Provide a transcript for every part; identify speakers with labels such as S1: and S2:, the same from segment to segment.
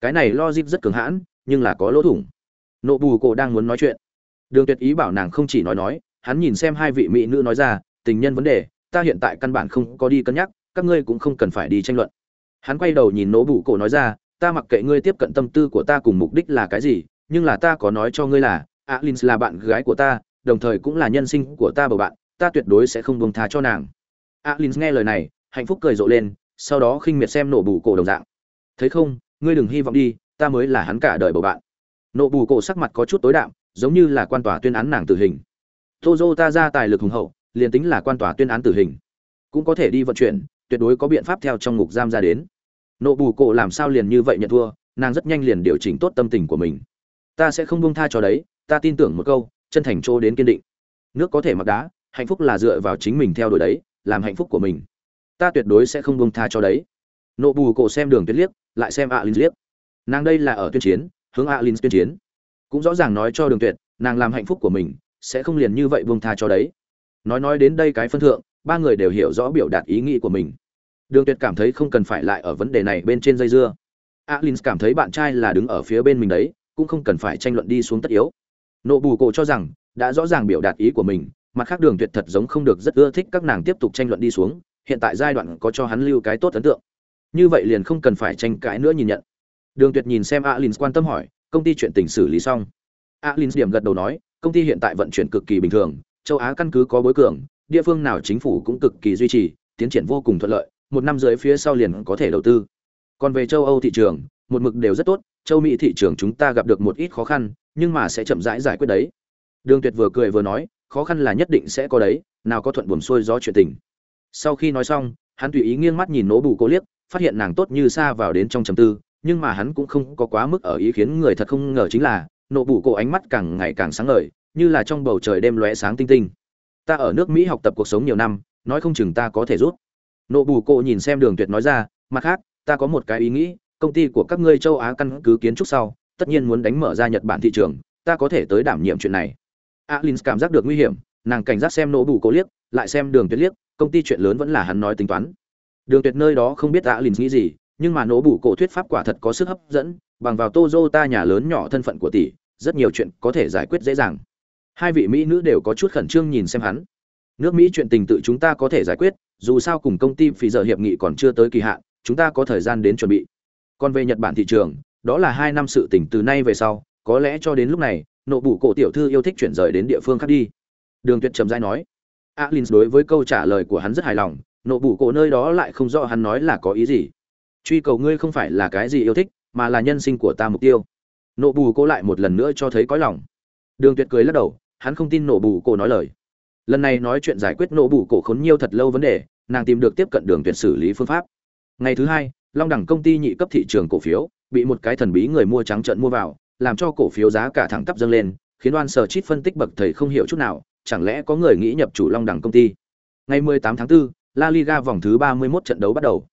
S1: cái này logic rất cường hãn, nhưng là có lỗ thủng. Nộ bù cổ đang muốn nói chuyện. Đường tuyệt ý bảo nàng không chỉ nói nói, hắn nhìn xem hai vị mỹ nữ nói ra, tình nhân vấn đề, ta hiện tại căn bản không có đi cân nhắc, các ngươi cũng không cần phải đi tranh luận. Hắn quay đầu nhìn nỗ bù cổ nói ra, ta mặc kệ ngươi tiếp cận tâm tư của ta cùng mục đích là cái gì, nhưng là ta có nói cho ngươi là alin là bạn gái của ta, đồng thời cũng là nhân sinh của ta bầu bạn, ta tuyệt đối sẽ không buông tha cho nàng. Alin nghe lời này, hạnh phúc cười rộ lên, sau đó khinh miệt xem nổ bù cổ đồng dạng. Thấy không ngươi đừng hy vọng đi, ta mới là hắn cả đời bầu bạn. Nộ bù cổ sắc mặt có chút tối đạm, giống như là quan tòa tuyên án nàng tử hình. Tozo ta ra tài lực hùng hậu, liền tính là quan tòa tuyên án tử hình, cũng có thể đi vận chuyển, tuyệt đối có biện pháp theo trong ngục giam ra đến. Nộ bù cổ làm sao liền như vậy nhận thua, nàng rất nhanh liền điều chỉnh tốt tâm tình của mình. Ta sẽ không buông tha cho đấy, ta tin tưởng một câu, chân thành chỗ đến kiên định. Nước có thể mặc đá, hạnh phúc là dựa vào chính mình theo đuổi đấy, làm hạnh phúc của mình. Ta tuyệt đối sẽ không buông tha cho đấy. Nộ bù cổ xem đường tuyết liếc lại xem alin liếc. Nàng đây là ở tuyên chiến, hướng alin tuyên chiến. Cũng rõ ràng nói cho đường tuyệt, nàng làm hạnh phúc của mình, sẽ không liền như vậy buông tha cho đấy. Nói nói đến đây cái phân thượng, ba người đều hiểu rõ biểu đạt ý nghĩ của mình. Đường tuyệt cảm thấy không cần phải lại ở vấn đề này bên trên dây dưa. Alin cảm thấy bạn trai là đứng ở phía bên mình đấy, cũng không cần phải tranh luận đi xuống tất yếu. Nộ bù cổ cho rằng, đã rõ ràng biểu đạt ý của mình, mặt khác đường tuyệt thật giống không được rất ưa thích các nàng tiếp tục tranh luận đi xuống, hiện tại giai đoạn có cho hắn lưu cái tốt ấn tượng như vậy liền không cần phải tranh cãi nữa nhìn nhận. Đường tuyệt nhìn xem alin quan tâm hỏi, công ty chuyện tình xử lý xong. Alin điểm gật đầu nói, công ty hiện tại vận chuyển cực kỳ bình thường, châu á căn cứ có bối cường, địa phương nào chính phủ cũng cực kỳ duy trì, tiến triển vô cùng thuận lợi, một năm dưới phía sau liền có thể đầu tư. Còn về châu âu thị trường, một mực đều rất tốt, châu mỹ thị trường chúng ta gặp được một ít khó khăn, nhưng mà sẽ chậm rãi giải quyết đấy. Đường tuyệt vừa cười vừa nói, khó khăn là nhất định sẽ có đấy, nào có thuận buồm xuôi gió chuyện tình. Sau khi nói xong, hắn tùy ý nghiêng mắt nhìn nỗ bù cô liếc phát hiện nàng tốt như xa vào đến trong trầm tư, nhưng mà hắn cũng không có quá mức ở ý khiến người thật không ngờ chính là nỗ bụ cô ánh mắt càng ngày càng sáng ngời, như là trong bầu trời đêm lóe sáng tinh tinh. Ta ở nước mỹ học tập cuộc sống nhiều năm, nói không chừng ta có thể rút nỗ bù cô nhìn xem đường tuyệt nói ra, mặt khác, ta có một cái ý nghĩ, công ty của các ngươi châu á căn cứ kiến trúc sau, tất nhiên muốn đánh mở ra nhật bản thị trường, ta có thể tới đảm nhiệm chuyện này. Alin cảm giác được nguy hiểm, nàng cảnh giác xem nỗ bù cổ liếc, lại xem đường tuyệt liếc, công ty chuyện lớn vẫn là hắn nói tính toán đường tuyệt nơi đó không biết alin nghĩ gì, nhưng mà nỗ bù cổ thuyết pháp quả thật có sức hấp dẫn, bằng vào ta nhà lớn nhỏ thân phận của tỷ, rất nhiều chuyện có thể giải quyết dễ dàng. Hai vị mỹ nữ đều có chút khẩn trương nhìn xem hắn. Nước mỹ chuyện tình tự chúng ta có thể giải quyết, dù sao cùng công ty phí giờ hiệp nghị còn chưa tới kỳ hạn, chúng ta có thời gian đến chuẩn bị. Còn về nhật bản thị trường, đó là hai năm sự tỉnh từ nay về sau, có lẽ cho đến lúc này nộ bụ cổ tiểu thư yêu thích chuyển rời đến địa phương khác đi. Đường tuyệt trầm dai nói. Alin đối với câu trả lời của hắn rất hài lòng nộ bụ cổ nơi đó lại không rõ hắn nói là có ý gì. Truy cầu ngươi không phải là cái gì yêu thích mà là nhân sinh của ta mục tiêu. Nộ bù cổ lại một lần nữa cho thấy có lòng. Đường tuyệt cười lắc đầu hắn không tin nộ bù cổ nói lời. Lần này nói chuyện giải quyết nộ bù cổ khốn nhiều thật lâu vấn đề nàng tìm được tiếp cận đường tuyệt xử lý phương pháp. Ngày thứ hai long đẳng công ty nhị cấp thị trường cổ phiếu bị một cái thần bí người mua trắng trợn mua vào làm cho cổ phiếu giá cả thẳng tắp dâng lên khiến oan sở chít phân tích bậc thầy không hiểu chút nào chẳng lẽ có người nghĩ nhập chủ long đẳng công ty? Ngày 18 tháng 4, La Liga vòng thứ 31 trận đấu bắt đầu.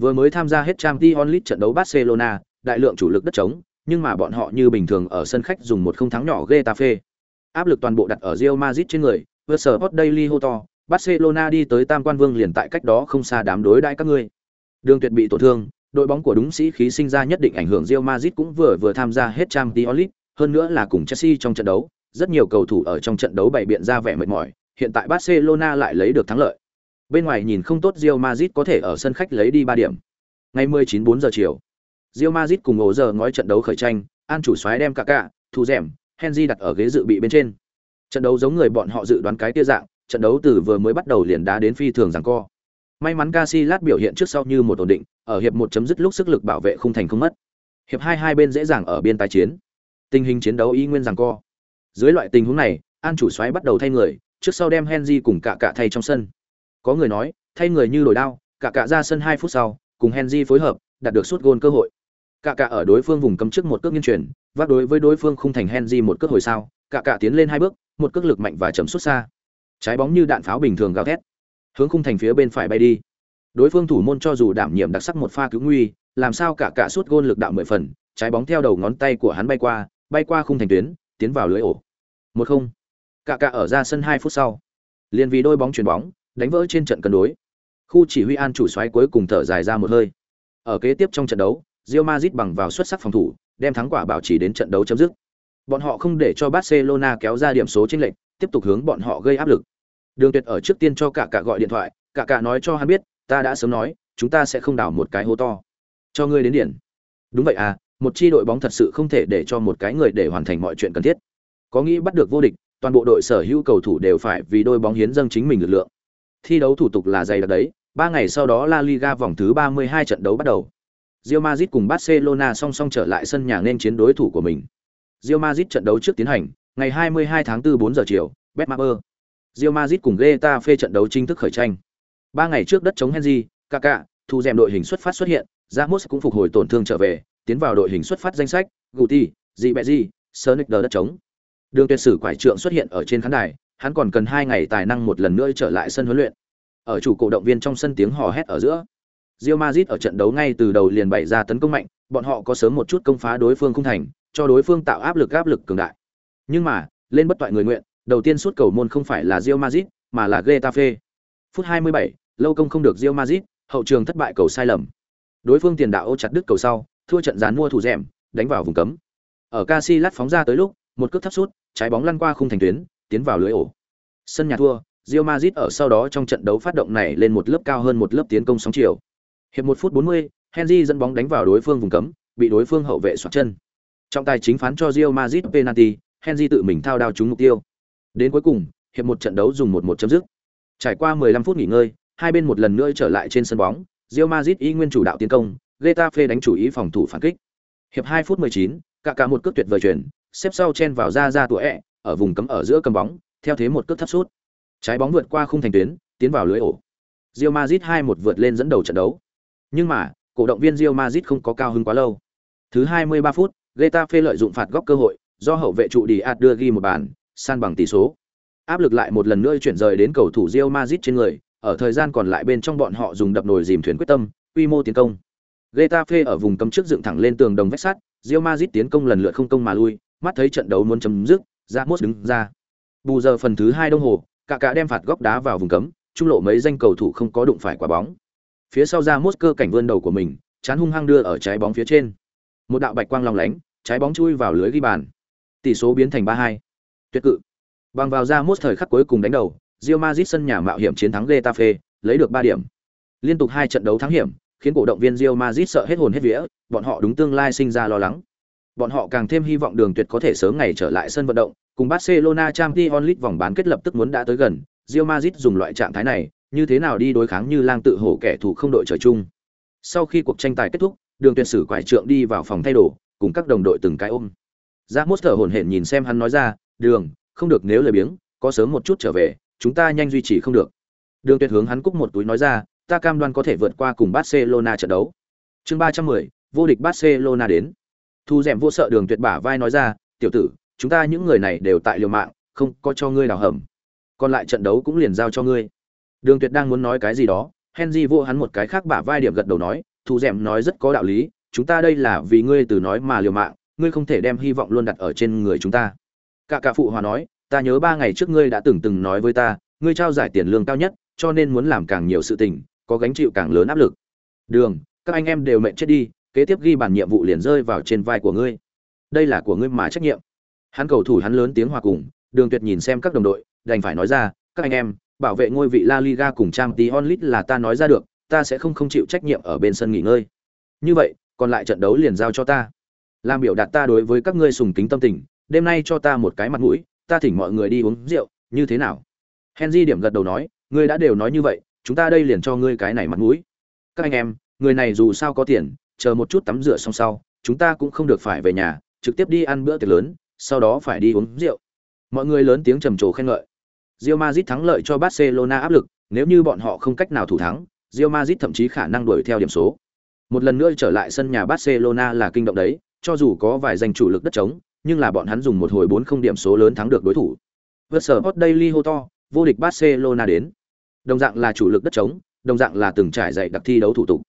S1: Vừa mới tham gia hết Champions League trận đấu Barcelona đại lượng chủ lực đất trống nhưng mà bọn họ như bình thường ở sân khách dùng một không thắng nhỏ Getafe. Áp lực toàn bộ đặt ở Real Madrid trên người vừa sở hot daily hô to Barcelona đi tới tam quan vương liền tại cách đó không xa đám đối đãi các ngươi. Đường Tuyệt bị tổn thương, đội bóng của đúng sĩ khí sinh ra nhất định ảnh hưởng Real Madrid cũng vừa vừa tham gia hết Champions League, hơn nữa là cùng Chelsea trong trận đấu, rất nhiều cầu thủ ở trong trận đấu bày biện ra vẻ mệt mỏi, hiện tại Barcelona lại lấy được thắng lợi. Bên ngoài nhìn không tốt Real Madrid có thể ở sân khách lấy đi 3 điểm. Ngày 19 4 giờ chiều, Real Madrid cùng ổ giờ ngói trận đấu khởi tranh, an chủ soái đem cả cả, thủ rèm, Henry đặt ở ghế dự bị bên trên. Trận đấu giống người bọn họ dự đoán cái kia dạng, trận đấu từ vừa mới bắt đầu liền đá đến phi thường giằng co. May mắn Casillas biểu hiện trước sau như một ổn định, ở hiệp một chấm dứt lúc sức lực bảo vệ không thành không mất. Hiệp hai hai bên dễ dàng ở biên tái chiến. Tình hình chiến đấu y nguyên giằng co. Dưới loại tình huống này, An chủ soái bắt đầu thay người, trước sau đem Henry cùng cả cả thay trong sân. Có người nói, thay người như đổi đao, cả cả ra sân hai phút sau, cùng Henry phối hợp, đạt được suốt gôn cơ hội. Cả cả ở đối phương vùng cấm trước một cước nghiên chuyển, vác đối với đối phương không thành Henry một cước hồi sao, cả cả tiến lên hai bước, một cước lực mạnh và chấm xuất xa. Trái bóng như đạn pháo bình thường gào thét hướng khung thành phía bên phải bay đi đối phương thủ môn cho dù đảm nhiệm đặc sắc một pha cứu nguy làm sao cả cả suốt gôn lực đạo mười phần trái bóng theo đầu ngón tay của hắn bay qua bay qua khung thành tuyến tiến vào lưới ổ một không cả cả ở ra sân hai phút sau liền vì đôi bóng chuyển bóng đánh vỡ trên trận cân đối khu chỉ huy an chủ xoáy cuối cùng thở dài ra một hơi ở kế tiếp trong trận đấu Real Madrid bằng vào xuất sắc phòng thủ, đem thắng quả bảo trì đến trận đấu chấm dứt. Bọn họ không để cho Barcelona kéo ra điểm số chênh lệch, tiếp tục hướng bọn họ gây áp lực. Đường Tuyệt ở trước tiên cho cả cả gọi điện thoại, cả cả nói cho hắn biết, ta đã sớm nói, chúng ta sẽ không đào một cái hố to. Cho ngươi đến điển. Đúng vậy à, một chi đội bóng thật sự không thể để cho một cái người để hoàn thành mọi chuyện cần thiết. Có nghĩ bắt được vô địch, toàn bộ đội sở hữu cầu thủ đều phải vì đôi bóng hiến dâng chính mình lực lượng. Thi đấu thủ tục là dày đặc đấy, ba ngày sau đó La Liga vòng thứ 32 trận đấu bắt đầu. Real Madrid cùng Barcelona song song trở lại sân nhà nên chiến đối thủ của mình. Real Madrid trận đấu trước tiến hành, ngày 22 tháng 4 4 giờ chiều, Betmaber. Real Madrid cùng Getafe trận đấu chính thức khởi tranh. Ba ngày trước đất chống Henry, Kaká, thu dèm đội hình xuất phát xuất hiện, Ramos cũng phục hồi tổn thương trở về, tiến vào đội hình xuất phát danh sách, Guti, Ribery, Sonic đất chống. Đường tuyệt sử quải trượng xuất hiện ở trên khán đài, hắn còn cần hai ngày tài năng một lần nữa trở lại sân huấn luyện. Ở chủ cổ động viên trong sân tiếng hò hét ở giữa. Real Madrid ở trận đấu ngay từ đầu liền bày ra tấn công mạnh, bọn họ có sớm một chút công phá đối phương không thành, cho đối phương tạo áp lực áp lực cường đại. Nhưng mà, lên bất toại người nguyện, đầu tiên suốt cầu môn không phải là Real Madrid, mà là Getafe. Phút 27, lâu công không được Real Madrid, hậu trường thất bại cầu sai lầm. Đối phương tiền đạo ô chặt đứt cầu sau, thua trận dán mua thủ rèm, đánh vào vùng cấm. Ở Casillas phóng ra tới lúc, một cước thấp sút, trái bóng lăn qua khung thành tuyến, tiến vào lưới ổ. Sân nhà thua, Real Madrid ở sau đó trong trận đấu phát động này lên một lớp cao hơn một lớp tiến công sóng chiều. Hiệp 1 phút 40, Henry dẫn bóng đánh vào đối phương vùng cấm, bị đối phương hậu vệ xoạc chân. Trọng tài chính phán cho Real Madrid penalty, Henry tự mình thao đao trúng mục tiêu. Đến cuối cùng, hiệp một trận đấu dùng 1-1 chấm dứt. Trải qua 15 phút nghỉ ngơi, hai bên một lần nữa trở lại trên sân bóng, Real Madrid y nguyên chủ đạo tiến công, Getafe đánh chủ ý phòng thủ phản kích. Hiệp 2 phút 19, cả cả một cước tuyệt vời chuyển, xếp sau chen vào ra ra tuổi ẹ, ở vùng cấm ở giữa cầm bóng, theo thế một cước thấp sút. Trái bóng vượt qua khung thành tuyến, tiến vào lưới ổ. Real Madrid 2-1 vượt lên dẫn đầu trận đấu. Nhưng mà, cổ động viên Real Madrid không có cao hứng quá lâu. Thứ 23 phút, Getafe lợi dụng phạt góc cơ hội, do hậu vệ trụ Diaz đưa ghi một bàn, san bằng tỷ số. Áp lực lại một lần nữa chuyển rời đến cầu thủ Real Madrid trên người, ở thời gian còn lại bên trong bọn họ dùng đập nồi dìm thuyền quyết tâm, quy mô tiến công. Getafe ở vùng cấm trước dựng thẳng lên tường đồng vách sắt, Real Madrid tiến công lần lượt không công mà lui, mắt thấy trận đấu muốn chấm dứt, ra mốt đứng ra. Bù giờ phần thứ hai đồng hồ, cả cả đem phạt góc đá vào vùng cấm, trung lộ mấy danh cầu thủ không có đụng phải quả bóng. Phía sau ra mốt cơ cảnh vươn đầu của mình, chán hung hăng đưa ở trái bóng phía trên. Một đạo bạch quang long lánh, trái bóng chui vào lưới ghi bàn. Tỷ số biến thành 3-2. Tuyệt cự. Bằng vào ra mốt thời khắc cuối cùng đánh đầu, Real Madrid sân nhà mạo hiểm chiến thắng Getafe, lấy được 3 điểm. Liên tục hai trận đấu thắng hiểm, khiến cổ động viên Real Madrid sợ hết hồn hết vía, bọn họ đúng tương lai sinh ra lo lắng. Bọn họ càng thêm hy vọng Đường Tuyệt có thể sớm ngày trở lại sân vận động, cùng Barcelona Champions League vòng bán kết lập tức muốn đã tới gần, Real Madrid dùng loại trạng thái này, như thế nào đi đối kháng như lang tự hổ kẻ thù không đội trời chung. Sau khi cuộc tranh tài kết thúc, Đường Tuyệt sử quải trượng đi vào phòng thay đồ, cùng các đồng đội từng cái ôm. Ramos thở hổn hển nhìn xem hắn nói ra, "Đường, không được nếu lời biếng, có sớm một chút trở về, chúng ta nhanh duy trì không được." Đường Tuyệt hướng hắn cúc một túi nói ra, "Ta cam đoan có thể vượt qua cùng Barcelona trận đấu." Chương 310, vô địch Barcelona đến. Thu Dẻm vô sợ Đường Tuyệt bả vai nói ra, "Tiểu tử, chúng ta những người này đều tại liều mạng, không có cho ngươi đào hầm. Còn lại trận đấu cũng liền giao cho ngươi." Đường Tuyệt đang muốn nói cái gì đó, Henry vô hắn một cái khác bả vai điểm gật đầu nói, "Thu Dẻm nói rất có đạo lý, chúng ta đây là vì ngươi từ nói mà liều mạng, ngươi không thể đem hy vọng luôn đặt ở trên người chúng ta." Cả cả phụ hòa nói, "Ta nhớ ba ngày trước ngươi đã từng từng nói với ta, ngươi trao giải tiền lương cao nhất, cho nên muốn làm càng nhiều sự tình, có gánh chịu càng lớn áp lực." Đường, các anh em đều mệnh chết đi, kế tiếp ghi bản nhiệm vụ liền rơi vào trên vai của ngươi. Đây là của ngươi mà trách nhiệm. Hắn cầu thủ hắn lớn tiếng hòa cùng, Đường Tuyệt nhìn xem các đồng đội, đành phải nói ra, các anh em, bảo vệ ngôi vị La Liga cùng Champions League là ta nói ra được, ta sẽ không không chịu trách nhiệm ở bên sân nghỉ ngơi. Như vậy, còn lại trận đấu liền giao cho ta. Làm biểu đạt ta đối với các ngươi sùng kính tâm tình, đêm nay cho ta một cái mặt mũi, ta thỉnh mọi người đi uống rượu, như thế nào? Henry điểm gật đầu nói, ngươi đã đều nói như vậy, chúng ta đây liền cho ngươi cái này mặt mũi. Các anh em, người này dù sao có tiền, chờ một chút tắm rửa xong sau, chúng ta cũng không được phải về nhà, trực tiếp đi ăn bữa tiệc lớn, sau đó phải đi uống rượu. Mọi người lớn tiếng trầm trồ khen ngợi. Real Madrid thắng lợi cho Barcelona áp lực, nếu như bọn họ không cách nào thủ thắng, Real Madrid thậm chí khả năng đuổi theo điểm số. Một lần nữa trở lại sân nhà Barcelona là kinh động đấy, cho dù có vài danh chủ lực đất trống, nhưng là bọn hắn dùng một hồi 4 không điểm số lớn thắng được đối thủ. Vượt sở Hot Daily hô to, vô địch Barcelona đến. Đồng dạng là chủ lực đất trống, đồng dạng là từng trải dạy đặc thi đấu thủ tục.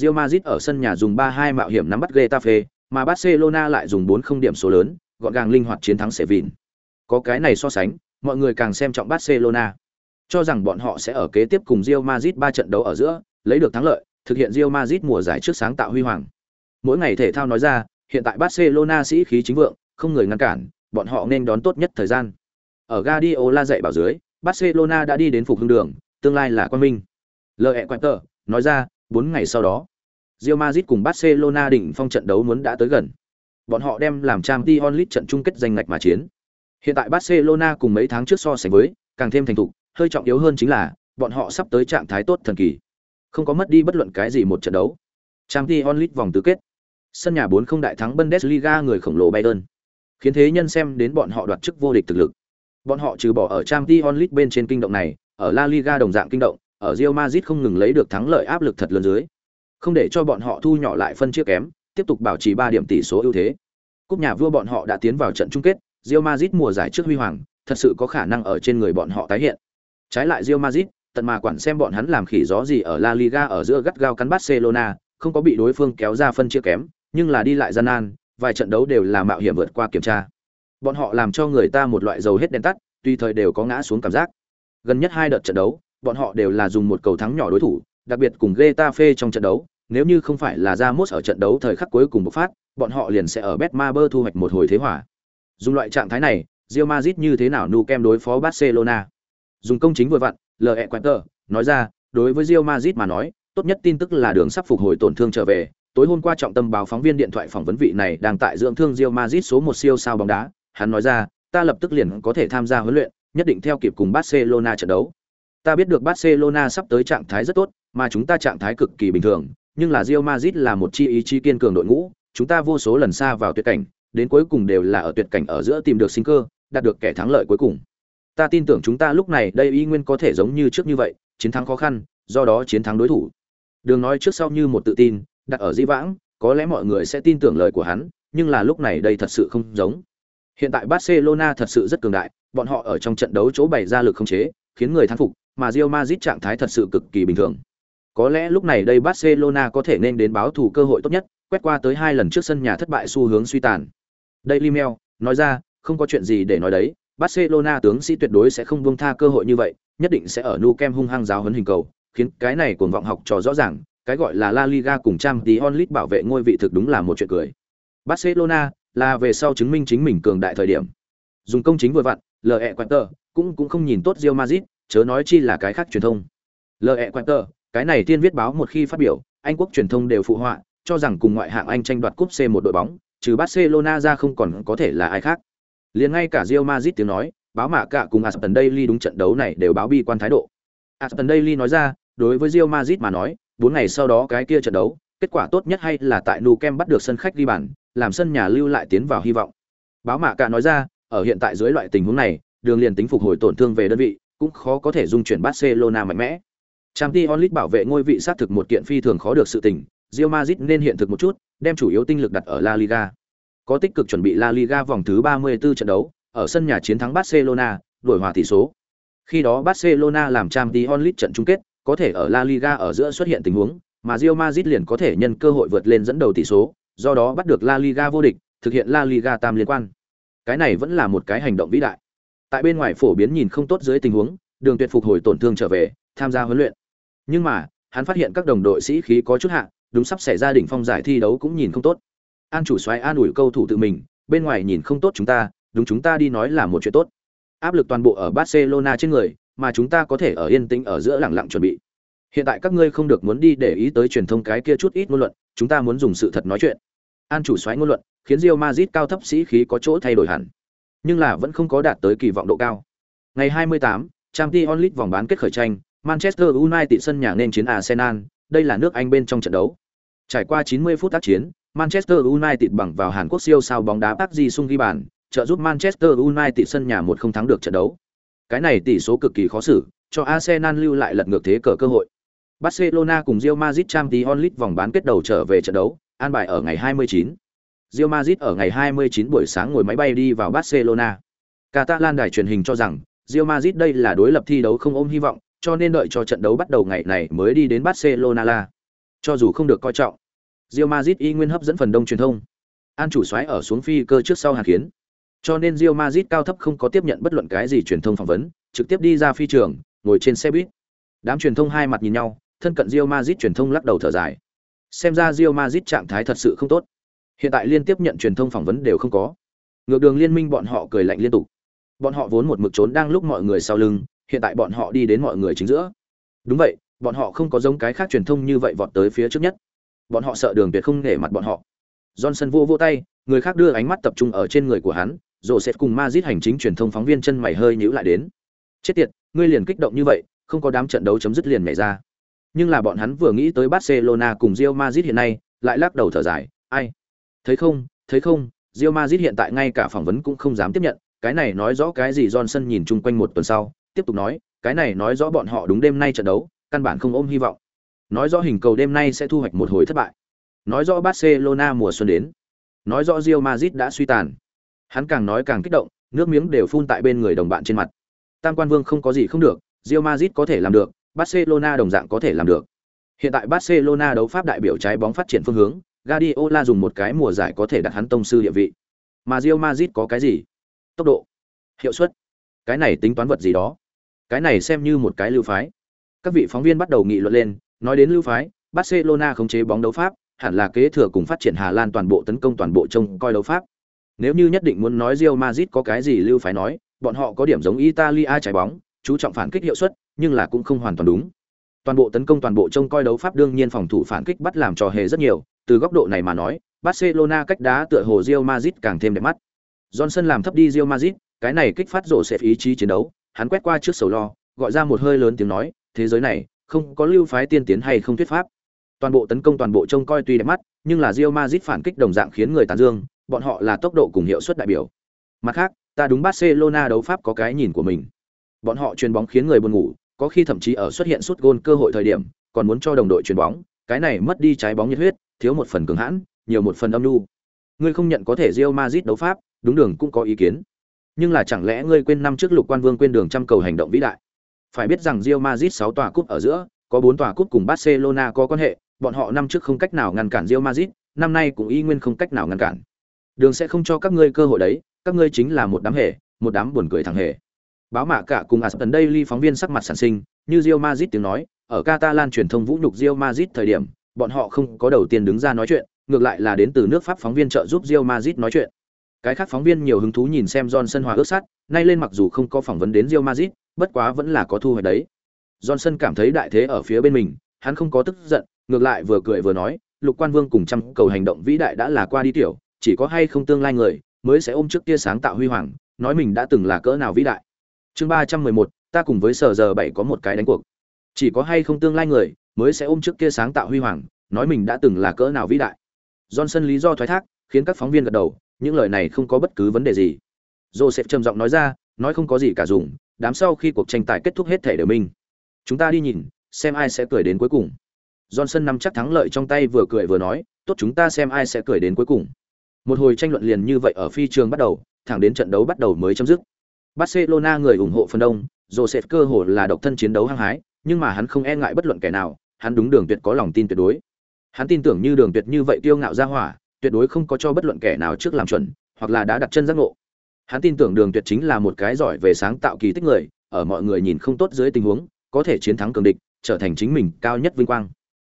S1: Real Madrid ở sân nhà dùng 3-2 mạo hiểm nắm bắt Getafe, mà Barcelona lại dùng 4 không điểm số lớn, gọn gàng linh hoạt chiến thắng Sevilla. Có cái này so sánh, mọi người càng xem trọng Barcelona, cho rằng bọn họ sẽ ở kế tiếp cùng Real Madrid 3 trận đấu ở giữa, lấy được thắng lợi, thực hiện Real Madrid mùa giải trước sáng tạo huy hoàng. Mỗi ngày thể thao nói ra, hiện tại Barcelona sĩ khí chính vượng, không người ngăn cản, bọn họ nên đón tốt nhất thời gian. Ở Guardiola dạy bảo dưới, Barcelona đã đi đến phục hưng đường, tương lai là quan minh. Lợi quẹt tờ, nói ra, 4 ngày sau đó, Real Madrid cùng Barcelona đỉnh phong trận đấu muốn đã tới gần. Bọn họ đem làm Champions League trận chung kết giành ngạch mà chiến. Hiện tại Barcelona cùng mấy tháng trước so sánh với, càng thêm thành thục, hơi trọng yếu hơn chính là bọn họ sắp tới trạng thái tốt thần kỳ. Không có mất đi bất luận cái gì một trận đấu. Champions League vòng tứ kết. Sân nhà 4-0 đại thắng Bundesliga người khổng lồ Bayern. Khiến thế nhân xem đến bọn họ đoạt chức vô địch thực lực. Bọn họ trừ bỏ ở Champions League bên trên kinh động này, ở La Liga đồng dạng kinh động, ở Real Madrid không ngừng lấy được thắng lợi áp lực thật lớn dưới. Không để cho bọn họ thu nhỏ lại phân chia kém, tiếp tục bảo trì 3 điểm tỷ số ưu thế. Cúp nhà vua bọn họ đã tiến vào trận chung kết, Real Madrid mùa giải trước huy hoàng, thật sự có khả năng ở trên người bọn họ tái hiện. Trái lại Real Madrid, tận mà quản xem bọn hắn làm khỉ gió gì ở La Liga ở giữa gắt gao cắn Barcelona, không có bị đối phương kéo ra phân chia kém, nhưng là đi lại gian nan, vài trận đấu đều là mạo hiểm vượt qua kiểm tra. Bọn họ làm cho người ta một loại dầu hết đèn tắt, tùy thời đều có ngã xuống cảm giác. Gần nhất hai đợt trận đấu, bọn họ đều là dùng một cầu thắng nhỏ đối thủ, đặc biệt cùng Getafe trong trận đấu, nếu như không phải là Ramos ở trận đấu thời khắc cuối cùng bộc phát, bọn họ liền sẽ ở Betmaber thu hoạch một hồi thế hỏa. Dùng loại trạng thái này, Real Madrid như thế nào nu kem đối phó Barcelona? Dùng công chính vừa vặn, L.E. Quinter nói ra, đối với Real Madrid mà nói, tốt nhất tin tức là đường sắp phục hồi tổn thương trở về. Tối hôm qua trọng tâm báo phóng viên điện thoại phỏng vấn vị này đang tại dưỡng thương Real Madrid số một siêu sao bóng đá, hắn nói ra, ta lập tức liền có thể tham gia huấn luyện, nhất định theo kịp cùng Barcelona trận đấu. Ta biết được Barcelona sắp tới trạng thái rất tốt, mà chúng ta trạng thái cực kỳ bình thường, nhưng là Real Madrid là một chi ý chí kiên cường đội ngũ, chúng ta vô số lần xa vào tuyệt cảnh, đến cuối cùng đều là ở tuyệt cảnh ở giữa tìm được sinh cơ, đạt được kẻ thắng lợi cuối cùng. Ta tin tưởng chúng ta lúc này đây y nguyên có thể giống như trước như vậy, chiến thắng khó khăn, do đó chiến thắng đối thủ. Đường nói trước sau như một tự tin, đặt ở di vãng, có lẽ mọi người sẽ tin tưởng lời của hắn, nhưng là lúc này đây thật sự không giống. Hiện tại Barcelona thật sự rất cường đại, bọn họ ở trong trận đấu chỗ bày ra lực không chế, khiến người thắng phục, mà Real Madrid trạng thái thật sự cực kỳ bình thường. Có lẽ lúc này đây Barcelona có thể nên đến báo thủ cơ hội tốt nhất, quét qua tới hai lần trước sân nhà thất bại xu hướng suy tàn. Daily Mail nói ra, không có chuyện gì để nói đấy, Barcelona tướng sĩ tuyệt đối sẽ không buông tha cơ hội như vậy, nhất định sẽ ở Nou Camp hung hăng giáo huấn hình cầu, khiến cái này cuồng vọng học trò rõ ràng, cái gọi là La Liga cùng Champions League bảo vệ ngôi vị thực đúng là một chuyện cười. Barcelona là về sau chứng minh chính mình cường đại thời điểm. Dùng công chính vừa vặn, LE Quinter cũng cũng không nhìn tốt Real Madrid, chớ nói chi là cái khác truyền thông. lệ quẹt tờ cái này tiên viết báo một khi phát biểu, Anh quốc truyền thông đều phụ họa, cho rằng cùng ngoại hạng Anh tranh đoạt cúp C một đội bóng, trừ Barcelona ra không còn có thể là ai khác. Liền ngay cả Real Madrid tiếng nói, báo mạ cả cùng Aston Daily đúng trận đấu này đều báo bi quan thái độ. Aston Daily nói ra, đối với Real Madrid mà nói, 4 ngày sau đó cái kia trận đấu, kết quả tốt nhất hay là tại Nou bắt được sân khách ghi bàn, làm sân nhà lưu lại tiến vào hy vọng. Báo mạ cả nói ra, ở hiện tại dưới loại tình huống này, đường liền tính phục hồi tổn thương về đơn vị, cũng khó có thể dung chuyển Barcelona mạnh mẽ. Champions League bảo vệ ngôi vị sát thực một kiện phi thường khó được sự tình, Real Madrid nên hiện thực một chút, đem chủ yếu tinh lực đặt ở La Liga. Có tích cực chuẩn bị La Liga vòng thứ 34 trận đấu, ở sân nhà chiến thắng Barcelona, đổi hòa tỷ số. Khi đó Barcelona làm Champions League trận chung kết, có thể ở La Liga ở giữa xuất hiện tình huống, mà Real Madrid liền có thể nhân cơ hội vượt lên dẫn đầu tỷ số, do đó bắt được La Liga vô địch, thực hiện La Liga tam liên quan. Cái này vẫn là một cái hành động vĩ đại. Tại bên ngoài phổ biến nhìn không tốt dưới tình huống, Đường Tuyệt phục hồi tổn thương trở về, tham gia huấn luyện. Nhưng mà, hắn phát hiện các đồng đội sĩ khí có chút hạ, đúng sắp xảy ra đỉnh phong giải thi đấu cũng nhìn không tốt. An chủ xoáy an ủi câu thủ tự mình, bên ngoài nhìn không tốt chúng ta, đúng chúng ta đi nói là một chuyện tốt. Áp lực toàn bộ ở Barcelona trên người, mà chúng ta có thể ở yên tĩnh ở giữa lặng lặng chuẩn bị. Hiện tại các ngươi không được muốn đi để ý tới truyền thông cái kia chút ít ngôn luận, chúng ta muốn dùng sự thật nói chuyện. An chủ xoáy ngôn luận, khiến Real Madrid cao thấp sĩ khí có chỗ thay đổi hẳn, nhưng là vẫn không có đạt tới kỳ vọng độ cao. Ngày 28, Champions League vòng bán kết khởi tranh, Manchester United sân nhà nên chiến Arsenal, đây là nước Anh bên trong trận đấu. Trải qua 90 phút tác chiến, Manchester United bằng vào Hàn Quốc siêu sao bóng đá Park Ji-sung ghi bàn, trợ giúp Manchester United sân nhà một không thắng được trận đấu. Cái này tỷ số cực kỳ khó xử, cho Arsenal lưu lại lật ngược thế cờ cơ hội. Barcelona cùng Real Madrid Champions League vòng bán kết đầu trở về trận đấu, an bài ở ngày 29. Real Madrid ở ngày 29 buổi sáng ngồi máy bay đi vào Barcelona. Catalan đài truyền hình cho rằng Real Madrid đây là đối lập thi đấu không ôm hy vọng, cho nên đợi cho trận đấu bắt đầu ngày này mới đi đến Barcelona la. Cho dù không được coi trọng, Real Madrid y nguyên hấp dẫn phần đông truyền thông. An chủ soái ở xuống phi cơ trước sau hàn kiến. Cho nên Real Madrid cao thấp không có tiếp nhận bất luận cái gì truyền thông phỏng vấn, trực tiếp đi ra phi trường, ngồi trên xe buýt. Đám truyền thông hai mặt nhìn nhau, thân cận Real Madrid truyền thông lắc đầu thở dài. Xem ra Real Madrid trạng thái thật sự không tốt. Hiện tại liên tiếp nhận truyền thông phỏng vấn đều không có. Ngược đường liên minh bọn họ cười lạnh liên tục. Bọn họ vốn một mực trốn đang lúc mọi người sau lưng, hiện tại bọn họ đi đến mọi người chính giữa. Đúng vậy, bọn họ không có giống cái khác truyền thông như vậy vọt tới phía trước nhất. Bọn họ sợ đường tuyệt không nể mặt bọn họ. Johnson vô vô tay, người khác đưa ánh mắt tập trung ở trên người của hắn, rồi sẽ cùng Madrid hành chính truyền thông phóng viên chân mày hơi nhữ lại đến. Chết tiệt, ngươi liền kích động như vậy, không có đám trận đấu chấm dứt liền nhảy ra. Nhưng là bọn hắn vừa nghĩ tới Barcelona cùng Real Madrid hiện nay, lại lắc đầu thở dài, ai? Thấy không, thấy không, Real Madrid hiện tại ngay cả phỏng vấn cũng không dám tiếp nhận, cái này nói rõ cái gì Johnson nhìn chung quanh một tuần sau, tiếp tục nói, cái này nói rõ bọn họ đúng đêm nay trận đấu, căn bản không ôm hy vọng. Nói rõ hình cầu đêm nay sẽ thu hoạch một hồi thất bại. Nói rõ Barcelona mùa xuân đến. Nói rõ Real Madrid đã suy tàn. Hắn càng nói càng kích động, nước miếng đều phun tại bên người đồng bạn trên mặt. Tam Quan Vương không có gì không được, Real Madrid có thể làm được, Barcelona đồng dạng có thể làm được. Hiện tại Barcelona đấu pháp đại biểu trái bóng phát triển phương hướng, Guardiola dùng một cái mùa giải có thể đặt hắn tông sư địa vị. Mà Real Madrid có cái gì? Tốc độ, hiệu suất. Cái này tính toán vật gì đó? Cái này xem như một cái lưu phái. Các vị phóng viên bắt đầu nghị luận lên, nói đến lưu phái, Barcelona khống chế bóng đấu pháp, hẳn là kế thừa cùng phát triển Hà Lan toàn bộ tấn công toàn bộ trông coi đấu pháp. Nếu như nhất định muốn nói Real Madrid có cái gì lưu phái nói, bọn họ có điểm giống Italia trái bóng, chú trọng phản kích hiệu suất, nhưng là cũng không hoàn toàn đúng. Toàn bộ tấn công toàn bộ trông coi đấu pháp đương nhiên phòng thủ phản kích bắt làm trò hề rất nhiều, từ góc độ này mà nói, Barcelona cách đá tựa hồ Real Madrid càng thêm đẹp mắt. Johnson làm thấp đi Real Madrid, cái này kích phát rộ sẽ ý chí chiến đấu, hắn quét qua trước sầu lo, gọi ra một hơi lớn tiếng nói, thế giới này không có lưu phái tiên tiến hay không thuyết pháp. Toàn bộ tấn công toàn bộ trông coi tuy đẹp mắt, nhưng là Real Madrid phản kích đồng dạng khiến người tán dương, bọn họ là tốc độ cùng hiệu suất đại biểu. Mặt khác, ta đúng Barcelona đấu pháp có cái nhìn của mình. Bọn họ chuyền bóng khiến người buồn ngủ, có khi thậm chí ở xuất hiện sút gôn cơ hội thời điểm, còn muốn cho đồng đội chuyền bóng, cái này mất đi trái bóng nhiệt huyết, thiếu một phần cường hãn, nhiều một phần âm nhu. Ngươi không nhận có thể Real Madrid đấu pháp, đúng đường cũng có ý kiến. Nhưng là chẳng lẽ ngươi quên năm trước Lục Quan Vương quên đường trăm cầu hành động vĩ đại? Phải biết rằng Real Madrid 6 tòa cúp ở giữa, có 4 tòa cúp cùng Barcelona có quan hệ, bọn họ năm trước không cách nào ngăn cản Real Madrid, năm nay cũng y nguyên không cách nào ngăn cản. Đường sẽ không cho các ngươi cơ hội đấy, các ngươi chính là một đám hề, một đám buồn cười thằng hề. Báo mạ cả cùng Aston Daily phóng viên sắc mặt sản sinh, như Real Madrid tiếng nói, ở Catalan truyền thông vũ nhục Real Madrid thời điểm, bọn họ không có đầu tiên đứng ra nói chuyện, ngược lại là đến từ nước Pháp phóng viên trợ giúp Real Madrid nói chuyện. Cái khác phóng viên nhiều hứng thú nhìn xem Johnson hòa ước sát, nay lên mặc dù không có phỏng vấn đến Real Madrid, bất quá vẫn là có thu hồi đấy. Johnson cảm thấy đại thế ở phía bên mình, hắn không có tức giận, ngược lại vừa cười vừa nói, Lục Quan Vương cùng trăm cầu hành động vĩ đại đã là qua đi tiểu, chỉ có hay không tương lai người mới sẽ ôm trước kia sáng tạo huy hoàng, nói mình đã từng là cỡ nào vĩ đại. Chương ba trăm mười một, ta cùng với Sở giờ bảy có một cái đánh cuộc. Chỉ có hay không tương lai người mới sẽ ôm trước kia sáng tạo huy hoàng, nói mình đã từng là cỡ nào vĩ đại. Johnson lý do thoái thác, khiến các phóng viên gật đầu, những lời này không có bất cứ vấn đề gì. Joseph trầm giọng nói ra, nói không có gì cả dùng, đám sau khi cuộc tranh tài kết thúc hết thể đều minh. Chúng ta đi nhìn, xem ai sẽ cười đến cuối cùng. Johnson nắm chắc thắng lợi trong tay vừa cười vừa nói, tốt chúng ta xem ai sẽ cười đến cuối cùng. Một hồi tranh luận liền như vậy ở phi trường bắt đầu, thẳng đến trận đấu bắt đầu mới chấm dứt. Barcelona người ủng hộ phần đông, Joseph cơ hồ là độc thân chiến đấu hăng hái, nhưng mà hắn không e ngại bất luận kẻ nào, hắn đúng đường tuyệt có lòng tin tuyệt đối. Hắn tin tưởng như đường tuyệt như vậy tiêu ngạo ra hỏa, tuyệt đối không có cho bất luận kẻ nào trước làm chuẩn, hoặc là đã đặt chân giác ngộ. Hắn tin tưởng đường tuyệt chính là một cái giỏi về sáng tạo kỳ tích người, ở mọi người nhìn không tốt dưới tình huống, có thể chiến thắng cường địch, trở thành chính mình cao nhất vinh quang.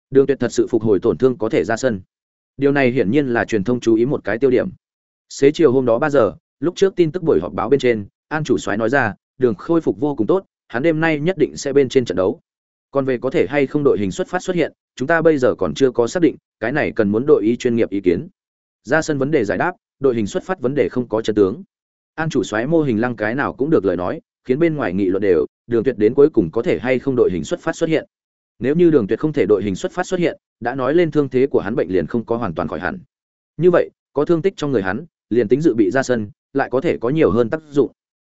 S1: Đường tuyệt thật sự phục hồi tổn thương có thể ra sân. Điều này hiển nhiên là truyền thông chú ý một cái tiêu điểm. Xế chiều hôm đó 3 giờ, lúc trước tin tức buổi họp báo bên trên, An chủ soái nói ra, đường khôi phục vô cùng tốt, hắn đêm nay nhất định sẽ bên trên trận đấu. Còn về có thể hay không đội hình xuất phát xuất hiện, chúng ta bây giờ còn chưa có xác định, cái này cần muốn đội ý chuyên nghiệp ý kiến. Ra sân vấn đề giải đáp, đội hình xuất phát vấn đề không có chân tướng. An chủ xoáy mô hình lăng cái nào cũng được lời nói, khiến bên ngoài nghị luận đều, đường tuyệt đến cuối cùng có thể hay không đội hình xuất phát xuất hiện. Nếu như đường tuyệt không thể đội hình xuất phát xuất hiện, đã nói lên thương thế của hắn bệnh liền không có hoàn toàn khỏi hẳn. Như vậy, có thương tích trong người hắn, liền tính dự bị ra sân, lại có thể có nhiều hơn tác dụng.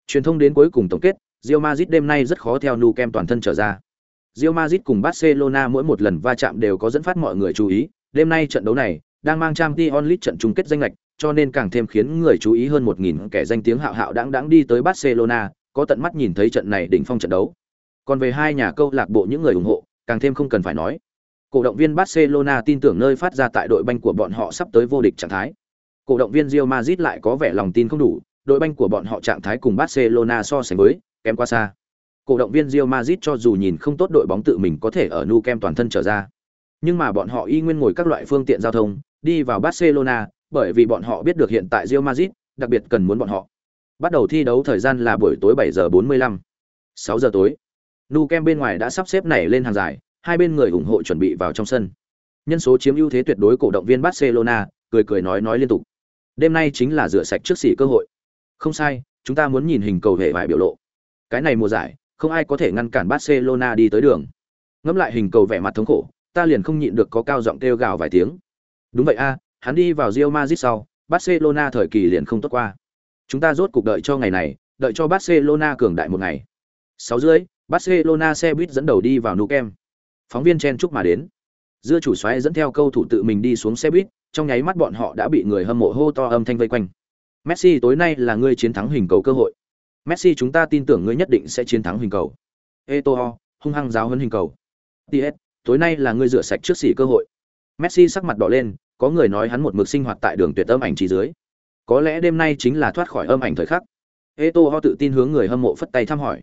S1: Truyền thông đến cuối cùng tổng kết, Real Madrid đêm nay rất khó theo Nu Kem toàn thân trở ra. Real Madrid cùng Barcelona mỗi một lần va chạm đều có dẫn phát mọi người chú ý, đêm nay trận đấu này đang mang Champions League trận chung kết danh lệch, cho nên càng thêm khiến người chú ý hơn 1000 kẻ danh tiếng hạo hạo đãng đãng đi tới Barcelona, có tận mắt nhìn thấy trận này đỉnh phong trận đấu. Còn về hai nhà câu lạc bộ những người ủng hộ, càng thêm không cần phải nói. Cổ động viên Barcelona tin tưởng nơi phát ra tại đội banh của bọn họ sắp tới vô địch trạng thái. Cổ động viên Real Madrid lại có vẻ lòng tin không đủ, đội banh của bọn họ trạng thái cùng Barcelona so sánh với, kém quá xa. Cổ động viên Real Madrid cho dù nhìn không tốt đội bóng tự mình có thể ở Nou Camp toàn thân trở ra. Nhưng mà bọn họ y nguyên ngồi các loại phương tiện giao thông, đi vào Barcelona, bởi vì bọn họ biết được hiện tại Real Madrid đặc biệt cần muốn bọn họ. Bắt đầu thi đấu thời gian là buổi tối 7 giờ 45. 6 giờ tối. Nou Camp bên ngoài đã sắp xếp nảy lên hàng dài, hai bên người ủng hộ chuẩn bị vào trong sân. Nhân số chiếm ưu thế tuyệt đối cổ động viên Barcelona, cười cười nói nói liên tục. Đêm nay chính là rửa sạch trước sỉ cơ hội. Không sai, chúng ta muốn nhìn hình cầu hệ bại biểu lộ. Cái này mùa giải, không ai có thể ngăn cản Barcelona đi tới đường. Ngẫm lại hình cầu vẻ mặt thống khổ, ta liền không nhịn được có cao giọng kêu gào vài tiếng. Đúng vậy a, hắn đi vào Real Madrid sau, Barcelona thời kỳ liền không tốt qua. Chúng ta rốt cuộc đợi cho ngày này, đợi cho Barcelona cường đại một ngày. Sáu rưỡi, Barcelona xe buýt dẫn đầu đi vào Nou Camp. Phóng viên chen chúc mà đến. Dưa chủ xoáy dẫn theo câu thủ tự mình đi xuống xe buýt, trong nháy mắt bọn họ đã bị người hâm mộ hô to âm thanh vây quanh. Messi tối nay là người chiến thắng hình cầu cơ hội. Messi chúng ta tin tưởng ngươi nhất định sẽ chiến thắng hình cầu. Eto'o, hung hăng giáo huấn hình cầu. TS, tối nay là ngươi rửa sạch trước sỉ cơ hội. Messi sắc mặt đỏ lên, có người nói hắn một mực sinh hoạt tại đường tuyệt âm ảnh chỉ dưới. Có lẽ đêm nay chính là thoát khỏi âm ảnh thời khắc. Eto'o tự tin hướng người hâm mộ phất tay thăm hỏi.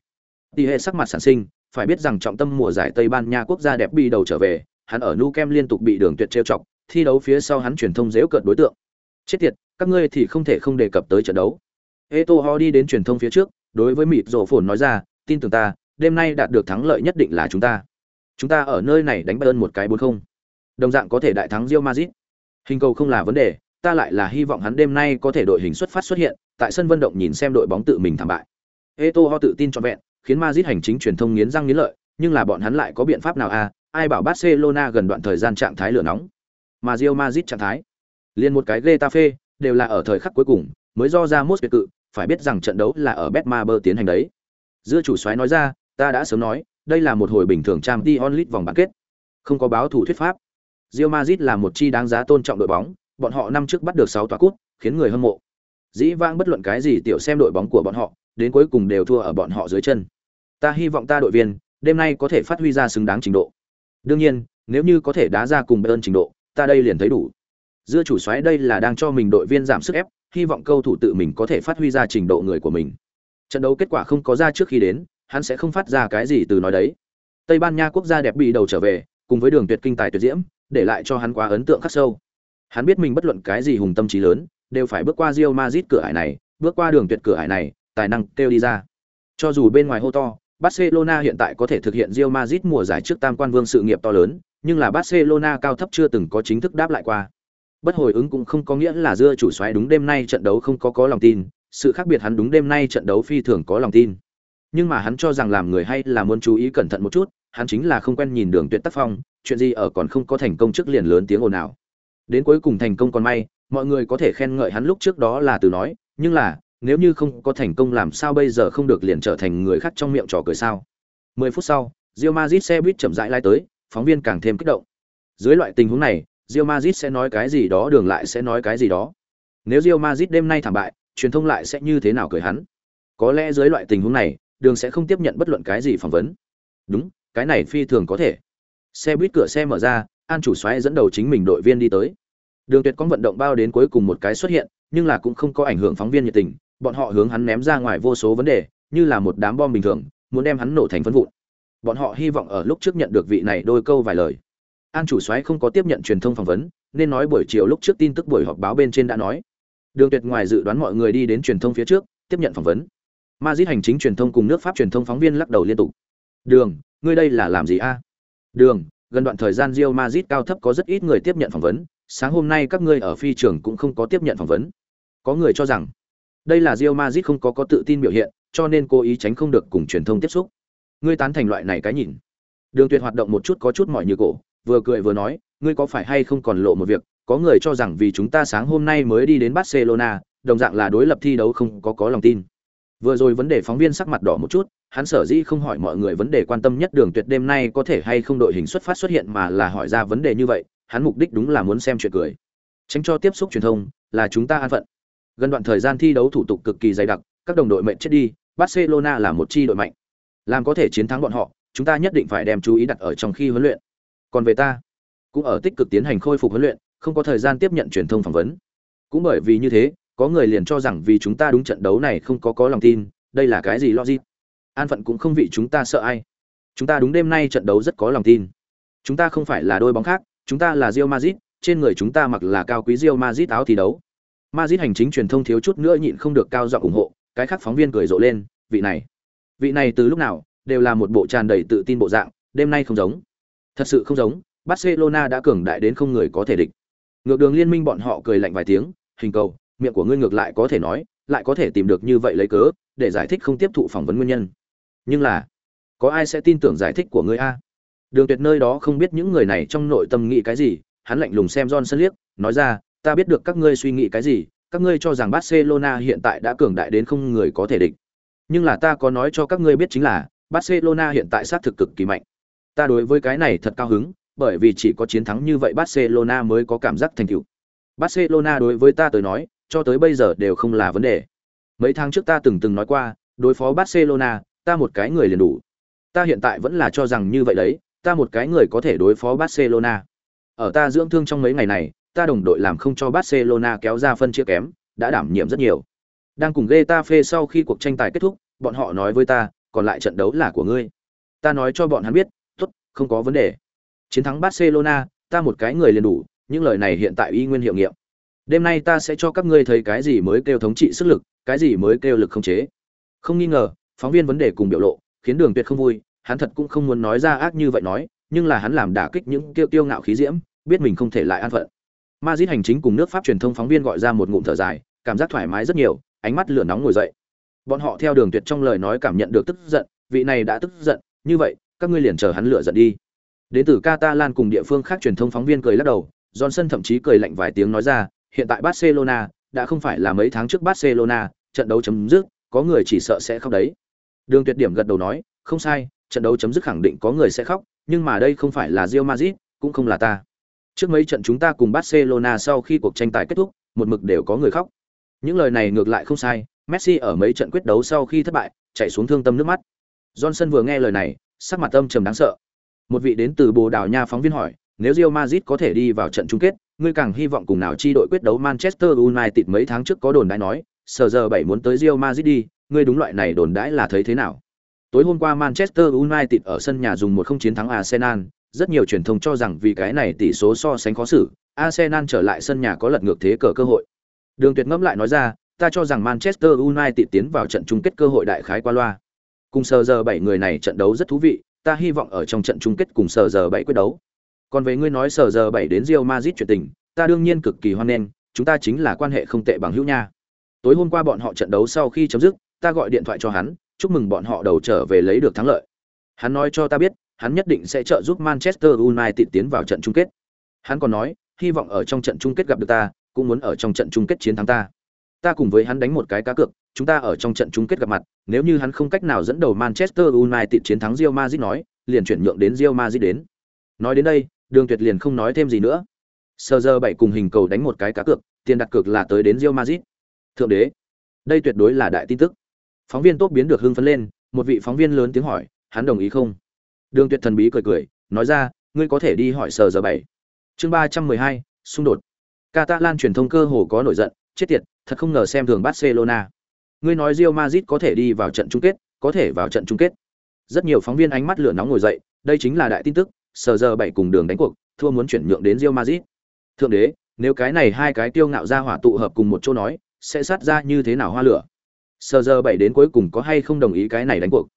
S1: TS sắc mặt sản sinh, phải biết rằng trọng tâm mùa giải Tây Ban Nha quốc gia đẹp bi đầu trở về, hắn ở Nou Camp liên tục bị đường tuyệt trêu chọc, thi đấu phía sau hắn truyền thông giễu cợt đối tượng. Chết tiệt, các ngươi thì không thể không đề cập tới trận đấu. Eto'o đi đến truyền thông phía trước, đối với mịt rổ phồn nói ra, tin tưởng ta, đêm nay đạt được thắng lợi nhất định là chúng ta. Chúng ta ở nơi này đánh Bayern một cái bốn không, Đồng dạng có thể đại thắng Real Madrid. Hình cầu không là vấn đề, ta lại là hy vọng hắn đêm nay có thể đội hình xuất phát xuất hiện, tại sân vận động nhìn xem đội bóng tự mình thảm bại. Eto'o tự tin cho vẹn, khiến Madrid hành chính truyền thông nghiến răng nghiến lợi, nhưng là bọn hắn lại có biện pháp nào à? Ai bảo Barcelona gần đoạn thời gian trạng thái lửa nóng, mà Real Madrid trạng thái, liền một cái Getafe, đều là ở thời khắc cuối cùng mới do ra mốt biệt cự, phải biết rằng trận đấu là ở Betmaber tiến hành đấy. Giữa chủ soái nói ra, ta đã sớm nói, đây là một hồi bình thường Champions League vòng bán kết, không có báo thủ thuyết pháp. Real Madrid là một chi đáng giá tôn trọng đội bóng, bọn họ năm trước bắt được 6 tòa cúp, khiến người hâm mộ. Dĩ vãng bất luận cái gì tiểu xem đội bóng của bọn họ, đến cuối cùng đều thua ở bọn họ dưới chân. Ta hy vọng ta đội viên đêm nay có thể phát huy ra xứng đáng trình độ. Đương nhiên, nếu như có thể đá ra cùng Bayern trình độ, ta đây liền thấy đủ. Dưa chủ xoáy đây là đang cho mình đội viên giảm sức ép, hy vọng cầu thủ tự mình có thể phát huy ra trình độ người của mình. Trận đấu kết quả không có ra trước khi đến, hắn sẽ không phát ra cái gì từ nói đấy. Tây Ban Nha quốc gia đẹp bị đầu trở về, cùng với đường tuyệt kinh tài tuyệt diễm, để lại cho hắn quá ấn tượng khắc sâu. Hắn biết mình bất luận cái gì hùng tâm trí lớn, đều phải bước qua Real Madrid cửa ải này, bước qua đường tuyệt cửa ải này, tài năng kêu đi ra. Cho dù bên ngoài hô to, Barcelona hiện tại có thể thực hiện Real Madrid mùa giải trước tam quan vương sự nghiệp to lớn, nhưng là Barcelona cao thấp chưa từng có chính thức đáp lại qua. Bất hồi ứng cũng không có nghĩa là dưa chủ xoáy đúng đêm nay trận đấu không có có lòng tin, sự khác biệt hắn đúng đêm nay trận đấu phi thường có lòng tin. Nhưng mà hắn cho rằng làm người hay là muốn chú ý cẩn thận một chút, hắn chính là không quen nhìn đường tuyệt tác phong, chuyện gì ở còn không có thành công trước liền lớn tiếng ồn ào. Đến cuối cùng thành công còn may, mọi người có thể khen ngợi hắn lúc trước đó là từ nói, nhưng là, nếu như không có thành công làm sao bây giờ không được liền trở thành người khác trong miệng trò cười sao? 10 phút sau, Real Madrid xe buýt chậm rãi lai tới, phóng viên càng thêm kích động. Dưới loại tình huống này, Real Madrid sẽ nói cái gì đó đường lại sẽ nói cái gì đó. Nếu Real Madrid đêm nay thảm bại, truyền thông lại sẽ như thế nào cười hắn? Có lẽ dưới loại tình huống này, đường sẽ không tiếp nhận bất luận cái gì phỏng vấn. Đúng, cái này phi thường có thể. Xe buýt cửa xe mở ra, An chủ xoáy dẫn đầu chính mình đội viên đi tới. Đường Tuyệt có vận động bao đến cuối cùng một cái xuất hiện, nhưng là cũng không có ảnh hưởng phóng viên nhiệt tình, bọn họ hướng hắn ném ra ngoài vô số vấn đề, như là một đám bom bình thường, muốn đem hắn nổ thành phấn vụn. Bọn họ hy vọng ở lúc trước nhận được vị này đôi câu vài lời. An chủ soái không có tiếp nhận truyền thông phỏng vấn, nên nói buổi chiều lúc trước tin tức buổi họp báo bên trên đã nói. Đường Tuyệt ngoài dự đoán mọi người đi đến truyền thông phía trước, tiếp nhận phỏng vấn. Madrid hành chính truyền thông cùng nước Pháp truyền thông phóng viên lắc đầu liên tục. "Đường, ngươi đây là làm gì a?" "Đường, gần đoạn thời gian rio mazit cao thấp có rất ít người tiếp nhận phỏng vấn, sáng hôm nay các ngươi ở phi trường cũng không có tiếp nhận phỏng vấn." Có người cho rằng, đây là rio mazit không có có tự tin biểu hiện, cho nên cố ý tránh không được cùng truyền thông tiếp xúc. Ngươi tán thành loại này cái nhìn. Đường Tuyệt hoạt động một chút có chút mỏi như cổ, vừa cười vừa nói, ngươi có phải hay không còn lộ một việc, có người cho rằng vì chúng ta sáng hôm nay mới đi đến Barcelona, đồng dạng là đối lập thi đấu không có có lòng tin. Vừa rồi vấn đề phóng viên sắc mặt đỏ một chút, hắn sở dĩ không hỏi mọi người vấn đề quan tâm nhất Đường Tuyệt đêm nay có thể hay không đội hình xuất phát xuất hiện mà là hỏi ra vấn đề như vậy, hắn mục đích đúng là muốn xem chuyện cười. Tránh cho tiếp xúc truyền thông, là chúng ta an phận. Gần đoạn thời gian thi đấu thủ tục cực kỳ dày đặc, các đồng đội mệnh chết đi, Barcelona là một chi đội mạnh. Làm có thể chiến thắng bọn họ, chúng ta nhất định phải đem chú ý đặt ở trong khi huấn luyện. Còn về ta, cũng ở tích cực tiến hành khôi phục huấn luyện, không có thời gian tiếp nhận truyền thông phỏng vấn. Cũng bởi vì như thế, có người liền cho rằng vì chúng ta đúng trận đấu này không có có lòng tin, đây là cái gì logic? An phận cũng không vị chúng ta sợ ai. Chúng ta đúng đêm nay trận đấu rất có lòng tin. Chúng ta không phải là đôi bóng khác, chúng ta là Real Madrid, trên người chúng ta mặc là cao quý Real Madrid áo thi đấu. Madrid hành chính truyền thông thiếu chút nữa nhịn không được cao giọng ủng hộ, cái khác phóng viên cười rộ lên, vị này, vị này từ lúc nào đều là một bộ tràn đầy tự tin bộ dạng, đêm nay không giống. Thật sự không giống, Barcelona đã cường đại đến không người có thể địch. Ngược đường liên minh bọn họ cười lạnh vài tiếng, hình cầu, miệng của ngươi ngược lại có thể nói, lại có thể tìm được như vậy lấy cớ, để giải thích không tiếp thụ phỏng vấn nguyên nhân. Nhưng là, có ai sẽ tin tưởng giải thích của ngươi a? Đường Tuyệt nơi đó không biết những người này trong nội tâm nghĩ cái gì, hắn lạnh lùng xem Johnson liếc, nói ra, ta biết được các ngươi suy nghĩ cái gì, các ngươi cho rằng Barcelona hiện tại đã cường đại đến không người có thể địch. Nhưng là ta có nói cho các ngươi biết chính là, Barcelona hiện tại sát thực cực kỳ mạnh. Ta đối với cái này thật cao hứng, bởi vì chỉ có chiến thắng như vậy Barcelona mới có cảm giác thành tựu. Barcelona đối với ta tới nói, cho tới bây giờ đều không là vấn đề. Mấy tháng trước ta từng từng nói qua, đối phó Barcelona, ta một cái người liền đủ. Ta hiện tại vẫn là cho rằng như vậy đấy, ta một cái người có thể đối phó Barcelona. Ở ta dưỡng thương trong mấy ngày này, ta đồng đội làm không cho Barcelona kéo ra phân chia kém, đã đảm nhiệm rất nhiều. Đang cùng Getafe sau khi cuộc tranh tài kết thúc, bọn họ nói với ta, còn lại trận đấu là của ngươi. Ta nói cho bọn hắn biết, không có vấn đề. Chiến thắng Barcelona, ta một cái người liền đủ, những lời này hiện tại y nguyên hiệu nghiệm. Đêm nay ta sẽ cho các ngươi thấy cái gì mới kêu thống trị sức lực, cái gì mới kêu lực không chế. Không nghi ngờ, phóng viên vấn đề cùng biểu lộ, khiến Đường Tuyệt không vui, hắn thật cũng không muốn nói ra ác như vậy nói, nhưng là hắn làm đả kích những kiêu tiêu ngạo khí diễm, biết mình không thể lại an phận. Madrid hành chính cùng nước Pháp truyền thông phóng viên gọi ra một ngụm thở dài, cảm giác thoải mái rất nhiều, ánh mắt lửa nóng ngồi dậy. Bọn họ theo Đường Tuyệt trong lời nói cảm nhận được tức giận, vị này đã tức giận, như vậy, các ngươi liền chờ hắn lựa giận đi. Đến từ Catalan cùng địa phương khác truyền thông phóng viên cười lắc đầu, Johnson thậm chí cười lạnh vài tiếng nói ra, hiện tại Barcelona đã không phải là mấy tháng trước Barcelona, trận đấu chấm dứt, có người chỉ sợ sẽ khóc đấy. Đường Tuyệt điểm gật đầu nói, không sai, trận đấu chấm dứt khẳng định có người sẽ khóc, nhưng mà đây không phải là Real Madrid, cũng không là ta. Trước mấy trận chúng ta cùng Barcelona sau khi cuộc tranh tài kết thúc, một mực đều có người khóc. Những lời này ngược lại không sai, Messi ở mấy trận quyết đấu sau khi thất bại, chảy xuống thương tâm nước mắt. Johnson vừa nghe lời này, sắc mặt âm trầm đáng sợ. Một vị đến từ Bồ Đào Nha phóng viên hỏi, nếu Real Madrid có thể đi vào trận chung kết, ngươi càng hy vọng cùng nào chi đội quyết đấu Manchester United mấy tháng trước có đồn đãi nói, sở giờ bảy muốn tới Real Madrid đi, ngươi đúng loại này đồn đãi là thấy thế nào? Tối hôm qua Manchester United ở sân nhà dùng một không chiến thắng Arsenal, rất nhiều truyền thông cho rằng vì cái này tỷ số so sánh khó xử, Arsenal trở lại sân nhà có lật ngược thế cờ cơ hội. Đường Tuyệt ngẫm lại nói ra, ta cho rằng Manchester United tiến vào trận chung kết cơ hội đại khái qua loa. Cùng sờ giờ bảy người này trận đấu rất thú vị, ta hy vọng ở trong trận chung kết cùng sờ giờ bảy quyết đấu. Còn về ngươi nói sờ giờ bảy đến Rio Madrid chuyện tình, ta đương nhiên cực kỳ hoan nghênh, chúng ta chính là quan hệ không tệ bằng hữu nha. Tối hôm qua bọn họ trận đấu sau khi chấm dứt, ta gọi điện thoại cho hắn, chúc mừng bọn họ đầu trở về lấy được thắng lợi. Hắn nói cho ta biết, hắn nhất định sẽ trợ giúp Manchester United tiến vào trận chung kết. Hắn còn nói, hy vọng ở trong trận chung kết gặp được ta, cũng muốn ở trong trận chung kết chiến thắng ta. Ta cùng với hắn đánh một cái cá cược, chúng ta ở trong trận chung kết gặp mặt, nếu như hắn không cách nào dẫn đầu Manchester United chiến thắng Real Madrid nói, liền chuyển nhượng đến Real Madrid đến. Nói đến đây, Đường Tuyệt liền không nói thêm gì nữa. Sơ giờ bảy cùng hình cầu đánh một cái cá cược, tiền đặt cược là tới đến Real Madrid. Thượng đế, đây tuyệt đối là đại tin tức. Phóng viên tốt biến được hưng phấn lên, một vị phóng viên lớn tiếng hỏi, hắn đồng ý không? Đường Tuyệt thần bí cười cười, nói ra, ngươi có thể đi hỏi sờ giờ bảy. Chương ba trăm mười hai, xung đột. Catalan truyền thông cơ hồ có nổi giận, chết tiệt, thật không ngờ xem thường Barcelona. Ngươi nói Real Madrid có thể đi vào trận chung kết, có thể vào trận chung kết. Rất nhiều phóng viên ánh mắt lửa nóng ngồi dậy, đây chính là đại tin tức, sờ giờ bảy cùng đường đánh cuộc, thua muốn chuyển nhượng đến Real Madrid. Thượng đế, nếu cái này hai cái tiêu ngạo ra hỏa tụ hợp cùng một chỗ nói, sẽ sát ra như thế nào hoa lửa? Sờ giờ bảy đến cuối cùng có hay không đồng ý cái này đánh cuộc?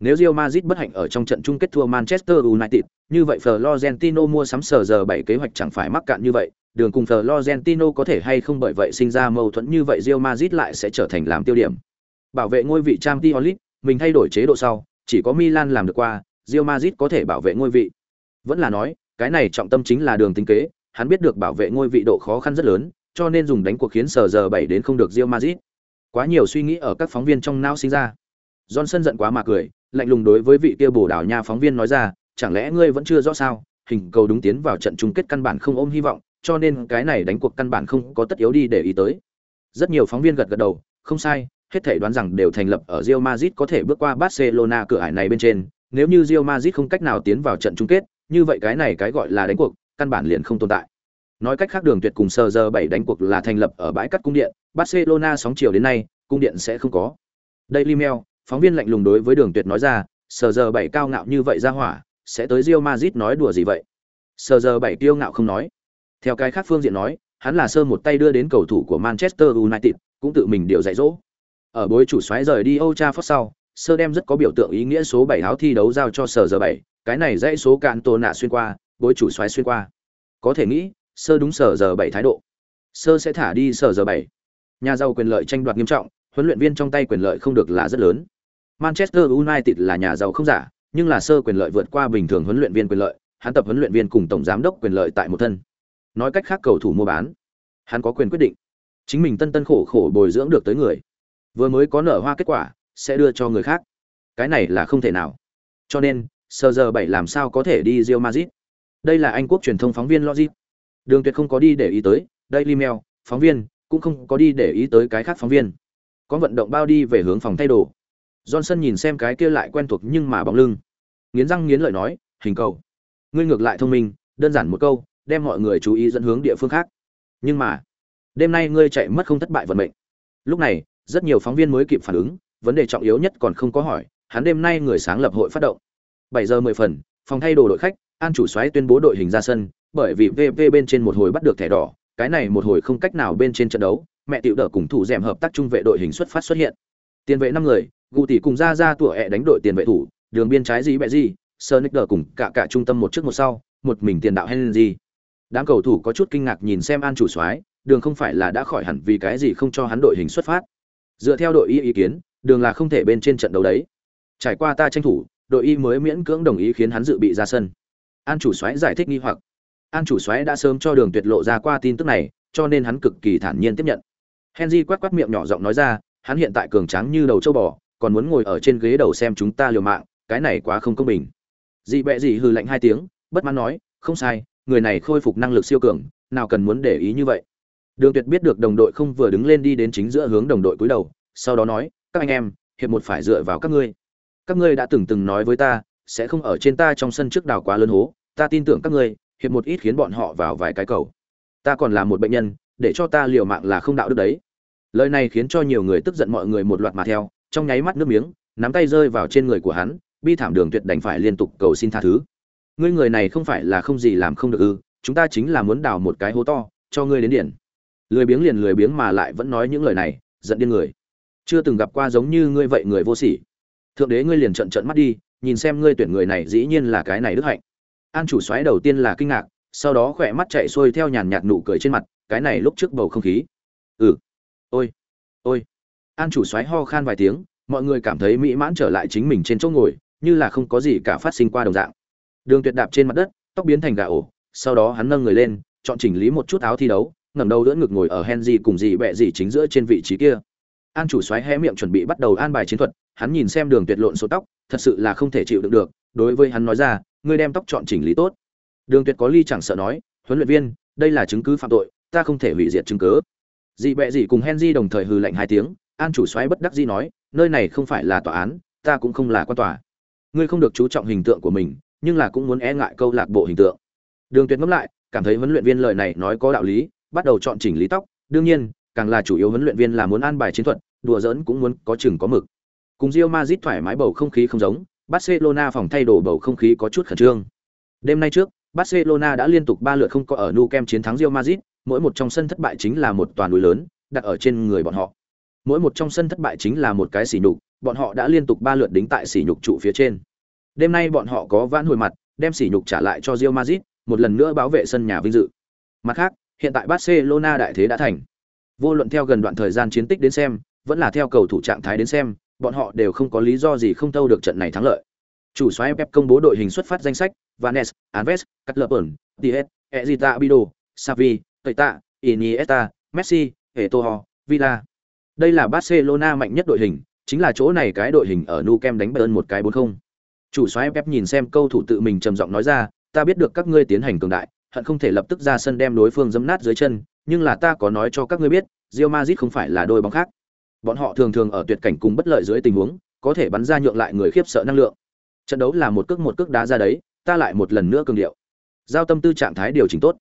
S1: Nếu Real Madrid bất hạnh ở trong trận chung kết thua Manchester United, như vậy Florentino mua sắm sờ giờ 7 kế hoạch chẳng phải mắc cạn như vậy, đường cùng Florentino có thể hay không bởi vậy sinh ra mâu thuẫn như vậy Real Madrid lại sẽ trở thành làm tiêu điểm. Bảo vệ ngôi vị Champions League, mình thay đổi chế độ sau, chỉ có Milan làm được qua, Real Madrid có thể bảo vệ ngôi vị. Vẫn là nói, cái này trọng tâm chính là đường tính kế, hắn biết được bảo vệ ngôi vị độ khó khăn rất lớn, cho nên dùng đánh cuộc khiến sờ giờ 7 đến không được Real Madrid. Quá nhiều suy nghĩ ở các phóng viên trong não sinh ra. Johnson giận quá mà cười, lạnh lùng đối với vị kia bổ đảo nha phóng viên nói ra, chẳng lẽ ngươi vẫn chưa rõ sao? Hình cầu đúng tiến vào trận chung kết căn bản không ôm hy vọng, cho nên cái này đánh cuộc căn bản không có tất yếu đi để ý tới. Rất nhiều phóng viên gật gật đầu, không sai, hết thảy đoán rằng đều thành lập ở Real Madrid có thể bước qua Barcelona cửa ải này bên trên, nếu như Real Madrid không cách nào tiến vào trận chung kết, như vậy cái này cái gọi là đánh cuộc, căn bản liền không tồn tại. Nói cách khác đường tuyệt cùng sờ giờ 7 đánh cuộc là thành lập ở bãi cắt cung điện, Barcelona sóng chiều đến nay, cung điện sẽ không có. Daily Mail, phóng viên lạnh lùng đối với đường tuyệt nói ra sờ giờ bảy cao ngạo như vậy ra hỏa sẽ tới rio mazit nói đùa gì vậy Sơ giờ bảy kiêu ngạo không nói. Theo cái khác phương diện nói, hắn là sơ một tay đưa đến cầu thủ của Manchester United, cũng tự mình điều dạy dỗ. Ở bối chủ xoáy rời đi Old Trafford sau, sơ đem rất có biểu tượng ý nghĩa số 7 áo thi đấu giao cho sở giờ 7, cái này dãy số cạn tổ nạ xuyên qua, bối chủ xoáy xuyên qua. Có thể nghĩ, sơ đúng sở giờ 7 thái độ. Sơ sẽ thả đi sở giờ 7. Nhà giàu quyền lợi tranh đoạt nghiêm trọng, huấn luyện viên trong tay quyền lợi không được là rất lớn. Manchester United là nhà giàu không giả, nhưng là sơ quyền lợi vượt qua bình thường huấn luyện viên quyền lợi, hắn tập huấn luyện viên cùng tổng giám đốc quyền lợi tại một thân. Nói cách khác cầu thủ mua bán, hắn có quyền quyết định. Chính mình tân tân khổ khổ bồi dưỡng được tới người, vừa mới có nở hoa kết quả, sẽ đưa cho người khác. Cái này là không thể nào. Cho nên, sơ giờ bảy làm sao có thể đi Real Madrid? Đây là Anh quốc truyền thông phóng viên Logic. Đường Tuyệt không có đi để ý tới, Daily Mail, phóng viên cũng không có đi để ý tới cái khác phóng viên. Có vận động bao đi về hướng phòng thay đồ. Johnson nhìn xem cái kia lại quen thuộc nhưng mà bóng lưng. Nghiến răng nghiến lợi nói, hình cầu. Ngươi ngược lại thông minh, đơn giản một câu, đem mọi người chú ý dẫn hướng địa phương khác. Nhưng mà, đêm nay ngươi chạy mất không thất bại vận mệnh. Lúc này, rất nhiều phóng viên mới kịp phản ứng, vấn đề trọng yếu nhất còn không có hỏi, hắn đêm nay người sáng lập hội phát động. 7 giờ 10 phần, phòng thay đồ đội khách, An chủ soái tuyên bố đội hình ra sân, bởi vì VV bên trên một hồi bắt được thẻ đỏ, cái này một hồi không cách nào bên trên trận đấu, mẹ tiểu đỡ cùng thủ dẻm hợp tác trung vệ đội hình xuất phát xuất hiện. Tiền vệ năm người, Gù tỷ cùng ra ra tủa ẹ đánh đội tiền vệ thủ, đường biên trái gì bẹ gì, sơ nick đỡ cùng cả cả trung tâm một trước một sau, một mình tiền đạo Henry. Đám cầu thủ có chút kinh ngạc nhìn xem An chủ soái, đường không phải là đã khỏi hẳn vì cái gì không cho hắn đội hình xuất phát. Dựa theo đội y ý kiến, đường là không thể bên trên trận đấu đấy. Trải qua ta tranh thủ, đội y mới miễn cưỡng đồng ý khiến hắn dự bị ra sân. An chủ soái giải thích nghi hoặc. An chủ soái đã sớm cho đường tuyệt lộ ra qua tin tức này, cho nên hắn cực kỳ thản nhiên tiếp nhận. Henry quát quát miệng nhỏ giọng nói ra, hắn hiện tại cường tráng như đầu châu bò, còn muốn ngồi ở trên ghế đầu xem chúng ta liều mạng, cái này quá không công bình. Dị bẹ dị hừ lạnh hai tiếng, bất mãn nói, không sai, người này khôi phục năng lực siêu cường, nào cần muốn để ý như vậy. Đường Tuyệt biết được đồng đội không vừa đứng lên đi đến chính giữa hướng đồng đội cúi đầu, sau đó nói, các anh em, hiệp một phải dựa vào các ngươi. Các ngươi đã từng từng nói với ta, sẽ không ở trên ta trong sân trước đào quá lớn hố, ta tin tưởng các ngươi, hiệp một ít khiến bọn họ vào vài cái cầu. Ta còn là một bệnh nhân, để cho ta liều mạng là không đạo đức đấy. Lời này khiến cho nhiều người tức giận mọi người một loạt mà theo, trong nháy mắt nước miếng, nắm tay rơi vào trên người của hắn, bi thảm đường tuyệt đành phải liên tục cầu xin tha thứ. Ngươi người này không phải là không gì làm không được ư? Chúng ta chính là muốn đào một cái hố to, cho ngươi đến điển. Lười biếng liền lười biếng mà lại vẫn nói những lời này, giận điên người. Chưa từng gặp qua giống như ngươi vậy người vô sỉ. Thượng đế ngươi liền trợn trợn mắt đi, nhìn xem ngươi tuyển người này dĩ nhiên là cái này đức hạnh an chủ xoáy đầu tiên là kinh ngạc sau đó khỏe mắt chạy xuôi theo nhàn nhạt nụ cười trên mặt cái này lúc trước bầu không khí ừ ôi ôi an chủ xoáy ho khan vài tiếng, mọi người cảm thấy mỹ mãn trở lại chính mình trên chỗ ngồi, như là không có gì cả phát sinh qua đồng dạng. Đường tuyệt đạp trên mặt đất, tóc biến thành gà ổ, sau đó hắn nâng người lên, chọn chỉnh lý một chút áo thi đấu, ngẩng đầu đỡ ngực ngồi ở henry cùng dì bẹ dì chính giữa trên vị trí kia. An chủ xoáy hé miệng chuẩn bị bắt đầu an bài chiến thuật, hắn nhìn xem đường tuyệt lộn số tóc, thật sự là không thể chịu đựng được, đối với hắn nói ra, ngươi đem tóc chọn chỉnh lý tốt. Đường tuyệt có ly chẳng sợ nói, huấn luyện viên, đây là chứng cứ phạm tội, ta không thể hủy diệt chứng cứ. Dị bẹ dị cùng henry đồng thời hừ lạnh hai tiếng an chủ xoáy bất đắc dĩ nói nơi này không phải là tòa án ta cũng không là quan tòa ngươi không được chú trọng hình tượng của mình nhưng là cũng muốn e ngại câu lạc bộ hình tượng đường tuyệt ngẫm lại cảm thấy huấn luyện viên lời này nói có đạo lý bắt đầu chọn chỉnh lý tóc đương nhiên càng là chủ yếu huấn luyện viên là muốn an bài chiến thuật đùa giỡn cũng muốn có chừng có mực cùng Real Madrid thoải mái bầu không khí không giống Barcelona phòng thay đồ bầu không khí có chút khẩn trương. Đêm nay trước, Barcelona đã liên tục ba lượt không có ở Nou Camp chiến thắng Real Madrid, mỗi một trong sân thất bại chính là một toàn núi lớn, đặt ở trên người bọn họ. Mỗi một trong sân thất bại chính là một cái sỉ nhục, bọn họ đã liên tục ba lượt đính tại sỉ nhục trụ phía trên. Đêm nay bọn họ có vãn hồi mặt, đem sỉ nhục trả lại cho Real Madrid, một lần nữa bảo vệ sân nhà vinh dự. Mặt khác, hiện tại Barcelona đại thế đã thành. Vô luận theo gần đoạn thời gian chiến tích đến xem, vẫn là theo cầu thủ trạng thái đến xem, bọn họ đều không có lý do gì không thâu được trận này thắng lợi. Chủ soái Pep công bố đội hình xuất phát danh sách, Vanes, Alves, Cutlerburn, Diez, Ezita Bido, Xavi, Keita, Iniesta, Messi, Eto'o, Villa. Đây là Barcelona mạnh nhất đội hình, chính là chỗ này cái đội hình ở Nou Camp đánh Bayern một cái 4-0. Chủ soái Pep nhìn xem câu thủ tự mình trầm giọng nói ra, ta biết được các ngươi tiến hành cường đại, hận không thể lập tức ra sân đem đối phương dẫm nát dưới chân, nhưng là ta có nói cho các ngươi biết, Real Madrid không phải là đôi bóng khác. Bọn họ thường thường ở tuyệt cảnh cùng bất lợi dưới tình huống, có thể bắn ra nhượng lại người khiếp sợ năng lượng. Trận đấu là một cước một cước đá ra đấy, ta lại một lần nữa cường điệu. Giao tâm tư trạng thái điều chỉnh tốt,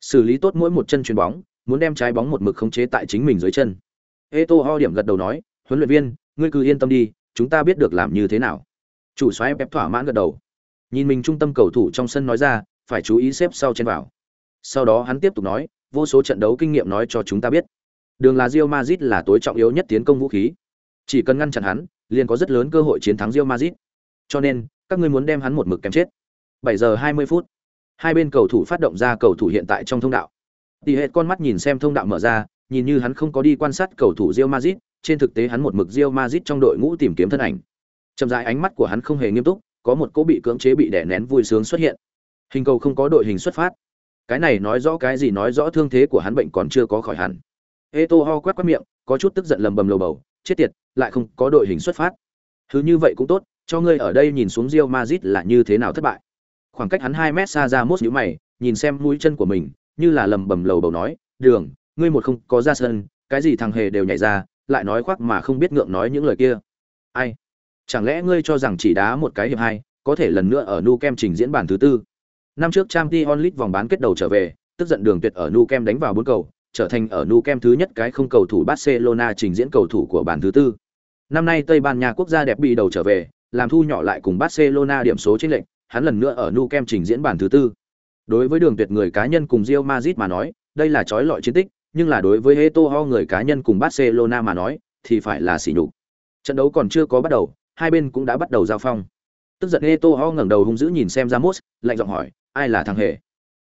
S1: xử lý tốt mỗi một chân chuyền bóng, muốn đem trái bóng một mực khống chế tại chính mình dưới chân. Eto ho điểm gật đầu nói, huấn luyện viên, ngươi cứ yên tâm đi, chúng ta biết được làm như thế nào. Chủ soái Pep thỏa mãn gật đầu. Nhìn mình trung tâm cầu thủ trong sân nói ra, phải chú ý xếp sau trên vào. Sau đó hắn tiếp tục nói, vô số trận đấu kinh nghiệm nói cho chúng ta biết, đường là Real Madrid là tối trọng yếu nhất tiến công vũ khí. Chỉ cần ngăn chặn hắn, liền có rất lớn cơ hội chiến thắng Real Madrid. Cho nên, các ngươi muốn đem hắn một mực kèm chết. 7 giờ 20 phút. Hai bên cầu thủ phát động ra cầu thủ hiện tại trong thông đạo. Tỷ hệ con mắt nhìn xem thông đạo mở ra, nhìn như hắn không có đi quan sát cầu thủ Real Madrid, trên thực tế hắn một mực Real Madrid trong đội ngũ tìm kiếm thân ảnh. Chậm rãi ánh mắt của hắn không hề nghiêm túc, có một cố bị cưỡng chế bị đè nén vui sướng xuất hiện. Hình cầu không có đội hình xuất phát. Cái này nói rõ cái gì nói rõ thương thế của hắn bệnh còn chưa có khỏi hẳn. Etoho quét quét miệng, có chút tức giận lầm bầm lầu bầu, chết tiệt, lại không có đội hình xuất phát. Thứ như vậy cũng tốt, cho ngươi ở đây nhìn xuống Real Madrid là như thế nào thất bại. Khoảng cách hắn 2 mét xa ra mốt nhíu mày, nhìn xem mũi chân của mình, như là lầm bầm lầu bầu nói, "Đường, ngươi một không có ra sân, cái gì thằng hề đều nhảy ra, lại nói khoác mà không biết ngượng nói những lời kia." Ai? Chẳng lẽ ngươi cho rằng chỉ đá một cái hiệp hai, có thể lần nữa ở Nu Kem trình diễn bản thứ tư? Năm trước Champions League vòng bán kết đầu trở về, tức giận Đường Tuyệt ở Nu Kem đánh vào bốn cầu, trở thành ở Nu Kem thứ nhất cái không cầu thủ Barcelona trình diễn cầu thủ của bản thứ tư. Năm nay Tây Ban Nha quốc gia đẹp bị đầu trở về, làm thu nhỏ lại cùng Barcelona điểm số chênh lệnh, hắn lần nữa ở Nu Kem trình diễn bản thứ tư. Đối với Đường Tuyệt người cá nhân cùng Real Madrid mà nói, đây là chói lọi chiến tích, nhưng là đối với Eto'o người cá nhân cùng Barcelona mà nói, thì phải là sỉ nhục. Trận đấu còn chưa có bắt đầu, hai bên cũng đã bắt đầu giao phong. Tức giận Eto'o ngẩng đầu hung dữ nhìn xem Ramos, lạnh giọng hỏi, ai là thằng hề?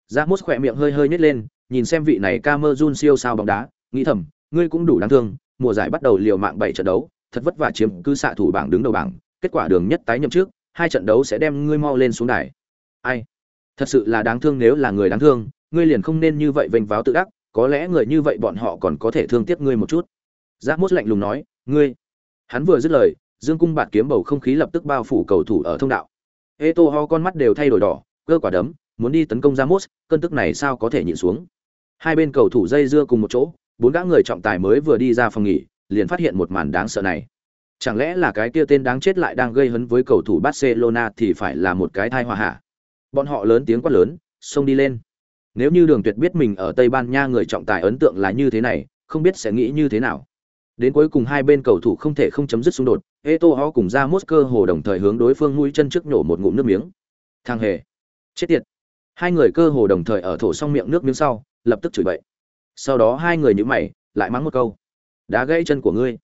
S1: Ramos khỏe miệng hơi hơi nhếch lên, nhìn xem vị này Camerun siêu sao bóng đá, nghĩ thầm, ngươi cũng đủ đáng thương, mùa giải bắt đầu liều mạng bảy trận đấu, thật vất vả chiếm cứ xạ thủ bảng đứng đầu bảng, kết quả đường nhất tái nhậm trước, hai trận đấu sẽ đem ngươi mau lên xuống đài. Ai? Thật sự là đáng thương nếu là người đáng thương, ngươi liền không nên như vậy vênh váo tự ác, có lẽ người như vậy bọn họ còn có thể thương tiếc ngươi một chút. Ramos lạnh lùng nói, ngươi. Hắn vừa dứt lời, dương cung bạt kiếm bầu không khí lập tức bao phủ cầu thủ ở thông đạo. Eto'o con mắt đều thay đổi đỏ, cơ quả đấm, muốn đi tấn công Ramos, cơn tức này sao có thể nhịn xuống. Hai bên cầu thủ dây dưa cùng một chỗ, bốn gã người trọng tài mới vừa đi ra phòng nghỉ, liền phát hiện một màn đáng sợ này. Chẳng lẽ là cái kia tên đáng chết lại đang gây hấn với cầu thủ Barcelona thì phải là một cái thai hòa hạ. Bọn họ lớn tiếng quát lớn, xông đi lên. Nếu như Đường Tuyệt biết mình ở Tây Ban Nha người trọng tài ấn tượng là như thế này, không biết sẽ nghĩ như thế nào. Đến cuối cùng hai bên cầu thủ không thể không chấm dứt xung đột, Eto'o cùng ra cơ hồ đồng thời hướng đối phương mũi chân trước nhổ một ngụm nước miếng. Thằng hề, chết tiệt. Hai người cơ hồ đồng thời ở thổ xong miệng nước miếng sau, lập tức chửi bậy. Sau đó hai người nhíu mày, lại mắng một câu. Đá gãy chân của ngươi,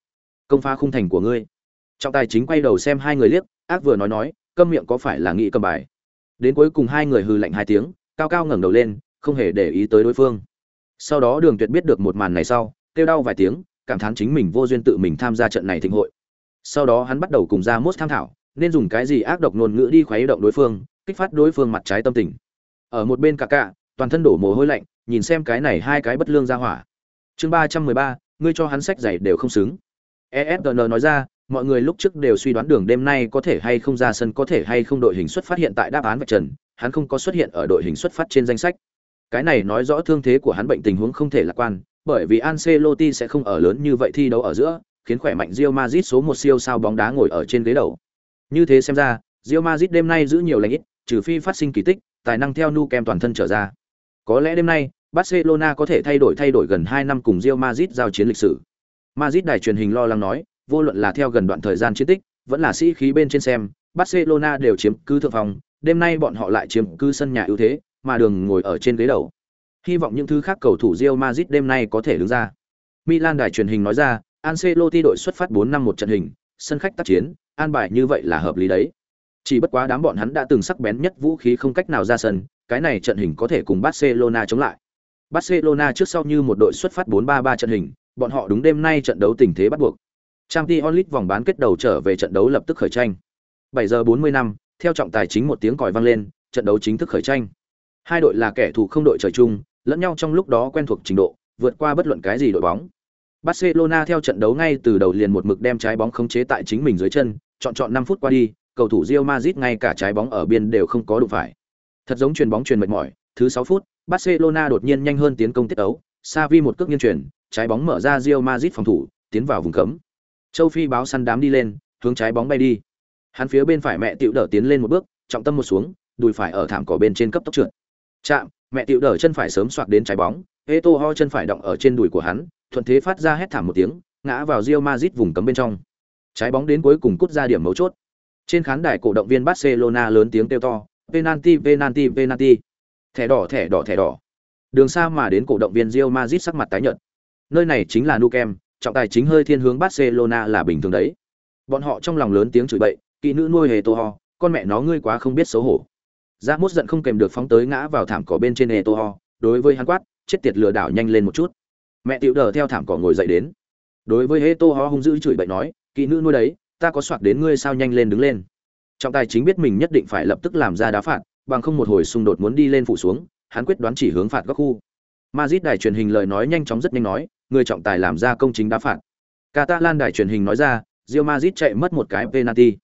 S1: công phá khung thành của ngươi. Trọng tài chính quay đầu xem hai người liếc, ác vừa nói nói, câm miệng có phải là nghĩ cầm bài. Đến cuối cùng hai người hừ lạnh hai tiếng, cao cao ngẩng đầu lên, không hề để ý tới đối phương. Sau đó Đường Tuyệt biết được một màn này sau, kêu đau vài tiếng, cảm thán chính mình vô duyên tự mình tham gia trận này thịnh hội. Sau đó hắn bắt đầu cùng ra mốt tham thảo, nên dùng cái gì ác độc ngôn ngữ đi khuấy động đối phương, kích phát đối phương mặt trái tâm tình. Ở một bên cả cả, toàn thân đổ mồ hôi lạnh, nhìn xem cái này hai cái bất lương ra hỏa. Chương ba trăm mười ba, ngươi cho hắn sách giày đều không xứng. ESPN nói ra, mọi người lúc trước đều suy đoán đường đêm nay có thể hay không ra sân có thể hay không đội hình xuất phát hiện tại đáp án vạch trần, hắn không có xuất hiện ở đội hình xuất phát trên danh sách. Cái này nói rõ thương thế của hắn bệnh tình huống không thể lạc quan, bởi vì Ancelotti sẽ không ở lớn như vậy thi đấu ở giữa, khiến khỏe mạnh Real Madrid số một siêu sao bóng đá ngồi ở trên ghế đầu. Như thế xem ra, Real Madrid đêm nay giữ nhiều lành ít, trừ phi phát sinh kỳ tích, tài năng theo nu kem toàn thân trở ra. Có lẽ đêm nay, Barcelona có thể thay đổi thay đổi gần 2 năm cùng Real Madrid giao chiến lịch sử. Madrid đài truyền hình lo lắng nói, vô luận là theo gần đoạn thời gian chiến tích, vẫn là sĩ khí bên trên xem, Barcelona đều chiếm cứ thượng phòng, đêm nay bọn họ lại chiếm cứ sân nhà ưu thế, mà đường ngồi ở trên ghế đầu. Hy vọng những thứ khác cầu thủ Real Madrid đêm nay có thể đứng ra. Milan đài truyền hình nói ra, Ancelotti đội xuất phát 4 năm một trận hình, sân khách tác chiến, an bài như vậy là hợp lý đấy. Chỉ bất quá đám bọn hắn đã từng sắc bén nhất vũ khí không cách nào ra sân, cái này trận hình có thể cùng Barcelona chống lại. Barcelona trước sau như một đội xuất phát 4-3-3 trận hình, bọn họ đúng đêm nay trận đấu tình thế bắt buộc. Champions League vòng bán kết đầu trở về trận đấu lập tức khởi tranh. 7 giờ 40 năm, theo trọng tài chính một tiếng còi vang lên, trận đấu chính thức khởi tranh. Hai đội là kẻ thù không đội trời chung, lẫn nhau trong lúc đó quen thuộc trình độ, vượt qua bất luận cái gì đội bóng. Barcelona theo trận đấu ngay từ đầu liền một mực đem trái bóng khống chế tại chính mình dưới chân, chọn chọn 5 phút qua đi, cầu thủ Real Madrid ngay cả trái bóng ở biên đều không có đụng phải. Thật giống chuyền bóng chuyền mệt mỏi, thứ 6 phút, Barcelona đột nhiên nhanh hơn tiến công tiết đấu, Xavi một cước nghiêng chuyển, trái bóng mở ra Real Madrid phòng thủ, tiến vào vùng cấm. Châu Phi báo săn đám đi lên, hướng trái bóng bay đi. Hắn phía bên phải mẹ tiểu đỡ tiến lên một bước, trọng tâm một xuống, đùi phải ở thảm cỏ bên trên cấp tốc trượt. Chạm, mẹ tiểu đỡ chân phải sớm xoạc đến trái bóng, Eto'o chân phải động ở trên đùi của hắn, thuận thế phát ra hét thảm một tiếng, ngã vào Real Madrid vùng cấm bên trong. Trái bóng đến cuối cùng cút ra điểm mấu chốt. Trên khán đài cổ động viên Barcelona lớn tiếng kêu to, penalty penalty penalty. Thẻ đỏ, thẻ đỏ, thẻ đỏ. Đường xa mà đến cổ động viên Real Madrid sắc mặt tái nhợt. Nơi này chính là Nou Camp, trọng tài chính hơi thiên hướng Barcelona là bình thường đấy. Bọn họ trong lòng lớn tiếng chửi bậy, kỹ nữ nuôi hề tô ho, con mẹ nó ngươi quá không biết xấu hổ. Ra mốt giận không kèm được phóng tới ngã vào thảm cỏ bên trên hề tô ho, đối với hắn quát, chết tiệt lừa đảo nhanh lên một chút. Mẹ tiểu đờ theo thảm cỏ ngồi dậy đến. Đối với hề tô ho hung dữ chửi bậy nói, kỹ nữ nuôi đấy, ta có soạt đến ngươi sao nhanh lên đứng lên. Trọng tài chính biết mình nhất định phải lập tức làm ra đá phạt, bằng không một hồi xung đột muốn đi lên phụ xuống, hắn quyết đoán chỉ hướng phạt góc khu. Madrid đài truyền hình lời nói nhanh chóng rất nhanh nói, người trọng tài làm ra công chính đá phạt. Catalan đài truyền hình nói ra, Real Madrid chạy mất một cái penalty.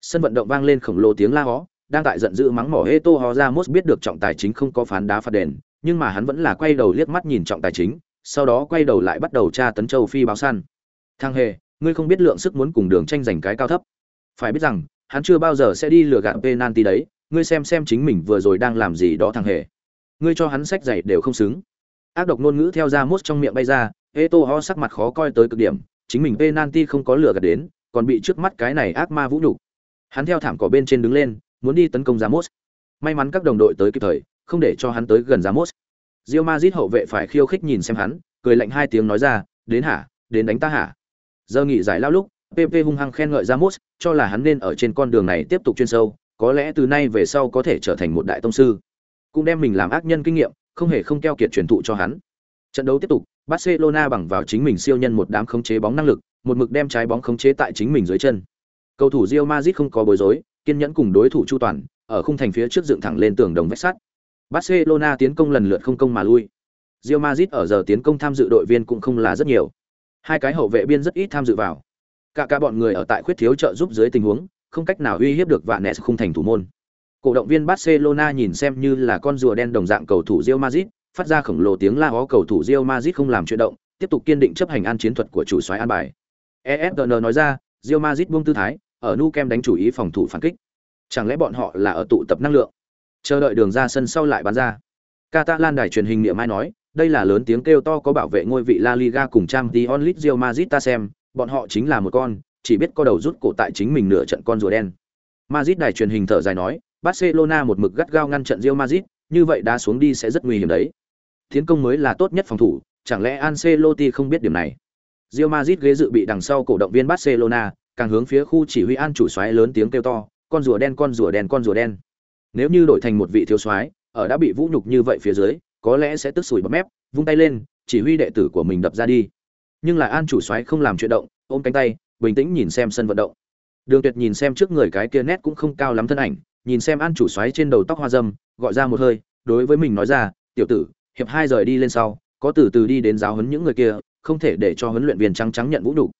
S1: Sân vận động vang lên khổng lồ tiếng la hó, đang tại giận dữ mắng mỏ Heto Ramos biết được trọng tài chính không có phán đá phạt đền, nhưng mà hắn vẫn là quay đầu liếc mắt nhìn trọng tài chính, sau đó quay đầu lại bắt đầu tra tấn châu phi báo săn. Thang hề, ngươi không biết lượng sức muốn cùng đường tranh giành cái cao thấp. Phải biết rằng, hắn chưa bao giờ sẽ đi lừa gạt penalty đấy, ngươi xem xem chính mình vừa rồi đang làm gì đó thằng hề. Ngươi cho hắn sách giày đều không xứng. Ác độc ngôn ngữ theo ra mút trong miệng bay ra, Eto ho sắc mặt khó coi tới cực điểm, chính mình penalty không có lừa gạt đến, còn bị trước mắt cái này ác ma vũ nhục. Hắn theo thảm cỏ bên trên đứng lên, muốn đi tấn công Ramos. May mắn các đồng đội tới kịp thời, không để cho hắn tới gần Ramos. Real Madrid hậu vệ phải khiêu khích nhìn xem hắn, cười lạnh hai tiếng nói ra, "Đến hả? Đến đánh ta hả?" Giờ nghỉ giải lao lúc, PP hung hăng khen ngợi Ramos, cho là hắn nên ở trên con đường này tiếp tục chuyên sâu, có lẽ từ nay về sau có thể trở thành một đại tông sư. Cũng đem mình làm ác nhân kinh nghiệm, không hề không keo kiệt truyền thụ cho hắn. Trận đấu tiếp tục, Barcelona bằng vào chính mình siêu nhân một đám khống chế bóng năng lực, một mực đem trái bóng khống chế tại chính mình dưới chân. Cầu thủ Real Madrid không có bối rối, kiên nhẫn cùng đối thủ chu toàn, ở khung thành phía trước dựng thẳng lên tường đồng vách sắt. Barcelona tiến công lần lượt không công mà lui. Real Madrid ở giờ tiến công tham dự đội viên cũng không là rất nhiều. Hai cái hậu vệ biên rất ít tham dự vào. Cả cả bọn người ở tại khuyết thiếu trợ giúp dưới tình huống, không cách nào uy hiếp được vạn nẹt khung thành thủ môn. Cổ động viên Barcelona nhìn xem như là con rùa đen đồng dạng cầu thủ Real Madrid, phát ra khổng lồ tiếng la ó cầu thủ Real Madrid không làm chuyện động, tiếp tục kiên định chấp hành an chiến thuật của chủ soái an bài. ESPN nói ra, Real Madrid buông tư thái, ở nu kem đánh chủ ý phòng thủ phản kích. Chẳng lẽ bọn họ là ở tụ tập năng lượng, chờ đợi đường ra sân sau lại bán ra. Catalan đài truyền hình niệm mai nói, đây là lớn tiếng kêu to có bảo vệ ngôi vị La Liga cùng trang t onlit rio mazit ta xem, bọn họ chính là một con, chỉ biết co đầu rút cổ tại chính mình nửa trận con rùa đen. mazit đài truyền hình thở dài nói, Barcelona một mực gắt gao ngăn trận rio mazit như vậy đá xuống đi sẽ rất nguy hiểm đấy. Tiến công mới là tốt nhất phòng thủ, chẳng lẽ Ancelotti không biết điểm này? Real Madrid ghế dự bị đằng sau cổ động viên Barcelona, càng hướng phía khu chỉ huy an chủ soái lớn tiếng kêu to, con rùa đen con rùa đen con rùa đen. Nếu như đổi thành một vị thiếu soái, ở đã bị vũ nhục như vậy phía dưới, có lẽ sẽ tức sủi bọt mép, vung tay lên, chỉ huy đệ tử của mình đập ra đi. Nhưng là an chủ soái không làm chuyện động, ôm cánh tay, bình tĩnh nhìn xem sân vận động. Đường Tuyệt nhìn xem trước người cái kia nét cũng không cao lắm thân ảnh, nhìn xem an chủ soái trên đầu tóc hoa râm, gọi ra một hơi, đối với mình nói ra, "Tiểu tử, hiệp hai rời đi lên sau, có từ từ đi đến giáo huấn những người kia, không thể để cho huấn luyện viên trắng trắng nhận vũ đủ.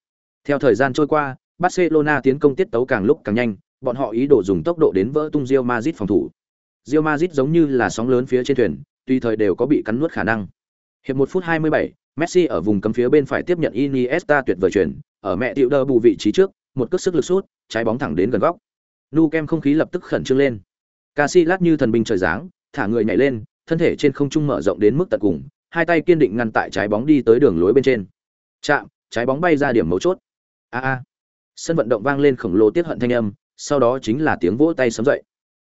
S1: Theo thời gian trôi qua, Barcelona tiến công tiết tấu càng lúc càng nhanh, bọn họ ý đồ dùng tốc độ đến vỡ tung Real Madrid phòng thủ. Real Madrid giống như là sóng lớn phía trên thuyền, tùy thời đều có bị cắn nuốt khả năng. Hiệp 1 phút 27, Messi ở vùng cấm phía bên phải tiếp nhận Iniesta tuyệt vời chuyển, ở mẹ tiểu đờ bù vị trí trước, một cước sức lực sút, trái bóng thẳng đến gần góc. Nu kem không khí lập tức khẩn trương lên. Casillas như thần binh trời giáng, thả người nhảy lên, thân thể trên không trung mở rộng đến mức tận cùng, hai tay kiên định ngăn tại trái bóng đi tới đường lối bên trên. Chạm, trái bóng bay ra điểm mấu chốt. A a. Sân vận động vang lên khổng lồ tiết hận thanh âm, sau đó chính là tiếng vỗ tay sấm dậy.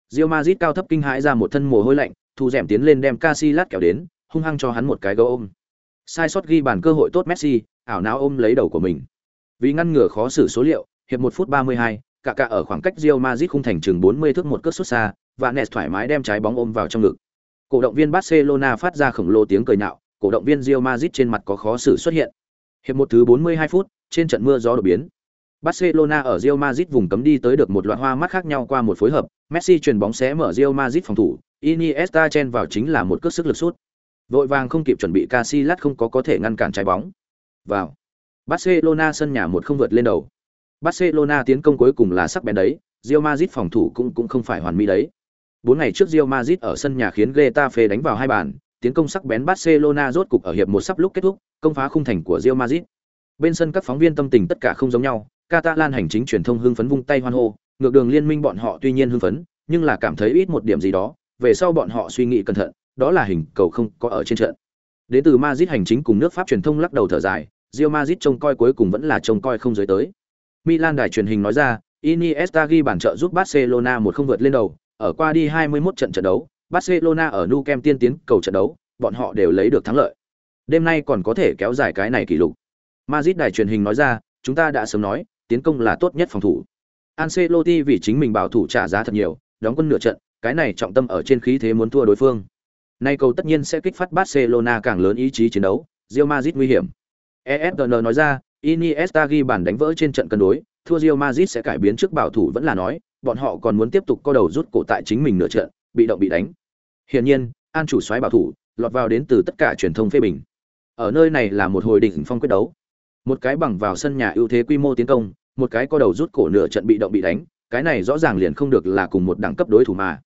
S1: Real Madrid cao thấp kinh hãi ra một thân mồ hôi lạnh, thu rèm tiến lên đem Casillas kéo đến, hung hăng cho hắn một cái gấu ôm. Sai sót ghi bàn cơ hội tốt Messi, ảo não ôm lấy đầu của mình. Vì ngăn ngừa khó xử số liệu, hiệp 1 phút 32, cả cả ở khoảng cách Real Madrid khung thành chừng 40 thước một cước xuất xa, và Nes thoải mái đem trái bóng ôm vào trong ngực. Cổ động viên Barcelona phát ra khổng lồ tiếng cười nhạo, cổ động viên Real Madrid trên mặt có khó xử xuất hiện. Hiệp một thứ 42 phút, trên trận mưa gió đột biến. Barcelona ở Real Madrid vùng cấm đi tới được một loạt hoa mắt khác nhau qua một phối hợp, Messi chuyền bóng xé mở Real Madrid phòng thủ, Iniesta chen vào chính là một cước sức lực sút. Vội vàng không kịp chuẩn bị Casillas không có có thể ngăn cản trái bóng. Vào. Barcelona sân nhà một không vượt lên đầu. Barcelona tiến công cuối cùng là sắc bén đấy, Real Madrid phòng thủ cũng cũng không phải hoàn mỹ đấy. Bốn ngày trước Real Madrid ở sân nhà khiến Getafe đánh vào hai bàn, tiến công sắc bén Barcelona rốt cục ở hiệp một sắp lúc kết thúc, công phá khung thành của Real Madrid. Bên sân các phóng viên tâm tình tất cả không giống nhau, Catalan hành chính truyền thông hưng phấn vung tay hoan hô, ngược đường liên minh bọn họ tuy nhiên hưng phấn, nhưng là cảm thấy ít một điểm gì đó, về sau bọn họ suy nghĩ cẩn thận, đó là hình cầu không có ở trên trận. Đến từ Madrid hành chính cùng nước Pháp truyền thông lắc đầu thở dài, Real Madrid trông coi cuối cùng vẫn là trông coi không dưới tới. Milan đài truyền hình nói ra, Iniesta ghi bàn trợ giúp Barcelona một không vượt lên đầu, ở qua đi 21 trận trận đấu, Barcelona ở Nou Camp tiên tiến cầu trận đấu, bọn họ đều lấy được thắng lợi. Đêm nay còn có thể kéo dài cái này kỷ lục. Madrid đài truyền hình nói ra, chúng ta đã sớm nói, tiến công là tốt nhất phòng thủ. Ancelotti vì chính mình bảo thủ trả giá thật nhiều, đóng quân nửa trận, cái này trọng tâm ở trên khí thế muốn thua đối phương. Nay cầu tất nhiên sẽ kích phát Barcelona càng lớn ý chí chiến đấu, Real Madrid nguy hiểm. ESPN nói ra, Iniesta ghi bàn đánh vỡ trên trận cân đối, thua Real Madrid sẽ cải biến trước bảo thủ vẫn là nói, bọn họ còn muốn tiếp tục co đầu rút cổ tại chính mình nửa trận, bị động bị đánh. Hiển nhiên, an chủ soái bảo thủ, lọt vào đến từ tất cả truyền thông phê bình. Ở nơi này là một hồi đỉnh phong quyết đấu. Một cái bằng vào sân nhà ưu thế quy mô tiến công, một cái co đầu rút cổ nửa trận bị động bị đánh, cái này rõ ràng liền không được là cùng một đẳng cấp đối thủ mà.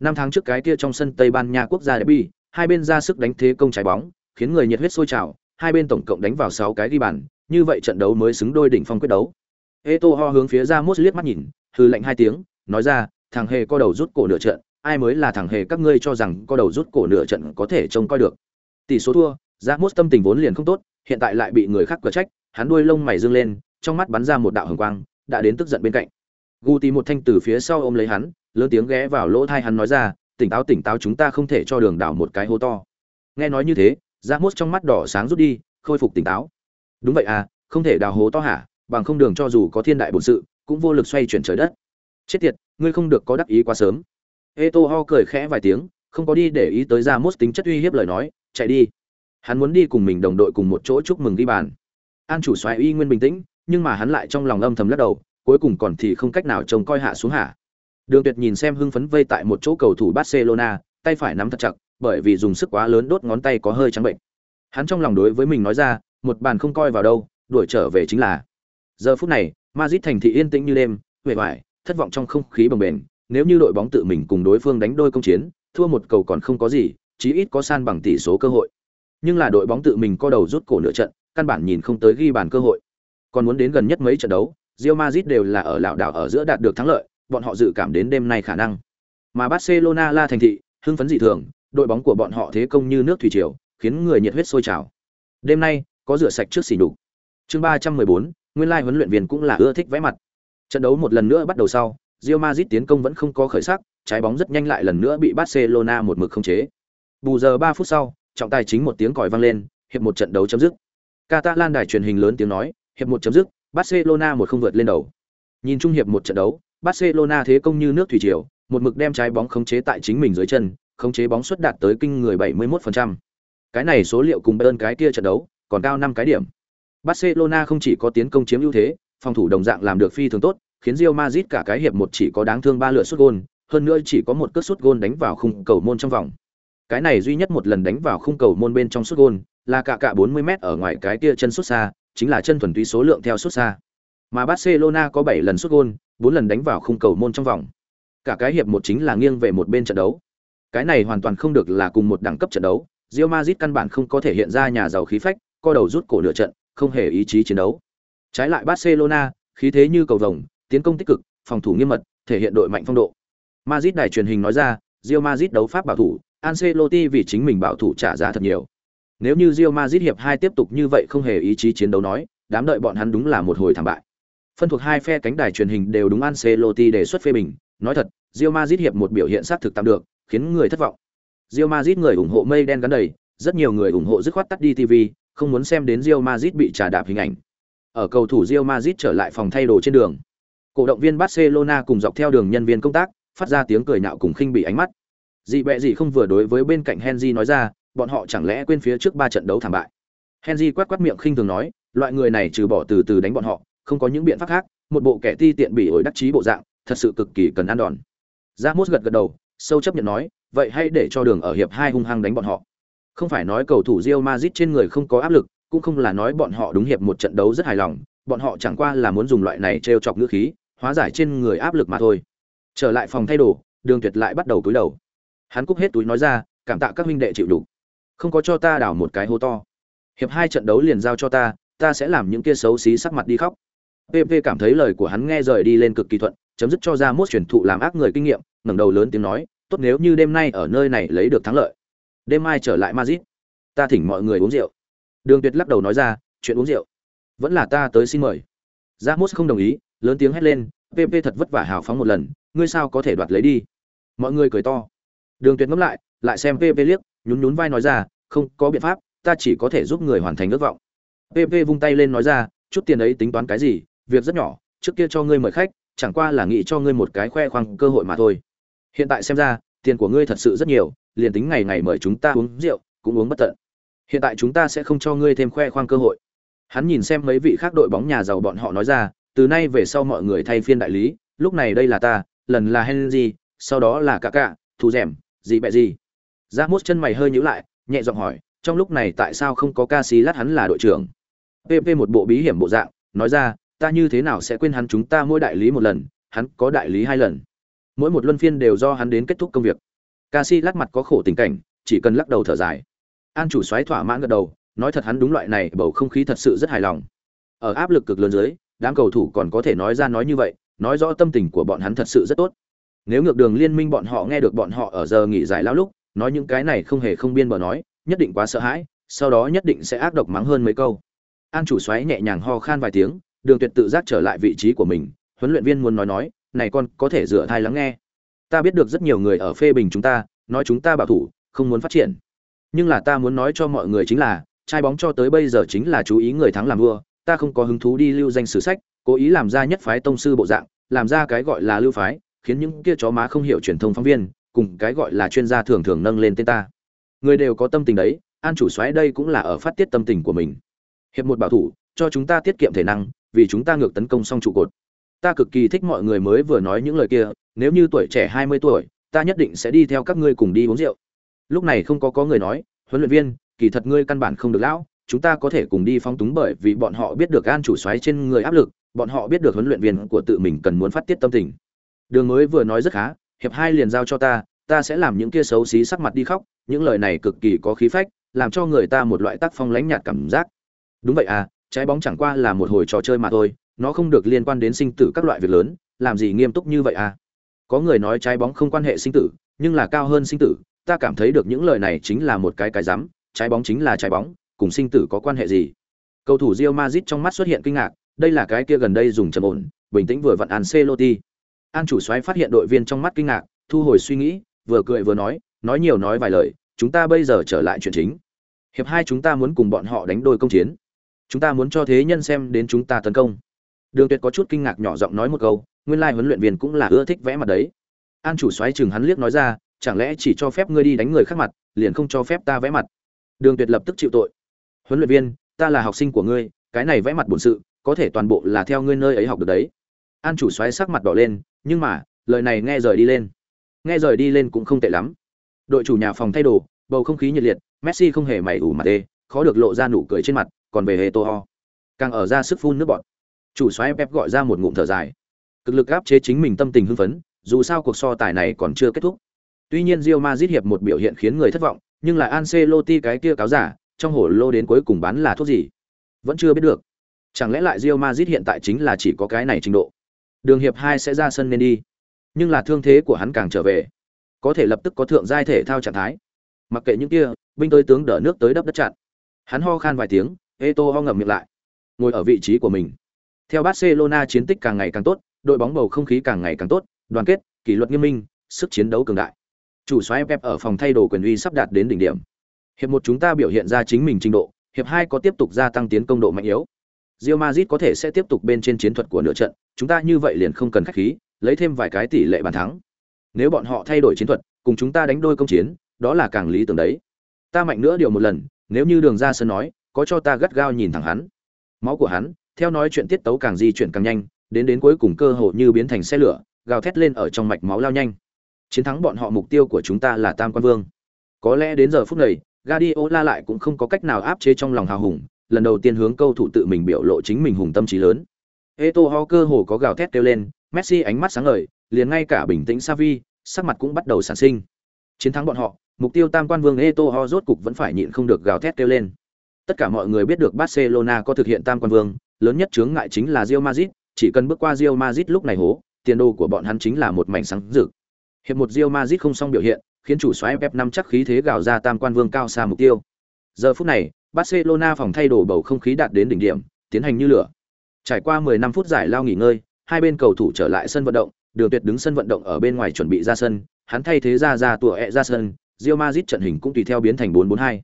S1: Năm tháng trước cái kia trong sân Tây Ban Nha quốc gia derby, hai bên ra sức đánh thế công trái bóng, khiến người nhiệt huyết sôi trào, hai bên tổng cộng đánh vào sáu cái ghi bàn, như vậy trận đấu mới xứng đôi đỉnh phong quyết đấu. Eto'o hướng phía ra mốt liếc mắt nhìn, hừ lạnh hai tiếng, nói ra, thằng hề co đầu rút cổ nửa trận, ai mới là thằng hề các ngươi cho rằng co đầu rút cổ nửa trận có thể trông coi được. Tỷ số thua, Ramos tâm tình vốn liền không tốt, hiện tại lại bị người khác cửa trách, hắn đuôi lông mày dương lên, trong mắt bắn ra một đạo hồng quang, đã đến tức giận bên cạnh. Guti một thanh từ phía sau ôm lấy hắn, lớn tiếng ghé vào lỗ tai hắn nói ra, tỉnh táo tỉnh táo chúng ta không thể cho đường đảo một cái hố to. Nghe nói như thế, Ramos trong mắt đỏ sáng rút đi, khôi phục tỉnh táo. Đúng vậy à, không thể đào hố to hả? Bằng không đường cho dù có thiên đại bổn sự, cũng vô lực xoay chuyển trời đất. Chết tiệt, ngươi không được có đắc ý quá sớm. Eto'o cười khẽ vài tiếng, không có đi để ý tới Ramos tính chất uy hiếp lời nói, chạy đi. Hắn muốn đi cùng mình đồng đội cùng một chỗ chúc mừng đi bàn. An chủ xoáy uy nguyên bình tĩnh, nhưng mà hắn lại trong lòng âm thầm lắc đầu, cuối cùng còn thì không cách nào trông coi hạ xuống hạ. Đường Tuyệt nhìn xem hưng phấn vây tại một chỗ cầu thủ Barcelona, tay phải nắm thật chặt, bởi vì dùng sức quá lớn đốt ngón tay có hơi trắng bệnh. Hắn trong lòng đối với mình nói ra, một bàn không coi vào đâu, đuổi trở về chính là. Giờ phút này, Madrid thành thị yên tĩnh như đêm, huệ hoại thất vọng trong không khí bồng bềnh, nếu như đội bóng tự mình cùng đối phương đánh đôi công chiến, thua một cầu còn không có gì, chí ít có san bằng tỷ số cơ hội. Nhưng là đội bóng tự mình co đầu rút cổ nửa trận, căn bản nhìn không tới ghi bàn cơ hội. Còn muốn đến gần nhất mấy trận đấu, Real Madrid đều là ở lão đảo ở giữa đạt được thắng lợi, bọn họ dự cảm đến đêm nay khả năng. Mà Barcelona la thành thị, hưng phấn dị thường, đội bóng của bọn họ thế công như nước thủy triều, khiến người nhiệt huyết sôi trào. Đêm nay, có rửa sạch trước xỉ nhục. Chương 314, nguyên lai huấn luyện viên cũng là ưa thích vẽ mặt. Trận đấu một lần nữa bắt đầu sau, Real Madrid tiến công vẫn không có khởi sắc, trái bóng rất nhanh lại lần nữa bị Barcelona một mực khống chế. Bù giờ 3 phút sau, trọng tài chính một tiếng còi vang lên, hiệp một trận đấu chấm dứt. Catalan đài truyền hình lớn tiếng nói, hiệp một chấm dứt, Barcelona một không vượt lên đầu. Nhìn chung hiệp một trận đấu, Barcelona thế công như nước thủy triều, một mực đem trái bóng khống chế tại chính mình dưới chân, khống chế bóng suất đạt tới kinh người 71%. Cái này số liệu cùng Bayern cái kia trận đấu, còn cao 5 cái điểm. Barcelona không chỉ có tiến công chiếm ưu thế, phòng thủ đồng dạng làm được phi thường tốt, khiến Real Madrid cả cái hiệp một chỉ có đáng thương 3 lượt sút gôn, hơn nữa chỉ có một cước sút gôn đánh vào khung cầu môn trong vòng. Cái này duy nhất một lần đánh vào khung cầu môn bên trong sút gôn là cả cả 40m ở ngoài cái kia chân sút xa, chính là chân thuần túy số lượng theo sút xa. Mà Barcelona có 7 lần sút gol, 4 lần đánh vào khung cầu môn trong vòng. Cả cái hiệp một chính là nghiêng về một bên trận đấu. Cái này hoàn toàn không được là cùng một đẳng cấp trận đấu, Real Madrid căn bản không có thể hiện ra nhà giàu khí phách, co đầu rút cổ nửa trận, không hề ý chí chiến đấu. Trái lại Barcelona, khí thế như cầu vồng, tiến công tích cực, phòng thủ nghiêm mật, thể hiện đội mạnh phong độ. Madrid đài truyền hình nói ra, Real Madrid đấu pháp bảo thủ, Ancelotti vì chính mình bảo thủ trả giá thật nhiều. Nếu như Real Madrid hiệp 2 tiếp tục như vậy không hề ý chí chiến đấu nói, đám đợi bọn hắn đúng là một hồi thảm bại. Phân thuộc hai phe cánh đài truyền hình đều đúng Ancelotti đề xuất phê bình, nói thật, Real Madrid hiệp một biểu hiện sát thực tạm được, khiến người thất vọng. Real Madrid người ủng hộ mây đen gắn đầy, rất nhiều người ủng hộ dứt khoát tắt đi TV, không muốn xem đến Real Madrid bị trà đạp hình ảnh. Ở cầu thủ Real Madrid trở lại phòng thay đồ trên đường, cổ động viên Barcelona cùng dọc theo đường nhân viên công tác, phát ra tiếng cười nhạo cùng khinh bị ánh mắt. Dị bẹ gì không vừa đối với bên cạnh Henry nói ra, bọn họ chẳng lẽ quên phía trước ba trận đấu thảm bại. Henry quát quát miệng khinh thường nói, loại người này trừ bỏ từ từ đánh bọn họ, không có những biện pháp khác, một bộ kẻ ti tiện bị ổi đắc chí bộ dạng, thật sự cực kỳ cần ăn đòn. Ramos gật gật đầu, sâu chấp nhận nói, vậy hay để cho đường ở hiệp hai hung hăng đánh bọn họ. Không phải nói cầu thủ Real Madrid trên người không có áp lực, cũng không là nói bọn họ đúng hiệp một trận đấu rất hài lòng, bọn họ chẳng qua là muốn dùng loại này trêu chọc ngữ khí, hóa giải trên người áp lực mà thôi. Trở lại phòng thay đồ, Đường Tuyệt lại bắt đầu túi đầu. Hắn cúp hết túi nói ra, cảm tạ các huynh đệ chịu đủ. Không có cho ta đảo một cái hố to. Hiệp hai trận đấu liền giao cho ta, ta sẽ làm những kia xấu xí sắc mặt đi khóc. PP cảm thấy lời của hắn nghe rời đi lên cực kỳ thuận, chấm dứt cho ra mốt truyền thụ làm ác người kinh nghiệm, ngẩng đầu lớn tiếng nói, tốt nếu như đêm nay ở nơi này lấy được thắng lợi. Đêm mai trở lại mazit ta thỉnh mọi người uống rượu. Đường Tuyệt lắc đầu nói ra, chuyện uống rượu, vẫn là ta tới xin mời. ra mốt không đồng ý, lớn tiếng hét lên, PP thật vất vả hào phóng một lần, ngươi sao có thể đoạt lấy đi? Mọi người cười to. Đường Tuyệt ngẫm lại, lại xem PP liếc, nhún nhún vai nói ra, không có biện pháp, ta chỉ có thể giúp người hoàn thành ước vọng. PP vung tay lên nói ra, chút tiền ấy tính toán cái gì, việc rất nhỏ, trước kia cho ngươi mời khách, chẳng qua là nghĩ cho ngươi một cái khoe khoang cơ hội mà thôi. Hiện tại xem ra, tiền của ngươi thật sự rất nhiều, liền tính ngày ngày mời chúng ta uống rượu, cũng uống bất tận. Hiện tại chúng ta sẽ không cho ngươi thêm khoe khoang cơ hội. Hắn nhìn xem mấy vị khác đội bóng nhà giàu bọn họ nói ra, từ nay về sau mọi người thay phiên đại lý, lúc này đây là ta, lần là Henry, sau đó là cả cả, thủ rèm, gì bẹ gì. Ra mốt chân mày hơi nhíu lại, nhẹ giọng hỏi, trong lúc này tại sao không có ca sĩ lát hắn là đội trưởng? PP một bộ bí hiểm bộ dạng, nói ra, ta như thế nào sẽ quên hắn chúng ta mỗi đại lý một lần, hắn có đại lý hai lần. Mỗi một luân phiên đều do hắn đến kết thúc công việc. ca sĩ lát mặt có khổ tình cảnh, chỉ cần lắc đầu thở dài. An chủ xoáy thỏa mãn gật đầu, nói thật hắn đúng loại này bầu không khí thật sự rất hài lòng. Ở áp lực cực lớn dưới, đám cầu thủ còn có thể nói ra nói như vậy, nói rõ tâm tình của bọn hắn thật sự rất tốt. Nếu ngược đường liên minh bọn họ nghe được bọn họ ở giờ nghỉ giải lao lúc, nói những cái này không hề không biên bờ nói, nhất định quá sợ hãi, sau đó nhất định sẽ ác độc mắng hơn mấy câu. An chủ xoáy nhẹ nhàng ho khan vài tiếng, Đường Tuyệt tự giác trở lại vị trí của mình, huấn luyện viên muốn nói nói, này con có thể dựa thai lắng nghe. Ta biết được rất nhiều người ở phê bình chúng ta, nói chúng ta bảo thủ, không muốn phát triển. Nhưng là ta muốn nói cho mọi người chính là, trai bóng cho tới bây giờ chính là chú ý người thắng làm vua, ta không có hứng thú đi lưu danh sử sách, cố ý làm ra nhất phái tông sư bộ dạng, làm ra cái gọi là lưu phái, khiến những kia chó má không hiểu truyền thông phóng viên, cùng cái gọi là chuyên gia thường thường nâng lên tên ta. Người đều có tâm tình đấy, an chủ soái đây cũng là ở phát tiết tâm tình của mình. Hiệp một bảo thủ, cho chúng ta tiết kiệm thể năng, vì chúng ta ngược tấn công xong trụ cột. Ta cực kỳ thích mọi người mới vừa nói những lời kia, nếu như tuổi trẻ 20 tuổi, ta nhất định sẽ đi theo các ngươi cùng đi uống rượu. Lúc này không có có người nói, huấn luyện viên, kỳ thật ngươi căn bản không được lão, chúng ta có thể cùng đi phong túng bởi vì bọn họ biết được an chủ xoáy trên người áp lực, bọn họ biết được huấn luyện viên của tự mình cần muốn phát tiết tâm tình. Đường mới vừa nói rất khá, hiệp hai liền giao cho ta, ta sẽ làm những kia xấu xí sắc mặt đi khóc, những lời này cực kỳ có khí phách, làm cho người ta một loại tác phong lãnh nhạt cảm giác. Đúng vậy à, trái bóng chẳng qua là một hồi trò chơi mà thôi, nó không được liên quan đến sinh tử các loại việc lớn, làm gì nghiêm túc như vậy à? Có người nói trái bóng không quan hệ sinh tử, nhưng là cao hơn sinh tử, ta cảm thấy được những lời này chính là một cái cái rắm, trái bóng chính là trái bóng, cùng sinh tử có quan hệ gì? Cầu thủ Real Madrid trong mắt xuất hiện kinh ngạc, đây là cái kia gần đây dùng trầm ổn, bình tĩnh vừa vặn Ancelotti. An chủ soái phát hiện đội viên trong mắt kinh ngạc, thu hồi suy nghĩ, vừa cười vừa nói, nói nhiều nói vài lời, chúng ta bây giờ trở lại chuyện chính. Hiệp hai chúng ta muốn cùng bọn họ đánh đôi công chiến. Chúng ta muốn cho thế nhân xem đến chúng ta tấn công. Đường Tuyệt có chút kinh ngạc nhỏ giọng nói một câu, nguyên lai huấn luyện viên cũng là ưa thích vẽ mặt đấy. An chủ soái chừng hắn liếc nói ra, chẳng lẽ chỉ cho phép ngươi đi đánh người khác mặt, liền không cho phép ta vẽ mặt. Đường Tuyệt lập tức chịu tội. Huấn luyện viên, ta là học sinh của ngươi, cái này vẽ mặt bổn sự, có thể toàn bộ là theo ngươi nơi ấy học được đấy. An chủ xoáy sắc mặt đỏ lên, nhưng mà, lời này nghe rời đi lên. Nghe rời đi lên cũng không tệ lắm. Đội chủ nhà phòng thay đồ, bầu không khí nhiệt liệt, Messi không hề mảy ủ mặt đê, khó được lộ ra nụ cười trên mặt, còn về hề to ho, càng ở ra sức phun nước bọt. Chủ xoáy Pep gọi ra một ngụm thở dài. Cực lực áp chế chính mình tâm tình hưng phấn, dù sao cuộc so tài này còn chưa kết thúc. Tuy nhiên Real Madrid hiệp một biểu hiện khiến người thất vọng, nhưng là Ancelotti cái kia cáo giả, trong hồ lô đến cuối cùng bán là thuốc gì? Vẫn chưa biết được. Chẳng lẽ lại Real Madrid hiện tại chính là chỉ có cái này trình độ? Đường hiệp Hai sẽ ra sân nên đi. Nhưng là thương thế của hắn càng trở về, có thể lập tức có thượng giai thể thao trạng thái. Mặc kệ những kia, binh tới tướng đỡ nước tới đắp đất chặn. Hắn ho khan vài tiếng, Eto ho ngậm miệng lại, ngồi ở vị trí của mình. Theo Barcelona chiến tích càng ngày càng tốt, đội bóng bầu không khí càng ngày càng tốt, đoàn kết, kỷ luật nghiêm minh, sức chiến đấu cường đại. Chủ soái Pep ở phòng thay đồ quyền uy sắp đạt đến đỉnh điểm. Hiệp một chúng ta biểu hiện ra chính mình trình độ, hiệp hai có tiếp tục gia tăng tiến công độ mạnh yếu. Real Madrid có thể sẽ tiếp tục bên trên chiến thuật của nửa trận, chúng ta như vậy liền không cần khách khí, lấy thêm vài cái tỷ lệ bàn thắng. Nếu bọn họ thay đổi chiến thuật, cùng chúng ta đánh đôi công chiến, đó là càng lý tưởng đấy. Ta mạnh nữa điều một lần, nếu như đường ra sân nói, có cho ta gắt gao nhìn thẳng hắn. Máu của hắn, theo nói chuyện tiết tấu càng di chuyển càng nhanh, đến đến cuối cùng cơ hội như biến thành xe lửa, gào thét lên ở trong mạch máu lao nhanh. Chiến thắng bọn họ mục tiêu của chúng ta là Tam Quan Vương. Có lẽ đến giờ phút này, Guardiola lại cũng không có cách nào áp chế trong lòng hào hùng, lần đầu tiên hướng câu thủ tự mình biểu lộ chính mình hùng tâm trí lớn. Eto'o cơ hồ có gào thét kêu lên, Messi ánh mắt sáng ngời, liền ngay cả bình tĩnh Xavi, sắc mặt cũng bắt đầu sản sinh. Chiến thắng bọn họ, mục tiêu tam quan vương Eto'o rốt cục vẫn phải nhịn không được gào thét kêu lên. Tất cả mọi người biết được Barcelona có thực hiện tam quan vương, lớn nhất chướng ngại chính là Real Madrid, chỉ cần bước qua Real Madrid lúc này hố, tiền đồ của bọn hắn chính là một mảnh sáng rực. Hiệp một Real Madrid không xong biểu hiện, khiến chủ soái Pep năm chắc khí thế gào ra tam quan vương cao xa mục tiêu. Giờ phút này, Barcelona phòng thay đồ bầu không khí đạt đến đỉnh điểm, tiến hành như lửa. Trải qua 10 năm phút giải lao nghỉ ngơi, hai bên cầu thủ trở lại sân vận động, Đường Tuyệt đứng sân vận động ở bên ngoài chuẩn bị ra sân, hắn thay thế ra ra tụa ẹ ra sân, Real Madrid trận hình cũng tùy theo biến thành 4-4-2.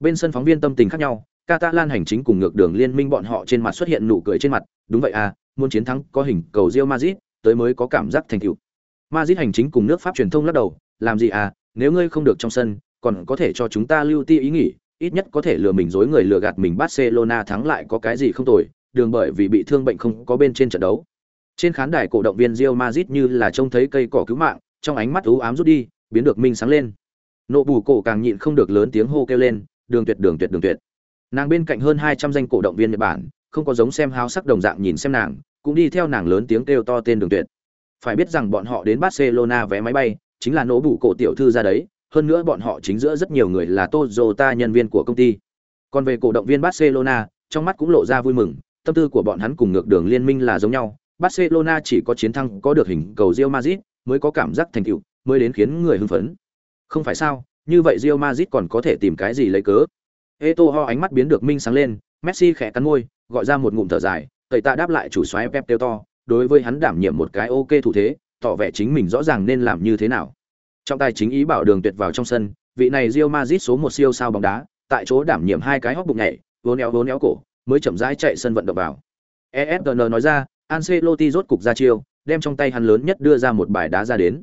S1: Bên sân phóng viên tâm tình khác nhau, Catalan hành chính cùng ngược đường liên minh bọn họ trên mặt xuất hiện nụ cười trên mặt, đúng vậy à, muốn chiến thắng có hình cầu Real Madrid, tới mới có cảm giác thành tựu. Madrid hành chính cùng nước Pháp truyền thông lắc đầu, làm gì à, nếu ngươi không được trong sân, còn có thể cho chúng ta lưu ti ý nghỉ, ít nhất có thể lừa mình dối người lừa gạt mình Barcelona thắng lại có cái gì không tồi, đường bởi vì bị thương bệnh không có bên trên trận đấu. Trên khán đài cổ động viên Real Madrid như là trông thấy cây cỏ cứu mạng, trong ánh mắt u ám rút đi, biến được minh sáng lên. Nộ bù cổ càng nhịn không được lớn tiếng hô kêu lên, đường tuyệt đường tuyệt đường tuyệt. Nàng bên cạnh hơn 200 danh cổ động viên Nhật Bản, không có giống xem háo sắc đồng dạng nhìn xem nàng, cũng đi theo nàng lớn tiếng kêu to tên đường tuyệt. Phải biết rằng bọn họ đến Barcelona vé máy bay, chính là nỗ bù cổ tiểu thư ra đấy, hơn nữa bọn họ chính giữa rất nhiều người là Toyota nhân viên của công ty. Còn về cổ động viên Barcelona, trong mắt cũng lộ ra vui mừng, tâm tư của bọn hắn cùng ngược đường liên minh là giống nhau, Barcelona chỉ có chiến thắng có được hình cầu Real Madrid mới có cảm giác thành tựu, mới đến khiến người hưng phấn. Không phải sao? Như vậy Real Madrid còn có thể tìm cái gì lấy cớ? Eto'o ánh mắt biến được minh sáng lên, Messi khẽ cắn môi, gọi ra một ngụm thở dài, tẩy tạ đáp lại chủ soái Pep to, đối với hắn đảm nhiệm một cái ok thủ thế, tỏ vẻ chính mình rõ ràng nên làm như thế nào. Trong tay chính ý bảo Đường Tuyệt vào trong sân, vị này Real Madrid số một siêu sao bóng đá, tại chỗ đảm nhiệm hai cái hốc bụng nhảy, vốn éo vốn éo cổ, mới chậm rãi chạy sân vận động vào. ESPN nói ra, Ancelotti rốt cục ra chiêu, đem trong tay hắn lớn nhất đưa ra một bài đá ra đến.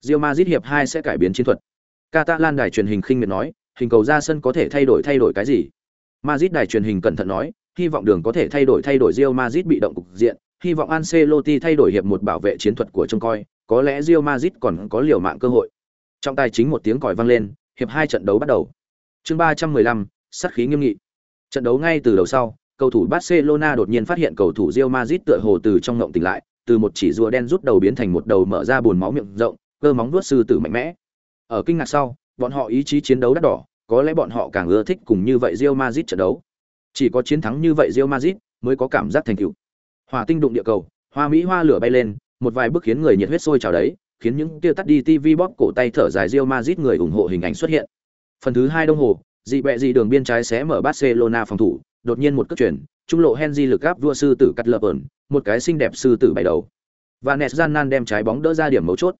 S1: Real Madrid hiệp 2 sẽ cải biến chiến thuật. Catalan đài truyền hình khinh miệt nói, hình cầu ra sân có thể thay đổi thay đổi cái gì? Madrid đài truyền hình cẩn thận nói, hy vọng đường có thể thay đổi thay đổi Real Madrid bị động cục diện, hy vọng Ancelotti thay đổi hiệp một bảo vệ chiến thuật của trông coi, có lẽ Real Madrid còn có liều mạng cơ hội. Trong tài chính một tiếng còi vang lên, hiệp hai trận đấu bắt đầu. Chương 315, sát khí nghiêm nghị. Trận đấu ngay từ đầu sau, cầu thủ Barcelona đột nhiên phát hiện cầu thủ Real Madrid tựa hồ từ trong ngộng tỉnh lại, từ một chỉ rùa đen rút đầu biến thành một đầu mở ra buồn máu miệng rộng, cơ móng vuốt sư tử mạnh mẽ. Ở kinh ngạc sau, bọn họ ý chí chiến đấu đắt đỏ, có lẽ bọn họ càng ưa thích cùng như vậy Real Madrid trận đấu. Chỉ có chiến thắng như vậy Real Madrid mới có cảm giác thành tựu. Hỏa tinh đụng địa cầu, hoa mỹ hoa lửa bay lên, một vài bước khiến người nhiệt huyết sôi trào đấy, khiến những kia tắt đi TV bóp cổ tay thở dài Real Madrid người ủng hộ hình ảnh xuất hiện. Phần thứ hai đồng hồ, dị bẹ dị đường biên trái xé mở Barcelona phòng thủ, đột nhiên một cước chuyển, trung lộ Henry lực gáp vua sư tử cắt lập ẩn, một cái xinh đẹp sư tử bảy đầu. Và Nesjanan đem trái bóng đỡ ra điểm mấu chốt.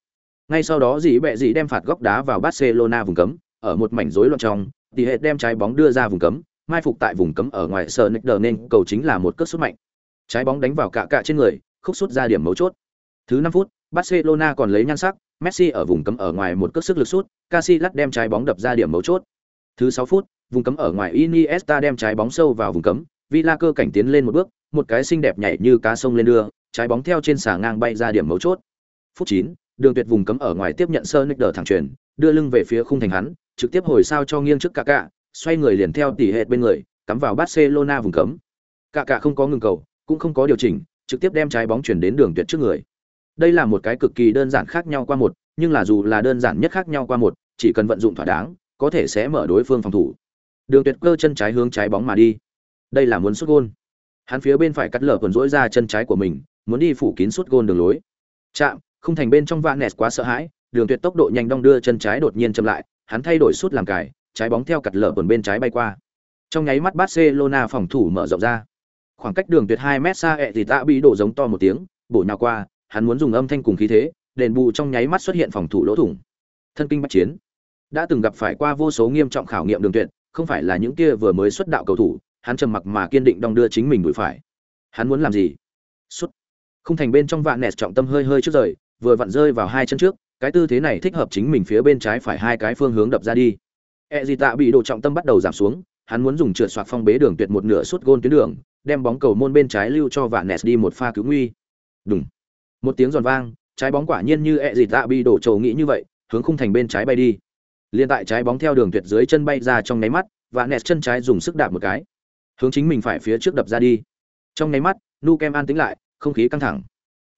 S1: Ngay sau đó dị bẹ dị đem phạt góc đá vào Barcelona vùng cấm, ở một mảnh rối loạn trong, thì hệ đem trái bóng đưa ra vùng cấm, mai phục tại vùng cấm ở ngoài sờ nick nên cầu chính là một cước sút mạnh. Trái bóng đánh vào cả cạ trên người, khúc sút ra điểm mấu chốt. Thứ 5 phút, Barcelona còn lấy nhan sắc, Messi ở vùng cấm ở ngoài một cước sức lực sút, Casillas đem trái bóng đập ra điểm mấu chốt. Thứ 6 phút, vùng cấm ở ngoài Iniesta đem trái bóng sâu vào vùng cấm, Villa cơ cảnh tiến lên một bước, một cái xinh đẹp nhảy như cá sông lên đưa, trái bóng theo trên xà ngang bay ra điểm mấu chốt. Phút 9, Đường Tuyệt vùng cấm ở ngoài tiếp nhận Sonic thẳng truyền, đưa lưng về phía khung thành hắn, trực tiếp hồi sao cho nghiêng trước Kaká, xoay người liền theo tỉ hệt bên người, cắm vào Barcelona vùng cấm. Kaká không có ngừng cầu, cũng không có điều chỉnh, trực tiếp đem trái bóng chuyển đến Đường Tuyệt trước người. Đây là một cái cực kỳ đơn giản khác nhau qua một, nhưng là dù là đơn giản nhất khác nhau qua một, chỉ cần vận dụng thỏa đáng, có thể sẽ mở đối phương phòng thủ. Đường Tuyệt cơ chân trái hướng trái bóng mà đi. Đây là muốn sút gôn. Hắn phía bên phải cắt lở quần rỗi ra chân trái của mình, muốn đi phủ kín sút gôn đường lối. Chạm, không thành bên trong vạn nẹt quá sợ hãi, Đường Tuyệt tốc độ nhanh đong đưa chân trái đột nhiên chậm lại, hắn thay đổi sút làm cài, trái bóng theo cắt lở quần bên trái bay qua. Trong nháy mắt Barcelona phòng thủ mở rộng ra. Khoảng cách Đường Tuyệt 2 mét xa ẹ thì tạ bị đổ giống to một tiếng, bổ nhào qua, hắn muốn dùng âm thanh cùng khí thế, đền bù trong nháy mắt xuất hiện phòng thủ lỗ thủng. Thân kinh bắt chiến. Đã từng gặp phải qua vô số nghiêm trọng khảo nghiệm Đường Tuyệt, không phải là những kia vừa mới xuất đạo cầu thủ, hắn trầm mặc mà kiên định đong đưa chính mình đuổi phải. Hắn muốn làm gì? Xuất. Không thành bên trong vạn nẹt trọng tâm hơi hơi trước rời, vừa vặn rơi vào hai chân trước, cái tư thế này thích hợp chính mình phía bên trái phải hai cái phương hướng đập ra đi. Ezita bị độ trọng tâm bắt đầu giảm xuống, hắn muốn dùng trượt xoạc phong bế đường tuyệt một nửa suốt gôn tuyến đường, đem bóng cầu môn bên trái lưu cho vạn nẹt đi một pha cứu nguy. Đùng. Một tiếng giòn vang, trái bóng quả nhiên như Ezita bị đổ trầu nghĩ như vậy, hướng khung thành bên trái bay đi. Liên tại trái bóng theo đường tuyệt dưới chân bay ra trong nháy mắt, và nẹt chân trái dùng sức đạp một cái, hướng chính mình phải phía trước đập ra đi. Trong nháy mắt, Nu Kem an tĩnh lại, không khí căng thẳng.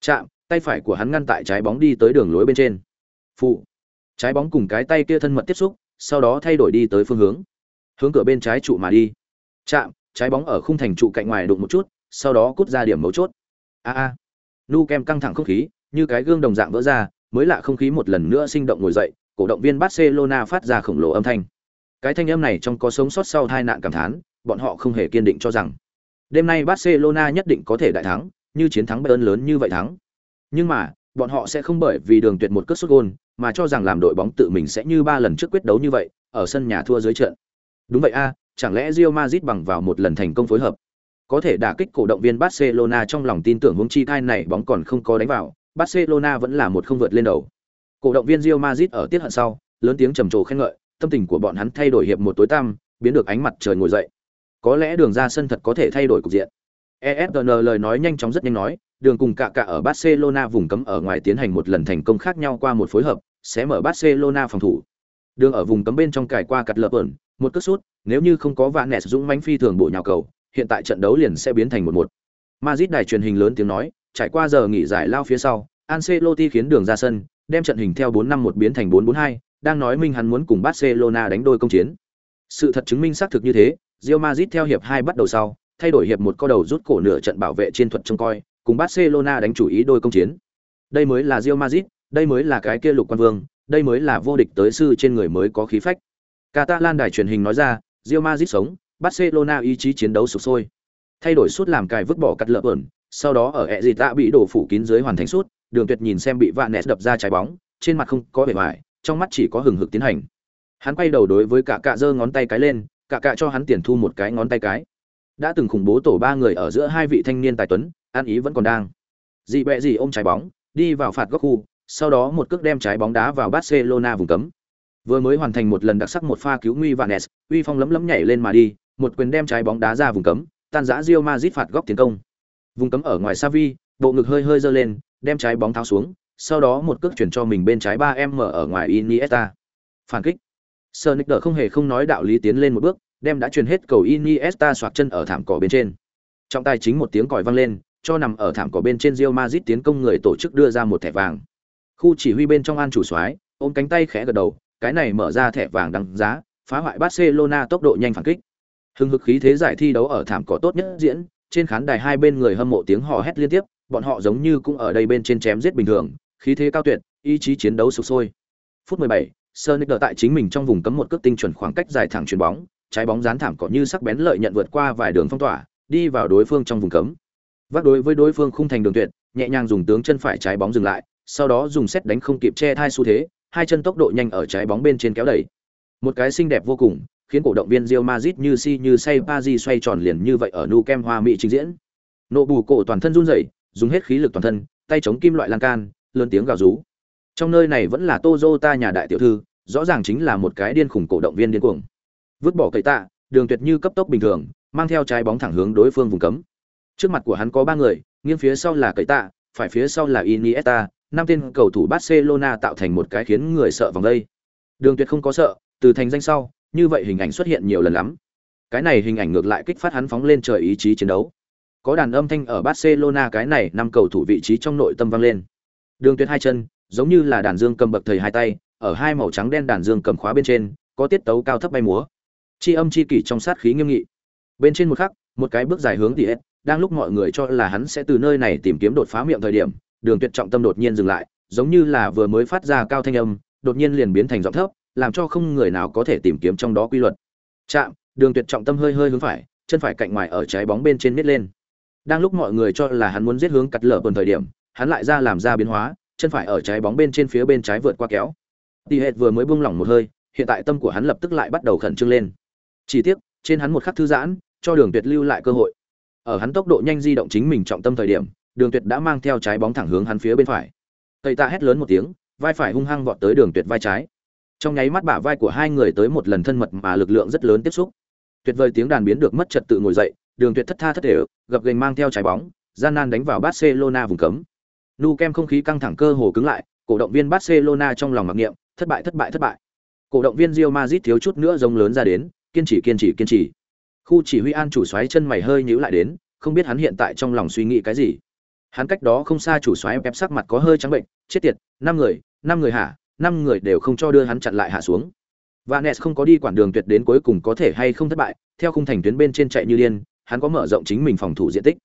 S1: Chạm, tay phải của hắn ngăn tại trái bóng đi tới đường lối bên trên. Phụ. Trái bóng cùng cái tay kia thân mật tiếp xúc, sau đó thay đổi đi tới phương hướng. Hướng cửa bên trái trụ mà đi. Chạm, trái bóng ở khung thành trụ cạnh ngoài đụng một chút, sau đó cút ra điểm mấu chốt. A a. Nu Kem căng thẳng không khí, như cái gương đồng dạng vỡ ra, mới lạ không khí một lần nữa sinh động ngồi dậy, cổ động viên Barcelona phát ra khổng lồ âm thanh. Cái thanh âm này trong có sống sót sau tai nạn cảm thán, bọn họ không hề kiên định cho rằng đêm nay Barcelona nhất định có thể đại thắng, như chiến thắng Bayern lớn như vậy thắng. Nhưng mà, bọn họ sẽ không bởi vì đường tuyệt một cước sút gol mà cho rằng làm đội bóng tự mình sẽ như ba lần trước quyết đấu như vậy, ở sân nhà thua dưới trận. Đúng vậy a, chẳng lẽ Real Madrid bằng vào một lần thành công phối hợp, có thể đả kích cổ động viên Barcelona trong lòng tin tưởng huống chi thai này bóng còn không có đánh vào, Barcelona vẫn là một không vượt lên đầu. Cổ động viên Real Madrid ở tiết hận sau, lớn tiếng trầm trồ khen ngợi, tâm tình của bọn hắn thay đổi hiệp một tối tăm, biến được ánh mặt trời ngồi dậy. Có lẽ đường ra sân thật có thể thay đổi cục diện. ESPN lời nói nhanh chóng rất nhanh nói, đường cùng cả cả ở Barcelona vùng cấm ở ngoài tiến hành một lần thành công khác nhau qua một phối hợp, sẽ mở Barcelona phòng thủ. Đường ở vùng cấm bên trong cải qua cắt lợp ẩn, một cú sút, nếu như không có vạn nẹt dũng mãnh phi thường bộ nhào cầu, hiện tại trận đấu liền sẽ biến thành một một. Madrid đài truyền hình lớn tiếng nói, trải qua giờ nghỉ giải lao phía sau, Ancelotti khiến đường ra sân, đem trận hình theo 4-5-1 biến thành 4-4-2, đang nói minh hắn muốn cùng Barcelona đánh đôi công chiến. Sự thật chứng minh xác thực như thế, Real Madrid theo hiệp 2 bắt đầu sau, thay đổi hiệp một co đầu rút cổ nửa trận bảo vệ chiến thuật trông coi, cùng Barcelona đánh chủ ý đôi công chiến. Đây mới là Real Madrid, đây mới là cái kia lục quan vương, đây mới là vô địch tới sư trên người mới có khí phách. Catalan đài truyền hình nói ra, Real Madrid sống, Barcelona ý chí chiến đấu sục sôi. Thay đổi suốt làm cài vứt bỏ cắt lợp ẩn, sau đó ở ẹ gì tạ bị đổ phủ kín dưới hoàn thành suốt, Đường Tuyệt nhìn xem bị Vạn nẹt đập ra trái bóng, trên mặt không có vẻ vải, trong mắt chỉ có hừng hực tiến hành. Hắn quay đầu đối với cả cạ giơ ngón tay cái lên, cả cạ cho hắn tiền thu một cái ngón tay cái. Đã từng khủng bố tổ ba người ở giữa hai vị thanh niên tài tuấn, an ý vẫn còn đang. Dị bẹ dị ôm trái bóng, đi vào phạt góc khu, sau đó một cước đem trái bóng đá vào Barcelona vùng cấm. Vừa mới hoàn thành một lần đặc sắc một pha cứu nguy Vanes, uy phong lấm lấm nhảy lên mà đi, một quyền đem trái bóng đá ra vùng cấm, tan rã Real Madrid phạt góc tiến công. Vùng cấm ở ngoài Savi, bộ ngực hơi hơi giơ lên, đem trái bóng tháo xuống, sau đó một cước chuyển cho mình bên trái 3m ở ngoài Iniesta. Phản kích. Sonic không hề không nói đạo lý tiến lên một bước, đem đã truyền hết cầu Iniesta xoạc chân ở thảm cỏ bên trên. Trong tay chính một tiếng còi vang lên, cho nằm ở thảm cỏ bên trên Real Madrid tiến công người tổ chức đưa ra một thẻ vàng. Khu chỉ huy bên trong an chủ soái, ôm cánh tay khẽ gật đầu, cái này mở ra thẻ vàng đăng giá, phá hoại Barcelona tốc độ nhanh phản kích. Hưng hực khí thế giải thi đấu ở thảm cỏ tốt nhất diễn, trên khán đài hai bên người hâm mộ tiếng hò hét liên tiếp, bọn họ giống như cũng ở đây bên trên chém giết bình thường, khí thế cao tuyệt, ý chí chiến đấu sục sôi. Phút 17, Sonic tại chính mình trong vùng cấm một cước tinh chuẩn khoảng cách dài thẳng chuyền bóng, trái bóng dán thảm cỏ như sắc bén lợi nhận vượt qua vài đường phong tỏa, đi vào đối phương trong vùng cấm. Vác đối với đối phương khung thành đường tuyệt, nhẹ nhàng dùng tướng chân phải trái bóng dừng lại, sau đó dùng xét đánh không kịp che thai xu thế, hai chân tốc độ nhanh ở trái bóng bên trên kéo đẩy. Một cái xinh đẹp vô cùng, khiến cổ động viên Real Madrid như si như say Paris xoay tròn liền như vậy ở Nou Camp Hoa Mỹ trình diễn. Nộ bù cổ toàn thân run rẩy, dùng hết khí lực toàn thân, tay chống kim loại lan can, lớn tiếng gào rú. Trong nơi này vẫn là Tozota nhà đại tiểu thư, rõ ràng chính là một cái điên khủng cổ động viên điên cuồng. Vứt bỏ cậy tạ, đường tuyệt như cấp tốc bình thường, mang theo trái bóng thẳng hướng đối phương vùng cấm. Trước mặt của hắn có ba người, nghiêng phía sau là cậy tạ, phải phía sau là Iniesta, năm tên cầu thủ Barcelona tạo thành một cái khiến người sợ vòng đây. Đường Tuyệt không có sợ, từ thành danh sau, như vậy hình ảnh xuất hiện nhiều lần lắm. Cái này hình ảnh ngược lại kích phát hắn phóng lên trời ý chí chiến đấu. Có đàn âm thanh ở Barcelona cái này năm cầu thủ vị trí trong nội tâm vang lên. Đường Tuyệt hai chân, giống như là đàn dương cầm bậc thầy hai tay, ở hai màu trắng đen đàn dương cầm khóa bên trên, có tiết tấu cao thấp bay múa. Chi âm chi kỷ trong sát khí nghiêm nghị. Bên trên một khắc, một cái bước dài hướng tỉ đang lúc mọi người cho là hắn sẽ từ nơi này tìm kiếm đột phá miệng thời điểm, Đường Tuyệt trọng tâm đột nhiên dừng lại, giống như là vừa mới phát ra cao thanh âm, đột nhiên liền biến thành giọng thấp, làm cho không người nào có thể tìm kiếm trong đó quy luật. Chạm, Đường Tuyệt trọng tâm hơi hơi hướng phải, chân phải cạnh ngoài ở trái bóng bên trên miết lên. Đang lúc mọi người cho là hắn muốn giết hướng cắt lở bần thời điểm, hắn lại ra làm ra biến hóa, chân phải ở trái bóng bên trên phía bên trái vượt qua kéo. Tỷ Hệt vừa mới buông lỏng một hơi, hiện tại tâm của hắn lập tức lại bắt đầu khẩn trương lên. Chỉ tiếc, trên hắn một khắc thư giãn, cho Đường Tuyệt lưu lại cơ hội. Ở hắn tốc độ nhanh di động chính mình trọng tâm thời điểm, Đường Tuyệt đã mang theo trái bóng thẳng hướng hắn phía bên phải. Tây ta hét lớn một tiếng, vai phải hung hăng vọt tới Đường Tuyệt vai trái. Trong nháy mắt bả vai của hai người tới một lần thân mật mà lực lượng rất lớn tiếp xúc. Tuyệt vời tiếng đàn biến được mất trật tự ngồi dậy, Đường Tuyệt thất tha thất để, gập ghềnh mang theo trái bóng, gian nan đánh vào Barcelona vùng cấm. Nu kem không khí căng thẳng cơ hồ cứng lại, cổ động viên Barcelona trong lòng mặc niệm, thất bại thất bại thất bại. Cổ động viên Real Madrid thiếu chút nữa rống lớn ra đến, kiên trì kiên trì kiên trì. Khu chỉ huy An chủ xoáy chân mày hơi nhíu lại đến, không biết hắn hiện tại trong lòng suy nghĩ cái gì. Hắn cách đó không xa chủ xoáy Pep sắc mặt có hơi trắng bệnh, chết tiệt, năm người, năm người hả? Năm người đều không cho đưa hắn chặn lại hạ xuống. Vanes không có đi quản đường tuyệt đến cuối cùng có thể hay không thất bại, theo khung thành tuyến bên trên chạy như điên, hắn có mở rộng chính mình phòng thủ diện tích.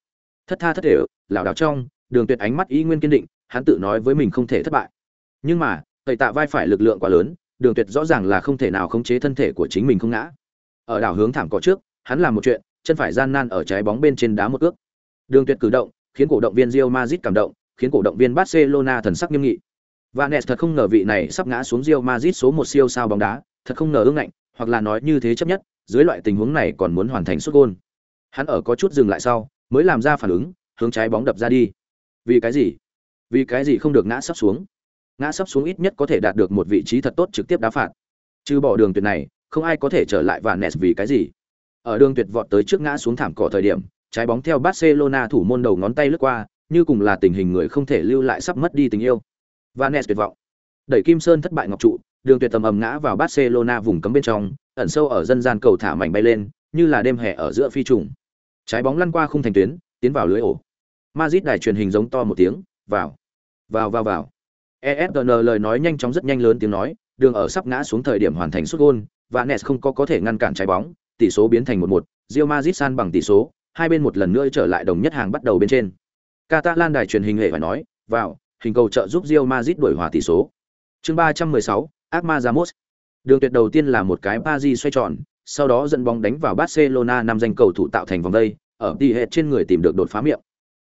S1: Thất tha thất thể lảo đảo trong, đường tuyệt ánh mắt ý nguyên kiên định, hắn tự nói với mình không thể thất bại. Nhưng mà, tẩy tạ vai phải lực lượng quá lớn, đường tuyệt rõ ràng là không thể nào khống chế thân thể của chính mình không ngã. Ở đảo hướng thảm cỏ trước, hắn làm một chuyện, chân phải gian nan ở trái bóng bên trên đá một ước. Đường tuyệt cử động, khiến cổ động viên Real Madrid cảm động, khiến cổ động viên Barcelona thần sắc nghiêm nghị. Vanes thật không ngờ vị này sắp ngã xuống Real Madrid số một siêu sao bóng đá, thật không ngờ ương ngạnh, hoặc là nói như thế chấp nhất, dưới loại tình huống này còn muốn hoàn thành sút gôn Hắn ở có chút dừng lại sau, mới làm ra phản ứng, hướng trái bóng đập ra đi. Vì cái gì? Vì cái gì không được ngã sắp xuống? Ngã sắp xuống ít nhất có thể đạt được một vị trí thật tốt trực tiếp đá phạt. Trừ bỏ đường tuyệt này, không ai có thể trở lại Vanes vì cái gì? Ở đường tuyệt vọt tới trước ngã xuống thảm cỏ thời điểm, trái bóng theo Barcelona thủ môn đầu ngón tay lướt qua, như cùng là tình hình người không thể lưu lại sắp mất đi tình yêu. Vanes tuyệt vọng. Đẩy Kim Sơn thất bại ngọc trụ, đường tuyệt tầm ầm ngã vào Barcelona vùng cấm bên trong, ẩn sâu ở dân gian cầu thả mảnh bay lên, như là đêm hè ở giữa phi trùng. Trái bóng lăn qua khung thành tuyến, tiến vào lưới ổ. Madrid đài truyền hình giống to một tiếng, vào. Vào vào vào. ESPN lời nói nhanh chóng rất nhanh lớn tiếng nói, đường ở sắp ngã xuống thời điểm hoàn thành sút gol, Nets không có có thể ngăn cản trái bóng, tỷ số biến thành 1-1, Real Madrid san bằng tỷ số, hai bên một lần nữa trở lại đồng nhất hàng bắt đầu bên trên. Catalan đài truyền hình hệ phải nói, vào, hình cầu trợ giúp Real Madrid đổi hòa tỷ số. Chương 316, Akma Ramos. Đường tuyệt đầu tiên là một cái Pazi xoay tròn, sau đó dẫn bóng đánh vào Barcelona năm danh cầu thủ tạo thành vòng đây, ở tỉ hệt trên người tìm được đột phá miệng.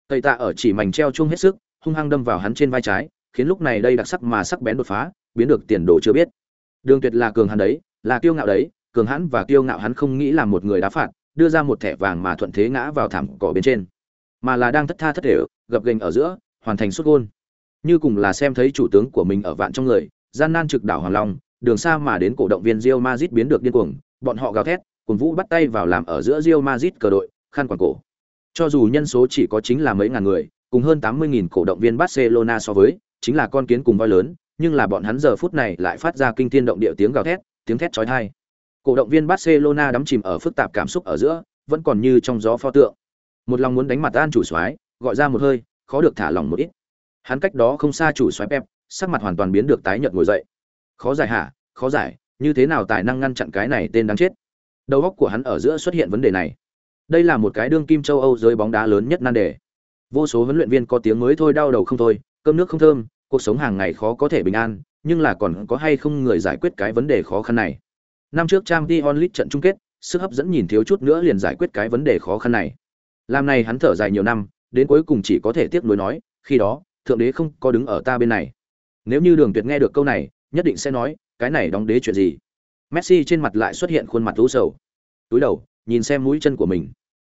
S1: Tây tạ ở chỉ mảnh treo chung hết sức, hung hăng đâm vào hắn trên vai trái, khiến lúc này đây đặc sắc mà sắc bén đột phá, biến được tiền đồ chưa biết. Đường tuyệt là cường hắn đấy, là kiêu ngạo đấy, cường hãn và kiêu ngạo hắn không nghĩ là một người đá phạt, đưa ra một thẻ vàng mà thuận thế ngã vào thảm cỏ bên trên, mà là đang thất tha thất thể, gập ghềnh ở giữa, hoàn thành sút gol. Như cùng là xem thấy chủ tướng của mình ở vạn trong người, gian nan trực đảo Hoàng Long, đường xa mà đến cổ động viên Real Madrid biến được điên cuồng, bọn họ gào thét, cùng vũ bắt tay vào làm ở giữa Real Madrid cờ đội, khăn quàng cổ. Cho dù nhân số chỉ có chính là mấy ngàn người, cùng hơn 80.000 cổ động viên Barcelona so với, chính là con kiến cùng voi lớn, nhưng là bọn hắn giờ phút này lại phát ra kinh thiên động địa tiếng gào thét, tiếng thét chói tai. Cổ động viên Barcelona đắm chìm ở phức tạp cảm xúc ở giữa, vẫn còn như trong gió pho tượng. Một lòng muốn đánh mặt an chủ soái, gọi ra một hơi, khó được thả lỏng một ít. Hắn cách đó không xa chủ soái Pep, sắc mặt hoàn toàn biến được tái nhợt ngồi dậy. Khó giải hả? Khó giải, như thế nào tài năng ngăn chặn cái này tên đáng chết? Đầu góc của hắn ở giữa xuất hiện vấn đề này. Đây là một cái đương kim châu Âu giới bóng đá lớn nhất nan đề. Vô số huấn luyện viên có tiếng mới thôi đau đầu không thôi, cơm nước không thơm, cuộc sống hàng ngày khó có thể bình an, nhưng là còn có hay không người giải quyết cái vấn đề khó khăn này. Năm trước trang t onlit trận chung kết, sức hấp dẫn nhìn thiếu chút nữa liền giải quyết cái vấn đề khó khăn này. Làm này hắn thở dài nhiều năm, đến cuối cùng chỉ có thể tiếc nuối nói, khi đó, thượng đế không có đứng ở ta bên này. Nếu như Đường Tuyệt nghe được câu này, nhất định sẽ nói, cái này đóng đế chuyện gì? Messi trên mặt lại xuất hiện khuôn mặt lũ sầu. Túi đầu, nhìn xem mũi chân của mình.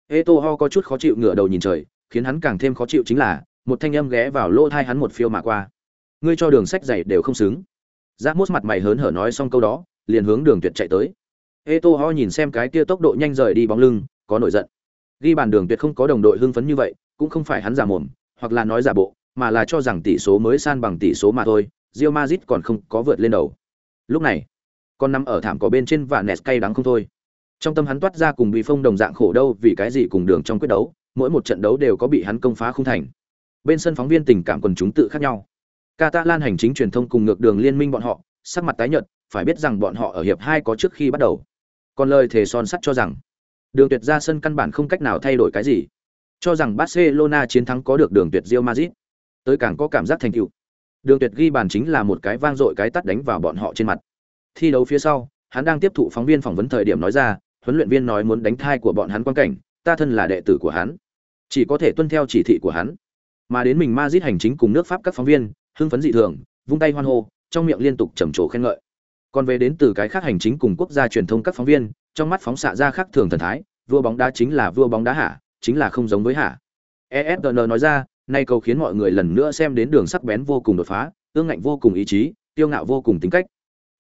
S1: Eto'o có chút khó chịu ngửa đầu nhìn trời, khiến hắn càng thêm khó chịu chính là, một thanh âm ghé vào lỗ thai hắn một phiêu mà qua. Ngươi cho đường sách dày đều không xứng. Giáp mốt mặt mày hớn hở nói xong câu đó, liền hướng đường tuyệt chạy tới. Eto'o nhìn xem cái kia tốc độ nhanh rời đi bóng lưng, có nổi giận. Ghi bàn đường tuyệt không có đồng đội hưng phấn như vậy, cũng không phải hắn giả mồm, hoặc là nói giả bộ, mà là cho rằng tỷ số mới san bằng tỷ số mà thôi, Real Madrid còn không có vượt lên đầu. Lúc này, con nằm ở thảm cỏ bên trên và nẹt cay đắng không thôi. Trong tâm hắn toát ra cùng bị phong đồng dạng khổ đâu vì cái gì cùng đường trong quyết đấu, mỗi một trận đấu đều có bị hắn công phá không thành. Bên sân phóng viên tình cảm quần chúng tự khác nhau. Catalan hành chính truyền thông cùng ngược đường liên minh bọn họ, sắc mặt tái nhợt, phải biết rằng bọn họ ở hiệp hai có trước khi bắt đầu. Còn lời thề son sắt cho rằng, đường tuyệt ra sân căn bản không cách nào thay đổi cái gì. Cho rằng Barcelona chiến thắng có được đường tuyệt Real Madrid, tới càng có cảm giác thành tựu. Đường tuyệt ghi bàn chính là một cái vang dội cái tắt đánh vào bọn họ trên mặt. Thi đấu phía sau, hắn đang tiếp thụ phóng viên phỏng vấn thời điểm nói ra, huấn luyện viên nói muốn đánh thai của bọn hắn quan cảnh, ta thân là đệ tử của hắn, chỉ có thể tuân theo chỉ thị của hắn. Mà đến mình Madrid hành chính cùng nước Pháp các phóng viên, hưng phấn dị thường, vung tay hoan hô, trong miệng liên tục trầm trồ khen ngợi. Còn về đến từ cái khác hành chính cùng quốc gia truyền thông các phóng viên, trong mắt phóng xạ ra khác thường thần thái, vua bóng đá chính là vua bóng đá hả, chính là không giống với hả. ESPN nói ra, nay cầu khiến mọi người lần nữa xem đến đường sắc bén vô cùng đột phá, ương ngạnh vô cùng ý chí, tiêu ngạo vô cùng tính cách.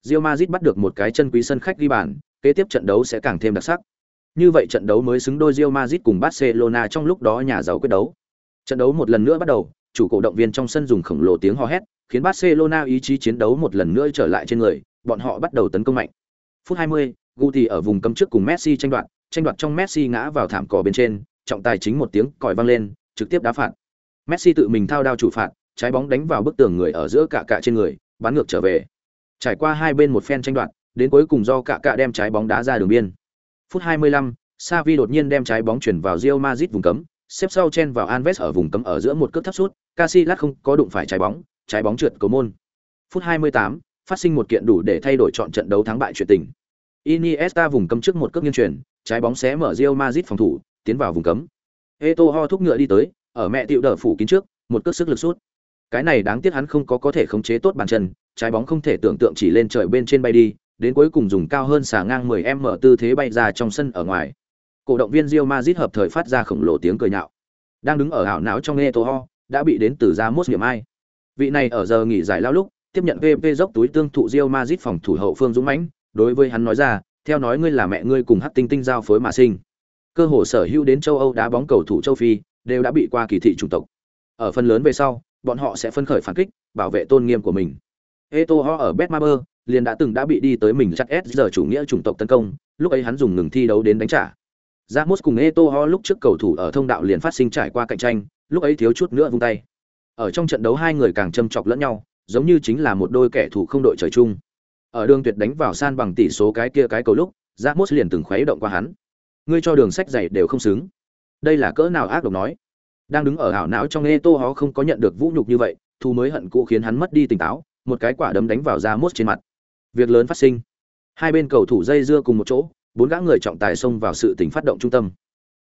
S1: Real Madrid bắt được một cái chân quý sân khách ghi bàn, kế tiếp trận đấu sẽ càng thêm đặc sắc. Như vậy trận đấu mới xứng đôi Real Madrid cùng Barcelona trong lúc đó nhà giàu quyết đấu. Trận đấu một lần nữa bắt đầu, chủ cổ động viên trong sân dùng khổng lồ tiếng hò hét, khiến Barcelona ý chí chiến đấu một lần nữa trở lại trên người, bọn họ bắt đầu tấn công mạnh. Phút 20, Guti ở vùng cấm trước cùng Messi tranh đoạt, tranh đoạt trong Messi ngã vào thảm cỏ bên trên, trọng tài chính một tiếng còi vang lên, trực tiếp đá phạt. Messi tự mình thao đao chủ phạt, trái bóng đánh vào bức tường người ở giữa cả cả trên người, bắn ngược trở về. Trải qua hai bên một phen tranh đoạt, đến cuối cùng do cả cả đem trái bóng đá ra đường biên. Phút 25, Xavi đột nhiên đem trái bóng chuyển vào Real Madrid vùng cấm, xếp sau chen vào Alves ở vùng cấm ở giữa một cước thấp sút, Casillas không có đụng phải trái bóng, trái bóng trượt cầu môn. Phút 28, phát sinh một kiện đủ để thay đổi chọn trận đấu thắng bại chuyện tình. Iniesta vùng cấm trước một cước nghiêng chuyển, trái bóng xé mở Real Madrid phòng thủ, tiến vào vùng cấm. Eto'o thúc ngựa đi tới, ở mẹ tiểu đỡ phủ kín trước, một cước sức lực sút. cái này đáng tiếc hắn không có có thể khống chế tốt bàn chân, trái bóng không thể tưởng tượng chỉ lên trời bên trên bay đi, đến cuối cùng dùng cao hơn xà ngang 10m tư thế bay ra trong sân ở ngoài. Cổ động viên Real Madrid hợp thời phát ra khổng lồ tiếng cười nhạo. Đang đứng ở ảo não trong Eto'o, đã bị đến từ ra mốt điểm ai. Vị này ở giờ nghỉ giải lao lúc, tiếp nhận PP dốc túi tương thụ Real Madrid phòng thủ hậu phương dũng mãnh, đối với hắn nói ra, theo nói ngươi là mẹ ngươi cùng Hắc Tinh Tinh giao phối mà sinh. Cơ hồ sở hữu đến châu Âu đá bóng cầu thủ châu Phi đều đã bị qua kỳ thị chủng tộc. Ở phần lớn về sau, bọn họ sẽ phân khởi phản kích, bảo vệ tôn nghiêm của mình. Etoho ở Betmaber liền đã từng đã bị đi tới mình chặt S giờ chủ nghĩa chủng tộc tấn công, lúc ấy hắn dùng ngừng thi đấu đến đánh trả. Ramos cùng Etoho lúc trước cầu thủ ở thông đạo liền phát sinh trải qua cạnh tranh, lúc ấy thiếu chút nữa vung tay. Ở trong trận đấu hai người càng châm chọc lẫn nhau, giống như chính là một đôi kẻ thù không đội trời chung. Ở đường tuyệt đánh vào san bằng tỷ số cái kia cái cầu lúc, Ramos liền từng khuấy động qua hắn. Ngươi cho đường sách dày đều không xứng. Đây là cỡ nào ác độc nói. Đang đứng ở ảo não trong Eto'o không có nhận được vũ nhục như vậy, thu mới hận cũ khiến hắn mất đi tỉnh táo, một cái quả đấm đánh vào da mốt trên mặt. Việc lớn phát sinh. Hai bên cầu thủ dây dưa cùng một chỗ, bốn gã người trọng tài xông vào sự tình phát động trung tâm.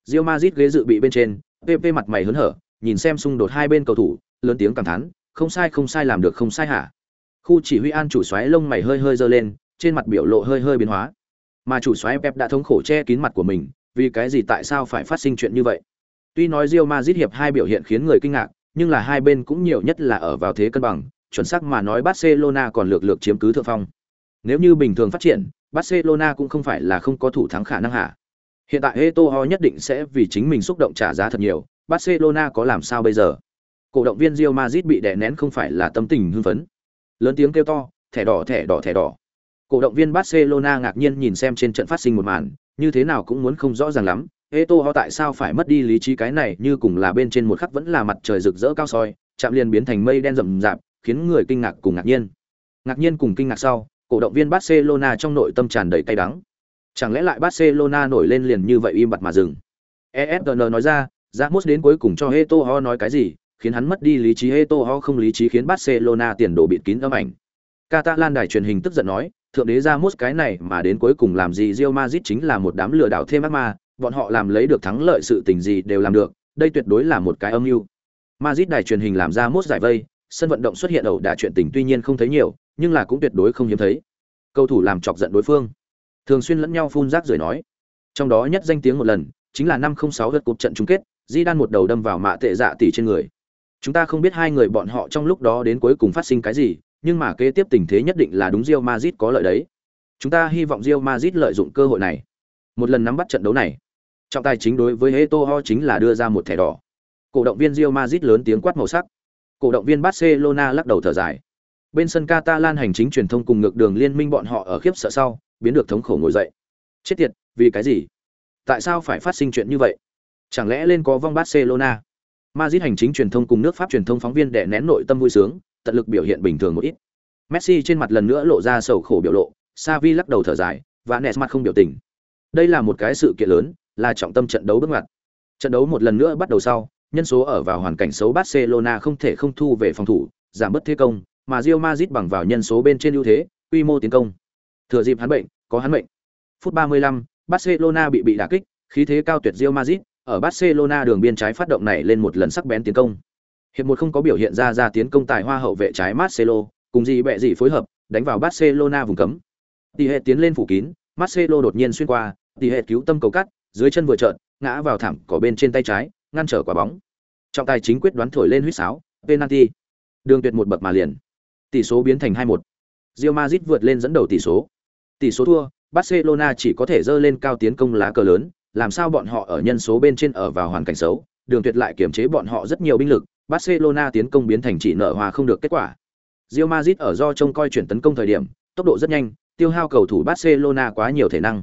S1: rio mazit ghế dự bị bên trên, PP mặt mày hớn hở, nhìn xem xung đột hai bên cầu thủ, lớn tiếng cảm thán, không sai không sai làm được không sai hả? Khu chỉ huy an chủ xoáy lông mày hơi hơi giơ lên, trên mặt biểu lộ hơi hơi biến hóa. Mà chủ xoáy Pep đã thống khổ che kín mặt của mình, vì cái gì tại sao phải phát sinh chuyện như vậy? Tuy nói Real Madrid hiệp hai biểu hiện khiến người kinh ngạc, nhưng là hai bên cũng nhiều nhất là ở vào thế cân bằng, chuẩn xác mà nói Barcelona còn lược lược chiếm cứ thượng phong. Nếu như bình thường phát triển, Barcelona cũng không phải là không có thủ thắng khả năng hạ. Hiện tại Eto'o nhất định sẽ vì chính mình xúc động trả giá thật nhiều, Barcelona có làm sao bây giờ? Cổ động viên Real Madrid bị đè nén không phải là tâm tình hưng phấn. Lớn tiếng kêu to, thẻ đỏ thẻ đỏ thẻ đỏ. Cổ động viên Barcelona ngạc nhiên nhìn xem trên trận phát sinh một màn, như thế nào cũng muốn không rõ ràng lắm, Eto'o tại sao phải mất đi lý trí cái này như cùng là bên trên một khắc vẫn là mặt trời rực rỡ cao soi, chạm liền biến thành mây đen rậm rạp, khiến người kinh ngạc cùng ngạc nhiên. Ngạc nhiên cùng kinh ngạc sau, cổ động viên Barcelona trong nội tâm tràn đầy cay đắng. Chẳng lẽ lại Barcelona nổi lên liền như vậy im bặt mà dừng? ESPN nói ra, Ramos đến cuối cùng cho Eto'o nói cái gì, khiến hắn mất đi lý trí Eto'o không lý trí khiến Barcelona tiền đồ bịt kín âm ảnh. Catalan đài truyền hình tức giận nói, thượng đế ra mốt cái này mà đến cuối cùng làm gì Real Madrid chính là một đám lừa đảo thêm ác ma, bọn họ làm lấy được thắng lợi sự tình gì đều làm được, đây tuyệt đối là một cái âm mưu. Madrid đài truyền hình làm ra mốt giải vây, sân vận động xuất hiện ẩu đả chuyện tình tuy nhiên không thấy nhiều, nhưng là cũng tuyệt đối không hiếm thấy. Cầu thủ làm chọc giận đối phương, thường xuyên lẫn nhau phun rác rồi nói. Trong đó nhất danh tiếng một lần, chính là năm 06 lượt cuộc trận chung kết, Di Đan một đầu đâm vào mạ tệ dạ tỷ trên người. Chúng ta không biết hai người bọn họ trong lúc đó đến cuối cùng phát sinh cái gì, nhưng mà kế tiếp tình thế nhất định là đúng Real Madrid có lợi đấy. Chúng ta hy vọng Real Madrid lợi dụng cơ hội này, một lần nắm bắt trận đấu này. Trọng tài chính đối với Eto'o chính là đưa ra một thẻ đỏ. Cổ động viên Real Madrid lớn tiếng quát màu sắc. Cổ động viên Barcelona lắc đầu thở dài. Bên sân Catalan hành chính truyền thông cùng ngược đường liên minh bọn họ ở khiếp sợ sau, biến được thống khổ ngồi dậy. Chết tiệt, vì cái gì? Tại sao phải phát sinh chuyện như vậy? Chẳng lẽ lên có vong Barcelona? Madrid hành chính truyền thông cùng nước Pháp truyền thông phóng viên đè nén nội tâm vui sướng, tận lực biểu hiện bình thường một ít. Messi trên mặt lần nữa lộ ra sầu khổ biểu lộ, Xavi lắc đầu thở dài, và Nes mặt không biểu tình. Đây là một cái sự kiện lớn, là trọng tâm trận đấu bước ngoặt. Trận đấu một lần nữa bắt đầu sau, nhân số ở vào hoàn cảnh xấu Barcelona không thể không thu về phòng thủ, giảm bớt thế công, mà Real Madrid bằng vào nhân số bên trên ưu thế, quy mô tiến công. Thừa dịp hắn bệnh, có hắn bệnh. Phút 35, Barcelona bị bị đả kích, khí thế cao tuyệt Real Madrid, ở Barcelona đường biên trái phát động này lên một lần sắc bén tiến công. Hiệp một không có biểu hiện ra ra tiến công tài hoa hậu vệ trái Marcelo, cùng gì bẹ gì phối hợp, đánh vào Barcelona vùng cấm. Tỷ hệ tiến lên phủ kín, Marcelo đột nhiên xuyên qua, tỷ hệ cứu tâm cầu cắt, dưới chân vừa trợn, ngã vào thảm cỏ bên trên tay trái, ngăn trở quả bóng. Trọng tài chính quyết đoán thổi lên huýt sáo, penalty. Đường tuyệt một bậc mà liền. Tỷ số biến thành 2-1. Real Madrid vượt lên dẫn đầu tỷ số. Tỷ số thua, Barcelona chỉ có thể dơ lên cao tiến công lá cờ lớn, làm sao bọn họ ở nhân số bên trên ở vào hoàn cảnh xấu, Đường Tuyệt lại kiềm chế bọn họ rất nhiều binh lực, Barcelona tiến công biến thành chỉ nợ hòa không được kết quả. Real Madrid ở do trông coi chuyển tấn công thời điểm, tốc độ rất nhanh, tiêu hao cầu thủ Barcelona quá nhiều thể năng.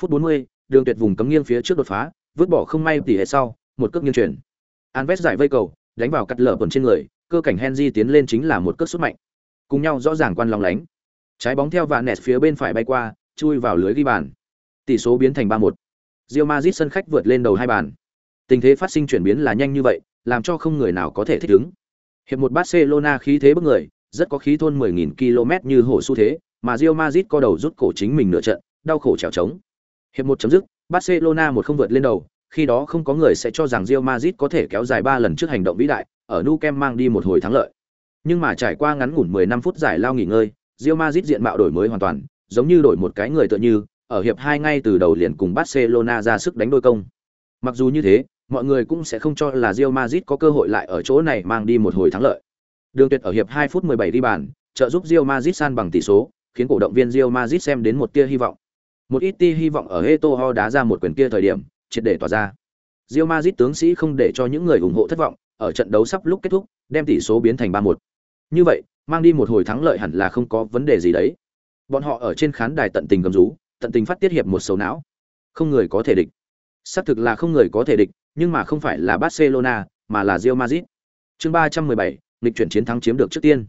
S1: Phút 40, Đường Tuyệt vùng cấm nghiêng phía trước đột phá, vứt bỏ không may tỉ hệ sau, một cước nghiêng chuyển. Anves giải vây cầu, đánh vào cắt lở quần trên người, cơ cảnh Henry tiến lên chính là một cước sút mạnh. Cùng nhau rõ ràng quan lòng lánh. Trái bóng theo và nẹt phía bên phải bay qua, chui vào lưới ghi bàn. Tỷ số biến thành 3-1. Real Madrid sân khách vượt lên đầu hai bàn. Tình thế phát sinh chuyển biến là nhanh như vậy, làm cho không người nào có thể thích ứng. Hiệp một Barcelona khí thế bức người, rất có khí thôn 10.000 km như hổ xu thế, mà Real Madrid co đầu rút cổ chính mình nửa trận, đau khổ trèo trống. Hiệp một chấm dứt, Barcelona một không vượt lên đầu, khi đó không có người sẽ cho rằng Real Madrid có thể kéo dài 3 lần trước hành động vĩ đại, ở Nou Camp mang đi một hồi thắng lợi. Nhưng mà trải qua ngắn ngủn 15 phút giải lao nghỉ ngơi, Real Madrid diện mạo đổi mới hoàn toàn, giống như đổi một cái người tựa như, ở hiệp hai ngay từ đầu liền cùng Barcelona ra sức đánh đôi công. Mặc dù như thế, mọi người cũng sẽ không cho là Real Madrid có cơ hội lại ở chỗ này mang đi một hồi thắng lợi. Đường Tuyệt ở hiệp 2 phút 17 đi bàn, trợ giúp Real Madrid san bằng tỷ số, khiến cổ động viên Real Madrid xem đến một tia hy vọng. Một ít tia hy vọng ở Eto'o đá ra một quyền kia thời điểm, triệt để tỏa ra. Real Madrid tướng sĩ không để cho những người ủng hộ thất vọng, ở trận đấu sắp lúc kết thúc, đem tỷ số biến thành 3-1. Như vậy, mang đi một hồi thắng lợi hẳn là không có vấn đề gì đấy. Bọn họ ở trên khán đài tận tình gầm rú, tận tình phát tiết hiệp một sầu não. Không người có thể địch. Xác thực là không người có thể địch, nhưng mà không phải là Barcelona, mà là Real Madrid. Chương 317, lịch chuyển chiến thắng chiếm được trước tiên.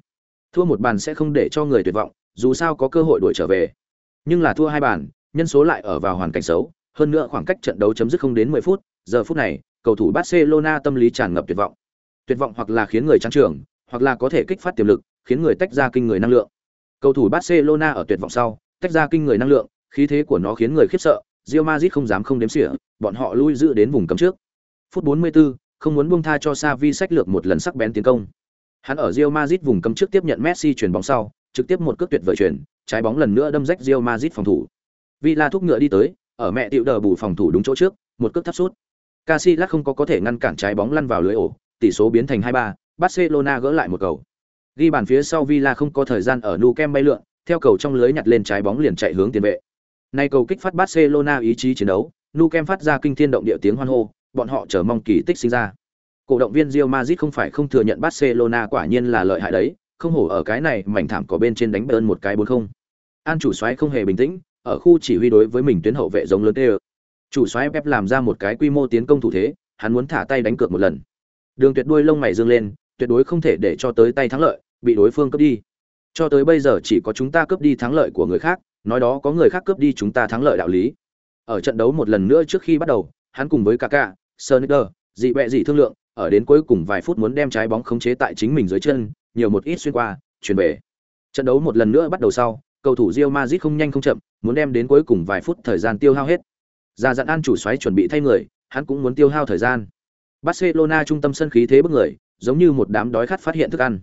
S1: Thua một bàn sẽ không để cho người tuyệt vọng, dù sao có cơ hội đuổi trở về. Nhưng là thua hai bàn, nhân số lại ở vào hoàn cảnh xấu, hơn nữa khoảng cách trận đấu chấm dứt không đến 10 phút, giờ phút này, cầu thủ Barcelona tâm lý tràn ngập tuyệt vọng. Tuyệt vọng hoặc là khiến người trắng trường, hoặc là có thể kích phát tiềm lực, khiến người tách ra kinh người năng lượng. Cầu thủ Barcelona ở tuyệt vọng sau, tách ra kinh người năng lượng, khí thế của nó khiến người khiếp sợ, Real Madrid không dám không đếm xỉa, bọn họ lui giữ đến vùng cấm trước. Phút 44, không muốn buông tha cho Xavi sách lược một lần sắc bén tiến công. Hắn ở Real Madrid vùng cấm trước tiếp nhận Messi chuyển bóng sau, trực tiếp một cước tuyệt vời chuyển, trái bóng lần nữa đâm rách Real Madrid phòng thủ. Villa thúc ngựa đi tới, ở mẹ tiểu đờ bù phòng thủ đúng chỗ trước, một cước thấp sút. Casillas không có có thể ngăn cản trái bóng lăn vào lưới ổ, tỷ số biến thành 2-3, Barcelona gỡ lại một cầu. Ghi bàn phía sau Villa không có thời gian ở Nou Camp bay lượn, theo cầu trong lưới nhặt lên trái bóng liền chạy hướng tiền vệ. Nay cầu kích phát Barcelona ý chí chiến đấu, Nou Camp phát ra kinh thiên động địa tiếng hoan hô, bọn họ chờ mong kỳ tích sinh ra. Cổ động viên Real Madrid không phải không thừa nhận Barcelona quả nhiên là lợi hại đấy, không hổ ở cái này mảnh thảm có bên trên đánh bơn một cái bốn không. An chủ soái không hề bình tĩnh, ở khu chỉ huy đối với mình tuyến hậu vệ giống lớn tê. Chủ soái Pep làm ra một cái quy mô tiến công thủ thế, hắn muốn thả tay đánh cược một lần. Đường Tuyệt đuôi lông mày dương lên, tuyệt đối không thể để cho tới tay thắng lợi, bị đối phương cướp đi. Cho tới bây giờ chỉ có chúng ta cướp đi thắng lợi của người khác, nói đó có người khác cướp đi chúng ta thắng lợi đạo lý. Ở trận đấu một lần nữa trước khi bắt đầu, hắn cùng với Kaká, Sneijder, dị bẹ dị thương lượng, ở đến cuối cùng vài phút muốn đem trái bóng khống chế tại chính mình dưới chân, nhiều một ít xuyên qua, chuyển về. Trận đấu một lần nữa bắt đầu sau, cầu thủ Real Madrid không nhanh không chậm, muốn đem đến cuối cùng vài phút thời gian tiêu hao hết. Ra dặn An chủ xoáy chuẩn bị thay người, hắn cũng muốn tiêu hao thời gian. Barcelona trung tâm sân khí thế bức người, giống như một đám đói khát phát hiện thức ăn.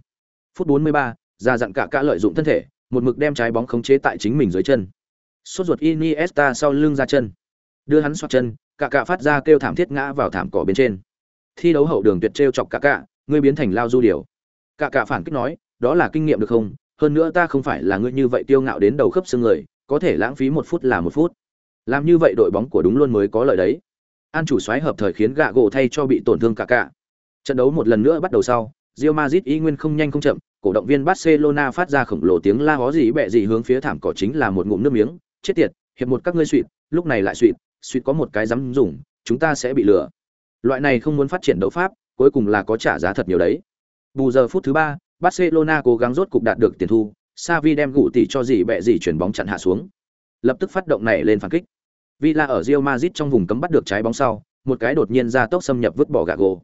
S1: Phút 43, ra dặn cả cả lợi dụng thân thể, một mực đem trái bóng khống chế tại chính mình dưới chân. Sốt ruột Iniesta sau lưng ra chân, đưa hắn xoạc chân, cả cả phát ra kêu thảm thiết ngã vào thảm cỏ bên trên. Thi đấu hậu đường tuyệt trêu chọc cả cả, ngươi biến thành lao du điều. Cả cả phản kích nói, đó là kinh nghiệm được không? Hơn nữa ta không phải là ngươi như vậy tiêu ngạo đến đầu khớp xương người, có thể lãng phí một phút là một phút. Làm như vậy đội bóng của đúng luôn mới có lợi đấy. An chủ xoáy hợp thời khiến gạ gỗ thay cho bị tổn thương cả cả. Trận đấu một lần nữa bắt đầu sau, Real Madrid y nguyên không nhanh không chậm, cổ động viên Barcelona phát ra khổng lồ tiếng la hó gì bẹ gì hướng phía thảm cỏ chính là một ngụm nước miếng, chết tiệt, hiệp một các ngươi suỵt lúc này lại suỵt suýt có một cái dám dùng, chúng ta sẽ bị lừa. Loại này không muốn phát triển đấu pháp, cuối cùng là có trả giá thật nhiều đấy. Bù giờ phút thứ ba, Barcelona cố gắng rốt cục đạt được tiền thu, Xavi đem gụ tỷ cho gì bẹ gì chuyển bóng chặn hạ xuống. Lập tức phát động này lên phản kích. Villa ở Real Madrid trong vùng cấm bắt được trái bóng sau, một cái đột nhiên ra tốc xâm nhập vứt bỏ gà gồ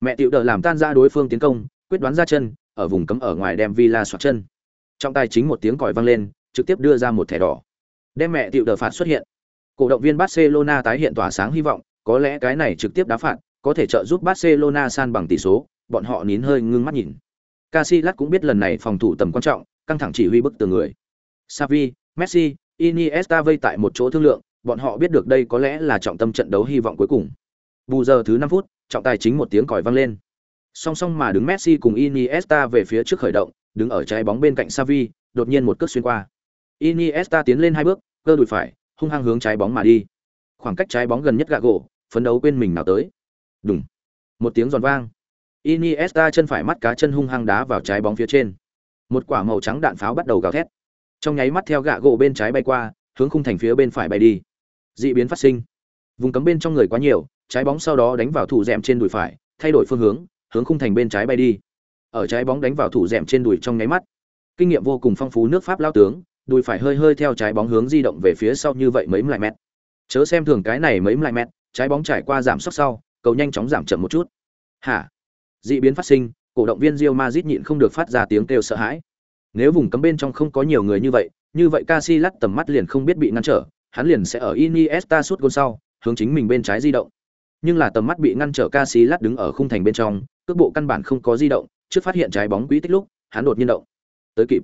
S1: Mẹ tiểu đờ làm tan ra đối phương tiến công, quyết đoán ra chân, ở vùng cấm ở ngoài đem Villa xoạc chân. Trong tay chính một tiếng còi vang lên, trực tiếp đưa ra một thẻ đỏ. Đem mẹ tiểu đờ phạt xuất hiện. Cổ động viên Barcelona tái hiện tỏa sáng hy vọng, có lẽ cái này trực tiếp đá phạt, có thể trợ giúp Barcelona san bằng tỷ số, bọn họ nín hơi ngưng mắt nhìn. Casillas cũng biết lần này phòng thủ tầm quan trọng, căng thẳng chỉ huy bức tường người. Xavi, Messi, Iniesta vây tại một chỗ thương lượng, bọn họ biết được đây có lẽ là trọng tâm trận đấu hy vọng cuối cùng. Bù giờ thứ 5 phút, trọng tài chính một tiếng còi vang lên. Song song mà đứng Messi cùng Iniesta về phía trước khởi động, đứng ở trái bóng bên cạnh Xavi, đột nhiên một cước xuyên qua. Iniesta tiến lên hai bước, cơ đùi phải, hung hăng hướng trái bóng mà đi. Khoảng cách trái bóng gần nhất gạ gỗ, phấn đấu quên mình nào tới. Đùng. Một tiếng giòn vang. Iniesta chân phải mắt cá chân hung hăng đá vào trái bóng phía trên. Một quả màu trắng đạn pháo bắt đầu gào thét. Trong nháy mắt theo gạ gỗ bên trái bay qua, hướng khung thành phía bên phải bay đi. Dị biến phát sinh. Vùng cấm bên trong người quá nhiều, trái bóng sau đó đánh vào thủ dẹm trên đùi phải, thay đổi phương hướng, hướng khung thành bên trái bay đi. Ở trái bóng đánh vào thủ dẹm trên đùi trong nháy mắt. Kinh nghiệm vô cùng phong phú nước Pháp lao tướng, đùi phải hơi hơi theo trái bóng hướng di động về phía sau như vậy mấy lại mét. Chớ xem thường cái này mấy lại mét, trái bóng trải qua giảm sốc sau, cầu nhanh chóng giảm chậm một chút. Hả? Dị biến phát sinh, cổ động viên Real Madrid nhịn không được phát ra tiếng kêu sợ hãi. Nếu vùng cấm bên trong không có nhiều người như vậy, như vậy Casillas tầm mắt liền không biết bị ngăn trở, hắn liền sẽ ở Iniesta sút gol sau, hướng chính mình bên trái di động. Nhưng là tầm mắt bị ngăn trở Casillas đứng ở khung thành bên trong, cước bộ căn bản không có di động, trước phát hiện trái bóng quý tích lúc, hắn đột nhiên động. Tới kịp.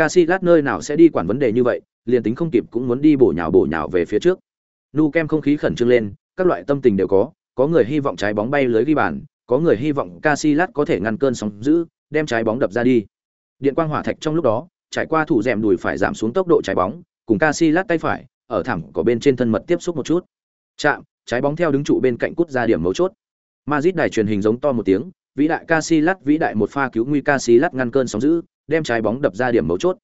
S1: Casillas nơi nào sẽ đi quản vấn đề như vậy, liền tính không kịp cũng muốn đi bổ nhào bổ nhào về phía trước. Nu kem không khí khẩn trương lên, các loại tâm tình đều có, có người hy vọng trái bóng bay lưới ghi bàn, có người hy vọng Casillas có thể ngăn cơn sóng dữ, đem trái bóng đập ra đi. Điện quang hỏa thạch trong lúc đó, trải qua thủ rèm đùi phải giảm xuống tốc độ trái bóng, cùng Casillas tay phải, ở thẳng có bên trên thân mật tiếp xúc một chút. Chạm, trái bóng theo đứng trụ bên cạnh cút ra điểm mấu chốt. Madrid đài truyền hình giống to một tiếng, vĩ đại Casillas vĩ đại một pha cứu nguy Casillas ngăn cơn sóng dữ, đem trái bóng đập ra điểm mấu chốt.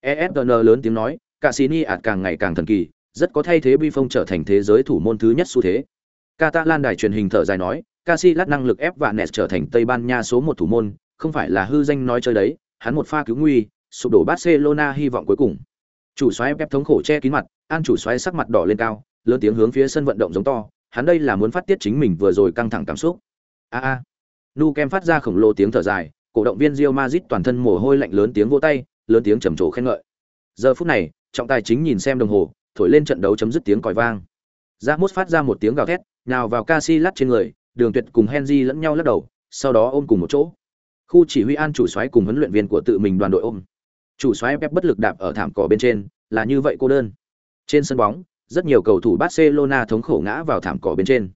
S1: ESPN lớn tiếng nói, Cassini ạt càng ngày càng thần kỳ, rất có thay thế Buffon trở thành thế giới thủ môn thứ nhất xu thế. Catalan đài truyền hình thở dài nói, Casillas năng lực ép và Nes trở thành Tây Ban Nha số một thủ môn, không phải là hư danh nói chơi đấy, hắn một pha cứu nguy, sụp đổ Barcelona hy vọng cuối cùng. Chủ soái Pep thống khổ che kín mặt, An chủ soái sắc mặt đỏ lên cao, lớn tiếng hướng phía sân vận động giống to, hắn đây là muốn phát tiết chính mình vừa rồi căng thẳng cảm xúc. A a. Nu Kem phát ra khổng lồ tiếng thở dài, cổ động viên Real Madrid toàn thân mồ hôi lạnh lớn tiếng vỗ tay, lớn tiếng trầm trồ khen ngợi. Giờ phút này, trọng tài chính nhìn xem đồng hồ, thổi lên trận đấu chấm dứt tiếng còi vang. Ramos phát ra một tiếng gào thét, nào vào Casillas trên người, Đường Tuyệt cùng Henry lẫn nhau lắc đầu, sau đó ôm cùng một chỗ. Khu chỉ huy An chủ soái cùng huấn luyện viên của tự mình đoàn đội ôm. Chủ soái Pep bất lực đạp ở thảm cỏ bên trên, là như vậy cô đơn. Trên sân bóng, rất nhiều cầu thủ Barcelona thống khổ ngã vào thảm cỏ bên trên.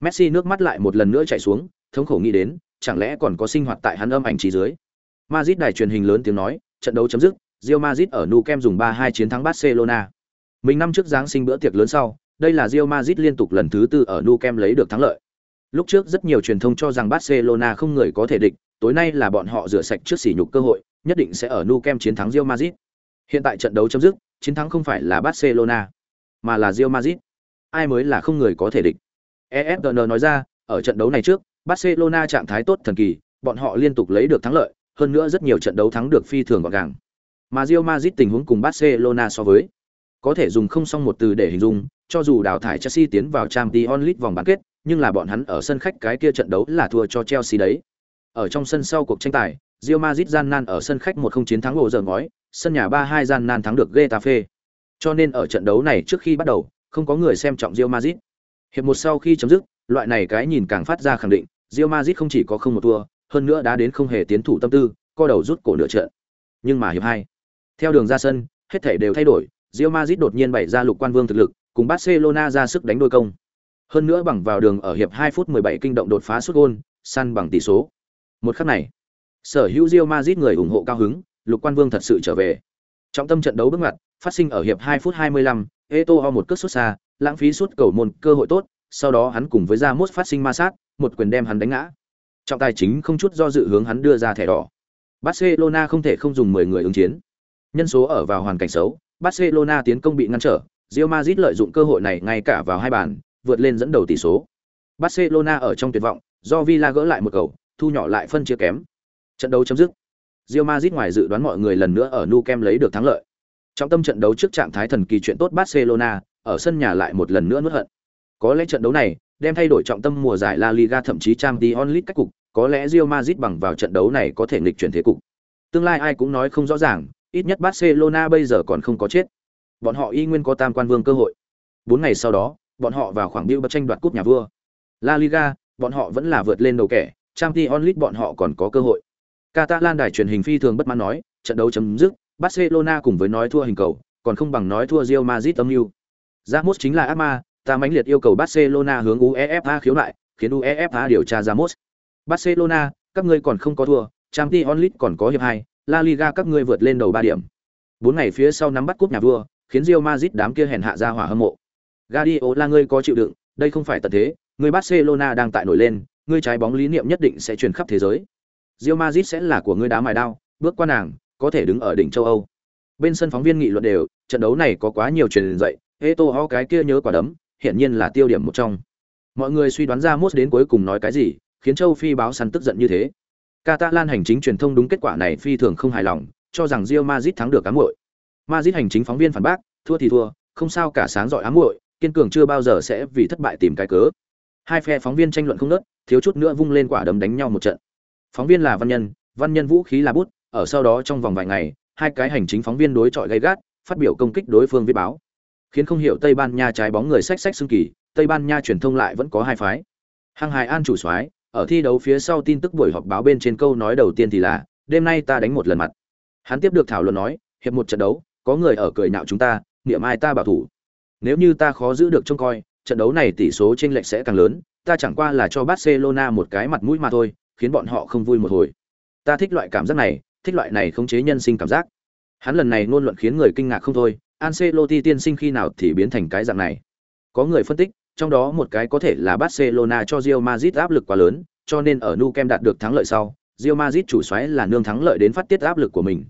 S1: Messi nước mắt lại một lần nữa chảy xuống, thống khổ nghĩ đến, chẳng lẽ còn có sinh hoạt tại hắn âm ảnh trí dưới. Madrid đài truyền hình lớn tiếng nói, trận đấu chấm dứt, Real Madrid ở Nou Camp dùng 3-2 chiến thắng Barcelona. Mình năm trước giáng sinh bữa tiệc lớn sau, đây là Real Madrid liên tục lần thứ tư ở Nou Camp lấy được thắng lợi. Lúc trước rất nhiều truyền thông cho rằng Barcelona không người có thể địch, tối nay là bọn họ rửa sạch trước sỉ nhục cơ hội, nhất định sẽ ở Nou Camp chiến thắng Real Madrid. Hiện tại trận đấu chấm dứt, chiến thắng không phải là Barcelona, mà là Real Madrid. Ai mới là không người có thể địch. ESPN nói ra, ở trận đấu này trước, Barcelona trạng thái tốt thần kỳ, bọn họ liên tục lấy được thắng lợi, hơn nữa rất nhiều trận đấu thắng được phi thường gọn gàng. Mà Real Madrid tình huống cùng Barcelona so với, có thể dùng không xong một từ để hình dung, cho dù đào thải Chelsea tiến vào Champions League vòng bán kết, nhưng là bọn hắn ở sân khách cái kia trận đấu là thua cho Chelsea đấy. Ở trong sân sau cuộc tranh tài, Real Madrid gian nan ở sân khách một không chiến thắng ổ giờ ngói, sân nhà 3-2 gian nan thắng được Getafe. Cho nên ở trận đấu này trước khi bắt đầu, không có người xem trọng Real Madrid. Hiệp một sau khi chấm dứt, loại này cái nhìn càng phát ra khẳng định, Real Madrid không chỉ có không một thua, hơn nữa đã đến không hề tiến thủ tâm tư, co đầu rút cổ nửa trận. Nhưng mà hiệp hai, theo đường ra sân, hết thảy đều thay đổi, Real Madrid đột nhiên bày ra lục quan vương thực lực, cùng Barcelona ra sức đánh đôi công. Hơn nữa bằng vào đường ở hiệp 2 phút 17 kinh động đột phá sút gol, săn bằng tỷ số. Một khắc này, sở hữu Real Madrid người ủng hộ cao hứng, lục quan vương thật sự trở về. Trọng tâm trận đấu bước ngoặt, phát sinh ở hiệp 2 phút 25, Eto'o một cước sút xa, lãng phí sút cầu môn cơ hội tốt, sau đó hắn cùng với Ramos phát sinh ma sát, một quyền đem hắn đánh ngã. Trọng tài chính không chút do dự hướng hắn đưa ra thẻ đỏ. Barcelona không thể không dùng 10 người ứng chiến. Nhân số ở vào hoàn cảnh xấu, Barcelona tiến công bị ngăn trở, Real Madrid lợi dụng cơ hội này ngay cả vào hai bàn, vượt lên dẫn đầu tỷ số. Barcelona ở trong tuyệt vọng, do Villa gỡ lại một cầu, thu nhỏ lại phân chia kém. Trận đấu chấm dứt. Real Madrid ngoài dự đoán mọi người lần nữa ở Nou Camp lấy được thắng lợi. Trong tâm trận đấu trước trạng thái thần kỳ chuyện tốt Barcelona, ở sân nhà lại một lần nữa nuốt hận. Có lẽ trận đấu này đem thay đổi trọng tâm mùa giải La Liga thậm chí Champions League cách cục, có lẽ Real Madrid bằng vào trận đấu này có thể nghịch chuyển thế cục. Tương lai ai cũng nói không rõ ràng, ít nhất Barcelona bây giờ còn không có chết. Bọn họ y nguyên có tam quan vương cơ hội. Bốn ngày sau đó, bọn họ vào khoảng biêu bất tranh đoạt cúp nhà vua. La Liga, bọn họ vẫn là vượt lên đầu kẻ, Champions League bọn họ còn có cơ hội. Catalan đài truyền hình phi thường bất mãn nói, trận đấu chấm dứt, Barcelona cùng với nói thua hình cầu, còn không bằng nói thua Real Madrid âm mưu. Ramos chính là ác ma, ta mãnh liệt yêu cầu Barcelona hướng UEFA khiếu nại, khiến UEFA điều tra Ramos. Barcelona, các ngươi còn không có thua, Champions League còn có hiệp hai, La Liga các ngươi vượt lên đầu 3 điểm. Bốn ngày phía sau nắm bắt cúp nhà vua, khiến Real Madrid đám kia hèn hạ ra hỏa hâm mộ. Guardiola ngươi có chịu đựng, đây không phải tận thế, người Barcelona đang tại nổi lên, ngươi trái bóng lý niệm nhất định sẽ truyền khắp thế giới. Real Madrid sẽ là của ngươi đá mài đao, bước qua nàng, có thể đứng ở đỉnh châu Âu. Bên sân phóng viên nghị luận đều, trận đấu này có quá nhiều truyền dậy, Eto'o cái kia nhớ quả đấm, hiện nhiên là tiêu điểm một trong. Mọi người suy đoán ra Mốt đến cuối cùng nói cái gì, khiến châu Phi báo săn tức giận như thế. Catalan hành chính truyền thông đúng kết quả này phi thường không hài lòng, cho rằng Real Madrid thắng được ám muội. Madrid hành chính phóng viên phản bác, thua thì thua, không sao cả sáng giỏi ám muội, kiên cường chưa bao giờ sẽ vì thất bại tìm cái cớ. Hai phe phóng viên tranh luận không ngớt, thiếu chút nữa vung lên quả đấm đánh nhau một trận. Phóng viên là văn nhân, văn nhân vũ khí là bút, ở sau đó trong vòng vài ngày, hai cái hành chính phóng viên đối chọi gay gắt, phát biểu công kích đối phương viết báo. Khiến không hiểu Tây Ban Nha trái bóng người sách sách xương kỳ, Tây Ban Nha truyền thông lại vẫn có hai phái. Hăng Hải An chủ soái, ở thi đấu phía sau tin tức buổi họp báo bên trên câu nói đầu tiên thì là đêm nay ta đánh một lần mặt. Hắn tiếp được thảo luận nói hiệp một trận đấu có người ở cười nhạo chúng ta niệm ai ta bảo thủ. Nếu như ta khó giữ được trông coi trận đấu này tỷ số chênh lệch sẽ càng lớn ta chẳng qua là cho barcelona một cái mặt mũi mà thôi khiến bọn họ không vui một hồi. Ta thích loại cảm giác này thích loại này khống chế nhân sinh cảm giác. Hắn lần này ngôn luận khiến người kinh ngạc không thôi Ancelotti tiên sinh khi nào thì biến thành cái dạng này? Có người phân tích, trong đó một cái có thể là Barcelona cho Real Madrid áp lực quá lớn, cho nên ở Nou Camp đạt được thắng lợi sau, Real Madrid chủ xoáy là nương thắng lợi đến phát tiết áp lực của mình.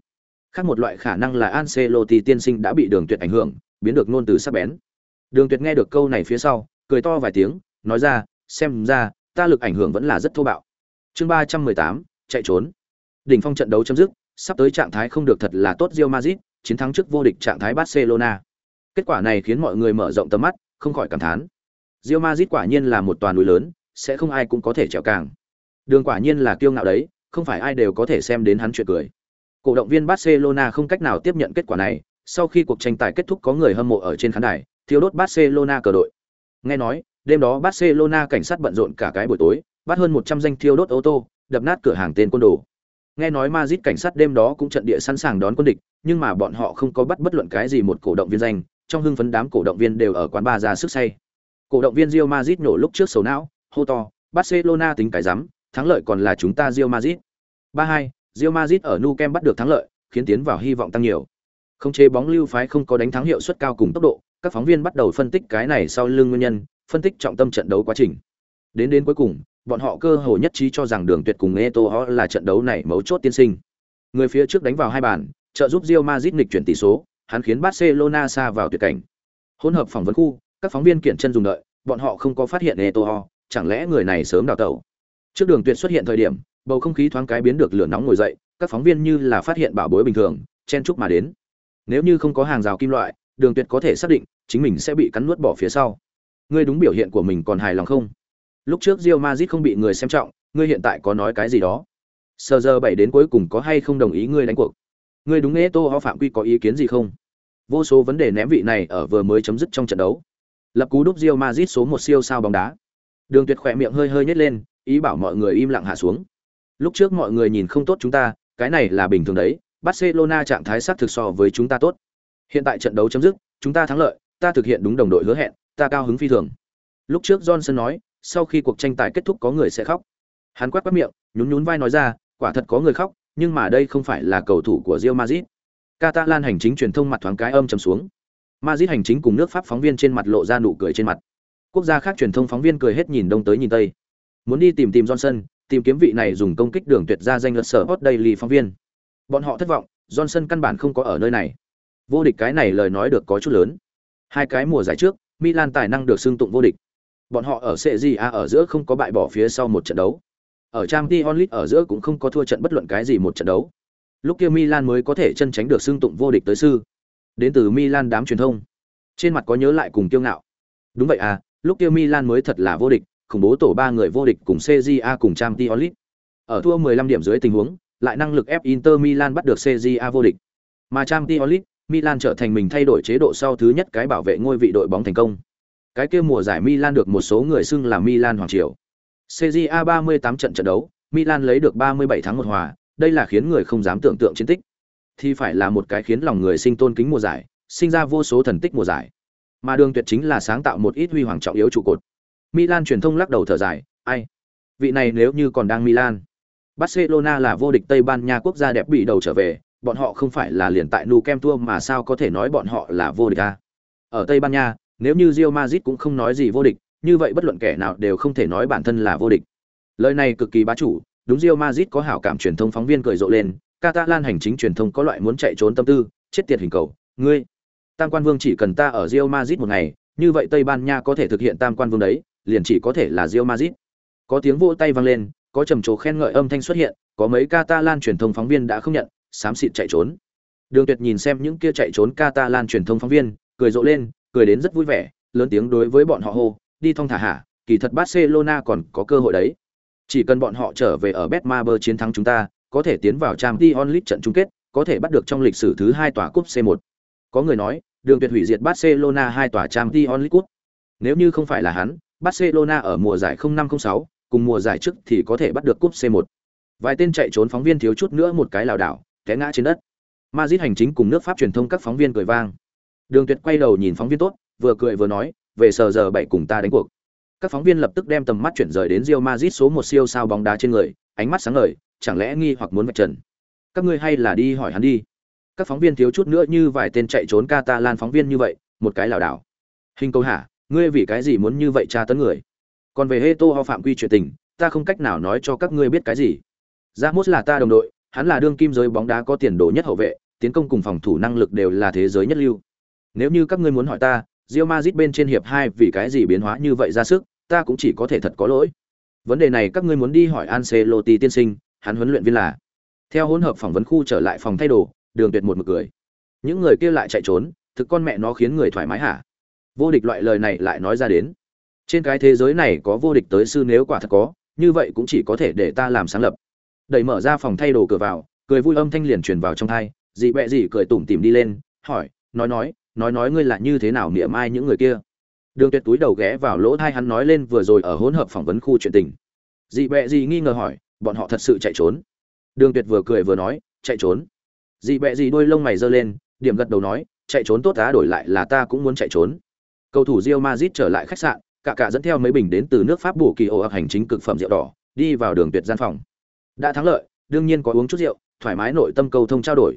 S1: Khác một loại khả năng là Ancelotti tiên sinh đã bị đường tuyệt ảnh hưởng, biến được ngôn từ sắc bén. Đường tuyệt nghe được câu này phía sau, cười to vài tiếng, nói ra, xem ra, ta lực ảnh hưởng vẫn là rất thô bạo. Chương ba trăm mười tám, chạy trốn. Đỉnh phong trận đấu chấm dứt, sắp tới trạng thái không được thật là tốt Real Madrid chiến thắng trước vô địch trạng thái Barcelona. Kết quả này khiến mọi người mở rộng tầm mắt không khỏi cảm thán. Real Madrid quả nhiên là một toàn núi lớn sẽ không ai cũng có thể trèo càng. Đường quả nhiên là kiêu ngạo đấy không phải ai đều có thể xem đến hắn chuyện cười. Cổ động viên Barcelona không cách nào tiếp nhận kết quả này sau khi cuộc tranh tài kết thúc có người hâm mộ ở trên khán đài thiếu đốt Barcelona cờ đội. Nghe nói đêm đó Barcelona cảnh sát bận rộn cả cái buổi tối, bắt hơn 100 danh thiêu đốt ô tô, đập nát cửa hàng tên quân đồ. Nghe nói Madrid cảnh sát đêm đó cũng trận địa sẵn sàng đón quân địch, nhưng mà bọn họ không có bắt bất luận cái gì một cổ động viên danh, trong hưng phấn đám cổ động viên đều ở quán bar ra sức say. Cổ động viên Real Madrid nổ lúc trước sầu não, hô to, Barcelona tính cái rắm, thắng lợi còn là chúng ta Real Madrid. 3-2, Real Madrid ở Nou Camp bắt được thắng lợi, khiến tiến vào hy vọng tăng nhiều. Không chế bóng lưu phái không có đánh thắng hiệu suất cao cùng tốc độ, các phóng viên bắt đầu phân tích cái này sau lưng nguyên nhân, phân tích trọng tâm trận đấu quá trình. Đến đến cuối cùng, bọn họ cơ hồ nhất trí cho rằng Đường Tuyệt cùng Eto'o là trận đấu này mấu chốt tiên sinh. Người phía trước đánh vào hai bàn, trợ giúp Real Madrid nghịch chuyển tỷ số, hắn khiến Barcelona xa vào tuyệt cảnh. Hỗn hợp phỏng vấn khu, các phóng viên kiện chân dùng đợi, bọn họ không có phát hiện Eto'o, chẳng lẽ người này sớm đào tẩu. Trước Đường Tuyệt xuất hiện thời điểm, bầu không khí thoáng cái biến được lửa nóng ngồi dậy, các phóng viên như là phát hiện bảo bối bình thường, chen chúc mà đến. Nếu như không có hàng rào kim loại, Đường Tuyệt có thể xác định chính mình sẽ bị cắn nuốt bỏ phía sau. Ngươi đúng biểu hiện của mình còn hài lòng không? Lúc trước Real Madrid không bị người xem trọng, ngươi hiện tại có nói cái gì đó? Sơ giờ bảy đến cuối cùng có hay không đồng ý ngươi đánh cuộc? Ngươi đúng Eto ho phạm quy có ý kiến gì không? Vô số vấn đề ném vị này ở vừa mới chấm dứt trong trận đấu. Lập cú đúp Real Madrid số một siêu sao bóng đá. Đường Tuyệt khỏe miệng hơi hơi nhếch lên, ý bảo mọi người im lặng hạ xuống. Lúc trước mọi người nhìn không tốt chúng ta, cái này là bình thường đấy, Barcelona trạng thái sát thực so với chúng ta tốt. Hiện tại trận đấu chấm dứt, chúng ta thắng lợi, ta thực hiện đúng đồng đội hứa hẹn, ta cao hứng phi thường. Lúc trước Johnson nói, sau khi cuộc tranh tài kết thúc có người sẽ khóc. Hắn quát quát miệng, nhún nhún vai nói ra, quả thật có người khóc, nhưng mà đây không phải là cầu thủ của Real Madrid. Catalan hành chính truyền thông mặt thoáng cái âm trầm xuống. Madrid hành chính cùng nước Pháp phóng viên trên mặt lộ ra nụ cười trên mặt. Quốc gia khác truyền thông phóng viên cười hết nhìn đông tới nhìn tây. Muốn đi tìm tìm Johnson, tìm kiếm vị này dùng công kích đường tuyệt ra danh lật sở hot daily phóng viên. Bọn họ thất vọng, Johnson căn bản không có ở nơi này. Vô địch cái này lời nói được có chút lớn. Hai cái mùa giải trước, Milan tài năng được xưng tụng vô địch. Bọn họ ở Serie A ở giữa không có bại bỏ phía sau một trận đấu. Ở Champions League ở giữa cũng không có thua trận bất luận cái gì một trận đấu. Lúc kia Milan mới có thể chân tránh được xưng tụng vô địch tới sư. Đến từ Milan đám truyền thông. Trên mặt có nhớ lại cùng kiêu ngạo. Đúng vậy à, lúc kia Milan mới thật là vô địch, khủng bố tổ ba người vô địch cùng Serie A cùng Champions League. Ở thua 15 điểm dưới tình huống, lại năng lực ép Inter Milan bắt được Serie A vô địch. Mà Champions League, Milan trở thành mình thay đổi chế độ sau thứ nhất cái bảo vệ ngôi vị đội bóng thành công. Cái kia mùa giải Milan được một số người xưng là Milan hoàng triều. Serie A 38 trận trận đấu, Milan lấy được 37 thắng một hòa, đây là khiến người không dám tưởng tượng chiến tích. Thì phải là một cái khiến lòng người sinh tôn kính mùa giải, sinh ra vô số thần tích mùa giải. Mà đường tuyệt chính là sáng tạo một ít huy hoàng trọng yếu trụ cột. Milan truyền thông lắc đầu thở dài, ai? Vị này nếu như còn đang Milan. Barcelona là vô địch Tây Ban Nha quốc gia đẹp bị đầu trở về, bọn họ không phải là liền tại Nou Camp Tour mà sao có thể nói bọn họ là vô địch a. Ở Tây Ban Nha, nếu như Real Madrid cũng không nói gì vô địch, như vậy bất luận kẻ nào đều không thể nói bản thân là vô địch. Lời này cực kỳ bá chủ, đúng Real Madrid có hảo cảm truyền thông phóng viên cười rộ lên, Catalan hành chính truyền thông có loại muốn chạy trốn tâm tư, chết tiệt hình cầu, ngươi. Tam quan vương chỉ cần ta ở Real Madrid một ngày, như vậy Tây Ban Nha có thể thực hiện tam quan vương đấy, liền chỉ có thể là Real Madrid. Có tiếng vỗ tay vang lên, có trầm trồ khen ngợi âm thanh xuất hiện, có mấy Catalan truyền thông phóng viên đã không nhận, xám xịt chạy trốn. Đường Tuyệt nhìn xem những kia chạy trốn Catalan truyền thông phóng viên, cười rộ lên, cười đến rất vui vẻ, lớn tiếng đối với bọn họ hô, đi thong thả hạ, kỳ thật Barcelona còn có cơ hội đấy. Chỉ cần bọn họ trở về ở Betmaber chiến thắng chúng ta, có thể tiến vào Champions League trận chung kết, có thể bắt được trong lịch sử thứ hai tòa cúp C1. Có người nói, đường tuyệt hủy diệt Barcelona hai tòa Champions League cúp. Nếu như không phải là hắn, Barcelona ở mùa giải 0506, cùng mùa giải trước thì có thể bắt được cúp C1. Vài tên chạy trốn phóng viên thiếu chút nữa một cái lảo đảo, té ngã trên đất. Madrid hành chính cùng nước Pháp truyền thông các phóng viên cười vang. Đường Tuyệt quay đầu nhìn phóng viên tốt, vừa cười vừa nói, về sờ giờ bảy cùng ta đánh cuộc. Các phóng viên lập tức đem tầm mắt chuyển rời đến Real Madrid số một siêu sao bóng đá trên người, ánh mắt sáng ngời, chẳng lẽ nghi hoặc muốn vạch trần. Các ngươi hay là đi hỏi hắn đi. Các phóng viên thiếu chút nữa như vài tên chạy trốn Catalan phóng viên như vậy, một cái lảo đảo. Hình câu hả, ngươi vì cái gì muốn như vậy tra tấn người? Còn về Heto ho phạm quy chuyện tình, ta không cách nào nói cho các ngươi biết cái gì. Ramos là ta đồng đội, hắn là đương kim giới bóng đá có tiền đồ nhất hậu vệ, tiến công cùng phòng thủ năng lực đều là thế giới nhất lưu. Nếu như các ngươi muốn hỏi ta, Real Madrid bên trên hiệp 2 vì cái gì biến hóa như vậy ra sức, ta cũng chỉ có thể thật có lỗi. Vấn đề này các ngươi muốn đi hỏi Ancelotti tiên sinh, hắn huấn luyện viên là. Theo hỗn hợp phỏng vấn khu trở lại phòng thay đồ, Đường Tuyệt một mực cười. Những người kia lại chạy trốn, thực con mẹ nó khiến người thoải mái hả? Vô địch loại lời này lại nói ra đến. Trên cái thế giới này có vô địch tới sư nếu quả thật có, như vậy cũng chỉ có thể để ta làm sáng lập. Đẩy mở ra phòng thay đồ cửa vào, cười vui âm thanh liền truyền vào trong tai, dị bẹ dị cười tủm tỉm đi lên, hỏi, nói nói, nói nói ngươi là như thế nào niệm ai những người kia. Đường tuyệt túi đầu ghé vào lỗ thai hắn nói lên vừa rồi ở hỗn hợp phỏng vấn khu chuyện tình. Dị bẹ dị nghi ngờ hỏi, bọn họ thật sự chạy trốn? Đường tuyệt vừa cười vừa nói, chạy trốn. Dị bẹ dị đôi lông mày giơ lên, điểm gật đầu nói, chạy trốn tốt á, đổi lại là ta cũng muốn chạy trốn. Cầu thủ rio mazit trở lại khách sạn, cả cả dẫn theo mấy bình đến từ nước pháp bổ kỳ ổ ập hành chính cực phẩm rượu đỏ, đi vào đường tuyệt gian phòng. Đã thắng lợi, đương nhiên có uống chút rượu, thoải mái nội tâm cầu thông trao đổi.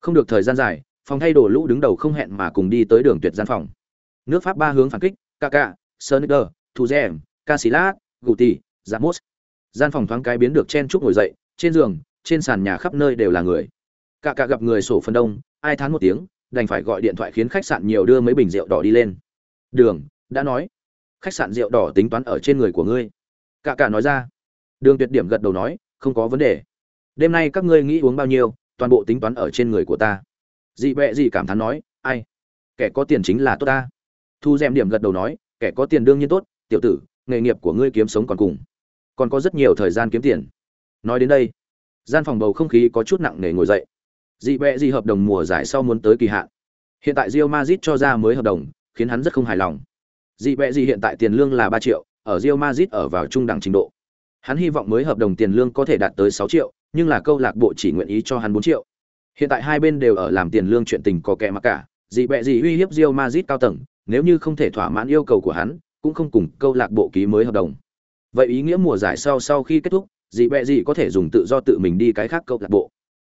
S1: Không được thời gian dài phòng thay đồ lũ đứng đầu không hẹn mà cùng đi tới đường tuyệt gian phòng. Nước pháp ba hướng phản kích, kaka sonicer thu gem casilat guti, ramos. Gian phòng thoáng cái biến được chen chúc ngồi dậy, trên giường, trên sàn nhà khắp nơi đều là người. Kaka gặp người sổ phần đông, ai thán một tiếng, đành phải gọi điện thoại khiến khách sạn nhiều đưa mấy bình rượu đỏ đi lên. Đường, đã nói. Khách sạn rượu đỏ tính toán ở trên người của ngươi. Cả cả nói ra. Đường tuyệt điểm gật đầu nói, không có vấn đề. Đêm nay các ngươi nghĩ uống bao nhiêu, toàn bộ tính toán ở trên người của ta dị bẹ dị cảm thán nói, ai, kẻ có tiền chính là tốt ta. Thu dèm điểm gật đầu nói, kẻ có tiền đương nhiên tốt, tiểu tử, nghề nghiệp của ngươi kiếm sống còn cùng. Còn có rất nhiều thời gian kiếm tiền. Nói đến đây, gian phòng bầu không khí có chút nặng nề ngồi dậy. Dị bẹ dị hợp đồng mùa giải sau muốn tới kỳ hạn. Hiện tại rio mazit cho ra mới hợp đồng, khiến hắn rất không hài lòng. Dị bẹ dị hiện tại tiền lương là ba triệu, ở rio mazit ở vào trung đẳng trình độ. Hắn hy vọng mới hợp đồng tiền lương có thể đạt tới sáu triệu, nhưng là câu lạc bộ chỉ nguyện ý cho hắn bốn triệu. Hiện tại hai bên đều ở làm tiền lương chuyện tình có kẻ mà cả, gì bẹ gì uy hiếp Real Madrid cao tầng, nếu như không thể thỏa mãn yêu cầu của hắn, cũng không cùng câu lạc bộ ký mới hợp đồng. Vậy ý nghĩa mùa giải sau sau khi kết thúc, gì bẹ gì có thể dùng tự do tự mình đi cái khác câu lạc bộ.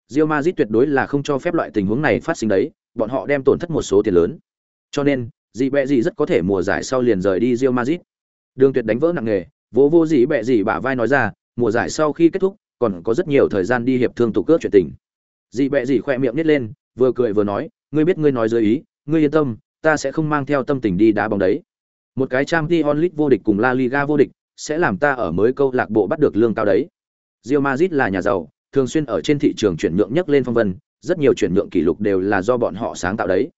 S1: Real Madrid tuyệt đối là không cho phép loại tình huống này phát sinh đấy, bọn họ đem tổn thất một số tiền lớn. Cho nên, gì bẹ gì rất có thể mùa giải sau liền rời đi Real Madrid. Đường Tuyệt đánh vỡ nặng nghề, vỗ vô gì bẹ gì bả vai nói ra, mùa giải sau khi kết thúc, còn có rất nhiều thời gian đi hiệp thương tụ cướp chuyện tình dị bẹ dị khoe miệng nít lên, vừa cười vừa nói, ngươi biết ngươi nói dưới ý, ngươi yên tâm, ta sẽ không mang theo tâm tình đi đá bóng đấy. Một cái trang t onlit vô địch cùng la liga vô địch sẽ làm ta ở mới câu lạc bộ bắt được lương cao đấy. Real Madrid là nhà giàu, thường xuyên ở trên thị trường chuyển nhượng nhất lên phong vân, rất nhiều chuyển nhượng kỷ lục đều là do bọn họ sáng tạo đấy.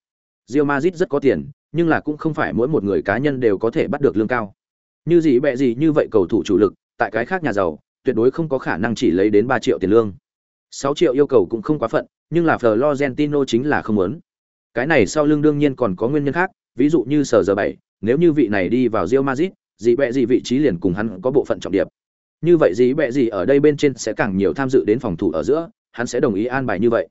S1: Real Madrid rất có tiền, nhưng là cũng không phải mỗi một người cá nhân đều có thể bắt được lương cao. Như gì bẹ gì như vậy cầu thủ chủ lực, tại cái khác nhà giàu, tuyệt đối không có khả năng chỉ lấy đến ba triệu tiền lương. 6 triệu yêu cầu cũng không quá phận, nhưng là Florentino chính là không muốn. Cái này sau lưng đương nhiên còn có nguyên nhân khác, ví dụ như sở giờ 7, nếu như vị này đi vào Real Madrid, gì bẹ gì vị trí liền cùng hắn có bộ phận trọng điểm. Như vậy gì bẹ gì ở đây bên trên sẽ càng nhiều tham dự đến phòng thủ ở giữa, hắn sẽ đồng ý an bài như vậy.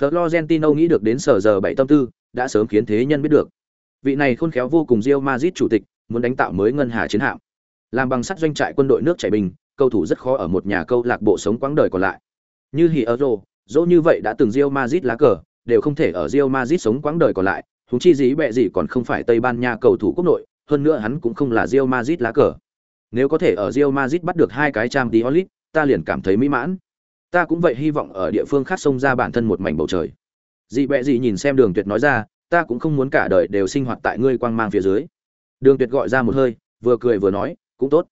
S1: Florentino nghĩ được đến sở giờ 7 tâm tư, đã sớm khiến thế nhân biết được. Vị này khôn khéo vô cùng Real Madrid chủ tịch, muốn đánh tạo mới ngân hà chiến hạm. Làm bằng sắt doanh trại quân đội nước chảy bình, cầu thủ rất khó ở một nhà câu lạc bộ sống quãng đời còn lại. Như hỉ Euro, dỗ như vậy đã từng Real Madrid lá cờ, đều không thể ở Real Madrid sống quãng đời còn lại, huống chi gì bẹ gì còn không phải Tây Ban Nha cầu thủ quốc nội, hơn nữa hắn cũng không là Real Madrid lá cờ. Nếu có thể ở Real Madrid bắt được hai cái trang Champions League, ta liền cảm thấy mỹ mãn. Ta cũng vậy hy vọng ở địa phương khác xông ra bản thân một mảnh bầu trời. Dị bẹ gì nhìn xem Đường Tuyệt nói ra, ta cũng không muốn cả đời đều sinh hoạt tại ngươi quang mang phía dưới. Đường Tuyệt gọi ra một hơi, vừa cười vừa nói, cũng tốt.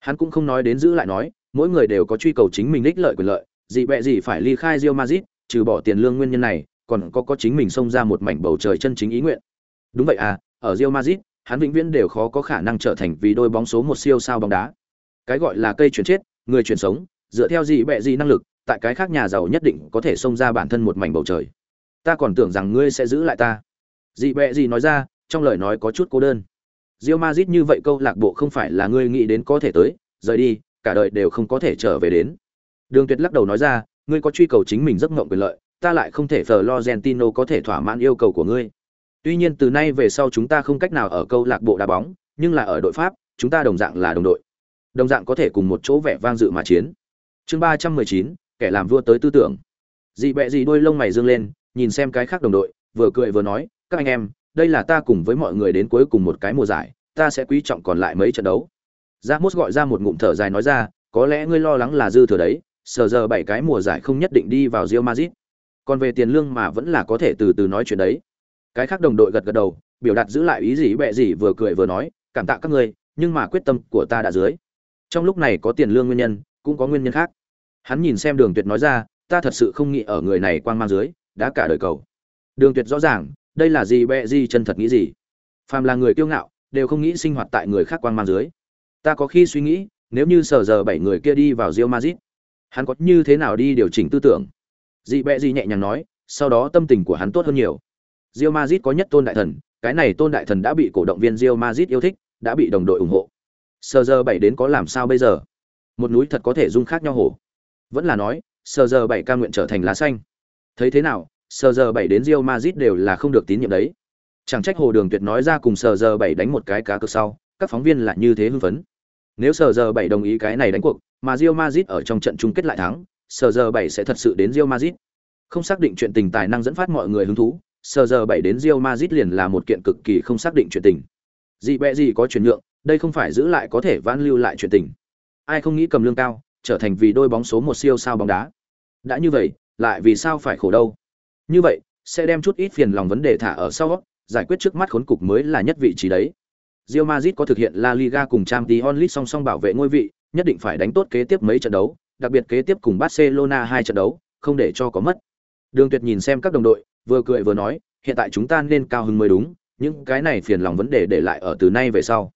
S1: Hắn cũng không nói đến giữ lại nói, mỗi người đều có truy cầu chính mình ích lợi quyền lợi, dị bẹ gì phải ly khai Real Madrid, trừ bỏ tiền lương nguyên nhân này, còn có có chính mình xông ra một mảnh bầu trời chân chính ý nguyện. Đúng vậy à, ở Real Madrid, hắn vĩnh viễn đều khó có khả năng trở thành vì đôi bóng số một siêu sao bóng đá. Cái gọi là cây chuyển chết, người chuyển sống, dựa theo gì bẹ gì năng lực, tại cái khác nhà giàu nhất định có thể xông ra bản thân một mảnh bầu trời. Ta còn tưởng rằng ngươi sẽ giữ lại ta. Dị bẹ gì nói ra, trong lời nói có chút cô đơn. Real Madrid như vậy câu lạc bộ không phải là ngươi nghĩ đến có thể tới, rời đi, cả đời đều không có thể trở về đến Đường Tuyệt lắc đầu nói ra, ngươi có truy cầu chính mình giấc mộng quyền lợi, ta lại không thể Florentino có thể thỏa mãn yêu cầu của ngươi. Tuy nhiên từ nay về sau chúng ta không cách nào ở câu lạc bộ đá bóng, nhưng là ở đội Pháp, chúng ta đồng dạng là đồng đội. Đồng dạng có thể cùng một chỗ vẻ vang dự mà chiến. Chương 319, kẻ làm vua tới tư tưởng. Dị bẹ gì đôi lông mày dương lên, nhìn xem cái khác đồng đội, vừa cười vừa nói, các anh em, đây là ta cùng với mọi người đến cuối cùng một cái mùa giải, ta sẽ quý trọng còn lại mấy trận đấu. Ramos gọi ra một ngụm thở dài nói ra, có lẽ ngươi lo lắng là dư thừa đấy, sờ giờ bảy cái mùa giải không nhất định đi vào Real Madrid. Còn về tiền lương mà vẫn là có thể từ từ nói chuyện đấy. Cái khác đồng đội gật gật đầu, biểu đạt giữ lại ý gì bẹ gì vừa cười vừa nói, cảm tạ các người, nhưng mà quyết tâm của ta đã dưới. Trong lúc này có tiền lương nguyên nhân, cũng có nguyên nhân khác. Hắn nhìn xem Đường Tuyệt nói ra, ta thật sự không nghĩ ở người này quang mang dưới, đã cả đời cầu. Đường Tuyệt rõ ràng, đây là gì bẹ gì chân thật nghĩ gì. Phàm là người kiêu ngạo, đều không nghĩ sinh hoạt tại người khác quang mang dưới. Ta có khi suy nghĩ, nếu như sở giờ bảy người kia đi vào Real Madrid, hắn có như thế nào đi điều chỉnh tư tưởng? Dị bẹ dị nhẹ nhàng nói, sau đó tâm tình của hắn tốt hơn nhiều. rio mazit có nhất tôn đại thần, cái này tôn đại thần đã bị cổ động viên rio mazit yêu thích, đã bị đồng đội ủng hộ. sờ giờ bảy đến có làm sao bây giờ? Một núi thật có thể dung khác nhau hổ. Vẫn là nói, sờ giờ bảy ca nguyện trở thành lá xanh. Thấy thế nào, sờ giờ bảy đến rio mazit đều là không được tín nhiệm đấy. Chẳng trách Hồ Đường Tuyệt nói ra cùng sờ giờ bảy đánh một cái cá cược sau, các phóng viên là như thế hưng phấn. Nếu Sở giờ bảy đồng ý cái này đánh cuộc, mà Real Madrid ở trong trận chung kết lại thắng, Sở giờ bảy sẽ thật sự đến Real Madrid. Không xác định chuyện tình tài năng dẫn phát mọi người hứng thú, Sở giờ bảy đến Real Madrid liền là một kiện cực kỳ không xác định chuyện tình. Dị bẹ gì có chuyển nhượng, đây không phải giữ lại có thể vãn lưu lại chuyện tình. Ai không nghĩ cầm lương cao, trở thành vì đôi bóng số một siêu sao bóng đá. Đã như vậy, lại vì sao phải khổ đâu? Như vậy, sẽ đem chút ít phiền lòng vấn đề thả ở sau, giải quyết trước mắt khốn cục mới là nhất vị trí đấy. Real Madrid có thực hiện La Liga cùng Champions League song song bảo vệ ngôi vị, nhất định phải đánh tốt kế tiếp mấy trận đấu, đặc biệt kế tiếp cùng Barcelona hai trận đấu, không để cho có mất. Đường Tuyệt nhìn xem các đồng đội, vừa cười vừa nói, hiện tại chúng ta nên cao hứng mới đúng, những cái này phiền lòng vấn đề để lại ở từ nay về sau.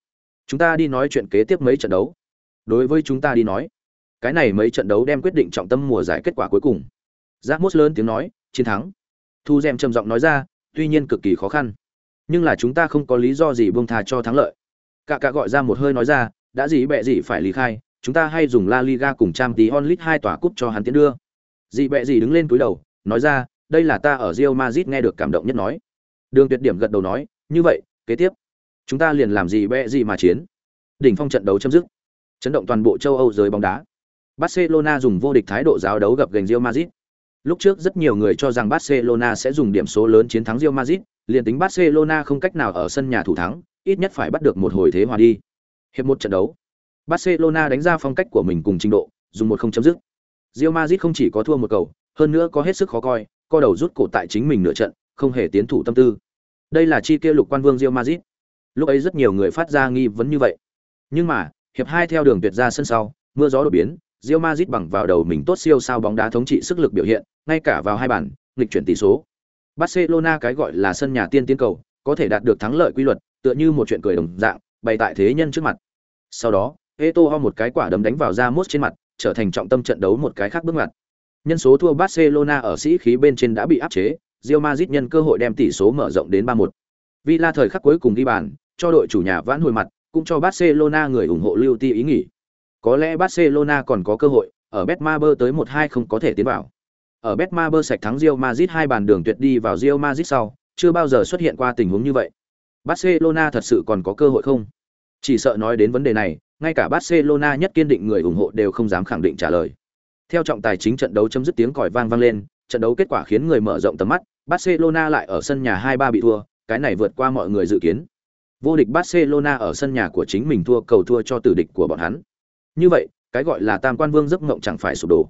S1: Chúng ta đi nói chuyện kế tiếp mấy trận đấu. Đối với chúng ta đi nói, cái này mấy trận đấu đem quyết định trọng tâm mùa giải kết quả cuối cùng. Giác lớn tiếng nói, chiến thắng. Thu Gem trầm giọng nói ra, tuy nhiên cực kỳ khó khăn, nhưng là chúng ta không có lý do gì buông tha cho thắng lợi. Cả cả gọi ra một hơi nói ra, đã gì bẹ gì phải lý khai, chúng ta hay dùng La Liga cùng Champions League hai tòa cúp cho hắn tiến đưa. Dị bẹ gì đứng lên túi đầu, nói ra, đây là ta ở Real Madrid nghe được cảm động nhất nói. Đường Tuyệt Điểm gật đầu nói, như vậy, kế tiếp, chúng ta liền làm gì bẹ gì mà chiến. Đỉnh phong trận đấu chấm dứt, chấn động toàn bộ châu Âu giới bóng đá. Barcelona dùng vô địch thái độ giáo đấu gặp gành Real Madrid. Lúc trước rất nhiều người cho rằng Barcelona sẽ dùng điểm số lớn chiến thắng Real Madrid, liền tính Barcelona không cách nào ở sân nhà thủ thắng, ít nhất phải bắt được một hồi thế hòa đi. Hiệp một trận đấu, Barcelona đánh ra phong cách của mình cùng trình độ, dùng một không chấm dứt. Real Madrid không chỉ có thua một cầu, hơn nữa có hết sức khó coi, co đầu rút cổ tại chính mình nửa trận, không hề tiến thủ tâm tư. Đây là chi kia lục quan vương Real Madrid. Lúc ấy rất nhiều người phát ra nghi vấn như vậy. Nhưng mà, hiệp hai theo đường tuyệt ra sân sau, mưa gió đổi biến, Real Madrid bằng vào đầu mình tốt siêu sao bóng đá thống trị sức lực biểu hiện, ngay cả vào hai bàn, nghịch chuyển tỷ số. Barcelona cái gọi là sân nhà tiên tiến cầu, có thể đạt được thắng lợi quy luật, tựa như một chuyện cười đồng dạng, bày tại thế nhân trước mặt. Sau đó, Eto'o một cái quả đấm đánh vào Ramos trên mặt, trở thành trọng tâm trận đấu một cái khác bước ngoặt. Nhân số thua Barcelona ở sĩ khí bên trên đã bị áp chế, Real Madrid nhân cơ hội đem tỷ số mở rộng đến 3-1. Villa thời khắc cuối cùng ghi bàn, cho đội chủ nhà vãn hồi mặt, cũng cho Barcelona người ủng hộ lưu ti ý nghỉ. Có lẽ Barcelona còn có cơ hội, ở Betmaber tới 1-2 không có thể tiến vào. Ở Betmaber sạch thắng Real Madrid hai bàn đường tuyệt đi vào Real Madrid sau, chưa bao giờ xuất hiện qua tình huống như vậy. Barcelona thật sự còn có cơ hội không? Chỉ sợ nói đến vấn đề này, ngay cả Barcelona nhất kiên định người ủng hộ đều không dám khẳng định trả lời. Theo trọng tài chính trận đấu chấm dứt tiếng còi vang vang lên, trận đấu kết quả khiến người mở rộng tầm mắt, Barcelona lại ở sân nhà 2-3 bị thua, cái này vượt qua mọi người dự kiến. Vô địch Barcelona ở sân nhà của chính mình thua cầu thua cho tử địch của bọn hắn. Như vậy, cái gọi là tam quan vương giấc mộng chẳng phải sụp đổ.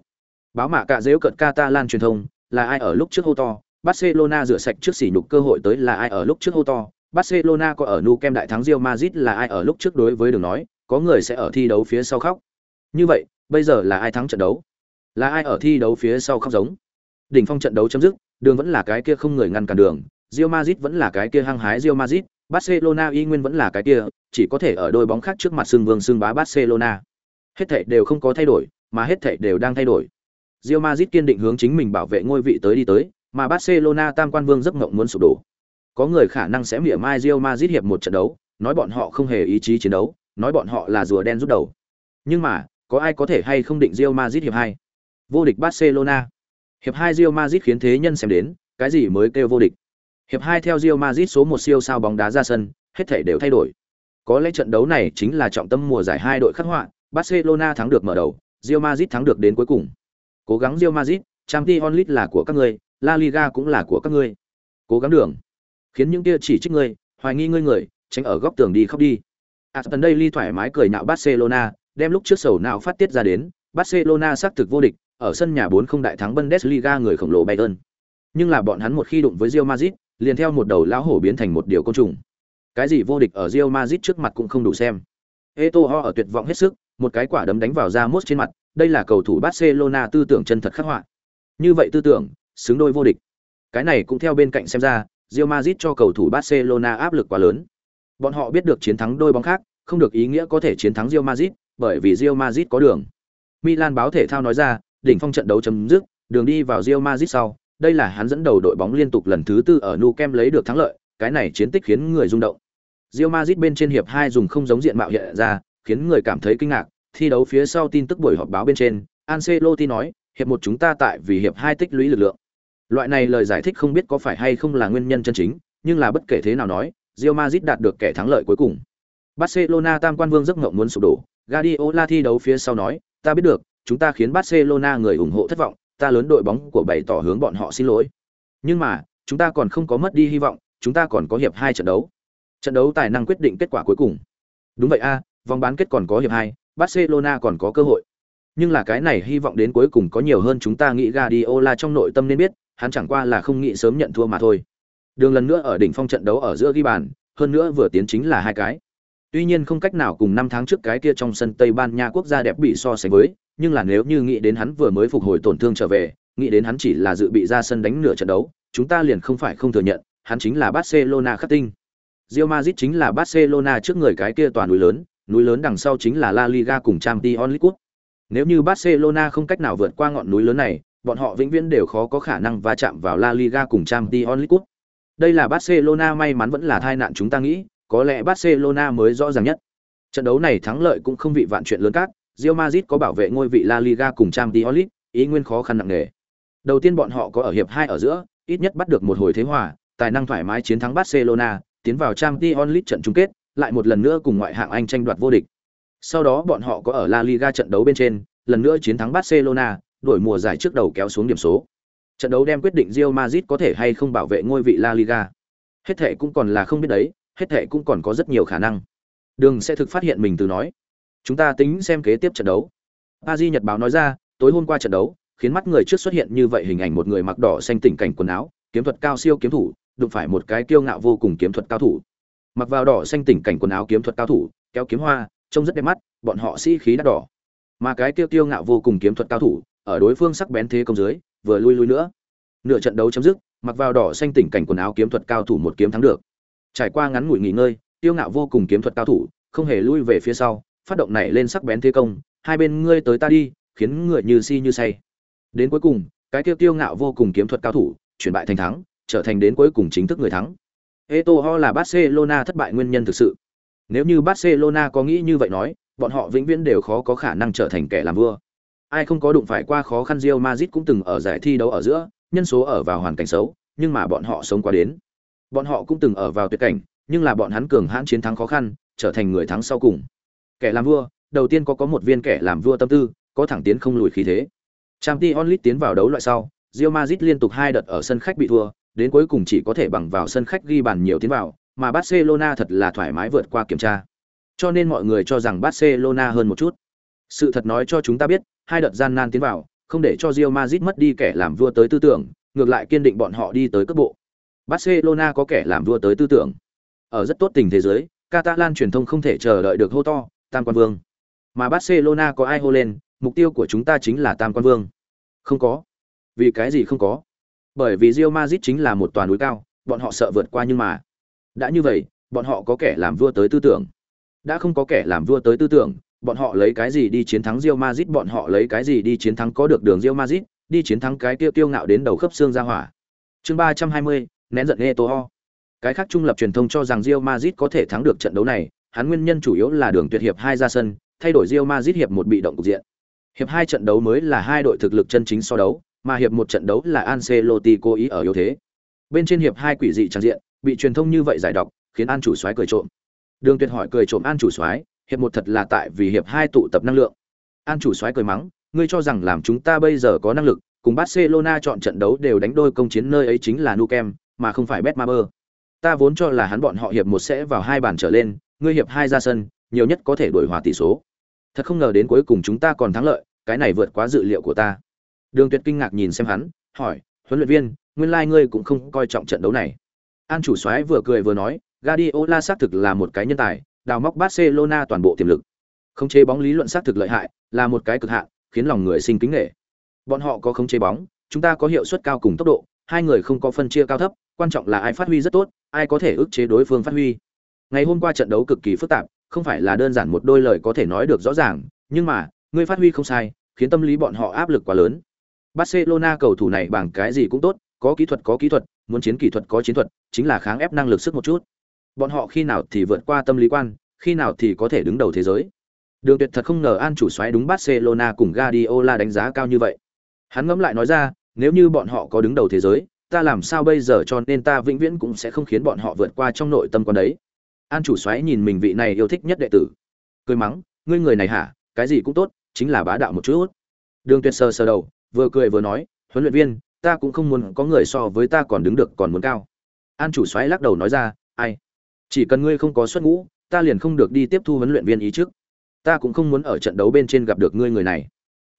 S1: Báo mạ cả dễu cợt Catalan truyền thông, là ai ở lúc trước hô to, Barcelona rửa sạch trước sỉ nhục cơ hội tới là ai ở lúc trước hô to, Barcelona có ở nu kem đại thắng Real Madrid là ai ở lúc trước đối với đường nói, có người sẽ ở thi đấu phía sau khóc. Như vậy, bây giờ là ai thắng trận đấu? Là ai ở thi đấu phía sau khóc giống? Đỉnh phong trận đấu chấm dứt, đường vẫn là cái kia không người ngăn cản đường, Real Madrid vẫn là cái kia hăng hái Real Madrid, Barcelona y nguyên vẫn là cái kia, chỉ có thể ở đôi bóng khác trước mặt xương vương xương bá Barcelona. Hết thảy đều không có thay đổi, mà hết thảy đều đang thay đổi. Real Madrid kiên định hướng chính mình bảo vệ ngôi vị tới đi tới, mà Barcelona tam quan vương giấc mộng muốn sụp đổ. Có người khả năng sẽ mỉa mai Real Madrid hiệp một trận đấu, nói bọn họ không hề ý chí chiến đấu, nói bọn họ là rùa đen rút đầu. Nhưng mà, có ai có thể hay không định Real Madrid hiệp hai? Vô địch Barcelona. Hiệp 2 Real Madrid khiến thế nhân xem đến, cái gì mới kêu vô địch. Hiệp 2 theo Real Madrid số 1 siêu sao bóng đá ra sân, hết thảy đều thay đổi. Có lẽ trận đấu này chính là trọng tâm mùa giải hai đội khắc họa, Barcelona thắng được mở đầu, Real Madrid thắng được đến cuối cùng. Cố gắng Real Madrid, Champions League là của các ngươi, La Liga cũng là của các ngươi. Cố gắng đường. Khiến những kia chỉ trích ngươi, hoài nghi ngươi người, tránh ở góc tường đi khóc đi. Aston Daily thoải mái cười nhạo Barcelona, đem lúc trước sầu nào phát tiết ra đến, Barcelona xác thực vô địch, ở sân nhà 4 không đại thắng Bundesliga người khổng lồ Bayern. Nhưng là bọn hắn một khi đụng với Real Madrid, liền theo một đầu lão hổ biến thành một điều côn trùng. Cái gì vô địch ở Real Madrid trước mặt cũng không đủ xem. Eto'o ở tuyệt vọng hết sức, một cái quả đấm đánh vào Ramos trên mặt, đây là cầu thủ Barcelona tư tưởng chân thật khắc họa. Như vậy tư tưởng, xứng đôi vô địch. Cái này cũng theo bên cạnh xem ra, Real Madrid cho cầu thủ Barcelona áp lực quá lớn. Bọn họ biết được chiến thắng đôi bóng khác, không được ý nghĩa có thể chiến thắng Real Madrid, bởi vì Real Madrid có đường. Milan báo thể thao nói ra, đỉnh phong trận đấu chấm dứt, đường đi vào Real Madrid sau, đây là hắn dẫn đầu đội bóng liên tục lần thứ tư ở Nou Camp lấy được thắng lợi, cái này chiến tích khiến người rung động. Real Madrid bên trên hiệp 2 dùng không giống diện mạo hiện ra, khiến người cảm thấy kinh ngạc, thi đấu phía sau tin tức buổi họp báo bên trên, Ancelotti nói, hiệp một chúng ta tại vì hiệp 2 tích lũy lực lượng. Loại này lời giải thích không biết có phải hay không là nguyên nhân chân chính, nhưng là bất kể thế nào nói, Real Madrid đạt được kẻ thắng lợi cuối cùng. Barcelona tam quan vương giấc ngộng muốn sụp đổ, Guardiola thi đấu phía sau nói, ta biết được, chúng ta khiến Barcelona người ủng hộ thất vọng, ta lớn đội bóng của bày tỏ hướng bọn họ xin lỗi. Nhưng mà, chúng ta còn không có mất đi hy vọng, chúng ta còn có hiệp hai trận đấu. Trận đấu tài năng quyết định kết quả cuối cùng. Đúng vậy a, vòng bán kết còn có hiệp hai, Barcelona còn có cơ hội. Nhưng là cái này hy vọng đến cuối cùng có nhiều hơn chúng ta nghĩ Guardiola trong nội tâm nên biết, hắn chẳng qua là không nghĩ sớm nhận thua mà thôi. Đường lần nữa ở đỉnh phong trận đấu ở giữa ghi bàn, hơn nữa vừa tiến chính là hai cái. Tuy nhiên không cách nào cùng năm tháng trước cái kia trong sân Tây Ban Nha quốc gia đẹp bị so sánh với, nhưng là nếu như nghĩ đến hắn vừa mới phục hồi tổn thương trở về, nghĩ đến hắn chỉ là dự bị ra sân đánh nửa trận đấu, chúng ta liền không phải không thừa nhận, hắn chính là Barcelona khắc tinh. Real Madrid chính là Barcelona trước người cái kia toàn núi lớn, núi lớn đằng sau chính là La Liga cùng Champions League. Nếu như Barcelona không cách nào vượt qua ngọn núi lớn này, bọn họ vĩnh viễn đều khó có khả năng va chạm vào La Liga cùng Champions League. Đây là Barcelona may mắn vẫn là tai nạn chúng ta nghĩ, có lẽ Barcelona mới rõ ràng nhất. Trận đấu này thắng lợi cũng không vị vạn chuyện lớn các, Real Madrid có bảo vệ ngôi vị La Liga cùng Champions League, ý nguyên khó khăn nặng nề. Đầu tiên bọn họ có ở hiệp 2 ở giữa, ít nhất bắt được một hồi thế hòa, tài năng thoải mái chiến thắng Barcelona, tiến vào Champions League trận chung kết, lại một lần nữa cùng ngoại hạng Anh tranh đoạt vô địch. Sau đó bọn họ có ở La Liga trận đấu bên trên, lần nữa chiến thắng Barcelona, đổi mùa giải trước đầu kéo xuống điểm số. Trận đấu đem quyết định Real Madrid có thể hay không bảo vệ ngôi vị La Liga. Hết thệ cũng còn là không biết đấy, hết thệ cũng còn có rất nhiều khả năng. Đường sẽ thực phát hiện mình từ nói. Chúng ta tính xem kế tiếp trận đấu. Paris Nhật báo nói ra, tối hôm qua trận đấu, khiến mắt người trước xuất hiện như vậy hình ảnh một người mặc đỏ xanh tỉnh cảnh quần áo, kiếm thuật cao siêu kiếm thủ, đụng phải một cái kiêu ngạo vô cùng kiếm thuật cao thủ. Mặc vào đỏ xanh tỉnh cảnh quần áo kiếm thuật cao thủ, kéo kiếm hoa, trông rất đẹp mắt, bọn họ sĩ khí đắt đỏ. Mà cái tiêu tiêu ngạo vô cùng kiếm thuật cao thủ, ở đối phương sắc bén thế công dưới, vừa lui lui nữa. Nửa trận đấu chấm dứt, mặc vào đỏ xanh tỉnh cảnh quần áo kiếm thuật cao thủ một kiếm thắng được. Trải qua ngắn ngủi nghỉ ngơi, tiêu ngạo vô cùng kiếm thuật cao thủ, không hề lui về phía sau, phát động này lên sắc bén thế công, hai bên ngươi tới ta đi, khiến người như si như say. Đến cuối cùng, cái tiêu tiêu ngạo vô cùng kiếm thuật cao thủ, chuyển bại thành thắng, trở thành đến cuối cùng chính thức người thắng. Eto'o là Barcelona thất bại nguyên nhân thực sự. Nếu như Barcelona có nghĩ như vậy nói, bọn họ vĩnh viễn đều khó có khả năng trở thành kẻ làm vua. Ai không có đụng phải qua khó khăn Real Madrid cũng từng ở giải thi đấu ở giữa, nhân số ở vào hoàn cảnh xấu, nhưng mà bọn họ sống qua đến. Bọn họ cũng từng ở vào tuyệt cảnh, nhưng là bọn hắn cường hãn chiến thắng khó khăn, trở thành người thắng sau cùng. Kẻ làm vua, đầu tiên có có một viên kẻ làm vua tâm tư, có thẳng tiến không lùi khí thế. Champions League tiến vào đấu loại sau, Real Madrid liên tục hai đợt ở sân khách bị thua, đến cuối cùng chỉ có thể bằng vào sân khách ghi bàn nhiều tiến vào, mà Barcelona thật là thoải mái vượt qua kiểm tra. Cho nên mọi người cho rằng Barcelona hơn một chút. Sự thật nói cho chúng ta biết, hai đợt gian nan tiến vào, không để cho Real Madrid mất đi kẻ làm vua tới tư tưởng, ngược lại kiên định bọn họ đi tới cấp bộ. Barcelona có kẻ làm vua tới tư tưởng. Ở rất tốt tình thế giới, Catalan truyền thông không thể chờ đợi được hô to, tam quan vương. Mà Barcelona có ai hô lên, mục tiêu của chúng ta chính là tam quan vương. Không có. Vì cái gì không có? Bởi vì Real Madrid chính là một toàn núi cao, bọn họ sợ vượt qua nhưng mà. Đã như vậy, bọn họ có kẻ làm vua tới tư tưởng. Đã không có kẻ làm vua tới tư tưởng, bọn họ lấy cái gì đi chiến thắng Real Madrid, bọn họ lấy cái gì đi chiến thắng có được đường Real Madrid, đi chiến thắng cái tiêu tiêu ngạo đến đầu khớp xương ra hỏa. Chương ba trăm hai mươi nén giận Eto'o. Cái khác trung lập truyền thông cho rằng Real Madrid có thể thắng được trận đấu này, hắn nguyên nhân chủ yếu là đường tuyệt hiệp hai ra sân, thay đổi Real Madrid hiệp một bị động cục diện. Hiệp hai trận đấu mới là hai đội thực lực chân chính so đấu, mà hiệp một trận đấu là Ancelotti cố ý ở yếu thế. Bên trên hiệp hai quỷ dị trang diện, bị truyền thông như vậy giải độc, khiến An chủ soái cười trộm. Đường Tuyệt hỏi cười trộm An chủ soái, hiệp một thật là tại vì hiệp hai tụ tập năng lượng. An chủ soái cười mắng, ngươi cho rằng làm chúng ta bây giờ có năng lực, cùng Barcelona chọn trận đấu đều đánh đôi công chiến nơi ấy chính là Nou Camp, mà không phải Betmaber. Ta vốn cho là hắn bọn họ hiệp một sẽ vào hai bàn trở lên, ngươi hiệp hai ra sân, nhiều nhất có thể đổi hòa tỷ số. Thật không ngờ đến cuối cùng chúng ta còn thắng lợi, cái này vượt quá dự liệu của ta. Đường Tuyệt kinh ngạc nhìn xem hắn, hỏi, huấn luyện viên, nguyên lai like ngươi cũng không coi trọng trận đấu này. An chủ soái vừa cười vừa nói, Guardiola xác thực là một cái nhân tài, đào móc Barcelona toàn bộ tiềm lực. Khống chế bóng lý luận xác thực lợi hại, là một cái cực hạn, khiến lòng người sinh kính nể. Bọn họ có khống chế bóng, chúng ta có hiệu suất cao cùng tốc độ, hai người không có phân chia cao thấp, quan trọng là ai phát huy rất tốt, ai có thể ức chế đối phương phát huy. Ngày hôm qua trận đấu cực kỳ phức tạp, không phải là đơn giản một đôi lời có thể nói được rõ ràng, nhưng mà, ngươi phát huy không sai, khiến tâm lý bọn họ áp lực quá lớn. Barcelona cầu thủ này bằng cái gì cũng tốt, có kỹ thuật có kỹ thuật, muốn chiến kỹ thuật có chiến thuật, chính là kháng ép năng lực sức một chút. Bọn họ khi nào thì vượt qua tâm lý quan, khi nào thì có thể đứng đầu thế giới. Đường Tuyệt thật không ngờ An chủ soái đúng Barcelona cùng Guardiola đánh giá cao như vậy. Hắn ngẫm lại nói ra, nếu như bọn họ có đứng đầu thế giới, ta làm sao bây giờ cho nên ta vĩnh viễn cũng sẽ không khiến bọn họ vượt qua trong nội tâm con đấy. An chủ soái nhìn mình vị này yêu thích nhất đệ tử, cười mắng, ngươi người này hả, cái gì cũng tốt, chính là bá đạo một chút. Đường Tuyệt sờ sờ đầu, vừa cười vừa nói, huấn luyện viên, ta cũng không muốn có người so với ta còn đứng được còn muốn cao. An chủ soái lắc đầu nói ra, ai, chỉ cần ngươi không có xuất ngũ, ta liền không được đi tiếp thu huấn luyện viên ý trước. Ta cũng không muốn ở trận đấu bên trên gặp được ngươi người này.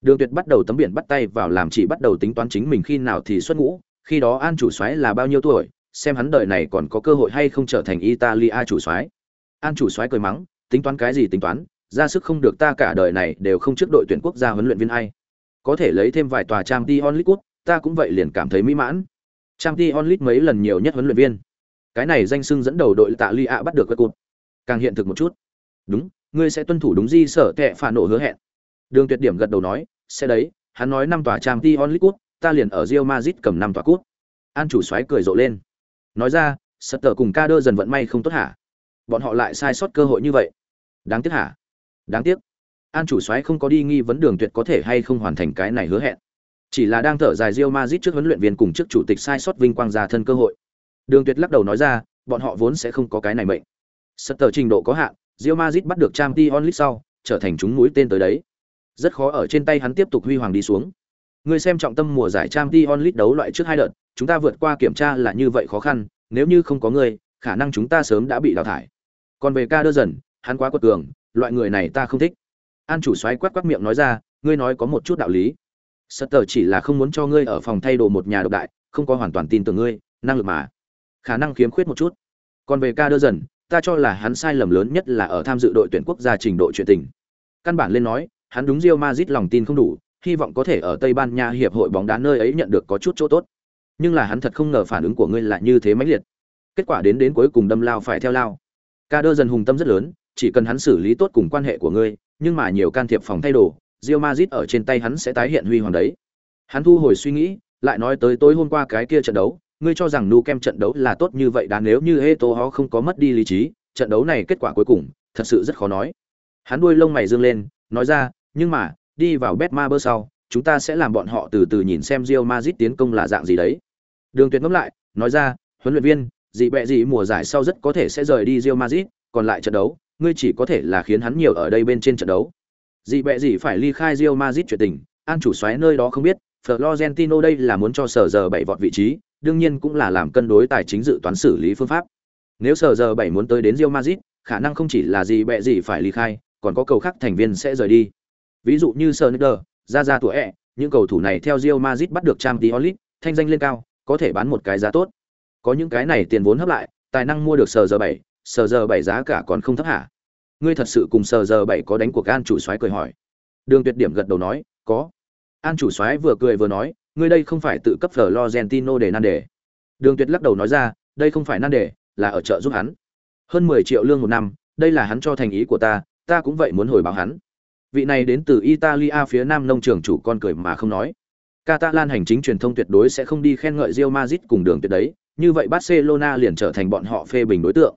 S1: Đường tuyệt bắt đầu tấm biển bắt tay vào làm chỉ bắt đầu tính toán chính mình khi nào thì xuất ngũ khi đó an chủ soái là bao nhiêu tuổi xem hắn đời này còn có cơ hội hay không trở thành italia chủ soái an chủ soái cười mắng tính toán cái gì tính toán? Ra sức không được ta cả đời này đều không trước đội tuyển quốc gia huấn luyện viên ai có thể lấy thêm vài tòa trang t onlit quốc, ta cũng vậy liền cảm thấy mỹ mãn. Trang t onlit mấy lần nhiều nhất huấn luyện viên. Cái này danh sưng dẫn đầu đội tạ lia bắt được cái cụt. Càng hiện thực một chút. Đúng, ngươi sẽ tuân thủ đúng di sở tệ phản nổ hứa hẹn. Đường tuyệt điểm gật đầu nói, sẽ đấy, hắn nói năm tòa trang t onlit cút ta liền ở rio mazit cầm năm tòa cút an chủ xoáy cười rộ lên. Nói ra, sật tờ cùng ca đơ dần vận may không tốt hả? Bọn họ lại sai sót cơ hội như vậy. Đáng tiếc hả? Đáng tiếc an chủ soái không có đi nghi vấn đường tuyệt có thể hay không hoàn thành cái này hứa hẹn chỉ là đang thở dài rio mazit trước huấn luyện viên cùng trước chủ tịch sai sót vinh quang ra thân cơ hội đường tuyệt lắc đầu nói ra bọn họ vốn sẽ không có cái này mệnh sật tờ trình độ có hạn Real Madrid bắt được Champions League sau, trở thành chúng mũi tên tới đấy. Rất khó ở trên tay hắn tiếp tục huy hoàng đi xuống. Người xem trọng tâm mùa giải Champions League đấu loại trước hai đợt, chúng ta vượt qua kiểm tra là như vậy khó khăn, nếu như không có người, khả năng chúng ta sớm đã bị đào thải. Còn về ca đơ dần, hắn quá quật cường, loại người này ta không thích. An chủ xoáy quát quát miệng nói ra, ngươi nói có một chút đạo lý. Sutter chỉ là không muốn cho ngươi ở phòng thay đồ một nhà độc đại, không có hoàn toàn tin tưởng ngươi, năng lực mà. Khả năng khiếm khuyết một chút. Còn về ca đơ dần, ta cho là hắn sai lầm lớn nhất là ở tham dự đội tuyển quốc gia trình độ chuyện tình. Căn bản lên nói, hắn đúng Real Madrid lòng tin không đủ, hy vọng có thể ở Tây Ban Nha hiệp hội bóng đá nơi ấy nhận được có chút chỗ tốt. Nhưng là hắn thật không ngờ phản ứng của ngươi lại như thế mãnh liệt. Kết quả đến đến cuối cùng đâm lao phải theo lao. Ca đơ dần hùng tâm rất lớn, chỉ cần hắn xử lý tốt cùng quan hệ của ngươi, nhưng mà nhiều can thiệp phòng thay đồ, Real Madrid ở trên tay hắn sẽ tái hiện huy hoàng đấy. Hắn thu hồi suy nghĩ, lại nói tới tối hôm qua cái kia trận đấu, ngươi cho rằng nu kem trận đấu là tốt như vậy đã nếu như Eto'o không có mất đi lý trí, trận đấu này kết quả cuối cùng thật sự rất khó nói. Hắn đuôi lông mày dương lên, nói ra, nhưng mà, đi vào Betmaber sau, chúng ta sẽ làm bọn họ từ từ nhìn xem Real Madrid tiến công là dạng gì đấy. Đường Tuyệt ngẫm lại, nói ra, huấn luyện viên, gì bẹ gì mùa giải sau rất có thể sẽ rời đi Real Madrid, còn lại trận đấu, ngươi chỉ có thể là khiến hắn nhiều ở đây bên trên trận đấu. Dị bẹ gì phải ly khai Real Madrid chuyện tình, an chủ xoáy nơi đó không biết, Florentino đây là muốn cho sở giờ bảy vọt vị trí, đương nhiên cũng là làm cân đối tài chính dự toán xử lý phương pháp. Nếu sở giờ 7 muốn tới đến Real Madrid, khả năng không chỉ là gì bẹ gì phải ly khai, còn có cầu khác thành viên sẽ rời đi. Ví dụ như Sneijder, ra ra tuổi ẹ, những cầu thủ này theo Real Madrid bắt được Champions League, thanh danh lên cao, có thể bán một cái giá tốt. Có những cái này tiền vốn hấp lại, tài năng mua được sở giờ 7, Sờ giờ bảy giá cả còn không thấp hả? Ngươi thật sự cùng sờ giờ bảy có đánh cuộc an chủ soái cười hỏi. Đường Tuyệt Điểm gật đầu nói, có. An chủ soái vừa cười vừa nói, ngươi đây không phải tự cấp phở Lorenzo để nan đề. Đường Tuyệt lắc đầu nói ra, đây không phải nan đề, là ở chợ giúp hắn. Hơn 10 triệu lương một năm, đây là hắn cho thành ý của ta, ta cũng vậy muốn hồi báo hắn. Vị này đến từ Italia phía Nam nông trường chủ con cười mà không nói. Catalan hành chính truyền thông tuyệt đối sẽ không đi khen ngợi Real Madrid cùng đường tuyệt đấy, như vậy Barcelona liền trở thành bọn họ phê bình đối tượng.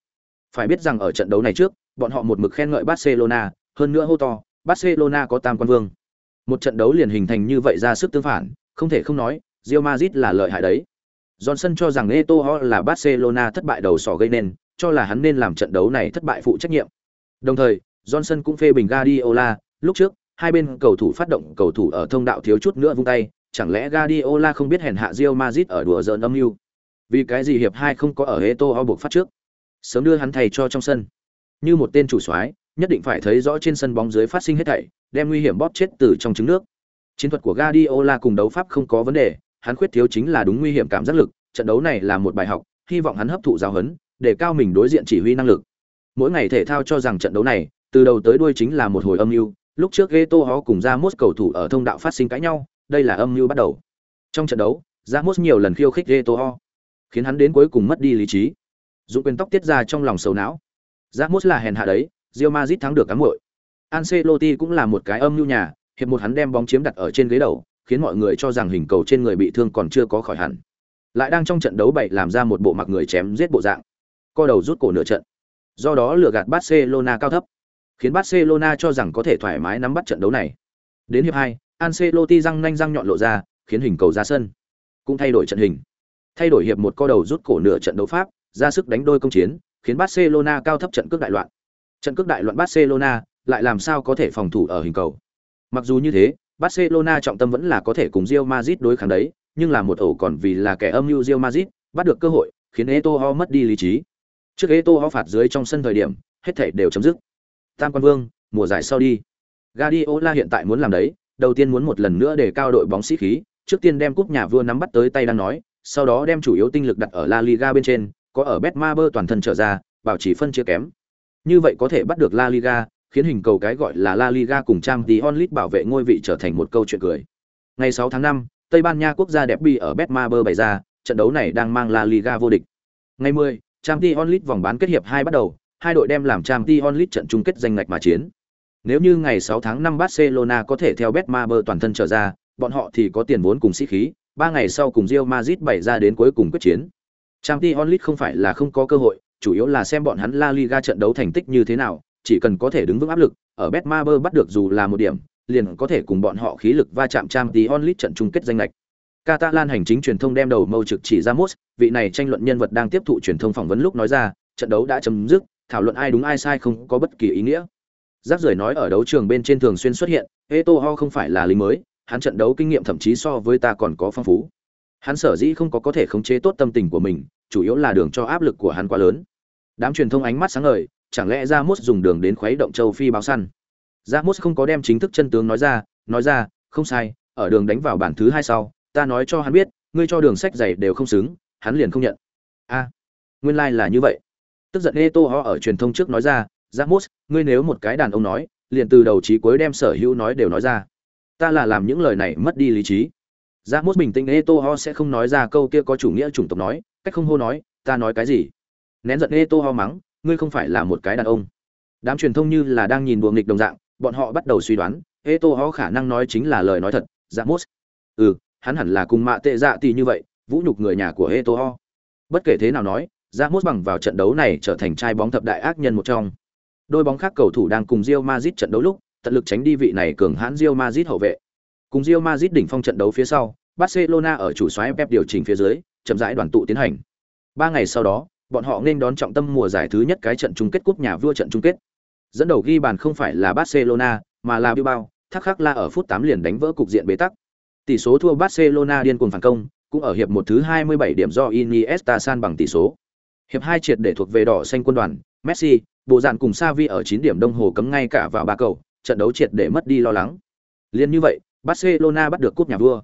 S1: Phải biết rằng ở trận đấu này trước, bọn họ một mực khen ngợi Barcelona, hơn nữa hô to, Barcelona có tam quan vương. Một trận đấu liền hình thành như vậy ra sức tương phản, không thể không nói, Real Madrid là lợi hại đấy. Johnson cho rằng Eto'o là Barcelona thất bại đầu sỏ gây nên, cho là hắn nên làm trận đấu này thất bại phụ trách nhiệm. Đồng thời, Johnson cũng phê bình Guardiola, lúc trước, hai bên cầu thủ phát động cầu thủ ở thông đạo thiếu chút nữa vung tay, chẳng lẽ Guardiola không biết hèn hạ Real Madrid ở đùa giỡn âm mưu? Vì cái gì hiệp hai không có ở Eto'o buộc phát trước? Sớm đưa hắn thầy cho trong sân. Như một tên chủ soái, nhất định phải thấy rõ trên sân bóng dưới phát sinh hết thảy, đem nguy hiểm bóp chết từ trong trứng nước. Chiến thuật của Guardiola cùng đấu pháp không có vấn đề, hắn khuyết thiếu chính là đúng nguy hiểm cảm giác lực, trận đấu này là một bài học, hy vọng hắn hấp thụ giáo huấn, để cao mình đối diện chỉ huy năng lực. Mỗi ngày thể thao cho rằng trận đấu này, từ đầu tới đuôi chính là một hồi âm mưu, lúc trước Geto cùng Ramos cầu thủ ở thông đạo phát sinh cãi nhau, đây là âm mưu bắt đầu. Trong trận đấu, Ramos nhiều lần khiêu khích Geto, khiến hắn đến cuối cùng mất đi lý trí. Dũng quyền tóc tiết ra trong lòng sầu não. Ramos là hèn hạ đấy, Real Madrid thắng được cám muội. Ancelotti cũng là một cái âm nhu nhà, hiệp một hắn đem bóng chiếm đặt ở trên ghế đầu, khiến mọi người cho rằng hình cầu trên người bị thương còn chưa có khỏi hẳn. Lại đang trong trận đấu bảy làm ra một bộ mặc người chém giết bộ dạng. Co đầu rút cổ nửa trận. Do đó lừa gạt Barcelona cao thấp, khiến Barcelona cho rằng có thể thoải mái nắm bắt trận đấu này. Đến hiệp 2, Ancelotti răng nanh răng nhọn lộ ra, khiến hình cầu ra sân. Cũng thay đổi trận hình. Thay đổi hiệp một co đầu rút cổ nửa trận đấu pháp, ra sức đánh đôi công chiến, khiến Barcelona cao thấp trận cước đại loạn. Trận cước đại loạn Barcelona lại làm sao có thể phòng thủ ở hình cầu. Mặc dù như thế, Barcelona trọng tâm vẫn là có thể cùng Real Madrid đối kháng đấy, nhưng là một ổ còn vì là kẻ âm mưu Real Madrid, bắt được cơ hội, khiến Eto'o mất đi lý trí. Trước Eto'o phạt dưới trong sân thời điểm, hết thảy đều chấm dứt. Tam quan vương, mùa giải sau đi. Guardiola hiện tại muốn làm đấy, đầu tiên muốn một lần nữa để cao đội bóng sĩ khí, trước tiên đem cúp nhà vua nắm bắt tới tay đang nói, sau đó đem chủ yếu tinh lực đặt ở La Liga bên trên, có ở Betmaber toàn thân trở ra, bảo trì phân chia kém. Như vậy có thể bắt được La Liga, khiến hình cầu cái gọi là La Liga cùng Champions League bảo vệ ngôi vị trở thành một câu chuyện cười. Ngày 6 tháng 5, Tây Ban Nha quốc gia đẹp bi ở Betmaber bày ra, trận đấu này đang mang La Liga vô địch. Ngày 10, Champions League vòng bán kết hiệp 2 bắt đầu, hai đội đem làm Champions League trận chung kết danh ngạch mà chiến. Nếu như ngày 6 tháng 5 Barcelona có thể theo Betmaber toàn thân trở ra, bọn họ thì có tiền vốn cùng sĩ khí, ba ngày sau cùng Real Madrid bày ra đến cuối cùng quyết chiến. Chamti Onlit không phải là không có cơ hội, chủ yếu là xem bọn hắn La Liga trận đấu thành tích như thế nào, chỉ cần có thể đứng vững áp lực, ở Betmaber bắt được dù là một điểm, liền có thể cùng bọn họ khí lực va chạm Chamti Onlit trận chung kết danh lệch. Catalan hành chính truyền thông đem đầu mâu trực chỉ ra Mos, vị này tranh luận nhân vật đang tiếp thụ truyền thông phỏng vấn lúc nói ra, trận đấu đã chấm dứt, thảo luận ai đúng ai sai không có bất kỳ ý nghĩa. Giác rời nói ở đấu trường bên trên thường xuyên xuất hiện, Eto'o không phải là lính mới, hắn trận đấu kinh nghiệm thậm chí so với ta còn có phong phú. Hắn sở dĩ không có có thể khống chế tốt tâm tình của mình, chủ yếu là đường cho áp lực của hắn quá lớn. Đám truyền thông ánh mắt sáng ngời, chẳng lẽ ra mốt dùng đường đến khuấy động châu phi báo săn? Ra mốt không có đem chính thức chân tướng nói ra nói ra không sai ở đường đánh vào bản thứ hai sau ta nói cho hắn biết ngươi cho đường sách giày đều không xứng hắn liền không nhận. A nguyên lai là như vậy. Tức giận ê tô ho ở truyền thông trước nói ra ra mốt ngươi nếu một cái đàn ông nói liền từ đầu chí cuối đem sở hữu nói đều nói ra. Ta là làm những lời này mất đi lý trí ra mốt bình tĩnh ê ho sẽ không nói ra câu kia có chủ nghĩa chủng tộc nói, cách không hô nói, ta nói cái gì? Nén giận ê ho mắng, ngươi không phải là một cái đàn ông. Đám truyền thông như là đang nhìn đùa nghịch đồng dạng, bọn họ bắt đầu suy đoán ê ho khả năng nói chính là lời nói thật dạ mốt. Ừ hắn hẳn là cùng mạ tệ dạ tì như vậy, vũ nhục người nhà của ê ho. Bất kể thế nào nói dạ mốt bằng vào trận đấu này trở thành trai bóng thập đại ác nhân một trong. Đôi bóng khác cầu thủ đang cùng Real Madrid trận đấu lúc, tận lực tránh đi vị này cường hãn Real Madrid hậu vệ cùng Real Madrid đỉnh phong trận đấu phía sau barcelona ở chủ xoáy pep điều chỉnh phía dưới chậm rãi đoàn tụ tiến hành ba ngày sau đó bọn họ nên đón trọng tâm mùa giải thứ nhất cái trận chung kết cúp nhà vua trận chung kết. Dẫn đầu ghi bàn không phải là Barcelona, mà là Bilbao, Thác khắc la ở phút 8 liền đánh vỡ cục diện bế tắc. Tỷ số thua Barcelona điên cuồng phản công, cũng ở hiệp một thứ 27 điểm do Iniesta san bằng tỷ số. Hiệp 2 triệt để thuộc về đỏ xanh quân đoàn, Messi, bộ dàn cùng Xavi ở 9 điểm đồng hồ cấm ngay cả vào ba cầu, trận đấu triệt để mất đi lo lắng. Liên như vậy, Barcelona bắt được cúp nhà vua.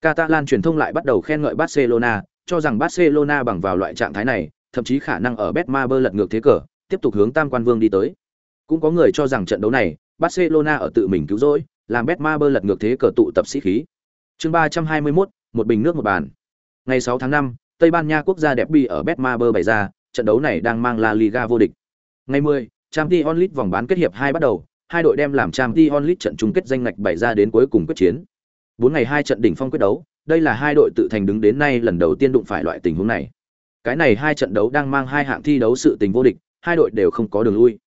S1: Catalan truyền thông lại bắt đầu khen ngợi Barcelona, cho rằng Barcelona bằng vào loại trạng thái này, thậm chí khả năng ở Betmaber lật ngược thế cờ, tiếp tục hướng Tam Quan Vương đi tới. Cũng có người cho rằng trận đấu này, Barcelona ở tự mình cứu rỗi, làm Betmaber lật ngược thế cờ tụ tập sĩ khí. Chương 321, một bình nước một bàn. Ngày 6 tháng 5, Tây Ban Nha quốc gia đẹp bi ở Betmaber bày ra, trận đấu này đang mang La Liga vô địch. Ngày 10, Champions League vòng bán kết hiệp 2 bắt đầu, hai đội đem làm Champions League trận chung kết danh ngạch bày ra đến cuối cùng quyết chiến. Bốn ngày hai trận đỉnh phong quyết đấu, đây là hai đội tự thành đứng đến nay lần đầu tiên đụng phải loại tình huống này. Cái này hai trận đấu đang mang hai hạng thi đấu sự tình vô địch, hai đội đều không có đường lui.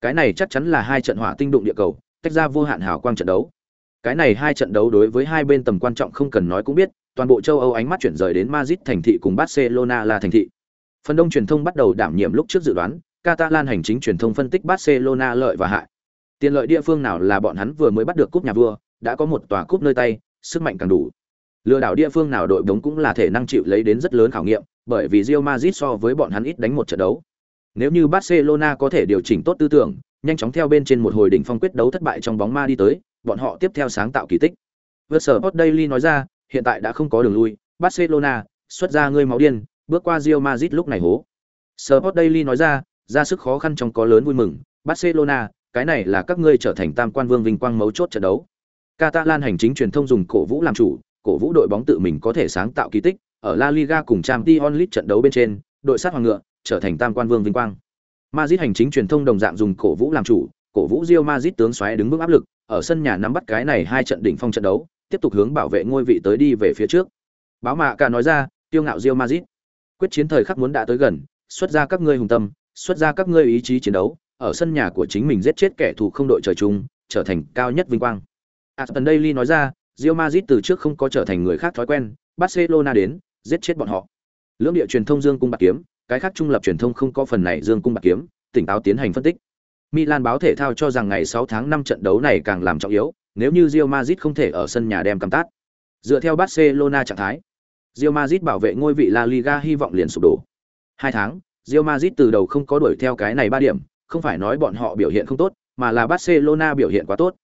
S1: Cái này chắc chắn là hai trận hỏa tinh đụng địa cầu, tách ra vô hạn hào quang trận đấu. Cái này hai trận đấu đối với hai bên tầm quan trọng không cần nói cũng biết, toàn bộ châu Âu ánh mắt chuyển rời đến Madrid thành thị cùng Barcelona là thành thị. Phần đông truyền thông bắt đầu đảm nhiệm lúc trước dự đoán, Catalan hành chính truyền thông phân tích Barcelona lợi và hại. Tiền lợi địa phương nào là bọn hắn vừa mới bắt được cúp nhà vua, đã có một tòa cúp nơi tay, sức mạnh càng đủ. Lừa đảo địa phương nào đội bóng cũng là thể năng chịu lấy đến rất lớn khảo nghiệm, bởi vì Real Madrid so với bọn hắn ít đánh một trận đấu. Nếu như Barcelona có thể điều chỉnh tốt tư tưởng, nhanh chóng theo bên trên một hồi đỉnh phong quyết đấu thất bại trong bóng ma đi tới, bọn họ tiếp theo sáng tạo kỳ tích. Versport Daily nói ra, hiện tại đã không có đường lui, Barcelona, xuất ra ngươi máu điên, bước qua Real Madrid lúc này hố. Sport Daily nói ra, ra sức khó khăn trong có lớn vui mừng, Barcelona, cái này là các ngươi trở thành tam quan vương vinh quang mấu chốt trận đấu. Catalan hành chính truyền thông dùng cổ vũ làm chủ, cổ vũ đội bóng tự mình có thể sáng tạo kỳ tích, ở La Liga cùng Champions League trận đấu bên trên, đội sát hoàng ngựa, trở thành tam quan vương vinh quang. Madrid hành chính truyền thông đồng dạng dùng cổ vũ làm chủ, cổ vũ Real Madrid tướng xoáy đứng bước áp lực, ở sân nhà nắm bắt cái này hai trận đỉnh phong trận đấu, tiếp tục hướng bảo vệ ngôi vị tới đi về phía trước. Báo mạ cả nói ra, tiêu ngạo Real Madrid. Quyết chiến thời khắc muốn đã tới gần, xuất ra các ngươi hùng tâm, xuất ra các ngươi ý chí chiến đấu, ở sân nhà của chính mình giết chết kẻ thù không đội trời chung, trở thành cao nhất vinh quang. À, Aston Daily nói ra, Real Madrid từ trước không có trở thành người khác thói quen, Barcelona đến, giết chết bọn họ. Lưỡng địa truyền thông Dương cung bạc kiếm, cái khác trung lập truyền thông không có phần này Dương cung bạc kiếm, tỉnh táo tiến hành phân tích. Milan báo thể thao cho rằng ngày 6 tháng 5 trận đấu này càng làm trọng yếu, nếu như Real Madrid không thể ở sân nhà đem cầm tát. Dựa theo Barcelona trạng thái, Real Madrid bảo vệ ngôi vị La Liga hy vọng liền sụp đổ. Hai tháng, Real Madrid từ đầu không có đuổi theo cái này ba điểm, không phải nói bọn họ biểu hiện không tốt, mà là Barcelona biểu hiện quá tốt.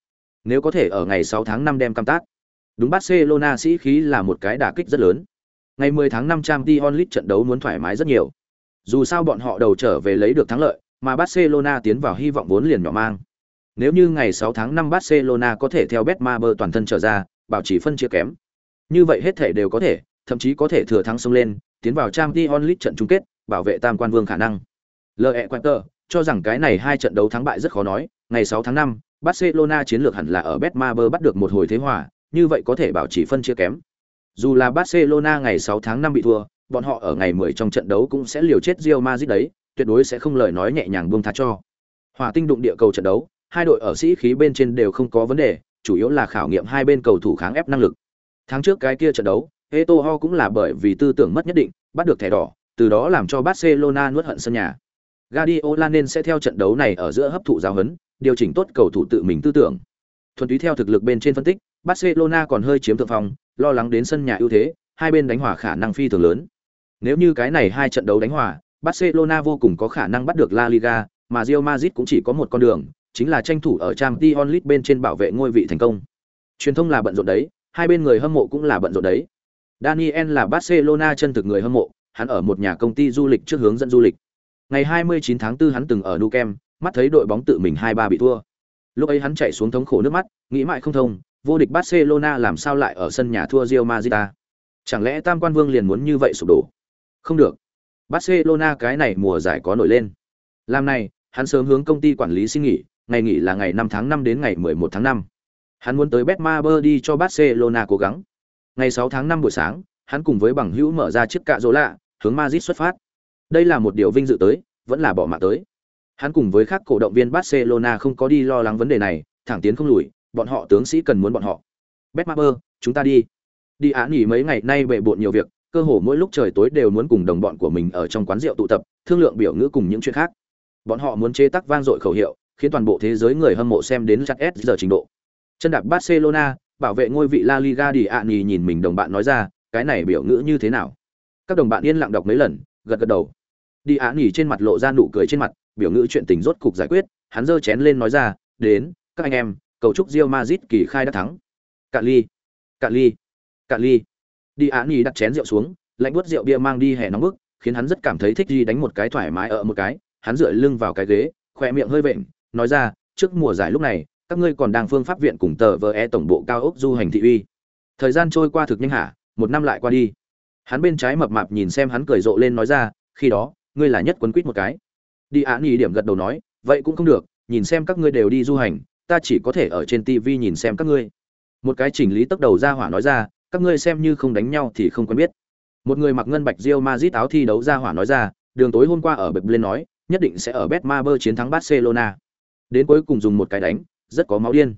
S1: Nếu có thể ở ngày 6 tháng 5 đem cam tác, đúng Barcelona sĩ khí là một cái đả kích rất lớn. Ngày 10 tháng 5 Champions League trận đấu muốn thoải mái rất nhiều. Dù sao bọn họ đầu trở về lấy được thắng lợi, mà Barcelona tiến vào hy vọng vốn liền nhỏ mang. Nếu như ngày 6 tháng 5 Barcelona có thể theo Betmaber toàn thân trở ra, bảo trì phân chia kém. Như vậy hết thể đều có thể, thậm chí có thể thừa thắng xông lên, tiến vào Champions League trận chung kết, bảo vệ tam quan vương khả năng. L.E. Quater cho rằng cái này hai trận đấu thắng bại rất khó nói, ngày 6 tháng 5, Barcelona chiến lược hẳn là ở Betmaber bắt được một hồi thế hòa, như vậy có thể bảo chỉ phân chia kém. Dù là Barcelona ngày 6 tháng 5 bị thua, bọn họ ở ngày 10 trong trận đấu cũng sẽ liều chết Real Madrid đấy, tuyệt đối sẽ không lời nói nhẹ nhàng buông tha cho. Hỏa tinh đụng địa cầu trận đấu, hai đội ở sĩ khí bên trên đều không có vấn đề, chủ yếu là khảo nghiệm hai bên cầu thủ kháng ép năng lực. Tháng trước cái kia trận đấu, Eto'o cũng là bởi vì tư tưởng mất nhất định, bắt được thẻ đỏ, từ đó làm cho Barcelona nuốt hận sân nhà. Guardiola nên sẽ theo trận đấu này ở giữa hấp thụ giáo huấn, điều chỉnh tốt cầu thủ tự mình tư tưởng. Thuần túy theo thực lực bên trên phân tích, Barcelona còn hơi chiếm thượng phong, lo lắng đến sân nhà ưu thế, hai bên đánh hòa khả năng phi thường lớn. Nếu như cái này hai trận đấu đánh hòa, Barcelona vô cùng có khả năng bắt được La Liga, mà Real Madrid cũng chỉ có một con đường, chính là tranh thủ ở Champions League bên trên bảo vệ ngôi vị thành công. Truyền thông là bận rộn đấy, hai bên người hâm mộ cũng là bận rộn đấy. Daniel là Barcelona chân thực người hâm mộ, hắn ở một nhà công ty du lịch trước hướng dẫn du lịch. Ngày 29 tháng 4 hắn từng ở Nukem, mắt thấy đội bóng tự mình 2-3 bị thua. Lúc ấy hắn chạy xuống thống khổ nước mắt, nghĩ mãi không thông, vô địch Barcelona làm sao lại ở sân nhà thua Real Madrid ta? Chẳng lẽ Tam Quan Vương liền muốn như vậy sụp đổ? Không được. Barcelona cái này mùa giải có nổi lên. Làm này, hắn sớm hướng công ty quản lý xin nghỉ, ngày nghỉ là ngày 5 tháng 5 đến ngày 11 tháng 5. Hắn muốn tới Betmaber đi cho Barcelona cố gắng. Ngày 6 tháng 5 buổi sáng, hắn cùng với bằng hữu mở ra chiếc cạ rỗ lạ, hướng Madrid xuất phát. Đây là một điều vinh dự tới, vẫn là bỏ mạng tới. Hắn cùng với các cổ động viên Barcelona không có đi lo lắng vấn đề này, thẳng tiến không lùi, bọn họ tướng sĩ cần muốn bọn họ. Betmaber, chúng ta đi. Đi án nghỉ mấy ngày nay bệ bộn nhiều việc, cơ hồ mỗi lúc trời tối đều muốn cùng đồng bọn của mình ở trong quán rượu tụ tập, thương lượng biểu ngữ cùng những chuyện khác. Bọn họ muốn chế tác vang dội khẩu hiệu, khiến toàn bộ thế giới người hâm mộ xem đến chặt S giờ trình độ. Chân đạp Barcelona, bảo vệ ngôi vị La Liga đi ạ nhìn mình đồng bạn nói ra, cái này biểu ngữ như thế nào? Các đồng bạn yên lặng đọc mấy lần, gật gật đầu. Đi ạ nghỉ trên mặt lộ ra nụ cười trên mặt, biểu ngữ chuyện tình rốt cục giải quyết, hắn giơ chén lên nói ra, đến, các anh em, cầu chúc rio mazit kỳ khai đã thắng. Cạn ly, cạn ly, cạn ly. Đi ạ nghỉ đặt chén rượu xuống, lạnh buốt rượu bia mang đi hè nóng bức, khiến hắn rất cảm thấy thích đi đánh một cái thoải mái ở một cái, hắn dựa lưng vào cái ghế, khỏe miệng hơi vện, nói ra, trước mùa giải lúc này, các ngươi còn đang phương pháp viện cùng tờ vờ e tổng bộ cao ốc du hành thị uy. Thời gian trôi qua thực nhanh hả, một năm lại qua đi. Hắn bên trái mập mạp nhìn xem hắn cười rộ lên nói ra, khi đó, ngươi là nhất quấn quýt một cái. Đi án ý điểm gật đầu nói, vậy cũng không được, nhìn xem các ngươi đều đi du hành, ta chỉ có thể ở trên TV nhìn xem các ngươi. Một cái chỉnh lý tốc đầu ra hỏa nói ra, các ngươi xem như không đánh nhau thì không quen biết. Một người mặc ngân bạch Real Madrid áo thi đấu ra hỏa nói ra, đường tối hôm qua ở bệp lên nói, nhất định sẽ ở Betmaber chiến thắng Barcelona. Đến cuối cùng dùng một cái đánh, rất có máu điên.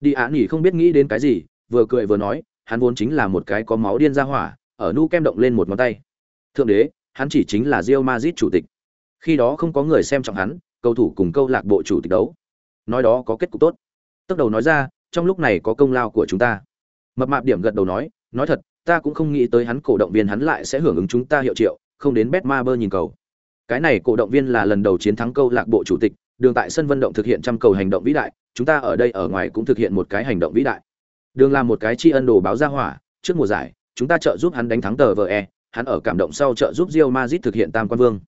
S1: đi án nghỉ không biết nghĩ đến cái gì vừa cười vừa nói hắn vốn chính là một cái có máu điên ra hỏa ở nu kem động lên một ngón tay thượng đế hắn chỉ chính là Real Madrid chủ tịch. Khi đó không có người xem trọng hắn, cầu thủ cùng câu lạc bộ chủ tịch đấu. Nói đó có kết cục tốt. Tốc đầu nói ra, trong lúc này có công lao của chúng ta. Mập mạp điểm gật đầu nói nói thật, ta cũng không nghĩ tới hắn cổ động viên hắn lại sẽ hưởng ứng chúng ta hiệu triệu, không đến Betmaber nhìn cầu. Cái này cổ động viên là lần đầu chiến thắng câu lạc bộ chủ tịch, đường tại sân vận động thực hiện trăm cầu hành động vĩ đại, chúng ta ở đây ở ngoài cũng thực hiện một cái hành động vĩ đại. Đường làm một cái tri ân đồ báo ra hỏa, trước mùa giải, chúng ta trợ giúp hắn đánh thắng tờ vờ e hắn ở cảm động sau trợ giúp Real Madrid thực hiện tam quan vương.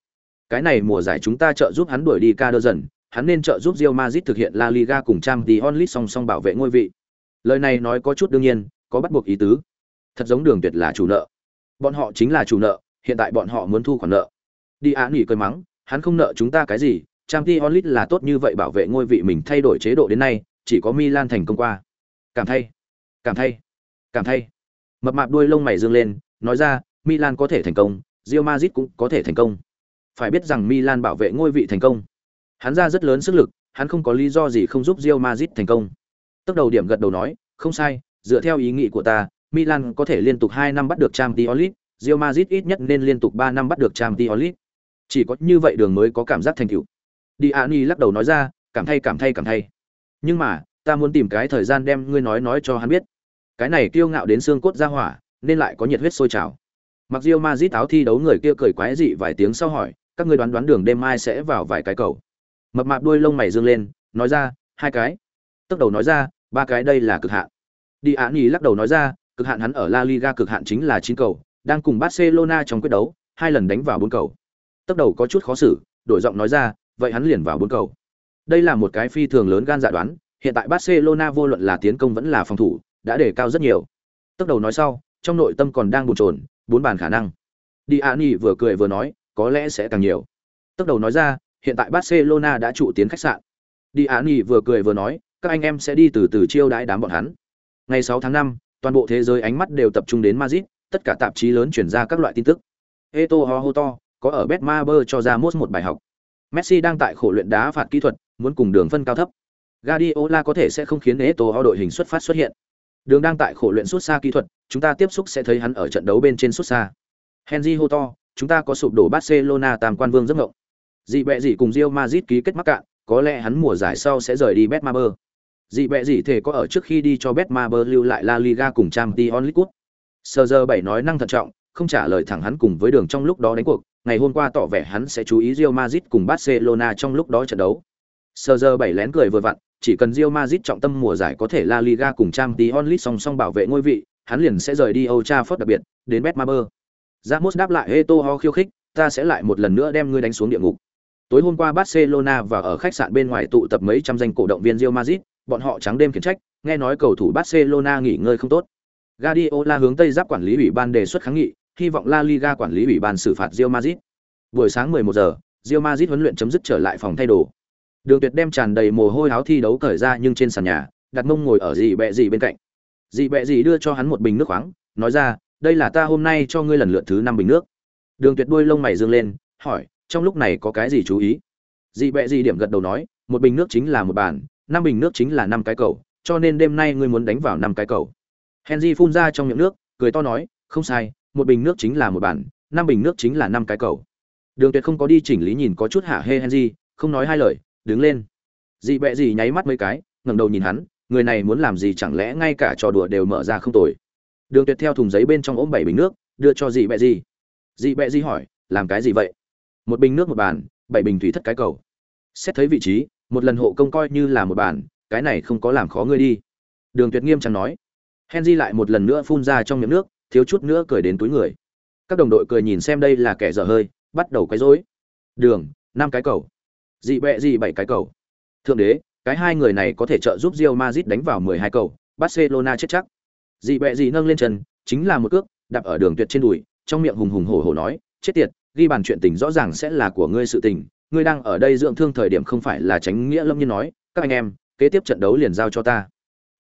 S1: Cái này mùa giải chúng ta trợ giúp hắn đuổi đi ca dần, hắn nên trợ giúp Real Madrid thực hiện La Liga cùng Champions League song song bảo vệ ngôi vị. Lời này nói có chút đương nhiên, có bắt buộc ý tứ. Thật giống đường tuyệt là chủ nợ. Bọn họ chính là chủ nợ, hiện tại bọn họ muốn thu khoản nợ. Đi án nghỉ cười mắng, hắn không nợ chúng ta cái gì, Champions League là tốt như vậy bảo vệ ngôi vị mình thay đổi chế độ đến nay, chỉ có Milan thành công qua. Cảm thay. Cảm thay. Cảm thay. Mập mạp đuôi lông mày dương lên, nói ra Milan có thể thành công Real Madrid cũng có thể thành công phải biết rằng Milan bảo vệ ngôi vị thành công hắn ra rất lớn sức lực hắn không có lý do gì không giúp Real Madrid thành công tốc đầu điểm gật đầu nói không sai dựa theo ý nghĩ của ta Milan có thể liên tục 2 năm bắt được Champions League, Real Madrid ít nhất nên liên tục 3 năm bắt được Champions League. Chỉ có như vậy đường mới có cảm giác thành tựu. Diani lắc đầu nói ra, cảm thay cảm thay cảm thay. Nhưng mà, ta muốn tìm cái thời gian đem ngươi nói nói cho hắn biết. Cái này kiêu ngạo đến xương cốt ra hỏa, nên lại có nhiệt huyết sôi trào. Mặc Real Madrid áo thi đấu người kia cười quái dị vài tiếng sau hỏi, các ngươi đoán đoán đường đêm mai sẽ vào vài cái cầu. Mập mạp đuôi lông mày dương lên, nói ra, hai cái. Tức đầu nói ra, ba cái đây là cực hạn. đi anh ý lắc đầu nói ra, cực hạn hắn ở La Liga cực hạn chính là chín cầu, đang cùng Barcelona trong quyết đấu, hai lần đánh vào bốn cầu. Tức đầu có chút khó xử, đổi giọng nói ra, vậy hắn liền vào bốn cầu. Đây là một cái phi thường lớn gan dạ đoán, hiện tại Barcelona vô luận là tiến công vẫn là phòng thủ, đã đề cao rất nhiều. Tức đầu nói sau, trong nội tâm còn đang bồn chồn, bốn bàn khả năng. Diani vừa cười vừa nói, có lẽ sẽ càng nhiều. Tốc đầu nói ra, hiện tại Barcelona đã trụ tiến khách sạn. Diani vừa cười vừa nói, các anh em sẽ đi từ từ chiêu đãi đám bọn hắn. Ngày 6 tháng 5, toàn bộ thế giới ánh mắt đều tập trung đến Madrid, tất cả tạp chí lớn chuyển ra các loại tin tức. Eto Hoto có ở Betmaber cho ra một bài học. Messi đang tại khổ luyện đá phạt kỹ thuật, muốn cùng đường phân cao thấp. Guardiola có thể sẽ không khiến Eto Ho đội hình xuất phát xuất hiện. Đường đang tại khổ luyện xuất xa kỹ thuật, chúng ta tiếp xúc sẽ thấy hắn ở trận đấu bên trên xuất xa. Henry Hoto, chúng ta có sụp đổ Barcelona tam quan vương giấc ngộng. Dị bẹ gì cùng Real Madrid ký kết mắc cạn, có lẽ hắn mùa giải sau sẽ rời đi Betmaber dị bẹ gì thể có ở trước khi đi cho Betmaber lưu lại La Liga cùng Champions League. Sơ giờ bảy nói năng thận trọng, không trả lời thẳng hắn cùng với đường trong lúc đó đánh cuộc, ngày hôm qua tỏ vẻ hắn sẽ chú ý Real Madrid cùng Barcelona trong lúc đó trận đấu. Sơ giờ bảy lén cười vừa vặn, chỉ cần Real Madrid trọng tâm mùa giải có thể La Liga cùng Champions League song song bảo vệ ngôi vị, hắn liền sẽ rời đi Old Trafford đặc biệt, đến Betmaber. Ramos đáp lại Heto ho khiêu khích, ta sẽ lại một lần nữa đem ngươi đánh xuống địa ngục. Tối hôm qua Barcelona và ở khách sạn bên ngoài tụ tập mấy trăm danh cổ động viên Real Madrid, bọn họ trắng đêm khiển trách, nghe nói cầu thủ Barcelona nghỉ ngơi không tốt. Guardiola hướng Tây Giáp quản lý ủy ban đề xuất kháng nghị, hy vọng La Liga quản lý ủy ban xử phạt Real Madrid. Buổi sáng 11 giờ, Real Madrid huấn luyện chấm dứt trở lại phòng thay đồ. Đường Tuyệt đem tràn đầy mồ hôi áo thi đấu cởi ra nhưng trên sàn nhà, đặt mông ngồi ở dì bẹ dì bên cạnh. Dì bẹ dì đưa cho hắn một bình nước khoáng, nói ra, đây là ta hôm nay cho ngươi lần lượt thứ năm bình nước. Đường Tuyệt đuôi lông mày dương lên, hỏi, trong lúc này có cái gì chú ý? Dì bẹ dì điểm gật đầu nói, một bình nước chính là một bàn, năm bình nước chính là năm cái cầu cho nên đêm nay ngươi muốn đánh vào năm cái cầu henry phun ra trong miệng nước cười to nói không sai một bình nước chính là một bản năm bình nước chính là năm cái cầu đường tuyệt không có đi chỉnh lý nhìn có chút hạ hê henry không nói hai lời đứng lên. Dị bẹ dị nháy mắt mấy cái ngẩng đầu nhìn hắn người này muốn làm gì chẳng lẽ ngay cả trò đùa đều mở ra không tồi. Đường tuyệt theo thùng giấy bên trong ôm bảy bình nước đưa cho dị bẹ dị. dị bẹ dị hỏi làm cái gì vậy? Một bình nước một bàn bảy bình thủy thất cái cầu. Xét thấy vị trí một lần hộ công coi như là một bàn, cái này không có làm khó ngươi đi. Đường tuyệt nghiêm chẳng nói. Henry lại một lần nữa phun ra trong miệng nước thiếu chút nữa cười đến túi người. Các đồng đội cười nhìn xem đây là kẻ dở hơi bắt đầu quấy rối. Đường năm cái cầu dị bẹ dị bảy cái cầu. Thượng đế, cái hai người này có thể trợ giúp Real Madrid đánh vào 12 cầu, Barcelona chết chắc. Dị bẹ dị nâng lên chân, chính là một cước, đạp ở đường tuyệt trên đùi, trong miệng hùng hùng hổ hổ nói, chết tiệt, ghi bàn chuyện tình rõ ràng sẽ là của ngươi sự tình, ngươi đang ở đây dưỡng thương thời điểm không phải là tránh nghĩa lâm nhiên nói, các anh em, kế tiếp trận đấu liền giao cho ta.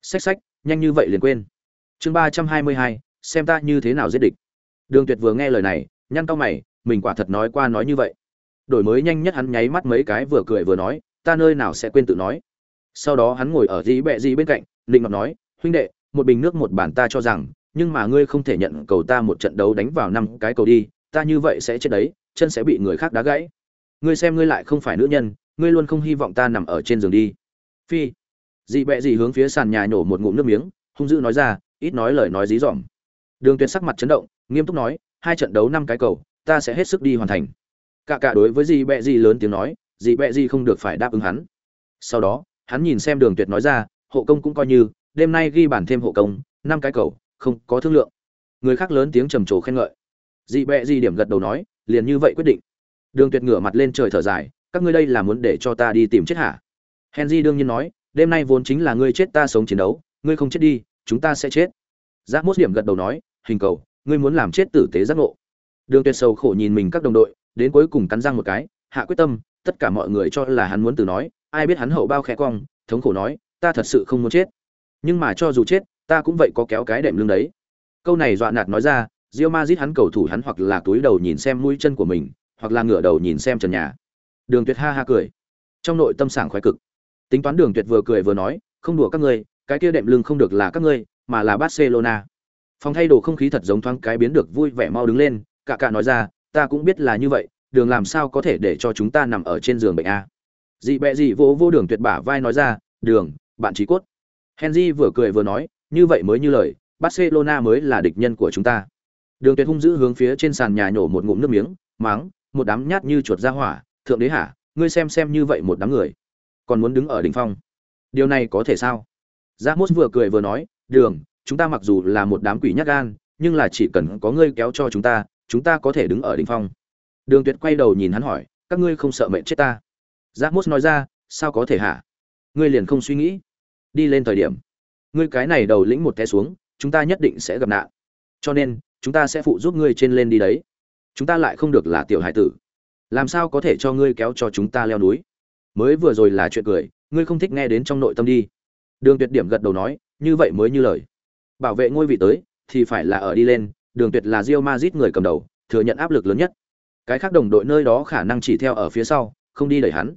S1: Xách xách, nhanh như vậy liền quên. Chương ba trăm hai mươi hai, xem ta như thế nào giết địch. Đường tuyệt vừa nghe lời này, nhăn cao mày, mình quả thật nói qua nói như vậy đổi mới nhanh nhất hắn nháy mắt mấy cái vừa cười vừa nói, ta nơi nào sẽ quên tự nói. Sau đó hắn ngồi ở dĩ bẹ dĩ bên cạnh định ngọc nói, huynh đệ, một bình nước một bản ta cho rằng, nhưng mà ngươi không thể nhận cầu ta một trận đấu đánh vào năm cái cầu đi, ta như vậy sẽ chết đấy, chân sẽ bị người khác đá gãy. Ngươi xem ngươi lại không phải nữ nhân, ngươi luôn không hy vọng ta nằm ở trên giường đi. Phi. Dị bẹ dị hướng phía sàn nhà nhổ một ngụm nước miếng, hung dữ nói ra, ít nói lời nói dí dỏm. Đường tuyệt sắc mặt chấn động, nghiêm túc nói, hai trận đấu năm cái cầu, ta sẽ hết sức đi hoàn thành cả cả đối với gì bẹ gì lớn tiếng nói gì bẹ gì không được phải đáp ứng hắn. Sau đó, hắn nhìn xem đường tuyệt nói ra, hộ công cũng coi như, đêm nay ghi bản thêm hộ công, năm cái cầu, không có thương lượng. Người khác lớn tiếng trầm trồ khen ngợi. Dị bẹ dị điểm gật đầu nói, liền như vậy quyết định. Đường tuyệt ngửa mặt lên trời thở dài, các ngươi đây là muốn để cho ta đi tìm chết hả? Henry đương nhiên nói, đêm nay vốn chính là ngươi chết ta sống chiến đấu, ngươi không chết đi, chúng ta sẽ chết. Giác mốt điểm gật đầu nói, hình cầu, ngươi muốn làm chết tử tế giác ngộ. Đường tuyệt sầu khổ nhìn mình các đồng đội đến cuối cùng cắn răng một cái, hạ quyết tâm, tất cả mọi người cho là hắn muốn từ nói, ai biết hắn hậu bao khẽ cong, thống khổ nói, ta thật sự không muốn chết. Nhưng mà cho dù chết, ta cũng vậy có kéo cái đệm lưng đấy. Câu này dọa nạt nói ra rio mazit hắn cầu thủ hắn hoặc là túi đầu nhìn xem mũi chân của mình, hoặc là ngửa đầu nhìn xem trần nhà. Đường tuyệt ha ha cười. Trong nội tâm sảng khoái cực. Tính toán đường tuyệt vừa cười vừa nói, không đùa các ngươi, cái kia đệm lưng không được là các ngươi, mà là barcelona. Phòng thay đồ không khí thật giống thoáng cái biến được vui vẻ mau đứng lên cả cả nói ra ta cũng biết là như vậy, đường làm sao có thể để cho chúng ta nằm ở trên giường bệnh a. Dị bẹ dị vỗ vô đường tuyệt bả vai nói ra, đường, bạn trí cốt. Henry vừa cười vừa nói, như vậy mới như lời, barcelona mới là địch nhân của chúng ta. Đường tuyệt hung dữ hướng phía trên sàn nhà nhổ một ngụm nước miếng máng một đám nhát như chuột ra hỏa, thượng đế hả, ngươi xem xem như vậy một đám người, còn muốn đứng ở đỉnh phong. Điều này có thể sao? Ra mốt vừa cười vừa nói, đường, chúng ta mặc dù là một đám quỷ nhát gan, nhưng là chỉ cần có ngươi kéo cho chúng ta chúng ta có thể đứng ở đỉnh phong. Đường tuyệt quay đầu nhìn hắn hỏi, các ngươi không sợ mệnh chết ta? Giác mốt nói ra, sao có thể hả? Ngươi liền không suy nghĩ. Đi lên thời điểm, ngươi cái này đầu lĩnh một té xuống, chúng ta nhất định sẽ gặp nạn. Cho nên, chúng ta sẽ phụ giúp ngươi trên lên đi đấy. Chúng ta lại không được là tiểu hải tử. Làm sao có thể cho ngươi kéo cho chúng ta leo núi? Mới vừa rồi là chuyện cười, ngươi không thích nghe đến trong nội tâm đi. Đường tuyệt điểm gật đầu nói, như vậy mới như lời. Bảo vệ ngôi vị tới, thì phải là ở đi lên đường tuyệt là Real Madrid người cầm đầu thừa nhận áp lực lớn nhất. Cái khác đồng đội nơi đó khả năng chỉ theo ở phía sau không đi đẩy hắn.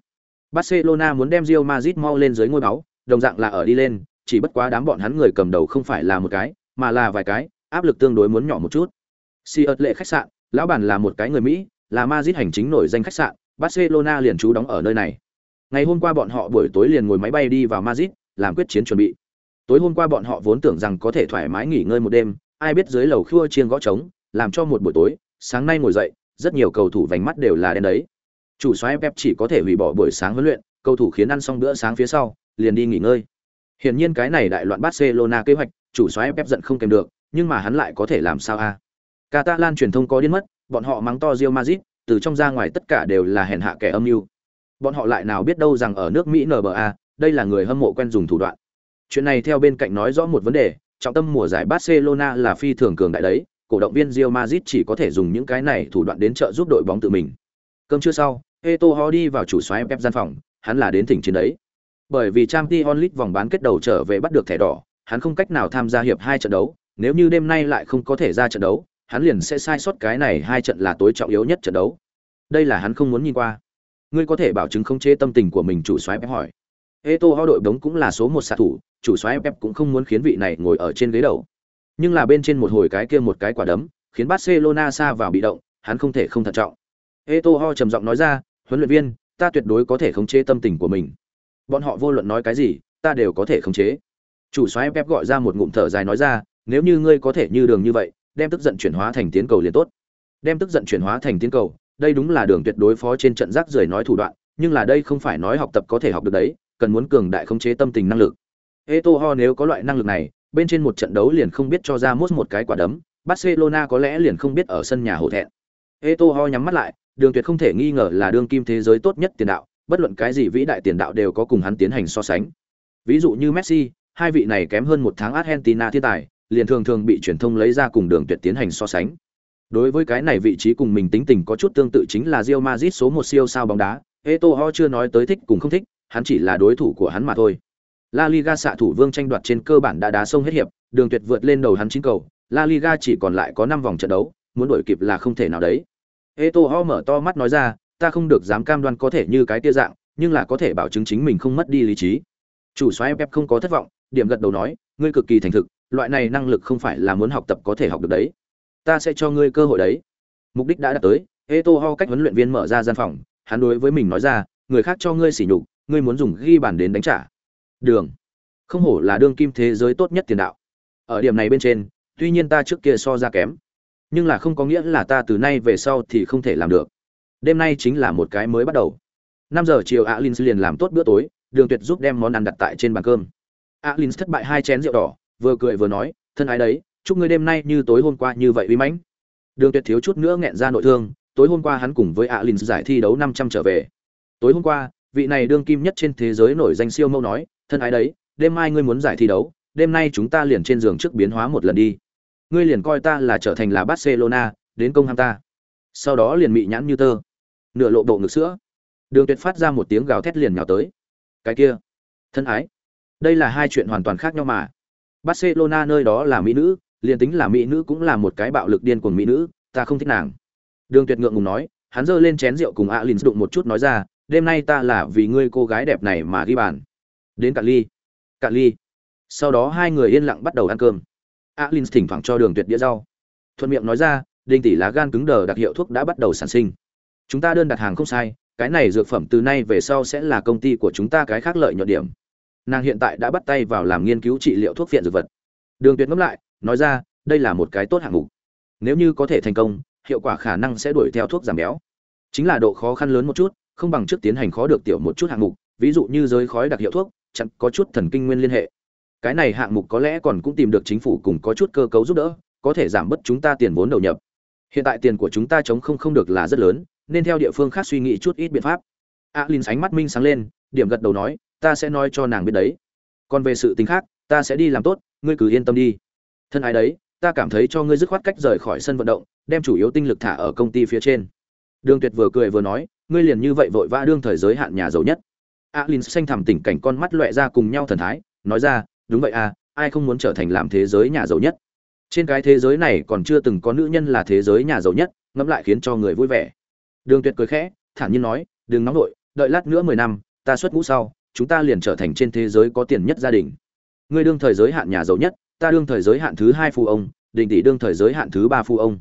S1: Barcelona muốn đem Real Madrid mau lên dưới ngôi báo, đồng dạng là ở đi lên chỉ bất quá đám bọn hắn người cầm đầu không phải là một cái mà là vài cái áp lực tương đối muốn nhỏ một chút. Si ớt lệ khách sạn lão bản là một cái người mỹ là Madrid hành chính nổi danh khách sạn barcelona liền trú đóng ở nơi này. Ngày hôm qua bọn họ buổi tối liền ngồi máy bay đi vào Madrid làm quyết chiến chuẩn bị. Tối hôm qua bọn họ vốn tưởng rằng có thể thoải mái nghỉ ngơi một đêm ai biết dưới lầu khua chiên gõ trống làm cho một buổi tối sáng nay ngồi dậy rất nhiều cầu thủ vành mắt đều là đen đấy chủ soái pep chỉ có thể hủy bỏ buổi sáng huấn luyện cầu thủ khiến ăn xong bữa sáng phía sau liền đi nghỉ ngơi hiển nhiên cái này đại loạn barcelona kế hoạch chủ soái pep giận không kèm được nhưng mà hắn lại có thể làm sao a catalan truyền thông có điên mất bọn họ mắng to Real Madrid, từ trong ra ngoài tất cả đều là hèn hạ kẻ âm mưu. Bọn họ lại nào biết đâu rằng ở nước Mỹ NBA, đây là người hâm mộ quen dùng thủ đoạn. Chuyện này theo bên cạnh nói rõ một vấn đề, trọng tâm mùa giải Barcelona là phi thường cường đại đấy, cổ động viên Real Madrid chỉ có thể dùng những cái này thủ đoạn đến trợ giúp đội bóng tự mình. Cơm trưa sau, Eto'o đi vào chủ soái Pep gian phòng, hắn là đến thỉnh chiến đấy. Bởi vì Champions League vòng bán kết đầu trở về bắt được thẻ đỏ, hắn không cách nào tham gia hiệp hai trận đấu, nếu như đêm nay lại không có thể ra trận đấu, hắn liền sẽ sai sót cái này hai trận là tối trọng yếu nhất trận đấu. Đây là hắn không muốn nhìn qua. Ngươi có thể bảo chứng không chế tâm tình của mình chủ soái Pep hỏi. Eto'o đội bóng cũng là số một xạ thủ, chủ soái Pep cũng không muốn khiến vị này ngồi ở trên ghế đầu. Nhưng là bên trên một hồi cái kia một cái quả đấm, khiến Barcelona xa vào bị động, hắn không thể không thận trọng. Etoho trầm giọng nói ra, huấn luyện viên, ta tuyệt đối có thể khống chế tâm tình của mình. Bọn họ vô luận nói cái gì, ta đều có thể khống chế. Chủ soái Pep gọi ra một ngụm thở dài nói ra, nếu như ngươi có thể như đường như vậy, đem tức giận chuyển hóa thành tiến cầu liền tốt đem tức giận chuyển hóa thành tiến cầu đây đúng là đường tuyệt đối phó trên trận rác rưởi nói thủ đoạn nhưng là đây không phải nói học tập có thể học được đấy cần muốn cường đại khống chế tâm tình năng lực Eto'o nếu có loại năng lực này bên trên một trận đấu liền không biết cho ra mốt một cái quả đấm Barcelona có lẽ liền không biết ở sân nhà hổ thẹn Eto'o nhắm mắt lại đường tuyệt không thể nghi ngờ là đương kim thế giới tốt nhất tiền đạo bất luận cái gì vĩ đại tiền đạo đều có cùng hắn tiến hành so sánh ví dụ như Messi hai vị này kém hơn một tháng Argentina thiên tài liền thường thường bị truyền thông lấy ra cùng đường tuyệt tiến hành so sánh. Đối với cái này vị trí cùng mình tính tình có chút tương tự chính là Real Madrid số một siêu sao bóng đá, Eto'o chưa nói tới thích cùng không thích, hắn chỉ là đối thủ của hắn mà thôi. La Liga xạ thủ vương tranh đoạt trên cơ bản đã đá sông hết hiệp, đường tuyệt vượt lên đầu hắn chín cầu, La Liga chỉ còn lại có 5 vòng trận đấu, muốn đuổi kịp là không thể nào đấy. Eto'o mở to mắt nói ra, ta không được dám cam đoan có thể như cái tia dạng, nhưng là có thể bảo chứng chính mình không mất đi lý trí. Chủ soái Pep không có thất vọng, điểm gật đầu nói ngươi cực kỳ thành thực loại này năng lực không phải là muốn học tập có thể học được đấy ta sẽ cho ngươi cơ hội đấy mục đích đã đạt tới Eto'o cách huấn luyện viên mở ra gian phòng hắn đối với mình nói ra người khác cho ngươi sỉ nhục ngươi muốn dùng ghi bàn đến đánh trả đường. Không hổ là đương kim thế giới tốt nhất tiền đạo. Ở điểm này bên trên, tuy nhiên ta trước kia so ra kém, nhưng là không có nghĩa là ta từ nay về sau thì không thể làm được. Đêm nay chính là một cái mới bắt đầu. Năm giờ chiều alin liền làm tốt bữa tối, đường tuyệt giúp đem món ăn đặt tại trên bàn cơm. Alin thất bại hai chén rượu đỏ, vừa cười vừa nói, thân ái đấy, chúc ngươi đêm nay như tối hôm qua như vậy uy mãnh. Đường tuyệt thiếu chút nữa nghẹn ra nội thương, tối hôm qua hắn cùng với alin giải thi đấu 500 trở về. Tối hôm qua, vị này đương kim nhất trên thế giới nổi danh siêu mâu nói thân ái đấy, đêm mai ngươi muốn giải thi đấu, đêm nay chúng ta liền trên giường trước biến hóa một lần đi. Ngươi liền coi ta là trở thành là barcelona, đến công ham ta. Sau đó liền mị nhãn như tơ. Nửa lộ bộ ngực sữa. Đường tuyệt phát ra một tiếng gào thét liền nhào tới. Cái kia, thân ái. Đây là hai chuyện hoàn toàn khác nhau mà. Barcelona nơi đó là mỹ nữ, liền tính là mỹ nữ cũng là một cái bạo lực điên cuồng mỹ nữ, ta không thích nàng. Đường tuyệt ngượng ngùng nói, hắn giơ lên chén rượu cùng alin đụng một chút nói ra, đêm nay ta là vì ngươi cô gái đẹp này mà ghi bàn đến cạn ly. Cạn ly. Sau đó hai người yên lặng bắt đầu ăn cơm. Alin thỉnh thoảng cho đường tuyệt đĩa rau. Thuận miệng nói ra, đinh tỷ lá gan cứng đờ đặc hiệu thuốc đã bắt đầu sản sinh. Chúng ta đơn đặt hàng không sai, cái này dược phẩm từ nay về sau sẽ là công ty của chúng ta cái khác lợi nhuận điểm. Nàng hiện tại đã bắt tay vào làm nghiên cứu trị liệu thuốc phiện dược vật. Đường tuyệt ngẫm lại, nói ra, đây là một cái tốt hạng mục. Nếu như có thể thành công, hiệu quả khả năng sẽ đuổi theo thuốc giảm béo. Chính là độ khó khăn lớn một chút, không bằng trước tiến hành khó được tiểu một chút hạng mục, ví dụ như giới khói đặc hiệu thuốc chẳng có chút thần kinh nguyên liên hệ. Cái này hạng mục có lẽ còn cũng tìm được chính phủ cùng có chút cơ cấu giúp đỡ có thể giảm bớt chúng ta tiền vốn đầu nhập. Hiện tại tiền của chúng ta chống không không được là rất lớn nên theo địa phương khác suy nghĩ chút ít biện pháp. A à, sánh mắt minh sáng lên điểm gật đầu nói ta sẽ nói cho nàng biết đấy. Còn về sự tình khác ta sẽ đi làm tốt ngươi cứ yên tâm đi. Thân ái đấy ta cảm thấy cho ngươi dứt khoát cách rời khỏi sân vận động đem chủ yếu tinh lực thả ở công ty phía trên. Đường tuyệt vừa cười vừa nói ngươi liền như vậy vội vã đương thời giới hạn nhà giàu nhất alin à, xanh thẳm tỉnh cảnh con mắt loẹ ra cùng nhau thần thái nói ra đúng vậy à ai không muốn trở thành làm thế giới nhà giàu nhất? Trên cái thế giới này còn chưa từng có nữ nhân là thế giới nhà giàu nhất ngẫm lại khiến cho người vui vẻ. Đường tuyệt cười khẽ thản nhiên nói đừng nóng nổi đợi lát nữa mười năm ta xuất ngũ sau chúng ta liền trở thành trên thế giới có tiền nhất gia đình. Ngươi đương thời giới hạn nhà giàu nhất ta đương thời giới hạn thứ hai phu ông đình tỷ đương thời giới hạn thứ ba phu ông.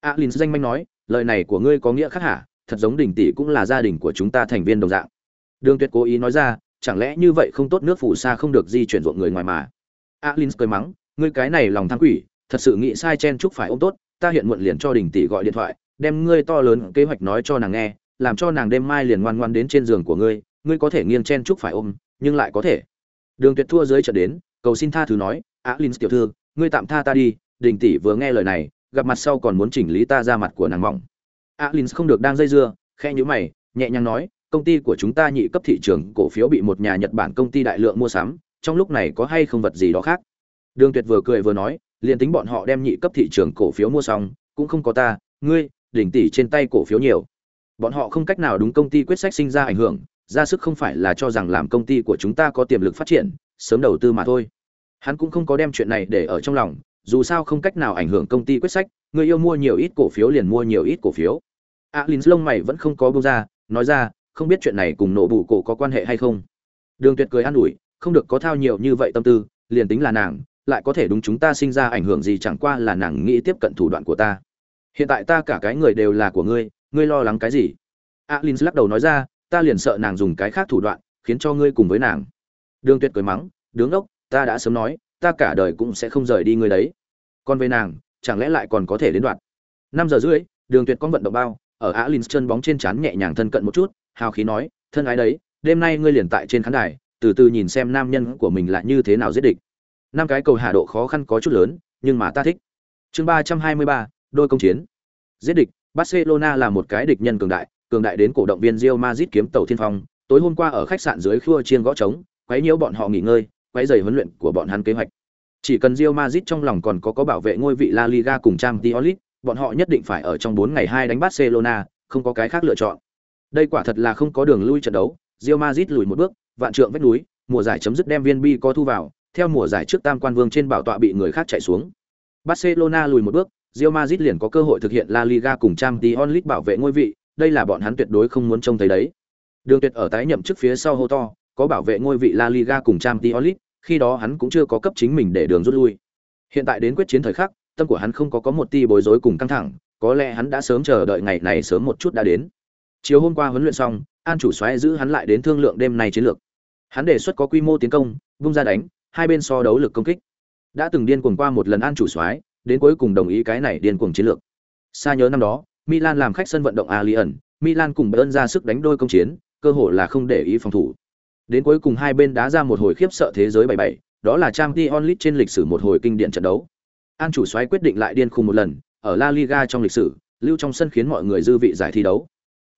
S1: Alin à, danh manh nói lời này của ngươi có nghĩa khác hả? Thật giống đình tỷ cũng là gia đình của chúng ta thành viên đồng dạng đường tuyệt cố ý nói ra chẳng lẽ như vậy không tốt nước phủ xa không được di chuyển ruộng người ngoài mà? Alins à, cười mắng ngươi cái này lòng tham quỷ thật sự nghĩ sai chen chúc phải ôm tốt ta hiện muộn liền cho đình tỷ gọi điện thoại đem ngươi to lớn kế hoạch nói cho nàng nghe làm cho nàng đêm mai liền ngoan ngoan đến trên giường của ngươi ngươi có thể nghiêng chen chúc phải ôm nhưng lại có thể. Đường tuyệt thua dưới trận đến cầu xin tha thứ nói "Alins linh tiểu thư ngươi tạm tha ta đi đình tỷ vừa nghe lời này gặp mặt sau còn muốn chỉnh lý ta ra mặt của nàng mỏng. Alins linh không được đang dây dưa khẽ nhíu mày nhẹ nhàng nói công ty của chúng ta nhị cấp thị trường cổ phiếu bị một nhà nhật bản công ty đại lượng mua sắm trong lúc này có hay không vật gì đó khác? Đường tuyệt vừa cười vừa nói liền tính bọn họ đem nhị cấp thị trường cổ phiếu mua xong cũng không có ta ngươi đỉnh tỷ trên tay cổ phiếu nhiều. Bọn họ không cách nào đúng công ty quyết sách sinh ra ảnh hưởng ra sức không phải là cho rằng làm công ty của chúng ta có tiềm lực phát triển sớm đầu tư mà thôi. Hắn cũng không có đem chuyện này để ở trong lòng dù sao không cách nào ảnh hưởng công ty quyết sách người yêu mua nhiều ít cổ phiếu liền mua nhiều ít cổ phiếu. A à, lông mày vẫn không có buông ra nói ra không biết chuyện này cùng nổ bù cổ có quan hệ hay không. Đường tuyệt cười an ủi, không được có thao nhiều như vậy tâm tư, liền tính là nàng, lại có thể đúng chúng ta sinh ra ảnh hưởng gì chẳng qua là nàng nghĩ tiếp cận thủ đoạn của ta. Hiện tại ta cả cái người đều là của ngươi ngươi lo lắng cái gì? Alin lắc đầu nói ra, ta liền sợ nàng dùng cái khác thủ đoạn, khiến cho ngươi cùng với nàng. Đường tuyệt cười mắng, đứng ốc, ta đã sớm nói, ta cả đời cũng sẽ không rời đi ngươi đấy. Còn với nàng, chẳng lẽ lại còn có thể đến đoạn? Năm giờ rưỡi, đường tuyệt con vận động bao, ở alin chân bóng trên chán nhẹ nhàng thân cận một chút hào khí nói thân ái đấy đêm nay ngươi liền tại trên khán đài từ từ nhìn xem nam nhân của mình là như thế nào giết địch năm cái cầu hạ độ khó khăn có chút lớn nhưng mà ta thích chương ba trăm hai mươi ba đôi công chiến. Giết địch, Barcelona là một cái địch nhân cường đại, cường đại đến cổ động viên Real Madrid kiếm tàu thiên phong, tối hôm qua ở khách sạn dưới khua chiên gõ trống, quấy nhiễu bọn họ nghỉ ngơi, quấy rầy huấn luyện của bọn hắn kế hoạch. Chỉ cần Real Madrid trong lòng còn có có bảo vệ ngôi vị La Liga cùng Champions League, bọn họ nhất định phải ở trong 4 ngày 2 đánh Barcelona, không có cái khác lựa chọn. Đây quả thật là không có đường lui trận đấu, Real Madrid lùi một bước, vạn trượng vách núi, mùa giải chấm dứt đem viên bi có thu vào, theo mùa giải trước tam quan vương trên bảo tọa bị người khác chạy xuống. Barcelona lùi một bước, Real Madrid liền có cơ hội thực hiện La Liga cùng Champions League bảo vệ ngôi vị, đây là bọn hắn tuyệt đối không muốn trông thấy đấy. Đường Tuyệt ở tái nhậm chức phía sau hô to, có bảo vệ ngôi vị La Liga cùng Champions League, khi đó hắn cũng chưa có cấp chính mình để đường rút lui. Hiện tại đến quyết chiến thời khắc, tâm của hắn không có có một tia bối rối cùng căng thẳng, có lẽ hắn đã sớm chờ đợi ngày này sớm một chút đã đến. Chiều hôm qua huấn luyện xong, An chủ soái giữ hắn lại đến thương lượng đêm nay chiến lược. Hắn đề xuất có quy mô tiến công, vung ra đánh, hai bên so đấu lực công kích. Đã từng điên cuồng qua một lần An chủ soái, đến cuối cùng đồng ý cái này điên cuồng chiến lược. Xa nhớ năm đó, Milan làm khách sân vận động Allianz, Milan cùng Bayern ra sức đánh đôi công chiến, cơ hội là không để ý phòng thủ. Đến cuối cùng hai bên đá ra một hồi khiếp sợ thế giới 77, đó là Champions League trên lịch sử một hồi kinh điển trận đấu. An chủ soái quyết định lại điên khùng một lần, ở La Liga trong lịch sử, lưu trong sân khiến mọi người dư vị giải thi đấu.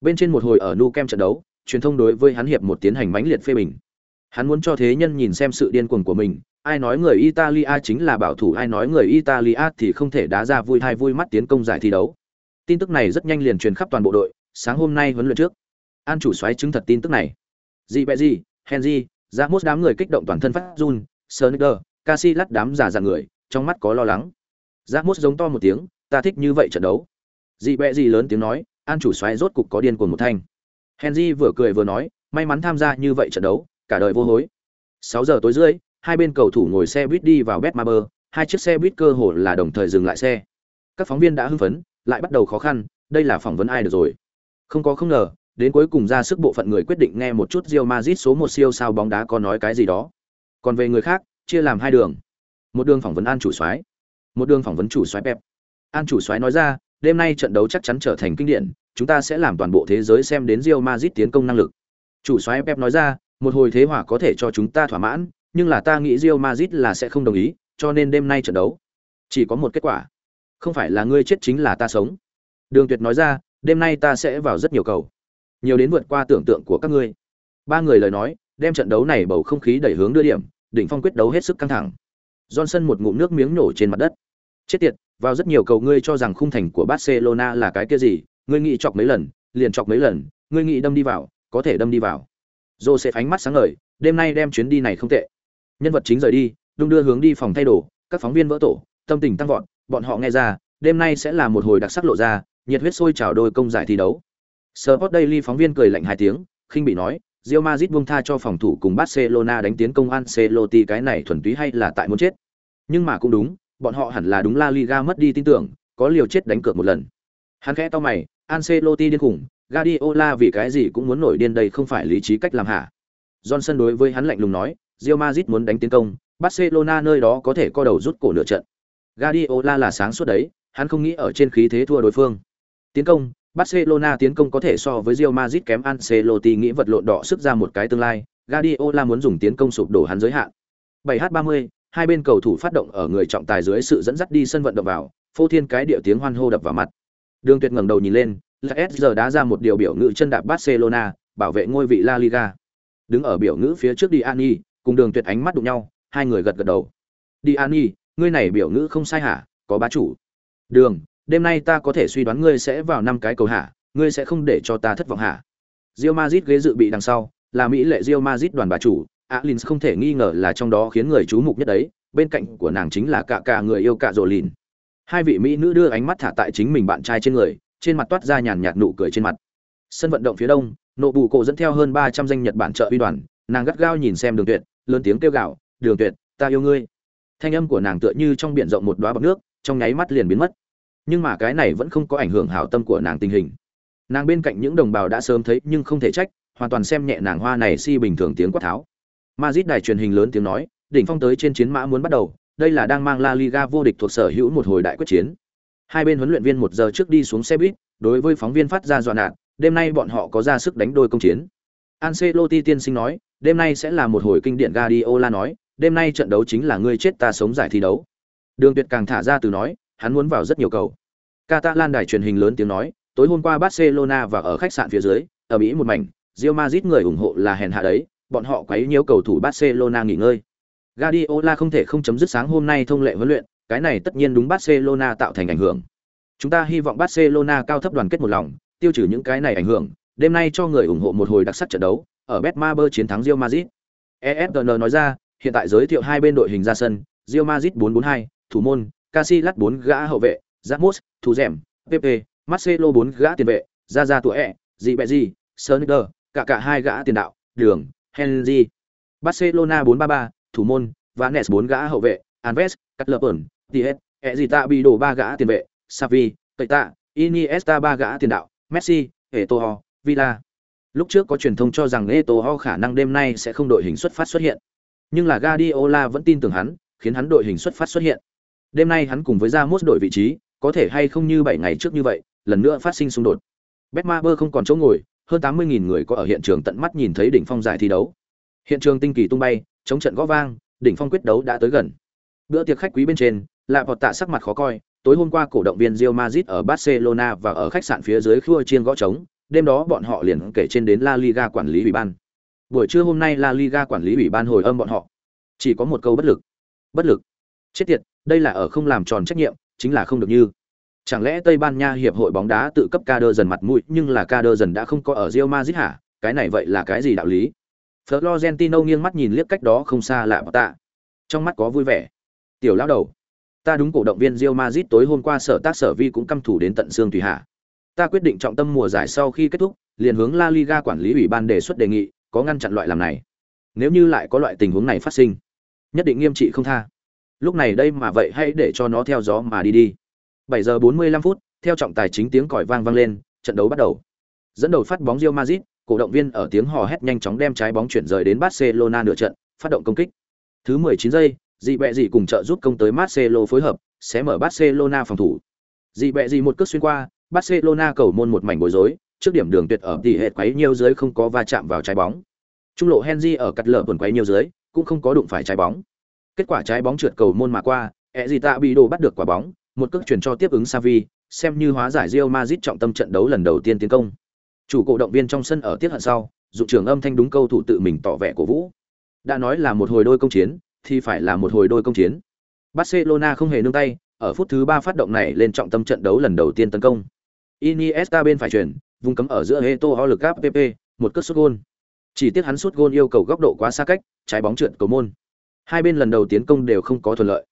S1: Bên trên một hồi ở Nu Kem trận đấu, truyền thông đối với hắn hiệp một tiến hành mãnh liệt phê bình. Hắn muốn cho thế nhân nhìn xem sự điên cuồng của mình, ai nói người Italia chính là bảo thủ, ai nói người Italia thì không thể đá ra vui thai vui mắt tiến công giải thi đấu. Tin tức này rất nhanh liền truyền khắp toàn bộ đội, sáng hôm nay huấn luyện trước. An chủ soái chứng thật tin tức này. Gì bẹ gì, Henry, Ramos đám người kích động toàn thân phát run, Sonicer, Casillas đám giả dạng người, trong mắt có lo lắng. Ramos giống to một tiếng, ta thích như vậy trận đấu. Dị bẹ gì lớn tiếng nói, An chủ xoáy rốt cục có điên cuồng một thanh. Henry vừa cười vừa nói, may mắn tham gia như vậy trận đấu, cả đời vô hối. 6 giờ tối rưỡi, hai bên cầu thủ ngồi xe buýt đi vào Betmaber, hai chiếc xe buýt cơ hồ là đồng thời dừng lại xe. Các phóng viên đã hưng phấn, lại bắt đầu khó khăn, đây là phỏng vấn ai được rồi. Không có không ngờ, đến cuối cùng ra sức bộ phận người quyết định nghe một chút Real Madrid số một siêu sao bóng đá có nói cái gì đó. Còn về người khác, chia làm hai đường. Một đường phỏng vấn An chủ soái, một đường phỏng vấn chủ soái Pep. An chủ soái nói ra, đêm nay trận đấu chắc chắn trở thành kinh điển, chúng ta sẽ làm toàn bộ thế giới xem đến Real Madrid tiến công năng lực. Chủ soái Pep nói ra, một hồi thế hỏa có thể cho chúng ta thỏa mãn, nhưng là ta nghĩ Real Madrid là sẽ không đồng ý, cho nên đêm nay trận đấu chỉ có một kết quả. Không phải là ngươi chết chính là ta sống. Đường Tuyệt nói ra, đêm nay ta sẽ vào rất nhiều cầu nhiều đến vượt qua tưởng tượng của các ngươi ba người lời nói đem trận đấu này bầu không khí đẩy hướng đưa điểm đỉnh phong quyết đấu hết sức căng thẳng johnson một ngụm nước miếng nổ trên mặt đất chết tiệt vào rất nhiều cầu ngươi cho rằng khung thành của barcelona là cái kia gì ngươi nghĩ chọc mấy lần liền chọc mấy lần ngươi nghĩ đâm đi vào có thể đâm đi vào. Jose ánh mắt sáng ngời đêm nay đem chuyến đi này không tệ. Nhân vật chính rời đi đung đưa hướng đi phòng thay đồ các phóng viên vỡ tổ tâm tình tăng vọt bọn họ nghe ra đêm nay sẽ là một hồi đặc sắc lộ ra nhiệt huyết sôi trào đôi công giải thi đấu. Sport Daily phóng viên cười lạnh hai tiếng, khinh bị nói, Real Madrid buông tha cho phòng thủ cùng Barcelona đánh tiến công Ancelotti cái này thuần túy hay là tại muốn chết. Nhưng mà cũng đúng, bọn họ hẳn là đúng La Liga mất đi tin tưởng, có liều chết đánh cược một lần. Hắn khẽ to mày, Ancelotti điên khủng, Guardiola vì cái gì cũng muốn nổi điên đây không phải lý trí cách làm hả? Johnson đối với hắn lạnh lùng nói, Real Madrid muốn đánh tiến công, Barcelona nơi đó có thể co đầu rút cổ nửa trận. Guardiola là sáng suốt đấy, hắn không nghĩ ở trên khí thế thua đối phương. Tiến công, Barcelona tiến công có thể so với Real Madrid kém Ancelotti nghĩ vật lộn đỏ sức ra một cái tương lai, Guardiola muốn dùng tiến công sụp đổ hắn giới hạn. 7h30, hai bên cầu thủ phát động ở người trọng tài dưới sự dẫn dắt đi sân vận động vào, phô thiên cái điệu tiếng hoan hô đập vào mặt. Đường Tuyệt ngẩng đầu nhìn lên, giờ đá ra một điều biểu ngữ chân đạp Barcelona, bảo vệ ngôi vị La Liga. Đứng ở biểu ngữ phía trước Diani, cùng Đường Tuyệt ánh mắt đụng nhau, hai người gật gật đầu. Diani, ngươi này biểu ngữ không sai hả? Có bá chủ. Đường, đêm nay ta có thể suy đoán ngươi sẽ vào năm cái cầu hả? ngươi sẽ không để cho ta thất vọng hả? Real Madrid ghế dự bị đằng sau, là Mỹ lệ Real Madrid đoàn bà chủ, Alins không thể nghi ngờ là trong đó khiến người chú mục nhất đấy, bên cạnh của nàng chính là cả cả người yêu cả rồ lìn. Hai vị mỹ nữ đưa ánh mắt thả tại chính mình bạn trai trên người, trên mặt toát ra nhàn nhạt nụ cười trên mặt. Sân vận động phía đông, nộ bù cổ dẫn theo hơn 300 danh Nhật Bản trợ uy đoàn, nàng gắt gao nhìn xem Đường Tuyệt, lớn tiếng kêu gào, "Đường Tuyệt, ta yêu ngươi." Thanh âm của nàng tựa như trong biển rộng một đóa bọt nước, trong nháy mắt liền biến mất nhưng mà cái này vẫn không có ảnh hưởng hảo tâm của nàng tình hình nàng bên cạnh những đồng bào đã sớm thấy nhưng không thể trách hoàn toàn xem nhẹ nàng hoa này si bình thường tiếng quát tháo Madrid đài truyền hình lớn tiếng nói đỉnh phong tới trên chiến mã muốn bắt đầu đây là đang mang la liga vô địch thuộc sở hữu một hồi đại quyết chiến. Hai bên huấn luyện viên một giờ trước đi xuống xe buýt đối với phóng viên phát ra dọa nạt, đêm nay bọn họ có ra sức đánh đôi công chiến. Ancelotti tiên sinh nói đêm nay sẽ là một hồi kinh điển Guardiola nói đêm nay trận đấu chính là ngươi chết ta sống giải thi đấu. Đường tuyệt càng thả ra từ nói hắn muốn vào rất nhiều cầu. Catalan đài truyền hình lớn tiếng nói, tối hôm qua Barcelona và ở khách sạn phía dưới, ở Mỹ một mảnh, Real Madrid người ủng hộ là hèn hạ đấy, bọn họ quấy nhiễu cầu thủ Barcelona nghỉ ngơi. Guardiola không thể không chấm dứt sáng hôm nay thông lệ huấn luyện, cái này tất nhiên đúng Barcelona tạo thành ảnh hưởng. Chúng ta hy vọng Barcelona cao thấp đoàn kết một lòng, tiêu trừ những cái này ảnh hưởng, đêm nay cho người ủng hộ một hồi đặc sắc trận đấu, ở Betmaber chiến thắng Real Madrid. ESPN nói ra, hiện tại giới thiệu hai bên đội hình ra sân, Real Madrid 442, thủ môn, Casillas 4 gã hậu vệ, Ramos, thủ rèm, Pepe, Marcelo 4 gã tiền vệ, ra ra tuổi ẹ, Ribery, Sonder, cả cả hai gã tiền đạo, Đường, Henry. Barcelona 433, thủ môn, Vanes 4 gã hậu vệ, Alves, Cutlerburn, Diez, Ezita bị đổ 3 gã tiền vệ, Xavi, Keita, Iniesta 3 gã tiền đạo, Messi, Eto'o, Villa. Lúc trước có truyền thông cho rằng Eto'o khả năng đêm nay sẽ không đội hình xuất phát xuất hiện. Nhưng là Guardiola vẫn tin tưởng hắn, khiến hắn đội hình xuất phát xuất hiện. Đêm nay hắn cùng với Ramos đổi vị trí, có thể hay không như 7 ngày trước như vậy, lần nữa phát sinh xung đột. Betmaber không còn chỗ ngồi, hơn 80.000 người có ở hiện trường tận mắt nhìn thấy đỉnh phong giải thi đấu. Hiện trường tinh kỳ tung bay, chống trận gõ vang, đỉnh phong quyết đấu đã tới gần. Bữa tiệc khách quý bên trên, lại vọt tạ sắc mặt khó coi, tối hôm qua cổ động viên Real Madrid ở Barcelona và ở khách sạn phía dưới khua chiên gõ trống, đêm đó bọn họ liền kể trên đến La Liga quản lý ủy ban. Buổi trưa hôm nay La Liga quản lý ủy ban hồi âm bọn họ. Chỉ có một câu bất lực. Bất lực. Chết tiệt, đây là ở không làm tròn trách nhiệm, chính là không được như. Chẳng lẽ Tây Ban Nha hiệp hội bóng đá tự cấp ca đơ dần mặt mũi, nhưng là ca đơ dần đã không có ở Real Madrid hả? Cái này vậy là cái gì đạo lý? Florentino nghiêng mắt nhìn liếc cách đó không xa lạ tạ. Trong mắt có vui vẻ. Tiểu lão đầu, ta đúng cổ động viên Real Madrid tối hôm qua sở tác sở vi cũng căm thủ đến tận xương tùy hạ. Ta quyết định trọng tâm mùa giải sau khi kết thúc, liền hướng La Liga quản lý ủy ban đề xuất đề nghị, có ngăn chặn loại làm này. Nếu như lại có loại tình huống này phát sinh, nhất định nghiêm trị không tha. Lúc này đây mà vậy hãy để cho nó theo gió mà đi đi. 7 giờ 45 phút, theo trọng tài chính tiếng còi vang vang lên, trận đấu bắt đầu. Dẫn đầu phát bóng Real Madrid, cổ động viên ở tiếng hò hét nhanh chóng đem trái bóng chuyển rời đến Barcelona nửa trận, phát động công kích. Thứ 19 giây, dị bẹ dị cùng trợ giúp công tới Marcelo phối hợp, sẽ mở Barcelona phòng thủ. Dị bẹ dị một cước xuyên qua, Barcelona cầu môn một mảnh bối rối, trước điểm đường tuyệt ở tỷ hệt quấy nhiều dưới không có va chạm vào trái bóng. Trung lộ Henry ở cắt lở quần quấy nhiều dưới, cũng không có đụng phải trái bóng. Kết quả trái bóng trượt cầu môn mà qua, Ezita bị đồ bắt được quả bóng, một cước chuyển cho tiếp ứng Savi, xem như hóa giải Real Madrid trọng tâm trận đấu lần đầu tiên tiến công. Chủ cổ động viên trong sân ở tiết hận sau, dụng trưởng âm thanh đúng câu thủ tự mình tỏ vẻ của Vũ. Đã nói là một hồi đôi công chiến, thì phải là một hồi đôi công chiến. Barcelona không hề nương tay, ở phút thứ 3 phát động này lên trọng tâm trận đấu lần đầu tiên tấn công. Iniesta bên phải chuyển, vùng cấm ở giữa Eto'o lực gáp PP, một cước sút gôn. Chỉ tiếc hắn sút gôn yêu cầu góc độ quá xa cách, trái bóng trượt cầu môn. Hai bên lần đầu tiến công đều không có thuận lợi.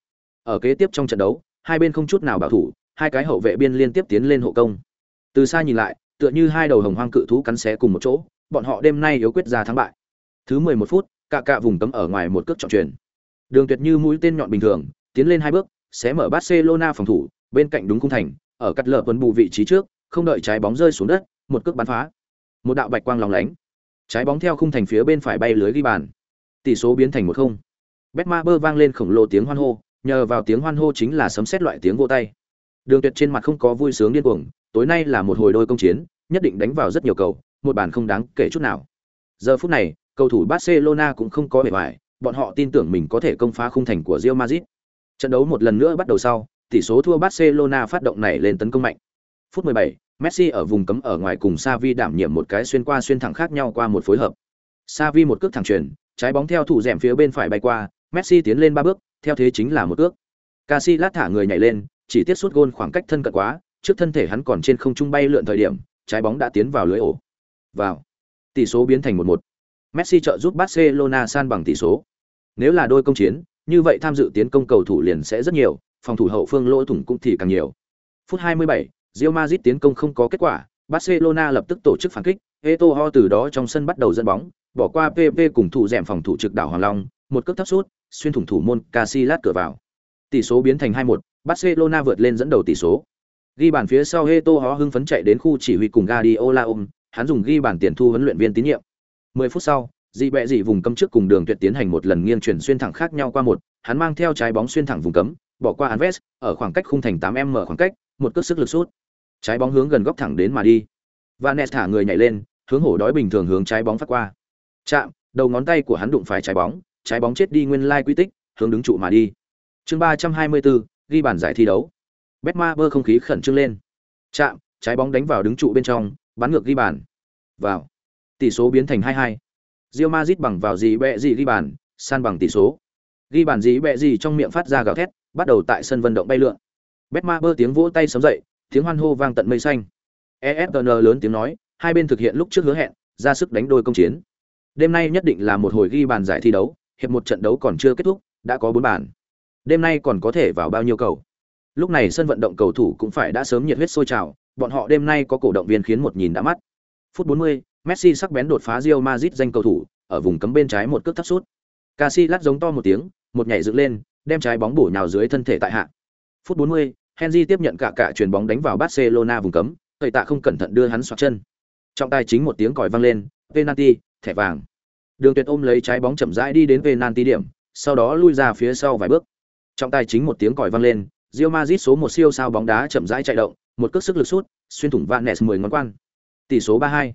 S1: Ở kế tiếp trong trận đấu, hai bên không chút nào bảo thủ, hai cái hậu vệ biên liên tiếp tiến lên hộ công. Từ xa nhìn lại, tựa như hai đầu hồng hoang cự thú cắn xé cùng một chỗ, bọn họ đêm nay yếu quyết ra thắng bại. Thứ 11 phút, cả cả vùng cấm ở ngoài một cước trọng truyền. Đường Tuyệt như mũi tên nhọn bình thường, tiến lên hai bước, xé mở Barcelona phòng thủ, bên cạnh đúng khung thành, ở cắt lở tuấn bù vị trí trước, không đợi trái bóng rơi xuống đất, một cước bắn phá. Một đạo bạch quang lóng lánh. Trái bóng theo khung thành phía bên phải bay lưới ghi bàn. Tỷ số biến thành một không. Betmaber vang lên khổng lồ tiếng hoan hô, nhờ vào tiếng hoan hô chính là sấm xét loại tiếng vô tay. Đường Tuyệt trên mặt không có vui sướng điên cuồng, tối nay là một hồi đôi công chiến, nhất định đánh vào rất nhiều cầu, một bàn không đáng kể chút nào. Giờ phút này, cầu thủ Barcelona cũng không có bề ngoài, bọn họ tin tưởng mình có thể công phá khung thành của Real Madrid. Trận đấu một lần nữa bắt đầu sau, tỷ số thua Barcelona phát động này lên tấn công mạnh. Phút 17, Messi ở vùng cấm ở ngoài cùng Xavi đảm nhiệm một cái xuyên qua xuyên thẳng khác nhau qua một phối hợp. Xavi một cước thẳng truyền, trái bóng theo thủ rèm phía bên phải bay qua, Messi tiến lên ba bước, theo thế chính là một ước. Casillas thả người nhảy lên, chỉ tiết suốt gôn khoảng cách thân cận quá, trước thân thể hắn còn trên không trung bay lượn thời điểm, trái bóng đã tiến vào lưới ổ. Vào. Tỷ số biến thành 1-1. Messi trợ giúp Barcelona san bằng tỷ số. Nếu là đôi công chiến, như vậy tham dự tiến công cầu thủ liền sẽ rất nhiều, phòng thủ hậu phương lỗ thủng cũng thì càng nhiều. Phút 27, Real Madrid tiến công không có kết quả, Barcelona lập tức tổ chức phản kích, Eto'o từ đó trong sân bắt đầu dẫn bóng, bỏ qua PP cùng thủ dẻm phòng thủ trực đảo Hoàng Long, một cước thấp sút, xuyên thủng thủ môn Casillas cửa vào. Tỷ số biến thành 2-1, Barcelona vượt lên dẫn đầu tỷ số. Ghi bàn phía sau Eto'o hưng phấn chạy đến khu chỉ huy cùng Guardiola ôm, hắn dùng ghi bàn tiền thu huấn luyện viên tín nhiệm. 10 phút sau, dị bẹ dị vùng cấm trước cùng đường tuyệt tiến hành một lần nghiêng chuyển xuyên thẳng khác nhau qua một, hắn mang theo trái bóng xuyên thẳng vùng cấm, bỏ qua Anves, ở khoảng cách khung thành 8m khoảng cách, một cước sức lực sút. Trái bóng hướng gần góc thẳng đến mà đi. Vanes thả người nhảy lên, hướng hổ đói bình thường hướng trái bóng phát qua. Chạm, đầu ngón tay của hắn đụng phải trái bóng, trái bóng chết đi nguyên lai quy tích, hướng đứng trụ mà đi. Chương 324, ghi bàn giải thi đấu. Betmaber không khí khẩn trương lên. Chạm, trái bóng đánh vào đứng trụ bên trong, bắn ngược ghi bàn. Vào. Tỷ số biến thành 2-2. Real Madrid bằng vào gì bẹ gì ghi bàn, san bằng tỷ số. Ghi bàn gì bẹ gì trong miệng phát ra gào thét, bắt đầu tại sân vận động bay lượn. Betmaber tiếng vỗ tay sớm dậy, tiếng hoan hô vang tận mây xanh. esn lớn tiếng nói, hai bên thực hiện lúc trước hứa hẹn, ra sức đánh đôi công chiến. Đêm nay nhất định là một hồi ghi bàn giải thi đấu, hiệp một trận đấu còn chưa kết thúc, đã có bốn bàn. Đêm nay còn có thể vào bao nhiêu cầu? Lúc này sân vận động cầu thủ cũng phải đã sớm nhiệt huyết sôi trào, bọn họ đêm nay có cổ động viên khiến một nhìn đã mắt. Phút 40, Messi sắc bén đột phá Real Madrid danh cầu thủ, ở vùng cấm bên trái một cước thấp sút. Casillas giống to một tiếng, một nhảy dựng lên, đem trái bóng bổ nhào dưới thân thể tại hạ. Phút 40, Henry tiếp nhận cả cả chuyền bóng đánh vào Barcelona vùng cấm, thầy tạ không cẩn thận đưa hắn xoạc chân. Trọng tài chính một tiếng còi vang lên, penalty, thẻ vàng. Đường Tuyệt ôm lấy trái bóng chậm rãi đi đến penalty điểm, sau đó lui ra phía sau vài bước. Trọng tài chính một tiếng còi vang lên, Real Madrid số một siêu sao bóng đá chậm rãi chạy động, một cước sức lực sút, xuyên thủng vạn Ness 10 ngón quan. Tỷ số 3-2.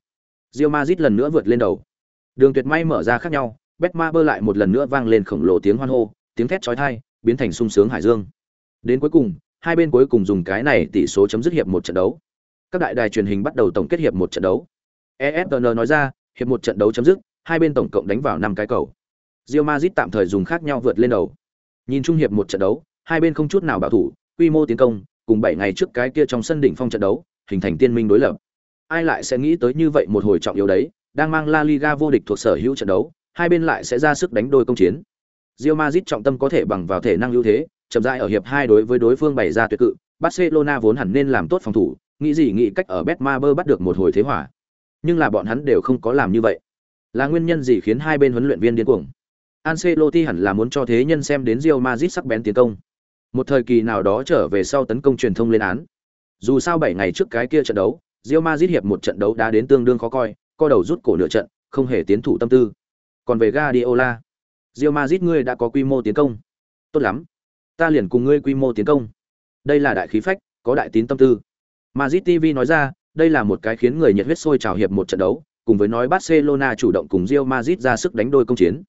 S1: Real Madrid lần nữa vượt lên đầu. Đường Tuyệt may mở ra khác nhau, Betmaber lại một lần nữa vang lên khổng lồ tiếng hoan hô, tiếng thét chói tai, biến thành sung sướng hải dương. Đến cuối cùng, hai bên cuối cùng dùng cái này tỷ số chấm dứt hiệp một trận đấu. Các đại đài truyền hình bắt đầu tổng kết hiệp một trận đấu. ESPN nói ra, hiệp một trận đấu chấm dứt, hai bên tổng cộng đánh vào năm cái cầu. Real Madrid tạm thời dùng khác nhau vượt lên đầu. Nhìn chung hiệp một trận đấu, hai bên không chút nào bảo thủ, quy mô tiến công, cùng 7 ngày trước cái kia trong sân đỉnh phong trận đấu, hình thành tiên minh đối lập. Ai lại sẽ nghĩ tới như vậy một hồi trọng yếu đấy, đang mang La Liga vô địch thuộc sở hữu trận đấu, hai bên lại sẽ ra sức đánh đôi công chiến. Real Madrid trọng tâm có thể bằng vào thể năng ưu thế, chậm rãi ở hiệp 2 đối với đối phương bày ra tuyệt cự, Barcelona vốn hẳn nên làm tốt phòng thủ, nghĩ gì nghĩ cách ở Betmaber bắt được một hồi thế hòa, Nhưng là bọn hắn đều không có làm như vậy. Là nguyên nhân gì khiến hai bên huấn luyện viên điên cuồng? Ancelotti hẳn là muốn cho thế nhân xem đến Real Madrid sắc bén tiến công. Một thời kỳ nào đó trở về sau tấn công truyền thông lên án. Dù sao 7 ngày trước cái kia trận đấu, Real Madrid hiệp một trận đấu đã đến tương đương khó coi, co đầu rút cổ nửa trận, không hề tiến thủ tâm tư. Còn về Guardiola, Real Madrid ngươi đã có quy mô tiến công. Tốt lắm, ta liền cùng ngươi quy mô tiến công. Đây là đại khí phách, có đại tín tâm tư. Madrid TV nói ra, đây là một cái khiến người nhiệt huyết sôi trào hiệp một trận đấu, cùng với nói Barcelona chủ động cùng Real Madrid ra sức đánh đôi công chiến.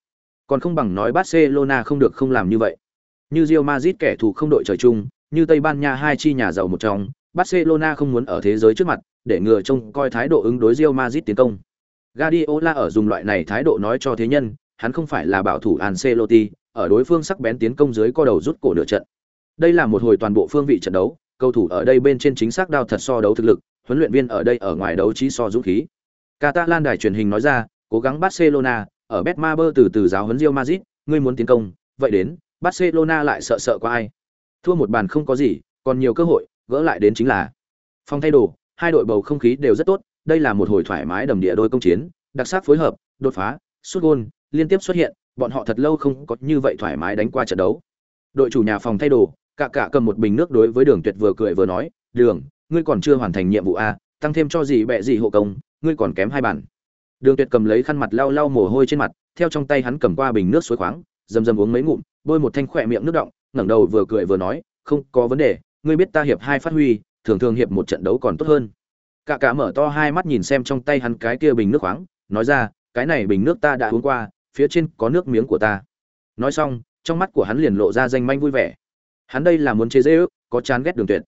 S1: Còn không bằng nói Barcelona không được không làm như vậy. Như Real Madrid kẻ thù không đội trời chung, như Tây Ban Nha hai chi nhà giàu một trong, Barcelona không muốn ở thế giới trước mặt, để ngừa trông coi thái độ ứng đối Real Madrid tiến công. Guardiola ở dùng loại này thái độ nói cho thế nhân, hắn không phải là bảo thủ Ancelotti, ở đối phương sắc bén tiến công dưới co đầu rút cổ nửa trận. Đây là một hồi toàn bộ phương vị trận đấu, cầu thủ ở đây bên trên chính xác đao thật so đấu thực lực, huấn luyện viên ở đây ở ngoài đấu trí so dũng khí. Catalan đài truyền hình nói ra, cố gắng Barcelona, ở Betmaber từ từ giáo huấn Real Madrid, ngươi muốn tiến công, vậy đến, Barcelona lại sợ sợ qua ai? Thua một bàn không có gì, còn nhiều cơ hội, gỡ lại đến chính là. Phong thay đồ, hai đội bầu không khí đều rất tốt, đây là một hồi thoải mái đầm địa đôi công chiến, đặc sắc phối hợp, đột phá, sút gôn, liên tiếp xuất hiện, bọn họ thật lâu không có như vậy thoải mái đánh qua trận đấu. Đội chủ nhà phòng thay đồ, cả cả cầm một bình nước đối với Đường Tuyệt vừa cười vừa nói, "Đường, ngươi còn chưa hoàn thành nhiệm vụ a, tăng thêm cho gì bẹ gì hộ công, ngươi còn kém hai bàn. Đường Tuyệt cầm lấy khăn mặt lau lau mồ hôi trên mặt, theo trong tay hắn cầm qua bình nước suối khoáng, dầm dầm uống mấy ngụm, bôi một thanh khỏe miệng nước động, ngẩng đầu vừa cười vừa nói, "Không, có vấn đề, ngươi biết ta hiệp hai phát huy, thường thường hiệp một trận đấu còn tốt hơn." Cả cả mở to hai mắt nhìn xem trong tay hắn cái kia bình nước khoáng, nói ra, "Cái này bình nước ta đã uống qua, phía trên có nước miếng của ta." Nói xong, trong mắt của hắn liền lộ ra danh manh vui vẻ. Hắn đây là muốn chế giễu, có chán ghét Đường Tuyệt.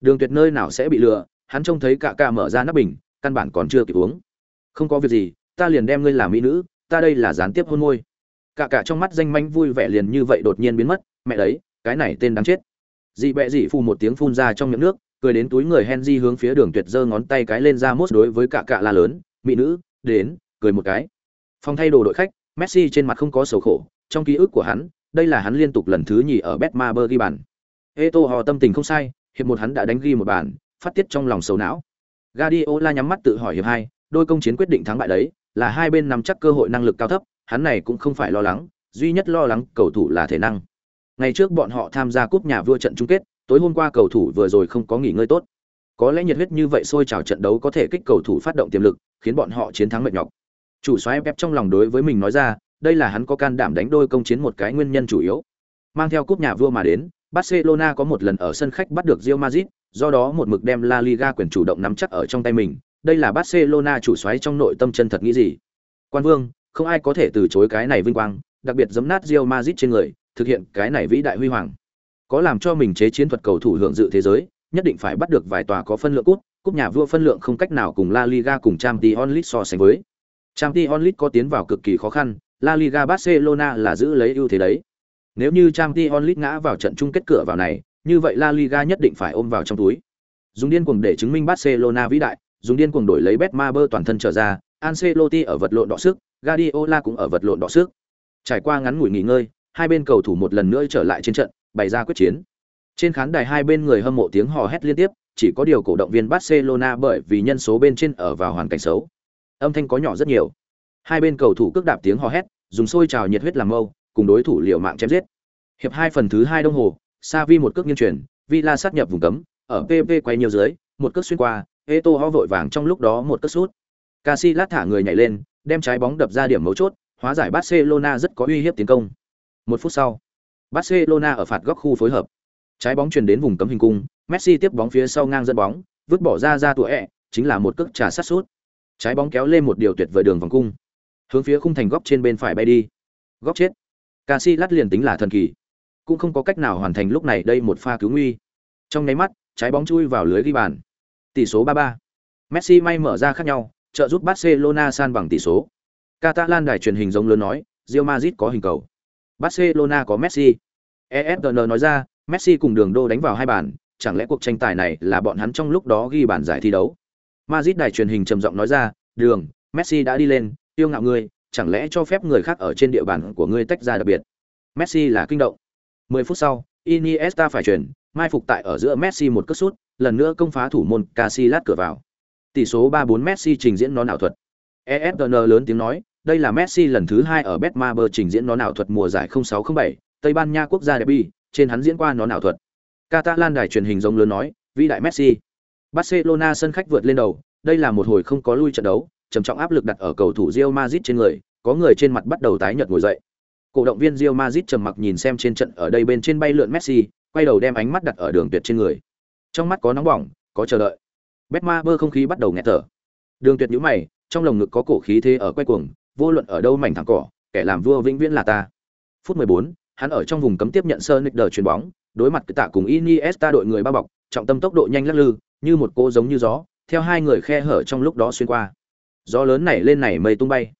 S1: Đường Tuyệt nơi nào sẽ bị lừa, hắn trông thấy cả cả mở ra nắp bình, căn bản còn chưa kịp uống. "Không có việc gì, ta liền đem ngươi làm mỹ nữ, ta đây là gián tiếp hôn môi." Cả cả trong mắt danh manh vui vẻ liền như vậy đột nhiên biến mất, mẹ đấy, cái này tên đáng chết. Dị bẹ dị phù một tiếng phun ra trong miệng nước, cười đến túi người Henry hướng phía Đường Tuyệt giơ ngón tay cái lên ra mốt đối với cả cả la lớn, mỹ nữ, đến, cười một cái. Phòng thay đồ đội khách, Messi trên mặt không có sầu khổ, trong ký ức của hắn, đây là hắn liên tục lần thứ nhì ở Betmaber ghi bàn. Eto họ tâm tình không sai, hiệp một hắn đã đánh ghi một bàn, phát tiết trong lòng sầu não. Guardiola nhắm mắt tự hỏi hiệp hai, đôi công chiến quyết định thắng bại đấy, là hai bên nắm chắc cơ hội năng lực cao thấp, hắn này cũng không phải lo lắng, duy nhất lo lắng cầu thủ là thể năng. Ngày trước bọn họ tham gia cúp nhà vua trận chung kết, tối hôm qua cầu thủ vừa rồi không có nghỉ ngơi tốt. Có lẽ nhiệt huyết như vậy sôi trào trận đấu có thể kích cầu thủ phát động tiềm lực, khiến bọn họ chiến thắng mệt nhọc. Chủ soái Pep trong lòng đối với mình nói ra, đây là hắn có can đảm đánh đôi công chiến một cái nguyên nhân chủ yếu. Mang theo cúp nhà vua mà đến, Barcelona có một lần ở sân khách bắt được Real Madrid, do đó một mực đem La Liga quyền chủ động nắm chắc ở trong tay mình. Đây là Barcelona chủ soái trong nội tâm chân thật nghĩ gì. Quan Vương, không ai có thể từ chối cái này vinh quang, đặc biệt giấm nát Real Madrid trên người, thực hiện cái này vĩ đại huy hoàng. Có làm cho mình chế chiến thuật cầu thủ hưởng dự thế giới, nhất định phải bắt được vài tòa có phân lượng cúp, cúp nhà vua phân lượng không cách nào cùng La Liga cùng Champions League so sánh với. Champions League có tiến vào cực kỳ khó khăn, La Liga Barcelona là giữ lấy ưu thế đấy. Nếu như Champions League ngã vào trận chung kết cửa vào này, như vậy La Liga nhất định phải ôm vào trong túi. Dùng điên cuồng để chứng minh Barcelona vĩ đại, dùng điên cuồng đổi lấy Betmaber toàn thân trở ra, Ancelotti ở vật lộn đọ sức, Guardiola cũng ở vật lộn đọ sức. Trải qua ngắn ngủi nghỉ ngơi, hai bên cầu thủ một lần nữa trở lại trên trận, bày ra quyết chiến. Trên khán đài hai bên người hâm mộ tiếng hò hét liên tiếp, chỉ có điều cổ động viên Barcelona bởi vì nhân số bên trên ở vào hoàn cảnh xấu. Âm thanh có nhỏ rất nhiều. Hai bên cầu thủ cước đạp tiếng hò hét, dùng sôi trào nhiệt huyết làm mâu, cùng đối thủ liều mạng chém giết. Hiệp hai phần thứ hai đồng hồ, Savi một cước nghiêng chuyển, Villa sát nhập vùng cấm, ở PP quay nhiều dưới, một cước xuyên qua, Eto'o vội vàng trong lúc đó một cước sút. Casillas thả người nhảy lên, đem trái bóng đập ra điểm mấu chốt, hóa giải Barcelona rất có uy hiếp tiến công. Một phút sau, Barcelona ở phạt góc khu phối hợp. Trái bóng truyền đến vùng cấm hình cung, Messi tiếp bóng phía sau ngang dẫn bóng, vứt bỏ ra ra tụa ẹ, chính là một cước trả sát sút. Trái bóng kéo lên một điều tuyệt vời đường vòng cung, hướng phía khung thành góc trên bên phải bay đi. Góc chết. Casillas liền tính là thần kỳ, cũng không có cách nào hoàn thành lúc này đây một pha cứu nguy. Trong nháy mắt, trái bóng chui vào lưới ghi bàn. Tỷ số 3-3. Messi may mở ra khác nhau, trợ giúp Barcelona san bằng tỷ số. Catalan đài truyền hình giống lớn nói, Real Madrid có hình cầu. Barcelona có Messi. ESPN nói ra, Messi cùng Đường Đô đánh vào hai bàn, chẳng lẽ cuộc tranh tài này là bọn hắn trong lúc đó ghi bàn giải thi đấu. Madrid đài truyền hình trầm giọng nói ra, "Đường, Messi đã đi lên, yêu ngạo ngươi, chẳng lẽ cho phép người khác ở trên địa bàn của ngươi tách ra đặc biệt?" Messi là kinh động. 10 phút sau, Iniesta phải chuyển, mai phục tại ở giữa Messi một cú sút, lần nữa công phá thủ môn Casillas cửa vào. Tỷ số 3-4 Messi trình diễn nó ảo thuật. ESPN lớn tiếng nói, đây là Messi lần thứ hai ở Betmaber trình diễn nó ảo thuật mùa giải 0607, Tây Ban Nha quốc gia derby, trên hắn diễn qua nó ảo thuật. Catalan đài truyền hình giống lớn nói, vĩ đại Messi. Barcelona sân khách vượt lên đầu, đây là một hồi không có lui trận đấu, trầm trọng áp lực đặt ở cầu thủ Real Madrid trên người, có người trên mặt bắt đầu tái nhợt ngồi dậy. Cổ động viên Real Madrid trầm mặc nhìn xem trên trận ở đây bên trên bay lượn Messi, quay đầu đem ánh mắt đặt ở đường tuyệt trên người. Trong mắt có nóng bỏng, có chờ đợi. Betma bơ không khí bắt đầu nghẹt thở. Đường tuyệt nhíu mày, trong lồng ngực có cổ khí thế ở quay cuồng, vô luận ở đâu mảnh thẳng cỏ, kẻ làm vua vĩnh viễn là ta. Phút 14, hắn ở trong vùng cấm tiếp nhận sơ đờ chuyền bóng, đối mặt tạ cùng Iniesta đội người bao bọc, trọng tâm tốc độ nhanh lắc lư, như một cô giống như gió, theo hai người khe hở trong lúc đó xuyên qua. Gió lớn nảy lên nảy mây tung bay.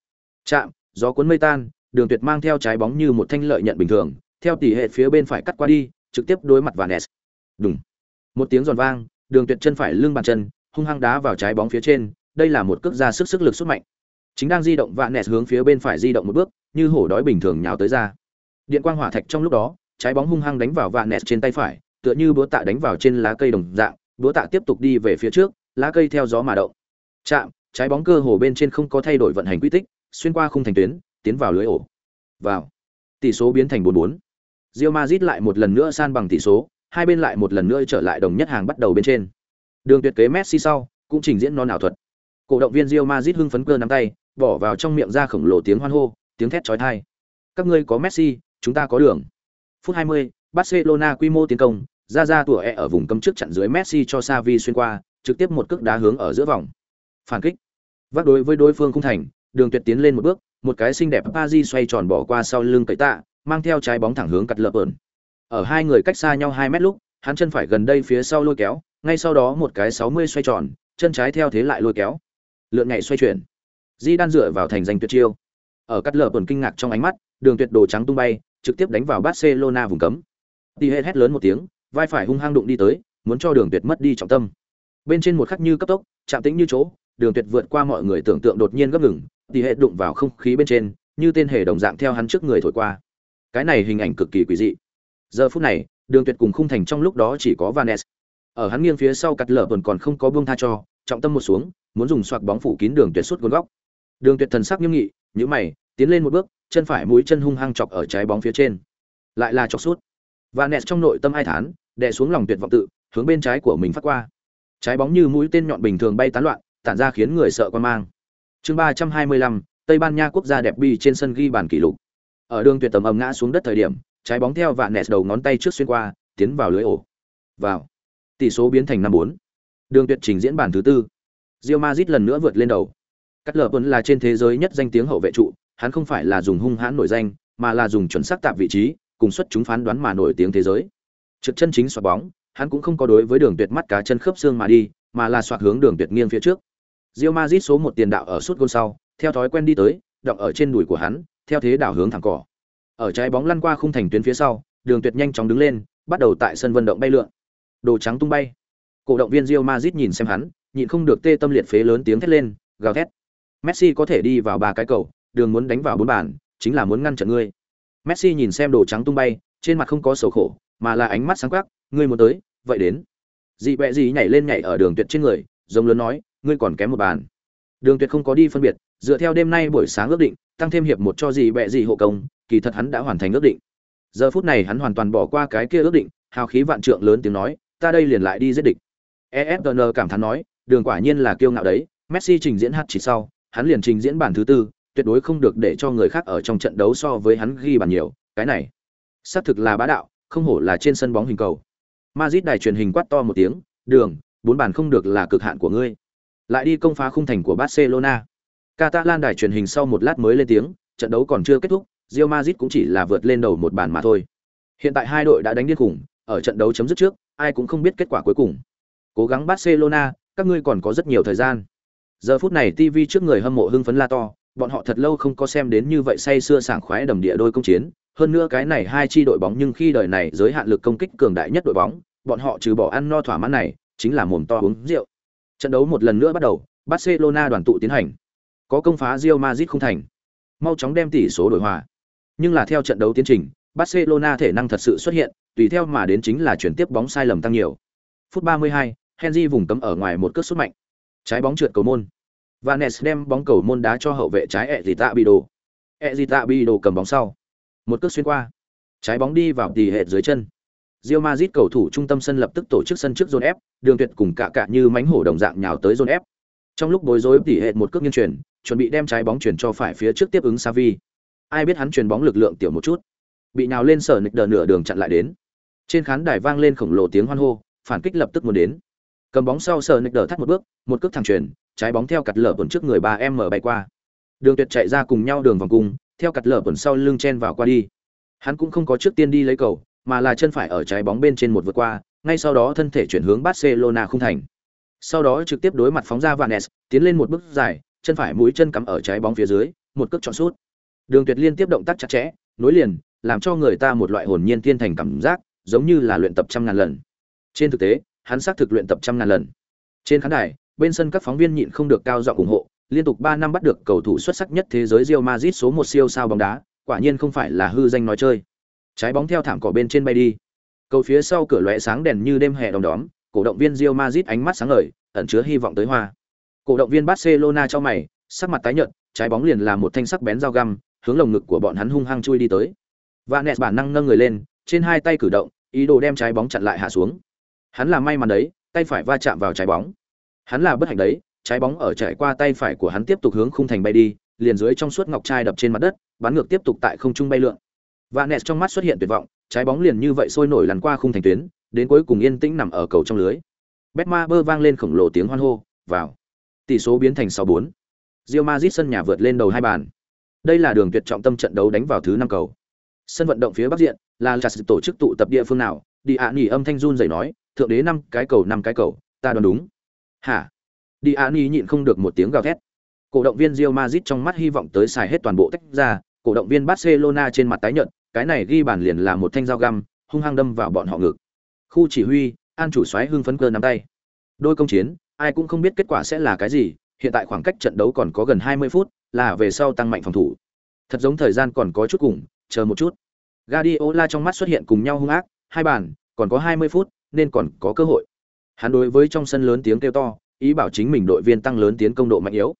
S1: Chạm, gió cuốn mây tan, Đường Tuyệt mang theo trái bóng như một thanh lợi nhận bình thường, theo tỉ hệ phía bên phải cắt qua đi, trực tiếp đối mặt Vanes. Đùng. Một tiếng giòn vang, Đường Tuyệt chân phải lưng bàn chân, hung hăng đá vào trái bóng phía trên, đây là một cước ra sức sức lực xuất mạnh. Chính đang di động Vanes hướng phía bên phải di động một bước, như hổ đói bình thường nhào tới ra. Điện quang hỏa thạch trong lúc đó, trái bóng hung hăng đánh vào Vanes trên tay phải, tựa như búa tạ đánh vào trên lá cây đồng dạng, búa tạ tiếp tục đi về phía trước, lá cây theo gió mà động. Chạm, trái bóng cơ hồ bên trên không có thay đổi vận hành quy tích, xuyên qua khung thành tuyến, tiến vào lưới ổ. Vào. Tỷ số biến thành 4-4. Real Madrid lại một lần nữa san bằng tỷ số, hai bên lại một lần nữa trở lại đồng nhất hàng bắt đầu bên trên. Đường tuyệt kế Messi sau, cũng trình diễn non ảo thuật. Cổ động viên Real Madrid hưng phấn cơ nắm tay, bỏ vào trong miệng ra khổng lồ tiếng hoan hô, tiếng thét chói tai. Các ngươi có Messi, chúng ta có đường. Phút 20, Barcelona quy mô tiến công, ra ra tủa e ở vùng cấm trước chặn dưới Messi cho Xavi xuyên qua, trực tiếp một cước đá hướng ở giữa vòng. Phản kích. Vác đối với đối phương không thành, Đường Tuyệt tiến lên một bước, một cái xinh đẹp Pazi xoay tròn bỏ qua sau lưng cậy tạ, mang theo trái bóng thẳng hướng cắt lợp ẩn. Ở hai người cách xa nhau 2 mét lúc, hắn chân phải gần đây phía sau lôi kéo, ngay sau đó một cái 60 xoay tròn, chân trái theo thế lại lôi kéo. Lượn nhảy xoay chuyển. Di đan dựa vào thành danh tuyệt chiêu. Ở cắt lợp ẩn kinh ngạc trong ánh mắt, đường tuyệt đồ trắng tung bay, trực tiếp đánh vào Barcelona vùng cấm. Đi hét hét lớn một tiếng, vai phải hung hăng đụng đi tới, muốn cho đường tuyệt mất đi trọng tâm. Bên trên một khắc như cấp tốc, chạm tĩnh như chỗ, đường tuyệt vượt qua mọi người tưởng tượng đột nhiên gấp ngừng, thì hệ đụng vào không khí bên trên, như tên hề đồng dạng theo hắn trước người thổi qua. Cái này hình ảnh cực kỳ quỷ dị. Giờ phút này, đường tuyệt cùng khung thành trong lúc đó chỉ có Vanes. Ở hắn nghiêng phía sau cắt lở tuần còn không có buông tha cho, trọng tâm một xuống, muốn dùng xoạc bóng phủ kín đường tuyệt suốt gôn góc. Đường tuyệt thần sắc nghiêm nghị, nhíu mày, tiến lên một bước, chân phải mũi chân hung hăng chọc ở trái bóng phía trên. Lại là chọc suốt. Vanes trong nội tâm ai thán, đè xuống lòng tuyệt vọng tự, hướng bên trái của mình phát qua. Trái bóng như mũi tên nhọn bình thường bay tán loạn, tản ra khiến người sợ quan mang. Chương 325, Tây Ban Nha quốc gia đẹp bi trên sân ghi bàn kỷ lục. Ở đường tuyệt tầm ầm ngã xuống đất thời điểm, trái bóng theo vạn nẹt đầu ngón tay trước xuyên qua, tiến vào lưới ổ. Vào. Tỷ số biến thành 5-4. Đường tuyệt trình diễn bản thứ tư. Real Madrid lần nữa vượt lên đầu. Cắt lở vẫn là trên thế giới nhất danh tiếng hậu vệ trụ, hắn không phải là dùng hung hãn nổi danh, mà là dùng chuẩn xác tạp vị trí, cùng xuất chúng phán đoán mà nổi tiếng thế giới. Trực chân chính xoạc bóng, hắn cũng không có đối với đường tuyệt mắt cá chân khớp xương mà đi, mà là xoạc hướng đường tuyệt nghiêng phía trước. Real Madrid số một tiền đạo ở suốt gôn sau, theo thói quen đi tới, đọc ở trên đùi của hắn, theo thế đảo hướng thẳng cỏ. Ở trái bóng lăn qua khung thành tuyến phía sau, Đường Tuyệt nhanh chóng đứng lên, bắt đầu tại sân vận động bay lượn. Đồ trắng tung bay. Cổ động viên Real Madrid nhìn xem hắn, nhịn không được tê tâm liệt phế lớn tiếng thét lên, gào thét. Messi có thể đi vào ba cái cầu, Đường muốn đánh vào bốn bàn, chính là muốn ngăn chặn ngươi. Messi nhìn xem đồ trắng tung bay, trên mặt không có sầu khổ, mà là ánh mắt sáng quắc, ngươi muốn tới, vậy đến. Dị bẹ gì nhảy lên nhảy ở Đường Tuyệt trên người, giống lớn nói, ngươi còn kém một bàn. Đường Tuyệt không có đi phân biệt, dựa theo đêm nay buổi sáng ước định, tăng thêm hiệp một cho gì bẹ gì hộ công, kỳ thật hắn đã hoàn thành ước định. Giờ phút này hắn hoàn toàn bỏ qua cái kia ước định, hào khí vạn trượng lớn tiếng nói, ta đây liền lại đi giết địch. efn cảm thán nói, đường quả nhiên là kiêu ngạo đấy, Messi trình diễn hát chỉ sau, hắn liền trình diễn bản thứ tư, tuyệt đối không được để cho người khác ở trong trận đấu so với hắn ghi bàn nhiều, cái này xác thực là bá đạo, không hổ là trên sân bóng hình cầu. Madrid đài truyền hình quát to một tiếng, "Đường, bốn bàn không được là cực hạn của ngươi." Lại đi công phá khung thành của Barcelona. Catalan đài truyền hình sau một lát mới lên tiếng, trận đấu còn chưa kết thúc, Real Madrid cũng chỉ là vượt lên đầu một bàn mà thôi. Hiện tại hai đội đã đánh điên cùng, ở trận đấu chấm dứt trước, ai cũng không biết kết quả cuối cùng. Cố gắng Barcelona, các ngươi còn có rất nhiều thời gian. Giờ phút này TV trước người hâm mộ hưng phấn la to, bọn họ thật lâu không có xem đến như vậy say sưa sảng khoái đầm địa đôi công chiến, hơn nữa cái này hai chi đội bóng nhưng khi đời này giới hạn lực công kích cường đại nhất đội bóng, bọn họ trừ bỏ ăn no thỏa mãn này, chính là mồm to uống rượu. Trận đấu một lần nữa bắt đầu, Barcelona đoàn tụ tiến hành. Có công phá Real Madrid không thành. Mau chóng đem tỷ số đổi hòa. Nhưng là theo trận đấu tiến trình, Barcelona thể năng thật sự xuất hiện, tùy theo mà đến chính là chuyển tiếp bóng sai lầm tăng nhiều. Phút 32, Henry vùng cấm ở ngoài một cước sút mạnh. Trái bóng trượt cầu môn. Vanes đem bóng cầu môn đá cho hậu vệ trái Ezita Bido. Ezita Bido cầm bóng sau. Một cước xuyên qua. Trái bóng đi vào tỉ hệ dưới chân. Real Madrid cầu thủ trung tâm sân lập tức tổ chức sân trước zone F, đường tuyệt cùng cả cả như mánh hổ đồng dạng nhào tới zone F. Trong lúc bối rối tỉ hệt một cước nghiêng chuyển, chuẩn bị đem trái bóng chuyển cho phải phía trước tiếp ứng Savi. Ai biết hắn chuyển bóng lực lượng tiểu một chút, bị nhào lên sở nịch đờ nửa đường chặn lại đến. Trên khán đài vang lên khổng lồ tiếng hoan hô, phản kích lập tức muốn đến. Cầm bóng sau sở nịch đờ thắt một bước, một cước thẳng chuyển, trái bóng theo cật lở tuần trước người ba em mở bay qua. Đường Tuyệt chạy ra cùng nhau đường vòng cung, theo cật lở tuần sau lưng chen vào qua đi. Hắn cũng không có trước tiên đi lấy cầu, mà là chân phải ở trái bóng bên trên một vượt qua, ngay sau đó thân thể chuyển hướng Barcelona không thành. Sau đó trực tiếp đối mặt phóng ra Vanes, tiến lên một bước dài, chân phải mũi chân cắm ở trái bóng phía dưới, một cước chọn sút. Đường Tuyệt liên tiếp động tác chặt chẽ, nối liền, làm cho người ta một loại hồn nhiên tiên thành cảm giác, giống như là luyện tập trăm ngàn lần. Trên thực tế, hắn xác thực luyện tập trăm ngàn lần. Trên khán đài, bên sân các phóng viên nhịn không được cao giọng ủng hộ, liên tục 3 năm bắt được cầu thủ xuất sắc nhất thế giới Real Madrid số 1 siêu sao bóng đá, quả nhiên không phải là hư danh nói chơi. Trái bóng theo thảm cỏ bên trên bay đi. Cầu phía sau cửa lóe sáng đèn như đêm hè đồng đóm, cổ động viên Real Madrid ánh mắt sáng ngời, ẩn chứa hy vọng tới hoa. Cổ động viên Barcelona cho mày, sắc mặt tái nhợt, trái bóng liền là một thanh sắc bén dao găm, hướng lồng ngực của bọn hắn hung hăng chui đi tới. Vanes bản năng nâng người lên, trên hai tay cử động, ý đồ đem trái bóng chặn lại hạ xuống. Hắn là may mắn đấy, tay phải va chạm vào trái bóng. Hắn là bất hạnh đấy, trái bóng ở chạy qua tay phải của hắn tiếp tục hướng khung thành bay đi, liền dưới trong suốt ngọc trai đập trên mặt đất, bắn ngược tiếp tục tại không trung bay lượn và Vanes trong mắt xuất hiện tuyệt vọng, trái bóng liền như vậy sôi nổi lăn qua khung thành tuyến, đến cuối cùng yên tĩnh nằm ở cầu trong lưới. Betma bơ vang lên khổng lồ tiếng hoan hô, vào. Tỷ số biến thành 6-4. Real Madrid sân nhà vượt lên đầu hai bàn. Đây là đường tuyệt trọng tâm trận đấu đánh vào thứ năm cầu. Sân vận động phía bắc diện, là chặt tổ chức tụ tập địa phương nào? Đi ạ Nhỉ âm thanh run rẩy nói, thượng đế năm cái cầu năm cái cầu, ta đoán đúng. Hả? Đi ạ Nhỉ nhịn không được một tiếng gào thét. Cổ động viên Real Madrid trong mắt hy vọng tới xài hết toàn bộ tách ra, cổ động viên Barcelona trên mặt tái nhợt, cái này ghi bàn liền là một thanh dao găm, hung hăng đâm vào bọn họ ngực. Khu chỉ huy, An chủ soái hưng phấn cơ nắm tay. Đôi công chiến, ai cũng không biết kết quả sẽ là cái gì, hiện tại khoảng cách trận đấu còn có gần 20 phút, là về sau tăng mạnh phòng thủ. Thật giống thời gian còn có chút cùng, chờ một chút. Guardiola trong mắt xuất hiện cùng nhau hung ác, hai bàn, còn có 20 phút, nên còn có cơ hội. Hắn đối với trong sân lớn tiếng kêu to, ý bảo chính mình đội viên tăng lớn tiến công độ mạnh yếu.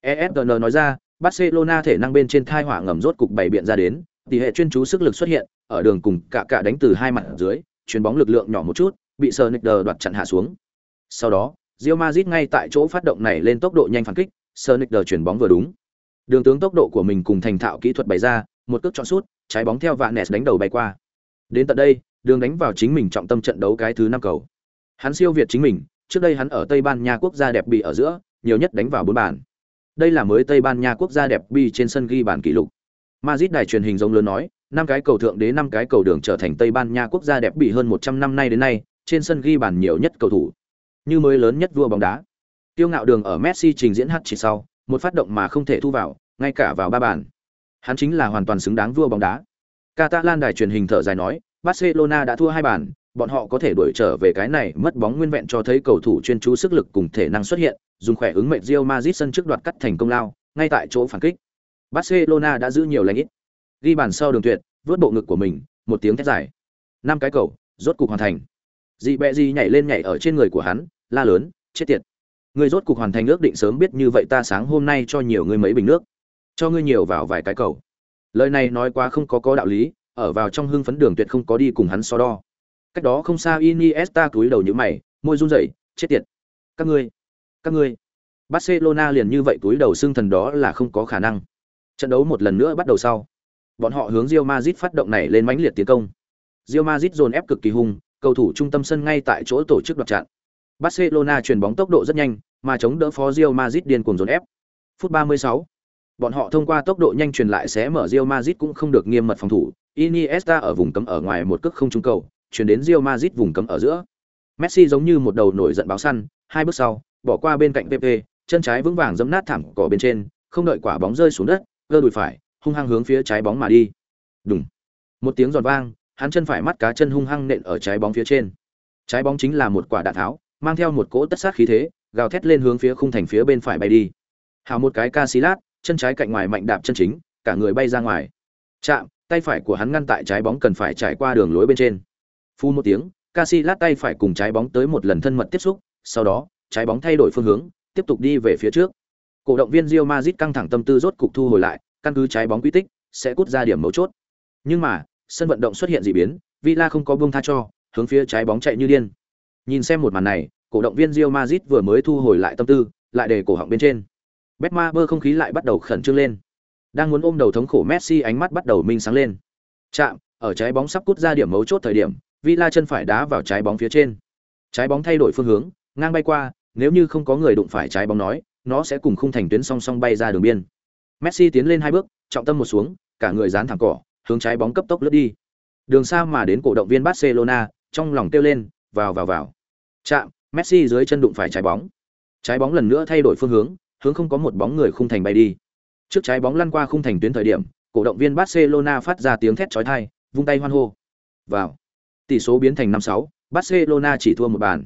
S1: ESPN nói ra, Barcelona thể năng bên trên thai hỏa ngầm rốt cục bày biện ra đến, tỷ hệ chuyên chú sức lực xuất hiện, ở đường cùng cả cả đánh từ hai mặt dưới, chuyền bóng lực lượng nhỏ một chút, bị Sonicer đoạt chặn hạ xuống. Sau đó, Real Madrid ngay tại chỗ phát động này lên tốc độ nhanh phản kích, Sonicer chuyển bóng vừa đúng. Đường tướng tốc độ của mình cùng thành thạo kỹ thuật bày ra, một cước chọn sút, trái bóng theo vạn Vanes đánh đầu bay qua. Đến tận đây, đường đánh vào chính mình trọng tâm trận đấu cái thứ năm cầu. Hắn siêu việt chính mình, trước đây hắn ở Tây Ban Nha quốc gia đẹp bị ở giữa, nhiều nhất đánh vào bốn bàn. Đây là mới Tây Ban Nha quốc gia đẹp bi trên sân ghi bàn kỷ lục. Madrid đài truyền hình giống lớn nói, năm cái cầu thượng đế năm cái cầu đường trở thành Tây Ban Nha quốc gia đẹp bị hơn 100 năm nay đến nay, trên sân ghi bàn nhiều nhất cầu thủ. Như mới lớn nhất vua bóng đá. Tiêu ngạo đường ở Messi trình diễn hát chỉ sau, một phát động mà không thể thu vào, ngay cả vào ba bàn. Hắn chính là hoàn toàn xứng đáng vua bóng đá. Catalan đài truyền hình thở dài nói, Barcelona đã thua hai bàn, bọn họ có thể đuổi trở về cái này mất bóng nguyên vẹn cho thấy cầu thủ chuyên chú sức lực cùng thể năng xuất hiện, dùng khỏe ứng mệnh Real Madrid sân trước đoạt cắt thành công lao, ngay tại chỗ phản kích. Barcelona đã giữ nhiều lãnh ít. Ghi bàn sau đường tuyệt, vớt bộ ngực của mình, một tiếng thét dài. Năm cái cầu, rốt cục hoàn thành. Dị bẹ gì nhảy lên nhảy ở trên người của hắn, la lớn, chết tiệt. Ngươi rốt cục hoàn thành ước định sớm biết như vậy ta sáng hôm nay cho nhiều ngươi mấy bình nước, cho ngươi nhiều vào vài cái cầu. Lời này nói quá không có có đạo lý, ở vào trong hưng phấn đường tuyệt không có đi cùng hắn so đo. Cách đó không xa Iniesta cúi đầu như mày, môi run rẩy, chết tiệt. Các ngươi, các ngươi. Barcelona liền như vậy cúi đầu xương thần đó là không có khả năng. Trận đấu một lần nữa bắt đầu sau. Bọn họ hướng Real Madrid phát động này lên mãnh liệt tiến công. Real Madrid dồn ép cực kỳ hung, cầu thủ trung tâm sân ngay tại chỗ tổ chức đoạt chặn. Barcelona chuyển bóng tốc độ rất nhanh, mà chống đỡ phó Real Madrid điên cuồng dồn ép. Phút 36. Bọn họ thông qua tốc độ nhanh truyền lại sẽ mở Real Madrid cũng không được nghiêm mật phòng thủ. Iniesta ở vùng cấm ở ngoài một cước không trúng cầu, chuyển đến Real Madrid vùng cấm ở giữa. Messi giống như một đầu nổi giận báo săn, hai bước sau, bỏ qua bên cạnh Pepe, chân trái vững vàng giẫm nát thảm cỏ bên trên, không đợi quả bóng rơi xuống đất, gơ đùi phải, hung hăng hướng phía trái bóng mà đi. Đùng. Một tiếng giòn vang, hắn chân phải mắt cá chân hung hăng nện ở trái bóng phía trên. Trái bóng chính là một quả đạn tháo, mang theo một cỗ tất sát khí thế, gào thét lên hướng phía khung thành phía bên phải bay đi. Hào một cái Casillas, chân trái cạnh ngoài mạnh đạp chân chính, cả người bay ra ngoài. Chạm, tay phải của hắn ngăn tại trái bóng cần phải trải qua đường lối bên trên. Phun một tiếng, Casillas tay phải cùng trái bóng tới một lần thân mật tiếp xúc, sau đó, trái bóng thay đổi phương hướng, tiếp tục đi về phía trước. Cổ động viên Real Madrid căng thẳng tâm tư rốt cục thu hồi lại, căn cứ trái bóng quy tích, sẽ cút ra điểm mấu chốt. Nhưng mà, sân vận động xuất hiện dị biến, Villa không có buông tha cho, hướng phía trái bóng chạy như điên. Nhìn xem một màn này, cổ động viên Real Madrid vừa mới thu hồi lại tâm tư, lại để cổ họng bên trên. Betmaber không khí lại bắt đầu khẩn trương lên. Đang muốn ôm đầu thống khổ Messi ánh mắt bắt đầu minh sáng lên. Chạm, ở trái bóng sắp cút ra điểm mấu chốt thời điểm, Villa chân phải đá vào trái bóng phía trên. Trái bóng thay đổi phương hướng, ngang bay qua, nếu như không có người đụng phải trái bóng nói, nó sẽ cùng khung thành tuyến song song bay ra đường biên. Messi tiến lên hai bước, trọng tâm một xuống, cả người dán thẳng cỏ, hướng trái bóng cấp tốc lướt đi. Đường xa mà đến cổ động viên Barcelona, trong lòng kêu lên, vào vào vào. Chạm, Messi dưới chân đụng phải trái bóng. Trái bóng lần nữa thay đổi phương hướng, hướng không có một bóng người khung thành bay đi. Trước trái bóng lăn qua khung thành tuyến thời điểm, cổ động viên Barcelona phát ra tiếng thét chói tai, vung tay hoan hô. Vào. Tỷ số biến thành 5-6, Barcelona chỉ thua một bàn.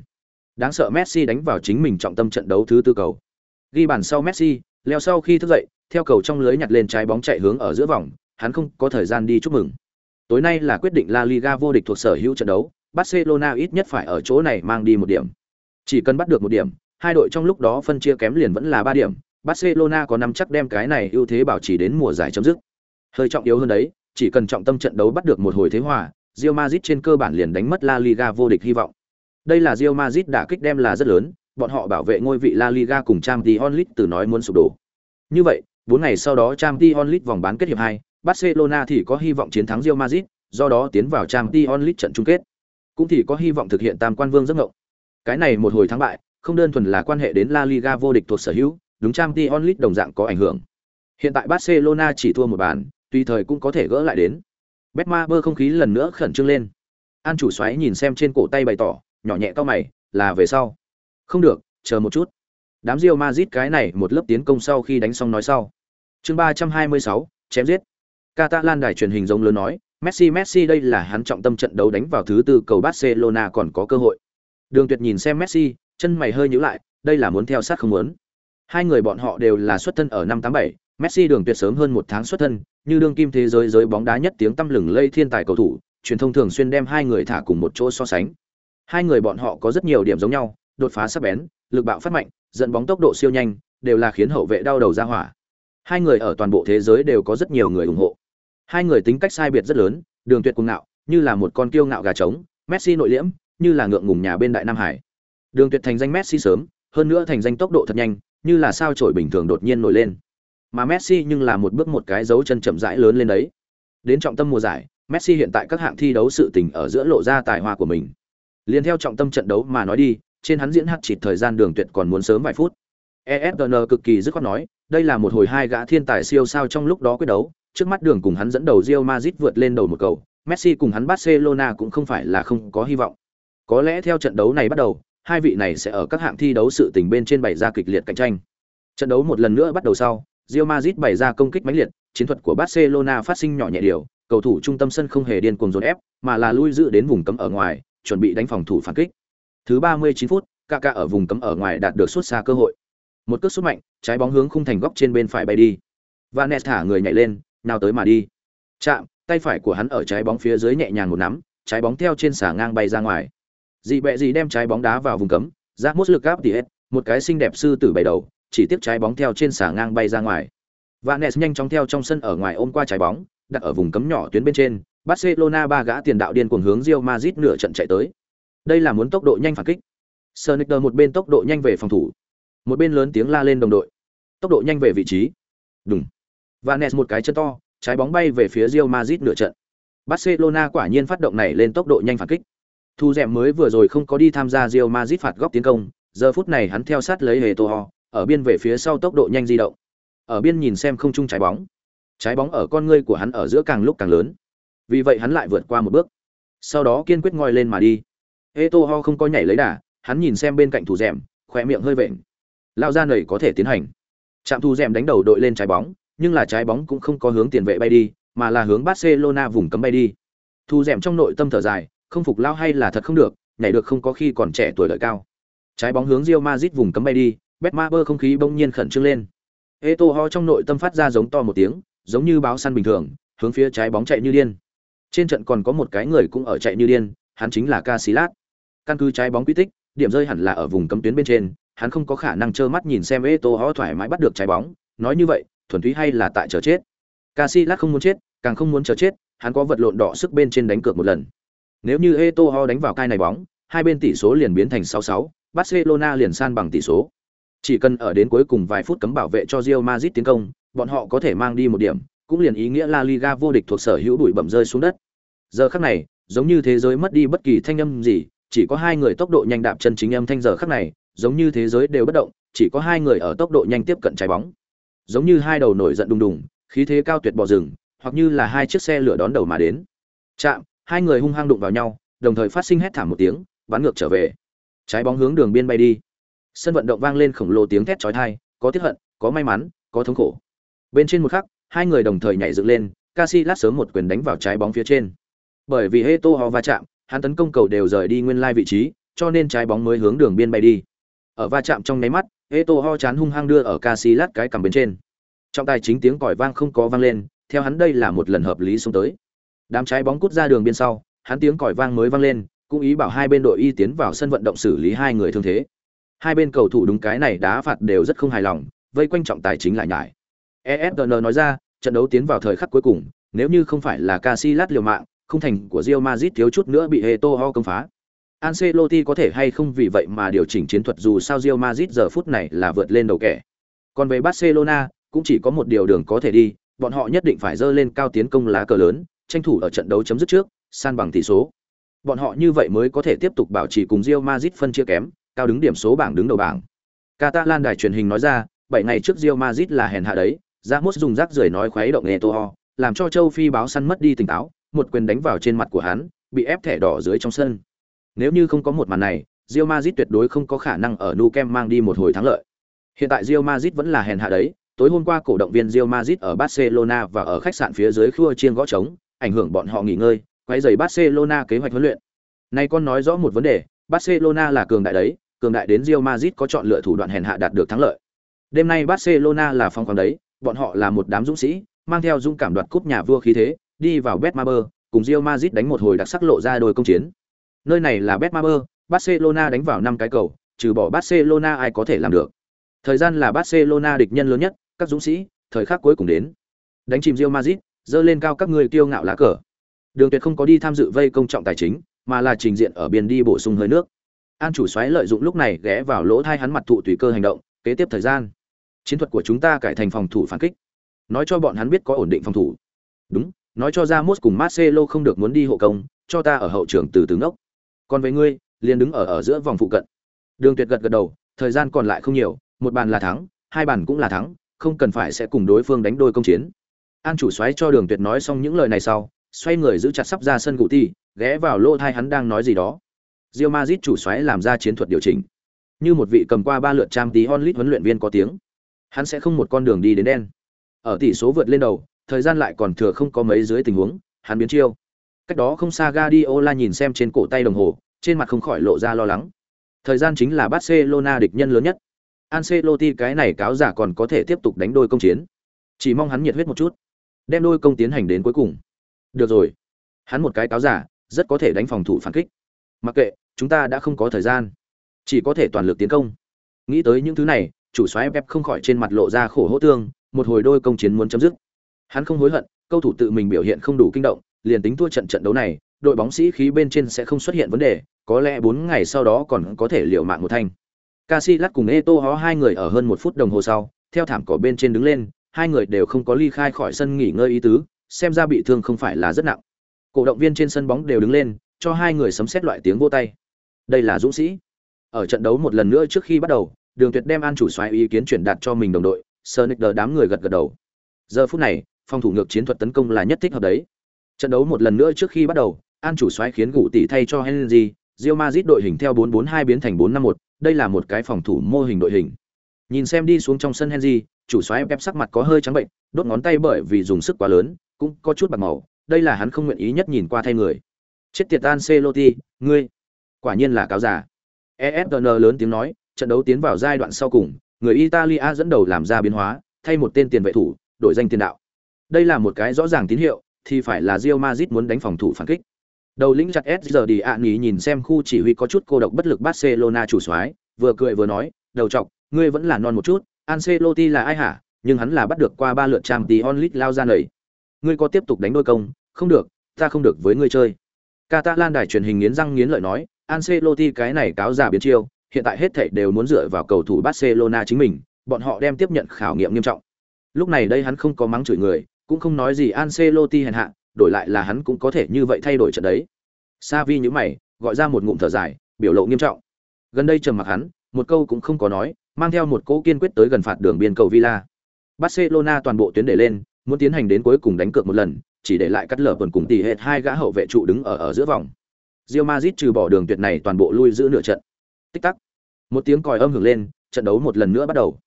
S1: Đáng sợ Messi đánh vào chính mình trọng tâm trận đấu thứ tư cầu. Ghi bàn sau Messi, leo sau khi thức dậy, theo cầu trong lưới nhặt lên trái bóng chạy hướng ở giữa vòng, hắn không có thời gian đi chúc mừng. Tối nay là quyết định La Liga vô địch thuộc sở hữu trận đấu, Barcelona ít nhất phải ở chỗ này mang đi một điểm. Chỉ cần bắt được một điểm, hai đội trong lúc đó phân chia kém liền vẫn là ba điểm, Barcelona có năm chắc đem cái này ưu thế bảo trì đến mùa giải chấm dứt. Hơi trọng yếu hơn đấy, chỉ cần trọng tâm trận đấu bắt được một hồi thế hòa, Real Madrid trên cơ bản liền đánh mất La Liga vô địch hy vọng. Đây là Real Madrid đã kích đem là rất lớn, bọn họ bảo vệ ngôi vị La Liga cùng Champions League từ nói muốn sụp đổ. Như vậy, 4 ngày sau đó Champions League vòng bán kết hiệp 2, Barcelona thì có hy vọng chiến thắng Real Madrid, do đó tiến vào Champions League trận chung kết. Cũng thì có hy vọng thực hiện tam quan vương giấc ngộng. Cái này một hồi thắng bại, không đơn thuần là quan hệ đến La Liga vô địch thuộc sở hữu, đúng Champions League đồng dạng có ảnh hưởng. Hiện tại Barcelona chỉ thua một bàn, tùy thời cũng có thể gỡ lại đến. Betmaber không khí lần nữa khẩn trương lên. An chủ xoáy nhìn xem trên cổ tay bày tỏ, nhỏ nhẹ cao mày, là về sau. Không được, chờ một chút. Đám Real Madrid cái này một lớp tiến công sau khi đánh xong nói sau. Chương ba trăm hai mươi sáu, chém giết. Catalan đài truyền hình giống lớn nói, Messi Messi đây là hắn trọng tâm trận đấu đánh vào thứ tư cầu Barcelona còn có cơ hội. Đường Tuyệt nhìn xem Messi, chân mày hơi nhíu lại, đây là muốn theo sát không muốn. Hai người bọn họ đều là xuất thân ở năm 87, Messi Đường Tuyệt sớm hơn một tháng xuất thân, như đương kim thế giới giới bóng đá nhất tiếng tăm lừng lây thiên tài cầu thủ, truyền thông thường xuyên đem hai người thả cùng một chỗ so sánh. Hai người bọn họ có rất nhiều điểm giống nhau, đột phá sắc bén, lực bạo phát mạnh, dẫn bóng tốc độ siêu nhanh, đều là khiến hậu vệ đau đầu ra hỏa. Hai người ở toàn bộ thế giới đều có rất nhiều người ủng hộ. Hai người tính cách sai biệt rất lớn, Đường Tuyệt cuồng ngạo, như là một con kiêu ngạo gà trống, Messi nội liễm, như là ngượng ngùng nhà bên Đại Nam Hải. Đường Tuyệt thành danh Messi sớm, hơn nữa thành danh tốc độ thật nhanh, như là sao chổi bình thường đột nhiên nổi lên. Mà Messi nhưng là một bước một cái dấu chân chậm rãi lớn lên đấy. Đến trọng tâm mùa giải, Messi hiện tại các hạng thi đấu sự tình ở giữa lộ ra tài hoa của mình. Liên theo trọng tâm trận đấu mà nói đi, trên hắn diễn hát chỉ thời gian đường tuyệt còn muốn sớm vài phút. ESPN cực kỳ dứt khoát nói, đây là một hồi hai gã thiên tài siêu sao trong lúc đó quyết đấu, trước mắt đường cùng hắn dẫn đầu Real Madrid vượt lên đầu một cầu, Messi cùng hắn Barcelona cũng không phải là không có hy vọng. Có lẽ theo trận đấu này bắt đầu, hai vị này sẽ ở các hạng thi đấu sự tình bên trên bày ra kịch liệt cạnh tranh. Trận đấu một lần nữa bắt đầu sau, Real Madrid bày ra công kích mãnh liệt, chiến thuật của Barcelona phát sinh nhỏ nhẹ điều, cầu thủ trung tâm sân không hề điên cuồng dồn ép, mà là lui giữ đến vùng cấm ở ngoài, chuẩn bị đánh phòng thủ phản kích. Thứ 39 phút, Kaká ở vùng cấm ở ngoài đạt được xuất xa cơ hội. Một cước sút mạnh, trái bóng hướng khung thành góc trên bên phải bay đi. Vanes thả người nhảy lên, nào tới mà đi. Chạm, tay phải của hắn ở trái bóng phía dưới nhẹ nhàng một nắm, trái bóng theo trên xà ngang bay ra ngoài. Dị bẹ gì đem trái bóng đá vào vùng cấm, Ramos lực áp tỉ hết, một cái xinh đẹp sư tử bảy đầu, chỉ tiếp trái bóng theo trên xà ngang bay ra ngoài. Vanes nhanh chóng theo trong sân ở ngoài ôm qua trái bóng, đặt ở vùng cấm nhỏ tuyến bên trên, Barcelona ba gã tiền đạo điên cuồng hướng Real Madrid nửa trận chạy tới. Đây là muốn tốc độ nhanh phản kích. Sonicer một bên tốc độ nhanh về phòng thủ, một bên lớn tiếng la lên đồng đội. Tốc độ nhanh về vị trí. Đùng. Vanes một cái chân to, trái bóng bay về phía Real Madrid nửa trận. Barcelona quả nhiên phát động này lên tốc độ nhanh phản kích. Thu Dẻm mới vừa rồi không có đi tham gia Real Madrid phạt góc tiến công, giờ phút này hắn theo sát lấy hề Toho ở biên về phía sau tốc độ nhanh di động. Ở biên nhìn xem không chung trái bóng. Trái bóng ở con ngươi của hắn ở giữa càng lúc càng lớn. Vì vậy hắn lại vượt qua một bước. Sau đó kiên quyết ngoi lên mà đi. Eto'o không có nhảy lấy đà, hắn nhìn xem bên cạnh thủ Dẻm, khỏe miệng hơi vện. Lao ra nảy có thể tiến hành. Trạm thủ Dẻm đánh đầu đội lên trái bóng, nhưng là trái bóng cũng không có hướng tiền vệ bay đi, mà là hướng Barcelona vùng cấm bay đi. Thu Dẻm trong nội tâm thở dài, không phục lao hay là thật không được, nhảy được không có khi còn trẻ tuổi đợi cao. Trái bóng hướng Real Madrid vùng cấm bay đi, Betmaber không khí bỗng nhiên khẩn trương lên. Eto'o trong nội tâm phát ra giống to một tiếng, giống như báo săn bình thường, hướng phía trái bóng chạy như điên. Trên trận còn có một cái người cũng ở chạy như điên, hắn chính là Casillas. Căn cứ trái bóng quy tích, điểm rơi hẳn là ở vùng cấm tuyến bên trên, hắn không có khả năng trơ mắt nhìn xem Eto'o thoải mái bắt được trái bóng, nói như vậy, thuần túy hay là tại chờ chết. Casillas không muốn chết, càng không muốn chờ chết, hắn có vật lộn đỏ sức bên trên đánh cược một lần. Nếu như Eto'o đánh vào cai này bóng, hai bên tỷ số liền biến thành 6-6, Barcelona liền san bằng tỷ số. Chỉ cần ở đến cuối cùng vài phút cấm bảo vệ cho Real Madrid tiến công, bọn họ có thể mang đi một điểm, cũng liền ý nghĩa La Liga vô địch thuộc sở hữu đuổi bẩm rơi xuống đất. Giờ khắc này, giống như thế giới mất đi bất kỳ thanh âm gì, chỉ có hai người tốc độ nhanh đạp chân chính âm thanh giờ khắc này, giống như thế giới đều bất động, chỉ có hai người ở tốc độ nhanh tiếp cận trái bóng. Giống như hai đầu nổi giận đùng đùng, khí thế cao tuyệt bò rừng, hoặc như là hai chiếc xe lửa đón đầu mà đến. Chạm, hai người hung hăng đụng vào nhau, đồng thời phát sinh hét thảm một tiếng, bắn ngược trở về. Trái bóng hướng đường biên bay đi. Sân vận động vang lên khổng lồ tiếng thét chói tai, có tiếc hận, có may mắn, có thống khổ. Bên trên một khắc, hai người đồng thời nhảy dựng lên, Casillas sớm một quyền đánh vào trái bóng phía trên. Bởi vì Heto va chạm, hắn tấn công cầu đều rời đi nguyên lai vị trí, cho nên trái bóng mới hướng đường biên bay đi. Ở va chạm trong nháy mắt, Heto chán hung hăng đưa ở Casillas cái cằm bên trên. Trong tay chính tiếng còi vang không có vang lên, theo hắn đây là một lần hợp lý xuống tới. Đám trái bóng cút ra đường biên sau, hắn tiếng còi vang mới vang lên, cũng ý bảo hai bên đội y tiến vào sân vận động xử lý hai người thương thế. Hai bên cầu thủ đúng cái này đá phạt đều rất không hài lòng, vây quanh trọng tài chính lại nhải. ESPN nói ra, trận đấu tiến vào thời khắc cuối cùng, nếu như không phải là Casillas liều mạng, không thành của Real Madrid thiếu chút nữa bị Eto'o công phá. Ancelotti có thể hay không vì vậy mà điều chỉnh chiến thuật dù sao Real Madrid giờ phút này là vượt lên đầu kẻ. Còn về Barcelona, cũng chỉ có một điều đường có thể đi, bọn họ nhất định phải dơ lên cao tiến công lá cờ lớn, tranh thủ ở trận đấu chấm dứt trước, san bằng tỷ số. Bọn họ như vậy mới có thể tiếp tục bảo trì cùng Real Madrid phân chia kém, cao đứng điểm số bảng đứng đầu bảng. Catalan đài truyền hình nói ra, 7 ngày trước Real Madrid là hèn hạ đấy, Ramos dùng rác rưởi nói khuấy động Eto'o, làm cho châu Phi báo săn mất đi tỉnh táo, một quyền đánh vào trên mặt của hắn, bị ép thẻ đỏ dưới trong sân. Nếu như không có một màn này, Real Madrid tuyệt đối không có khả năng ở Nou Camp mang đi một hồi thắng lợi. Hiện tại Real Madrid vẫn là hèn hạ đấy, tối hôm qua cổ động viên Real Madrid ở Barcelona và ở khách sạn phía dưới khua chiên gõ trống, ảnh hưởng bọn họ nghỉ ngơi, quấy rầy Barcelona kế hoạch huấn luyện. Nay con nói rõ một vấn đề, Barcelona là cường đại đấy, cường đại đến Real Madrid có chọn lựa thủ đoạn hèn hạ đạt được thắng lợi. Đêm nay Barcelona là phong khoáng đấy, bọn họ là một đám dũng sĩ, mang theo dũng cảm đoạt cúp nhà vua khí thế, đi vào Betmaber, cùng Real Madrid đánh một hồi đặc sắc lộ ra đôi công chiến. Nơi này là Betmaber, Barcelona đánh vào năm cái cầu, trừ bỏ Barcelona ai có thể làm được. Thời gian là Barcelona địch nhân lớn nhất, các dũng sĩ, thời khắc cuối cùng đến. Đánh chìm Real Madrid, dơ lên cao các người kiêu ngạo lá cờ. Đường Tuyệt không có đi tham dự vây công trọng tài chính, mà là trình diện ở biên đi bổ sung hơi nước. An chủ xoáy lợi dụng lúc này ghé vào lỗ thai hắn mặt thụ tùy cơ hành động, kế tiếp thời gian. Chiến thuật của chúng ta cải thành phòng thủ phản kích. Nói cho bọn hắn biết có ổn định phòng thủ. Đúng, nói cho Ramos cùng Marcelo không được muốn đi hộ công, cho ta ở hậu trường từ từ ngốc. Còn với ngươi, liền đứng ở ở giữa vòng phụ cận. Đường Tuyệt gật gật đầu, thời gian còn lại không nhiều, một bàn là thắng, hai bàn cũng là thắng, không cần phải sẽ cùng đối phương đánh đôi công chiến. An chủ xoáy cho Đường Tuyệt nói xong những lời này sau, xoay người giữ chặt sắp ra sân cụ ti, ghé vào lỗ thai hắn đang nói gì đó. Real Madrid chủ xoáy làm ra chiến thuật điều chỉnh. Như một vị cầm qua ba lượt trang tí onlit huấn luyện viên có tiếng. Hắn sẽ không một con đường đi đến đen. Ở tỷ số vượt lên đầu, thời gian lại còn thừa không có mấy dưới tình huống, hắn biến chiêu. Cách đó không xa Guardiola nhìn xem trên cổ tay đồng hồ, trên mặt không khỏi lộ ra lo lắng. Thời gian chính là Barcelona địch nhân lớn nhất. Ancelotti cái này cáo giả còn có thể tiếp tục đánh đôi công chiến. Chỉ mong hắn nhiệt huyết một chút, đem đôi công tiến hành đến cuối cùng. Được rồi, hắn một cái cáo giả, rất có thể đánh phòng thủ phản kích. Mặc kệ, chúng ta đã không có thời gian, chỉ có thể toàn lực tiến công. Nghĩ tới những thứ này, chủ soái Pep không khỏi trên mặt lộ ra khổ hỗ tương, một hồi đôi công chiến muốn chấm dứt. Hắn không hối hận, câu thủ tự mình biểu hiện không đủ kinh động, liền tính thua trận trận đấu này, đội bóng sĩ khí bên trên sẽ không xuất hiện vấn đề, có lẽ 4 ngày sau đó còn có thể liều mạng một thanh. Casillas cùng Eto'o hai người ở hơn một phút đồng hồ sau, theo thảm cỏ bên trên đứng lên, hai người đều không có ly khai khỏi sân nghỉ ngơi ý tứ, xem ra bị thương không phải là rất nặng. Cổ động viên trên sân bóng đều đứng lên, cho hai người sấm xét loại tiếng vỗ tay. Đây là dũng sĩ. Ở trận đấu một lần nữa trước khi bắt đầu, Đường Tuyệt đem an chủ soái ý kiến chuyển đạt cho mình đồng đội, Sonic đám người gật gật đầu. Giờ phút này, phòng thủ ngược chiến thuật tấn công là nhất thích hợp đấy. Trận đấu một lần nữa trước khi bắt đầu, an chủ soái khiến gụ tỷ thay cho Henry, Real Madrid đội hình theo 442 biến thành 451, đây là một cái phòng thủ mô hình đội hình. Nhìn xem đi xuống trong sân Henry, chủ soái Pep sắc mặt có hơi trắng bệnh, đốt ngón tay bởi vì dùng sức quá lớn, cũng có chút bạc màu, đây là hắn không nguyện ý nhất nhìn qua thay người. Chết tiệt Ancelotti, ngươi, quả nhiên là cáo giả. ESPN lớn tiếng nói, trận đấu tiến vào giai đoạn sau cùng, người Italia dẫn đầu làm ra biến hóa, thay một tên tiền vệ thủ, đổi danh tiền đạo. Đây là một cái rõ ràng tín hiệu, thì phải là Real Madrid muốn đánh phòng thủ phản kích. Đầu lĩnh chặt S giờ đi ạ nghỉ nhìn xem khu chỉ huy có chút cô độc bất lực Barcelona chủ soái, vừa cười vừa nói, đầu trọc, ngươi vẫn là non một chút, Ancelotti là ai hả? Nhưng hắn là bắt được qua ba lượt Champions League lao ra nảy. Ngươi có tiếp tục đánh đôi công, không được, ta không được với ngươi chơi. Catalan đài truyền hình nghiến răng nghiến lợi nói, Ancelotti cái này cáo giả biến chiêu, hiện tại hết thảy đều muốn dựa vào cầu thủ Barcelona chính mình, bọn họ đem tiếp nhận khảo nghiệm nghiêm trọng. Lúc này đây hắn không có mắng chửi người, cũng không nói gì Ancelotti hèn hạ, đổi lại là hắn cũng có thể như vậy thay đổi trận đấy. Savi nhíu mày, gọi ra một ngụm thở dài, biểu lộ nghiêm trọng. Gần đây trầm mặc hắn, một câu cũng không có nói, mang theo một cố kiên quyết tới gần phạt đường biên cầu Villa. Barcelona toàn bộ tuyến để lên, muốn tiến hành đến cuối cùng đánh cược một lần, chỉ để lại cắt lở quần cùng tỷ hệt hai gã hậu vệ trụ đứng ở ở giữa vòng. Real Madrid trừ bỏ đường tuyệt này toàn bộ lui giữ nửa trận. Tích tắc. Một tiếng còi âm hưởng lên, trận đấu một lần nữa bắt đầu.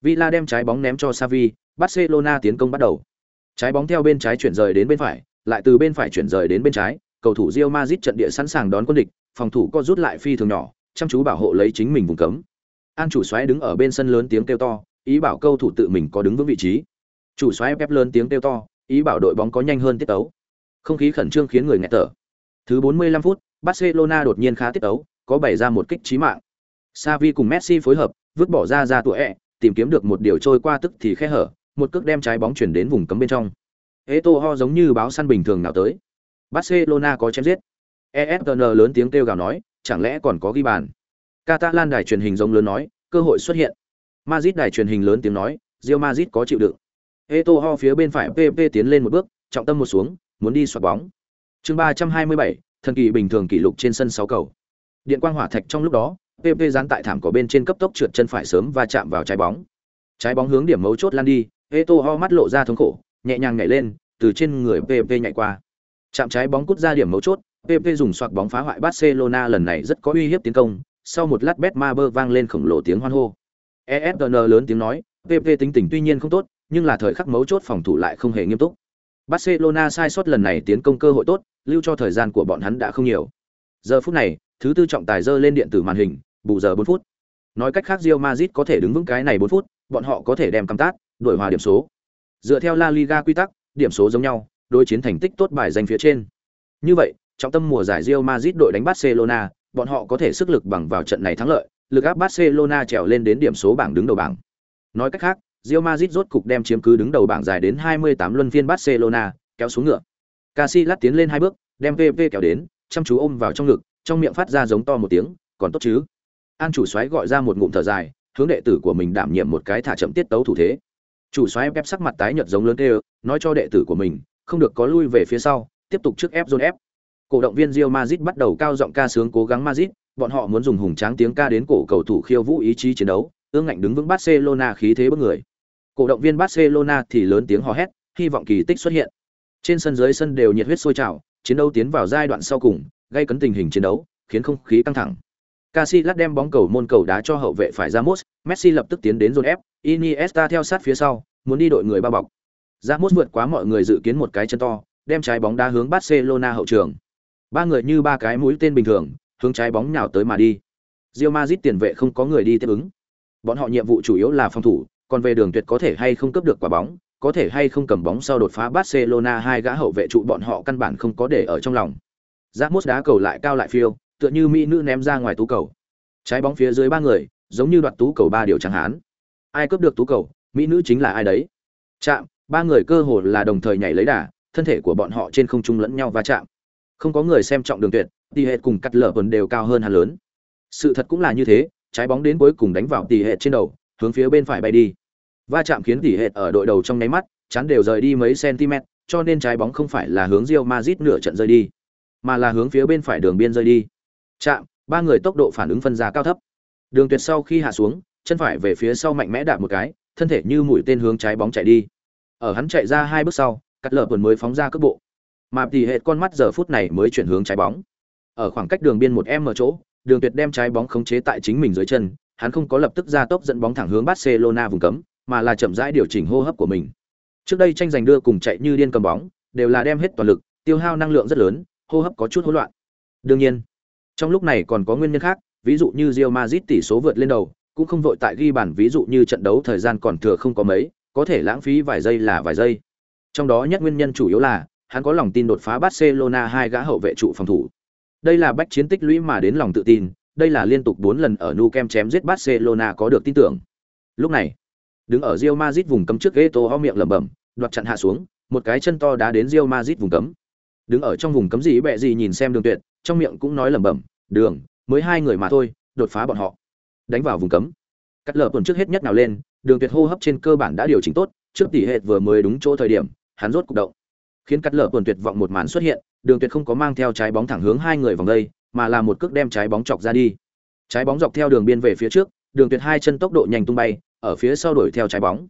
S1: Villa đem trái bóng ném cho Xavi, Barcelona tiến công bắt đầu. Trái bóng theo bên trái chuyển rời đến bên phải, lại từ bên phải chuyển rời đến bên trái, cầu thủ Real Madrid trận địa sẵn sàng đón quân địch, phòng thủ có rút lại phi thường nhỏ, chăm chú bảo hộ lấy chính mình vùng cấm. An chủ soái đứng ở bên sân lớn tiếng kêu to, ý bảo cầu thủ tự mình có đứng vững vị trí. Chủ soái ép lớn tiếng kêu to, ý bảo đội bóng có nhanh hơn tiết tấu. Không khí khẩn trương khiến người nghẹt thở. Thứ 45 phút, Barcelona đột nhiên khá tiết tấu, có bày ra một kích chí mạng. Xavi cùng Messi phối hợp, vứt bỏ ra ra tuổi ẹ, tìm kiếm được một điều trôi qua tức thì khe hở, một cước đem trái bóng chuyển đến vùng cấm bên trong. Eto'o giống như báo săn bình thường nào tới. Barcelona có chém giết. ESPN lớn tiếng kêu gào nói, chẳng lẽ còn có ghi bàn. Catalan đài truyền hình giống lớn nói, cơ hội xuất hiện. Madrid đài truyền hình lớn tiếng nói, Real Madrid có chịu đựng. Eto'o phía bên phải PP tiến lên một bước, trọng tâm một xuống, muốn đi xoạc bóng. Chương 327, thần kỳ bình thường kỷ lục trên sân 6 cầu. Điện quang hỏa thạch trong lúc đó, PP dán tại thảm cỏ bên trên cấp tốc trượt chân phải sớm và chạm vào trái bóng. Trái bóng hướng điểm mấu chốt lan đi, Eto'o mắt lộ ra thống khổ, nhẹ nhàng nhảy lên, từ trên người PP nhảy qua. Chạm trái bóng cút ra điểm mấu chốt, PP dùng xoạc bóng phá hoại Barcelona lần này rất có uy hiếp tiến công, sau một lát Betmaber vang lên khổng lồ tiếng hoan hô. ESPN lớn tiếng nói, PP tính tình tuy nhiên không tốt, nhưng là thời khắc mấu chốt phòng thủ lại không hề nghiêm túc. Barcelona sai sót lần này tiến công cơ hội tốt, lưu cho thời gian của bọn hắn đã không nhiều. Giờ phút này, thứ tư trọng tài dơ lên điện tử màn hình, bù giờ 4 phút. Nói cách khác Real Madrid có thể đứng vững cái này 4 phút, bọn họ có thể đem cầm tát, đổi hòa điểm số. Dựa theo La Liga quy tắc, điểm số giống nhau, đối chiến thành tích tốt bài danh phía trên. Như vậy, trọng tâm mùa giải Real Madrid đội đánh Barcelona, bọn họ có thể sức lực bằng vào trận này thắng lợi, lực áp Barcelona trèo lên đến điểm số bảng đứng đầu bảng. Nói cách khác, Real Madrid rốt cục đem chiếm cứ đứng đầu bảng dài đến 28 luân phiên Barcelona, kéo xuống ngựa. Casillas tiến lên hai bước, đem PP kéo đến, chăm chú ôm vào trong ngực, trong miệng phát ra giống to một tiếng, còn tốt chứ? An chủ soái gọi ra một ngụm thở dài, hướng đệ tử của mình đảm nhiệm một cái thả chậm tiết tấu thủ thế. Chủ xoáy ép sắc mặt tái nhợt giống lớn kêu, nói cho đệ tử của mình, không được có lui về phía sau, tiếp tục trước ép dồn ép. Cổ động viên Real Madrid bắt đầu cao giọng ca sướng cố gắng Madrid, bọn họ muốn dùng hùng tráng tiếng ca đến cổ cầu thủ khiêu vũ ý chí chiến đấu, ương ngạnh đứng vững Barcelona khí thế bất người. Cổ động viên Barcelona thì lớn tiếng hò hét, hy vọng kỳ tích xuất hiện. Trên sân dưới sân đều nhiệt huyết sôi trào, chiến đấu tiến vào giai đoạn sau cùng, gây cấn tình hình chiến đấu, khiến không khí căng thẳng. Casillas đem bóng cầu môn cầu đá cho hậu vệ phải Ramos, Messi lập tức tiến đến dồn ép, Iniesta theo sát phía sau, muốn đi đội người bao bọc. Ramos vượt quá mọi người dự kiến một cái chân to, đem trái bóng đá hướng Barcelona hậu trường. Ba người như ba cái mũi tên bình thường, hướng trái bóng nhào tới mà đi. Real Madrid tiền vệ không có người đi tiếp ứng. Bọn họ nhiệm vụ chủ yếu là phòng thủ, còn về đường tuyệt có thể hay không cướp được quả bóng, có thể hay không cầm bóng sau đột phá Barcelona hai gã hậu vệ trụ bọn họ căn bản không có để ở trong lòng. Ramos đá cầu lại cao lại phiêu, tựa như mỹ nữ ném ra ngoài tú cầu. Trái bóng phía dưới ba người, giống như đoạt tú cầu ba điều chẳng hán ai cướp được tú cầu mỹ nữ chính là ai đấy? Chạm ba người cơ hồ là đồng thời nhảy lấy đà thân thể của bọn họ trên không trung lẫn nhau va chạm. Không có người xem trọng đường tuyệt tỷ hệ cùng cắt lở vần đều cao hơn hắn lớn. Sự thật cũng là như thế trái bóng đến cuối cùng đánh vào tỷ hệ trên đầu hướng phía bên phải bay đi. Va chạm khiến tỷ hệ ở đội đầu trong nháy mắt chắn đều rời đi mấy cm cho nên trái bóng không phải là hướng Real Madrid nửa trận rơi đi mà là hướng phía bên phải đường biên rơi đi chạm, ba người tốc độ phản ứng phân ra cao thấp. Đường tuyệt sau khi hạ xuống, chân phải về phía sau mạnh mẽ đạp một cái, thân thể như mũi tên hướng trái bóng chạy đi. Ở hắn chạy ra hai bước sau, cắt lở tuần mới phóng ra cước bộ. Mà tỷ hệ con mắt giờ phút này mới chuyển hướng trái bóng. Ở khoảng cách đường biên một em ở chỗ, đường tuyệt đem trái bóng khống chế tại chính mình dưới chân, hắn không có lập tức ra tốc dẫn bóng thẳng hướng barcelona vùng cấm, mà là chậm rãi điều chỉnh hô hấp của mình. Trước đây tranh giành đưa cùng chạy như điên cầm bóng, đều là đem hết toàn lực, tiêu hao năng lượng rất lớn, hô hấp có chút hỗn loạn. Đương nhiên trong lúc này còn có nguyên nhân khác ví dụ như Real Madrid tỷ số vượt lên đầu cũng không vội tại ghi bàn ví dụ như trận đấu thời gian còn thừa không có mấy có thể lãng phí vài giây là vài giây trong đó nhất nguyên nhân chủ yếu là hắn có lòng tin đột phá Barcelona hai gã hậu vệ trụ phòng thủ. Đây là bách chiến tích lũy mà đến lòng tự tin, đây là liên tục 4 lần ở Nou Camp chém giết Barcelona có được tin tưởng. Lúc này, đứng ở Real Madrid vùng cấm trước Geto ho miệng lẩm bẩm, đoạt chặn hạ xuống, một cái chân to đá đến Real Madrid vùng cấm. Đứng ở trong vùng cấm gì bẹ gì nhìn xem Đường Tuyệt, trong miệng cũng nói lẩm bẩm, "Đường, mới hai người mà thôi, đột phá bọn họ." Đánh vào vùng cấm. Cắt lở tuần trước hết nhất nào lên, Đường Tuyệt hô hấp trên cơ bản đã điều chỉnh tốt, trước tỷ hệ vừa mới đúng chỗ thời điểm, hắn rốt cục động khiến cắt lở tuần tuyệt vọng một màn xuất hiện đường tuyệt không có mang theo trái bóng thẳng hướng hai người vòng đây mà là một cước đem trái bóng chọc ra đi trái bóng dọc theo đường biên về phía trước đường tuyệt hai chân tốc độ nhanh tung bay ở phía sau đuổi theo trái bóng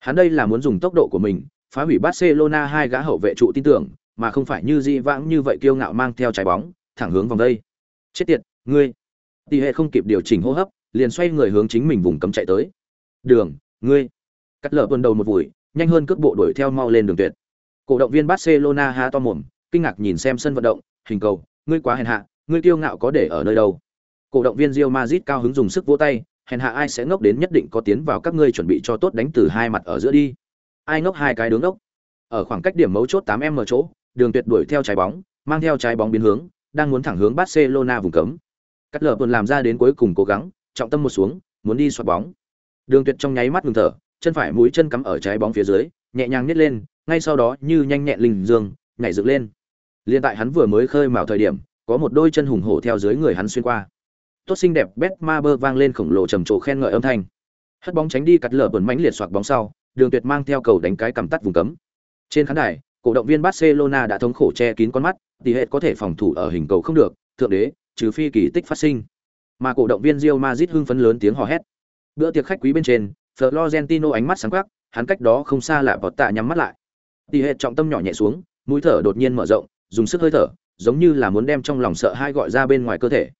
S1: hắn đây là muốn dùng tốc độ của mình phá hủy barcelona hai gã hậu vệ trụ tin tưởng mà không phải như di vãng như vậy kiêu ngạo mang theo trái bóng thẳng hướng vòng đây chết tiệt ngươi tỷ hệ không kịp điều chỉnh hô hấp liền xoay người hướng chính mình vùng cấm chạy tới đường ngươi cắt lở tuần đầu một vùi nhanh hơn cước bộ đuổi theo mau lên đường tuyệt Cổ động viên Barcelona há to mồm, kinh ngạc nhìn xem sân vận động, hình cầu, ngươi quá hèn hạ, ngươi kiêu ngạo có để ở nơi đâu? Cổ động viên Real Madrid cao hứng dùng sức vỗ tay, hèn hạ ai sẽ ngốc đến nhất định có tiến vào các ngươi chuẩn bị cho tốt đánh từ hai mặt ở giữa đi. Ai ngốc hai cái đứng ngốc. Ở khoảng cách điểm mấu chốt 8m chỗ, đường tuyệt đuổi theo trái bóng, mang theo trái bóng biến hướng, đang muốn thẳng hướng Barcelona vùng cấm. Cắt lở buồn làm ra đến cuối cùng cố gắng, trọng tâm một xuống, muốn đi xoạc bóng. Đường tuyệt trong nháy mắt ngừng thở, chân phải mũi chân cắm ở trái bóng phía dưới, nhẹ nhàng nhấc lên, ngay sau đó như nhanh nhẹn linh dương nhảy dựng lên liên tại hắn vừa mới khơi mào thời điểm có một đôi chân hùng hổ theo dưới người hắn xuyên qua tốt xinh đẹp bet ma bơ vang lên khổng lồ trầm trồ khen ngợi âm thanh hất bóng tránh đi cắt lở buồn mánh liệt xoạc bóng sau đường tuyệt mang theo cầu đánh cái cầm tắt vùng cấm trên khán đài cổ động viên barcelona đã thống khổ che kín con mắt tỷ hệ có thể phòng thủ ở hình cầu không được, thượng đế, trừ phi kỳ tích phát sinh. Mà cổ động viên Real Madrid hưng phấn lớn tiếng hò hét. Bữa tiệc khách quý bên trên, Florentino ánh mắt sáng quắc, hắn cách đó không xa là vọt tạ nhắm mắt lại. Tỷ hệ trọng tâm nhỏ nhẹ xuống, mũi thở đột nhiên mở rộng, dùng sức hơi thở, giống như là muốn đem trong lòng sợ hai gọi ra bên ngoài cơ thể.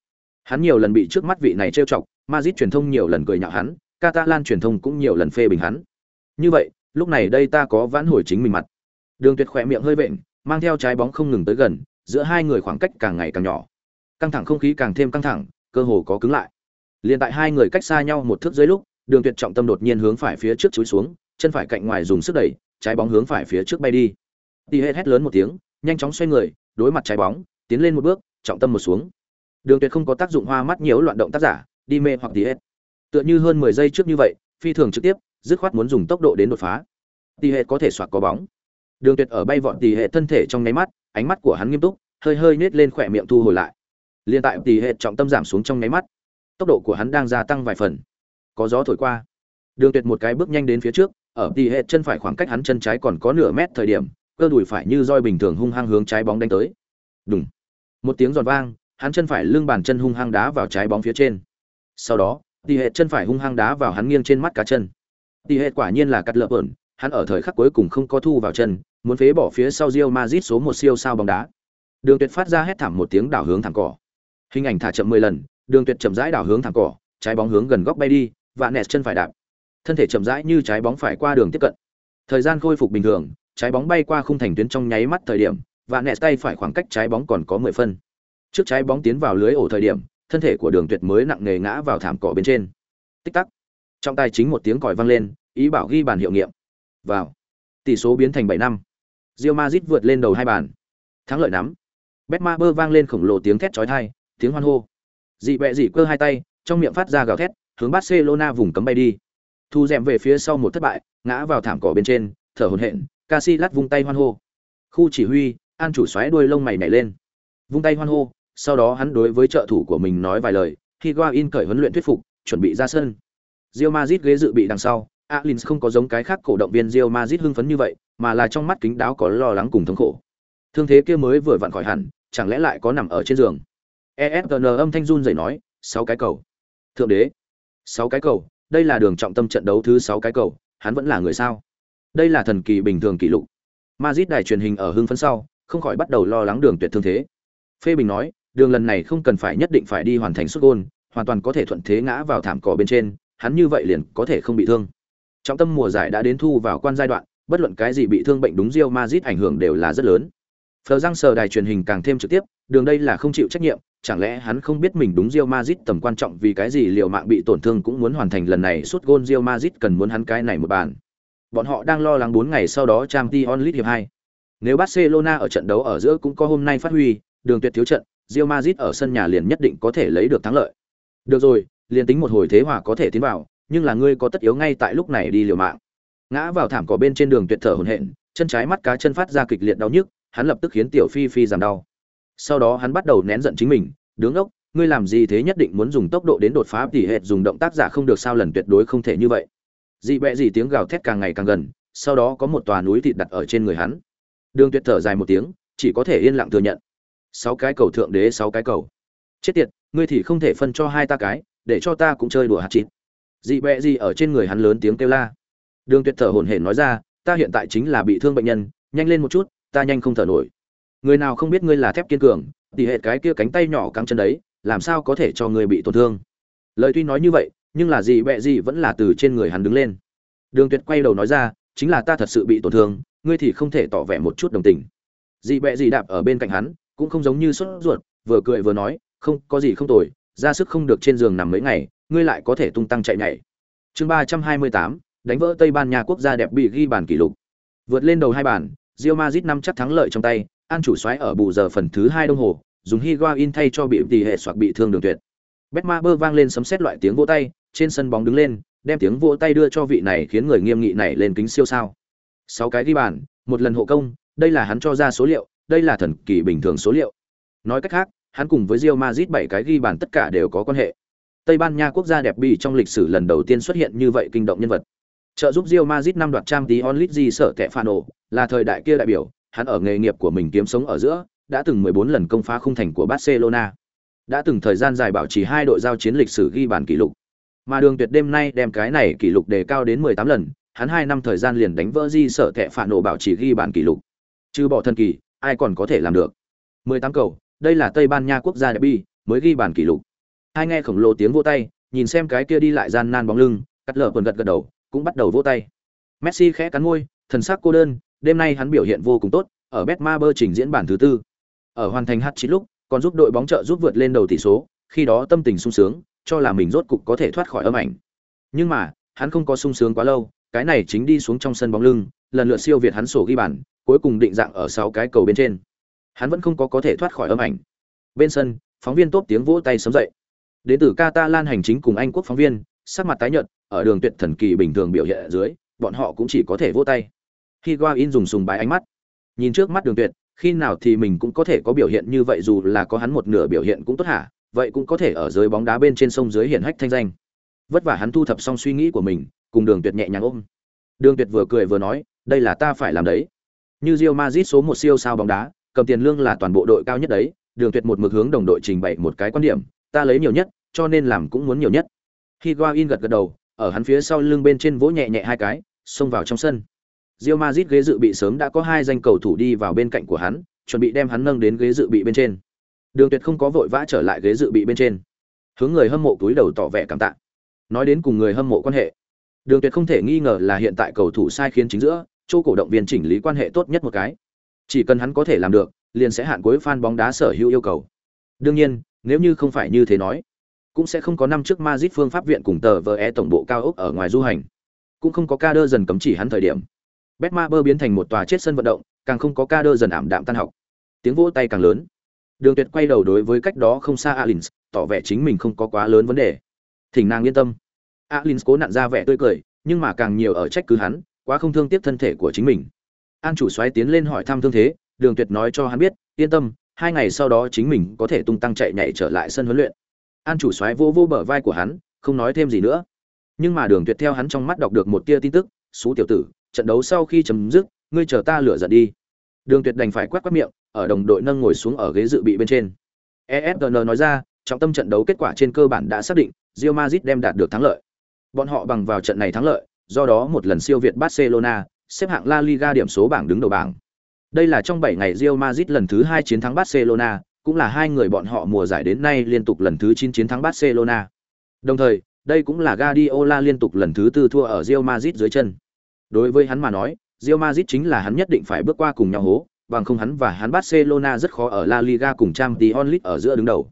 S1: Hắn nhiều lần bị trước mắt vị này trêu chọc, Madrid truyền thông nhiều lần cười nhạo hắn, Catalan truyền thông cũng nhiều lần phê bình hắn. Như vậy, lúc này đây ta có vãn hồi chính mình mặt. Đường tuyệt khỏe miệng hơi vện, mang theo trái bóng không ngừng tới gần giữa hai người khoảng cách càng ngày càng nhỏ căng thẳng không khí càng thêm căng thẳng cơ hồ có cứng lại liền tại hai người cách xa nhau một thước dưới lúc đường tuyệt trọng tâm đột nhiên hướng phải phía trước chúi xuống chân phải cạnh ngoài dùng sức đẩy trái bóng hướng phải phía trước bay đi. Đi hết hét lớn một tiếng, nhanh chóng xoay người, đối mặt trái bóng, tiến lên một bước, trọng tâm một xuống. Đường Tuyệt không có tác dụng hoa mắt nhiều loạn động tác giả, đi mê hoặc đi hết. Tựa như hơn 10 giây trước như vậy, phi thường trực tiếp, dứt khoát muốn dùng tốc độ đến đột phá. Tỷ hệ có thể soạt có bóng. Đường Tuyệt ở bay vọt tỷ hệ thân thể trong nháy mắt, ánh mắt của hắn nghiêm túc, hơi hơi nhếch lên khỏe miệng thu hồi lại. Liên tại tỷ hệ trọng tâm giảm xuống trong nháy mắt, tốc độ của hắn đang gia tăng vài phần. Có gió thổi qua. Đường Tuyệt một cái bước nhanh đến phía trước, ở tỷ hệ chân phải khoảng cách hắn chân trái còn có nửa mét thời điểm cơ đùi phải như roi bình thường hung hăng hướng trái bóng đánh tới đúng một tiếng giòn vang hắn chân phải lưng bàn chân hung hăng đá vào trái bóng phía trên sau đó tỷ hệ chân phải hung hăng đá vào hắn nghiêng trên mắt cá chân Tỷ hệ quả nhiên là cắt lợp ẩn hắn ở thời khắc cuối cùng không có thu vào chân muốn phế bỏ phía sau Real Madrid số một siêu sao bóng đá. Đường tuyệt phát ra hét thảm một tiếng đảo hướng thẳng cỏ. Hình ảnh thả chậm mười lần, đường tuyệt chậm rãi đảo hướng thẳng cỏ, trái bóng hướng gần góc bay đi, và nẹt chân phải đạp. Thân thể chậm rãi như trái bóng phải qua đường tiếp cận. Thời gian khôi phục bình thường, trái bóng bay qua khung thành tuyến trong nháy mắt thời điểm, và nẹt tay phải khoảng cách trái bóng còn có mười phân. Trước trái bóng tiến vào lưới ổ thời điểm, thân thể của đường tuyệt mới nặng nề ngã vào thảm cỏ bên trên. Tích tắc. Trong tay chính một tiếng còi vang lên, ý bảo ghi bàn hiệu nghiệm. Vào. Tỷ số biến thành bảy năm. Real Madrid vượt lên đầu hai bàn thắng lợi nắm betma bơ vang lên khổng lồ tiếng thét chói tai tiếng hoan hô dị bẹ dị cơ hai tay trong miệng phát ra gào thét hướng Barcelona vùng cấm bay đi. Thu dẹm về phía sau một thất bại, ngã vào thảm cỏ bên trên, thở hổn hển, Casillas vung tay hoan hô. Khu chỉ huy, An chủ xoáy đuôi lông mày nhảy lên. Vung tay hoan hô, sau đó hắn đối với trợ thủ của mình nói vài lời, Higuain cởi huấn luyện thuyết phục, chuẩn bị ra sân. Real Madrid ghế dự bị đằng sau, Alins không có giống cái khác cổ động viên Real Madrid hưng phấn như vậy, mà là trong mắt kính đáo có lo lắng cùng thống khổ. Thương thế kia mới vừa vặn khỏi hẳn, chẳng lẽ lại có nằm ở trên giường. ESN âm thanh run rẩy nói, sáu cái cầu. Thượng đế, sáu cái cầu, đây là đường trọng tâm trận đấu thứ sáu cái cầu, hắn vẫn là người sao? Đây là thần kỳ bình thường kỷ lục. Madrid đài truyền hình ở hưng phấn sau, không khỏi bắt đầu lo lắng đường tuyệt thương thế. Phê Bình nói, đường lần này không cần phải nhất định phải đi hoàn thành sút gôn, hoàn toàn có thể thuận thế ngã vào thảm cỏ bên trên, hắn như vậy liền có thể không bị thương. Trọng tâm mùa giải đã đến thu vào quan giai đoạn, bất luận cái gì bị thương bệnh đúng Real Madrid ảnh hưởng đều là rất lớn. Phờ răng sờ đài truyền hình càng thêm trực tiếp, đường đây là không chịu trách nhiệm, chẳng lẽ hắn không biết mình đúng Real Madrid tầm quan trọng vì cái gì liều mạng bị tổn thương cũng muốn hoàn thành lần này suốt gôn Real Madrid cần muốn hắn cái này một bàn. Bọn họ đang lo lắng 4 ngày sau đó Champions League hiệp 2. Nếu Barcelona ở trận đấu ở giữa cũng có hôm nay phát huy, đường tuyệt thiếu trận, Real Madrid ở sân nhà liền nhất định có thể lấy được thắng lợi. Được rồi, liền tính một hồi thế hòa có thể tiến vào, nhưng là ngươi có tất yếu ngay tại lúc này đi liều mạng. Ngã vào thảm cỏ bên trên đường tuyệt thở hổn hển, chân trái mắt cá chân phát ra kịch liệt đau nhức, hắn lập tức khiến tiểu phi phi giảm đau. Sau đó hắn bắt đầu nén giận chính mình đứng ốc ngươi làm gì thế nhất định muốn dùng tốc độ đến đột phá tỉ hệt dùng động tác giả không được sao lần tuyệt đối không thể như vậy. Dị bẹ dị tiếng gào thét càng ngày càng gần sau đó có một tòa núi thịt đặt ở trên người hắn. Đường tuyệt thở dài một tiếng chỉ có thể yên lặng thừa nhận. Sáu cái cầu thượng đế sáu cái cầu. Chết tiệt ngươi thì không thể phân cho hai ta cái để cho ta cũng chơi đùa hạt chịt dị bẹ gì ở trên người hắn lớn tiếng kêu la. Đường tuyệt thở hổn hển nói ra, ta hiện tại chính là bị thương bệnh nhân, nhanh lên một chút, ta nhanh không thở nổi. Người nào không biết ngươi là thép kiên cường, tỉ hệ cái kia cánh tay nhỏ căng chân đấy, làm sao có thể cho ngươi bị tổn thương? Lời tuy nói như vậy, nhưng là gì bẹ gì vẫn là từ trên người hắn đứng lên. Đường tuyệt quay đầu nói ra, chính là ta thật sự bị tổn thương, ngươi thì không thể tỏ vẻ một chút đồng tình. Dị bẹ gì đạp ở bên cạnh hắn, cũng không giống như sốt ruột, vừa cười vừa nói, không, có gì không tồi, ra sức không được trên giường nằm mấy ngày ngươi lại có thể tung tăng chạy nhảy chương ba trăm hai mươi tám đánh vỡ tây ban nha quốc gia đẹp bị ghi bàn kỷ lục vượt lên đầu hai bàn Real Madrid năm chắc thắng lợi trong tay, An chủ soái ở bù giờ phần thứ hai đồng hồ, dùng Higuain thay cho bị tỷ hệ soạt bị thương đường tuyệt. Betmaber vang lên sấm sét loại tiếng vỗ tay, trên sân bóng đứng lên, đem tiếng vỗ tay đưa cho vị này khiến người nghiêm nghị này lên kính siêu sao. Sáu cái ghi bàn, một lần hộ công, đây là hắn cho ra số liệu, đây là thần kỳ bình thường số liệu. Nói cách khác, hắn cùng với Real Madrid bảy cái ghi bàn tất cả đều có quan hệ. Tây Ban Nha quốc gia đẹp bị trong lịch sử lần đầu tiên xuất hiện như vậy kinh động nhân vật. Trợ giúp Real Madrid năm đoạt Champions League gì sở kẻ phản ổ, là thời đại kia đại biểu, hắn ở nghề nghiệp của mình kiếm sống ở giữa, đã từng 14 lần công phá khung thành của Barcelona. Đã từng thời gian dài bảo trì hai đội giao chiến lịch sử ghi bàn kỷ lục. Mà Đường Tuyệt đêm nay đem cái này kỷ lục đề cao đến 18 lần, hắn 2 năm thời gian liền đánh vỡ di sở kẻ phản ổ bảo trì ghi bàn kỷ lục. Chứ bỏ thần kỳ, ai còn có thể làm được. 18 cầu, đây là Tây Ban Nha quốc gia derby, mới ghi bàn kỷ lục. Hai nghe khổng lồ tiếng vỗ tay, nhìn xem cái kia đi lại gian nan bóng lưng, cắt lở quần gật gật đầu, cũng bắt đầu vỗ tay. Messi khẽ cắn môi, thần sắc cô đơn, đêm nay hắn biểu hiện vô cùng tốt, ở Betmaber trình diễn bản thứ tư. Ở hoàn thành hat chín lúc, còn giúp đội bóng trợ giúp vượt lên đầu tỷ số, khi đó tâm tình sung sướng, cho là mình rốt cục có thể thoát khỏi âm ảnh. Nhưng mà, hắn không có sung sướng quá lâu, cái này chính đi xuống trong sân bóng lưng, lần lượt siêu việt hắn sổ ghi bàn, cuối cùng định dạng ở 6 cái cầu bên trên. Hắn vẫn không có có thể thoát khỏi âm ảnh. Bên sân, phóng viên tốt tiếng vỗ tay sớm dậy. Đến từ Catalan hành chính cùng Anh quốc phóng viên, sắc mặt tái nhợt, ở đường tuyệt thần kỳ bình thường biểu hiện ở dưới, bọn họ cũng chỉ có thể vỗ tay. Higuain dùng sùng bái ánh mắt. Nhìn trước mắt Đường Tuyệt, khi nào thì mình cũng có thể có biểu hiện như vậy dù là có hắn một nửa biểu hiện cũng tốt hả? Vậy cũng có thể ở dưới bóng đá bên trên sông dưới hiển hách thanh danh. Vất vả hắn thu thập xong suy nghĩ của mình, cùng Đường Tuyệt nhẹ nhàng ôm. Đường Tuyệt vừa cười vừa nói, đây là ta phải làm đấy. Như Real Madrid số một siêu sao bóng đá, cầm tiền lương là toàn bộ đội cao nhất đấy, Đường Tuyệt một mực hướng đồng đội trình bày một cái quan điểm, ta lấy nhiều nhất, cho nên làm cũng muốn nhiều nhất. Higuain gật gật đầu, ở hắn phía sau lưng bên trên vỗ nhẹ nhẹ hai cái, xông vào trong sân. Real Madrid ghế dự bị sớm đã có hai danh cầu thủ đi vào bên cạnh của hắn, chuẩn bị đem hắn nâng đến ghế dự bị bên trên. Đường Tuyệt không có vội vã trở lại ghế dự bị bên trên. Hướng người hâm mộ túi đầu tỏ vẻ cảm tạ. Nói đến cùng người hâm mộ quan hệ, Đường Tuyệt không thể nghi ngờ là hiện tại cầu thủ sai khiến chính giữa, chỗ cổ động viên chỉnh lý quan hệ tốt nhất một cái. Chỉ cần hắn có thể làm được, liền sẽ hạn cuối fan bóng đá sở hữu yêu cầu. Đương nhiên, nếu như không phải như thế nói, cũng sẽ không có năm trước Madrid phương pháp viện cùng tờ VE tổng bộ cao ốc ở ngoài du hành, cũng không có ca đơ dần cấm chỉ hắn thời điểm. Betmaber biến thành một tòa chết sân vận động, càng không có ca đơ dần ảm đạm tan học. Tiếng vỗ tay càng lớn. Đường Tuyệt quay đầu đối với cách đó không xa Alins, tỏ vẻ chính mình không có quá lớn vấn đề. thỉnh nàng yên tâm Alins cố nặn ra vẻ tươi cười nhưng mà càng nhiều ở trách cứ hắn quá không thương tiếc thân thể của chính mình an chủ xoáy tiến lên hỏi thăm thương thế đường tuyệt nói cho hắn biết yên tâm hai ngày sau đó chính mình có thể tung tăng chạy nhảy trở lại sân huấn luyện. An chủ xoáy vô vô bờ vai của hắn, không nói thêm gì nữa. Nhưng mà đường tuyệt theo hắn trong mắt đọc được một tia tin tức xú tiểu tử, trận đấu sau khi chấm dứt, ngươi chờ ta lửa giận đi. Đường tuyệt đành phải quát quát miệng, ở đồng đội nâng ngồi xuống ở ghế dự bị bên trên. Efn nói ra, trọng tâm trận đấu kết quả trên cơ bản đã xác định, Real Madrid đem đạt được thắng lợi. Bọn họ bằng vào trận này thắng lợi, do đó một lần siêu việt barcelona, xếp hạng la liga điểm số bảng đứng đầu bảng đây là trong 7 ngày Real Madrid lần thứ 2 chiến thắng Barcelona, cũng là hai người bọn họ mùa giải đến nay liên tục lần thứ 9 chiến thắng Barcelona. Đồng thời, đây cũng là Guardiola liên tục lần thứ tư thua ở Real Madrid dưới chân. Đối với hắn mà nói, Real Madrid chính là hắn nhất định phải bước qua cùng nhau hố, bằng không hắn và hắn Barcelona rất khó ở La Liga cùng Champions League ở giữa đứng đầu.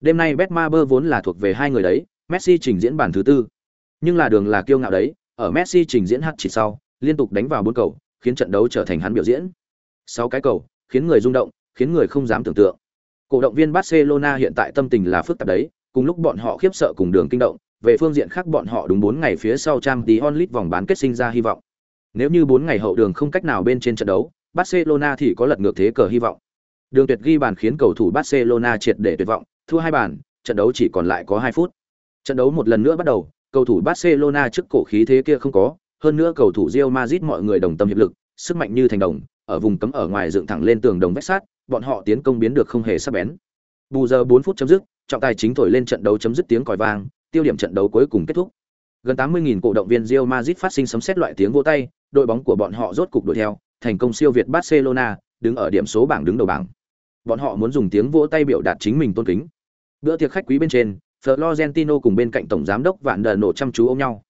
S1: Đêm nay Betmaber vốn là thuộc về hai người đấy, Messi trình diễn bản thứ tư. Nhưng là đường là kiêu ngạo đấy, ở Messi trình diễn hat chỉ sau, liên tục đánh vào bốn cầu, khiến trận đấu trở thành hắn biểu diễn. Sáu cái cầu, khiến người rung động, khiến người không dám tưởng tượng. Cổ động viên Barcelona hiện tại tâm tình là phức tạp đấy, cùng lúc bọn họ khiếp sợ cùng đường kinh động, về phương diện khác bọn họ đúng 4 ngày phía sau Champions League vòng bán kết sinh ra hy vọng. Nếu như 4 ngày hậu đường không cách nào bên trên trận đấu, Barcelona thì có lật ngược thế cờ hy vọng. Đường tuyệt ghi bàn khiến cầu thủ Barcelona triệt để tuyệt vọng, thua hai bàn, trận đấu chỉ còn lại có 2 phút. Trận đấu một lần nữa bắt đầu, cầu thủ Barcelona trước cổ khí thế kia không có, hơn nữa cầu thủ Real Madrid mọi người đồng tâm hiệp lực, sức mạnh như thành đồng, ở vùng cấm ở ngoài dựng thẳng lên tường đồng vách sát, bọn họ tiến công biến được không hề sắc bén. Bù giờ 4 phút chấm dứt, trọng tài chính thổi lên trận đấu chấm dứt tiếng còi vang, tiêu điểm trận đấu cuối cùng kết thúc. Gần 80.000 cổ động viên Real Madrid phát sinh sấm sét loại tiếng vỗ tay, đội bóng của bọn họ rốt cục đuổi theo, thành công siêu việt Barcelona, đứng ở điểm số bảng đứng đầu bảng. Bọn họ muốn dùng tiếng vỗ tay biểu đạt chính mình tôn kính. Bữa tiệc khách quý bên trên, Florentino cùng bên cạnh tổng giám đốc Vạn Đờ nổ chăm chú ôm nhau.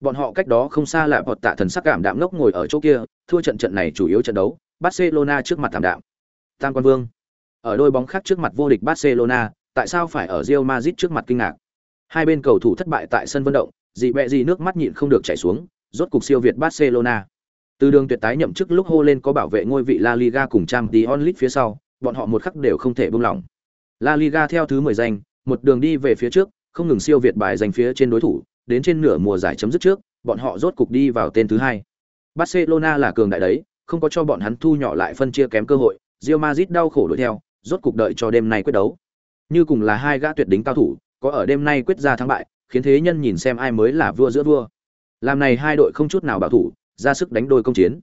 S1: Bọn họ cách đó không xa là bọt tạ thần sắc cảm đạm ngốc ngồi ở chỗ kia, thua trận trận này chủ yếu trận đấu, Barcelona trước mặt thảm đạm. Tam quan vương. Ở đôi bóng khác trước mặt vô địch Barcelona, tại sao phải ở Real Madrid trước mặt kinh ngạc? Hai bên cầu thủ thất bại tại sân vận động, dị bẹ gì nước mắt nhịn không được chảy xuống, rốt cục siêu việt Barcelona. Từ đường tuyệt tái nhậm chức lúc hô lên có bảo vệ ngôi vị La Liga cùng Champions League phía sau, bọn họ một khắc đều không thể buông lỏng. La Liga theo thứ 10 danh, một đường đi về phía trước, không ngừng siêu việt bài giành phía trên đối thủ, đến trên nửa mùa giải chấm dứt trước, bọn họ rốt cục đi vào tên thứ hai. Barcelona là cường đại đấy, không có cho bọn hắn thu nhỏ lại phân chia kém cơ hội, Real Madrid đau khổ đuổi theo, rốt cục đợi cho đêm nay quyết đấu. Như cùng là hai gã tuyệt đỉnh cao thủ, có ở đêm nay quyết ra thắng bại, khiến thế nhân nhìn xem ai mới là vua giữa vua. Làm này hai đội không chút nào bảo thủ, ra sức đánh đôi công chiến.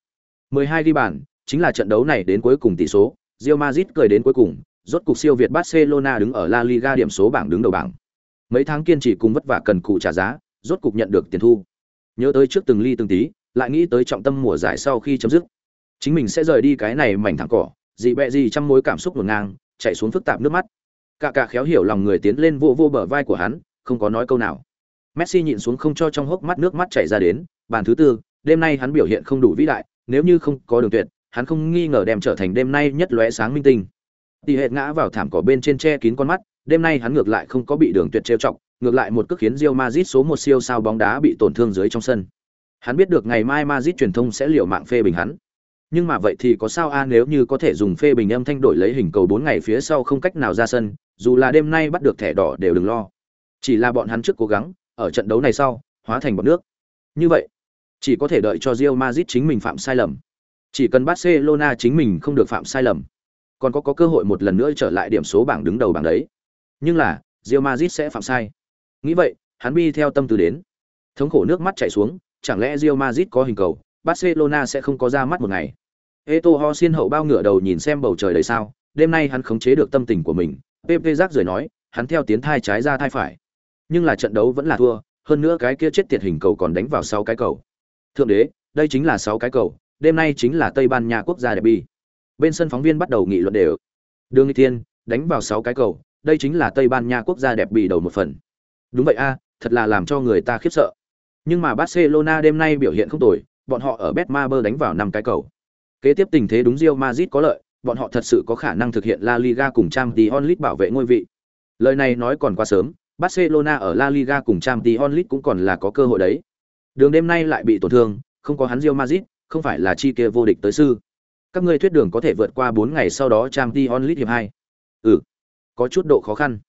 S1: 12 ghi bàn, chính là trận đấu này đến cuối cùng tỷ số, Real Madrid cười đến cuối cùng, rốt cục siêu việt Barcelona đứng ở La Liga điểm số bảng đứng đầu bảng. Mấy tháng kiên trì cùng vất vả cần cù trả giá, rốt cục nhận được tiền thu. Nhớ tới trước từng ly từng tí, lại nghĩ tới trọng tâm mùa giải sau khi chấm dứt. Chính mình sẽ rời đi cái này mảnh thẳng cỏ, gì bẹ gì trăm mối cảm xúc ngổn ngang, chạy xuống phức tạp nước mắt. Cả cả khéo hiểu lòng người tiến lên vô vô bờ vai của hắn, không có nói câu nào. Messi nhịn xuống không cho trong hốc mắt nước mắt chảy ra đến, bàn thứ tư, đêm nay hắn biểu hiện không đủ vĩ đại, nếu như không có đường tuyệt, hắn không nghi ngờ đem trở thành đêm nay nhất lóe sáng minh tinh. Tỷ hệ ngã vào thảm cỏ bên trên che kín con mắt, đêm nay hắn ngược lại không có bị đường tuyệt trêu chọc, ngược lại một cước khiến Real Madrid số một siêu sao bóng đá bị tổn thương dưới trong sân. Hắn biết được ngày mai Madrid truyền thông sẽ liều mạng phê bình hắn. Nhưng mà vậy thì có sao a nếu như có thể dùng phê bình âm thanh đổi lấy hình cầu 4 ngày phía sau không cách nào ra sân, dù là đêm nay bắt được thẻ đỏ đều đừng lo. Chỉ là bọn hắn trước cố gắng, ở trận đấu này sau, hóa thành bọn nước. Như vậy, chỉ có thể đợi cho Real Madrid chính mình phạm sai lầm. Chỉ cần Barcelona chính mình không được phạm sai lầm, còn có có cơ hội một lần nữa trở lại điểm số bảng đứng đầu bảng đấy. Nhưng là, Real Madrid sẽ phạm sai. Nghĩ vậy, hắn bi theo tâm tư đến. Thống khổ nước mắt chảy xuống, chẳng lẽ Real Madrid có hình cầu, Barcelona sẽ không có ra mắt một ngày. Eto Ho Xin hậu bao ngửa đầu nhìn xem bầu trời đầy sao, đêm nay hắn khống chế được tâm tình của mình. PP rác rời nói, hắn theo tiến thai trái ra thai phải. Nhưng là trận đấu vẫn là thua, hơn nữa cái kia chết tiệt hình cầu còn đánh vào sáu cái cầu. Thượng đế, đây chính là sáu cái cầu, đêm nay chính là Tây Ban Nha quốc gia derby. Bên sân phóng viên bắt đầu nghị luận đều. Đường Nghị Thiên đánh vào sáu cái cầu, đây chính là Tây Ban Nha quốc gia đẹp bị đầu một phần. Đúng vậy a, thật là làm cho người ta khiếp sợ. Nhưng mà Barcelona đêm nay biểu hiện không tồi, bọn họ ở Betmaber đánh vào năm cái cầu. Kế tiếp tình thế đúng Real Madrid có lợi, bọn họ thật sự có khả năng thực hiện La Liga cùng Champions League bảo vệ ngôi vị. Lời này nói còn quá sớm, Barcelona ở La Liga cùng Champions League cũng còn là có cơ hội đấy. Đường đêm nay lại bị tổn thương, không có hắn Real Madrid, không phải là chi kia vô địch tới sư. Các ngươi thuyết đường có thể vượt qua 4 ngày sau đó Champions League hiệp 2. Ừ, có chút độ khó khăn.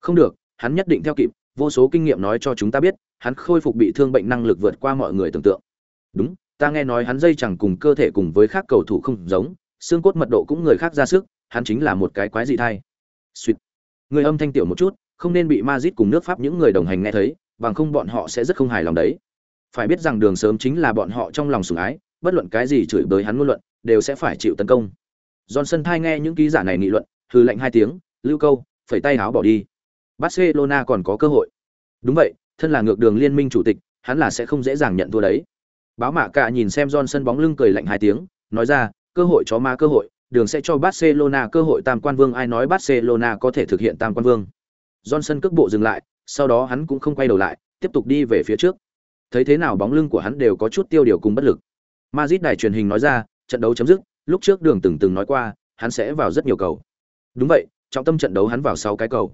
S1: Không được, hắn nhất định theo kịp, vô số kinh nghiệm nói cho chúng ta biết, hắn khôi phục bị thương bệnh năng lực vượt qua mọi người tưởng tượng. Đúng, ta nghe nói hắn dây chẳng cùng cơ thể cùng với khác cầu thủ không giống, xương cốt mật độ cũng người khác ra sức, hắn chính là một cái quái dị thai. Xuyệt. Người âm thanh tiểu một chút, không nên bị Madrid cùng nước Pháp những người đồng hành nghe thấy, bằng không bọn họ sẽ rất không hài lòng đấy. Phải biết rằng đường sớm chính là bọn họ trong lòng sủng ái, bất luận cái gì chửi bới hắn ngôn luận, đều sẽ phải chịu tấn công. Johnson thai nghe những ký giả này nghị luận, hừ lạnh hai tiếng, lưu câu, phẩy tay áo bỏ đi. Barcelona còn có cơ hội. Đúng vậy, thân là ngược đường liên minh chủ tịch, hắn là sẽ không dễ dàng nhận thua đấy. Báo mạ cả nhìn xem Johnson bóng lưng cười lạnh hai tiếng, nói ra, cơ hội chó ma cơ hội, đường sẽ cho Barcelona cơ hội tam quan vương ai nói Barcelona có thể thực hiện tam quan vương. Johnson cước bộ dừng lại, sau đó hắn cũng không quay đầu lại, tiếp tục đi về phía trước. Thấy thế nào bóng lưng của hắn đều có chút tiêu điều cùng bất lực. Madrid đài truyền hình nói ra, trận đấu chấm dứt, lúc trước đường từng từng nói qua, hắn sẽ vào rất nhiều cầu. Đúng vậy, trọng tâm trận đấu hắn vào 6 cái cầu.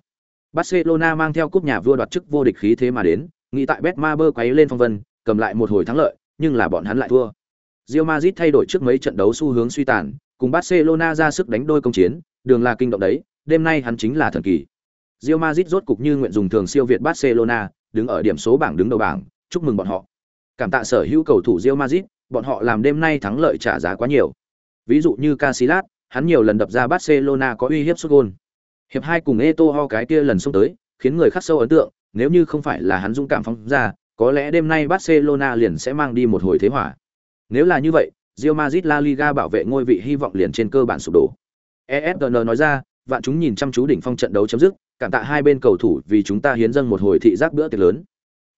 S1: Barcelona mang theo cúp nhà vua đoạt chức vô địch khí thế mà đến, nghĩ tại Betmaber quấy lên phong vân, cầm lại một hồi thắng lợi, nhưng là bọn hắn lại thua. Real Madrid thay đổi trước mấy trận đấu xu hướng suy tàn, cùng Barcelona ra sức đánh đôi công chiến, đường là kinh động đấy, đêm nay hắn chính là thần kỳ. Real Madrid rốt cục như nguyện dùng thường siêu việt Barcelona, đứng ở điểm số bảng đứng đầu bảng, chúc mừng bọn họ. Cảm tạ sở hữu cầu thủ Real Madrid, bọn họ làm đêm nay thắng lợi trả giá quá nhiều. Ví dụ như Casillas, hắn nhiều lần đập ra Barcelona có uy hiếp sút gol. Hiệp hai cùng Eto'o cái kia lần xông tới, khiến người khác sâu ấn tượng, nếu như không phải là hắn dũng cảm phóng ra, có lẽ đêm nay Barcelona liền sẽ mang đi một hồi thế hỏa. Nếu là như vậy, Real Madrid La Liga bảo vệ ngôi vị hy vọng liền trên cơ bản sụp đổ. ESPN nói ra, vạn chúng nhìn chăm chú đỉnh phong trận đấu chấm dứt, cảm tạ hai bên cầu thủ vì chúng ta hiến dâng một hồi thị giác bữa tiệc lớn.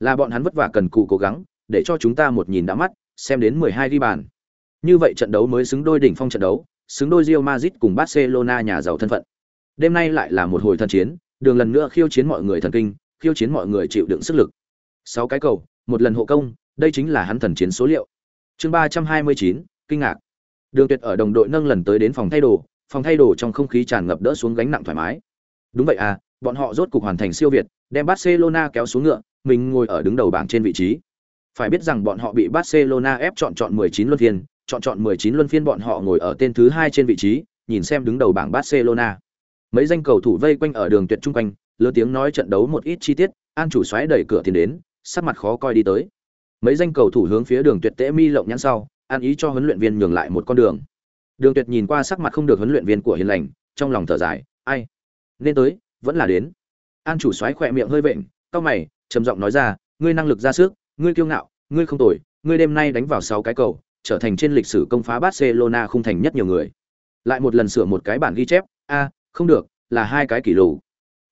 S1: Là bọn hắn vất vả cần cù cố gắng, để cho chúng ta một nhìn đã mắt, xem đến 12 ghi bàn. Như vậy trận đấu mới xứng đôi đỉnh phong trận đấu, xứng đôi Real Madrid cùng Barcelona nhà giàu thân phận. Đêm nay lại là một hồi thân chiến, đường lần nữa khiêu chiến mọi người thần kinh, khiêu chiến mọi người chịu đựng sức lực sáu cái cầu, một lần hộ công, đây chính là hắn thần chiến số liệu. Chương 329, kinh ngạc. Đường Tuyệt ở đồng đội nâng lần tới đến phòng thay đồ, phòng thay đồ trong không khí tràn ngập đỡ xuống gánh nặng thoải mái. Đúng vậy à, bọn họ rốt cục hoàn thành siêu việt, đem Barcelona kéo xuống ngựa, mình ngồi ở đứng đầu bảng trên vị trí. Phải biết rằng bọn họ bị Barcelona ép chọn chọn 19 luân phiên, chọn chọn 19 luân phiên bọn họ ngồi ở tên thứ hai trên vị trí, nhìn xem đứng đầu bảng Barcelona. Mấy danh cầu thủ vây quanh ở đường tuyệt trung quanh, lớn tiếng nói trận đấu một ít chi tiết, An chủ xoáy đẩy cửa tiền đến, sắc mặt khó coi đi tới. Mấy danh cầu thủ hướng phía đường tuyệt tễ mi lộng nhãn sau, an ý cho huấn luyện viên nhường lại một con đường. Đường Tuyệt nhìn qua sắc mặt không được huấn luyện viên của Hiền Lành, trong lòng thở dài, ai nên tới, vẫn là đến. An chủ xoáy khỏe miệng hơi vện, cau mày, trầm giọng nói ra, ngươi năng lực ra sức, ngươi kiêu ngạo, ngươi không tồi, ngươi đêm nay đánh vào 6 cái cầu, trở thành trên lịch sử công phá Barcelona không thành nhất nhiều người. Lại một lần sửa một cái bản ghi chép, a, không được, là hai cái kỷ lục.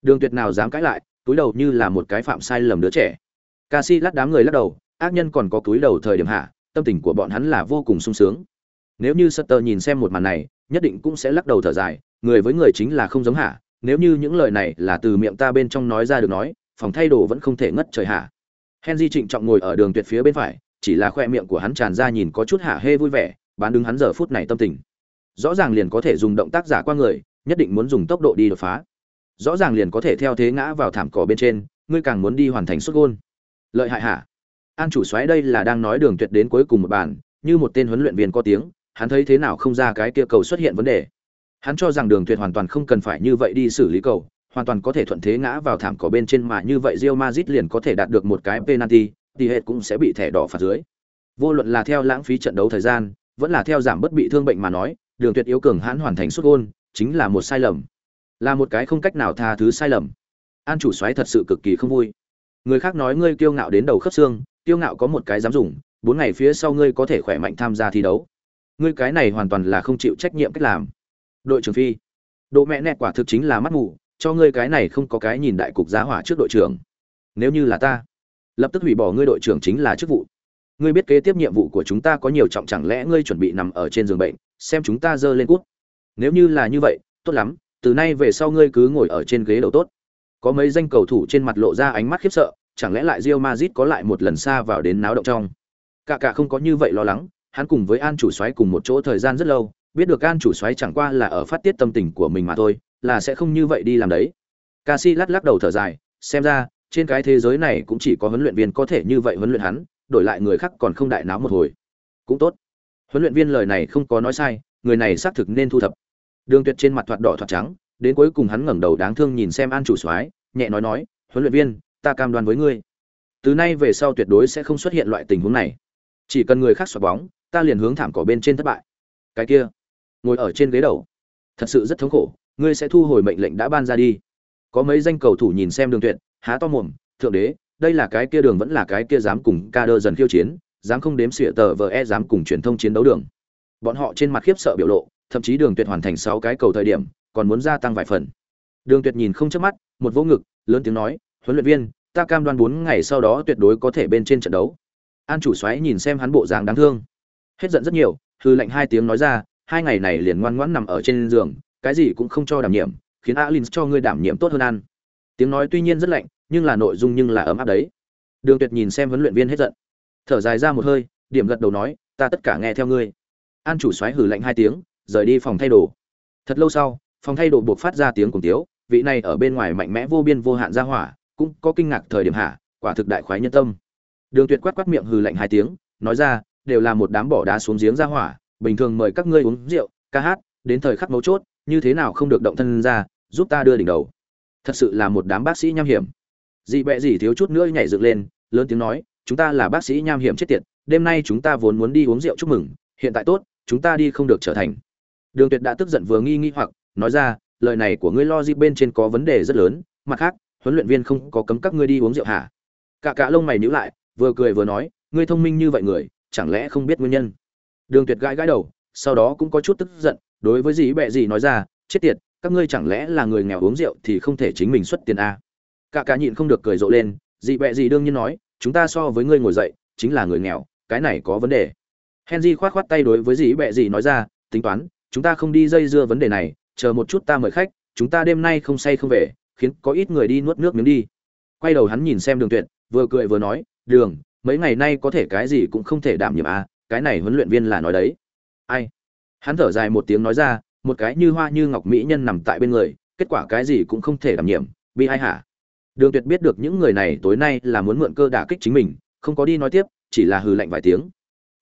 S1: Đường Tuyệt nào dám cãi lại, túi đầu như là một cái phạm sai lầm đứa trẻ. Casillas đám người lắc đầu, ác nhân còn có túi đầu thời điểm hạ, tâm tình của bọn hắn là vô cùng sung sướng. Nếu như Sutter nhìn xem một màn này, nhất định cũng sẽ lắc đầu thở dài, người với người chính là không giống hạ, nếu như những lời này là từ miệng ta bên trong nói ra được nói, phòng thay đồ vẫn không thể ngất trời hạ. Henry trịnh trọng ngồi ở đường tuyệt phía bên phải, chỉ là khoe miệng của hắn tràn ra nhìn có chút hạ hê vui vẻ, bán đứng hắn giờ phút này tâm tình. Rõ ràng liền có thể dùng động tác giả qua người, nhất định muốn dùng tốc độ đi đột phá. Rõ ràng liền có thể theo thế ngã vào thảm cỏ bên trên, ngươi càng muốn đi hoàn thành xuất gôn. Lợi hại hả? An chủ xoáy đây là đang nói đường tuyệt đến cuối cùng một bàn, như một tên huấn luyện viên có tiếng, hắn thấy thế nào không ra cái kia cầu xuất hiện vấn đề. Hắn cho rằng đường tuyệt hoàn toàn không cần phải như vậy đi xử lý cầu, hoàn toàn có thể thuận thế ngã vào thảm cỏ bên trên mà như vậy Real Madrid liền có thể đạt được một cái penalty, thì hết cũng sẽ bị thẻ đỏ phạt dưới. Vô luận là theo lãng phí trận đấu thời gian, vẫn là theo giảm bất bị thương bệnh mà nói, đường tuyệt yếu cường hãn hoàn thành sút gol, chính là một sai lầm. Là một cái không cách nào tha thứ sai lầm. An chủ xoáy thật sự cực kỳ không vui. Người khác nói ngươi kiêu ngạo đến đầu khớp xương, kiêu ngạo có một cái dám dùng bốn ngày phía sau ngươi có thể khỏe mạnh tham gia thi đấu. Ngươi cái này hoàn toàn là không chịu trách nhiệm cách làm. Đội trưởng phi. Độ mẹ nẹt quả thực chính là mắt mù cho ngươi cái này không có cái nhìn đại cục giá hỏa trước đội trưởng. Nếu như là ta lập tức hủy bỏ ngươi đội trưởng chính là chức vụ. Ngươi biết kế tiếp nhiệm vụ của chúng ta có nhiều trọng chẳng lẽ ngươi chuẩn bị nằm ở trên giường bệnh xem chúng ta dơ lên cút. Nếu như là như vậy tốt lắm từ nay về sau ngươi cứ ngồi ở trên ghế đầu tốt có mấy danh cầu thủ trên mặt lộ ra ánh mắt khiếp sợ chẳng lẽ lại Real Madrid có lại một lần xa vào đến náo động trong. Cả cả không có như vậy lo lắng, hắn cùng với An chủ soái cùng một chỗ thời gian rất lâu, biết được An chủ soái chẳng qua là ở phát tiết tâm tình của mình mà thôi, là sẽ không như vậy đi làm đấy. Casillas lắc đầu thở dài, xem ra, trên cái thế giới này cũng chỉ có huấn luyện viên có thể như vậy huấn luyện hắn, đổi lại người khác còn không đại náo một hồi. Cũng tốt. Huấn luyện viên lời này không có nói sai, người này xác thực nên thu thập. Đường Tuyệt trên mặt thoạt đỏ thoạt trắng, đến cuối cùng hắn ngẩng đầu đáng thương nhìn xem An chủ soái, nhẹ nói nói, "Huấn luyện viên, ta cam đoan với ngươi từ nay về sau tuyệt đối sẽ không xuất hiện loại tình huống này. Chỉ cần người khác xoạt bóng ta liền hướng thảm cỏ bên trên thất bại. Cái kia ngồi ở trên ghế đầu. Thật sự rất thống khổ ngươi sẽ thu hồi mệnh lệnh đã ban ra đi. Có mấy danh cầu thủ nhìn xem đường tuyệt há to mồm thượng đế đây là cái kia đường vẫn là cái kia dám cùng ca đơ dần khiêu chiến dám không đếm xỉa tờ vờ e dám cùng truyền thông chiến đấu đường. Bọn họ trên mặt khiếp sợ biểu lộ thậm chí đường tuyệt hoàn thành sáu cái cầu thời điểm còn muốn gia tăng vài phần. Đường tuyệt nhìn không chớp mắt một vô ngực, lớn tiếng nói, huấn luyện viên, ta cam đoan bốn ngày sau đó tuyệt đối có thể bên trên trận đấu. An chủ xoáy nhìn xem hắn bộ dáng đáng thương. Hết giận rất nhiều hừ lạnh hai tiếng nói ra, hai ngày này liền ngoan ngoãn nằm ở trên giường, cái gì cũng không cho đảm nhiệm, khiến alin cho ngươi đảm nhiệm tốt hơn ăn. Tiếng nói tuy nhiên rất lạnh, nhưng là nội dung nhưng là ấm áp đấy. Đường tuyệt nhìn xem huấn luyện viên hết giận. Thở dài ra một hơi, điểm gật đầu nói, ta tất cả nghe theo ngươi. An chủ xoáy hừ lạnh hai tiếng, rời đi phòng thay đồ. Thật lâu sau, phòng thay đồ buộc phát ra tiếng cùng tiếu vị này ở bên ngoài mạnh mẽ vô biên vô hạn ra hỏa, cũng có kinh ngạc thời điểm hạ, quả thực đại khoái nhân tâm. Đường tuyệt quát quát miệng hừ lạnh hai tiếng, nói ra, đều là một đám bỏ đá xuống giếng ra hỏa, bình thường mời các ngươi uống rượu, ca hát, đến thời khắc mấu chốt, như thế nào không được động thân ra, giúp ta đưa đỉnh đầu. Thật sự là một đám bác sĩ nham hiểm. Dị bẹ gì thiếu chút nữa nhảy dựng lên, lớn tiếng nói, chúng ta là bác sĩ nham hiểm chết tiệt, đêm nay chúng ta vốn muốn đi uống rượu chúc mừng, hiện tại tốt, chúng ta đi không được trở thành. Đường tuyệt đã tức giận vừa nghi nghi hoặc, nói ra lời này của ngươi lo gì bên trên có vấn đề rất lớn, mặt khác, huấn luyện viên không có cấm các ngươi đi uống rượu hả? Cả cả lông mày nhíu lại, vừa cười vừa nói, ngươi thông minh như vậy người, chẳng lẽ không biết nguyên nhân? Đường tuyệt gãi gãi đầu, sau đó cũng có chút tức giận, đối với dĩ bẹ gì nói ra, chết tiệt, các ngươi chẳng lẽ là người nghèo uống rượu thì không thể chính mình xuất tiền a cả cả nhịn không được cười rộ lên dị bẹ gì đương nhiên nói, chúng ta so với ngươi ngồi dậy, chính là người nghèo, cái này có vấn đề. Henry khoát khoát tay đối với dĩ bẹ gì nói ra, tính toán, chúng ta không đi dây dưa vấn đề này chờ một chút ta mời khách, chúng ta đêm nay không say không về, khiến có ít người đi nuốt nước miếng đi. Quay đầu hắn nhìn xem đường tuyệt, vừa cười vừa nói, đường, mấy ngày nay có thể cái gì cũng không thể đảm nhiệm à cái này huấn luyện viên là nói đấy. Ai? Hắn thở dài một tiếng nói ra, một cái như hoa như ngọc mỹ nhân nằm tại bên người, kết quả cái gì cũng không thể đảm nhiệm, bi ai hả? Đường tuyệt biết được những người này tối nay là muốn mượn cơ đả kích chính mình, không có đi nói tiếp, chỉ là hừ lạnh vài tiếng.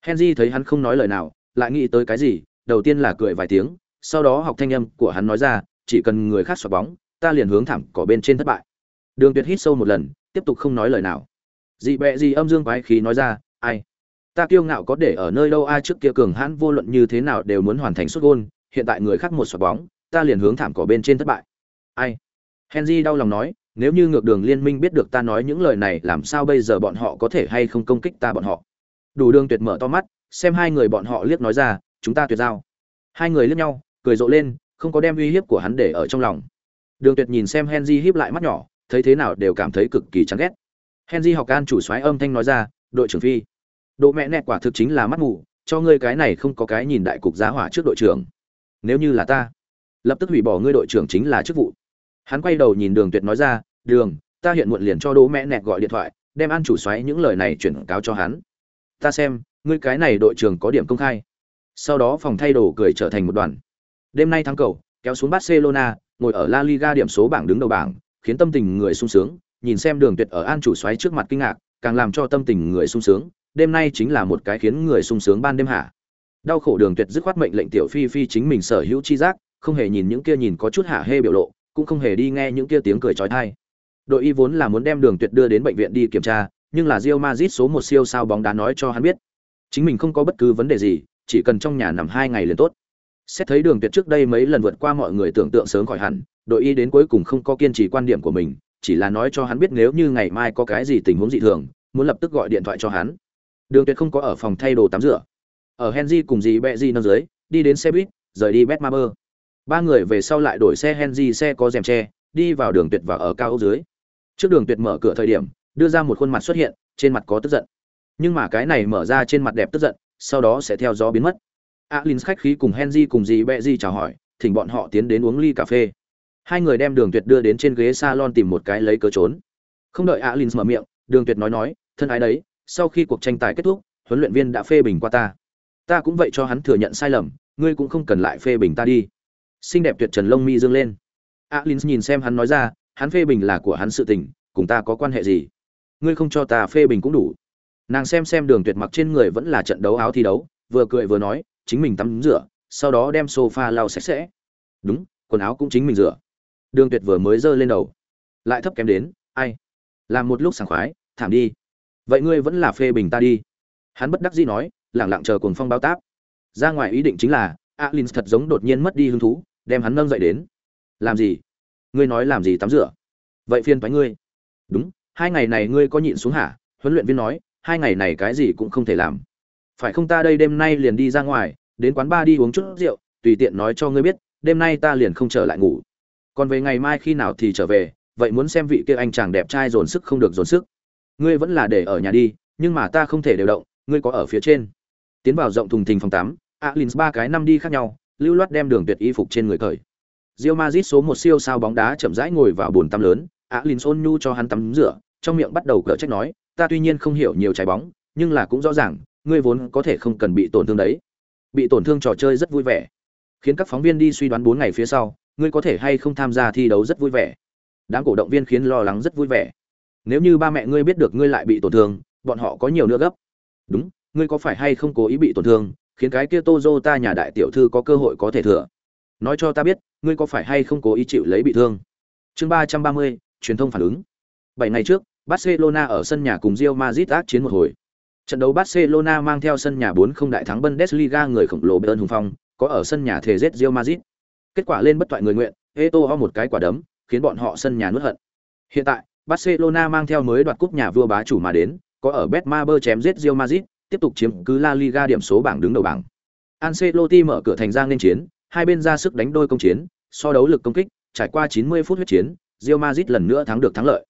S1: Henry thấy hắn không nói lời nào, lại nghĩ tới cái gì, đầu tiên là cười vài tiếng sau đó học thanh âm của hắn nói ra, chỉ cần người khác xoạc bóng, ta liền hướng thẳng cỏ bên trên thất bại. Đường tuyệt hít sâu một lần, tiếp tục không nói lời nào. Dị bẹ dị âm dương quái khí nói ra, ai? Ta kiêu ngạo có để ở nơi đâu? Ai trước kia cường hãn vô luận như thế nào đều muốn hoàn thành xuất gôn, hiện tại người khác một xoạc bóng, ta liền hướng thảm cỏ bên trên thất bại. Ai? Henry đau lòng nói, nếu như ngược đường liên minh biết được ta nói những lời này, làm sao bây giờ bọn họ có thể hay không công kích ta bọn họ? Đủ đường tuyệt mở to mắt, xem hai người bọn họ liếc nói ra, chúng ta tuyệt giao. Hai người liếc nhau cười rộ lên, không có đem uy hiếp của hắn để ở trong lòng. Đường tuyệt nhìn xem henry híp lại mắt nhỏ, thấy thế nào đều cảm thấy cực kỳ chán ghét. Henry học can chủ soái âm thanh nói ra, đội trưởng phi, độ mẹ nẹt quả thực chính là mắt mù, cho ngươi cái này không có cái nhìn đại cục giá hỏa trước đội trưởng. Nếu như là ta, lập tức hủy bỏ ngươi đội trưởng chính là chức vụ. Hắn quay đầu nhìn đường tuyệt nói ra, đường, ta hiện muộn liền cho đỗ mẹ nẹt gọi điện thoại, đem an chủ soái những lời này chuyển cáo cho hắn. Ta xem, ngươi cái này đội trưởng có điểm công khai. Sau đó phòng thay đồ cười trở thành một đoàn đêm nay thắng cầu, kéo xuống barcelona, ngồi ở la liga điểm số bảng đứng đầu bảng, khiến tâm tình người sung sướng. Nhìn xem đường tuyệt ở an chủ xoáy trước mặt kinh ngạc, càng làm cho tâm tình người sung sướng. Đêm nay chính là một cái khiến người sung sướng ban đêm hạ đau khổ đường tuyệt dứt khoát mệnh lệnh tiểu phi phi chính mình sở hữu chi giác, không hề nhìn những kia nhìn có chút hạ hê biểu lộ, cũng không hề đi nghe những kia tiếng cười trói thai. Đội y vốn là muốn đem đường tuyệt đưa đến bệnh viện đi kiểm tra, nhưng là Real Madrid số một siêu sao bóng đá nói cho hắn biết, chính mình không có bất cứ vấn đề gì, chỉ cần trong nhà nằm hai ngày liền tốt xét thấy đường tuyệt trước đây mấy lần vượt qua mọi người tưởng tượng sớm khỏi hẳn, đội y đến cuối cùng không có kiên trì quan điểm của mình, chỉ là nói cho hắn biết nếu như ngày mai có cái gì tình huống dị thường, muốn lập tức gọi điện thoại cho hắn. Đường tuyệt không có ở phòng thay đồ tắm rửa. Ở henry cùng dì bẹ di nâng dưới, đi đến xe buýt, rời đi betmaber ba người về sau lại đổi xe henry xe có rèm tre, đi vào đường tuyệt và ở cao ốc dưới. Trước đường tuyệt mở cửa thời điểm, đưa ra một khuôn mặt xuất hiện, trên mặt có tức giận. Nhưng mà cái này mở ra trên mặt đẹp tức giận, sau đó sẽ theo gió biến mất alin khách khí cùng henry cùng dì bẹ gì chào hỏi, thỉnh bọn họ tiến đến uống ly cà phê. Hai người đem đường tuyệt đưa đến trên ghế salon tìm một cái lấy cớ trốn. Không đợi alin mở miệng, đường tuyệt nói nói, thân ái đấy, sau khi cuộc tranh tài kết thúc, huấn luyện viên đã phê bình qua ta. Ta cũng vậy cho hắn thừa nhận sai lầm, ngươi cũng không cần lại phê bình ta đi. Xinh đẹp tuyệt trần lông mi dương lên. Alin nhìn xem hắn nói ra, hắn phê bình là của hắn sự tình, cùng ta có quan hệ gì? Ngươi không cho ta phê bình cũng đủ. Nàng xem xem đường tuyệt mặc trên người vẫn là trận đấu áo thi đấu, vừa cười vừa nói chính mình tắm rửa, sau đó đem sofa lau sạch sẽ. Đúng, quần áo cũng chính mình rửa. Đường tuyệt vừa mới giơ lên đầu. Lại thấp kém đến, ai? Làm một lúc sảng khoái, thảm đi. Vậy ngươi vẫn là phê bình ta đi. Hắn bất đắc dĩ nói, lẳng lặng chờ cuồng phong bao táp. Ra ngoài ý định chính là, alin thật giống đột nhiên mất đi hứng thú, đem hắn nâng dậy đến. Làm gì? Ngươi nói làm gì tắm rửa? Vậy phiên toái ngươi. Đúng, hai ngày này ngươi có nhịn xuống hả? Huấn luyện viên nói, hai ngày này cái gì cũng không thể làm phải không ta đây đêm nay liền đi ra ngoài đến quán bar đi uống chút rượu tùy tiện nói cho ngươi biết đêm nay ta liền không trở lại ngủ. Còn về ngày mai khi nào thì trở về vậy muốn xem vị kia anh chàng đẹp trai dồn sức không được dồn sức. Ngươi vẫn là để ở nhà đi nhưng mà ta không thể đều động ngươi có ở phía trên. Tiến vào rộng thùng thình phòng tắm alin ba cái năm đi khác nhau lưu loát đem đường tuyệt y phục trên người cởi. Real Madrid số một siêu sao bóng đá chậm rãi ngồi vào bồn tắm lớn, Alin ôn nhu cho hắn tắm rửa, trong miệng bắt đầu cỡ trách nói, ta tuy nhiên không hiểu nhiều trái bóng, nhưng là cũng rõ ràng, ngươi vốn có thể không cần bị tổn thương đấy. Bị tổn thương trò chơi rất vui vẻ, khiến các phóng viên đi suy đoán bốn ngày phía sau, ngươi có thể hay không tham gia thi đấu rất vui vẻ. Đám cổ động viên khiến lo lắng rất vui vẻ. Nếu như ba mẹ ngươi biết được ngươi lại bị tổn thương, bọn họ có nhiều nữa gấp. Đúng, ngươi có phải hay không cố ý bị tổn thương, khiến cái kia Toyota nhà đại tiểu thư có cơ hội có thể thừa. Nói cho ta biết, ngươi có phải hay không cố ý chịu lấy bị thương? Chương ba trăm ba mươi, truyền thông phản ứng. Bảy ngày trước, Barcelona ở sân nhà cùng Real Madrid ác chiến một hồi. Trận đấu Barcelona mang theo sân nhà 4-0 đại thắng Bundesliga người khổng lồ Bayern hùng phong, có ở sân nhà thể giết Real Madrid. Kết quả lên bất toại người nguyện, Eto'o một cái quả đấm, khiến bọn họ sân nhà nuốt hận. Hiện tại, Barcelona mang theo mới đoạt cúp nhà vua bá chủ mà đến, có ở Betmaber chém giết Real Madrid, tiếp tục chiếm cứ La Liga điểm số bảng đứng đầu bảng. Ancelotti mở cửa thành giang nên chiến, hai bên ra sức đánh đôi công chiến, so đấu lực công kích, trải qua 90 phút huyết chiến, Real Madrid lần nữa thắng được thắng lợi.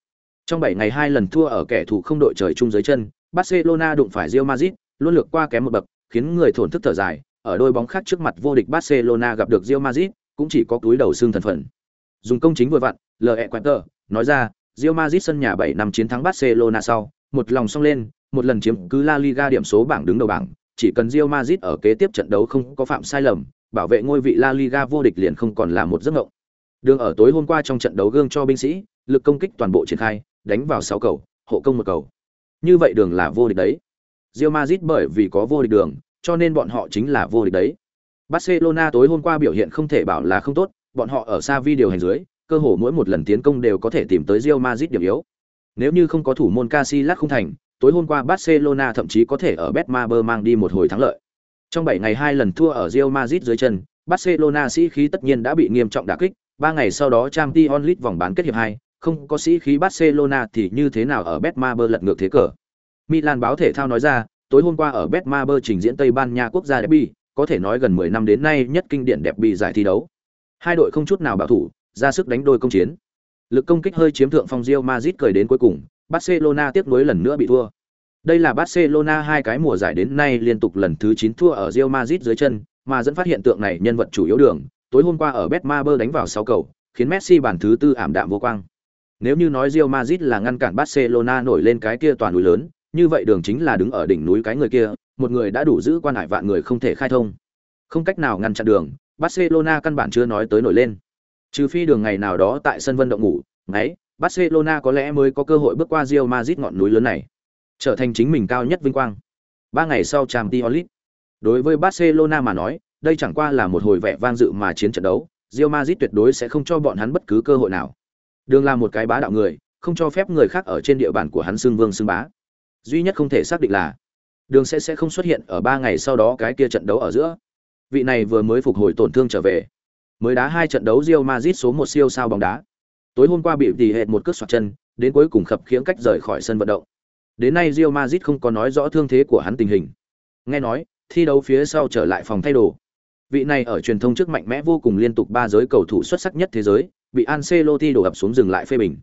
S1: Trong 7 ngày hai lần thua ở kẻ thù không đội trời chung dưới chân, Barcelona đụng phải Real Madrid, luôn lược qua kém một bậc, khiến người thổn thức thở dài, ở đôi bóng khác trước mặt vô địch Barcelona gặp được Real Madrid, cũng chỉ có túi đầu xương thần phận. Dùng công chính vừa vặn, L.E. Quater nói ra, Real Madrid sân nhà 7 năm chiến thắng Barcelona sau, một lòng song lên, một lần chiếm cứ La Liga điểm số bảng đứng đầu bảng, chỉ cần Real Madrid ở kế tiếp trận đấu không có phạm sai lầm, bảo vệ ngôi vị La Liga vô địch liền không còn là một giấc mộng. Đường ở tối hôm qua trong trận đấu gương cho binh sĩ, lực công kích toàn bộ triển khai, đánh vào 6 cầu, hộ công một cầu. Như vậy đường là vô địch đấy. Real Madrid bởi vì có vô địch đường, cho nên bọn họ chính là vô địch đấy. Barcelona tối hôm qua biểu hiện không thể bảo là không tốt, bọn họ ở xa vi điều hành dưới, cơ hồ mỗi một lần tiến công đều có thể tìm tới Real Madrid điểm yếu. Nếu như không có thủ môn Casillas không thành, tối hôm qua Barcelona thậm chí có thể ở Betmaber mang đi một hồi thắng lợi. Trong 7 ngày hai lần thua ở Real Madrid dưới chân, Barcelona sĩ khí tất nhiên đã bị nghiêm trọng đả kích, 3 ngày sau đó Champions League vòng bán kết hiệp 2, không có sĩ khí Barcelona thì như thế nào ở Betmaber lật ngược thế cờ. Milan báo thể thao nói ra, tối hôm qua ở Betmaber trình diễn Tây Ban Nha quốc gia derby, có thể nói gần 10 năm đến nay nhất kinh điển đẹp bị giải thi đấu. Hai đội không chút nào bảo thủ, ra sức đánh đôi công chiến. Lực công kích hơi chiếm thượng phong Real Madrid cười đến cuối cùng, Barcelona tiếp nối lần nữa bị thua. Đây là Barcelona hai cái mùa giải đến nay liên tục lần thứ 9 thua ở Real Madrid dưới chân, mà dẫn phát hiện tượng này nhân vật chủ yếu đường, tối hôm qua ở Betmaber đánh vào 6 cầu, khiến Messi bàn thứ tư ảm đạm vô quang. Nếu như nói Real Madrid là ngăn cản Barcelona nổi lên cái kia toàn núi lớn, như vậy đường chính là đứng ở đỉnh núi cái người kia, một người đã đủ giữ quan hải vạn người không thể khai thông. Không cách nào ngăn chặn đường, Barcelona căn bản chưa nói tới nổi lên. Trừ phi đường ngày nào đó tại sân vận động ngủ, ngáy, Barcelona có lẽ mới có cơ hội bước qua Real Madrid ngọn núi lớn này, trở thành chính mình cao nhất vinh quang. Ba ngày sau Champions League. Đối với Barcelona mà nói, đây chẳng qua là một hồi vẻ vang dự mà chiến trận đấu, Real Madrid tuyệt đối sẽ không cho bọn hắn bất cứ cơ hội nào. Đường là một cái bá đạo người, không cho phép người khác ở trên địa bàn của hắn xưng vương xưng bá. Duy nhất không thể xác định là Đường sẽ sẽ không xuất hiện ở ba ngày sau đó cái kia trận đấu ở giữa. Vị này vừa mới phục hồi tổn thương trở về, mới đá hai trận đấu Real Madrid số một siêu sao bóng đá. Tối hôm qua bị tỉ hệt một cước xoạc chân, đến cuối cùng khập khiễng cách rời khỏi sân vận động. Đến nay Real Madrid không có nói rõ thương thế của hắn tình hình. Nghe nói, thi đấu phía sau trở lại phòng thay đồ. Vị này ở truyền thông trước mạnh mẽ vô cùng liên tục ba giới cầu thủ xuất sắc nhất thế giới, bị Ancelotti đổ ập xuống dừng lại phê bình.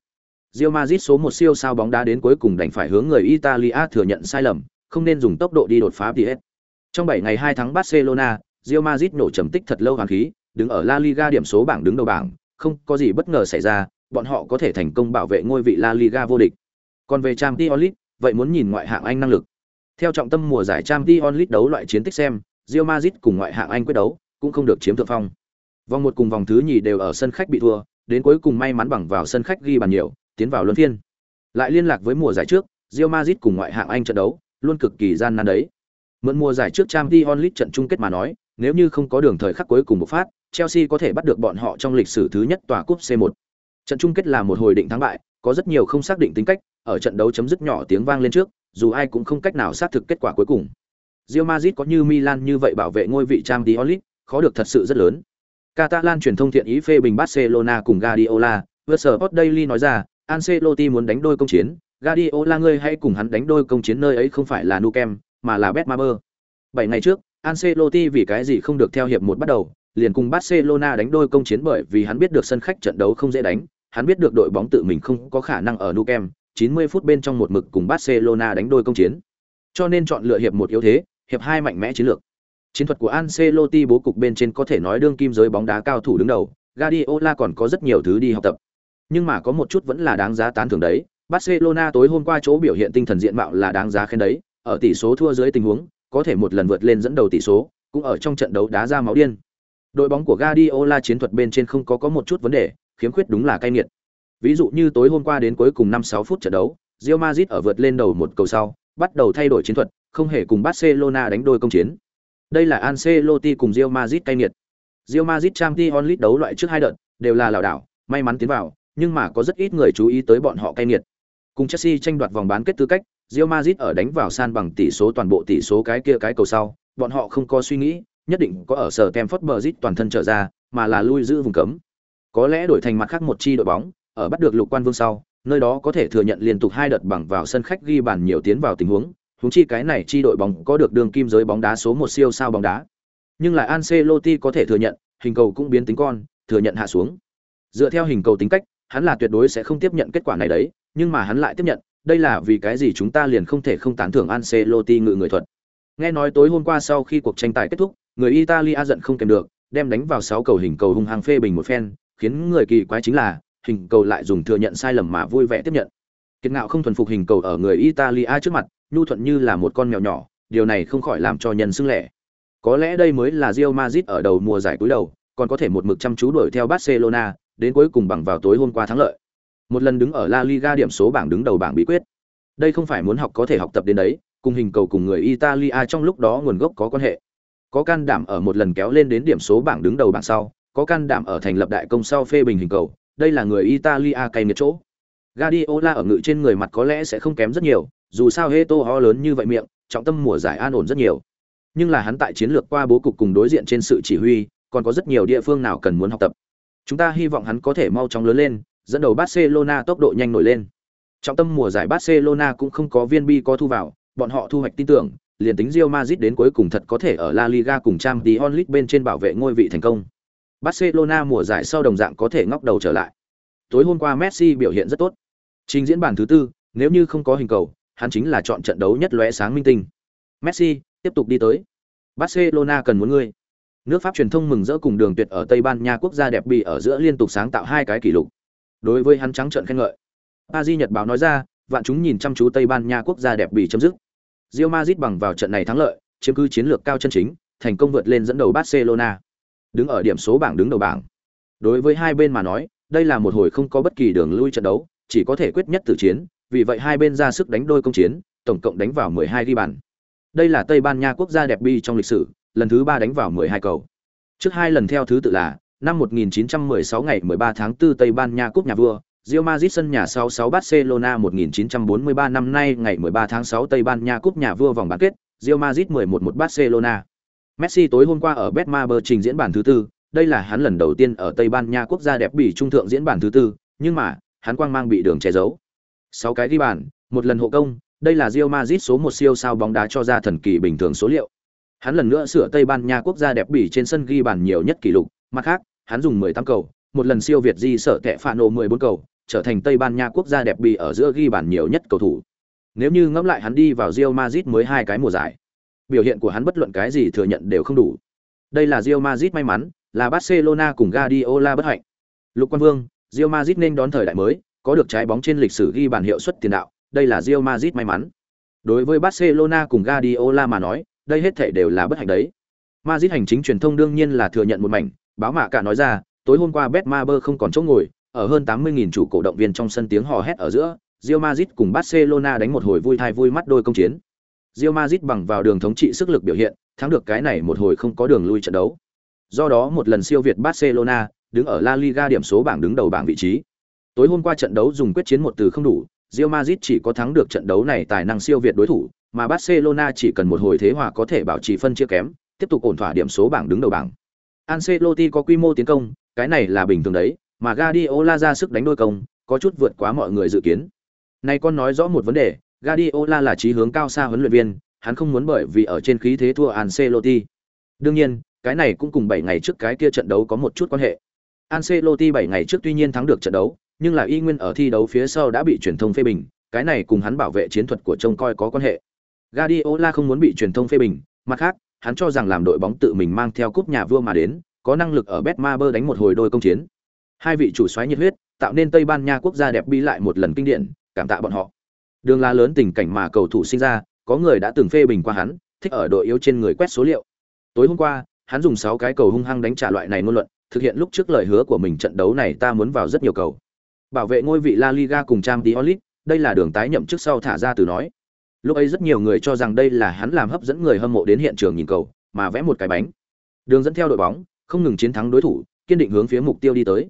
S1: Real Madrid số một siêu sao bóng đá đến cuối cùng đành phải hướng người Italia thừa nhận sai lầm, không nên dùng tốc độ đi đột phá PS. Trong 7 ngày 2 tháng Barcelona, Real Madrid nổ trầm tích thật lâu hoàn khí, đứng ở La Liga điểm số bảng đứng đầu bảng, không có gì bất ngờ xảy ra, bọn họ có thể thành công bảo vệ ngôi vị La Liga vô địch. Còn về Champions League, vậy muốn nhìn ngoại hạng Anh năng lực. Theo trọng tâm mùa giải Champions League đấu loại chiến tích xem, Real Madrid cùng ngoại hạng Anh quyết đấu, cũng không được chiếm thượng phong. Vòng một cùng vòng thứ nhì đều ở sân khách bị thua, đến cuối cùng may mắn bằng vào sân khách ghi bàn nhiều, tiến vào luân phiên. Lại liên lạc với mùa giải trước, Real Madrid cùng ngoại hạng Anh trận đấu, luôn cực kỳ gian nan đấy. Mượn mùa giải trước Champions League trận chung kết mà nói, nếu như không có đường thời khắc cuối cùng bộc phát, Chelsea có thể bắt được bọn họ trong lịch sử thứ nhất tòa cúp C1. Trận chung kết là một hồi định thắng bại, có rất nhiều không xác định tính cách, ở trận đấu chấm dứt nhỏ tiếng vang lên trước, dù ai cũng không cách nào xác thực kết quả cuối cùng. Real Madrid có như Milan như vậy bảo vệ ngôi vị Champions League, khó được thật sự rất lớn. Catalan truyền thông thiện ý phê bình Barcelona cùng Guardiola, Sport Daily nói ra, Ancelotti muốn đánh đôi công chiến, Guardiola ngươi hãy cùng hắn đánh đôi công chiến nơi ấy không phải là Nou Camp, mà là Betmaber. 7 ngày trước, Ancelotti vì cái gì không được theo hiệp một bắt đầu, liền cùng Barcelona đánh đôi công chiến bởi vì hắn biết được sân khách trận đấu không dễ đánh, hắn biết được đội bóng tự mình không có khả năng ở Nou Camp, 90 phút bên trong một mực cùng Barcelona đánh đôi công chiến. Cho nên chọn lựa hiệp một yếu thế, hiệp hai mạnh mẽ chiến lược. Chiến thuật của Ancelotti bố cục bên trên có thể nói đương kim giới bóng đá cao thủ đứng đầu, Guardiola còn có rất nhiều thứ đi học tập. Nhưng mà có một chút vẫn là đáng giá tán thưởng đấy, Barcelona tối hôm qua chỗ biểu hiện tinh thần diện mạo là đáng giá khen đấy, ở tỷ số thua dưới tình huống, có thể một lần vượt lên dẫn đầu tỷ số, cũng ở trong trận đấu đá ra máu điên. Đội bóng của Guardiola chiến thuật bên trên không có có một chút vấn đề, khiếm khuyết đúng là cay nghiệt. Ví dụ như tối hôm qua đến cuối cùng 5-6 phút trận đấu, Real Madrid ở vượt lên đầu một cầu sau, bắt đầu thay đổi chiến thuật, không hề cùng Barcelona đánh đôi công chiến. Đây là Ancelotti cùng Real Madrid cay nghiệt. Real Madrid Champions League đấu loại trước hai đợt đều là lảo đảo, may mắn tiến vào, nhưng mà có rất ít người chú ý tới bọn họ cay nghiệt. Cùng Chelsea tranh đoạt vòng bán kết tư cách, Real Madrid ở đánh vào san bằng tỷ số toàn bộ tỷ số cái kia cái cầu sau, bọn họ không có suy nghĩ, nhất định có ở sở Stamford Bridge toàn thân trở ra, mà là lui giữ vùng cấm. Có lẽ đổi thành mặt khác một chi đội bóng, ở bắt được lục quan vương sau, nơi đó có thể thừa nhận liên tục hai đợt bằng vào sân khách ghi bàn nhiều tiến vào tình huống, huống chi cái này chi đội bóng có được đường kim giới bóng đá số một siêu sao bóng đá. Nhưng lại Ancelotti có thể thừa nhận, hình cầu cũng biến tính con, thừa nhận hạ xuống. Dựa theo hình cầu tính cách, hắn là tuyệt đối sẽ không tiếp nhận kết quả này đấy, nhưng mà hắn lại tiếp nhận, đây là vì cái gì chúng ta liền không thể không tán thưởng Ancelotti ngự người thuật. Nghe nói tối hôm qua sau khi cuộc tranh tài kết thúc, người Italia giận không kèm được, đem đánh vào 6 cầu hình cầu hung hăng phê bình một phen, khiến người kỳ quái chính là, hình cầu lại dùng thừa nhận sai lầm mà vui vẻ tiếp nhận. Kiệt ngạo không thuần phục hình cầu ở người Italia trước mặt, nhu thuận như là một con mèo nhỏ, điều này không khỏi làm cho nhân xưng lẻ. Có lẽ đây mới là Real Madrid ở đầu mùa giải cuối đầu, còn có thể một mực chăm chú đuổi theo Barcelona, đến cuối cùng bằng vào tối hôm qua thắng lợi. Một lần đứng ở La Liga điểm số bảng đứng đầu bảng bí quyết. Đây không phải muốn học có thể học tập đến đấy, cùng hình cầu cùng người Italia trong lúc đó nguồn gốc có quan hệ. Có can đảm ở một lần kéo lên đến điểm số bảng đứng đầu bảng sau, có can đảm ở thành lập đại công sau phê bình hình cầu, đây là người Italia cay nghiệt chỗ. Guardiola ở ngự trên người mặt có lẽ sẽ không kém rất nhiều, dù sao Heto ho lớn như vậy miệng, trọng tâm mùa giải an ổn rất nhiều. Nhưng là hắn tại chiến lược qua bố cục cùng đối diện trên sự chỉ huy, còn có rất nhiều địa phương nào cần muốn học tập. Chúng ta hy vọng hắn có thể mau chóng lớn lên, dẫn đầu Barcelona tốc độ nhanh nổi lên. Trọng tâm mùa giải Barcelona cũng không có viên bi có thu vào, bọn họ thu hoạch tin tưởng, liền tính Real Madrid đến cuối cùng thật có thể ở La Liga cùng Champions League bên trên bảo vệ ngôi vị thành công. Barcelona mùa giải sau đồng dạng có thể ngóc đầu trở lại. Tối hôm qua Messi biểu hiện rất tốt. Trình diễn bản thứ tư, nếu như không có hình cầu, hắn chính là chọn trận đấu nhất lóe sáng minh tinh. Messi, tiếp tục đi tới. Barcelona cần muốn ngươi. Nước Pháp truyền thông mừng rỡ cùng đường tuyệt ở Tây Ban Nha quốc gia đẹp bị ở giữa liên tục sáng tạo hai cái kỷ lục. Đối với hắn trắng trợn khen ngợi. Paris Nhật báo nói ra, vạn chúng nhìn chăm chú Tây Ban Nha quốc gia đẹp bị chấm dứt. Real Madrid bằng vào trận này thắng lợi, chiếm cứ chiến lược cao chân chính, thành công vượt lên dẫn đầu Barcelona. Đứng ở điểm số bảng đứng đầu bảng. Đối với hai bên mà nói, đây là một hồi không có bất kỳ đường lui trận đấu, chỉ có thể quyết nhất tử chiến, vì vậy hai bên ra sức đánh đôi công chiến, tổng cộng đánh vào 12 ghi bàn. Đây là Tây Ban Nha quốc gia đẹp bi trong lịch sử, lần thứ 3 đánh vào 12 cầu. Trước hai lần theo thứ tự là năm 1916 ngày 13 tháng 4 Tây Ban Nha cúp nhà vua, Real Madrid sân nhà 66 Barcelona 1943 năm nay ngày 13 tháng 6 Tây Ban Nha cúp nhà vua vòng bán kết, Real Madrid 11-1 Barcelona. Messi tối hôm qua ở Betmaber trình diễn bản thứ tư, đây là hắn lần đầu tiên ở Tây Ban Nha quốc gia đẹp bỉ trung thượng diễn bản thứ tư, nhưng mà, hắn quang mang bị đường che giấu. 6 cái ghi bàn, một lần hộ công, đây là Real Madrid số 1 siêu sao bóng đá cho ra thần kỳ bình thường số liệu. Hắn lần nữa sửa Tây Ban Nha quốc gia đẹp bỉ trên sân ghi bàn nhiều nhất kỷ lục, mặt khác, hắn dùng 18 cầu, một lần siêu việt di sở kẻ phản nổ 14 cầu, trở thành Tây Ban Nha quốc gia đẹp bỉ ở giữa ghi bàn nhiều nhất cầu thủ. Nếu như ngẫm lại hắn đi vào Real Madrid mới hai cái mùa giải, biểu hiện của hắn bất luận cái gì thừa nhận đều không đủ. Đây là Real Madrid may mắn, là Barcelona cùng Guardiola bất hạnh. Lục Quan Vương, Real Madrid nên đón thời đại mới, có được trái bóng trên lịch sử ghi bàn hiệu suất tiền đạo, đây là Real Madrid may mắn. Đối với Barcelona cùng Guardiola mà nói, đây hết thảy đều là bất hạnh đấy. Madrid hành chính truyền thông đương nhiên là thừa nhận một mảnh, báo mạ cả nói ra, tối hôm qua Betmaber không còn chỗ ngồi, ở hơn 80.000 chủ cổ động viên trong sân tiếng hò hét ở giữa, Real Madrid cùng Barcelona đánh một hồi vui thai vui mắt đôi công chiến. Real Madrid bằng vào đường thống trị sức lực biểu hiện, thắng được cái này một hồi không có đường lui trận đấu. Do đó một lần siêu việt Barcelona, đứng ở La Liga điểm số bảng đứng đầu bảng vị trí. Tối hôm qua trận đấu dùng quyết chiến một từ không đủ, Real Madrid chỉ có thắng được trận đấu này tài năng siêu việt đối thủ, mà Barcelona chỉ cần một hồi thế hòa có thể bảo trì phân chia kém, tiếp tục ổn thỏa điểm số bảng đứng đầu bảng. Ancelotti có quy mô tiến công, cái này là bình thường đấy, mà Guardiola ra sức đánh đôi công, có chút vượt quá mọi người dự kiến. Này con nói rõ một vấn đề, Guardiola là chí hướng cao xa huấn luyện viên, hắn không muốn bởi vì ở trên khí thế thua Ancelotti. Đương nhiên, cái này cũng cùng 7 ngày trước cái kia trận đấu có một chút quan hệ. Ancelotti 7 ngày trước tuy nhiên thắng được trận đấu, nhưng là y nguyên ở thi đấu phía sau đã bị truyền thông phê bình, cái này cùng hắn bảo vệ chiến thuật của trông coi có quan hệ. Guardiola không muốn bị truyền thông phê bình, mặt khác, hắn cho rằng làm đội bóng tự mình mang theo cúp nhà vua mà đến, có năng lực ở Betmaber đánh một hồi đôi công chiến. Hai vị chủ soái nhiệt huyết, tạo nên Tây Ban Nha quốc gia đẹp bi lại một lần kinh điển, cảm tạ bọn họ. Đường la lớn tình cảnh mà cầu thủ sinh ra, có người đã từng phê bình qua hắn, thích ở đội yếu trên người quét số liệu. Tối hôm qua, hắn dùng 6 cái cầu hung hăng đánh trả loại này ngôn luận, thực hiện lúc trước lời hứa của mình trận đấu này ta muốn vào rất nhiều cầu. Bảo vệ ngôi vị La Liga cùng Champions League, đây là đường tái nhậm trước sau thả ra từ nói. Lúc ấy rất nhiều người cho rằng đây là hắn làm hấp dẫn người hâm mộ đến hiện trường nhìn cầu, mà vẽ một cái bánh. Đường dẫn theo đội bóng, không ngừng chiến thắng đối thủ, kiên định hướng phía mục tiêu đi tới.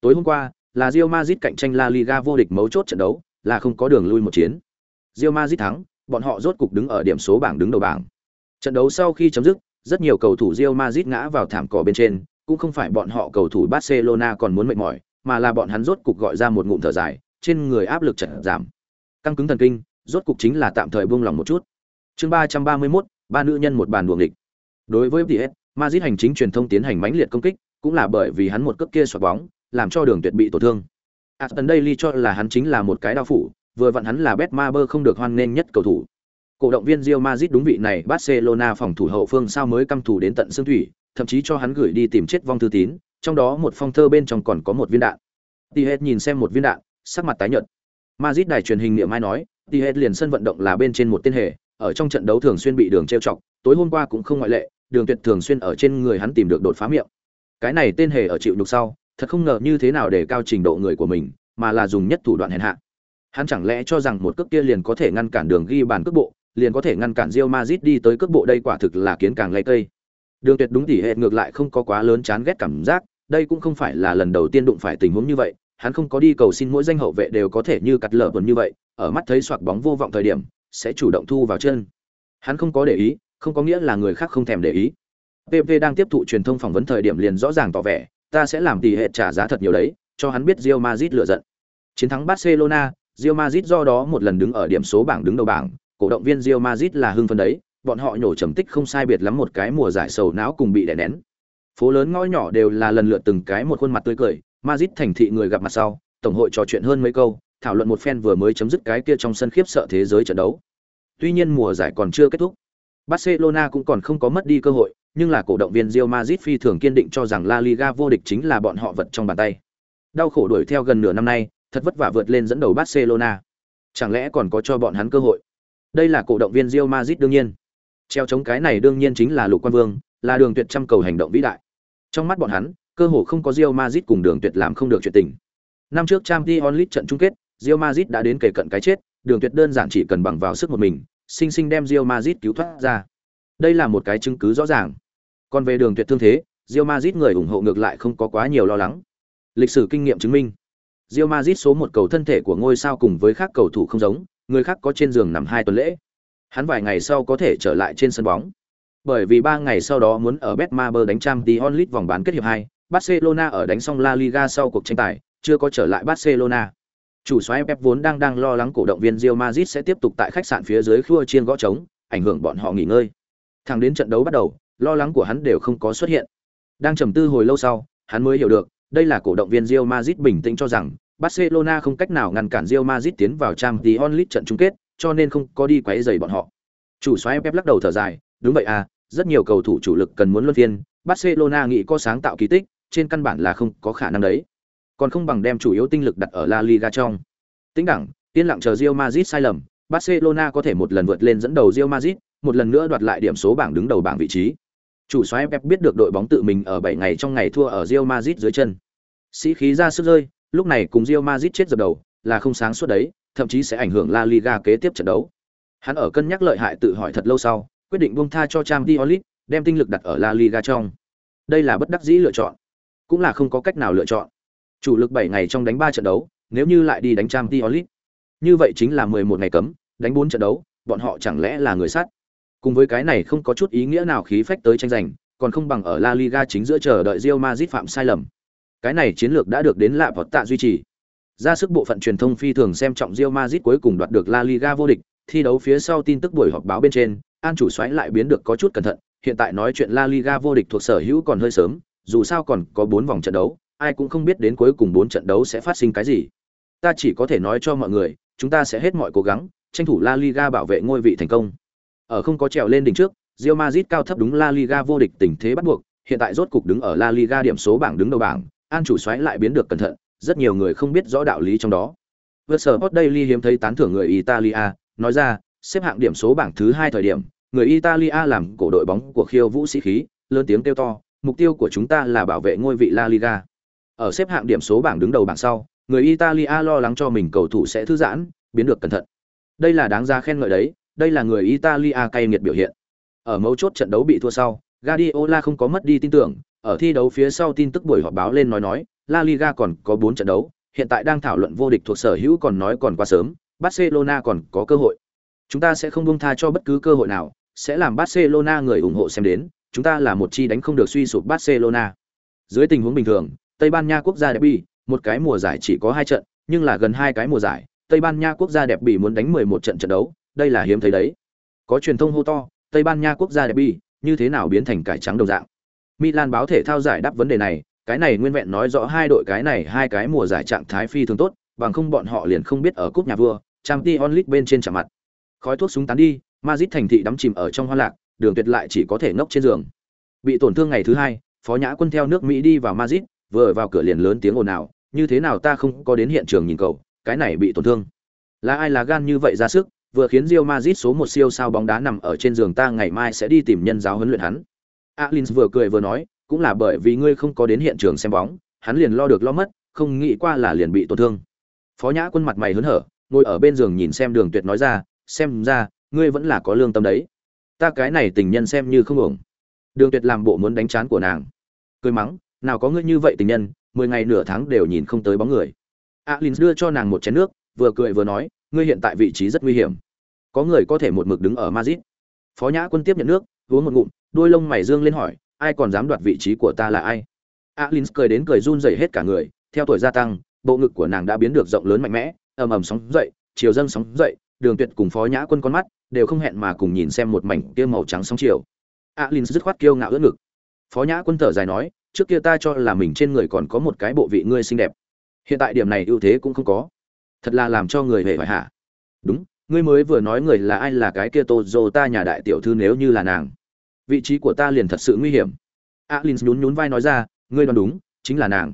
S1: Tối hôm qua, là Real Madrid cạnh tranh La Liga vô địch mấu chốt trận đấu, là không có đường lui một chiến. Real Madrid thắng, bọn họ rốt cục đứng ở điểm số bảng đứng đầu bảng. Trận đấu sau khi chấm dứt, rất nhiều cầu thủ Real Madrid ngã vào thảm cỏ bên trên, cũng không phải bọn họ cầu thủ Barcelona còn muốn mệt mỏi, mà là bọn hắn rốt cục gọi ra một ngụm thở dài, trên người áp lực chợt giảm. Căng cứng thần kinh, rốt cục chính là tạm thời buông lòng một chút. Chương 331, ba nữ nhân một bàn đuổi nghịch. Đối với PS, Madrid hành chính truyền thông tiến hành mãnh liệt công kích, cũng là bởi vì hắn một cước kia xoạc bóng, làm cho đường tuyệt bị tổn thương. Aston Daily cho là hắn chính là một cái đao phủ, vừa vặn hắn là Betmaber không được hoan nghênh nhất cầu thủ. Cổ động viên Real Madrid đúng vị này Barcelona phòng thủ hậu phương sao mới căm thủ đến tận xương thủy, thậm chí cho hắn gửi đi tìm chết vong thư tín, trong đó một phong thơ bên trong còn có một viên đạn. Tihet nhìn xem một viên đạn, sắc mặt tái nhợt. Madrid đài truyền hình niệm mai nói, Tihet liền sân vận động là bên trên một tên hề, ở trong trận đấu thường xuyên bị đường trêu chọc, tối hôm qua cũng không ngoại lệ, đường tuyệt thường xuyên ở trên người hắn tìm được đột phá miệng. Cái này tên hề ở chịu nhục sau, thật không ngờ như thế nào để cao trình độ người của mình, mà là dùng nhất thủ đoạn hèn hạ. Hắn chẳng lẽ cho rằng một cước kia liền có thể ngăn cản đường ghi bàn cước bộ, liền có thể ngăn cản Real Madrid đi tới cước bộ đây quả thực là kiến càng lay cây. Đường Tuyệt đúng tỉ hệ ngược lại không có quá lớn chán ghét cảm giác, đây cũng không phải là lần đầu tiên đụng phải tình huống như vậy, hắn không có đi cầu xin mỗi danh hậu vệ đều có thể như cắt lở vần như vậy, ở mắt thấy xoạc bóng vô vọng thời điểm, sẽ chủ động thu vào chân. Hắn không có để ý, không có nghĩa là người khác không thèm để ý. PP đang tiếp thụ truyền thông phỏng vấn thời điểm liền rõ ràng tỏ vẻ, ta sẽ làm tỷ hệ trả giá thật nhiều đấy, cho hắn biết Real Madrid lựa giận. Chiến thắng Barcelona, Real Madrid do đó một lần đứng ở điểm số bảng đứng đầu bảng, cổ động viên Real Madrid là hưng phấn đấy, bọn họ nhổ trầm tích không sai biệt lắm một cái mùa giải sầu não cùng bị đè nén. Phố lớn ngõ nhỏ đều là lần lượt từng cái một khuôn mặt tươi cười, Madrid thành thị người gặp mặt sau, tổng hội trò chuyện hơn mấy câu, thảo luận một phen vừa mới chấm dứt cái kia trong sân khiếp sợ thế giới trận đấu. Tuy nhiên mùa giải còn chưa kết thúc, Barcelona cũng còn không có mất đi cơ hội, nhưng là cổ động viên Real Madrid phi thường kiên định cho rằng La Liga vô địch chính là bọn họ vật trong bàn tay. Đau khổ đuổi theo gần nửa năm nay, thật vất vả vượt lên dẫn đầu Barcelona. Chẳng lẽ còn có cho bọn hắn cơ hội? Đây là cổ động viên Real Madrid đương nhiên. Treo chống cái này đương nhiên chính là Lục Quan Vương, là đường tuyệt trăm cầu hành động vĩ đại. Trong mắt bọn hắn, cơ hồ không có Real Madrid cùng đường tuyệt làm không được chuyện tình. Năm trước Champions League trận chung kết, Real Madrid đã đến kề cận cái chết, đường tuyệt đơn giản chỉ cần bằng vào sức một mình, sinh sinh đem Real Madrid cứu thoát ra. Đây là một cái chứng cứ rõ ràng. Còn về đường tuyệt thương thế, Real Madrid người ủng hộ ngược lại không có quá nhiều lo lắng. Lịch sử kinh nghiệm chứng minh, Real Madrid số một cầu thân thể của ngôi sao cùng với các cầu thủ không giống, người khác có trên giường nằm hai tuần lễ. Hắn vài ngày sau có thể trở lại trên sân bóng. Bởi vì ba ngày sau đó muốn ở Betmaber đánh Champions League vòng bán kết hiệp hai, Barcelona ở đánh xong La Liga sau cuộc tranh tài, chưa có trở lại Barcelona. Chủ soái Pep vốn đang đang lo lắng cổ động viên Real Madrid sẽ tiếp tục tại khách sạn phía dưới khua chiên gõ trống, ảnh hưởng bọn họ nghỉ ngơi. Thẳng đến trận đấu bắt đầu, lo lắng của hắn đều không có xuất hiện. Đang trầm tư hồi lâu sau, hắn mới hiểu được, đây là cổ động viên Real Madrid bình tĩnh cho rằng Barcelona không cách nào ngăn cản Real Madrid tiến vào Champions League trận chung kết, cho nên không có đi quấy rầy bọn họ. Chủ soái Pep lắc đầu thở dài, đúng vậy à, rất nhiều cầu thủ chủ lực cần muốn luân phiên, Barcelona nghĩ có sáng tạo kỳ tích, trên căn bản là không có khả năng đấy. Còn không bằng đem chủ yếu tinh lực đặt ở La Liga trong. Tính đẳng, yên lặng chờ Real Madrid sai lầm, Barcelona có thể một lần vượt lên dẫn đầu Real Madrid, một lần nữa đoạt lại điểm số bảng đứng đầu bảng vị trí. Chủ soái Pep biết được đội bóng tự mình ở 7 ngày trong ngày thua ở Real Madrid dưới chân. Sĩ khí ra sức rơi, lúc này cùng Real Madrid chết dập đầu, là không sáng suốt đấy, thậm chí sẽ ảnh hưởng La Liga kế tiếp trận đấu. Hắn ở cân nhắc lợi hại tự hỏi thật lâu sau, quyết định buông tha cho Champions Diolit, đem tinh lực đặt ở La Liga trong. Đây là bất đắc dĩ lựa chọn, cũng là không có cách nào lựa chọn. Chủ lực 7 ngày trong đánh 3 trận đấu, nếu như lại đi đánh Champions Diolit, Như vậy chính là 11 ngày cấm, đánh 4 trận đấu, bọn họ chẳng lẽ là người sát? Cùng với cái này không có chút ý nghĩa nào khí phách tới tranh giành, còn không bằng ở La Liga chính giữa chờ đợi Real Madrid phạm sai lầm. Cái này chiến lược đã được đến lạ vật tạ duy trì. Ra sức bộ phận truyền thông phi thường xem trọng Real Madrid cuối cùng đoạt được La Liga vô địch, thi đấu phía sau tin tức buổi họp báo bên trên, An chủ xoáy lại biến được có chút cẩn thận, hiện tại nói chuyện La Liga vô địch thuộc sở hữu còn hơi sớm, dù sao còn có bốn vòng trận đấu, ai cũng không biết đến cuối cùng bốn trận đấu sẽ phát sinh cái gì. Ta chỉ có thể nói cho mọi người, chúng ta sẽ hết mọi cố gắng, tranh thủ La Liga bảo vệ ngôi vị thành công. Ở không có trèo lên đỉnh trước, Real Madrid cao thấp đúng La Liga vô địch tình thế bắt buộc, hiện tại rốt cục đứng ở La Liga điểm số bảng đứng đầu bảng, An chủ xoáy lại biến được cẩn thận, rất nhiều người không biết rõ đạo lý trong đó. Vượt sở Hot Daily hiếm thấy tán thưởng người Italia, nói ra, xếp hạng điểm số bảng thứ hai thời điểm, người Italia làm cổ đội bóng của khiêu vũ sĩ khí, lớn tiếng kêu to, mục tiêu của chúng ta là bảo vệ ngôi vị La Liga. Ở xếp hạng điểm số bảng đứng đầu bảng sau, người Italia lo lắng cho mình cầu thủ sẽ thư giãn, biến được cẩn thận. Đây là đáng ra khen ngợi đấy, đây là người Italia cay nghiệt biểu hiện. Ở mấu chốt trận đấu bị thua sau, Guardiola không có mất đi tin tưởng, ở thi đấu phía sau tin tức buổi họp báo lên nói nói, La Liga còn có 4 trận đấu, hiện tại đang thảo luận vô địch thuộc sở hữu còn nói còn quá sớm, Barcelona còn có cơ hội. Chúng ta sẽ không buông tha cho bất cứ cơ hội nào, sẽ làm Barcelona người ủng hộ xem đến, chúng ta là một chi đánh không được suy sụp Barcelona. Dưới tình huống bình thường, Tây Ban Nha quốc gia đẹp bỉ một cái mùa giải chỉ có hai trận, nhưng là gần hai cái mùa giải, Tây Ban Nha quốc gia đẹp bị muốn đánh 11 trận trận đấu, đây là hiếm thấy đấy. Có truyền thông hô to, Tây Ban Nha quốc gia đẹp bỉ như thế nào biến thành cải trắng đồng dạng. Milan báo thể thao giải đáp vấn đề này, cái này nguyên vẹn nói rõ hai đội cái này hai cái mùa giải trạng thái phi thường tốt, bằng không bọn họ liền không biết ở cúp nhà vua, Champions League bên trên chạm mặt. Khói thuốc súng tán đi, Madrid thành thị đắm chìm ở trong hoa lạc, đường tuyệt lại chỉ có thể ngốc trên giường. Bị tổn thương ngày thứ hai, Phó Nhã Quân theo nước Mỹ đi vào Madrid, vừa vào cửa liền lớn tiếng ồn ào, như thế nào ta không có đến hiện trường nhìn cầu, cái này bị tổn thương. Là ai là gan như vậy ra sức, vừa khiến Real Madrid số một siêu sao bóng đá nằm ở trên giường ta ngày mai sẽ đi tìm nhân giáo huấn luyện hắn. Alins vừa cười vừa nói, cũng là bởi vì ngươi không có đến hiện trường xem bóng, hắn liền lo được lo mất, không nghĩ qua là liền bị tổn thương. Phó Nhã Quân mặt mày hớn hở, ngồi ở bên giường nhìn xem Đường Tuyệt nói ra, xem ra ngươi vẫn là có lương tâm đấy. Ta cái này tình nhân xem như không ổn. Đường Tuyệt làm bộ muốn đánh chán của nàng, cười mắng, nào có ngươi như vậy tình nhân, mười ngày nửa tháng đều nhìn không tới bóng người. Alins đưa cho nàng một chén nước, vừa cười vừa nói, ngươi hiện tại vị trí rất nguy hiểm. Có người có thể một mực đứng ở mazit Phó Nhã Quân tiếp nhận nước, uống một ngụm, đôi lông mày dương lên hỏi, ai còn dám đoạt vị trí của ta là ai alin cười đến cười run rẩy hết cả người theo tuổi gia tăng bộ ngực của nàng đã biến được rộng lớn mạnh mẽ ầm ầm sóng dậy chiều dâng sóng dậy đường tuyệt cùng phó nhã quân con mắt đều không hẹn mà cùng nhìn xem một mảnh kia màu trắng sóng chiều. Alin dứt khoát kiêu ngạo ưỡn ngực. Phó nhã quân thở dài nói, trước kia ta cho là mình trên người còn có một cái bộ vị ngươi xinh đẹp. Hiện tại điểm này ưu thế cũng không có. Thật là làm cho người hề hoài hả? đúng, ngươi mới vừa nói người là ai là cái kia tô dô ta nhà đại tiểu thư nếu như là nàng. Vị trí của ta liền thật sự nguy hiểm. Alin nhún nhún vai nói ra, ngươi đoán đúng, chính là nàng.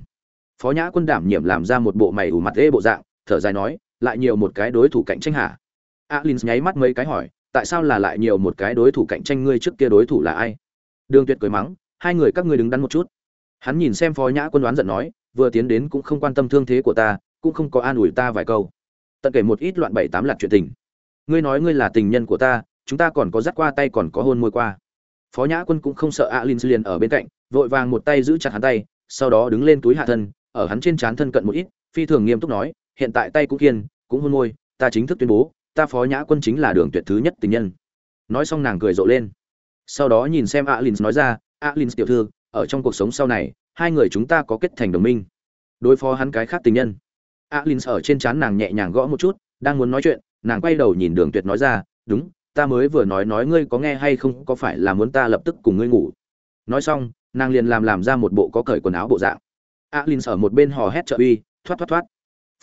S1: Phó nhã quân đảm nhiệm làm ra một bộ mày ủ mặt ê bộ dạng, thở dài nói, lại nhiều một cái đối thủ cạnh tranh hả? Alin nháy mắt mấy cái hỏi, tại sao là lại nhiều một cái đối thủ cạnh tranh ngươi trước kia đối thủ là ai? Đường tuyệt cười mắng, hai người các ngươi đứng đắn một chút. Hắn nhìn xem phó nhã quân đoán giận nói, vừa tiến đến cũng không quan tâm thương thế của ta, cũng không có an ủi ta vài câu. Tận kể một ít loạn bảy tám lạc chuyện tình. Ngươi nói ngươi là tình nhân của ta, chúng ta còn có dắt qua tay còn có hôn môi qua. Phó nhã quân cũng không sợ alin liền ở bên cạnh, vội vàng một tay giữ chặt hắn tay, sau đó đứng lên túi hạ thân, ở hắn trên trán thân cận một ít, phi thường nghiêm túc nói, hiện tại tay cũng kiên, cũng hôn môi, ta chính thức tuyên bố ta phó nhã quân chính là đường tuyệt thứ nhất tình nhân. Nói xong nàng cười rộ lên. Sau đó nhìn xem alin nói ra alin tiểu thư, ở trong cuộc sống sau này, hai người chúng ta có kết thành đồng minh. Đối phó hắn cái khác tình nhân. Alin ở trên trán nàng nhẹ nhàng gõ một chút, đang muốn nói chuyện, nàng quay đầu nhìn đường tuyệt nói ra, đúng, ta mới vừa nói nói ngươi có nghe hay không, có phải là muốn ta lập tức cùng ngươi ngủ? Nói xong, nàng liền làm làm ra một bộ có cởi quần áo bộ dạng. Alin ở một bên hò hét trợ uy, thoát thoát thoát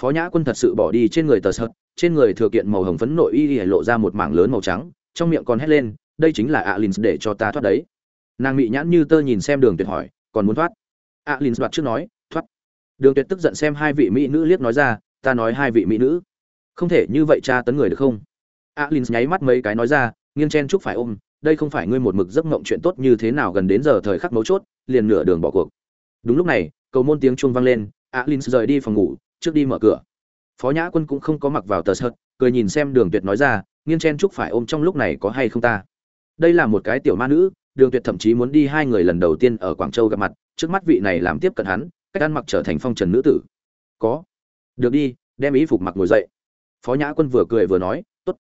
S1: phó nhã quân thật sự bỏ đi trên người tờ sợt, trên người thừa kiện màu hồng phấn nội y lộ ra một mảng lớn màu trắng, trong miệng còn hét lên, đây chính là alin để cho ta thoát đấy. Nàng mị nhãn như tơ nhìn xem đường tuyệt hỏi, còn muốn thoát? Alin đoạt trước nói, thoát. Đường tuyệt tức giận xem hai vị mỹ nữ liếc nói ra, ta nói hai vị mỹ nữ. Không thể như vậy tra tấn người được không? Alin nháy mắt mấy cái nói ra, nghiêng chen chúc phải ôm, đây không phải ngươi một mực giấc mộng chuyện tốt như thế nào gần đến giờ thời khắc mấu chốt, liền nửa đường bỏ cuộc. Đúng lúc này, cầu môn tiếng chuông vang lên alin rời đi phòng ngủ trước đi mở cửa. Phó nhã quân cũng không có mặc vào tờ sợt, cười nhìn xem đường tuyệt nói ra nghiêng chen chúc phải ôm trong lúc này có hay không ta? Đây là một cái tiểu ma nữ, đường tuyệt thậm chí muốn đi hai người lần đầu tiên ở quảng châu gặp mặt, trước mắt vị này làm tiếp cận hắn, cách ăn mặc trở thành phong trần nữ tử. Có. Được đi, đem ý phục mặc ngồi dậy. Phó nhã quân vừa cười vừa nói, tốt.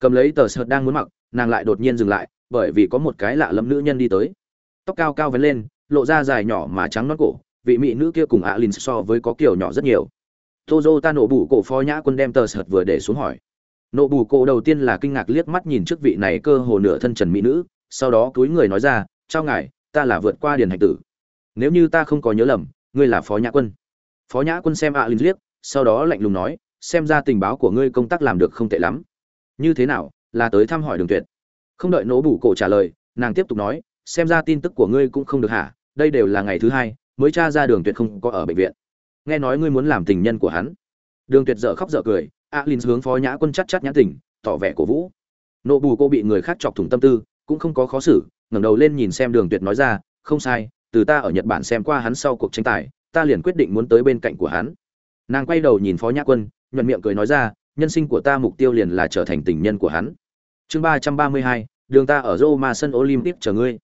S1: Cầm lấy tờ sợt đang muốn mặc, nàng lại đột nhiên dừng lại, bởi vì có một cái lạ lẫm nữ nhân đi tới. Tóc cao cao vấn lên, lộ ra dài nhỏ mà trắng non cổ, vị mỹ nữ kia cùng ạ à so với có kiểu nhỏ rất nhiều tozo ta nổ bù cổ phó nhã quân đem tờ sợt vừa để xuống hỏi. Nổ bù cổ đầu tiên là kinh ngạc liếc mắt nhìn trước vị này cơ hồ nửa thân trần mỹ nữ, sau đó túi người nói ra trao ngài, ta là vượt qua điền hành tử. Nếu như ta không có nhớ lầm, ngươi là phó nhã quân. Phó nhã quân xem ạ à liếc, sau đó lạnh lùng nói, xem ra tình báo của ngươi công tác làm được không tệ lắm. Như thế nào, là tới thăm hỏi đường tuyệt. Không đợi nỗ bù cổ trả lời, nàng tiếp tục nói, xem ra tin tức của ngươi cũng không được hả, đây đều là ngày thứ hai, mới tra ra đường tuyệt không có ở bệnh viện nghe nói ngươi muốn làm tình nhân của hắn. Đường tuyệt dở khóc dở cười alin hướng phó nhã quân chắc chắc nhã tỉnh tỏ vẻ cổ vũ. Nộ bù cô bị người khác chọc thủng tâm tư, cũng không có khó xử, ngẩng đầu lên nhìn xem đường tuyệt nói ra, không sai, từ ta ở nhật bản xem qua hắn sau cuộc tranh tài, ta liền quyết định muốn tới bên cạnh của hắn. Nàng quay đầu nhìn phó nhã quân, nhuận miệng cười nói ra, nhân sinh của ta mục tiêu liền là trở thành tình nhân của hắn. Chương ba trăm ba mươi hai, đường ta ở roma sân olympic chờ ngươi.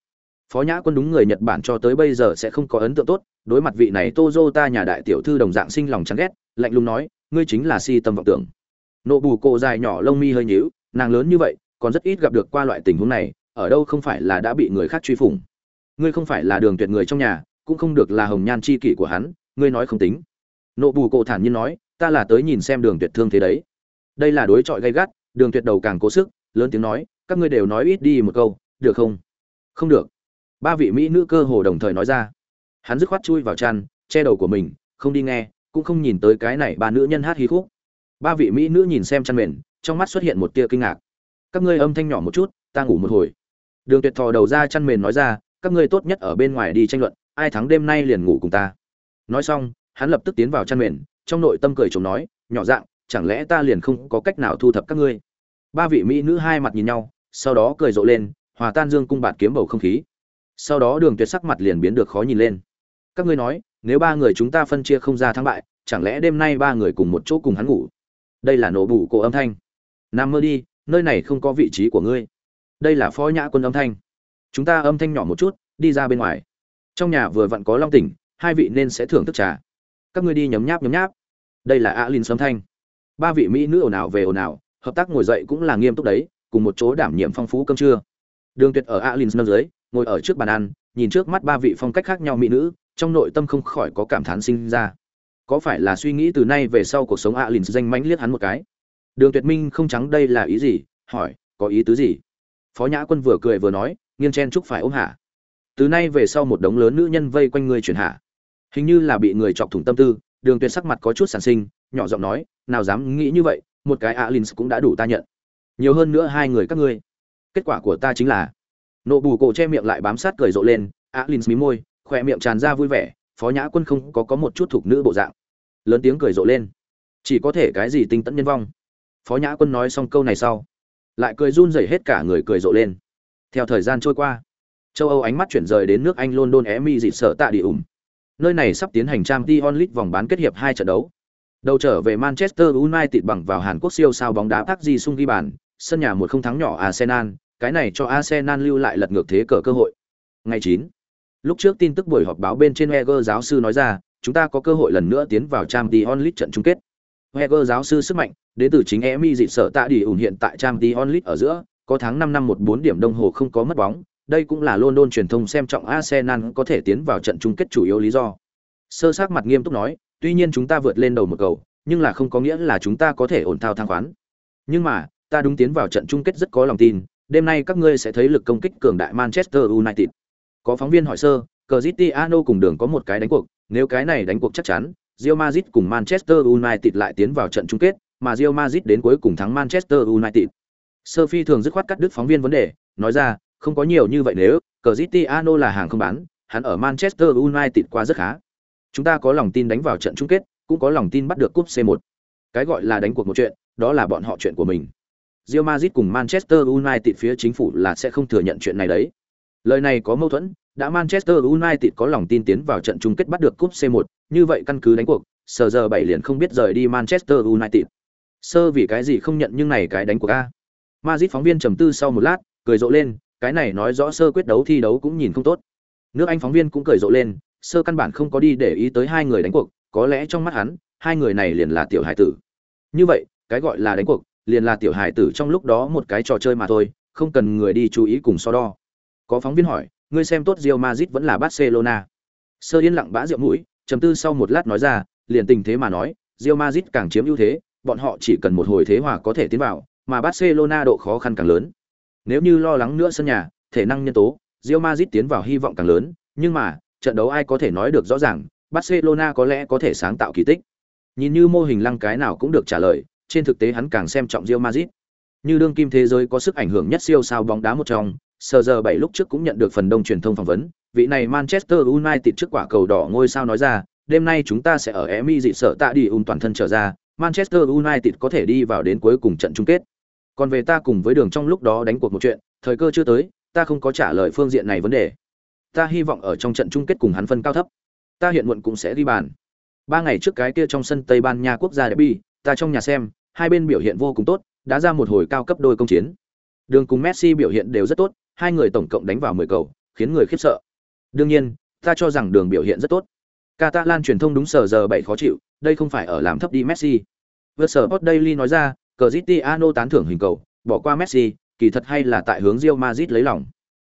S1: Phó nhã quân đúng người nhật bản cho tới bây giờ sẽ không có ấn tượng tốt đối mặt vị này Toyota nhà đại tiểu thư đồng dạng sinh lòng chán ghét, lạnh lùng nói, ngươi chính là si tâm vọng tưởng. Nộ bù cổ dài nhỏ lông mi hơi nhíu, nàng lớn như vậy, còn rất ít gặp được qua loại tình huống này, ở đâu không phải là đã bị người khác truy phủng. Ngươi không phải là đường tuyệt người trong nhà, cũng không được là hồng nhan chi kỷ của hắn, ngươi nói không tính. Nộ bù cổ thản nhiên nói, ta là tới nhìn xem đường tuyệt thương thế đấy. Đây là đối chọi gay gắt, đường tuyệt đầu càng cố sức, lớn tiếng nói, các ngươi đều nói ít đi một câu, được không? Không được. Ba vị mỹ nữ cơ hồ đồng thời nói ra hắn dứt khoát chui vào chăn, che đầu của mình, không đi nghe, cũng không nhìn tới cái này ba nữ nhân hát hí khúc. Ba vị mỹ nữ nhìn xem chăn mền, trong mắt xuất hiện một tia kinh ngạc. Các ngươi âm thanh nhỏ một chút, ta ngủ một hồi. Đường tuyệt thò đầu ra chăn mền nói ra, các ngươi tốt nhất ở bên ngoài đi tranh luận, ai thắng đêm nay liền ngủ cùng ta. Nói xong, hắn lập tức tiến vào chăn mền, trong nội tâm cười chồng nói, nhỏ dạng, chẳng lẽ ta liền không có cách nào thu thập các ngươi? Ba vị mỹ nữ hai mặt nhìn nhau, sau đó cười rộ lên, hòa tan dương cung bạt kiếm bầu không khí. Sau đó đường tuyệt sắc mặt liền biến được khó nhìn lên các ngươi nói, nếu ba người chúng ta phân chia không ra thắng bại, chẳng lẽ đêm nay ba người cùng một chỗ cùng hắn ngủ? Đây là nổ bủ cổ âm thanh. Nằm mơ đi, nơi này không có vị trí của ngươi. Đây là phó nhã quân âm thanh. Chúng ta âm thanh nhỏ một chút, đi ra bên ngoài. Trong nhà vừa vặn có long tỉnh, hai vị nên sẽ thưởng thức trà. Các ngươi đi nhấm nháp nhấm nháp. Đây là á linh sâm thanh. Ba vị mỹ nữ ồn ào về ồn ào, hợp tác ngồi dậy cũng là nghiêm túc đấy, cùng một chỗ đảm nhiệm phong phú cơm trưa. Đường tuyệt ở á linh sâm dưới, ngồi ở trước bàn ăn, nhìn trước mắt ba vị phong cách khác nhau mỹ nữ trong nội tâm không khỏi có cảm thán sinh ra. Có phải là suy nghĩ từ nay về sau cuộc sống alin danh mãnh liếc hắn một cái? Đường tuyệt minh không trắng đây là ý gì? Hỏi, có ý tứ gì? Phó nhã quân vừa cười vừa nói, nghiêng chen chúc phải ôm hạ. Từ nay về sau một đống lớn nữ nhân vây quanh người chuyển hạ. Hình như là bị người chọc thủng tâm tư, đường tuyệt sắc mặt có chút sản sinh, nhỏ giọng nói, nào dám nghĩ như vậy, một cái alin cũng đã đủ ta nhận. Nhiều hơn nữa hai người các ngươi. Kết quả của ta chính là nộ bù cổ che miệng lại bám sát cười rộ lên, alin mí môi khoe miệng tràn ra vui vẻ, phó nhã quân không có có một chút thuộc nữ bộ dạng. Lớn tiếng cười rộ lên. Chỉ có thể cái gì tinh tẫn nhân vong. Phó nhã quân nói xong câu này sau, lại cười run rẩy hết cả người cười rộ lên. Theo thời gian trôi qua, châu âu ánh mắt chuyển rời đến nước anh, london é mi dịt sợ tạ địa ủng. Nơi này sắp tiến hành trang t onlit vòng bán kết hiệp hai trận đấu. Đầu trở về manchester united bằng vào hàn quốc siêu sao bóng đá park ji sung ghi bàn, sân nhà một không thắng nhỏ arsenal, cái này cho arsenal lưu lại lật ngược thế cờ cơ hội. Ngày chín lúc trước tin tức buổi họp báo bên trên Wenger giáo sư nói ra chúng ta có cơ hội lần nữa tiến vào Champions League trận chung kết Wenger giáo sư sức mạnh đến từ chính Emi dị sợ tạ đi ủng hiện tại Champions League ở giữa có tháng 5 năm 14 điểm đồng hồ không có mất bóng đây cũng là London truyền thông xem trọng Arsenal có thể tiến vào trận chung kết chủ yếu lý do. Sơ sắc mặt nghiêm túc nói, tuy nhiên chúng ta vượt lên đầu một cầu, nhưng là không có nghĩa là chúng ta có thể ổn thao thang khoán. Nhưng mà, ta đúng tiến vào trận chung kết rất có lòng tin, đêm nay các ngươi sẽ thấy lực công kích cường đại Manchester United. Có phóng viên hỏi sơ, Cristiano cùng đường có một cái đánh cuộc, nếu cái này đánh cuộc chắc chắn, Real Madrid cùng Manchester United lại tiến vào trận chung kết, mà Real Madrid đến cuối cùng thắng Manchester United. Sơ Phi thường dứt khoát cắt đứt phóng viên vấn đề, nói ra, không có nhiều như vậy nếu Cristiano là hàng không bán, hắn ở Manchester United qua rất khá. Chúng ta có lòng tin đánh vào trận chung kết, cũng có lòng tin bắt được cúp C1. Cái gọi là đánh cuộc một chuyện, đó là bọn họ chuyện của mình. Real Madrid cùng Manchester United phía chính phủ là sẽ không thừa nhận chuyện này đấy. Lời này có mâu thuẫn, đã Manchester United có lòng tin tiến vào trận chung kết bắt được cúp C1, như vậy căn cứ đánh cuộc, sờ giờ bảy liền không biết rời đi Manchester United. Sơ vì cái gì không nhận nhưng này cái đánh cuộc a. Madrid phóng viên trầm tư sau một lát, cười rộ lên, cái này nói rõ sơ quyết đấu thi đấu cũng nhìn không tốt nước anh phóng viên cũng cười rộ lên sơ căn bản không có đi để ý tới hai người đánh cuộc có lẽ trong mắt hắn hai người này liền là tiểu hải tử như vậy cái gọi là đánh cuộc, liền là tiểu hài tử trong lúc đó một cái trò chơi mà thôi, không cần người đi chú ý cùng so đo. Có phóng viên hỏi, ngươi xem tốt Real Madrid vẫn là Barcelona? Sơ Yên lặng bã rượu mũi, trầm tư sau một lát nói ra, liền tình thế mà nói, Real Madrid càng chiếm ưu thế, bọn họ chỉ cần một hồi thế hòa có thể tiến vào, mà Barcelona độ khó khăn càng lớn. Nếu như lo lắng nữa sân nhà, thể năng nhân tố, Real Madrid tiến vào hy vọng càng lớn, nhưng mà, trận đấu ai có thể nói được rõ ràng, Barcelona có lẽ có thể sáng tạo kỳ tích. Nhìn như mô hình lăng cái nào cũng được trả lời, trên thực tế hắn càng xem trọng Real Madrid. Như đương kim thế giới có sức ảnh hưởng nhất siêu sao bóng đá một trong, sờ giờ bảy lúc trước cũng nhận được phần đông truyền thông phỏng vấn, vị này Manchester United trước quả cầu đỏ ngôi sao nói ra, đêm nay chúng ta sẽ ở Emi dị sợ tạ đi ung toàn thân trở ra, Manchester United có thể đi vào đến cuối cùng trận chung kết. Còn về ta cùng với đường trong lúc đó đánh cuộc một chuyện, thời cơ chưa tới, ta không có trả lời phương diện này vấn đề. Ta hy vọng ở trong trận chung kết cùng hắn phân cao thấp. Ta hiện muộn cũng sẽ đi bàn. Ba ngày trước cái kia trong sân Tây Ban Nha quốc gia derby, ta trong nhà xem, hai bên biểu hiện vô cùng tốt, đã ra một hồi cao cấp đôi công chiến. Đường cùng Messi biểu hiện đều rất tốt, hai người tổng cộng đánh vào 10 cầu, khiến người khiếp sợ. Đương nhiên, ta cho rằng đường biểu hiện rất tốt. Catalan truyền thông đúng sở giờ bảy khó chịu, đây không phải ở làm thấp đi Messi. Versa Sport Daily nói ra, Cristiano tán thưởng hình cầu, bỏ qua Messi, kỳ thật hay là tại hướng Real Madrid lấy lòng.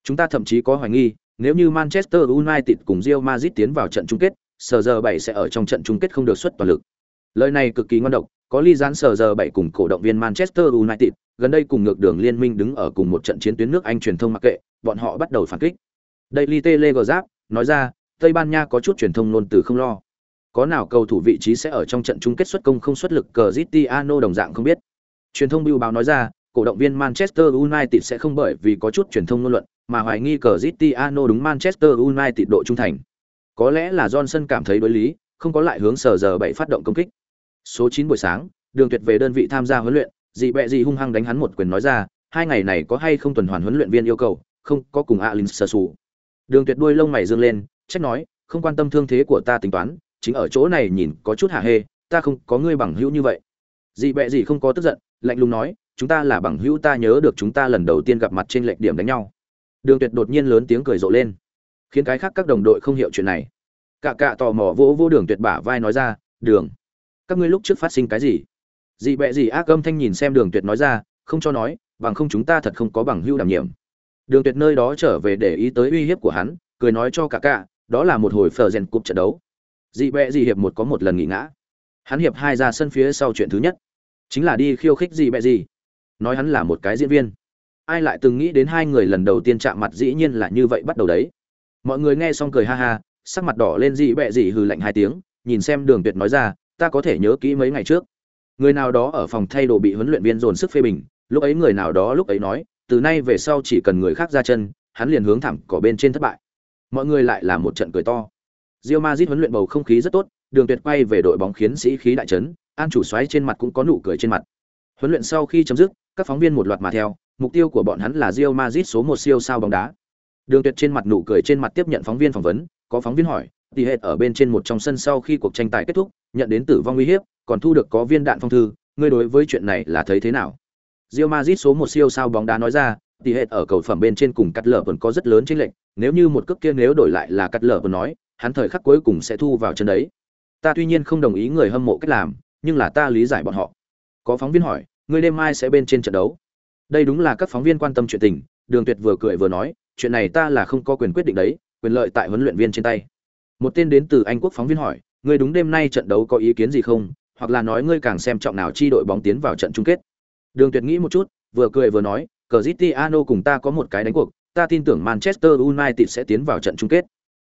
S1: Chúng ta thậm chí có hoài nghi, nếu như Manchester United cùng Real Madrid tiến vào trận chung kết, sở giờ 7 sẽ ở trong trận chung kết không được xuất toàn lực. Lời này cực kỳ ngon độc, có ly gián sở giờ 7 cùng cổ động viên Manchester United, gần đây cùng ngược đường liên minh đứng ở cùng một trận chiến tuyến nước Anh truyền thông mặc kệ, bọn họ bắt đầu phản kích. Daily Telegraph nói ra, Tây Ban Nha có chút truyền thông luôn từ không lo. Có nào cầu thủ vị trí sẽ ở trong trận chung kết xuất công không xuất lực Cristiano đồng dạng không biết. Truyền thông Bill báo nói ra, cổ động viên Manchester United sẽ không bởi vì có chút truyền thông ngôn luận mà hoài nghi Cristiano đúng Manchester United độ trung thành. Có lẽ là Johnson cảm thấy đối lý, không có lại hướng sở giờ bảy phát động công kích. Số 9 buổi sáng, Đường Tuyệt về đơn vị tham gia huấn luyện, dị bẹ dị hung hăng đánh hắn một quyền nói ra, hai ngày này có hay không tuần hoàn huấn luyện viên yêu cầu, không, có cùng Alin sơ sù Đường Tuyệt đuôi lông mày dương lên, trách nói, không quan tâm thương thế của ta tính toán, chính ở chỗ này nhìn có chút hạ hê, ta không có ngươi bằng hữu như vậy. Dị bẹ dị không có tức giận, lạnh lùng nói, chúng ta là bằng hữu ta nhớ được chúng ta lần đầu tiên gặp mặt trên lệch điểm đánh nhau. Đường Tuyệt đột nhiên lớn tiếng cười rộ lên, khiến cái khác các đồng đội không hiểu chuyện này. Cả cả tò mò vỗ vỗ Đường Tuyệt bả vai nói ra, "Đường, các ngươi lúc trước phát sinh cái gì?" Dị bẹ gì ác âm thanh nhìn xem Đường Tuyệt nói ra, không cho nói, bằng không chúng ta thật không có bằng hữu đảm nhiệm. Đường Tuyệt nơi đó trở về để ý tới uy hiếp của hắn, cười nói cho cả cả, đó là một hồi phờ rèn cúp trận đấu. Dị bẹ gì hiệp một có một lần nghỉ ngã. Hắn hiệp hai ra sân phía sau chuyện thứ nhất, chính là đi khiêu khích dị bẹ gì. Nói hắn là một cái diễn viên. Ai lại từng nghĩ đến hai người lần đầu tiên chạm mặt dĩ nhiên là như vậy bắt đầu đấy. Mọi người nghe xong cười ha ha, sắc mặt đỏ lên dị bẹ gì hừ lạnh hai tiếng, nhìn xem Đường Tuyệt nói ra, ta có thể nhớ kỹ mấy ngày trước. Người nào đó ở phòng thay đồ bị huấn luyện viên dồn sức phê bình, lúc ấy người nào đó lúc ấy nói, từ nay về sau chỉ cần người khác ra chân, hắn liền hướng thẳng cỏ bên trên thất bại. Mọi người lại là một trận cười to. Real Madrid huấn luyện bầu không khí rất tốt, Đường Tuyệt quay về đội bóng khiến sĩ khí đại chấn, An chủ xoáy trên mặt cũng có nụ cười trên mặt. Huấn luyện sau khi chấm dứt, các phóng viên một loạt mà theo, mục tiêu của bọn hắn là Real Madrid số một siêu sao bóng đá. Đường Tuyệt trên mặt nụ cười trên mặt tiếp nhận phóng viên phỏng vấn, có phóng viên hỏi, tỷ hệ ở bên trên một trong sân sau khi cuộc tranh tài kết thúc, nhận đến tử vong uy hiếp, còn thu được có viên đạn phong thư, ngươi đối với chuyện này là thấy thế nào? Real Madrid số một siêu sao bóng đá nói ra, tỷ hệ ở cầu phẩm bên trên cùng cắt lở vẫn có rất lớn chênh lệch, nếu như một cước kia nếu đổi lại là cắt lở vẫn nói, hắn thời khắc cuối cùng sẽ thu vào chân đấy. Ta tuy nhiên không đồng ý người hâm mộ cách làm, nhưng là ta lý giải bọn họ. Có phóng viên hỏi, ngươi đêm mai sẽ bên trên trận đấu? Đây đúng là các phóng viên quan tâm chuyện tình, Đường Tuyệt vừa cười vừa nói, chuyện này ta là không có quyền quyết định đấy, quyền lợi tại huấn luyện viên trên tay. Một tên đến từ Anh quốc phóng viên hỏi, ngươi đúng đêm nay trận đấu có ý kiến gì không, hoặc là nói ngươi càng xem trọng nào chi đội bóng tiến vào trận chung kết? Đường Tuyệt nghĩ một chút, vừa cười vừa nói, Cristiano cùng ta có một cái đánh cuộc, ta tin tưởng Manchester United sẽ tiến vào trận chung kết.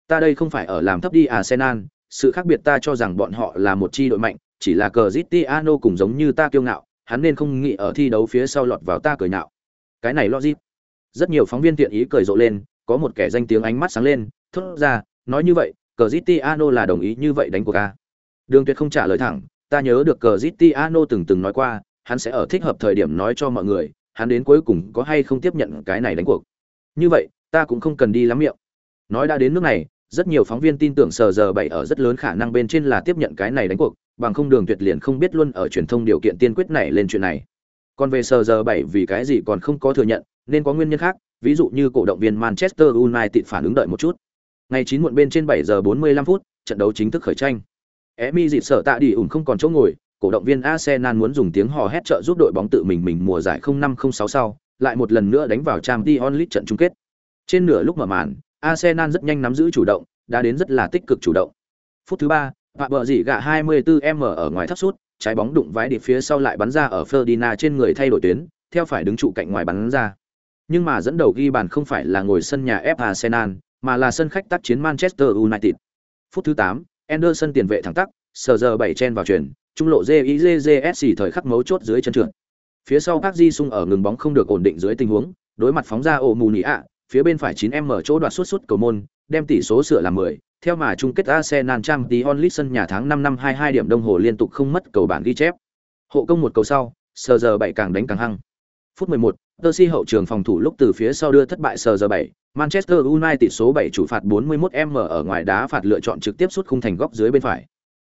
S1: Ta đây không phải ở làm thấp đi Arsenal, sự khác biệt ta cho rằng bọn họ là một chi đội mạnh, chỉ là Cristiano cũng giống như ta kiêu ngạo, hắn nên không nghĩ ở thi đấu phía sau lọt vào ta cười nhạo. Cái này logic. Rất nhiều phóng viên tiện ý cười rộ lên, có một kẻ danh tiếng ánh mắt sáng lên, thốt ra, nói như vậy, Cristiano là đồng ý như vậy đánh cuộc a. Đường Tuyệt không trả lời thẳng, ta nhớ được Cristiano từng từng nói qua, hắn sẽ ở thích hợp thời điểm nói cho mọi người, hắn đến cuối cùng có hay không tiếp nhận cái này đánh cuộc. Như vậy, ta cũng không cần đi lắm miệng. Nói đã đến nước này, rất nhiều phóng viên tin tưởng sờ giờ bảy ở rất lớn khả năng bên trên là tiếp nhận cái này đánh cuộc, bằng không đường tuyệt liền không biết luôn ở truyền thông điều kiện tiên quyết này lên chuyện này. Còn về sờ giờ bảy vì cái gì còn không có thừa nhận, nên có nguyên nhân khác, ví dụ như cổ động viên Manchester United phản ứng đợi một chút. Ngày 9 muộn bên trên 7 giờ 45 phút, trận đấu chính thức khởi tranh. Emi dịt sợ tạ đi ủng không còn chỗ ngồi, cổ động viên Arsenal muốn dùng tiếng hò hét trợ giúp đội bóng tự mình mình mùa giải 0506 sau, lại một lần nữa đánh vào Champions League trận chung kết. Trên nửa lúc mở màn, Arsenal rất nhanh nắm giữ chủ động, đã đến rất là tích cực chủ động. Phút thứ 3, Họa bờ dị gạ 24m ở ngoài thấp sút, trái bóng đụng vãi điệp phía sau lại bắn ra ở Ferdinand trên người thay đổi tuyến, theo phải đứng trụ cạnh ngoài bắn ra. Nhưng mà dẫn đầu ghi bàn không phải là ngồi sân nhà F Arsenal, mà là sân khách tác chiến Manchester United. Phút thứ 8, Anderson tiền vệ thẳng tắc, sờ giờ bảy chen vào chuyển, trung lộ JIJJSC thời khắc mấu chốt dưới chân trượt. Phía sau Park Ji Sung ở ngừng bóng không được ổn định dưới tình huống, đối mặt phóng ra ổ mù nỉ ạ, phía bên phải 9m chỗ đoạt suốt suốt cầu môn, đem tỷ số sửa làm 10, theo mà chung kết Arsenal Champions League sân nhà tháng 5 năm 22 điểm đồng hồ liên tục không mất cầu bản ghi chép. Hộ công một cầu sau, sờ giờ bảy càng đánh càng hăng. Phút 11, Chelsea hậu trường phòng thủ lúc từ phía sau đưa thất bại sờ giờ 7, Manchester United số 7 chủ phạt 41m ở ngoài đá phạt lựa chọn trực tiếp sút khung thành góc dưới bên phải.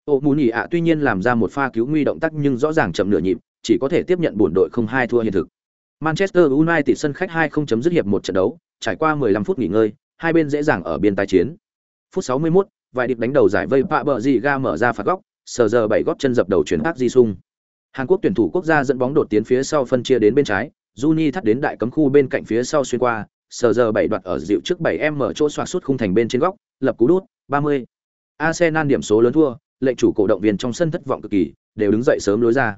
S1: Ô Mù Nhĩ ạ tuy nhiên làm ra một pha cứu nguy động tác nhưng rõ ràng chậm nửa nhịp, chỉ có thể tiếp nhận buồn đội không hai thua hiện thực. Manchester United sân khách 2 không chấm dứt hiệp một trận đấu, trải qua 15 phút nghỉ ngơi, hai bên dễ dàng ở biên tái chiến. Phút 61, vài điệp đánh đầu giải vây Pạ Bờ Dị ga mở ra phạt góc, sờ giờ bảy góp chân dập đầu chuyển Park Ji Sung. Hàn Quốc tuyển thủ quốc gia dẫn bóng đột tiến phía sau phân chia đến bên trái, Juni thắt đến đại cấm khu bên cạnh phía sau xuyên qua, sờ giờ bảy đoạt ở dịu trước 7 em mở chỗ xoạc suốt khung thành bên trên góc, lập cú đút, 30. Arsenal điểm số lớn thua, lệnh chủ cổ động viên trong sân thất vọng cực kỳ, đều đứng dậy sớm lối ra.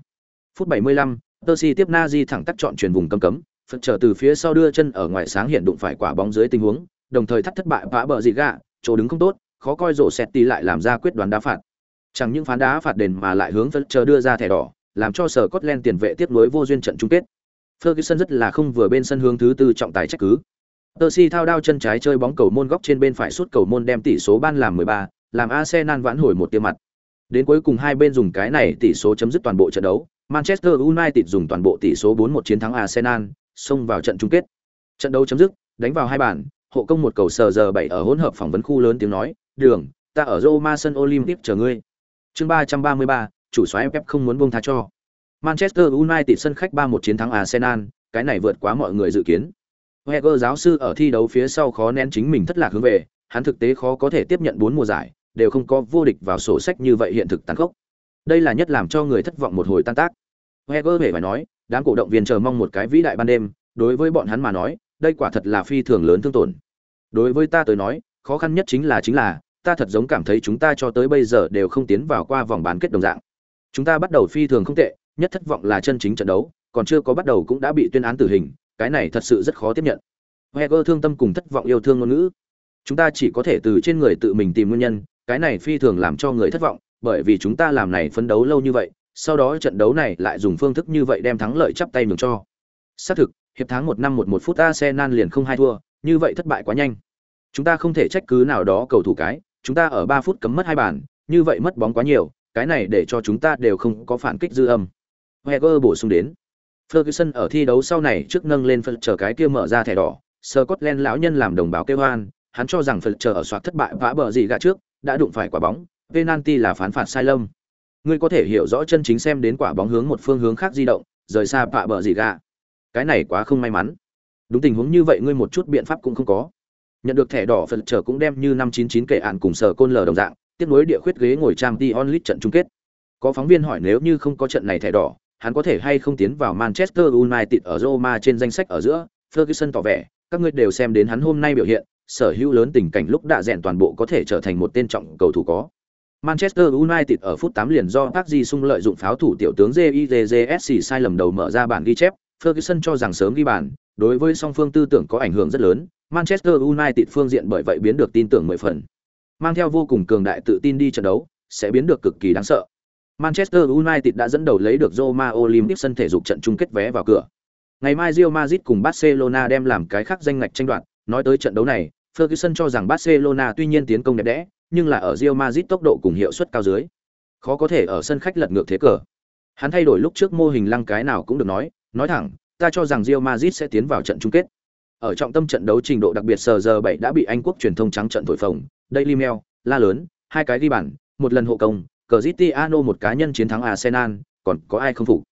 S1: Phút 75, Tersi tiếp Nazi thẳng tắt chọn truyền vùng cấm cấm, phật trở từ phía sau đưa chân ở ngoài sáng hiện đụng phải quả bóng dưới tình huống, đồng thời thắt thất bại vã bờ dị gạ, chỗ đứng không tốt, khó coi rổ sẹt tí lại làm ra quyết đoán đá phạt. Chẳng những phán đá phạt đền mà lại hướng phật chờ đưa ra thẻ đỏ, làm cho sở Scotland tiền vệ tiếp nối vô duyên trận chung kết. Ferguson rất là không vừa bên sân hướng thứ tư trọng tài trách cứ. Percy thao đao chân trái chơi bóng cầu môn góc trên bên phải suốt cầu môn đem tỷ số ban làm 13, làm Arsenal vãn hồi một tiêu mặt. Đến cuối cùng hai bên dùng cái này tỷ số chấm dứt toàn bộ trận đấu, Manchester United dùng toàn bộ tỷ số 4-1 chiến thắng Arsenal, xông vào trận chung kết. Trận đấu chấm dứt, đánh vào hai bàn, hộ công một cầu sờ giờ 7 ở hỗn hợp phỏng vấn khu lớn tiếng nói, "Đường, ta ở Roma sân Olympic chờ ngươi." Chương 333, chủ soái Pep không muốn buông tha cho. Manchester United sân khách 3-1 chiến thắng Arsenal, cái này vượt quá mọi người dự kiến. Wenger giáo sư ở thi đấu phía sau khó nén chính mình thất lạc hướng về, hắn thực tế khó có thể tiếp nhận bốn mùa giải, đều không có vô địch vào sổ sách như vậy hiện thực tàn khốc. Đây là nhất làm cho người thất vọng một hồi tan tác. Wenger về phải nói, đám cổ động viên chờ mong một cái vĩ đại ban đêm, đối với bọn hắn mà nói, đây quả thật là phi thường lớn thương tổn. Đối với ta tới nói, khó khăn nhất chính là chính là, ta thật giống cảm thấy chúng ta cho tới bây giờ đều không tiến vào qua vòng bán kết đồng dạng. Chúng ta bắt đầu phi thường không tệ, nhất thất vọng là chân chính trận đấu, còn chưa có bắt đầu cũng đã bị tuyên án tử hình, cái này thật sự rất khó tiếp nhận. Heger thương tâm cùng thất vọng yêu thương ngôn ngữ. Chúng ta chỉ có thể từ trên người tự mình tìm nguyên nhân, cái này phi thường làm cho người thất vọng, bởi vì chúng ta làm này phấn đấu lâu như vậy, sau đó trận đấu này lại dùng phương thức như vậy đem thắng lợi chắp tay nhường cho. Xác thực, hiệp tháng một năm một một phút Arsenal liền không hai thua, như vậy thất bại quá nhanh. Chúng ta không thể trách cứ nào đó cầu thủ cái, chúng ta ở ba phút cấm mất hai bàn, như vậy mất bóng quá nhiều, cái này để cho chúng ta đều không có phản kích dư âm. Wenger bổ sung đến. Ferguson ở thi đấu sau này trước nâng lên phần chờ cái kia mở ra thẻ đỏ, Scotland lão nhân làm đồng báo kêu hoan, hắn cho rằng phần chờ ở soạt thất bại vã bờ gì gạ trước, đã đụng phải quả bóng, penalty là phán phạt sai lầm. Ngươi có thể hiểu rõ chân chính xem đến quả bóng hướng một phương hướng khác di động, rời xa vã bờ gì gạ. Cái này quá không may mắn. Đúng tình huống như vậy ngươi một chút biện pháp cũng không có. Nhận được thẻ đỏ phần chờ cũng đem như năm 99 kệ án cùng sở côn lờ đồng dạng, tiếp nối địa khuyết ghế ngồi trang Dion League trận chung kết. Có phóng viên hỏi nếu như không có trận này thẻ đỏ, hắn có thể hay không tiến vào Manchester United ở Roma trên danh sách ở giữa, Ferguson tỏ vẻ, các ngươi đều xem đến hắn hôm nay biểu hiện, sở hữu lớn tình cảnh lúc đã rèn toàn bộ có thể trở thành một tên trọng cầu thủ có. Manchester United ở phút 8 liền do Park Ji-sung lợi dụng pháo thủ tiểu tướng JIJJSC sai lầm đầu mở ra bản ghi chép, Ferguson cho rằng sớm ghi bàn, đối với song phương tư tưởng có ảnh hưởng rất lớn, Manchester United phương diện bởi vậy biến được tin tưởng mười phần. Mang theo vô cùng cường đại tự tin đi trận đấu, sẽ biến được cực kỳ đáng sợ. Manchester United đã dẫn đầu lấy được Roma Olympic sân thể dục trận chung kết vé vào cửa. Ngày mai Real Madrid cùng Barcelona đem làm cái khác danh ngạch tranh đoạt, nói tới trận đấu này, Ferguson cho rằng Barcelona tuy nhiên tiến công đẹp đẽ, nhưng là ở Real Madrid tốc độ cùng hiệu suất cao dưới, khó có thể ở sân khách lật ngược thế cờ. Hắn thay đổi lúc trước mô hình lăng cái nào cũng được nói, nói thẳng, ta cho rằng Real Madrid sẽ tiến vào trận chung kết. Ở trọng tâm trận đấu trình độ đặc biệt sờ giờ 7 đã bị Anh quốc truyền thông trắng trận thổi phồng, Daily Mail, la lớn, hai cái ghi bàn, một lần hộ công, Cristiano một cá nhân chiến thắng Arsenal, còn có ai không phục?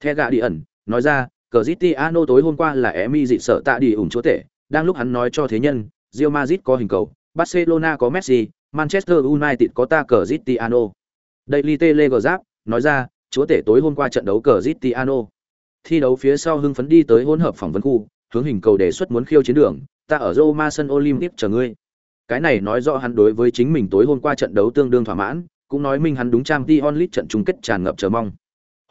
S1: The Guardian nói ra, Cristiano tối hôm qua là Emi dị sợ tạ đi ủng chúa tể, đang lúc hắn nói cho thế nhân, Real Madrid có hình cầu, Barcelona có Messi, Manchester United có ta Cristiano. Daily Telegraph nói ra, chúa tể tối hôm qua trận đấu Cristiano. Thi đấu phía sau hưng phấn đi tới hỗn hợp phỏng vấn khu, hướng hình cầu đề xuất muốn khiêu chiến đường, ta ở Roma sân Olympic chờ ngươi. Cái này nói rõ hắn đối với chính mình tối hôm qua trận đấu tương đương thỏa mãn, cũng nói minh hắn đúng trang Dion Lee trận chung kết tràn ngập chờ mong.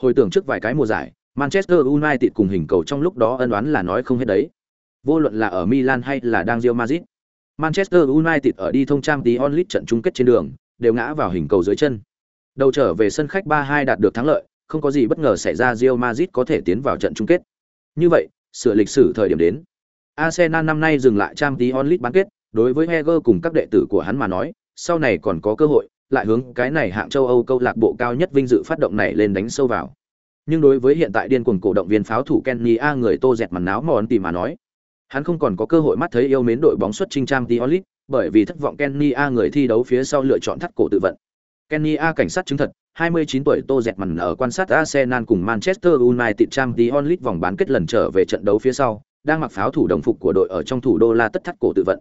S1: Hồi tưởng trước vài cái mùa giải, Manchester United cùng hình cầu trong lúc đó ân oán là nói không hết đấy. Vô luận là ở Milan hay là đang Real Madrid, Manchester United ở đi thông trang Dion Lee trận chung kết trên đường, đều ngã vào hình cầu dưới chân. Đầu trở về sân khách 3-2 đạt được thắng lợi, không có gì bất ngờ xảy ra Real Madrid có thể tiến vào trận chung kết. Như vậy, sửa lịch sử thời điểm đến. Arsenal năm nay dừng lại Champions League bán kết, đối với Heger cùng các đệ tử của hắn mà nói, sau này còn có cơ hội, lại hướng cái này hạng châu Âu câu lạc bộ cao nhất vinh dự phát động này lên đánh sâu vào. Nhưng đối với hiện tại điên cuồng cổ động viên pháo thủ Kenny A người tô dẹt màn náo mòn tỉ mà nói, hắn không còn có cơ hội mắt thấy yêu mến đội bóng xuất trinh trang Diolit, bởi vì thất vọng Kenny A người thi đấu phía sau lựa chọn thắt cổ tự vận. Kenny A cảnh sát chứng thật, 29 tuổi Tô Dẹt màn ở quan sát Arsenal cùng Manchester United trang Diolit vòng bán kết lần trở về trận đấu phía sau, đang mặc pháo thủ đồng phục của đội ở trong thủ đô La tất thắt cổ tự vận.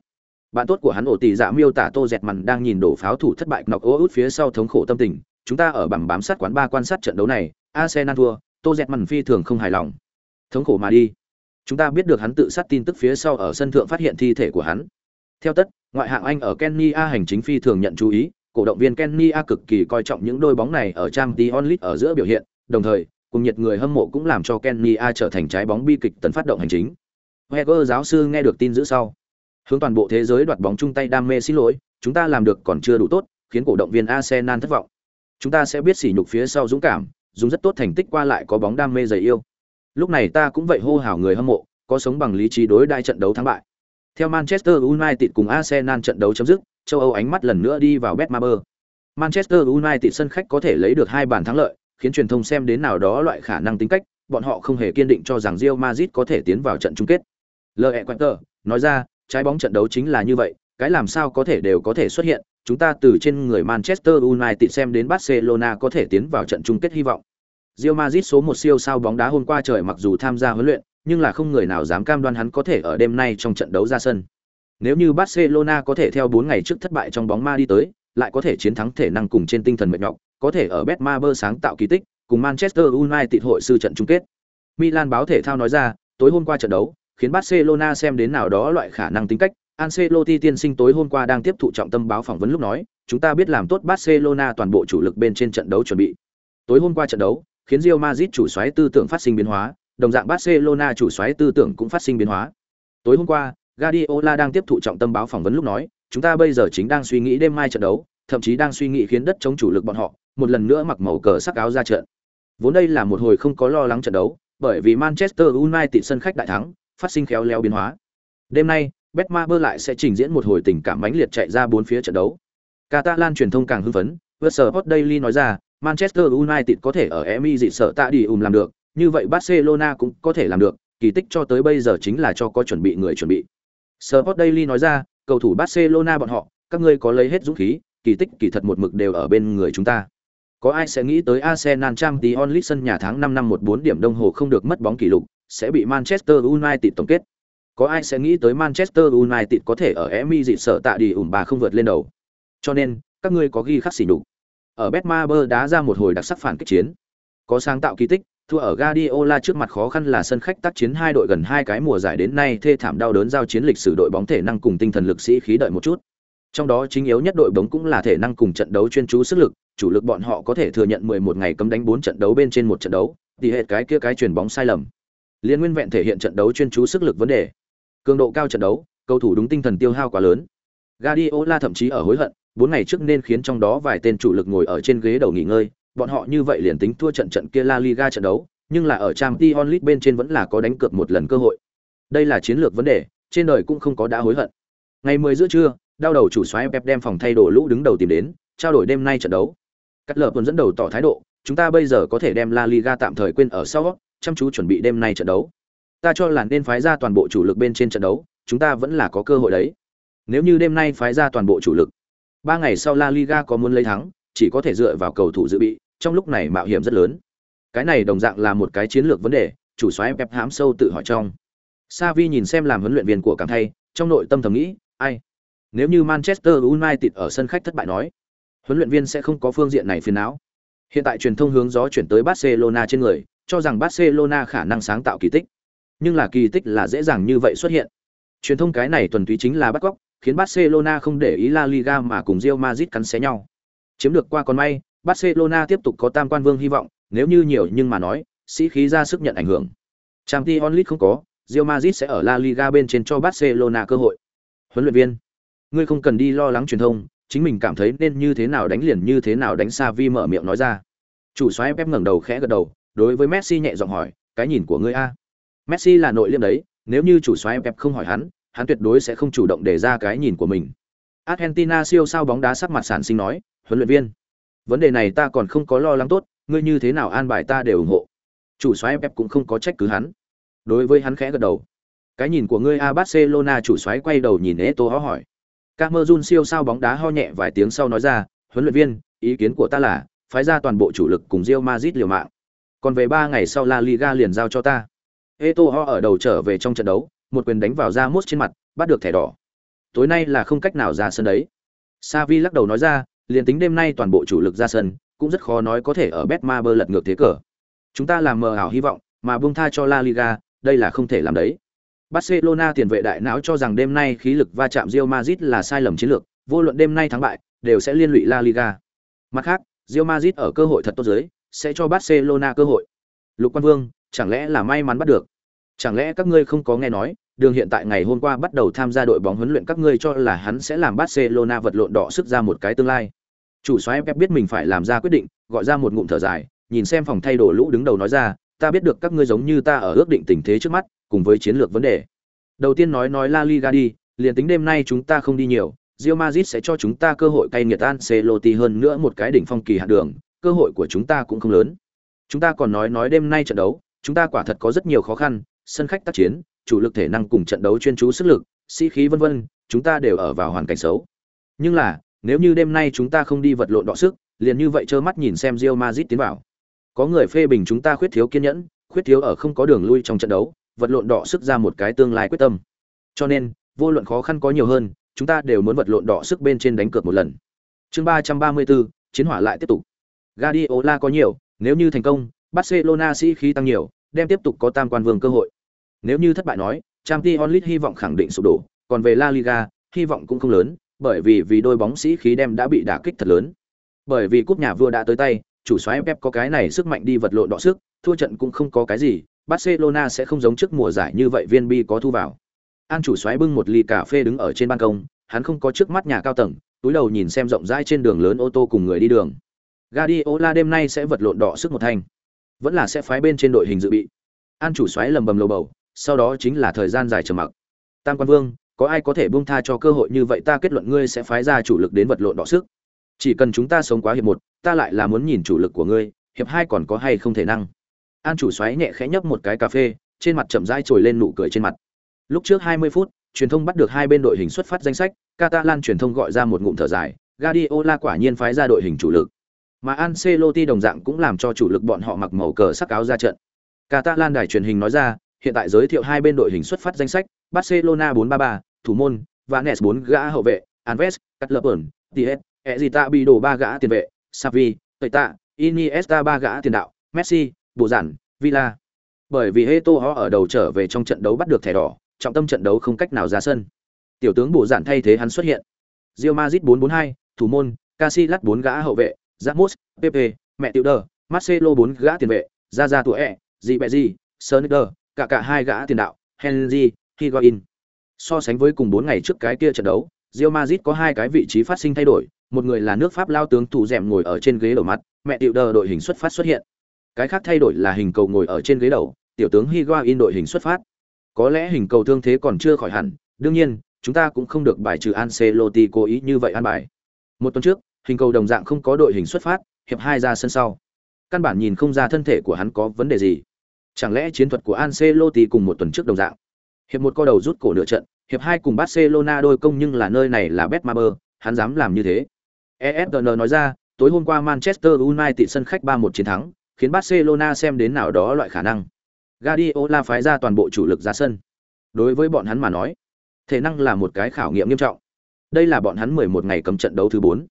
S1: Bạn tốt của hắn ổ tỷ dạ miêu tả Tô Dẹt Mằn đang nhìn đổ pháo thủ thất bại nọc út phía sau thống khổ tâm tình, chúng ta ở bằng bám sát quán ba quan sát trận đấu này, Arsenal thua, Tô Dẹt Mằn phi thường không hài lòng. Thống khổ mà đi. Chúng ta biết được hắn tự sát tin tức phía sau ở sân thượng phát hiện thi thể của hắn. Theo tất, ngoại hạng Anh ở Kenny A hành chính phi thường nhận chú ý, cổ động viên Kenny A cực kỳ coi trọng những đôi bóng này ở Champions onlit ở giữa biểu hiện, đồng thời, cùng nhiệt người hâm mộ cũng làm cho Kenny A trở thành trái bóng bi kịch tấn phát động hành chính. heger giáo sư nghe được tin dữ sau, hướng toàn bộ thế giới đoạt bóng chung tay đam mê xin lỗi, chúng ta làm được còn chưa đủ tốt, khiến cổ động viên Arsenal thất vọng. Chúng ta sẽ biết sỉ nhục phía sau dũng cảm, dùng rất tốt thành tích qua lại có bóng đam mê dày yêu. Lúc này ta cũng vậy hô hào người hâm mộ, có sống bằng lý trí đối đai trận đấu thắng bại. Theo Manchester United cùng Arsenal trận đấu chấm dứt, châu Âu ánh mắt lần nữa đi vào Betmaber. Manchester United sân khách có thể lấy được hai bàn thắng lợi, khiến truyền thông xem đến nào đó loại khả năng tính cách, bọn họ không hề kiên định cho rằng Real Madrid có thể tiến vào trận chung kết. L.E. Nói ra, trái bóng trận đấu chính là như vậy, cái làm sao có thể đều có thể xuất hiện, chúng ta từ trên người Manchester United xem đến Barcelona có thể tiến vào trận chung kết hy vọng. Real Madrid số một siêu sao bóng đá hôm qua trời mặc dù tham gia huấn luyện, nhưng là không người nào dám cam đoan hắn có thể ở đêm nay trong trận đấu ra sân. Nếu như Barcelona có thể theo 4 ngày trước thất bại trong bóng ma đi tới, lại có thể chiến thắng thể năng cùng trên tinh thần mệt nhọc, có thể ở Betmaber sáng tạo kỳ tích, cùng Manchester United hội sư trận chung kết. Milan báo thể thao nói ra, tối hôm qua trận đấu, khiến Barcelona xem đến nào đó loại khả năng tính cách. Ancelotti tiên sinh tối hôm qua đang tiếp thụ trọng tâm báo phỏng vấn lúc nói, chúng ta biết làm tốt Barcelona toàn bộ chủ lực bên trên trận đấu chuẩn bị. Tối hôm qua trận đấu, khiến Real Madrid chủ soái tư tưởng phát sinh biến hóa, đồng dạng Barcelona chủ soái tư tưởng cũng phát sinh biến hóa. Tối hôm qua, Guardiola đang tiếp thụ trọng tâm báo phỏng vấn lúc nói, chúng ta bây giờ chính đang suy nghĩ đêm mai trận đấu, thậm chí đang suy nghĩ khiến đất chống chủ lực bọn họ một lần nữa mặc màu cờ sắc áo ra trận. Vốn đây là một hồi không có lo lắng trận đấu, bởi vì Manchester United sân khách đại thắng, phát sinh khéo léo biến hóa. Đêm nay, Betmaber lại sẽ trình diễn một hồi tình cảm mãnh liệt chạy ra bốn phía trận đấu. Catalan truyền thông càng hưng phấn, Sport Daily nói ra, Manchester United có thể ở Emirates sợ tạ đi ùm làm được, như vậy Barcelona cũng có thể làm được, kỳ tích cho tới bây giờ chính là cho có chuẩn bị người chuẩn bị. Sport Daily nói ra, cầu thủ Barcelona bọn họ, các ngươi có lấy hết dũng khí, kỳ tích kỳ thật một mực đều ở bên người chúng ta. Có ai sẽ nghĩ tới Arsenal Champions League sân nhà tháng 5 năm 14 điểm đồng hồ không được mất bóng kỷ lục, sẽ bị Manchester United tổng kết. Có ai sẽ nghĩ tới Manchester United có thể ở Emirates sợ tạ đi ủn bà không vượt lên đầu. Cho nên, các ngươi có ghi khắc xỉ nhục. Ở Betmaber đá ra một hồi đặc sắc phản kích chiến. Có sáng tạo kỳ tích, thua ở Guardiola trước mặt khó khăn là sân khách tác chiến hai đội gần hai cái mùa giải đến nay thê thảm đau đớn giao chiến lịch sử đội bóng thể năng cùng tinh thần lực sĩ khí đợi một chút. Trong đó chính yếu nhất đội bóng cũng là thể năng cùng trận đấu chuyên chú sức lực, chủ lực bọn họ có thể thừa nhận 11 ngày cấm đánh 4 trận đấu bên trên một trận đấu, thì hệt cái kia cái chuyển bóng sai lầm. Liên nguyên vẹn thể hiện trận đấu chuyên chú sức lực vấn đề. Cường độ cao trận đấu, cầu thủ đúng tinh thần tiêu hao quá lớn. Guardiola thậm chí ở hối hận, 4 ngày trước nên khiến trong đó vài tên chủ lực ngồi ở trên ghế đầu nghỉ ngơi, bọn họ như vậy liền tính thua trận trận kia La Liga trận đấu, nhưng là ở Champions League bên trên vẫn là có đánh cược một lần cơ hội. Đây là chiến lược vấn đề, trên đời cũng không có đã hối hận. Ngày 10 giữa trưa, đau đầu chủ soái Pep đem phòng thay đồ lũ đứng đầu tìm đến, trao đổi đêm nay trận đấu. Cắt lở vẫn dẫn đầu tỏ thái độ, chúng ta bây giờ có thể đem La Liga tạm thời quên ở sau, chăm chú chuẩn bị đêm nay trận đấu. Ta cho là nên phái ra toàn bộ chủ lực bên trên trận đấu, chúng ta vẫn là có cơ hội đấy. Nếu như đêm nay phái ra toàn bộ chủ lực, ba ngày sau La Liga có muốn lấy thắng, chỉ có thể dựa vào cầu thủ dự bị, trong lúc này mạo hiểm rất lớn. Cái này đồng dạng là một cái chiến lược vấn đề, chủ soái Pep hãm sâu tự hỏi trong. Savi nhìn xem làm huấn luyện viên của cảm thay, trong nội tâm thầm nghĩ, ai? Nếu như Manchester United ở sân khách thất bại nói, huấn luyện viên sẽ không có phương diện này phiền não. Hiện tại truyền thông hướng gió chuyển tới Barcelona trên người, cho rằng Barcelona khả năng sáng tạo kỳ tích. Nhưng là kỳ tích là dễ dàng như vậy xuất hiện. Truyền thông cái này thuần túy chính là bắt cóc, khiến Barcelona không để ý La Liga mà cùng Real Madrid cắn xé nhau. Chiếm được qua con may, Barcelona tiếp tục có tam quan vương hy vọng, nếu như nhiều nhưng mà nói, sĩ khí ra sức nhận ảnh hưởng. Champions League không có, Real Madrid sẽ ở La Liga bên trên cho Barcelona cơ hội. Huấn luyện viên, ngươi không cần đi lo lắng truyền thông, chính mình cảm thấy nên như thế nào đánh liền như thế nào đánh Xavi mở miệng nói ra. Chủ soái Pep ngẩng đầu khẽ gật đầu, đối với Messi nhẹ giọng hỏi, cái nhìn của ngươi a? Messi là nội liêm đấy, nếu như chủ soái Pep không hỏi hắn, hắn tuyệt đối sẽ không chủ động đề ra cái nhìn của mình. Argentina siêu sao bóng đá sắc mặt sản sinh nói, huấn luyện viên, vấn đề này ta còn không có lo lắng tốt, ngươi như thế nào an bài ta đều ủng hộ. Chủ soái Pep cũng không có trách cứ hắn. Đối với hắn khẽ gật đầu. Cái nhìn của ngươi a Barcelona chủ soái quay đầu nhìn Eto'o hỏi. Camerun siêu sao bóng đá ho nhẹ vài tiếng sau nói ra, huấn luyện viên, ý kiến của ta là phái ra toàn bộ chủ lực cùng Real Madrid liều mạng. Còn về 3 ngày sau La Liga liền giao cho ta. Eto'o ở đầu trở về trong trận đấu, một quyền đánh vào Ramos trên mặt, bắt được thẻ đỏ. Tối nay là không cách nào ra sân đấy. Savi lắc đầu nói ra, liền tính đêm nay toàn bộ chủ lực ra sân, cũng rất khó nói có thể ở Betmaber lật ngược thế cờ. Chúng ta làm mờ ảo hy vọng, mà buông tha cho La Liga, đây là không thể làm đấy. Barcelona tiền vệ đại não cho rằng đêm nay khí lực va chạm Real Madrid là sai lầm chiến lược, vô luận đêm nay thắng bại, đều sẽ liên lụy La Liga. Mặt khác, Real Madrid ở cơ hội thật tốt dưới, sẽ cho Barcelona cơ hội. Lục Quan Vương, chẳng lẽ là may mắn bắt được? Chẳng lẽ các ngươi không có nghe nói, đường hiện tại ngày hôm qua bắt đầu tham gia đội bóng huấn luyện các ngươi cho là hắn sẽ làm Barcelona vật lộn đỏ sức ra một cái tương lai. Chủ soái Pep biết mình phải làm ra quyết định, gọi ra một ngụm thở dài, nhìn xem phòng thay đồ lũ đứng đầu nói ra, ta biết được các ngươi giống như ta ở ước định tình thế trước mắt, cùng với chiến lược vấn đề. Đầu tiên nói nói La Liga đi, liền tính đêm nay chúng ta không đi nhiều, Real Madrid sẽ cho chúng ta cơ hội cay nghiệt Ancelotti hơn nữa một cái đỉnh phong kỳ hạn đường, cơ hội của chúng ta cũng không lớn. Chúng ta còn nói nói đêm nay trận đấu, chúng ta quả thật có rất nhiều khó khăn, sân khách tác chiến, chủ lực thể năng cùng trận đấu chuyên chú sức lực, sĩ khí vân vân, chúng ta đều ở vào hoàn cảnh xấu. Nhưng là, nếu như đêm nay chúng ta không đi vật lộn đọ sức, liền như vậy trơ mắt nhìn xem Real Madrid tiến vào. Có người phê bình chúng ta khuyết thiếu kiên nhẫn, khuyết thiếu ở không có đường lui trong trận đấu, vật lộn đọ sức ra một cái tương lai quyết tâm. Cho nên, vô luận khó khăn có nhiều hơn, chúng ta đều muốn vật lộn đọ sức bên trên đánh cược một lần. Chương ba trăm ba mươi 334, chiến hỏa lại tiếp tục. Guardiola có nhiều, nếu như thành công, Barcelona sĩ khí tăng nhiều, đem tiếp tục có tam quan vương cơ hội. Nếu như thất bại nói, Champions League hy vọng khẳng định sụp đổ, còn về La Liga, hy vọng cũng không lớn, bởi vì vì đôi bóng sĩ khí đem đã bị đả kích thật lớn. Bởi vì cúp nhà vua đã tới tay, chủ soái Pep có cái này sức mạnh đi vật lộn đọ sức, thua trận cũng không có cái gì, Barcelona sẽ không giống trước mùa giải như vậy viên bi có thu vào. An chủ soái bưng một ly cà phê đứng ở trên ban công, hắn không có trước mắt nhà cao tầng, túi đầu nhìn xem rộng rãi trên đường lớn ô tô cùng người đi đường. Guardiola đêm nay sẽ vật lộn đỏ sức một thành, vẫn là sẽ phái bên trên đội hình dự bị. An chủ soái lầm bầm lầu bầu, sau đó chính là thời gian dài trầm mặc. Tam Quan Vương, có ai có thể buông tha cho cơ hội như vậy ta kết luận ngươi sẽ phái ra chủ lực đến vật lộn đỏ sức. Chỉ cần chúng ta sống quá hiệp một, ta lại là muốn nhìn chủ lực của ngươi, hiệp hai còn có hay không thể năng. An chủ xoáy nhẹ khẽ nhấp một cái cà phê, trên mặt chậm rãi trồi lên nụ cười trên mặt. Lúc trước 20 phút, truyền thông bắt được hai bên đội hình xuất phát danh sách, Catalan truyền thông gọi ra một ngụm thở dài, Guardiola quả nhiên phái ra đội hình chủ lực. Mà Ancelotti đồng dạng cũng làm cho chủ lực bọn họ mặc màu cờ sắc áo ra trận. Catalan đài truyền hình nói ra, hiện tại giới thiệu hai bên đội hình xuất phát danh sách, Barcelona 433, thủ môn, Vanes 4 gã hậu vệ, Alves, Catlepern, Tiet, Ezita Bido 3 gã tiền vệ, Xavi, Tata, Iniesta 3 gã tiền đạo, Messi, Bộ Giản, Villa. Bởi vì Heto ở đầu trở về trong trận đấu bắt được thẻ đỏ, trọng tâm trận đấu không cách nào ra sân. Tiểu tướng Bộ Giản thay thế hắn xuất hiện. Real Madrid 442, thủ môn, Casillas 4 gã hậu vệ, Ramos, Pepe, mẹ tiểu đờ, Marcelo 4 gã tiền vệ, Ra Ra tuổi ẹ, gì bẹ gì, Sonicer, cả cả hai gã tiền đạo, Henry, Higuain. So sánh với cùng 4 ngày trước cái kia trận đấu, Real Madrid có hai cái vị trí phát sinh thay đổi, một người là nước Pháp lao tướng thủ dẻm ngồi ở trên ghế đầu mắt, mẹ tiểu đờ đội hình xuất phát xuất hiện. Cái khác thay đổi là hình cầu ngồi ở trên ghế đầu, tiểu tướng Higuain đội hình xuất phát. Có lẽ hình cầu thương thế còn chưa khỏi hẳn, đương nhiên, chúng ta cũng không được bài trừ Ancelotti cố ý như vậy an bài. Một tuần trước, hình cầu đồng dạng không có đội hình xuất phát, hiệp hai ra sân sau. Căn bản nhìn không ra thân thể của hắn có vấn đề gì. Chẳng lẽ chiến thuật của Ancelotti cùng một tuần trước đồng dạng? Hiệp một co đầu rút cổ nửa trận, hiệp hai cùng Barcelona đôi công nhưng là nơi này là Betmaber, hắn dám làm như thế. ESPN nói ra, tối hôm qua Manchester United sân khách 3-1 chiến thắng, khiến Barcelona xem đến nào đó loại khả năng. Guardiola phái ra toàn bộ chủ lực ra sân. Đối với bọn hắn mà nói, thể năng là một cái khảo nghiệm nghiêm trọng. Đây là bọn hắn 11 ngày cấm trận đấu thứ 4.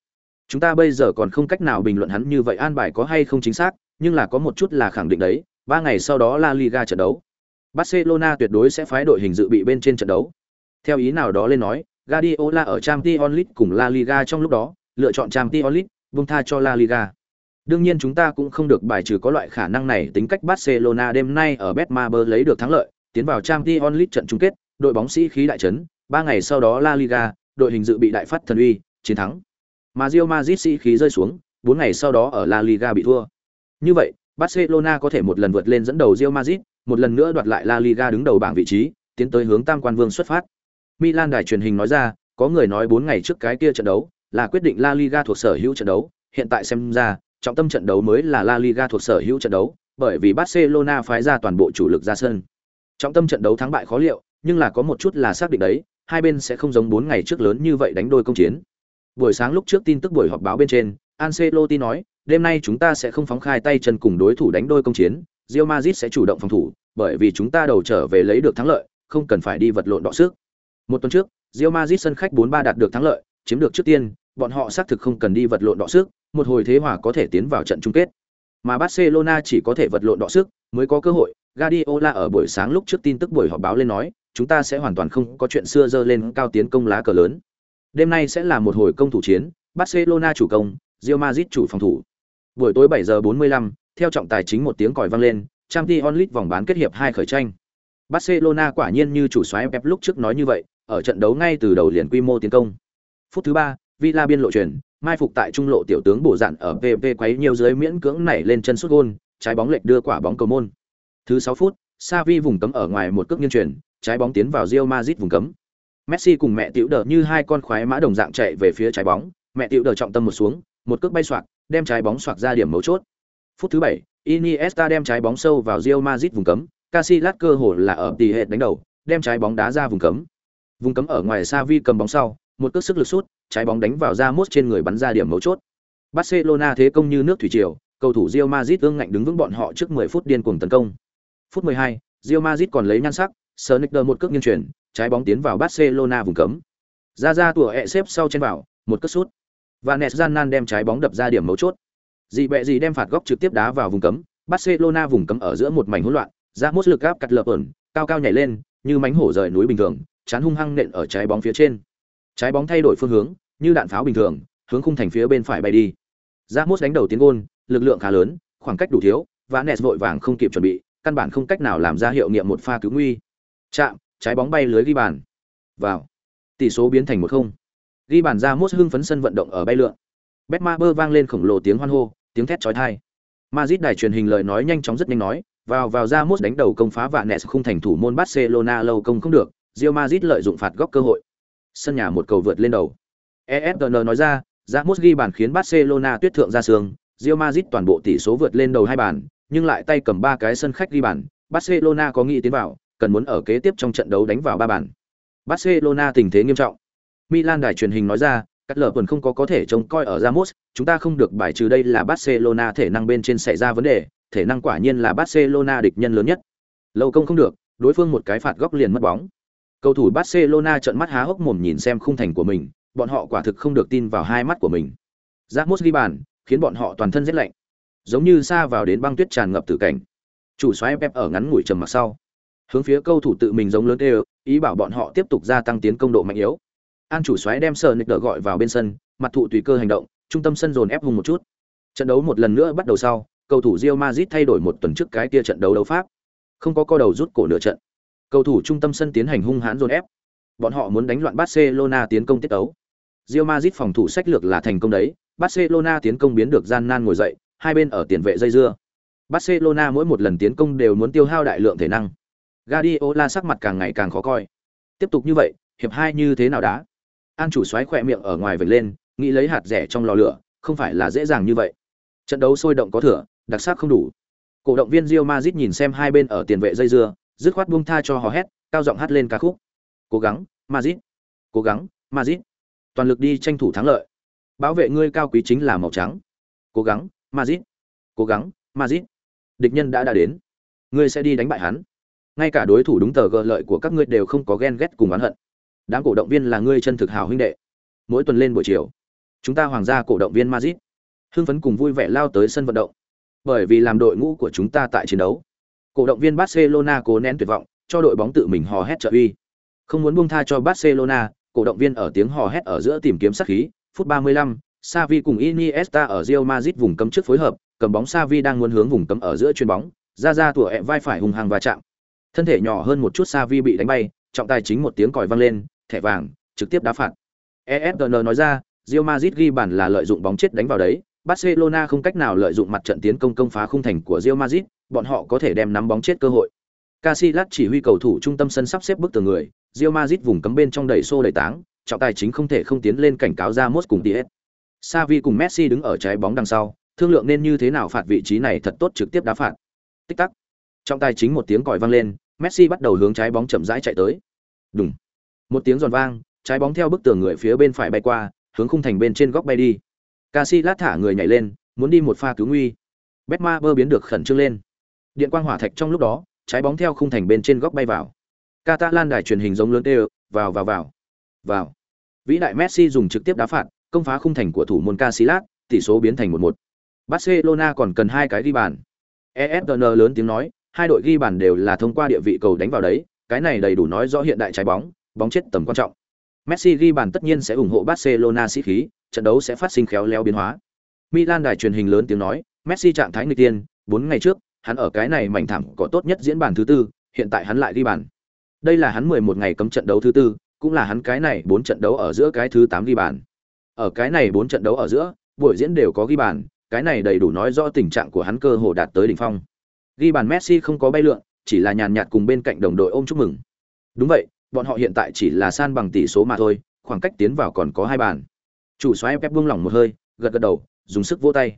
S1: Chúng ta bây giờ còn không cách nào bình luận hắn như vậy an bài có hay không chính xác, nhưng là có một chút là khẳng định đấy, ba ngày sau đó La Liga trận đấu. Barcelona tuyệt đối sẽ phái đội hình dự bị bên trên trận đấu. Theo ý nào đó lên nói, Guardiola ở Champions League cùng La Liga trong lúc đó, lựa chọn Champions League, buông tha cho La Liga. Đương nhiên chúng ta cũng không được bài trừ có loại khả năng này tính cách Barcelona đêm nay ở Betmaber lấy được thắng lợi, tiến vào Champions League trận chung kết, đội bóng sĩ khí đại trấn, ba ngày sau đó La Liga, đội hình dự bị đại phát thần uy, chiến thắng. Mà Real Madrid sĩ khí rơi xuống, bốn ngày sau đó ở La Liga bị thua. Như vậy, Barcelona có thể một lần vượt lên dẫn đầu Real Madrid, một lần nữa đoạt lại La Liga đứng đầu bảng vị trí, tiến tới hướng tam quan vương xuất phát. Milan đài truyền hình nói ra, có người nói 4 ngày trước cái kia trận đấu là quyết định La Liga thuộc sở hữu trận đấu, hiện tại xem ra, trọng tâm trận đấu mới là La Liga thuộc sở hữu trận đấu, bởi vì Barcelona phái ra toàn bộ chủ lực ra sân. Trọng tâm trận đấu thắng bại khó liệu, nhưng là có một chút là xác định đấy, hai bên sẽ không giống 4 ngày trước lớn như vậy đánh đôi công chiến. Buổi sáng lúc trước tin tức buổi họp báo bên trên, Ancelotti nói, đêm nay chúng ta sẽ không phóng khai tay chân cùng đối thủ đánh đôi công chiến, Real Madrid sẽ chủ động phòng thủ, bởi vì chúng ta đầu trở về lấy được thắng lợi, không cần phải đi vật lộn đọ sức. Một tuần trước, Real Madrid sân khách 4-3 đạt được thắng lợi, chiếm được trước tiên, bọn họ xác thực không cần đi vật lộn đọ sức, một hồi thế hòa có thể tiến vào trận chung kết. Mà Barcelona chỉ có thể vật lộn đọ sức mới có cơ hội. Guardiola ở buổi sáng lúc trước tin tức buổi họp báo lên nói, chúng ta sẽ hoàn toàn không có chuyện xưa dơ lên cao tiến công lá cờ lớn. Đêm nay sẽ là một hồi công thủ chiến, Barcelona chủ công, Real Madrid chủ phòng thủ. Buổi tối 7 giờ 45, theo trọng tài chính một tiếng còi vang lên, Champions League vòng bán kết hiệp hai khởi tranh. Barcelona quả nhiên như chủ soái Pep lúc trước nói như vậy, ở trận đấu ngay từ đầu liền quy mô tiến công. Phút thứ 3, Villa biên lộ chuyển, mai phục tại trung lộ tiểu tướng bổ dạn ở PV quấy nhiều dưới miễn cưỡng nảy lên chân sút gôn, trái bóng lệch đưa quả bóng cầu môn. Thứ 6 phút, Xavi vùng cấm ở ngoài một cước nghiêng chuyển, trái bóng tiến vào Real Madrid vùng cấm. Messi cùng mẹ tiểu đỡ như hai con khoái mã đồng dạng chạy về phía trái bóng, mẹ tiểu đỡ trọng tâm một xuống, một cước bay xoạc, đem trái bóng xoạc ra điểm mấu chốt. Phút thứ 7, Iniesta đem trái bóng sâu vào Real Madrid vùng cấm, Casillas cơ hồ là ở tỉ hệt đánh đầu, đem trái bóng đá ra vùng cấm. Vùng cấm ở ngoài Xavi cầm bóng sau, một cước sức lực sút, trái bóng đánh vào Ramos trên người bắn ra điểm mấu chốt. Barcelona thế công như nước thủy triều, cầu thủ Real Madrid ương ngạnh đứng vững bọn họ trước 10 phút điên cuồng tấn công. Phút 12, Real Madrid còn lấy nhan sắc, Sonicer một cước nghiêng chuyển, trái bóng tiến vào Barcelona vùng cấm. Ra ra tủa ẹ xếp sau trên vào, một cước sút. Vanes Gian đem trái bóng đập ra điểm mấu chốt. Dị bẹ gì đem phạt góc trực tiếp đá vào vùng cấm, Barcelona vùng cấm ở giữa một mảnh hỗn loạn, ra mốt lực áp cắt lợp ẩn, cao cao nhảy lên, như mánh hổ rời núi bình thường, chán hung hăng nện ở trái bóng phía trên. Trái bóng thay đổi phương hướng, như đạn pháo bình thường, hướng khung thành phía bên phải bay đi. Ramos đánh đầu tiến gôn, lực lượng khá lớn, khoảng cách đủ thiếu, và Nes vội vàng không kịp chuẩn bị, căn bản không cách nào làm ra hiệu nghiệm một pha cứu nguy. Chạm, trái bóng bay lưới ghi bàn. Vào. Tỷ số biến thành một không. Ghi bàn ra mốt hưng phấn sân vận động ở bay lượn. Betmaber vang lên khổng lồ tiếng hoan hô, tiếng thét chói tai. Madrid đài truyền hình lời nói nhanh chóng rất nhanh nói, vào vào ra mốt đánh đầu công phá vạn nẹt khung thành thủ môn Barcelona lâu công không được, Real Madrid lợi dụng phạt góc cơ hội. Sân nhà một cầu vượt lên đầu. ESPN nói ra, Ramos ghi bàn khiến Barcelona tuyết thượng ra sương, Real Madrid toàn bộ tỷ số vượt lên đầu hai bàn, nhưng lại tay cầm ba cái sân khách ghi bàn, Barcelona có nghĩ tiến vào, cần muốn ở kế tiếp trong trận đấu đánh vào ba bàn. Barcelona tình thế nghiêm trọng. Milan đài truyền hình nói ra, các lờ quần không có có thể trông coi ở Ramos, chúng ta không được bài trừ đây là Barcelona thể năng bên trên xảy ra vấn đề, thể năng quả nhiên là Barcelona địch nhân lớn nhất. Lâu công không được, đối phương một cái phạt góc liền mất bóng. Cầu thủ Barcelona trợn mắt há hốc mồm nhìn xem khung thành của mình, bọn họ quả thực không được tin vào hai mắt của mình. Ramos ghi bàn, khiến bọn họ toàn thân rét lạnh, giống như xa vào đến băng tuyết tràn ngập tử cảnh. Chủ soái Pep ở ngắn ngủi trầm mặc sau, hướng phía cầu thủ tự mình giống lớn đều, ý bảo bọn họ tiếp tục gia tăng tiến công độ mạnh yếu. An chủ soái đem Sở Nick đỡ gọi vào bên sân, mặt thụ tùy cơ hành động, trung tâm sân dồn ép hùng một chút. Trận đấu một lần nữa bắt đầu sau, cầu thủ Real Madrid thay đổi một tuần trước cái kia trận đấu đấu pháp. Không có co đầu rút cổ nửa trận. Cầu thủ trung tâm sân tiến hành hung hãn dồn ép. Bọn họ muốn đánh loạn Barcelona tiến công tiết tấu. Real Madrid phòng thủ sách lược là thành công đấy, Barcelona tiến công biến được gian nan ngồi dậy, hai bên ở tiền vệ dây dưa. Barcelona mỗi một lần tiến công đều muốn tiêu hao đại lượng thể năng. Guardiola sắc mặt càng ngày càng khó coi. Tiếp tục như vậy, hiệp hai như thế nào đã? An chủ xoáy khỏe miệng ở ngoài vểnh lên, nghĩ lấy hạt rẻ trong lò lửa, không phải là dễ dàng như vậy. Trận đấu sôi động có thừa, đặc sắc không đủ. Cổ động viên Real Madrid nhìn xem hai bên ở tiền vệ dây dưa, dứt khoát buông tha cho hò hét, cao giọng hát lên ca khúc. Cố gắng, Madrid. Cố gắng, Madrid. Toàn lực đi tranh thủ thắng lợi. Bảo vệ ngươi cao quý chính là màu trắng. Cố gắng, Madrid. Cố gắng, Madrid. Địch nhân đã đã đến. Ngươi sẽ đi đánh bại hắn. Ngay cả đối thủ đúng tờ gờ lợi của các ngươi đều không có ghen ghét cùng oán hận. Đám cổ động viên là ngươi chân thực hảo huynh đệ. Mỗi tuần lên buổi chiều, Chúng ta hoàng gia cổ động viên Madrid, hưng phấn cùng vui vẻ lao tới sân vận động. Bởi vì làm đội ngũ của chúng ta tại chiến đấu. Cổ động viên Barcelona cố nén tuyệt vọng, cho đội bóng tự mình hò hét trợ uy. Không muốn buông tha cho Barcelona, cổ động viên ở tiếng hò hét ở giữa tìm kiếm sát khí, phút 35, Xavi cùng Iniesta ở Real Madrid vùng cấm trước phối hợp, cầm bóng Xavi đang muốn hướng vùng cấm ở giữa chuyền bóng, ra ra tủa ẹ vai phải hùng hăng và chạm. Thân thể nhỏ hơn một chút Xavi bị đánh bay, trọng tài chính một tiếng còi vang lên, thẻ vàng, trực tiếp đá phạt. efn nói ra, Real Madrid ghi bàn là lợi dụng bóng chết đánh vào đấy, Barcelona không cách nào lợi dụng mặt trận tiến công công phá khung thành của Real Madrid, bọn họ có thể đem nắm bóng chết cơ hội. Casillas chỉ huy cầu thủ trung tâm sân sắp xếp bức tường người, Real Madrid vùng cấm bên trong đầy xô đầy táng, trọng tài chính không thể không tiến lên cảnh cáo ra Ramos cùng Diaz. Xavi cùng Messi đứng ở trái bóng đằng sau, thương lượng nên như thế nào phạt vị trí này thật tốt trực tiếp đá phạt. Tích tắc. Trọng tài chính một tiếng còi vang lên, Messi bắt đầu hướng trái bóng chậm rãi chạy tới. Đùng. Một tiếng giòn vang, trái bóng theo bức tường người phía bên phải bay qua, hướng khung thành bên trên góc bay đi. Casillas thả người nhảy lên, muốn đi một pha cứu nguy. Betmaber biến được khẩn trương lên. Điện quang hỏa thạch trong lúc đó, trái bóng theo khung thành bên trên góc bay vào. Catalan đài truyền hình giống lớn tê vào vào vào. Vào. Vĩ đại Messi dùng trực tiếp đá phạt, công phá khung thành của thủ môn Casillas, tỷ số biến thành 1-1. Barcelona còn cần hai cái ghi bàn. ESPN lớn tiếng nói, hai đội ghi bàn đều là thông qua địa vị cầu đánh vào đấy, cái này đầy đủ nói rõ hiện đại trái bóng, bóng chết tầm quan trọng. Messi ghi bàn tất nhiên sẽ ủng hộ Barcelona sĩ khí, trận đấu sẽ phát sinh khéo léo biến hóa. Milan đài truyền hình lớn tiếng nói, Messi trạng thái nghịch tiên, 4 ngày trước, hắn ở cái này mảnh thảm có tốt nhất diễn bàn thứ tư, hiện tại hắn lại ghi bàn. Đây là hắn 11 ngày cấm trận đấu thứ tư, cũng là hắn cái này 4 trận đấu ở giữa cái thứ 8 ghi bàn. Ở cái này 4 trận đấu ở giữa, buổi diễn đều có ghi bàn, cái này đầy đủ nói rõ tình trạng của hắn cơ hồ đạt tới đỉnh phong. Ghi bàn Messi không có bay lượn, chỉ là nhàn nhạt cùng bên cạnh đồng đội ôm chúc mừng. Đúng vậy, bọn họ hiện tại chỉ là san bằng tỷ số mà thôi, khoảng cách tiến vào còn có hai bàn. Chủ soái Pep buông lỏng một hơi, gật gật đầu, dùng sức vỗ tay.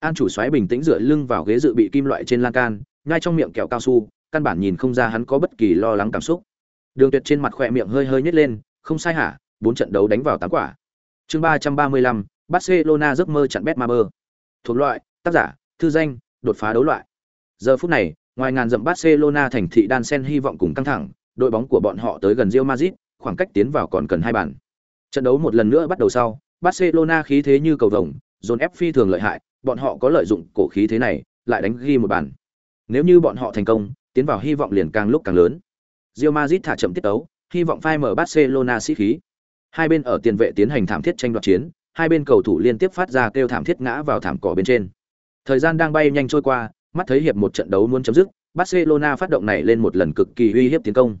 S1: An chủ soái bình tĩnh dựa lưng vào ghế dự bị kim loại trên lan can, ngay trong miệng kẹo cao su, căn bản nhìn không ra hắn có bất kỳ lo lắng cảm xúc. Đường Tuyệt trên mặt khỏe miệng hơi hơi nhếch lên, không sai hả? Bốn trận đấu đánh vào tám quả. Chương ba ba mươi lăm, Barcelona giấc mơ chặn Betmaber. Thuộc loại, tác giả, thư danh, đột phá đấu loại. Giờ phút này, ngoài ngàn dặm Barcelona thành thị đan sen hy vọng cùng căng thẳng, đội bóng của bọn họ tới gần Real Madrid, khoảng cách tiến vào còn cần hai bàn. Trận đấu một lần nữa bắt đầu sau, Barcelona khí thế như cầu vồng, dồn ép phi thường lợi hại, bọn họ có lợi dụng cổ khí thế này, lại đánh ghi một bàn. Nếu như bọn họ thành công, tiến vào hy vọng liền càng lúc càng lớn. Real Madrid thả chậm tiết tấu, hy vọng phai mở Barcelona sĩ khí. Hai bên ở tiền vệ tiến hành thảm thiết tranh đoạt chiến, hai bên cầu thủ liên tiếp phát ra kêu thảm thiết ngã vào thảm cỏ bên trên. Thời gian đang bay nhanh trôi qua, mắt thấy hiệp một trận đấu muốn chấm dứt, Barcelona phát động này lên một lần cực kỳ uy hiếp tiến công.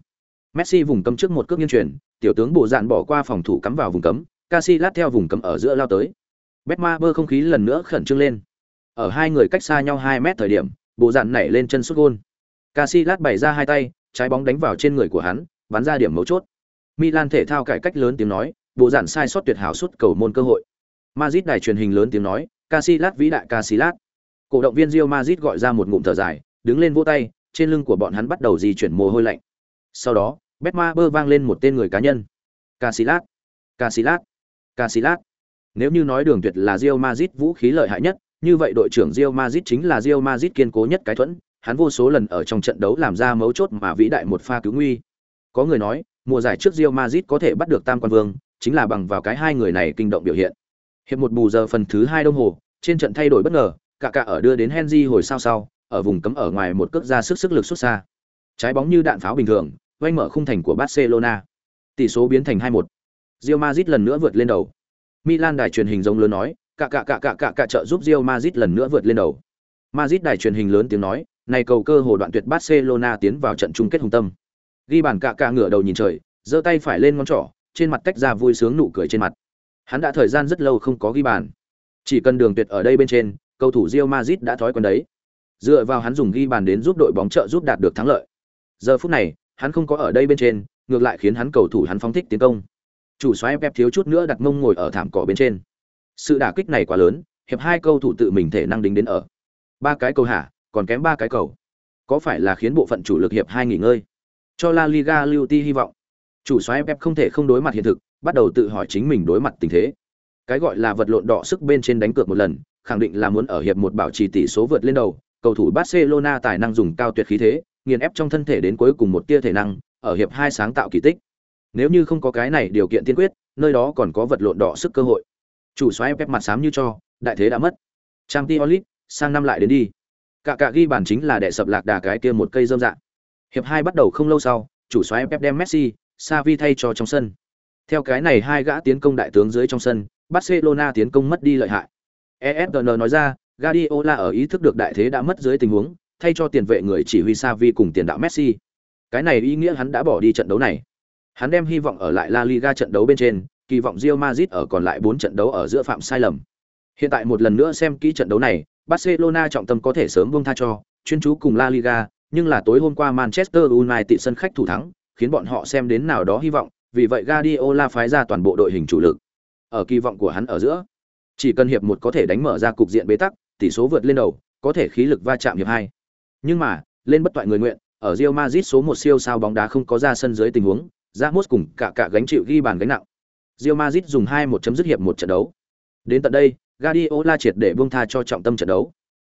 S1: Messi vùng cấm trước một cước nghiêng chuyển, tiểu tướng bộ dạn bỏ qua phòng thủ cắm vào vùng cấm, Casillas theo vùng cấm ở giữa lao tới. Betmaber không khí lần nữa khẩn trương lên. Ở hai người cách xa nhau 2 mét thời điểm, bộ dạn nảy lên chân sút gôn. Casillas bày ra hai tay, trái bóng đánh vào trên người của hắn, bắn ra điểm mấu chốt. Milan thể thao cải cách lớn tiếng nói, bộ dạn sai sót tuyệt hảo suốt cầu môn cơ hội. Madrid đài truyền hình lớn tiếng nói, Casillas vĩ đại Casillas. Cổ động viên Real Madrid gọi ra một ngụm thở dài, đứng lên vỗ tay, trên lưng của bọn hắn bắt đầu di chuyển mồ hôi lạnh. Sau đó, Betma bơ vang lên một tên người cá nhân. Casillas. Casillas. Casillas. Nếu như nói Đường Tuyệt là Real Madrid vũ khí lợi hại nhất, như vậy đội trưởng Real Madrid chính là Real Madrid kiên cố nhất cái thuẫn, hắn vô số lần ở trong trận đấu làm ra mấu chốt mà vĩ đại một pha cứu nguy. Có người nói, mùa giải trước Real Madrid có thể bắt được tam quan vương, chính là bằng vào cái hai người này kinh động biểu hiện. Hiệp một bù giờ phần thứ hai đồng hồ, trên trận thay đổi bất ngờ, cả cả ở đưa đến Henry hồi sao sau, ở vùng cấm ở ngoài một cước ra sức sức lực xuất xa. Trái bóng như đạn pháo bình thường, quanh mở khung thành của Barcelona. Tỷ số biến thành 2-1. Real Madrid lần nữa vượt lên đầu. Milan đài truyền hình giống lớn nói, cả cả cả cả cả cả trợ giúp Real Madrid lần nữa vượt lên đầu. Madrid đài truyền hình lớn tiếng nói, này cầu cơ hồ đoạn tuyệt Barcelona tiến vào trận chung kết hùng tâm. Ghi bàn cả cả ngửa đầu nhìn trời, giơ tay phải lên ngón trỏ, trên mặt tách ra vui sướng nụ cười trên mặt. Hắn đã thời gian rất lâu không có ghi bàn. Chỉ cần đường tuyệt ở đây bên trên, cầu thủ Real Madrid đã thói quen đấy. Dựa vào hắn dùng ghi bàn đến giúp đội bóng trợ giúp đạt được thắng lợi. Giờ phút này, hắn không có ở đây bên trên, ngược lại khiến hắn cầu thủ hắn phóng thích tiến công. Chủ soái Pep thiếu chút nữa đặt mông ngồi ở thảm cỏ bên trên. Sự đả kích này quá lớn, hiệp hai cầu thủ tự mình thể năng đính đến ở. Ba cái cầu hả, còn kém ba cái cầu. Có phải là khiến bộ phận chủ lực hiệp hai nghỉ ngơi? Cho La Liga lưu ti hy vọng. Chủ soái Pep không thể không đối mặt hiện thực, bắt đầu tự hỏi chính mình đối mặt tình thế. Cái gọi là vật lộn đỏ sức bên trên đánh cược một lần, khẳng định là muốn ở hiệp một bảo trì tỷ số vượt lên đầu, cầu thủ Barcelona tài năng dùng cao tuyệt khí thế, nghiền ép trong thân thể đến cuối cùng một tia thể năng, ở hiệp hai sáng tạo kỳ tích. Nếu như không có cái này điều kiện tiên quyết, nơi đó còn có vật lộn đỏ sức cơ hội. Chủ soái Pep mặt xám như cho, đại thế đã mất. Champions League, sang năm lại đến đi. Cả cả ghi bàn chính là đệ sập lạc đà cái kia một cây rơm dạng. Hiệp hai bắt đầu không lâu sau, chủ soái Pep đem Messi, Xavi thay cho trong sân. Theo cái này hai gã tiến công đại tướng dưới trong sân, Barcelona tiến công mất đi lợi hại. ESPN nói ra, Guardiola ở ý thức được đại thế đã mất dưới tình huống, thay cho tiền vệ người chỉ huy Xavi cùng tiền đạo Messi. Cái này ý nghĩa hắn đã bỏ đi trận đấu này. Hắn đem hy vọng ở lại La Liga trận đấu bên trên, kỳ vọng Real Madrid ở còn lại 4 trận đấu ở giữa phạm sai lầm. Hiện tại một lần nữa xem kỹ trận đấu này, Barcelona trọng tâm có thể sớm buông tha cho, chuyên chú cùng La Liga, nhưng là tối hôm qua Manchester United sân khách thủ thắng, khiến bọn họ xem đến nào đó hy vọng, vì vậy Guardiola phái ra toàn bộ đội hình chủ lực. Ở kỳ vọng của hắn ở giữa, chỉ cần hiệp một có thể đánh mở ra cục diện bế tắc, tỷ số vượt lên đầu, có thể khí lực va chạm hiệp hai. Nhưng mà, lên bất toại người nguyện, ở Real Madrid số một siêu sao bóng đá không có ra sân dưới tình huống, Ramos cùng cả cả gánh chịu ghi bàn gánh nặng. Real Madrid dùng 2-1 chấm dứt hiệp một trận đấu. Đến tận đây, Guardiola triệt để buông tha cho trọng tâm trận đấu.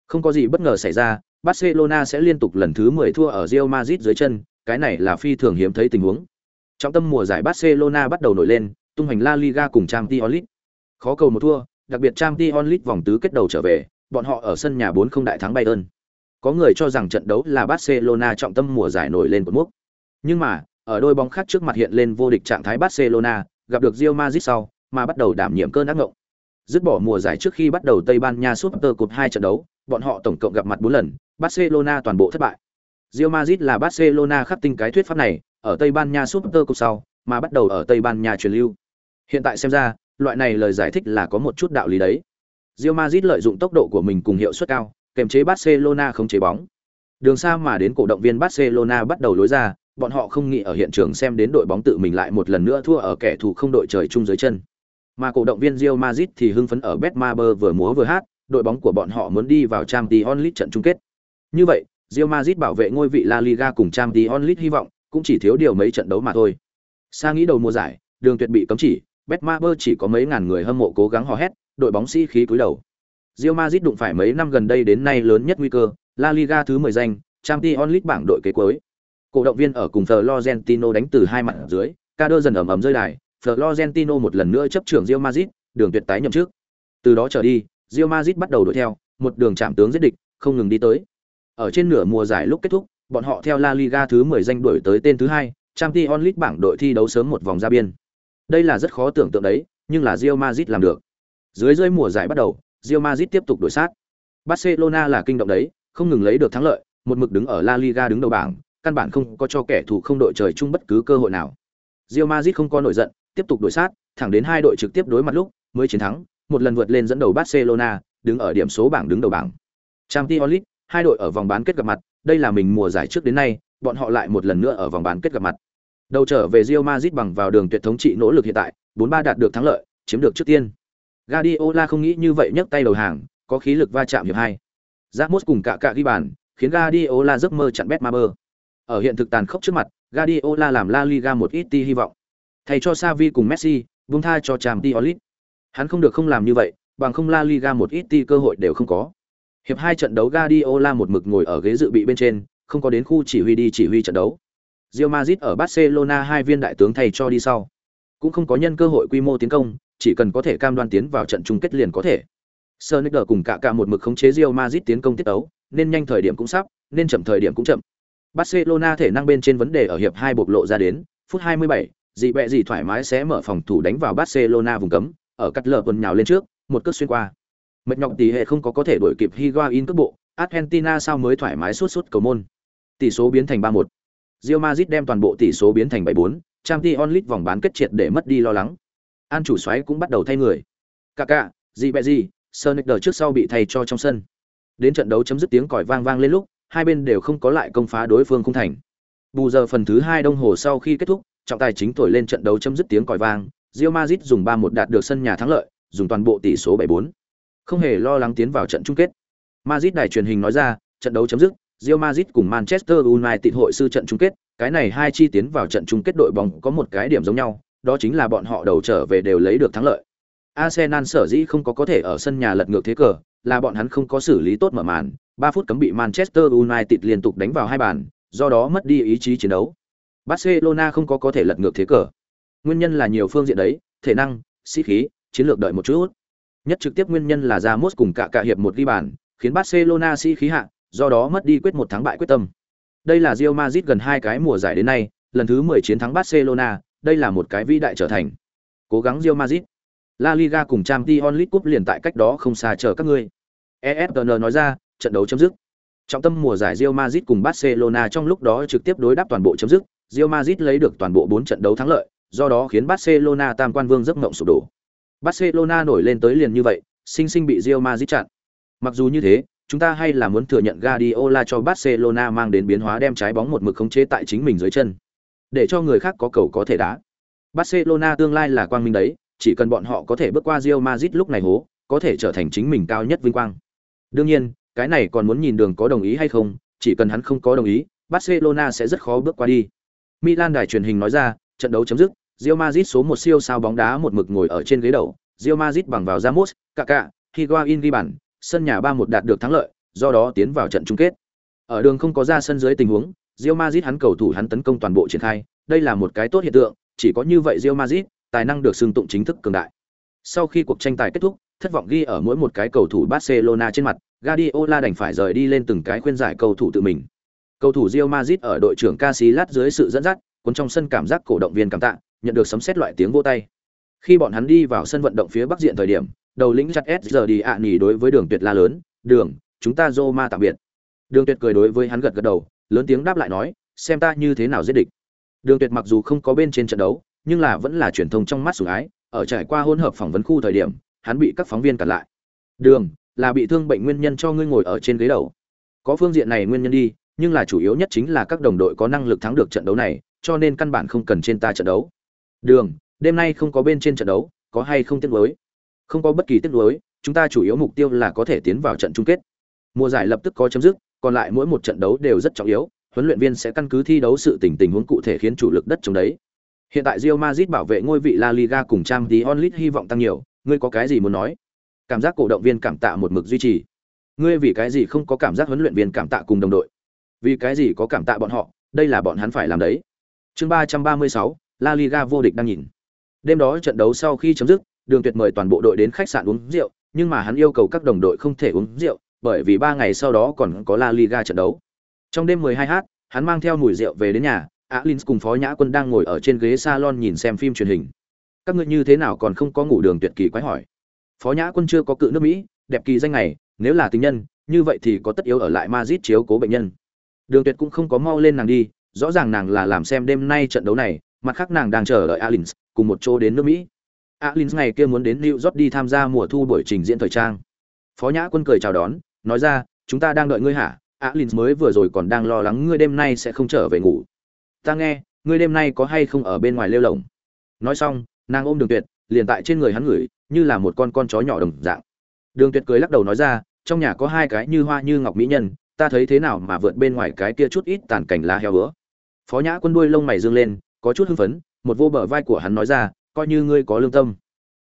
S1: Không có gì bất ngờ xảy ra, Barcelona sẽ liên tục lần thứ 10 thua ở Real Madrid dưới chân, cái này là phi thường hiếm thấy tình huống. Trọng tâm mùa giải Barcelona bắt đầu nổi lên, tung hành La Liga cùng Champions League. Khó cầu một thua, đặc biệt Champions League vòng tứ kết đầu trở về, bọn họ ở sân nhà 4 không đại thắng Bayern. Có người cho rằng trận đấu là Barcelona trọng tâm mùa giải nổi lên một mốc. Nhưng mà, ở đôi bóng khác trước mặt hiện lên vô địch trạng thái Barcelona, gặp được Real Madrid sau, mà bắt đầu đảm nhiệm cơn ác ngộng. Dứt bỏ mùa giải trước khi bắt đầu Tây Ban Nha Super Cup 2 trận đấu, bọn họ tổng cộng gặp mặt 4 lần, Barcelona toàn bộ thất bại. Real Madrid là Barcelona khắc tinh cái thuyết pháp này, ở Tây Ban Nha Super Cup sau, mà bắt đầu ở Tây Ban Nha truyền lưu. Hiện tại xem ra, loại này lời giải thích là có một chút đạo lý đấy. Real Madrid lợi dụng tốc độ của mình cùng hiệu suất cao, kềm chế Barcelona không chế bóng. Đường xa mà đến cổ động viên Barcelona bắt đầu lối ra, bọn họ không nghĩ ở hiện trường xem đến đội bóng tự mình lại một lần nữa thua ở kẻ thù không đội trời chung dưới chân. Mà cổ động viên Real Madrid thì hưng phấn ở Betmaber vừa múa vừa hát, đội bóng của bọn họ muốn đi vào Champions League trận chung kết. Như vậy, Real Madrid bảo vệ ngôi vị La Liga cùng Champions League hy vọng cũng chỉ thiếu điều mấy trận đấu mà thôi. Sa nghĩ đầu mùa giải, đường tuyệt bị cấm chỉ, Betmaber chỉ có mấy ngàn người hâm mộ cố gắng hò hét, đội bóng sĩ khí cúi đầu. Real Madrid đụng phải mấy năm gần đây đến nay lớn nhất nguy cơ, La Liga thứ 10 danh, Champions League bảng đội kế cuối. Cổ động viên ở cùng Florentino đánh từ hai mặt dưới, Kader dần ầm ầm rơi đài, Florentino một lần nữa chấp trưởng Real Madrid, đường tuyệt tái nhậm trước. Từ đó trở đi, Real Madrid bắt đầu đuổi theo, một đường chạm tướng giết địch, không ngừng đi tới. Ở trên nửa mùa giải lúc kết thúc, bọn họ theo La Liga thứ 10 danh đuổi tới tên thứ hai, Champions League bảng đội thi đấu sớm một vòng ra biên. Đây là rất khó tưởng tượng đấy, nhưng là Real Madrid làm được. Dưới rơi mùa giải bắt đầu, Real Madrid tiếp tục đổi sát. Barcelona là kinh động đấy, không ngừng lấy được thắng lợi, một mực đứng ở La Liga đứng đầu bảng, căn bản không có cho kẻ thù không đội trời chung bất cứ cơ hội nào. Real Madrid không có nổi giận, tiếp tục đổi sát, thẳng đến hai đội trực tiếp đối mặt lúc mới chiến thắng, một lần vượt lên dẫn đầu Barcelona, đứng ở điểm số bảng đứng đầu bảng. Champions League, hai đội ở vòng bán kết gặp mặt, đây là mình mùa giải trước đến nay, bọn họ lại một lần nữa ở vòng bán kết gặp mặt. Đầu trở về Real Madrid bằng vào đường tuyệt thống trị nỗ lực hiện tại, 4-3 đạt được thắng lợi, chiếm được trước tiên. Guardiola không nghĩ như vậy nhấc tay đầu hàng, có khí lực va chạm hiệp hai. Ramos cùng cả cả ghi bàn, khiến Guardiola giấc mơ chặn Betmaber. Ở hiện thực tàn khốc trước mặt, Guardiola làm La Liga một ít tí hy vọng. Thay cho Xavi cùng Messi, buông tha cho Champions League. Hắn không được không làm như vậy, bằng không La Liga một ít tí cơ hội đều không có. Hiệp hai trận đấu Guardiola một mực ngồi ở ghế dự bị bên trên, không có đến khu chỉ huy đi chỉ huy trận đấu. Real Madrid ở Barcelona hai viên đại tướng thay cho đi sau, cũng không có nhân cơ hội quy mô tiến công, chỉ cần có thể cam đoan tiến vào trận chung kết liền có thể. Sonicer cùng cả cả một mực khống chế Real Madrid tiến công tiết tấu, nên nhanh thời điểm cũng sắp, nên chậm thời điểm cũng chậm. Barcelona thể năng bên trên vấn đề ở hiệp hai bộc lộ ra đến, phút 27, dị bẹ gì thoải mái sẽ mở phòng thủ đánh vào Barcelona vùng cấm, ở cắt lở quần nhào lên trước, một cước xuyên qua. Mệt nhọc tỷ hệ không có có thể đuổi kịp Higuain cước bộ, Argentina sao mới thoải mái suốt suốt cầu môn. Tỷ số biến thành 3-1. Real Madrid đem toàn bộ tỷ số biến thành 7-4, Champions League vòng bán kết triệt để mất đi lo lắng. An chủ xoáy cũng bắt đầu thay người. Kaká, gì Sonic trước sau bị thay cho trong sân. Đến trận đấu chấm dứt tiếng còi vang vang lên lúc, hai bên đều không có lại công phá đối phương không thành. Bù giờ phần thứ hai đồng hồ sau khi kết thúc, trọng tài chính thổi lên trận đấu chấm dứt tiếng còi vang, Real Madrid dùng 3-1 đạt được sân nhà thắng lợi, dùng toàn bộ tỷ số 7-4. Không hề lo lắng tiến vào trận chung kết. Madrid đài truyền hình nói ra, trận đấu chấm dứt, Real Madrid cùng Manchester United hội sư trận chung kết, cái này hai chi tiến vào trận chung kết đội bóng có một cái điểm giống nhau, đó chính là bọn họ đầu trở về đều lấy được thắng lợi. Arsenal sở dĩ không có có thể ở sân nhà lật ngược thế cờ, là bọn hắn không có xử lý tốt mở màn, 3 phút cấm bị Manchester United liên tục đánh vào hai bàn, do đó mất đi ý chí chiến đấu. Barcelona không có có thể lật ngược thế cờ. Nguyên nhân là nhiều phương diện đấy, thể năng, sĩ khí, chiến lược đợi một chút. Nhất trực tiếp nguyên nhân là Ramos cùng cả cả hiệp một ghi bàn, khiến Barcelona sĩ khí hạ, do đó mất đi quyết một thắng bại quyết tâm. Đây là Real Madrid gần hai cái mùa giải đến nay, lần thứ 10 chiến thắng Barcelona, đây là một cái vĩ đại trở thành. Cố gắng Real Madrid. La Liga cùng Champions League Cup liền tại cách đó không xa chờ các ngươi. ESPN nói ra, trận đấu chấm dứt. Trọng tâm mùa giải Real Madrid cùng Barcelona trong lúc đó trực tiếp đối đáp toàn bộ chấm dứt, Real Madrid lấy được toàn bộ 4 trận đấu thắng lợi, do đó khiến Barcelona tam quan vương giấc mộng sụp đổ. Barcelona nổi lên tới liền như vậy, sinh sinh bị Real Madrid chặn. Mặc dù như thế, chúng ta hay là muốn thừa nhận Guardiola cho Barcelona mang đến biến hóa đem trái bóng một mực khống chế tại chính mình dưới chân, để cho người khác có cầu có thể đá. Barcelona tương lai là quang minh đấy, chỉ cần bọn họ có thể bước qua Real Madrid lúc này hố, có thể trở thành chính mình cao nhất vinh quang. Đương nhiên, cái này còn muốn nhìn đường có đồng ý hay không, chỉ cần hắn không có đồng ý, Barcelona sẽ rất khó bước qua đi. Milan đài truyền hình nói ra, trận đấu chấm dứt, Real Madrid số một siêu sao bóng đá một mực ngồi ở trên ghế đầu, Real Madrid bằng vào Ramos, Kaká, Higuain ghi bàn, sân nhà 3-1 đạt được thắng lợi, do đó tiến vào trận chung kết. Ở đường không có ra sân dưới tình huống, Real Madrid hắn cầu thủ hắn tấn công toàn bộ triển khai, đây là một cái tốt hiện tượng, chỉ có như vậy Real Madrid tài năng được xưng tụng chính thức cường đại. Sau khi cuộc tranh tài kết thúc, thất vọng ghi ở mỗi một cái cầu thủ Barcelona trên mặt, Guardiola đành phải rời đi lên từng cái khuyên giải cầu thủ tự mình. Cầu thủ Real Madrid ở đội trưởng Casillas dưới sự dẫn dắt, cuốn trong sân cảm giác cổ động viên cảm tạ, nhận được sấm sét loại tiếng vỗ tay. Khi bọn hắn đi vào sân vận động phía bắc diện thời điểm, đầu lĩnh chặt S giờ đi ạ nhỉ đối với Đường Tuyệt la lớn, "Đường, chúng ta Roma tạm biệt." Đường Tuyệt cười đối với hắn gật gật đầu, lớn tiếng đáp lại nói, "Xem ta như thế nào giết địch." Đường Tuyệt mặc dù không có bên trên trận đấu, nhưng là vẫn là truyền thông trong mắt sủng ái, ở trải qua hỗn hợp phỏng vấn khu thời điểm, hắn bị các phóng viên cản lại. "Đường, là bị thương bệnh nguyên nhân cho ngươi ngồi ở trên ghế đầu." Có phương diện này nguyên nhân đi, nhưng là chủ yếu nhất chính là các đồng đội có năng lực thắng được trận đấu này, cho nên căn bản không cần trên ta trận đấu. Đường, đêm nay không có bên trên trận đấu, có hay không tiếc nuối? Không có bất kỳ tiếc nuối, chúng ta chủ yếu mục tiêu là có thể tiến vào trận chung kết. Mùa giải lập tức có chấm dứt, còn lại mỗi một trận đấu đều rất trọng yếu, huấn luyện viên sẽ căn cứ thi đấu sự tình tình huống cụ thể khiến chủ lực đất chống đấy. Hiện tại Real Madrid bảo vệ ngôi vị La Liga cùng Champions League hy vọng tăng nhiều, ngươi có cái gì muốn nói? Cảm giác cổ động viên cảm tạ một mực duy trì. Ngươi vì cái gì không có cảm giác huấn luyện viên cảm tạ cùng đồng đội? Vì cái gì có cảm tạ bọn họ, đây là bọn hắn phải làm đấy. Chương ba ba mươi sáu, La Liga vô địch đang nhìn. Đêm đó trận đấu sau khi chấm dứt, Đường Tuyệt mời toàn bộ đội đến khách sạn uống rượu, nhưng mà hắn yêu cầu các đồng đội không thể uống rượu, bởi vì ba ngày sau đó còn có La Liga trận đấu. Trong đêm 12h, hắn mang theo mùi rượu về đến nhà, Alins cùng Phó Nhã Quân đang ngồi ở trên ghế salon nhìn xem phim truyền hình. Các ngươi như thế nào còn không có ngủ đường tuyệt kỳ quái hỏi. Phó Nhã Quân chưa có cự nước Mỹ, đẹp kỳ danh này, nếu là tình nhân, như vậy thì có tất yếu ở lại Madrid chiếu cố bệnh nhân. Đường Tuyệt cũng không có mau lên nàng đi, rõ ràng nàng là làm xem đêm nay trận đấu này, mặt khác nàng đang chờ đợi Alins cùng một chỗ đến nước Mỹ. Alins ngày kia muốn đến New York đi tham gia mùa thu buổi trình diễn thời trang. Phó Nhã Quân cười chào đón, nói ra, chúng ta đang đợi ngươi hả? Alins mới vừa rồi còn đang lo lắng ngươi đêm nay sẽ không trở về ngủ. Ta nghe, ngươi đêm nay có hay không ở bên ngoài lêu lổng? Nói xong, nàng ôm Đường Tuyệt, liền tại trên người hắn ngửi, như là một con con chó nhỏ đồng dạng. Đường Tuyệt cười lắc đầu nói ra, trong nhà có hai cái như hoa như ngọc mỹ nhân, ta thấy thế nào mà vượt bên ngoài cái kia chút ít tàn cảnh lá heo bữa. Phó Nhã Quân đuôi lông mày dương lên, có chút hưng phấn, một vô bờ vai của hắn nói ra, coi như ngươi có lương tâm.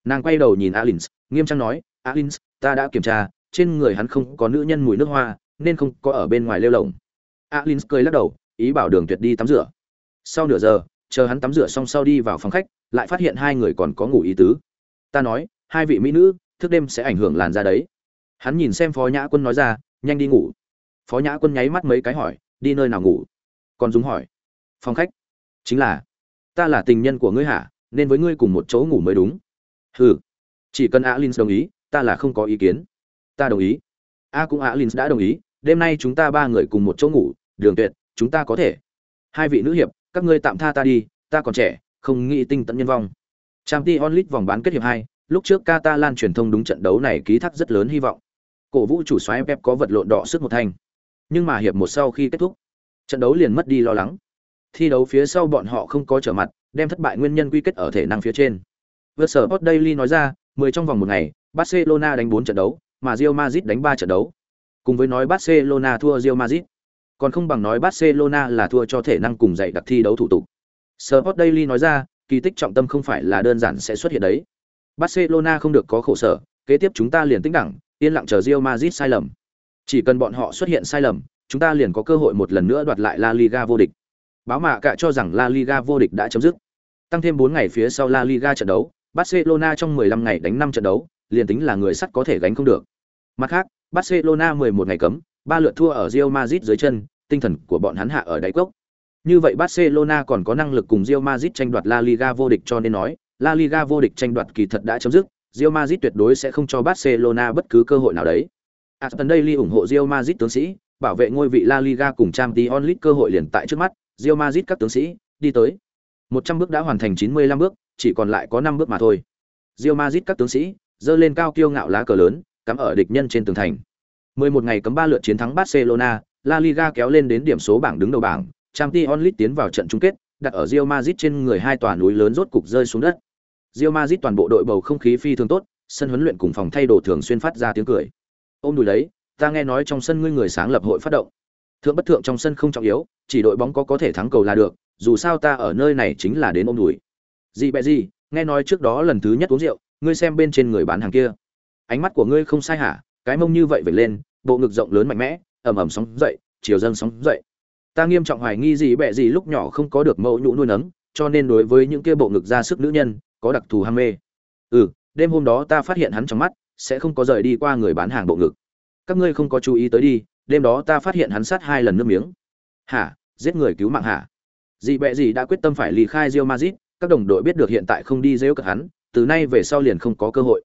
S1: Nàng quay đầu nhìn Alins, nghiêm trang nói, Alins, ta đã kiểm tra, trên người hắn không có nữ nhân mùi nước hoa, nên không có ở bên ngoài lêu lồng. Alins cười lắc đầu, ý bảo Đường Tuyệt đi tắm rửa. Sau nửa giờ, chờ hắn tắm rửa xong sau đi vào phòng khách, lại phát hiện hai người còn có ngủ ý tứ. Ta nói, hai vị mỹ nữ, thức đêm sẽ ảnh hưởng làn da đấy. Hắn nhìn xem Phó Nhã Quân nói ra, nhanh đi ngủ. Phó Nhã Quân nháy mắt mấy cái hỏi, đi nơi nào ngủ? Còn Dung hỏi, phòng khách. Chính là, ta là tình nhân của ngươi hả? Nên với ngươi cùng một chỗ ngủ mới đúng. Hừ, chỉ cần Alins đồng ý, ta là không có ý kiến. Ta đồng ý. A cũng Alins đã đồng ý, đêm nay chúng ta ba người cùng một chỗ ngủ, Đường Tuyệt, chúng ta có thể. Hai vị nữ hiệp, các ngươi tạm tha ta đi, ta còn trẻ, không nghĩ tinh tận nhân vong. Champions Onlit vòng bán kết hiệp hai, lúc trước Catalan truyền thông đúng trận đấu này ký thác rất lớn hy vọng. Cổ vũ chủ soái Pep có vật lộn đỏ sức một thành. Nhưng mà hiệp một sau khi kết thúc, trận đấu liền mất đi lo lắng. Thi đấu phía sau bọn họ không có trở mặt, đem thất bại nguyên nhân quy kết ở thể năng phía trên. Versa Sport Daily nói ra, 10 trong vòng một ngày, Barcelona đánh 4 trận đấu, mà Real Madrid đánh 3 trận đấu. Cùng với nói Barcelona thua Real Madrid, còn không bằng nói Barcelona là thua cho thể năng cùng dạy đặc thi đấu thủ tục. Sport Daily nói ra, kỳ tích trọng tâm không phải là đơn giản sẽ xuất hiện đấy. Barcelona không được có khổ sở, kế tiếp chúng ta liền tĩnh đẳng, yên lặng chờ Real Madrid sai lầm. Chỉ cần bọn họ xuất hiện sai lầm, chúng ta liền có cơ hội một lần nữa đoạt lại La Liga vô địch. Báo mạ cả cho rằng La Liga vô địch đã chấm dứt. Tăng thêm 4 ngày phía sau La Liga trận đấu, Barcelona trong 15 ngày đánh 5 trận đấu, liền tính là người sắt có thể gánh không được. Mặt khác, Barcelona 11 ngày cấm, ba lượt thua ở Real Madrid dưới chân, tinh thần của bọn hắn hạ ở đáy cốc. Như vậy Barcelona còn có năng lực cùng Real Madrid tranh đoạt La Liga vô địch cho nên nói, La Liga vô địch tranh đoạt kỳ thật đã chấm dứt, Real Madrid tuyệt đối sẽ không cho Barcelona bất cứ cơ hội nào đấy. Aston Daily ủng hộ Real Madrid tướng sĩ, bảo vệ ngôi vị La Liga cùng Champions League cơ hội liền tại trước mắt, Real Madrid các tướng sĩ, đi tới. 100 bước đã hoàn thành 95 bước, chỉ còn lại có 5 bước mà thôi. Real Madrid các tướng sĩ, dơ lên cao kiêu ngạo lá cờ lớn, cắm ở địch nhân trên tường thành. 11 ngày cấm 3 lượt chiến thắng Barcelona, La Liga kéo lên đến điểm số bảng đứng đầu bảng, Champions League tiến vào trận chung kết, đặt ở Real Madrid trên người hai tòa núi lớn rốt cục rơi xuống đất. Real Madrid toàn bộ đội bầu không khí phi thường tốt, sân huấn luyện cùng phòng thay đồ thường xuyên phát ra tiếng cười. Ôm đùi đấy, ta nghe nói trong sân ngươi người sáng lập hội phát động. Thượng bất thượng trong sân không trọng yếu, chỉ đội bóng có có thể thắng cầu là được, dù sao ta ở nơi này chính là đến ôm đùi. Gì bẹ gì, nghe nói trước đó lần thứ nhất uống rượu, ngươi xem bên trên người bán hàng kia. Ánh mắt của ngươi không sai hả? Cái mông như vậy vẩy lên, bộ ngực rộng lớn mạnh mẽ, ầm ầm sóng dậy, chiều dâng sóng dậy. Ta nghiêm trọng hoài nghi gì bẹ gì lúc nhỏ không có được mẫu nhũ nuôi nấng, cho nên đối với những kia bộ ngực ra sức nữ nhân, có đặc thù ham mê ừ đêm hôm đó ta phát hiện hắn trong mắt sẽ không có rời đi qua người bán hàng bộ ngực các ngươi không có chú ý tới đi đêm đó ta phát hiện hắn sát hai lần nước miếng. Hả? Giết người cứu mạng hả? Dị bẹ gì đã quyết tâm phải lì khai rio mazit các đồng đội biết được hiện tại không đi rêu cật hắn từ nay về sau liền không có cơ hội.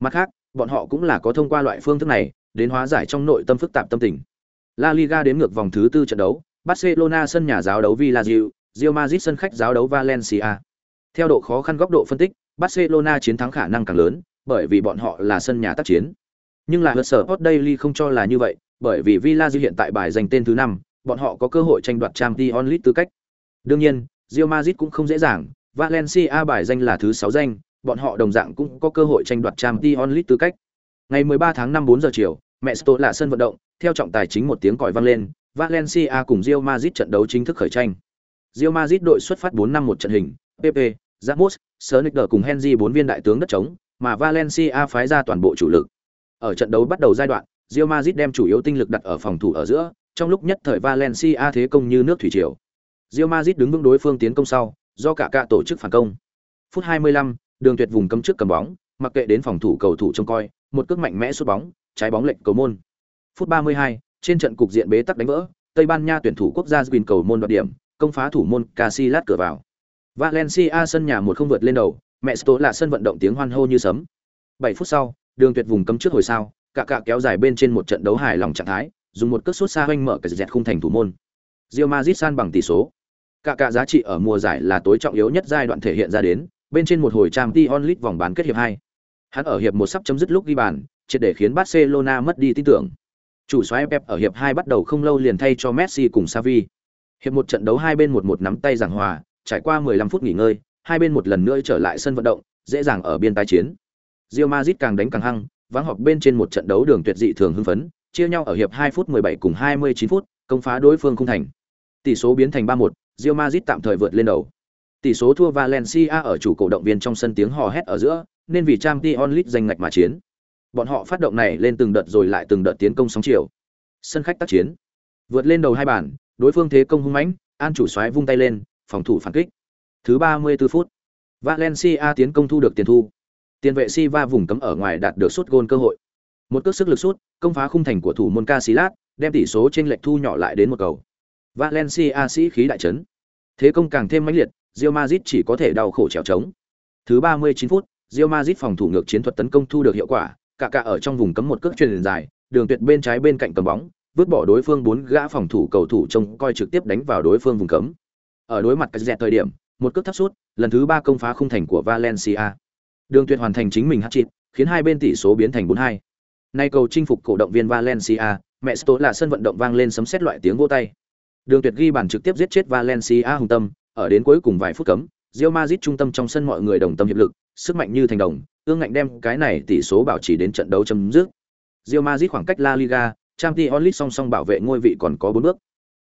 S1: Mặt khác bọn họ cũng là có thông qua loại phương thức này đến hóa giải trong nội tâm phức tạp tâm tình. La liga đến ngược vòng thứ tư trận đấu barcelona sân nhà giáo đấu villarreal rio mazit sân khách giáo đấu Valencia. Theo độ khó khăn góc độ phân tích, Barcelona chiến thắng khả năng càng lớn, bởi vì bọn họ là sân nhà tác chiến. Nhưng là hớt sở hot Daily không cho là như vậy, bởi vì Villarreal hiện tại bài giành tên thứ 5, bọn họ có cơ hội tranh đoạt Champions League tư cách. Đương nhiên, Real Madrid cũng không dễ dàng, Valencia bài danh là thứ 6 danh, bọn họ đồng dạng cũng có cơ hội tranh đoạt Champions League tư cách. Ngày 13 tháng 5 4 giờ chiều, Mesto là sân vận động, theo trọng tài chính một tiếng còi vang lên, Valencia cùng Real Madrid trận đấu chính thức khởi tranh. Real Madrid đội xuất phát 4 năm một trận hình, PP, Ramos, Sonicer cùng Henry bốn viên đại tướng đất trống, mà Valencia phái ra toàn bộ chủ lực. Ở trận đấu bắt đầu giai đoạn, Real Madrid đem chủ yếu tinh lực đặt ở phòng thủ ở giữa, trong lúc nhất thời Valencia thế công như nước thủy triều. Real Madrid đứng vững đối phương tiến công sau, do cả cả tổ chức phản công. Phút 25, Đường Tuyệt vùng cấm trước cầm bóng, mặc kệ đến phòng thủ cầu thủ trông coi, một cước mạnh mẽ sút bóng, trái bóng lệch cầu môn. Phút 32, trên trận cục diện bế tắc đánh vỡ, Tây Ban Nha tuyển thủ quốc gia Zwin cầu môn đoạt điểm, công phá thủ môn Casillas cửa vào. Valencia sân nhà một không vượt lên đầu, mẹ Sto là sân vận động tiếng hoan hô như sấm. 7 phút sau, đường tuyệt vùng cấm trước hồi sao, cả cả kéo dài bên trên một trận đấu hài lòng trạng thái, dùng một cước sút xa hoanh mở cái dẹt khung thành thủ môn. Real Madrid san bằng tỷ số. Cả cả giá trị ở mùa giải là tối trọng yếu nhất giai đoạn thể hiện ra đến, bên trên một hồi Champions League vòng bán kết hiệp 2. Hắn ở hiệp một sắp chấm dứt lúc ghi bàn, triệt để khiến Barcelona mất đi tin tưởng. Chủ soái Pep ở hiệp 2 bắt đầu không lâu liền thay cho Messi cùng Xavi. Hiệp một trận đấu hai bên một một nắm tay giảng hòa, trải qua 15 phút nghỉ ngơi, hai bên một lần nữa trở lại sân vận động, dễ dàng ở biên tái chiến. Real Madrid càng đánh càng hăng, vắng họp bên trên một trận đấu đường tuyệt dị thường hưng phấn, chia nhau ở hiệp 2 phút 17 cùng 29 phút, công phá đối phương không thành. Tỷ số biến thành 3-1, Real Madrid tạm thời vượt lên đầu. Tỷ số thua Valencia ở chủ cổ động viên trong sân tiếng hò hét ở giữa, nên vì Champions League giành ngạch mà chiến. Bọn họ phát động này lên từng đợt rồi lại từng đợt tiến công sóng chiều. Sân khách tác chiến, vượt lên đầu hai bàn, đối phương thế công hung mãnh, An chủ soái vung tay lên, phòng thủ phản kích. Thứ 34 phút, Valencia tiến công thu được tiền thu. Tiền vệ Silva vùng cấm ở ngoài đạt được suốt gôn cơ hội. Một cước sức lực sút, công phá khung thành của thủ môn Casillas, đem tỷ số trên lệch thu nhỏ lại đến một cầu. Valencia sĩ khí đại chấn. Thế công càng thêm mãnh liệt, Real Madrid chỉ có thể đau khổ trèo trống. Thứ 39 phút, Real Madrid phòng thủ ngược chiến thuật tấn công thu được hiệu quả, cả cả ở trong vùng cấm một cước truyền dài, đường tuyệt bên trái bên cạnh cầm bóng, vứt bỏ đối phương bốn gã phòng thủ cầu thủ trông coi trực tiếp đánh vào đối phương vùng cấm. Ở đối mặt cái dẹt thời điểm, một cước thấp sút, lần thứ ba công phá khung thành của Valencia. Đường Tuyệt hoàn thành chính mình hat-trick, khiến hai bên tỷ số biến thành 4-2. Nay cầu chinh phục cổ động viên Valencia, mẹ Sto là sân vận động vang lên sấm sét loại tiếng vỗ tay. Đường Tuyệt ghi bàn trực tiếp giết chết Valencia hùng tâm, ở đến cuối cùng vài phút cấm, Real Madrid trung tâm trong sân mọi người đồng tâm hiệp lực, sức mạnh như thành đồng, ương ngạnh đem cái này tỷ số bảo trì đến trận đấu chấm dứt. Real Madrid khoảng cách La Liga, Champions League song song bảo vệ ngôi vị còn có 4 bước.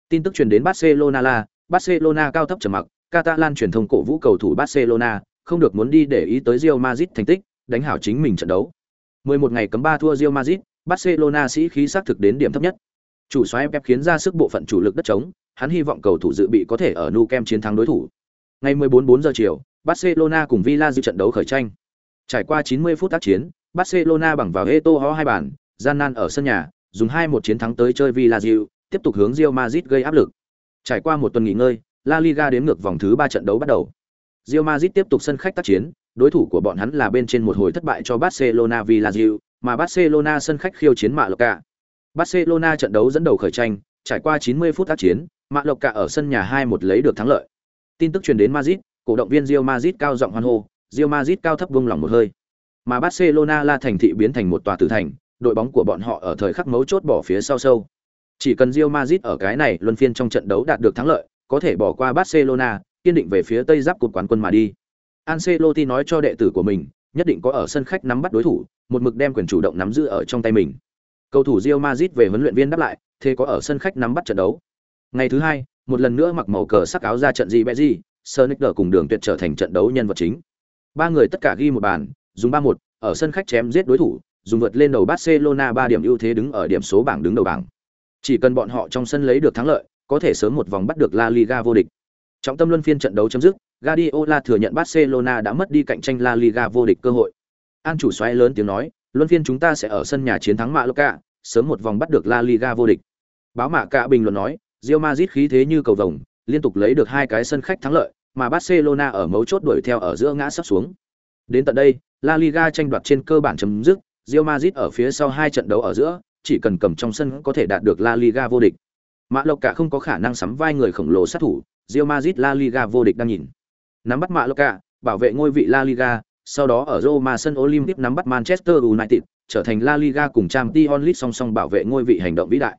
S1: Tin tức truyền đến Barcelona là, Barcelona cao thấp trầm mặc, Catalan truyền thông cổ vũ cầu thủ Barcelona, không được muốn đi để ý tới Real Madrid thành tích, đánh hảo chính mình trận đấu. 11 ngày cấm 3 thua Real Madrid, Barcelona sĩ khí xác thực đến điểm thấp nhất. Chủ soái Pep khiến ra sức bộ phận chủ lực đất trống, hắn hy vọng cầu thủ dự bị có thể ở Nou Camp chiến thắng đối thủ. Ngày 14 4 giờ chiều, Barcelona cùng Villa dự trận đấu khởi tranh. Trải qua 90 phút tác chiến, Barcelona bằng vào Eto'o hai bàn, gian nan ở sân nhà, dùng hai một chiến thắng tới chơi Villarreal, tiếp tục hướng Real Madrid gây áp lực. Trải qua một tuần nghỉ ngơi, La Liga đến ngược vòng thứ 3 trận đấu bắt đầu. Real Madrid tiếp tục sân khách tác chiến, đối thủ của bọn hắn là bên trên một hồi thất bại cho Barcelona Villarreal, mà Barcelona sân khách khiêu chiến Mạ Lộc Cả. Barcelona trận đấu dẫn đầu khởi tranh, trải qua 90 phút tác chiến, Mạ Lộc Cả ở sân nhà 2-1 lấy được thắng lợi. Tin tức truyền đến Madrid, cổ động viên Real Madrid cao giọng hoan hô, Real Madrid cao thấp vung lòng một hơi. Mà Barcelona là thành thị biến thành một tòa tử thành, đội bóng của bọn họ ở thời khắc mấu chốt bỏ phía sau sâu. Chỉ cần Real Madrid ở cái này luân phiên trong trận đấu đạt được thắng lợi, có thể bỏ qua Barcelona, kiên định về phía Tây giáp cột quán quân mà đi. Ancelotti nói cho đệ tử của mình, nhất định có ở sân khách nắm bắt đối thủ, một mực đem quyền chủ động nắm giữ ở trong tay mình. Cầu thủ Real Madrid về huấn luyện viên đáp lại, thế có ở sân khách nắm bắt trận đấu. Ngày thứ hai, một lần nữa mặc màu cờ sắc áo ra trận gì bẹ gì, Sonic cùng Đường Tuyệt trở thành trận đấu nhân vật chính. Ba người tất cả ghi một bàn, dùng 3-1, ở sân khách chém giết đối thủ, dùng vượt lên đầu Barcelona 3 điểm ưu thế đứng ở điểm số bảng đứng đầu bảng. Chỉ cần bọn họ trong sân lấy được thắng lợi, có thể sớm một vòng bắt được La Liga vô địch. Trọng tâm luân phiên trận đấu chấm dứt, Guardiola thừa nhận Barcelona đã mất đi cạnh tranh La Liga vô địch cơ hội. An chủ xoáy lớn tiếng nói, luân phiên chúng ta sẽ ở sân nhà chiến thắng Mallorca, sớm một vòng bắt được La Liga vô địch. Báo mạ cả bình luận nói, Real Madrid khí thế như cầu vồng, liên tục lấy được hai cái sân khách thắng lợi, mà Barcelona ở mấu chốt đuổi theo ở giữa ngã sắp xuống. Đến tận đây, La Liga tranh đoạt trên cơ bản chấm dứt, Real Madrid ở phía sau hai trận đấu ở giữa, chỉ cần cầm trong sân có thể đạt được La Liga vô địch. Mã Lộc cả không có khả năng sắm vai người khổng lồ sát thủ, Real Madrid La Liga vô địch đang nhìn. Nắm bắt Mallorca bảo vệ ngôi vị La Liga, sau đó ở Roma sân Olympic nắm bắt Manchester United, trở thành La Liga cùng Champions League song song bảo vệ ngôi vị hành động vĩ đại.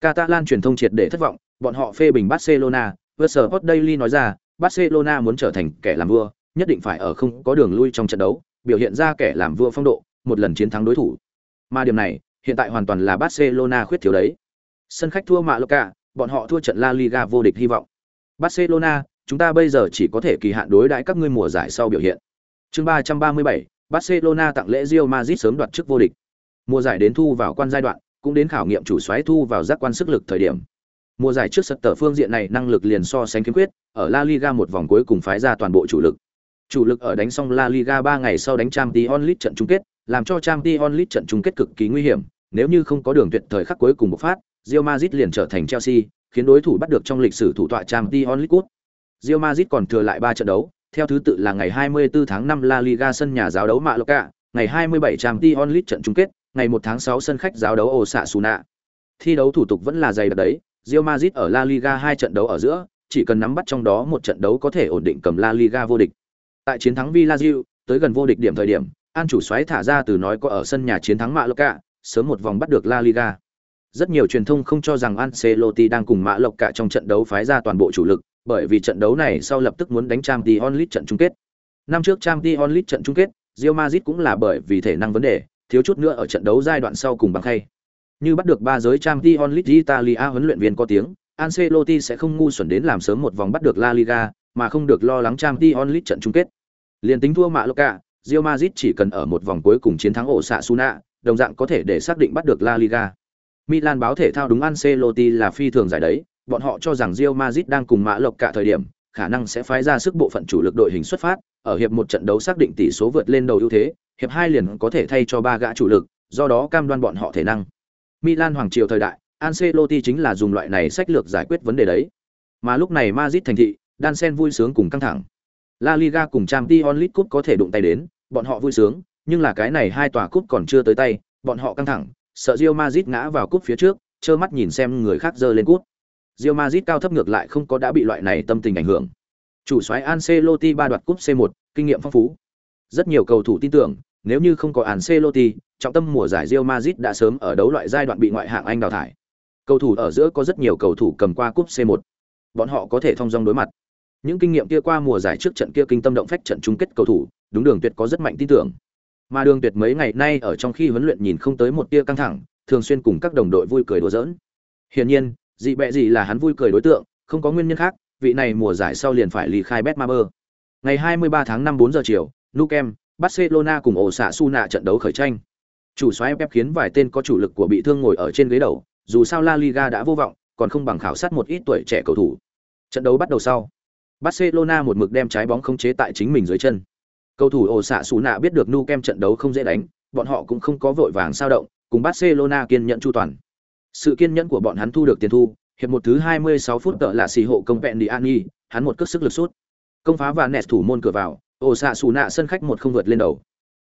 S1: Catalan truyền thông triệt để thất vọng, bọn họ phê bình Barcelona, Versport Daily nói ra, Barcelona muốn trở thành kẻ làm vua, nhất định phải ở không có đường lui trong trận đấu, biểu hiện ra kẻ làm vua phong độ, một lần chiến thắng đối thủ. Mà điểm này, hiện tại hoàn toàn là Barcelona khuyết thiếu đấy. Sân khách thua Mallorca, bọn họ thua trận La Liga vô địch hy vọng. Barcelona, chúng ta bây giờ chỉ có thể kỳ hạn đối đãi các ngươi mùa giải sau biểu hiện. Chương 337, Barcelona tặng lễ Real Madrid sớm đoạt chức vô địch. Mùa giải đến thu vào quan giai đoạn, cũng đến khảo nghiệm chủ soái thu vào giác quan sức lực thời điểm. Mùa giải trước sật tờ phương diện này năng lực liền so sánh kiếm quyết ở La Liga một vòng cuối cùng phái ra toàn bộ chủ lực. Chủ lực ở đánh xong La Liga 3 ngày sau đánh Champions League trận chung kết, làm cho Champions League trận chung kết cực kỳ nguy hiểm, nếu như không có đường tuyệt thời khắc cuối cùng bộc phát, Real Madrid liền trở thành Chelsea, khiến đối thủ bắt được trong lịch sử thủ tọa Champions Licut. Real Madrid còn thừa lại 3 trận đấu, theo thứ tự là ngày 24 tháng 5 La Liga sân nhà giáo đấu Mallorca, ngày 27 trang Champions League trận chung kết, ngày 1 tháng 6 sân khách giáo đấu Osasuna. Thi đấu thủ tục vẫn là dày đặc đấy, Real Madrid ở La Liga hai trận đấu ở giữa, chỉ cần nắm bắt trong đó một trận đấu có thể ổn định cầm La Liga vô địch. Tại chiến thắng Villarreal, tới gần vô địch điểm thời điểm, An chủ xoáy thả ra từ nói có ở sân nhà chiến thắng Mallorca, sớm một vòng bắt được La Liga. Rất nhiều truyền thông không cho rằng Ancelotti đang cùng Mã Lộc cả trong trận đấu phái ra toàn bộ chủ lực, bởi vì trận đấu này sau lập tức muốn đánh Champions League trận chung kết. Năm trước Champions League trận chung kết, Real Madrid cũng là bởi vì thể năng vấn đề, thiếu chút nữa ở trận đấu giai đoạn sau cùng bằng khay. Như bắt được ba giới Champions League Italia huấn luyện viên có tiếng, Ancelotti sẽ không ngu xuẩn đến làm sớm một vòng bắt được La Liga, mà không được lo lắng Champions League trận chung kết. Liên tính thua Mã Lộc cả, Real Madrid chỉ cần ở một vòng cuối cùng chiến thắng ổ xạ Suna, đồng dạng có thể để xác định bắt được La Liga. Milan báo thể thao đúng Ancelotti là phi thường giải đấy, bọn họ cho rằng Real Madrid đang cùng Mã Lộc cả thời điểm, khả năng sẽ phái ra sức bộ phận chủ lực đội hình xuất phát, ở hiệp một trận đấu xác định tỷ số vượt lên đầu ưu thế, hiệp hai liền có thể thay cho ba gã chủ lực, do đó cam đoan bọn họ thể năng. Milan hoàng triều thời đại, Ancelotti chính là dùng loại này sách lược giải quyết vấn đề đấy. Mà lúc này Madrid thành thị, đan sen vui sướng cùng căng thẳng. La Liga cùng Champions League Cup có thể đụng tay đến, bọn họ vui sướng, nhưng là cái này hai tòa cúp còn chưa tới tay, bọn họ căng thẳng, sợ Real Madrid ngã vào cúp phía trước, trơ mắt nhìn xem người khác giơ lên cúp. Real Madrid cao thấp ngược lại không có đã bị loại này tâm tình ảnh hưởng. Chủ soái Ancelotti ba đoạt cúp C1, kinh nghiệm phong phú. Rất nhiều cầu thủ tin tưởng, nếu như không có Ancelotti, trọng tâm mùa giải Real Madrid đã sớm ở đấu loại giai đoạn bị ngoại hạng Anh đào thải. Cầu thủ ở giữa có rất nhiều cầu thủ cầm qua cúp C1. Bọn họ có thể thông dong đối mặt. Những kinh nghiệm kia qua mùa giải trước trận kia kinh tâm động phách trận chung kết cầu thủ, đúng đường tuyệt có rất mạnh tin tưởng. Mà đường tuyệt mấy ngày nay ở trong khi huấn luyện nhìn không tới một tia căng thẳng, thường xuyên cùng các đồng đội vui cười đùa giỡn. Hiển nhiên, dị bẹ gì là hắn vui cười đối tượng, không có nguyên nhân khác, vị này mùa giải sau liền phải ly khai Betmaber. Ngày 23 tháng 5 4 giờ chiều, Nukem, Barcelona cùng ổ xạ Suna trận đấu khởi tranh. Chủ soái Pep khiến vài tên có chủ lực của bị thương ngồi ở trên ghế đầu, dù sao La Liga đã vô vọng, còn không bằng khảo sát một ít tuổi trẻ cầu thủ. Trận đấu bắt đầu sau, Barcelona một mực đem trái bóng không chế tại chính mình dưới chân. Cầu thủ ổ xạ Suna biết được Nukem trận đấu không dễ đánh, bọn họ cũng không có vội vàng sao động, cùng Barcelona kiên nhẫn chu toàn. Sự kiên nhẫn của bọn hắn thu được tiền thu, hiệp một thứ 26 phút tợ là xì hộ công vẹn đi Ani, hắn một cước sức lực sút. Công phá và nẹt thủ môn cửa vào, ổ xạ xù nạ sân khách một không vượt lên đầu.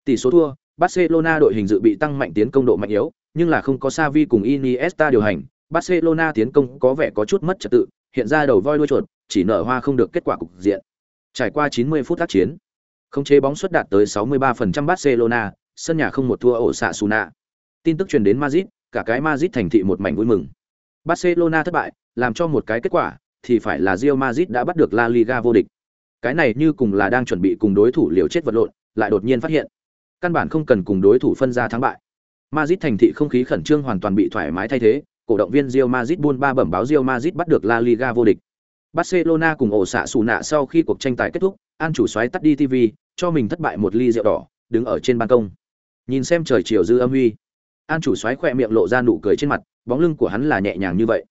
S1: Tỷ số thua, Barcelona đội hình dự bị tăng mạnh tiến công độ mạnh yếu, nhưng là không có Xavi cùng Iniesta điều hành, Barcelona tiến công có vẻ có chút mất trật tự, hiện ra đầu voi đuôi chuột, chỉ nở hoa không được kết quả cục diện. Trải qua 90 phút tác chiến, khống chế bóng suất đạt tới 63% Barcelona, sân nhà không một thua ổ xạ Suna. Tin tức truyền đến Madrid, cả cái Madrid thành thị một mảnh vui mừng. Barcelona thất bại, làm cho một cái kết quả thì phải là Real Madrid đã bắt được La Liga vô địch. Cái này như cùng là đang chuẩn bị cùng đối thủ liều chết vật lộn, lại đột nhiên phát hiện, căn bản không cần cùng đối thủ phân ra thắng bại. Madrid thành thị không khí khẩn trương hoàn toàn bị thoải mái thay thế, cổ động viên Real Madrid buôn ba bẩm báo Real Madrid bắt được La Liga vô địch. Barcelona cùng ổ xạ sủ nạ sau khi cuộc tranh tài kết thúc, An chủ xoáy tắt đi TV, cho mình thất bại một ly rượu đỏ, đứng ở trên ban công. Nhìn xem trời chiều dư âm huy, An chủ xoáy khỏe miệng lộ ra nụ cười trên mặt, bóng lưng của hắn là nhẹ nhàng như vậy.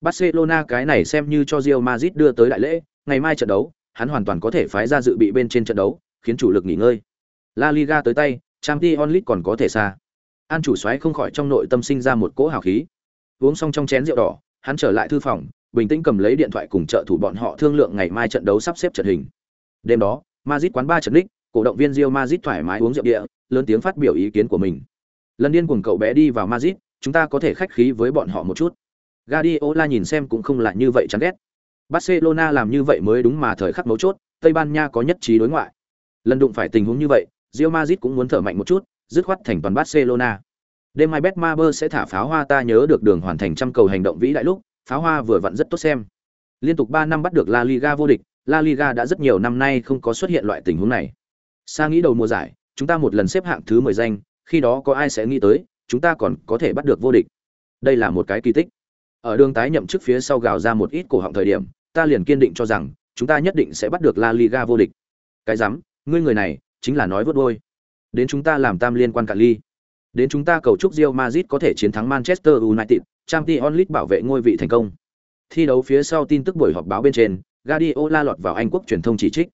S1: Barcelona cái này xem như cho Real Madrid đưa tới đại lễ, ngày mai trận đấu, hắn hoàn toàn có thể phái ra dự bị bên trên trận đấu, khiến chủ lực nghỉ ngơi. La Liga tới tay, Champions League còn có thể xa. An chủ xoáy không khỏi trong nội tâm sinh ra một cỗ hào khí. Uống xong trong chén rượu đỏ, hắn trở lại thư phòng, bình tĩnh cầm lấy điện thoại cùng trợ thủ bọn họ thương lượng ngày mai trận đấu sắp xếp trận hình. Đêm đó, Madrid quán ba trận đích, cổ động viên Real Madrid thoải mái uống rượu địa, lớn tiếng phát biểu ý kiến của mình. Lần điên cuồng cậu bé đi vào Madrid, chúng ta có thể khách khí với bọn họ một chút. Guardiola nhìn xem cũng không lại như vậy chán ghét. Barcelona làm như vậy mới đúng mà thời khắc mấu chốt, Tây Ban Nha có nhất trí đối ngoại. Lần đụng phải tình huống như vậy, Real Madrid cũng muốn thở mạnh một chút, dứt khoát thành toàn Barcelona. Đêm mai Betmaber sẽ thả pháo hoa ta nhớ được đường hoàn thành trăm cầu hành động vĩ đại lúc, pháo hoa vừa vặn rất tốt xem. Liên tục 3 năm bắt được La Liga vô địch, La Liga đã rất nhiều năm nay không có xuất hiện loại tình huống này. Sa nghĩ đầu mùa giải, chúng ta một lần xếp hạng thứ 10 danh, khi đó có ai sẽ nghĩ tới, chúng ta còn có thể bắt được vô địch. Đây là một cái kỳ tích. Ở đường tái nhậm chức phía sau gào ra một ít cổ họng thời điểm, ta liền kiên định cho rằng, chúng ta nhất định sẽ bắt được La Liga vô địch. Cái rắm, ngươi người này, chính là nói vớt đôi. Đến chúng ta làm tam liên quan cả ly. Đến chúng ta cầu chúc Real Madrid có thể chiến thắng Manchester United, Champions League bảo vệ ngôi vị thành công. Thi đấu phía sau tin tức buổi họp báo bên trên, Guardiola lọt vào Anh quốc truyền thông chỉ trích.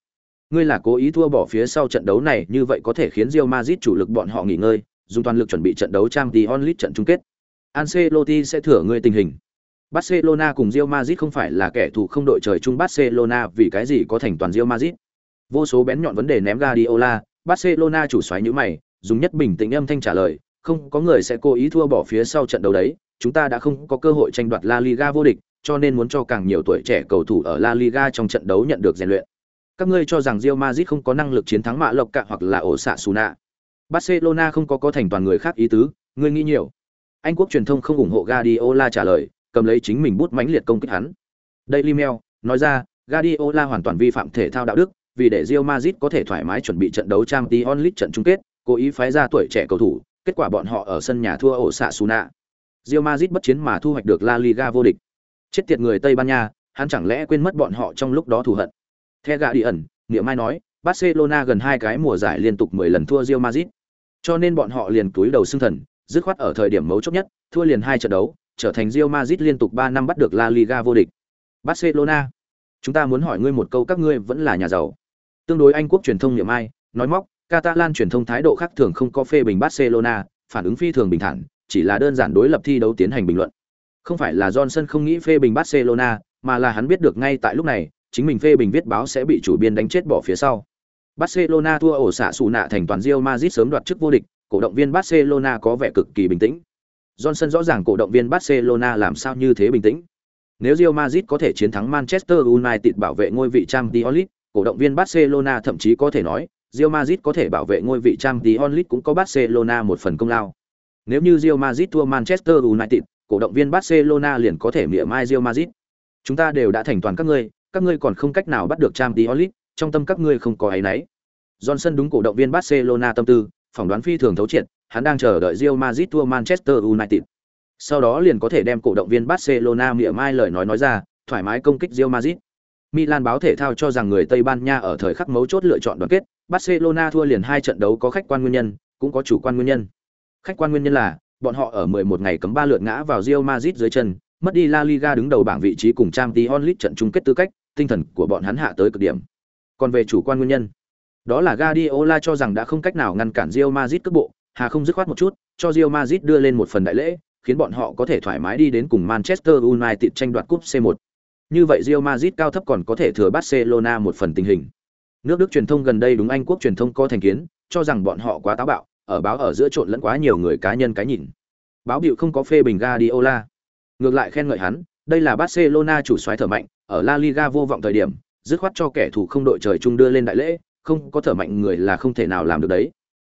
S1: Ngươi là cố ý thua bỏ phía sau trận đấu này, như vậy có thể khiến Real Madrid chủ lực bọn họ nghỉ ngơi, dùng toàn lực chuẩn bị trận đấu Champions League trận chung kết. Ancelotti sẽ thửa ngươi tình hình. Barcelona cùng Real Madrid không phải là kẻ thù không đội trời chung Barcelona vì cái gì có thành toàn Real Madrid. Vô số bén nhọn vấn đề ném Guardiola, Barcelona chủ soái như mày, dùng nhất bình tĩnh âm thanh trả lời, không có người sẽ cố ý thua bỏ phía sau trận đấu đấy, chúng ta đã không có cơ hội tranh đoạt La Liga vô địch, cho nên muốn cho càng nhiều tuổi trẻ cầu thủ ở La Liga trong trận đấu nhận được rèn luyện. Các ngươi cho rằng Real Madrid không có năng lực chiến thắng Mã Lộc Cạ hoặc là ổ. Barcelona không có có thành toàn người khác ý tứ, ngươi nghĩ nhiều. Anh quốc truyền thông không ủng hộ Guardiola trả lời, cầm lấy chính mình bút mãnh liệt công kích hắn. Daily Mail nói ra, Guardiola hoàn toàn vi phạm thể thao đạo đức, vì để Real Madrid có thể thoải mái chuẩn bị trận đấu Champions League trận chung kết, cố ý phái ra tuổi trẻ cầu thủ, kết quả bọn họ ở sân nhà thua ổ xạ Suna. Real Madrid bất chiến mà thu hoạch được La Liga vô địch. Chết tiệt người Tây Ban Nha, hắn chẳng lẽ quên mất bọn họ trong lúc đó thù hận. Theo gã đi ẩn, Niệm Mai nói, Barcelona gần hai cái mùa giải liên tục 10 lần thua Real Madrid. Cho nên bọn họ liền túi đầu xương thần, dứt khoát ở thời điểm mấu chốt nhất, thua liền hai trận đấu, trở thành Real Madrid liên tục 3 năm bắt được La Liga vô địch. Barcelona, chúng ta muốn hỏi ngươi một câu các ngươi vẫn là nhà giàu. Tương đối Anh quốc truyền thông Niệm Mai, nói móc, Catalan truyền thông thái độ khác thường không có phê bình Barcelona, phản ứng phi thường bình thản, chỉ là đơn giản đối lập thi đấu tiến hành bình luận. Không phải là Johnson không nghĩ phê bình Barcelona, mà là hắn biết được ngay tại lúc này, chính mình phê bình viết báo sẽ bị chủ biên đánh chết bỏ phía sau. Barcelona thua ổ xạ sủ nạ thành toàn Real Madrid sớm đoạt chức vô địch, cổ động viên Barcelona có vẻ cực kỳ bình tĩnh. Johnson rõ ràng cổ động viên Barcelona làm sao như thế bình tĩnh. Nếu Real Madrid có thể chiến thắng Manchester United bảo vệ ngôi vị Champions League, cổ động viên Barcelona thậm chí có thể nói, Real Madrid có thể bảo vệ ngôi vị Champions League cũng có Barcelona một phần công lao. Nếu như Real Madrid thua Manchester United, cổ động viên Barcelona liền có thể mỉa mai Real Madrid. Chúng ta đều đã thành toàn các ngươi, các ngươi còn không cách nào bắt được Champions League, trong tâm các ngươi không có ấy nấy. Johnson đúng cổ động viên Barcelona tâm tư, phỏng đoán phi thường thấu triệt, hắn đang chờ đợi Real Madrid thua Manchester United. Sau đó liền có thể đem cổ động viên Barcelona mỉa mai lời nói nói ra, thoải mái công kích Real Madrid. Milan báo thể thao cho rằng người Tây Ban Nha ở thời khắc mấu chốt lựa chọn đoàn kết, Barcelona thua liền hai trận đấu có khách quan nguyên nhân, cũng có chủ quan nguyên nhân. Khách quan nguyên nhân là, bọn họ ở 11 ngày cấm ba lượt ngã vào Real Madrid dưới chân, mất đi La Liga đứng đầu bảng vị trí cùng Champions League trận chung kết tư cách, tinh thần của bọn hắn hạ tới cực điểm. Còn về chủ quan nguyên nhân, đó là Guardiola cho rằng đã không cách nào ngăn cản Real Madrid cước bộ, hà không dứt khoát một chút, cho Real Madrid đưa lên một phần đại lễ, khiến bọn họ có thể thoải mái đi đến cùng Manchester United tranh đoạt cúp C1. Như vậy Real Madrid cao thấp còn có thể thừa Barcelona một phần tình hình. Nước Đức truyền thông gần đây đúng Anh quốc truyền thông có thành kiến, cho rằng bọn họ quá táo bạo, ở báo ở giữa trộn lẫn quá nhiều người cá nhân cái nhìn. Báo biểu không có phê bình Guardiola, ngược lại khen ngợi hắn, đây là Barcelona chủ soái thở mạnh, ở La Liga vô vọng thời điểm, dứt khoát cho kẻ thù không đội trời chung đưa lên đại lễ, không có thở mạnh người là không thể nào làm được đấy.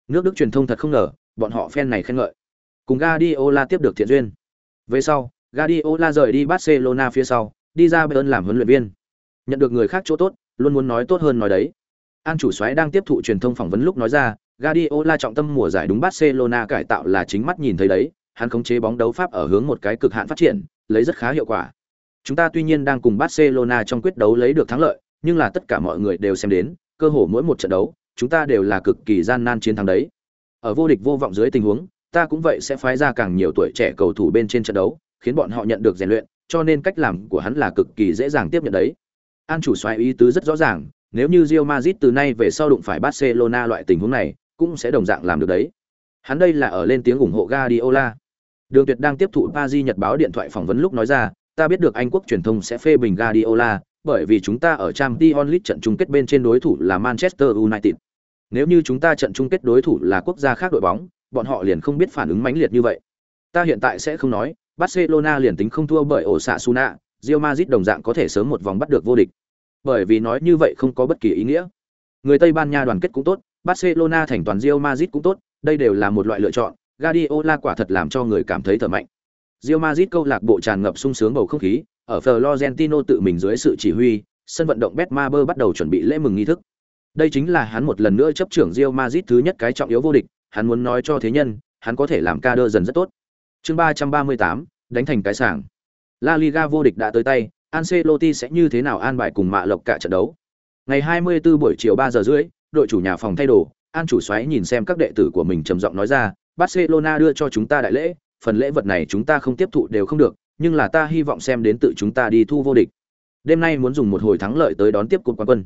S1: Nước Đức truyền thông thật không ngờ, bọn họ fan này khen ngợi. Cùng Guardiola tiếp được thiện duyên. Về sau, Guardiola rời đi Barcelona phía sau, đi ra Bayern làm huấn luyện viên. Nhận được người khác chỗ tốt, luôn muốn nói tốt hơn nói đấy. An chủ soái đang tiếp thụ truyền thông phỏng vấn lúc nói ra, Guardiola trọng tâm mùa giải đúng Barcelona cải tạo là chính mắt nhìn thấy đấy, hắn khống chế bóng đấu pháp ở hướng một cái cực hạn phát triển, lấy rất khá hiệu quả. Chúng ta tuy nhiên đang cùng Barcelona trong quyết đấu lấy được thắng lợi, nhưng là tất cả mọi người đều xem đến, cơ hồ mỗi một trận đấu, chúng ta đều là cực kỳ gian nan chiến thắng đấy. Ở vô địch vô vọng dưới tình huống, ta cũng vậy sẽ phái ra càng nhiều tuổi trẻ cầu thủ bên trên trận đấu, khiến bọn họ nhận được rèn luyện, cho nên cách làm của hắn là cực kỳ dễ dàng tiếp nhận đấy. An chủ xoay ý tứ rất rõ ràng, nếu như Real Madrid từ nay về sau đụng phải Barcelona loại tình huống này, cũng sẽ đồng dạng làm được đấy. Hắn đây là ở lên tiếng ủng hộ Guardiola. Đường Tuyệt đang tiếp thụ Paris Nhật báo điện thoại phỏng vấn lúc nói ra, ta biết được Anh quốc truyền thông sẽ phê bình Guardiola, bởi vì chúng ta ở Champions League trận chung kết bên trên đối thủ là Manchester United. Nếu như chúng ta trận chung kết đối thủ là quốc gia khác đội bóng, bọn họ liền không biết phản ứng mãnh liệt như vậy. Ta hiện tại sẽ không nói, Barcelona liền tính không thua bởi ổ xạ Suna, Real Madrid đồng dạng có thể sớm một vòng bắt được vô địch. Bởi vì nói như vậy không có bất kỳ ý nghĩa. Người Tây Ban Nha đoàn kết cũng tốt, Barcelona thành toàn Real Madrid cũng tốt, đây đều là một loại lựa chọn, Guardiola quả thật làm cho người cảm thấy thở mạnh. Real Madrid câu lạc bộ tràn ngập sung sướng bầu không khí, ở Florentino tự mình dưới sự chỉ huy, sân vận động Betmaber bắt đầu chuẩn bị lễ mừng nghi thức. Đây chính là hắn một lần nữa chấp trưởng Real Madrid thứ nhất cái trọng yếu vô địch, hắn muốn nói cho thế nhân, hắn có thể làm ca đơ dần rất tốt. Chương 338, đánh thành cái sảng. La Liga vô địch đã tới tay, Ancelotti sẽ như thế nào an bài cùng Mạ Lộc cả trận đấu. Ngày 24 buổi chiều 3 giờ rưỡi, đội chủ nhà phòng thay đồ, An chủ xoáy nhìn xem các đệ tử của mình trầm giọng nói ra, Barcelona đưa cho chúng ta đại lễ, phần lễ vật này chúng ta không tiếp thụ đều không được, nhưng là ta hy vọng xem đến tự chúng ta đi thu vô địch. Đêm nay muốn dùng một hồi thắng lợi tới đón tiếp cột quán quân.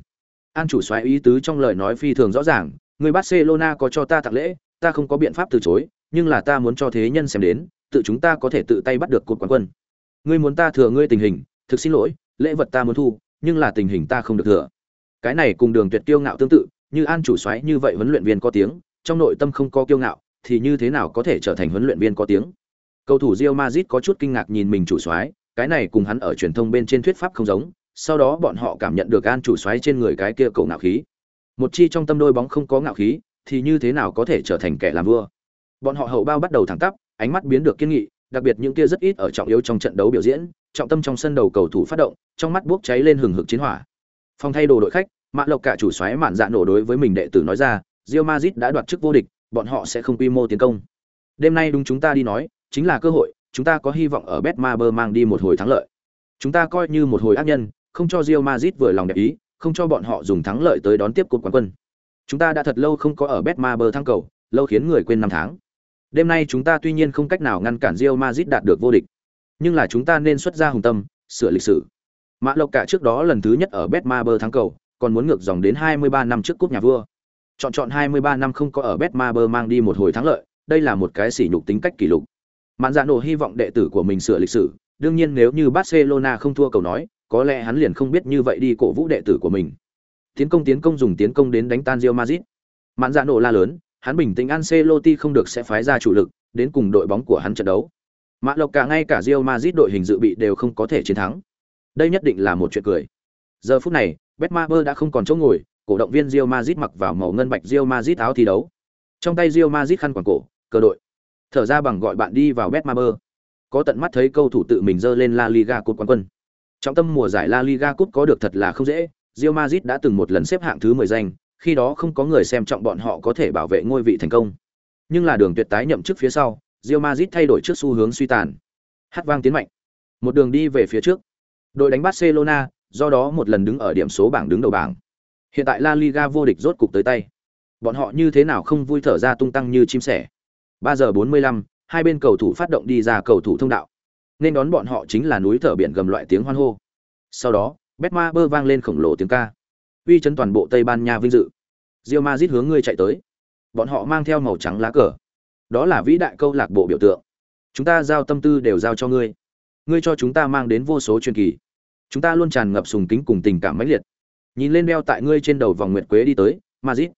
S1: An chủ xoáy ý tứ trong lời nói phi thường rõ ràng, người Barcelona có cho ta tặng lễ, ta không có biện pháp từ chối, nhưng là ta muốn cho thế nhân xem đến, tự chúng ta có thể tự tay bắt được cột quán quân. Ngươi muốn ta thừa ngươi tình hình, thực xin lỗi, lễ vật ta muốn thu, nhưng là tình hình ta không được thừa. Cái này cùng Đường Tuyệt kiêu ngạo tương tự, như An chủ xoáy như vậy huấn luyện viên có tiếng, trong nội tâm không có kiêu ngạo, thì như thế nào có thể trở thành huấn luyện viên có tiếng. Cầu thủ rio mazit có chút kinh ngạc nhìn mình chủ soái, cái này cùng hắn ở truyền thông bên trên thuyết pháp không giống, sau đó bọn họ cảm nhận được an chủ soái trên người cái kia cầu ngạo khí. Một chi trong tâm đôi bóng không có ngạo khí, thì như thế nào có thể trở thành kẻ làm vua. Bọn họ hậu bao bắt đầu thẳng tắp, ánh mắt biến được kiên nghị, đặc biệt những kia rất ít ở trọng yếu trong trận đấu biểu diễn, trọng tâm trong sân đầu cầu thủ phát động, trong mắt bốc cháy lên hừng hực chiến hỏa. Phòng thay đồ đội khách, Mã Lộc cả chủ xoáy mạn dạ nổ đối với mình đệ tử nói ra, Real Madrid đã đoạt chức vô địch, bọn họ sẽ không quy mô tiến công. Đêm nay đúng chúng ta đi nói, chính là cơ hội, chúng ta có hy vọng ở Betmaber mang đi một hồi thắng lợi. Chúng ta coi như một hồi ác nhân, không cho Real Madrid vừa lòng đẹp ý, không cho bọn họ dùng thắng lợi tới đón tiếp cột quán quân. Chúng ta đã thật lâu không có ở Betmaber thắng cầu, lâu khiến người quên năm tháng. Đêm nay chúng ta tuy nhiên không cách nào ngăn cản Real Madrid đạt được vô địch, nhưng là chúng ta nên xuất ra hùng tâm, sửa lịch sử. Mã Lộc cả trước đó lần thứ nhất ở Betmaber thắng cầu, còn muốn ngược dòng đến 23 năm trước cúp nhà vua. Chọn chọn 23 năm không có ở Betmaber mang đi một hồi thắng lợi, đây là một cái sỉ nhục tính cách kỷ lục. Mạn Dạ Nổ hy vọng đệ tử của mình sửa lịch sử, đương nhiên nếu như Barcelona không thua cầu nói, có lẽ hắn liền không biết như vậy đi cổ vũ đệ tử của mình. Tiến công tiến công dùng tiến công đến đánh tan Real Madrid. Mạn Dạ Nổ la lớn, hắn bình tĩnh Ancelotti không được sẽ phái ra chủ lực, đến cùng đội bóng của hắn trận đấu. Mã Lộc cả ngay cả Real Madrid đội hình dự bị đều không có thể chiến thắng. Đây nhất định là một chuyện cười. Giờ phút này, Betmaber đã không còn chỗ ngồi, cổ động viên Real Madrid mặc vào màu ngân bạch Real Madrid áo thi đấu. Trong tay Real Madrid khăn quàng cổ, cờ đội. Thở ra bằng gọi bạn đi vào Betmaber. Có tận mắt thấy cầu thủ tự mình dơ lên La Liga cúp quán quân. Trong tâm mùa giải La Liga cúp có được thật là không dễ, Real Madrid đã từng một lần xếp hạng thứ 10 danh, khi đó không có người xem trọng bọn họ có thể bảo vệ ngôi vị thành công. Nhưng là đường tuyệt tái nhậm chức phía sau, Real Madrid thay đổi trước xu hướng suy tàn. Hát vang tiến mạnh. Một đường đi về phía trước. Đội đánh Barcelona, do đó một lần đứng ở điểm số bảng đứng đầu bảng. Hiện tại La Liga vô địch rốt cục tới tay. Bọn họ như thế nào không vui thở ra tung tăng như chim sẻ. 3 giờ 45, hai bên cầu thủ phát động đi ra cầu thủ thông đạo. Nên đón bọn họ chính là núi thở biển gầm loại tiếng hoan hô. Sau đó, Betma bơ vang lên khổng lồ tiếng ca. Uy chấn toàn bộ Tây Ban Nha vinh dự. Real Madrid hướng ngươi chạy tới. Bọn họ mang theo màu trắng lá cờ. đó là vĩ đại câu lạc bộ biểu tượng chúng ta giao tâm tư đều giao cho ngươi ngươi cho chúng ta mang đến vô số truyền kỳ chúng ta luôn tràn ngập sùng kính cùng tình cảm mãnh liệt. Nhìn lên đeo tại ngươi trên đầu vòng nguyệt quế đi tới mazit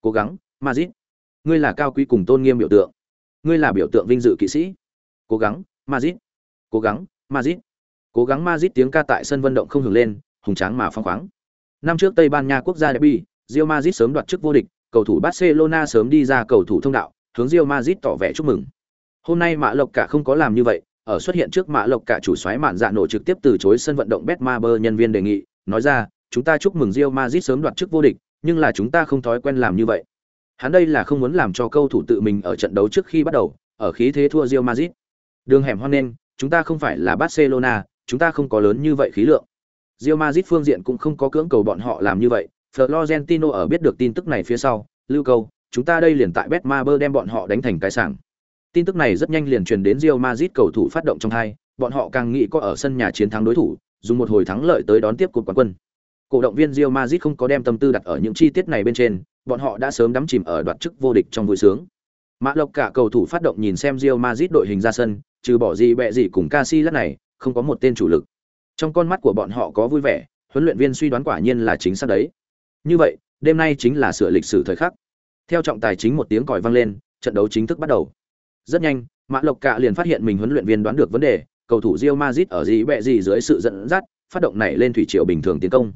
S1: cố gắng mazit ngươi là cao quý cùng tôn nghiêm biểu tượng. Ngươi là biểu tượng vinh dự kỵ sĩ. Cố gắng mazit cố gắng mazit cố gắng mazit tiếng ca tại sân vận động không hưởng lên, hùng tráng mà phong khoáng. Năm trước tây ban nha quốc gia derby rio mazit sớm đoạt chức vô địch, cầu thủ barcelona sớm đi ra cầu thủ thông đạo, hướng rio mazit tỏ vẻ chúc mừng. Hôm nay mã lộc cả không có làm như vậy ở xuất hiện trước mã lộc cả chủ xoáy mạn dạ nổ trực tiếp từ chối sân vận động betmaber nhân viên đề nghị, nói ra, chúng ta chúc mừng Real Madrid sớm đoạt chức vô địch, nhưng là chúng ta không thói quen làm như vậy. Hắn đây là không muốn làm cho cầu thủ tự mình ở trận đấu trước khi bắt đầu, ở khí thế thua Real Madrid. Đường hẻm hoan nên chúng ta không phải là barcelona, chúng ta không có lớn như vậy khí lượng. Real Madrid phương diện cũng không có cưỡng cầu bọn họ làm như vậy. Florentino ở biết được tin tức này phía sau, lưu câu chúng ta đây liền tại betmaber đem bọn họ đánh thành cái sảng. Tin tức này rất nhanh liền truyền đến Real Madrid cầu thủ phát động trong hai, bọn họ càng nghĩ có ở sân nhà chiến thắng đối thủ, dùng một hồi thắng lợi tới đón tiếp cuộc quán quân. Cổ động viên Real Madrid không có đem tâm tư đặt ở những chi tiết này bên trên, bọn họ đã sớm đắm chìm ở đoạt chức vô địch trong vui sướng. Mã Lộc cả cầu thủ phát động nhìn xem Real Madrid đội hình ra sân, trừ bỏ gì bẹ gì cùng Casillas này, không có một tên chủ lực. Trong con mắt của bọn họ có vui vẻ, huấn luyện viên suy đoán quả nhiên là chính xác đấy. Như vậy, đêm nay chính là sửa lịch sử thời khắc. Theo trọng tài chính một tiếng còi vang lên, trận đấu chính thức bắt đầu. Rất nhanh, Mã Lộc Cạ liền phát hiện mình huấn luyện viên đoán được vấn đề, cầu thủ Real Madrid ở gì bẹ gì dưới sự dẫn dắt, phát động này lên thủy triều bình thường tiến công.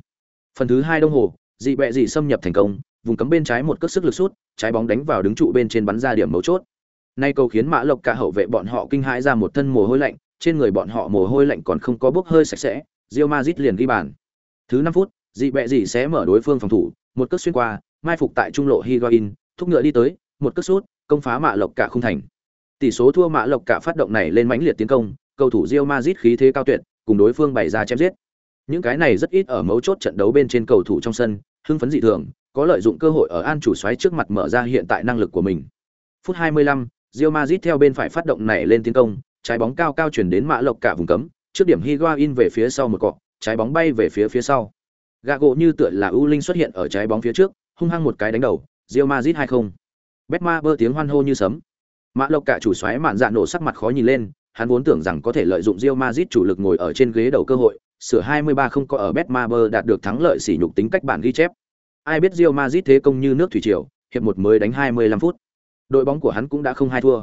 S1: Phần thứ hai đồng hồ, dị bẹ dị xâm nhập thành công, vùng cấm bên trái một cước sức lực sút, trái bóng đánh vào đứng trụ bên trên bắn ra điểm mấu chốt. Nay cầu khiến Mã Lộc Cạ hậu vệ bọn họ kinh hãi ra một thân mồ hôi lạnh, trên người bọn họ mồ hôi lạnh còn không có bốc hơi sạch sẽ, Real Madrid liền ghi bàn. Thứ 5 phút, dị bẹ dị sẽ mở đối phương phòng thủ, một cước xuyên qua, mai phục tại trung lộ Higuain, thúc ngựa đi tới, một cước sút, công phá Mã Lộc Cạ không thành. Tỷ số thua Mã Lộc cả phát động này lên mãnh liệt tiến công, cầu thủ Real Madrid khí thế cao tuyệt, cùng đối phương bày ra chém giết. Những cái này rất ít ở mấu chốt trận đấu bên trên cầu thủ trong sân, hưng phấn dị thường, có lợi dụng cơ hội ở an chủ xoáy trước mặt mở ra hiện tại năng lực của mình. Phút 25, Real Madrid theo bên phải phát động này lên tiến công, trái bóng cao cao chuyển đến Mã Lộc cả vùng cấm, trước điểm Higuain về phía sau một cọ, trái bóng bay về phía phía sau. Gago như tựa là ưu linh xuất hiện ở trái bóng phía trước, hung hăng một cái đánh đầu, Real Madrid 2-0. bơ tiếng hoan hô như sấm, Mã Lộc cả chủ xoáy mạn dạ nổ sắc mặt khó nhìn lên, hắn vốn tưởng rằng có thể lợi dụng Real Madrid chủ lực ngồi ở trên ghế đầu cơ hội, sửa 23 không có ở Betmaber đạt được thắng lợi sỉ nhục tính cách bản ghi chép. Ai biết Real Madrid thế công như nước thủy triều, hiệp một mới đánh 25 phút. Đội bóng của hắn cũng đã không hai thua.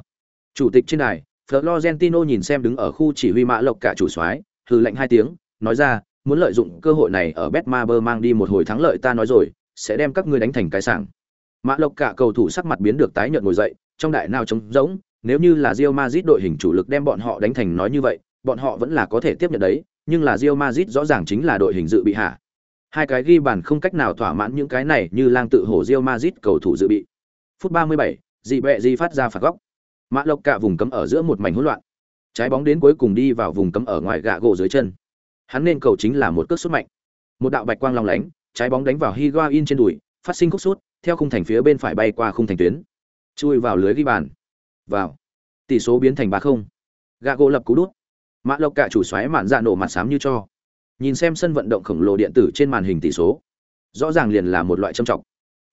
S1: Chủ tịch trên đài, Florentino nhìn xem đứng ở khu chỉ huy Mã Lộc cả chủ xoáy, hừ lạnh hai tiếng, nói ra, muốn lợi dụng cơ hội này ở Betmaber mang đi một hồi thắng lợi ta nói rồi, sẽ đem các ngươi đánh thành cái sảng. Mã Lộc cả cầu thủ sắc mặt biến được tái nhợt ngồi dậy, trong đại nào trống rỗng, nếu như là Real Madrid đội hình chủ lực đem bọn họ đánh thành nói như vậy, bọn họ vẫn là có thể tiếp nhận đấy, nhưng là Real Madrid rõ ràng chính là đội hình dự bị hạ. Hai cái ghi bàn không cách nào thỏa mãn những cái này như lang tự hổ Real Madrid cầu thủ dự bị. Phút 37, dị bẹ dị phát ra phạt góc. Mã Lộc cả vùng cấm ở giữa một mảnh hỗn loạn. Trái bóng đến cuối cùng đi vào vùng cấm ở ngoài gạ gỗ dưới chân. Hắn nên cầu chính là một cước sút mạnh. Một đạo bạch quang long lánh, trái bóng đánh vào Higuain trên đùi, phát sinh khúc sút, theo khung thành phía bên phải bay qua khung thành tuyến chui vào lưới ghi bàn. Vào. Tỷ số biến thành ba không. Gà gỗ lập cú đút. Mã lộc cả chủ xoáy mạn dạ nổ mặt xám như cho. Nhìn xem sân vận động khổng lồ điện tử trên màn hình tỷ số. Rõ ràng liền là một loại trầm trọng.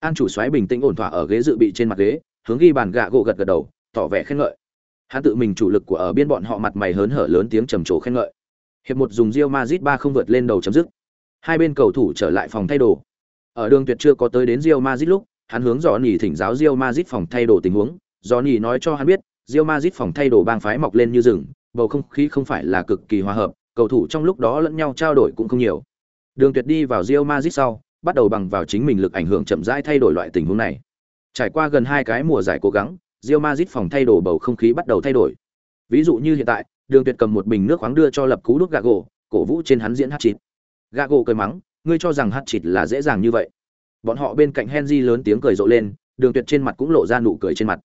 S1: An chủ xoáy bình tĩnh ổn thỏa ở ghế dự bị trên mặt ghế, hướng ghi bàn gạ gỗ gật gật đầu, tỏ vẻ khen ngợi. Hắn tự mình chủ lực của ở biên bọn họ mặt mày hớn hở lớn tiếng trầm trồ khen ngợi. Hiệp một dùng rio mazit ba không vượt lên đầu chấm dứt. Hai bên cầu thủ trở lại phòng thay đồ. Ở đường tuyệt chưa có tới đến rio mazit lúc hắn hướng dò nỉ thỉnh giáo Real Madrid phòng thay đồ tình huống, dò nỉ nói cho hắn biết, Real Madrid phòng thay đồ bang phái mọc lên như rừng, bầu không khí không phải là cực kỳ hòa hợp, cầu thủ trong lúc đó lẫn nhau trao đổi cũng không nhiều. Đường Tuyệt đi vào Real Madrid sau, bắt đầu bằng vào chính mình lực ảnh hưởng chậm rãi thay đổi loại tình huống này. Trải qua gần hai cái mùa giải cố gắng, Real Madrid phòng thay đồ bầu không khí bắt đầu thay đổi. Ví dụ như hiện tại, Đường Tuyệt cầm một bình nước khoáng đưa cho lập cú đúc Gago, cổ vũ trên hắn diễn hát chít. Gago cười mắng, ngươi cho rằng hát chít là dễ dàng như vậy? Bọn họ bên cạnh henry lớn tiếng cười rộ lên, đường tuyệt trên mặt cũng lộ ra nụ cười trên mặt.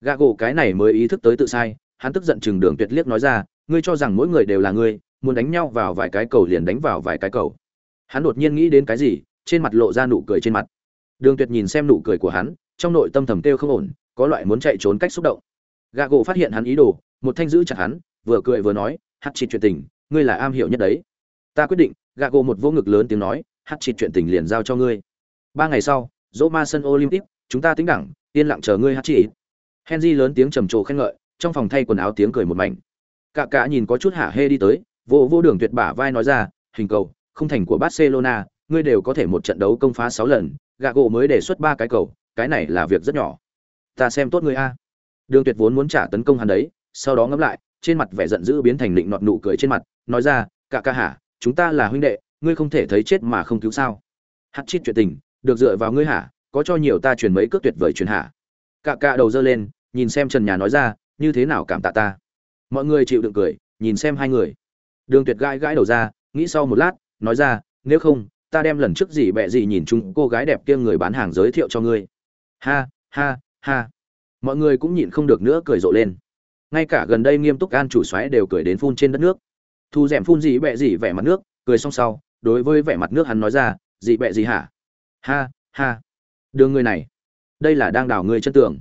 S1: Gà gỗ cái này mới ý thức tới tự sai, hắn tức giận chừng đường tuyệt liếc nói ra, ngươi cho rằng mỗi người đều là ngươi, muốn đánh nhau vào vài cái cầu liền đánh vào vài cái cầu. Hắn đột nhiên nghĩ đến cái gì, trên mặt lộ ra nụ cười trên mặt. Đường tuyệt nhìn xem nụ cười của hắn, trong nội tâm thầm kêu không ổn, có loại muốn chạy trốn cách xúc động. Gà gỗ phát hiện hắn ý đồ, một thanh giữ chặt hắn, vừa cười vừa nói hát chỉ chuyện tình, ngươi là am hiểu nhất đấy. Ta quyết định gà gỗ một vô ngực lớn tiếng nói hát chỉ chuyện tình liền giao cho ngươi ba ngày sau, dỗ ma sân olympic, chúng ta tính đẳng, yên lặng chờ ngươi hát chị henry lớn tiếng trầm trồ khen ngợi, trong phòng thay quần áo tiếng cười một mảnh. Cả cả nhìn có chút hả hê đi tới, vô vô đường tuyệt bả vai nói ra, hình cầu, không thành của barcelona, ngươi đều có thể một trận đấu công phá sáu lần, gạ gỗ mới đề xuất ba cái cầu, cái này là việc rất nhỏ. Ta xem tốt ngươi a. Đường tuyệt vốn muốn trả tấn công hắn đấy, sau đó ngẫm lại, trên mặt vẻ giận dữ biến thành định nọt nụ cười trên mặt, nói ra, cả ca hả, chúng ta là huynh đệ, ngươi không thể thấy chết mà không cứu sao? Hát chít chuyện tình được dựa vào ngươi hả? Có cho nhiều ta truyền mấy cước tuyệt vời truyền hả? Cả cạ đầu dơ lên, nhìn xem trần nhà nói ra, như thế nào cảm tạ ta? Mọi người chịu đựng cười, nhìn xem hai người. Đường tuyệt gãi gãi đầu ra, nghĩ sau một lát, nói ra, nếu không, ta đem lần trước gì bẹ gì nhìn chúng cô gái đẹp kia người bán hàng giới thiệu cho ngươi. Ha ha ha. Mọi người cũng nhịn không được nữa cười rộ lên. Ngay cả gần đây nghiêm túc an chủ xoáy đều cười đến phun trên đất nước. Thu d phun gì bẹ gì vẻ mặt nước, cười xong sau, đối với vẻ mặt nước hắn nói ra, gì bẹ gì hả? Ha ha. Đường người này. Đây là đang đào người chân tường.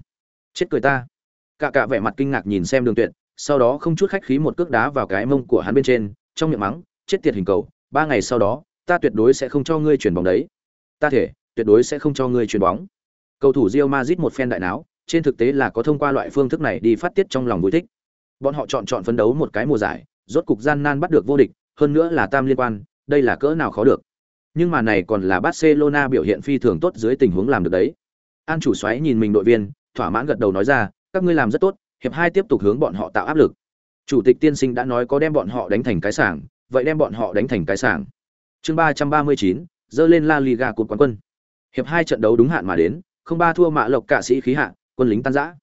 S1: Chết cười ta. Cả cả vẻ mặt kinh ngạc nhìn xem đường tuyệt, sau đó không chút khách khí một cước đá vào cái mông của hắn bên trên, trong miệng mắng, chết tiệt hình cầu, ba ngày sau đó, ta tuyệt đối sẽ không cho ngươi chuyển bóng đấy. Ta thể, tuyệt đối sẽ không cho ngươi chuyển bóng. Cầu thủ Real Madrid một phen đại não. trên thực tế là có thông qua loại phương thức này đi phát tiết trong lòng vui thích. Bọn họ chọn chọn phấn đấu một cái mùa giải, rốt cục gian nan bắt được vô địch, hơn nữa là tam liên quan, đây là cỡ nào khó được nhưng mà này còn là Barcelona biểu hiện phi thường tốt dưới tình huống làm được đấy. An chủ xoáy nhìn mình đội viên, thỏa mãn gật đầu nói ra, các ngươi làm rất tốt, hiệp hai tiếp tục hướng bọn họ tạo áp lực. Chủ tịch tiên sinh đã nói có đem bọn họ đánh thành cái sảng, vậy đem bọn họ đánh thành cái sảng. Chương ba trăm ba mươi chín, dơ lên la liga cột quán quân. Hiệp hai trận đấu đúng hạn mà đến, không ba thua mạ lộc cả sĩ khí hạ, quân lính tan rã.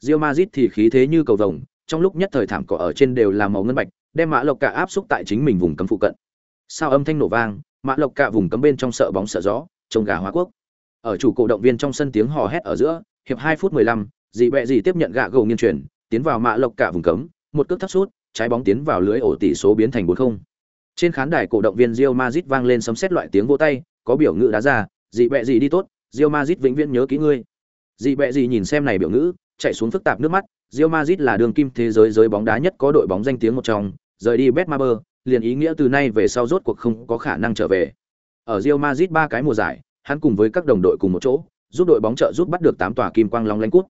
S1: Real Madrid thì khí thế như cầu vồng, trong lúc nhất thời thảm cỏ ở trên đều là màu ngân bạch, đem mã lộc cả áp xúc tại chính mình vùng cấm phụ cận. Sao âm thanh nổ vang Mạ lộc cả vùng cấm bên trong sợ bóng sợ gió, trông gà hóa quốc. Ở chủ cổ động viên trong sân tiếng hò hét ở giữa, hiệp hai phút mười lăm, dị bẹ dị tiếp nhận gạ gầu nghiên truyền tiến vào mạ lộc cả vùng cấm, một cước thấp sút, trái bóng tiến vào lưới ổ tỷ số biến thành bốn không. Trên khán đài cổ động viên Real Madrid vang lên sấm sét loại tiếng vỗ tay, có biểu ngữ đá ra, dị bẹ dị đi tốt, Real Madrid vĩnh viễn nhớ kỹ ngươi. Dị bẹ dị nhìn xem này biểu ngữ, chạy xuống phức tạp nước mắt, Real Madrid là đường kim thế giới giới bóng đá nhất có đội bóng danh tiếng một trong, rời đi Betmaber liền ý nghĩa từ nay về sau rốt cuộc không có khả năng trở về ở Real Madrid ba cái mùa giải hắn cùng với các đồng đội cùng một chỗ giúp đội bóng trợ giúp bắt được tám tòa kim quang long lanh cút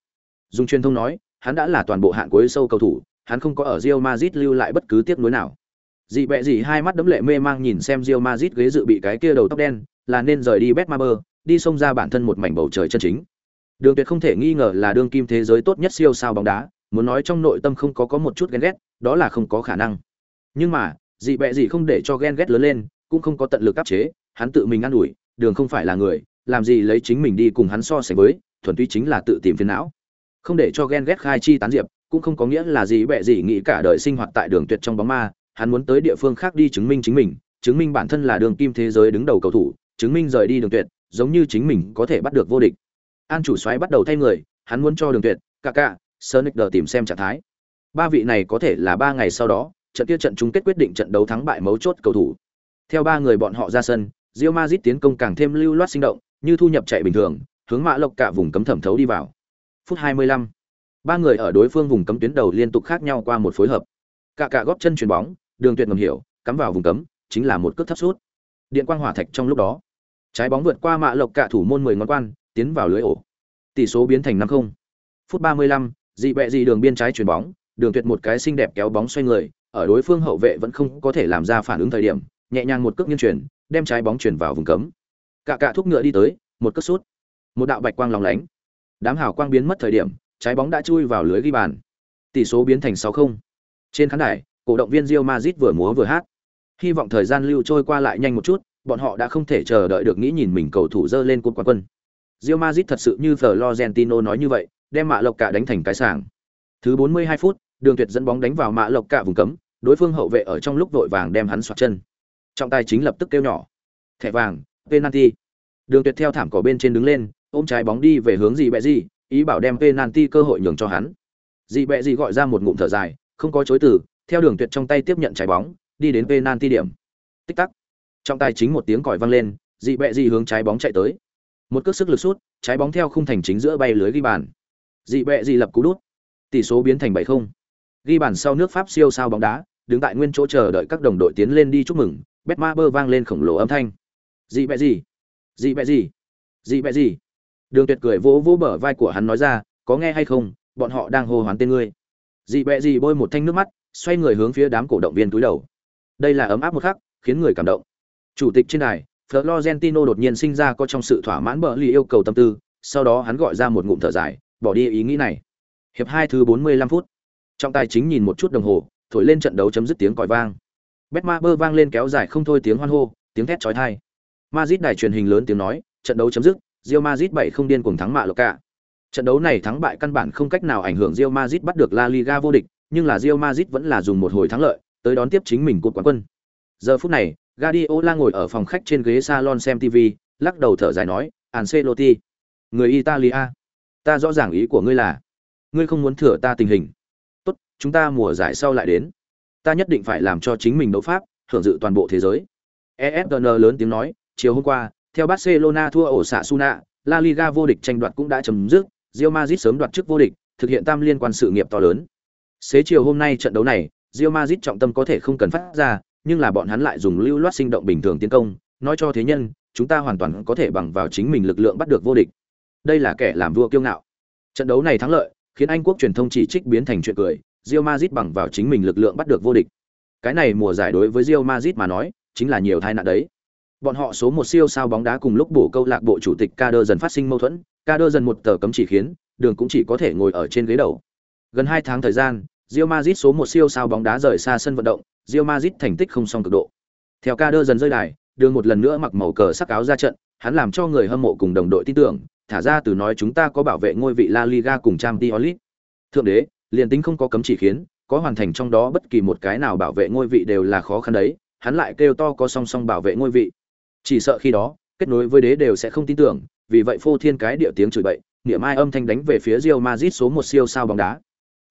S1: dùng truyền thông nói, hắn đã là toàn bộ hạn cuối sâu cầu thủ, hắn không có ở Real Madrid lưu lại bất cứ tiếc nuối nào. Dị bẹ gì hai mắt đấm lệ mê mang nhìn xem Real Madrid ghế dự bị cái kia đầu tóc đen, là nên rời đi Betmaber, đi xông ra bản thân một mảnh bầu trời chân chính. Đường Tuyệt không thể nghi ngờ là đương kim thế giới tốt nhất siêu sao bóng đá, muốn nói trong nội tâm không có có một chút ghen ghét, đó là không có khả năng. Nhưng mà, dị bẹ gì không để cho ghen ghét lớn lên, cũng không có tận lực áp chế, hắn tự mình ăn ủi, đường không phải là người, làm gì lấy chính mình đi cùng hắn so sánh với, thuần túy chính là tự tìm phiền não. Không để cho ghen ghét khai chi tán diệp cũng không có nghĩa là gì bẹ gì nghĩ cả đời sinh hoạt tại đường tuyệt trong bóng ma hắn muốn tới địa phương khác đi chứng minh chính mình chứng minh bản thân là đường kim thế giới đứng đầu cầu thủ chứng minh rời đi đường tuyệt giống như chính mình có thể bắt được vô địch. An chủ xoáy bắt đầu thay người hắn muốn cho đường tuyệt cả cả sonic đờ tìm xem trạng thái. Ba vị này có thể là ba ngày sau đó trận kia trận chung kết quyết định trận đấu thắng bại mấu chốt cầu thủ theo ba người bọn họ ra sân Real Madrid tiến công càng thêm lưu loát sinh động như thu nhập chạy bình thường hướng mã lộc cả vùng cấm thẩm thấu đi vào phút 25. Ba người ở đối phương vùng cấm tuyến đầu liên tục khác nhau qua một phối hợp. Cả cả góp chân chuyền bóng, đường tuyệt ngầm hiểu, cắm vào vùng cấm, chính là một cước thấp sút. Điện quang hỏa thạch trong lúc đó, trái bóng vượt qua mạ lộc cả thủ môn 10 ngón quan, tiến vào lưới ổ. Tỷ số biến thành 5-0. Phút 35, dị bẹ dị đường biên trái chuyền bóng, đường tuyệt một cái xinh đẹp kéo bóng xoay người, ở đối phương hậu vệ vẫn không có thể làm ra phản ứng thời điểm, nhẹ nhàng một cước nghiêng chuyển, đem trái bóng chuyển vào vùng cấm. Cả cả thúc ngựa đi tới, một cước sút. Một đạo bạch quang lóng lánh, đám hào quang biến mất thời điểm trái bóng đã chui vào lưới ghi bàn tỷ số biến thành 6-0. trên khán đài cổ động viên Real Madrid vừa múa vừa hát hy vọng thời gian lưu trôi qua lại nhanh một chút bọn họ đã không thể chờ đợi được nghĩ nhìn mình cầu thủ dơ lên cúp quán quân Real Madrid thật sự như Florentino nói như vậy đem mạ lộc cả đánh thành cái sảng thứ 42 phút đường tuyệt dẫn bóng đánh vào mạ lộc cả vùng cấm đối phương hậu vệ ở trong lúc vội vàng đem hắn xoạc chân trọng tài chính lập tức kêu nhỏ thẻ vàng penalty đường tuyệt theo thảm cỏ bên trên đứng lên ôm trái bóng đi về hướng gì bẹ gì, ý bảo đem penalty cơ hội nhường cho hắn. Dị bẹ gì gọi ra một ngụm thở dài, không có chối từ, theo đường tuyệt trong tay tiếp nhận trái bóng, đi đến penalty điểm. Tích tắc. Trọng tài chính một tiếng còi vang lên, dị bẹ gì hướng trái bóng chạy tới. Một cước sức lực sút, trái bóng theo khung thành chính giữa bay lưới ghi bàn. Dị bẹ gì lập cú đút. Tỷ số biến thành 7-0. Ghi bàn sau nước Pháp siêu sao bóng đá, đứng tại nguyên chỗ chờ đợi các đồng đội tiến lên đi chúc mừng, Betmaber vang lên khổng lồ âm thanh. Dị bẹ gì? Dị bẹ gì? Dị bẹ gì? đường tuyệt cười vỗ vỗ bờ vai của hắn nói ra có nghe hay không bọn họ đang hô hoán tên ngươi dị bẹ gì bôi một thanh nước mắt xoay người hướng phía đám cổ động viên túi đầu đây là ấm áp một khắc khiến người cảm động chủ tịch trên đài florentino đột nhiên sinh ra có trong sự thỏa mãn bờ lì yêu cầu tâm tư sau đó hắn gọi ra một ngụm thở dài bỏ đi ý nghĩ này hiệp hai thứ 45 phút trọng tài chính nhìn một chút đồng hồ thổi lên trận đấu chấm dứt tiếng còi vang. Betmaber vang lên kéo dài không thôi tiếng hoan hô tiếng thét chói tai. Madrid đài truyền hình lớn tiếng nói trận đấu chấm dứt Real Madrid bảy không điên cuồng thắng mạ cả, trận đấu này thắng bại căn bản không cách nào ảnh hưởng Real Madrid bắt được La Liga vô địch nhưng là Real Madrid vẫn là dùng một hồi thắng lợi tới đón tiếp chính mình cột quán quân. Giờ phút này Guardiola ngồi ở phòng khách trên ghế salon xem TV lắc đầu thở dài nói Ancelotti người Italia ta rõ ràng ý của ngươi là ngươi không muốn thừa ta tình hình chúng ta mùa giải sau lại đến. Ta nhất định phải làm cho chính mình đấu pháp hưởng dự toàn bộ thế giới. Efn lớn tiếng nói, chiều hôm qua, theo Barcelona thua ổ xạ Suna La Liga vô địch tranh đoạt cũng đã chấm dứt, Real Madrid sớm đoạt chức vô địch, thực hiện tam liên quan sự nghiệp to lớn. Xế chiều hôm nay trận đấu này, Real Madrid trọng tâm có thể không cần phát ra, nhưng là bọn hắn lại dùng lưu loát sinh động bình thường tiến công, nói cho thế nhân, chúng ta hoàn toàn có thể bằng vào chính mình lực lượng bắt được vô địch. Đây là kẻ làm vua kiêu ngạo. Trận đấu này thắng lợi, khiến anh quốc truyền thông chỉ trích biến thành chuyện cười Real Madrid bằng vào chính mình lực lượng bắt được vô địch. Cái này mùa giải đối với Real Madrid mà nói chính là nhiều tai nạn đấy. Bọn họ số một siêu sao bóng đá cùng lúc bổ câu lạc bộ chủ tịch Kader dần phát sinh mâu thuẫn Kader dần một tờ cấm chỉ khiến đường cũng chỉ có thể ngồi ở trên ghế đầu. Gần hai tháng thời gian Real Madrid số một siêu sao bóng đá rời xa sân vận động Real Madrid thành tích không song cực độ. Theo Kader dần rơi đài đường một lần nữa mặc màu cờ sắc áo ra trận hắn làm cho người hâm mộ cùng đồng đội tin tưởng thả ra từ nói chúng ta có bảo vệ ngôi vị La Liga cùng Champions League. Thượng đế, liền tính không có cấm chỉ khiến, có hoàn thành trong đó bất kỳ một cái nào bảo vệ ngôi vị đều là khó khăn đấy, hắn lại kêu to có song song bảo vệ ngôi vị. Chỉ sợ khi đó, kết nối với đế đều sẽ không tin tưởng, vì vậy phô thiên cái địa tiếng chửi bậy, niệm mai âm thanh đánh về phía Real Madrid số một siêu sao bóng đá.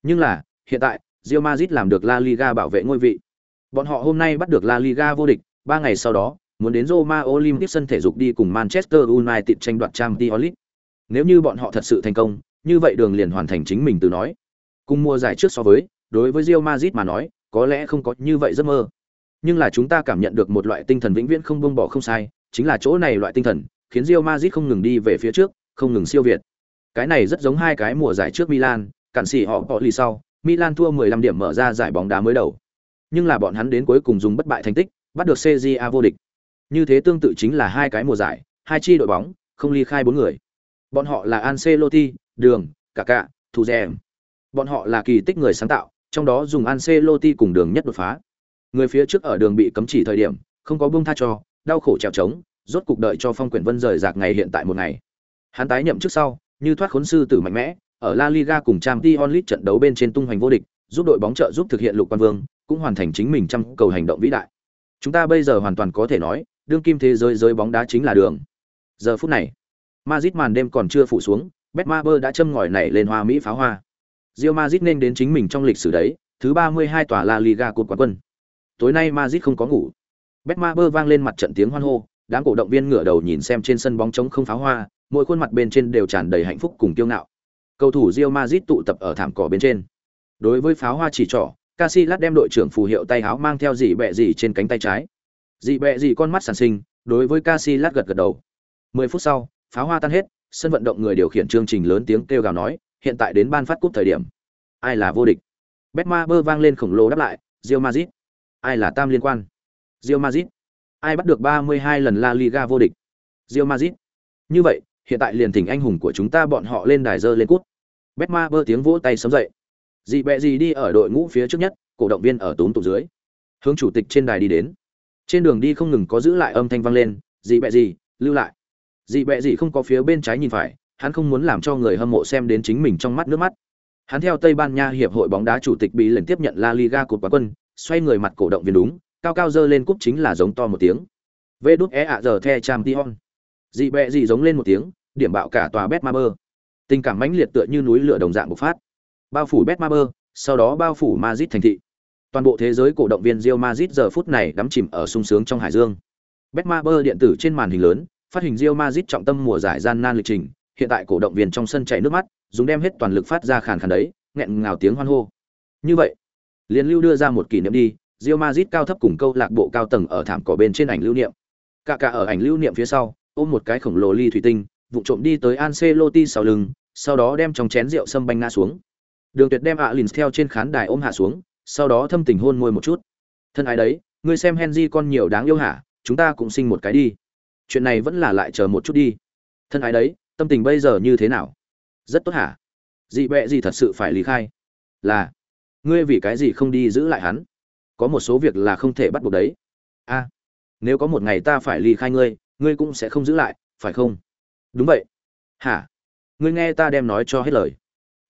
S1: Nhưng là, hiện tại, Real Madrid làm được La Liga bảo vệ ngôi vị. Bọn họ hôm nay bắt được La Liga vô địch, ba ngày sau đó, muốn đến Roma Olympic sân thể dục đi cùng Manchester United tranh đoạt Champions League. Nếu như bọn họ thật sự thành công, như vậy đường liền hoàn thành chính mình từ nói. Cùng mùa giải trước so với, đối với Real Madrid mà nói, có lẽ không có như vậy giấc mơ. Nhưng là chúng ta cảm nhận được một loại tinh thần vĩnh viễn không buông bỏ không sai, chính là chỗ này loại tinh thần, khiến Real Madrid không ngừng đi về phía trước, không ngừng siêu việt. Cái này rất giống hai cái mùa giải trước Milan, cản sĩ họ họ lì sau, Milan thua 15 điểm mở ra giải bóng đá mới đầu. Nhưng là bọn hắn đến cuối cùng dùng bất bại thành tích, bắt được CJA vô địch. Như thế tương tự chính là hai cái mùa giải, hai chi đội bóng, không ly khai bốn người. Bọn họ là Ancelotti, Đường, Kaká, Thủ Dèm. Bọn họ là kỳ tích người sáng tạo, trong đó dùng Ancelotti cùng Đường nhất đột phá. Người phía trước ở đường bị cấm chỉ thời điểm, không có buông tha cho, đau khổ trèo trống, rốt cục đợi cho Phong Quyển Vân rời rạc ngày hiện tại một ngày. Hắn tái nhậm trước sau, như thoát khốn sư tử mạnh mẽ, ở La Liga cùng Champions League trận đấu bên trên tung hoành vô địch, giúp đội bóng trợ giúp thực hiện lục quan vương, cũng hoàn thành chính mình trăm cầu hành động vĩ đại. Chúng ta bây giờ hoàn toàn có thể nói, đương kim thế giới giới bóng đá chính là đường. Giờ phút này, Madrid màn đêm còn chưa phủ xuống, Betmaber đã châm ngòi nảy lên hoa mỹ pháo hoa. Real Madrid nên đến chính mình trong lịch sử đấy, thứ 32 tòa La Liga cột quán quân. Tối nay Madrid không có ngủ. Betmaber vang lên mặt trận tiếng hoan hô, đám cổ động viên ngửa đầu nhìn xem trên sân bóng trống không pháo hoa, mỗi khuôn mặt bên trên đều tràn đầy hạnh phúc cùng kiêu ngạo. Cầu thủ Real Madrid tụ tập ở thảm cỏ bên trên. Đối với pháo hoa chỉ trỏ, Casillas đem đội trưởng phù hiệu tay áo mang theo gì bẹ gì trên cánh tay trái. Dị bẹ gì con mắt sản sinh, đối với Casillas gật gật đầu. 10 phút sau, pháo hoa tan hết, sân vận động người điều khiển chương trình lớn tiếng kêu gào nói, hiện tại đến ban phát cúp thời điểm. Ai là vô địch? betma bơ vang lên khổng lồ đáp lại, Real Madrid. Ai là tam liên quan? Real Madrid. Ai bắt được 32 lần La Liga vô địch? Real Madrid. Như vậy, hiện tại liền thỉnh anh hùng của chúng ta bọn họ lên đài dơ lên cút. bơ tiếng vỗ tay sớm dậy. Dị bẹ gì đi ở đội ngũ phía trước nhất, cổ động viên ở túm tụ dưới. Hướng chủ tịch trên đài đi đến. Trên đường đi không ngừng có giữ lại âm thanh vang lên, dị bẹ gì, lưu lại dị bẹ gì không có phía bên trái nhìn phải hắn không muốn làm cho người hâm mộ xem đến chính mình trong mắt nước mắt. Hắn theo tây ban nha hiệp hội bóng đá chủ tịch bị lần tiếp nhận la liga cột quán quân xoay người mặt cổ động viên đúng cao cao dơ lên cúp chính là giống to một tiếng. Vê đút é ạ giờ the trang tion dị bẹ dị giống lên một tiếng điểm bạo cả tòa Betmaber. tình cảm mãnh liệt tựa như núi lửa đồng dạng bộc phát. Bao phủ Betmaber, sau đó bao phủ Madrid thành thị. Toàn bộ thế giới cổ động viên Real Madrid giờ phút này đắm chìm ở sung sướng trong hải dương. Betmaber điện tử trên màn hình lớn phát hình Real Madrid trọng tâm mùa giải gian nan lịch trình, hiện tại cổ động viên trong sân chảy nước mắt, dùng đem hết toàn lực phát ra khàn khàn đấy, nghẹn ngào tiếng hoan hô. Như vậy, Liên Lưu đưa ra một kỷ niệm đi, rio mazit cao thấp cùng câu lạc bộ cao tầng ở thảm cỏ bên trên ảnh lưu niệm. Cả cả ở ảnh lưu niệm phía sau, ôm một cái khổng lồ ly thủy tinh, vụ trộm đi tới Ancelotti sau lưng, sau đó đem trong chén rượu sâm banh ngã xuống, Đường Tuyệt đem Alin theo trên khán đài ôm hạ xuống, sau đó thâm tình hôn môi một chút. Thân ái đấy, ngươi xem Henry con nhiều đáng yêu hả, chúng ta cũng sinh một cái đi. Chuyện này vẫn là lại chờ một chút đi. Thân ái đấy, tâm tình bây giờ như thế nào? Rất tốt hả? Dị bẹ gì thật sự phải lý khai? Là, ngươi vì cái gì không đi giữ lại hắn? Có một số việc là không thể bắt buộc đấy. A, nếu có một ngày ta phải ly khai ngươi, ngươi cũng sẽ không giữ lại, phải không? Đúng vậy. Hả? Ngươi nghe ta đem nói cho hết lời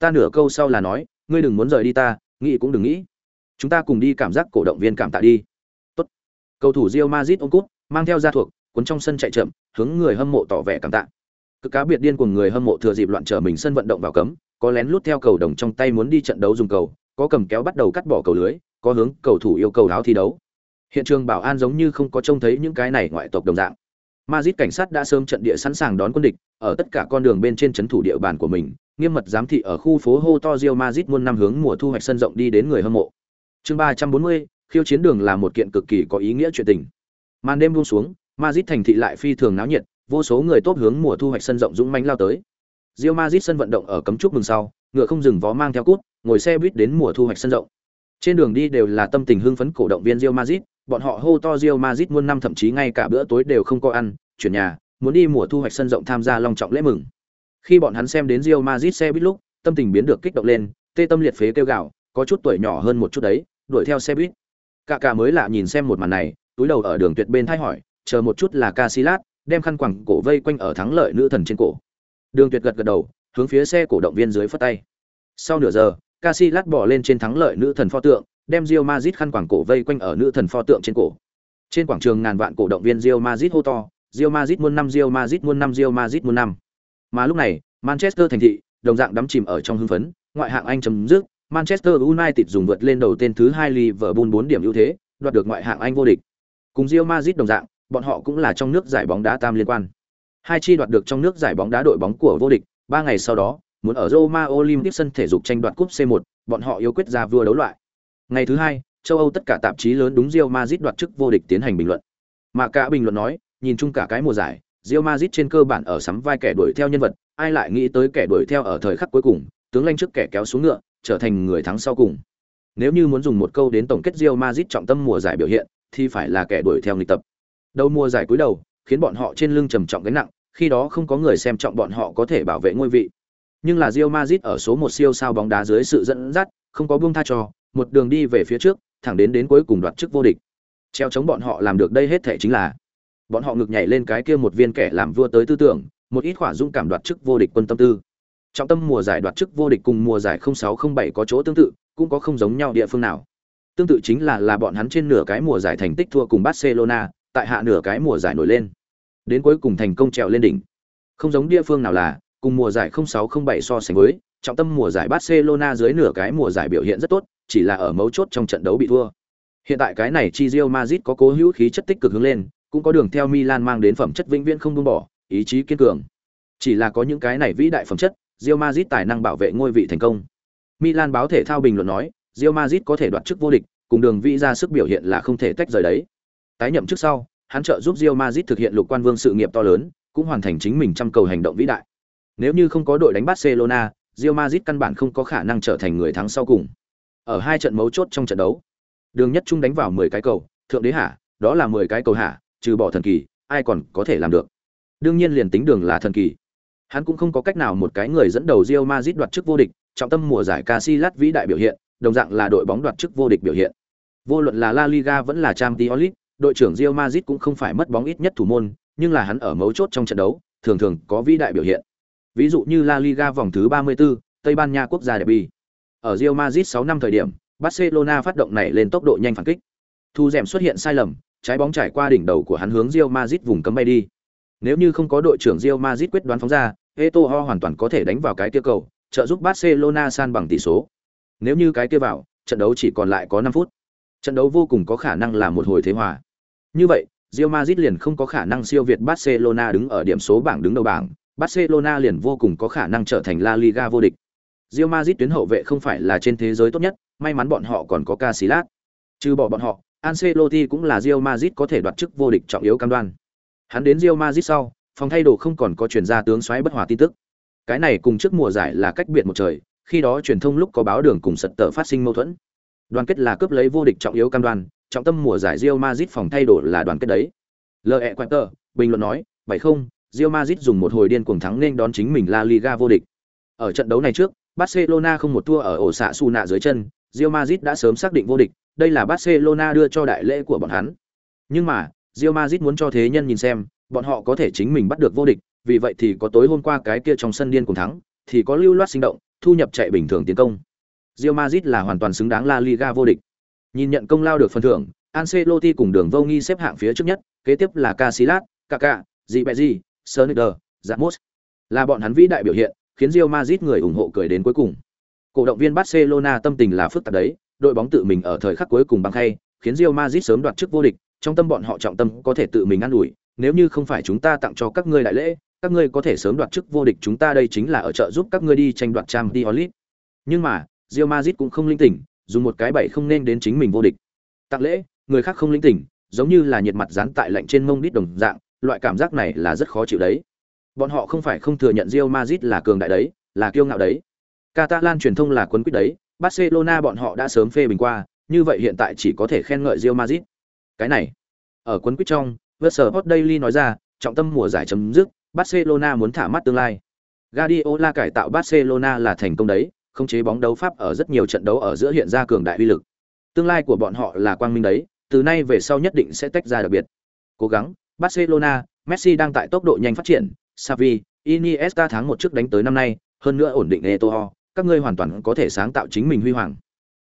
S1: ta nửa câu sau là nói ngươi đừng muốn rời đi ta nghĩ cũng đừng nghĩ chúng ta cùng đi cảm giác cổ động viên cảm tạ đi Tốt. cầu thủ rio mazit ông cút mang theo gia thuộc cuốn trong sân chạy chậm hướng người hâm mộ tỏ vẻ cảm tạ cực cá biệt điên của người hâm mộ thừa dịp loạn trở mình sân vận động vào cấm có lén lút theo cầu đồng trong tay muốn đi trận đấu dùng cầu có cầm kéo bắt đầu cắt bỏ cầu lưới có hướng cầu thủ yêu cầu áo thi đấu hiện trường bảo an giống như không có trông thấy những cái này ngoại tộc đồng dạng Madrid cảnh sát đã sớm trận địa sẵn sàng đón quân địch, ở tất cả con đường bên trên trấn thủ địa bàn của mình, nghiêm mật giám thị ở khu phố hô to Real Madrid muôn năm hướng mùa thu hoạch sân rộng đi đến người hâm mộ. Chương 340, khiêu chiến đường là một kiện cực kỳ có ý nghĩa chuyện tình. Màn đêm buông xuống, Madrid thành thị lại phi thường náo nhiệt, vô số người tốt hướng mùa thu hoạch sân rộng dũng mãnh lao tới. Real Madrid sân vận động ở cấm trúc mừng sau, ngựa không dừng vó mang theo cút, ngồi xe buýt đến mùa thu hoạch sân rộng. Trên đường đi đều là tâm tình hưng phấn cổ động viên Real Madrid, bọn họ hô to Real Madrid muôn năm thậm chí ngay cả bữa tối đều không có ăn, chuyển nhà, muốn đi mùa thu hoạch sân rộng tham gia long trọng lễ mừng. Khi bọn hắn xem đến Real Madrid xe buýt lúc, tâm tình biến được kích động lên, tê tâm liệt phế kêu gào, có chút tuổi nhỏ hơn một chút đấy, đuổi theo xe buýt. Cả cả mới lạ nhìn xem một màn này, túi đầu ở đường tuyệt bên thay hỏi, chờ một chút là Casillas, đem khăn quàng cổ vây quanh ở thắng lợi nữ thần trên cổ. Đường Tuyệt gật gật đầu, hướng phía xe cổ động viên dưới phất tay. Sau nửa giờ, Casillas bỏ lên trên thắng lợi nữ thần pho tượng, đem Real Madrid khăn quàng cổ vây quanh ở nữ thần pho tượng trên cổ. Trên quảng trường ngàn vạn cổ động viên Real Madrid hô to, Real Madrid muôn năm Real Madrid muôn năm Real Madrid muôn năm. Mà lúc này, Manchester thành thị đồng dạng đắm chìm ở trong hưng phấn, ngoại hạng Anh chấm dứt, Manchester United dùng vượt lên đầu tên thứ hai Liverpool 4 điểm ưu thế, đoạt được ngoại hạng Anh vô địch. Cùng Real Madrid đồng dạng, bọn họ cũng là trong nước giải bóng đá tam liên quan. Hai chi đoạt được trong nước giải bóng đá đội bóng của vô địch, 3 ngày sau đó, muốn ở Roma Olympic sân thể dục tranh đoạt cúp C1, bọn họ yếu quyết ra vua đấu loại. Ngày thứ hai, châu Âu tất cả tạp chí lớn đúng Real Madrid đoạt chức vô địch tiến hành bình luận. Mà cả bình luận nói, nhìn chung cả cái mùa giải, Real Madrid trên cơ bản ở sắm vai kẻ đuổi theo nhân vật, ai lại nghĩ tới kẻ đuổi theo ở thời khắc cuối cùng, tướng lanh trước kẻ kéo xuống ngựa, trở thành người thắng sau cùng. Nếu như muốn dùng một câu đến tổng kết Real Madrid trọng tâm mùa giải biểu hiện, thì phải là kẻ đuổi theo nghịch tập. Đầu mùa giải cuối đầu, khiến bọn họ trên lưng trầm trọng gánh nặng, khi đó không có người xem trọng bọn họ có thể bảo vệ ngôi vị. Nhưng là Real Madrid ở số một siêu sao bóng đá dưới sự dẫn dắt, không có buông tha cho, một đường đi về phía trước, thẳng đến đến cuối cùng đoạt chức vô địch. Treo chống bọn họ làm được đây hết thể chính là bọn họ ngực nhảy lên cái kia một viên kẻ làm vua tới tư tưởng, một ít khỏa dung cảm đoạt chức vô địch quân tâm tư. Trọng tâm mùa giải đoạt chức vô địch cùng mùa giải 0607 có chỗ tương tự, cũng có không giống nhau địa phương nào. Tương tự chính là là bọn hắn trên nửa cái mùa giải thành tích thua cùng Barcelona, tại hạ nửa cái mùa giải nổi lên. Đến cuối cùng thành công trèo lên đỉnh. Không giống địa phương nào là, cùng mùa giải 0607 so sánh với, trọng tâm mùa giải Barcelona dưới nửa cái mùa giải biểu hiện rất tốt, chỉ là ở mấu chốt trong trận đấu bị thua. Hiện tại cái này chi Real Madrid có cố hữu khí chất tích cực hướng lên, cũng có đường theo Milan mang đến phẩm chất vĩnh viễn không buông bỏ, ý chí kiên cường. Chỉ là có những cái này vĩ đại phẩm chất, Real Madrid tài năng bảo vệ ngôi vị thành công. Milan báo thể thao bình luận nói, Real Madrid có thể đoạt chức vô địch, cùng đường vĩ ra sức biểu hiện là không thể tách rời đấy. Tái nhậm trước sau, hắn trợ giúp Real Madrid thực hiện lục quan vương sự nghiệp to lớn, cũng hoàn thành chính mình trăm cầu hành động vĩ đại. Nếu như không có đội đánh Barcelona, Real Madrid căn bản không có khả năng trở thành người thắng sau cùng. Ở hai trận mấu chốt trong trận đấu, Đường Nhất Trung đánh vào 10 cái cầu, thượng đế hạ, đó là 10 cái cầu hạ, trừ bỏ thần kỳ, ai còn có thể làm được. Đương nhiên liền tính đường là thần kỳ. Hắn cũng không có cách nào một cái người dẫn đầu Real Madrid đoạt chức vô địch, trọng tâm mùa giải Casillas vĩ đại biểu hiện, đồng dạng là đội bóng đoạt chức vô địch biểu hiện. Vô luận là La Liga vẫn là Champions League, đội trưởng Real Madrid cũng không phải mất bóng ít nhất thủ môn, nhưng là hắn ở mấu chốt trong trận đấu, thường thường có vĩ đại biểu hiện. Ví dụ như La Liga vòng thứ 34, Tây Ban Nha quốc gia derby. Ở Real Madrid 6 năm thời điểm, Barcelona phát động này lên tốc độ nhanh phản kích. Thu Dẻm xuất hiện sai lầm, trái bóng trải qua đỉnh đầu của hắn hướng Real Madrid vùng cấm bay đi. Nếu như không có đội trưởng Real Madrid quyết đoán phóng ra, Eto'o hoàn toàn có thể đánh vào cái kia cầu, trợ giúp Barcelona san bằng tỷ số. Nếu như cái kia vào, trận đấu chỉ còn lại có 5 phút. Trận đấu vô cùng có khả năng là một hồi thế hòa. Như vậy, Real Madrid liền không có khả năng siêu việt Barcelona đứng ở điểm số bảng đứng đầu bảng, Barcelona liền vô cùng có khả năng trở thành La Liga vô địch. Real Madrid tuyến hậu vệ không phải là trên thế giới tốt nhất, may mắn bọn họ còn có Casillas. Trừ bỏ bọn họ, Ancelotti cũng là Real Madrid có thể đoạt chức vô địch trọng yếu cam đoan. Hắn đến Real Madrid sau, phòng thay đồ không còn có truyền ra tướng xoáy bất hòa tin tức. Cái này cùng trước mùa giải là cách biệt một trời, khi đó truyền thông lúc có báo đường cùng sật tờ phát sinh mâu thuẫn. Đoàn kết là cướp lấy vô địch trọng yếu cam đoan, trọng tâm mùa giải Real Madrid phòng thay đổi là đoàn kết đấy. L.E. Quater, bình luận nói, vậy không, Real Madrid dùng một hồi điên cuồng thắng nên đón chính mình La Liga vô địch. Ở trận đấu này trước, Barcelona không một thua ở ổ xạ su nạ dưới chân, Real Madrid đã sớm xác định vô địch, đây là Barcelona đưa cho đại lễ của bọn hắn. Nhưng mà, Real Madrid muốn cho thế nhân nhìn xem, bọn họ có thể chính mình bắt được vô địch, vì vậy thì có tối hôm qua cái kia trong sân điên cùng thắng, thì có lưu loát sinh động, thu nhập chạy bình thường tiến công. Real Madrid là hoàn toàn xứng đáng La Liga vô địch. Nhìn nhận công lao được phần thưởng, Ancelotti cùng Đường Vô Nghi xếp hạng phía trước nhất, kế tiếp là Casillas, Kaká, Ribery, Sneijder, Ramos. Là bọn hắn vĩ đại biểu hiện, khiến Real Madrid người ủng hộ cười đến cuối cùng. Cổ động viên Barcelona tâm tình là phức tạp đấy, đội bóng tự mình ở thời khắc cuối cùng băng khay, khiến Real Madrid sớm đoạt chức vô địch, trong tâm bọn họ trọng tâm có thể tự mình ăn ủi, nếu như không phải chúng ta tặng cho các ngươi đại lễ, các ngươi có thể sớm đoạt chức vô địch chúng ta đây chính là ở trợ giúp các ngươi đi tranh đoạt Champions League. Nhưng mà, Real Madrid cũng không linh tỉnh, dùng một cái bậy không nên đến chính mình vô địch. Tặng lễ, người khác không linh tỉnh, giống như là nhiệt mặt dán tại lạnh trên mông đít đồng dạng, loại cảm giác này là rất khó chịu đấy. Bọn họ không phải không thừa nhận Real Madrid là cường đại đấy, là kiêu ngạo đấy. Catalan truyền thông là quấn quýt đấy, Barcelona bọn họ đã sớm phê bình qua, như vậy hiện tại chỉ có thể khen ngợi Real Madrid. Cái này, ở quấn quýt trong, Versport Daily nói ra, trọng tâm mùa giải chấm dứt, Barcelona muốn thả mắt tương lai. Guardiola cải tạo Barcelona là thành công đấy, khống chế bóng đấu pháp ở rất nhiều trận đấu ở giữa hiện ra cường đại uy lực. Tương lai của bọn họ là quang minh đấy, từ nay về sau nhất định sẽ tách ra đặc biệt. Cố gắng, Barcelona, Messi đang tại tốc độ nhanh phát triển, Xavi, Iniesta tháng một trước đánh tới năm nay, hơn nữa ổn định Eto'o, các ngươi hoàn toàn có thể sáng tạo chính mình huy hoàng.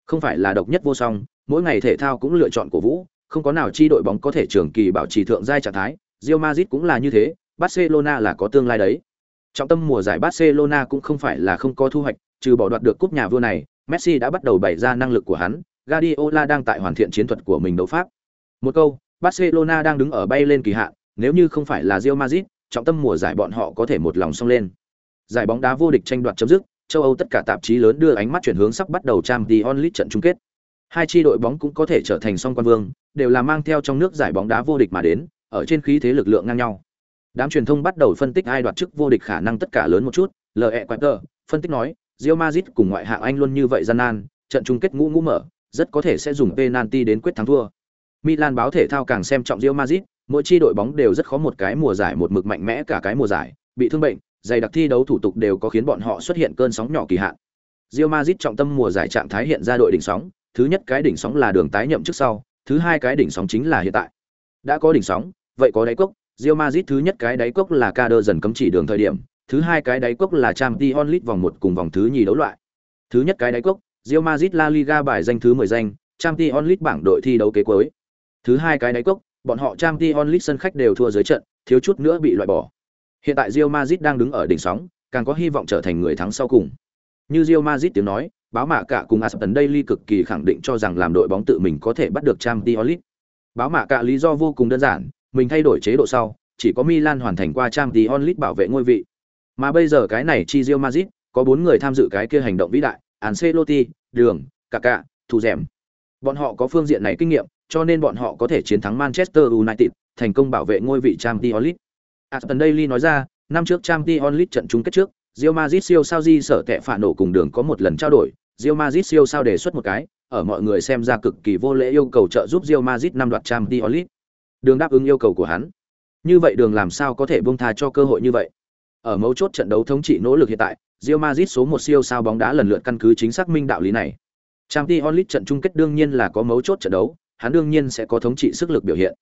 S1: Không phải là độc nhất vô song, mỗi ngày thể thao cũng lựa chọn cổ vũ, không có nào chi đội bóng có thể trường kỳ bảo trì thượng giai trạng thái, Real Madrid cũng là như thế, Barcelona là có tương lai đấy. Trọng tâm mùa giải Barcelona cũng không phải là không có thu hoạch, trừ bỏ đoạt được cúp nhà vua này, Messi đã bắt đầu bày ra năng lực của hắn, Guardiola đang tại hoàn thiện chiến thuật của mình đấu pháp. Một câu, Barcelona đang đứng ở bay lên kỳ hạn, nếu như không phải là Real Madrid, trọng tâm mùa giải bọn họ có thể một lòng xông lên. Giải bóng đá vô địch tranh đoạt chấm dứt, châu Âu tất cả tạp chí lớn đưa ánh mắt chuyển hướng sắp bắt đầu Champions League trận chung kết. Hai chi đội bóng cũng có thể trở thành song quan vương, đều là mang theo trong nước giải bóng đá vô địch mà đến, ở trên khí thế lực lượng ngang nhau. Đám truyền thông bắt đầu phân tích ai đoạt chức vô địch khả năng tất cả lớn một chút, LE Quater phân tích nói, Real Madrid cùng ngoại hạng Anh luôn như vậy gian nan, trận chung kết ngũ ngũ mở, rất có thể sẽ dùng penalty đến quyết thắng thua. Milan báo thể thao càng xem trọng Real Madrid, mỗi chi đội bóng đều rất khó một cái mùa giải một mực mạnh mẽ cả cái mùa giải, bị thương bệnh, dày đặc thi đấu thủ tục đều có khiến bọn họ xuất hiện cơn sóng nhỏ kỳ hạn. Real Madrid trọng tâm mùa giải trạng thái hiện ra đội đỉnh sóng, thứ nhất cái đỉnh sóng là đường tái nhậm trước sau, thứ hai cái đỉnh sóng chính là hiện tại. Đã có đỉnh sóng, vậy có đáy cốc, Real Madrid thứ nhất cái đáy cốc là Kader dần cấm chỉ đường thời điểm, thứ hai cái đáy cốc là Champions League vòng một cùng vòng thứ nhì đấu loại. Thứ nhất cái đáy cốc, Real Madrid La Liga bài danh thứ 10 danh, Champions League bảng đội thi đấu kế cuối. Thứ hai cái đáy cốc, bọn họ Champions League sân khách đều thua dưới trận, thiếu chút nữa bị loại bỏ. Hiện tại Real Madrid đang đứng ở đỉnh sóng, càng có hy vọng trở thành người thắng sau cùng. Như Real Madrid tiếng nói, báo mạ cả cùng Aston Daily cực kỳ khẳng định cho rằng làm đội bóng tự mình có thể bắt được Champions League. Báo mạ cả lý do vô cùng đơn giản, mình thay đổi chế độ sau, chỉ có Milan hoàn thành qua Champions League bảo vệ ngôi vị. Mà bây giờ cái này chi Real Madrid, có bốn người tham dự cái kia hành động vĩ đại, Ancelotti, Đường, Kaká, Thủ Dẻm. Bọn họ có phương diện này kinh nghiệm, cho nên bọn họ có thể chiến thắng Manchester United, thành công bảo vệ ngôi vị Champions League. Aston Daily nói ra, năm trước Champions League trận chung kết trước, Real Madrid siêu sao di sở tệ phản nổ cùng đường có một lần trao đổi, Real Madrid siêu sao đề xuất một cái, ở mọi người xem ra cực kỳ vô lễ yêu cầu trợ giúp Real Madrid năm đoạt Champions League. Đường đáp ứng yêu cầu của hắn. Như vậy đường làm sao có thể buông tha cho cơ hội như vậy? Ở mấu chốt trận đấu thống trị nỗ lực hiện tại, Real Madrid số một siêu sao bóng đá lần lượt căn cứ chính xác minh đạo lý này. Champions League trận chung kết đương nhiên là có mấu chốt trận đấu, hắn đương nhiên sẽ có thống trị sức lực biểu hiện.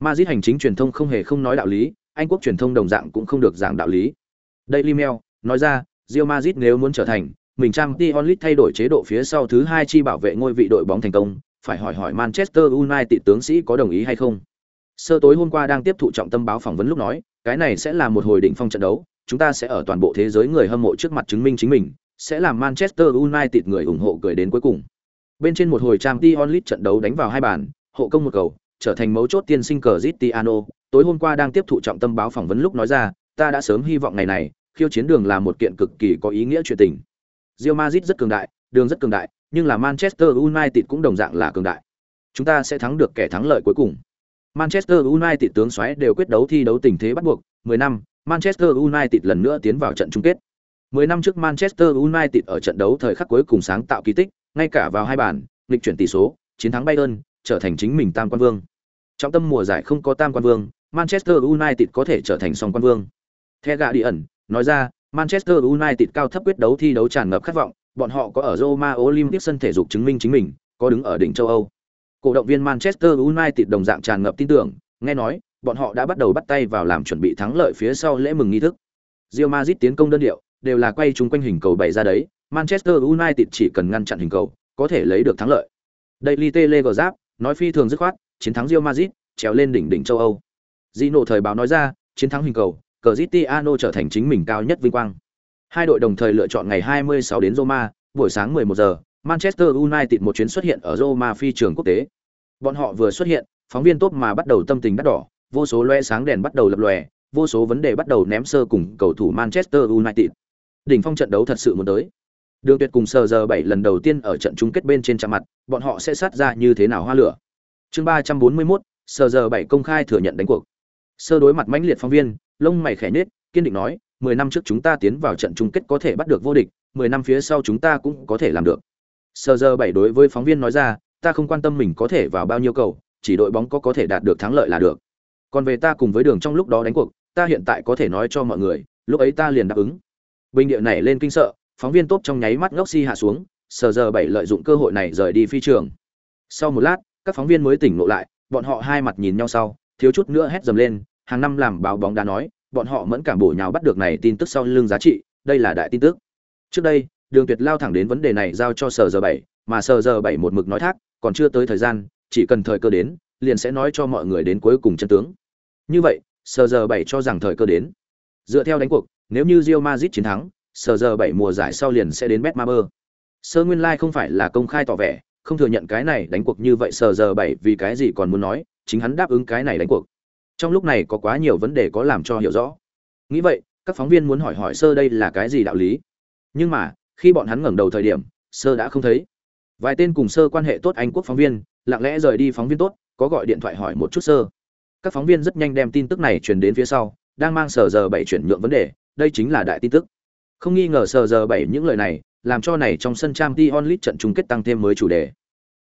S1: Madrid hành chính truyền thông không hề không nói đạo lý, Anh quốc truyền thông đồng dạng cũng không được giảng đạo lý. Daily Mail nói ra, Real Madrid nếu muốn trở thành mình Champions League thay đổi chế độ phía sau thứ hai chi bảo vệ ngôi vị đội bóng thành công, phải hỏi hỏi Manchester United tướng sĩ có đồng ý hay không. Sơ tối hôm qua đang tiếp thụ trọng tâm báo phỏng vấn lúc nói, cái này sẽ là một hồi đỉnh phong trận đấu, chúng ta sẽ ở toàn bộ thế giới người hâm mộ trước mặt chứng minh chính mình, sẽ làm Manchester United người ủng hộ cười đến cuối cùng. Bên trên một hồi trang Champions League trận đấu đánh vào hai bàn, hộ công một cầu, trở thành mấu chốt tiên sinh cờ Cristiano, tối hôm qua đang tiếp thụ trọng tâm báo phỏng vấn lúc nói ra, ta đã sớm hy vọng ngày này, khiêu chiến đường là một kiện cực kỳ có ý nghĩa chuyện tình. Real Madrid rất cường đại, đường rất cường đại, nhưng là Manchester United cũng đồng dạng là cường đại. Chúng ta sẽ thắng được kẻ thắng lợi cuối cùng. Manchester United tướng xoáy đều quyết đấu thi đấu tình thế bắt buộc, 10 năm, Manchester United lần nữa tiến vào trận chung kết. Mười năm trước Manchester United ở trận đấu thời khắc cuối cùng sáng tạo kỳ tích, ngay cả vào hai bàn, nghịch chuyển tỷ số, chiến thắng Bayern, trở thành chính mình tam quan vương. Trong tâm mùa giải không có tam quan vương, Manchester United có thể trở thành song quan vương. The Guardian nói ra, Manchester United cao thấp quyết đấu thi đấu tràn ngập khát vọng, bọn họ có ở Roma Olympic sân thể dục chứng minh chính mình, có đứng ở đỉnh châu Âu. Cổ động viên Manchester United đồng dạng tràn ngập tin tưởng, nghe nói, bọn họ đã bắt đầu bắt tay vào làm chuẩn bị thắng lợi phía sau lễ mừng nghi thức. Real Madrid tiến công đơn điệu, đều là quay chúng quanh hình cầu bày ra đấy, Manchester United chỉ cần ngăn chặn hình cầu, có thể lấy được thắng lợi. Daily Telegraph nói phi thường dứt khoát, chiến thắng Real Madrid, trèo lên đỉnh đỉnh châu Âu. Gino thời báo nói ra, chiến thắng hình cầu, Cristiano trở thành chính mình cao nhất vinh quang. Hai đội đồng thời lựa chọn ngày 26 đến Roma, buổi sáng 11 giờ, Manchester United một chuyến xuất hiện ở Roma phi trường quốc tế. Bọn họ vừa xuất hiện, phóng viên tốt mà bắt đầu tâm tình đắt đỏ, vô số loe sáng đèn bắt đầu lập lòe, vô số vấn đề bắt đầu ném sơ cùng cầu thủ Manchester United. Đỉnh phong trận đấu thật sự muốn tới. Đường Tuyệt cùng Sờ giờ 7 lần đầu tiên ở trận chung kết bên trên chạm mặt, bọn họ sẽ sát ra như thế nào hoa lửa. Chương 341, Sờ giờ 7 công khai thừa nhận đánh cuộc. Sơ đối mặt mãnh liệt phóng viên, lông mày khẽ nhếch, kiên định nói, 10 năm trước chúng ta tiến vào trận chung kết có thể bắt được vô địch, 10 năm phía sau chúng ta cũng có thể làm được. Sờ giờ 7 đối với phóng viên nói ra, ta không quan tâm mình có thể vào bao nhiêu cầu, chỉ đội bóng có có thể đạt được thắng lợi là được. Còn về ta cùng với Đường trong lúc đó đánh cuộc, ta hiện tại có thể nói cho mọi người, lúc ấy ta liền đáp ứng. Bình địa này lên kinh sợ, phóng viên tốt trong nháy mắt ngốc si hạ xuống, sờ giờ bảy lợi dụng cơ hội này rời đi phi trường. Sau một lát, các phóng viên mới tỉnh ngộ lại, bọn họ hai mặt nhìn nhau sau, thiếu chút nữa hét dầm lên, hàng năm làm báo bóng đá nói, bọn họ mẫn cảm bổ nhào bắt được này tin tức sau lưng giá trị, đây là đại tin tức. Trước đây, Đường Tuyệt lao thẳng đến vấn đề này giao cho Sở Giờ bảy, mà Sở Giờ bảy một mực nói thác, còn chưa tới thời gian, chỉ cần thời cơ đến, liền sẽ nói cho mọi người đến cuối cùng chân tướng. Như vậy, Sở Giờ 7 cho rằng thời cơ đến. Dựa theo đánh cuộc, nếu như Real Madrid chiến thắng, Sở Giờ 7 mùa giải sau liền sẽ đến Betmaber. Sơ Nguyên Lai không phải là công khai tỏ vẻ, không thừa nhận cái này đánh cuộc như vậy Sở Giờ 7 vì cái gì còn muốn nói, chính hắn đáp ứng cái này đánh cuộc trong lúc này có quá nhiều vấn đề có làm cho hiểu rõ nghĩ vậy các phóng viên muốn hỏi hỏi sơ đây là cái gì đạo lý nhưng mà khi bọn hắn ngẩng đầu thời điểm sơ đã không thấy vài tên cùng sơ quan hệ tốt anh quốc phóng viên lặng lẽ rời đi phóng viên tốt có gọi điện thoại hỏi một chút sơ các phóng viên rất nhanh đem tin tức này truyền đến phía sau đang mang sở giờ bảy chuyển nhượng vấn đề đây chính là đại tin tức không nghi ngờ sở giờ bảy những lời này làm cho này trong sân trang t onlit trận chung kết tăng thêm mới chủ đề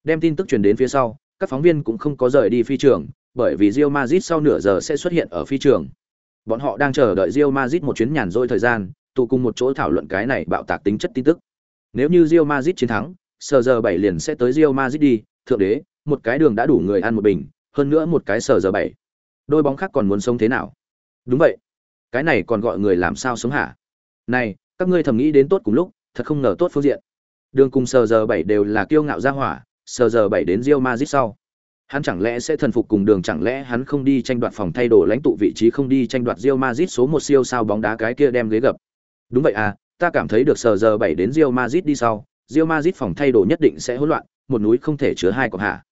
S1: đem tin tức truyền đến phía sau các phóng viên cũng không có rời đi phi trường bởi vì Real Madrid sau nửa giờ sẽ xuất hiện ở phi trường. Bọn họ đang chờ đợi Real Madrid một chuyến nhàn rỗi thời gian, tụ cùng một chỗ thảo luận cái này bạo tạc tính chất tin tức. Nếu như Real Madrid chiến thắng, sở giờ 7 liền sẽ tới Real Madrid đi, thượng đế, một cái đường đã đủ người ăn một bình, hơn nữa một cái sở giờ 7. Đôi bóng khác còn muốn sống thế nào? Đúng vậy. Cái này còn gọi người làm sao sống hả? Này, các ngươi thầm nghĩ đến tốt cùng lúc, thật không ngờ tốt phương diện. Đường cùng sở giờ 7 đều là kiêu ngạo ra hỏa, sở giờ 7 đến Real Madrid sau Hắn chẳng lẽ sẽ thần phục cùng đường chẳng lẽ hắn không đi tranh đoạt phòng thay đồ lãnh tụ vị trí không đi tranh đoạt Real Madrid số một siêu sao bóng đá cái kia đem ghế gập. Đúng vậy à, ta cảm thấy được sờ giờ bảy đến Real Madrid đi sau, Real Madrid phòng thay đồ nhất định sẽ hỗn loạn, một núi không thể chứa hai cọc hạ.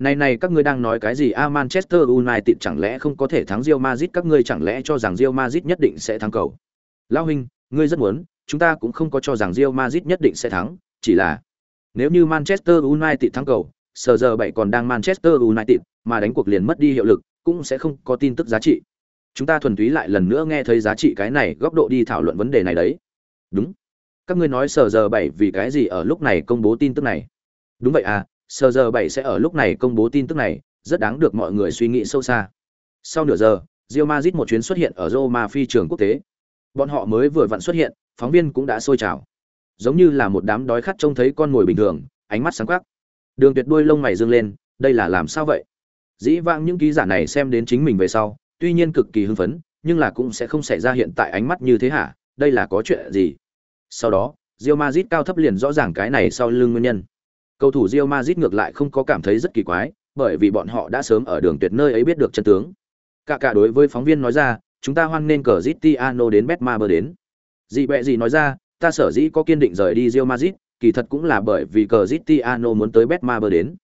S1: Này này các ngươi đang nói cái gì a Manchester United chẳng lẽ không có thể thắng Real Madrid các ngươi chẳng lẽ cho rằng Real Madrid nhất định sẽ thắng cầu. Lão huynh, ngươi rất muốn, chúng ta cũng không có cho rằng Real Madrid nhất định sẽ thắng, chỉ là nếu như Manchester United thắng cầu, sờ giờ bảy còn đang Manchester United, mà đánh cuộc liền mất đi hiệu lực, cũng sẽ không có tin tức giá trị. Chúng ta thuần túy lại lần nữa nghe thấy giá trị cái này góc độ đi thảo luận vấn đề này đấy. Đúng. Các ngươi nói sờ giờ bảy vì cái gì ở lúc này công bố tin tức này? Đúng vậy à, sờ giờ bảy sẽ ở lúc này công bố tin tức này, rất đáng được mọi người suy nghĩ sâu xa. Sau nửa giờ, rio mazit một chuyến xuất hiện ở Roma phi trường quốc tế. Bọn họ mới vừa vặn xuất hiện, phóng viên cũng đã sôi trào. Giống như là một đám đói khát trông thấy con mồi bình thường, ánh mắt sáng quắc. Đường Tuyệt đuôi lông mày dương lên, đây là làm sao vậy? Dĩ vãng những ký giả này xem đến chính mình về sau, tuy nhiên cực kỳ hưng phấn, nhưng là cũng sẽ không xảy ra hiện tại ánh mắt như thế hả? Đây là có chuyện gì? Sau đó, rio mazit cao thấp liền rõ ràng cái này sau lưng nguyên nhân. Cầu thủ Real Madrid ngược lại không có cảm thấy rất kỳ quái, bởi vì bọn họ đã sớm ở đường tuyệt nơi ấy biết được chân tướng. Cả cả đối với phóng viên nói ra, chúng ta hoan nên cờ Zitiano đến Betmaber đến. Dị bẹ gì nói ra, ta sở dĩ có kiên định rời đi Real Madrid, kỳ thật cũng là bởi vì cờ Zitiano muốn tới Betmaber đến.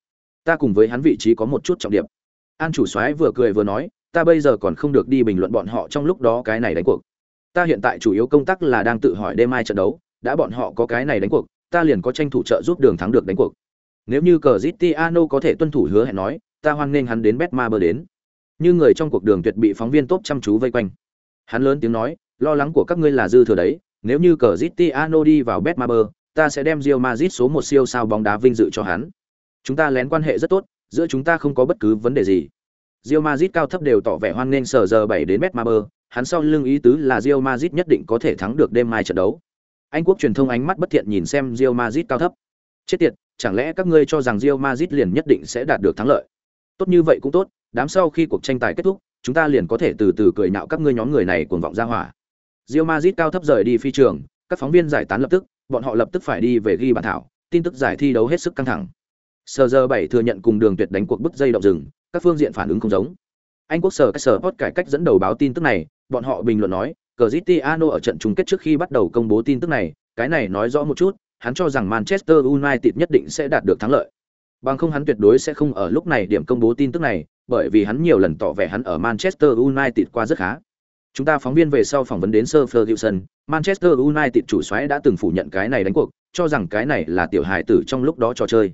S1: Ta cùng với hắn vị trí có một chút trọng điểm. An chủ soái vừa cười vừa nói, ta bây giờ còn không được đi bình luận bọn họ trong lúc đó cái này đánh cuộc. Ta hiện tại chủ yếu công tác là đang tự hỏi đêm mai trận đấu, đã bọn họ có cái này đánh cuộc, ta liền có tranh thủ trợ giúp đường thắng được đánh cuộc. Nếu như Cristiano có thể tuân thủ hứa hẹn nói, ta hoan nghênh hắn đến Betmaber đến. Như người trong cuộc đường tuyệt bị phóng viên tốt chăm chú vây quanh. Hắn lớn tiếng nói, lo lắng của các ngươi là dư thừa đấy, Nếu như Cristiano đi vào Betmaber, ta sẽ đem Real Madrid số một siêu sao bóng đá vinh dự cho hắn. Chúng ta lén quan hệ rất tốt, giữa chúng ta không có bất cứ vấn đề gì. Real Madrid cao thấp đều tỏ vẻ hoan nghênh sở giờ 7 đến Betmaber, hắn sau lưng ý tứ là Real Madrid nhất định có thể thắng được đêm mai trận đấu. Anh quốc truyền thông ánh mắt bất thiện nhìn xem Real Madrid cao thấp. Chết tiệt, chẳng lẽ các ngươi cho rằng Real Madrid liền nhất định sẽ đạt được thắng lợi? Tốt như vậy cũng tốt, đám sau khi cuộc tranh tài kết thúc, chúng ta liền có thể từ từ cười nhạo các ngươi nhóm người này cuồng vọng ra hỏa. Real Madrid cao thấp rời đi phi trường, các phóng viên giải tán lập tức, bọn họ lập tức phải đi về ghi bàn thảo, tin tức giải thi đấu hết sức căng thẳng. Sở giờ 7 thừa nhận cùng Đường Tuyệt đánh cuộc bứt dây động rừng, các phương diện phản ứng không giống. Anh quốc sở các sở hot cải cách dẫn đầu báo tin tức này, bọn họ bình luận nói, Cristiano ở trận chung kết trước khi bắt đầu công bố tin tức này, cái này nói rõ một chút, hắn cho rằng Manchester United nhất định sẽ đạt được thắng lợi. Bằng không hắn tuyệt đối sẽ không ở lúc này điểm công bố tin tức này, bởi vì hắn nhiều lần tỏ vẻ hắn ở Manchester United qua rất khá. Chúng ta phóng viên về sau phỏng vấn đến Sir Ferguson, Manchester United chủ soái đã từng phủ nhận cái này đánh cuộc, cho rằng cái này là tiểu hài tử trong lúc đó trò chơi.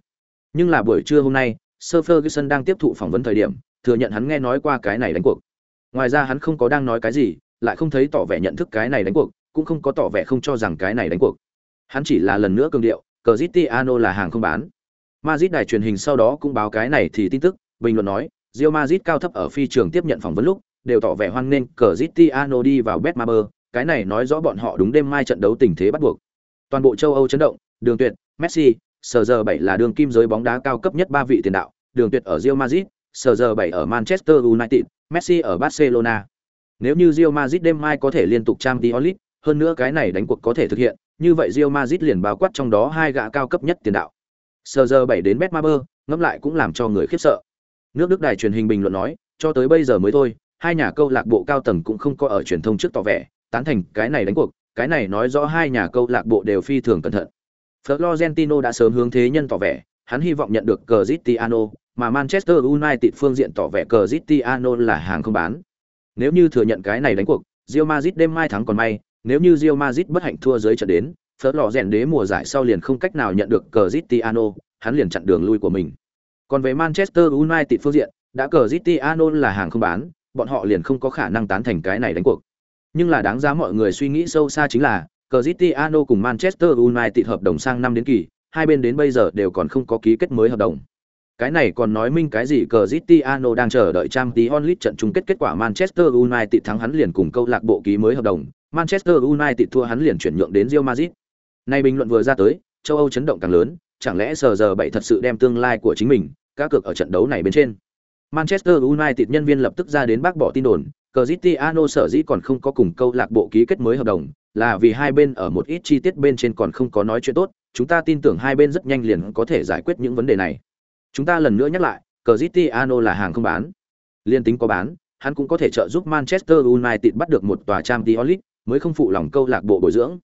S1: Nhưng là buổi trưa hôm nay, Sir Ferguson đang tiếp thụ phỏng vấn thời điểm, thừa nhận hắn nghe nói qua cái này đánh cuộc. Ngoài ra hắn không có đang nói cái gì, lại không thấy tỏ vẻ nhận thức cái này đánh cuộc, cũng không có tỏ vẻ không cho rằng cái này đánh cuộc. Hắn chỉ là lần nữa cường điệu, Cristiano là hàng không bán. Madrid đài truyền hình sau đó cũng báo cái này thì tin tức, bình luận nói, Real Madrid cao thấp ở phi trường tiếp nhận phỏng vấn lúc, đều tỏ vẻ hoan nghênh Cristiano đi vào Betmaber, cái này nói rõ bọn họ đúng đêm mai trận đấu tình thế bắt buộc. Toàn bộ châu Âu chấn động, Đường Tuyệt, Messi, Sở giờ 7 là đường kim giới bóng đá cao cấp nhất ba vị tiền đạo, Đường Tuyệt ở Real Madrid, Sở giờ 7 ở Manchester United, Messi ở Barcelona. Nếu như Real Madrid đêm mai có thể liên tục Champions League, hơn nữa cái này đánh cuộc có thể thực hiện, như vậy Real Madrid liền bao quát trong đó hai gã cao cấp nhất tiền đạo. Sơ giờ 7 đến Betmaber, ngẫm lại cũng làm cho người khiếp sợ. Nước Đức đài truyền hình bình luận nói, cho tới bây giờ mới thôi, hai nhà câu lạc bộ cao tầng cũng không có ở truyền thông trước tỏ vẻ, tán thành cái này đánh cuộc, cái này nói rõ hai nhà câu lạc bộ đều phi thường cẩn thận. Florentino đã sớm hướng thế nhân tỏ vẻ, hắn hy vọng nhận được Cristiano, mà Manchester United phương diện tỏ vẻ Cristiano là hàng không bán. Nếu như thừa nhận cái này đánh cuộc, Real Madrid đêm mai thắng còn may, nếu như Real Madrid bất hạnh thua dưới trận đến, phớt lò rèn đế mùa giải sau liền không cách nào nhận được Cristiano, hắn liền chặn đường lui của mình. Còn về Manchester United phương diện, đã Cristiano là hàng không bán, bọn họ liền không có khả năng tán thành cái này đánh cuộc. Nhưng là đáng giá mọi người suy nghĩ sâu xa chính là, Cristiano cùng Manchester United hợp đồng sang năm đến kỳ, hai bên đến bây giờ đều còn không có ký kết mới hợp đồng. Cái này còn nói minh cái gì Cristiano đang chờ đợi Champions League trận chung kết kết quả Manchester United thắng hắn liền cùng câu lạc bộ ký mới hợp đồng, Manchester United thua hắn liền chuyển nhượng đến Real Madrid. Nay bình luận vừa ra tới, châu Âu chấn động càng lớn, chẳng lẽ giờ giờ bảy thật sự đem tương lai của chính mình, cá cược ở trận đấu này bên trên. Manchester United nhân viên lập tức ra đến bác bỏ tin đồn, Cristiano sở dĩ còn không có cùng câu lạc bộ ký kết mới hợp đồng, là vì hai bên ở một ít chi tiết bên trên còn không có nói chuyện tốt, chúng ta tin tưởng hai bên rất nhanh liền có thể giải quyết những vấn đề này. Chúng ta lần nữa nhắc lại, Cristiano là hàng không bán. Liên tính có bán, hắn cũng có thể trợ giúp Manchester United bắt được một tòa Champions League, mới không phụ lòng câu lạc bộ bồi dưỡng.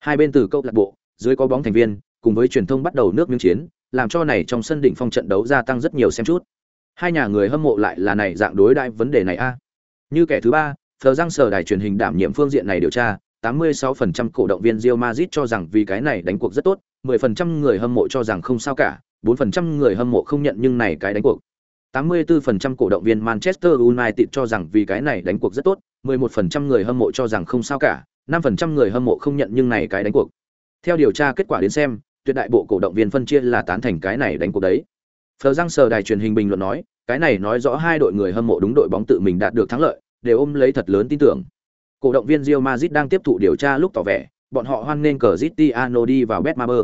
S1: Hai bên từ câu lạc bộ, dưới có bóng thành viên, cùng với truyền thông bắt đầu nước miếng chiến, làm cho này trong sân đỉnh phong trận đấu gia tăng rất nhiều xem chút. Hai nhà người hâm mộ lại là này dạng đối đại vấn đề này a. Như kẻ thứ ba, Phờ Giang sở đài truyền hình đảm nhiệm phương diện này điều tra, 86% cổ động viên Real Madrid cho rằng vì cái này đánh cuộc rất tốt, 10% người hâm mộ cho rằng không sao cả, 4% người hâm mộ không nhận nhưng này cái đánh cuộc. 84% cổ động viên Manchester United cho rằng vì cái này đánh cuộc rất tốt, 11% người hâm mộ cho rằng không sao cả, 5% người hâm mộ không nhận nhưng này cái đánh cuộc. Theo điều tra kết quả đến xem, tuyệt đại bộ cổ động viên phân chia là tán thành cái này đánh cuộc đấy. Phờ răng sờ đài truyền hình bình luận nói, cái này nói rõ hai đội người hâm mộ đúng đội bóng tự mình đạt được thắng lợi, đều ôm lấy thật lớn tin tưởng. Cổ động viên Real Madrid đang tiếp thụ điều tra lúc tỏ vẻ, bọn họ hoan nghênh Cristiano đi vào Betmaber.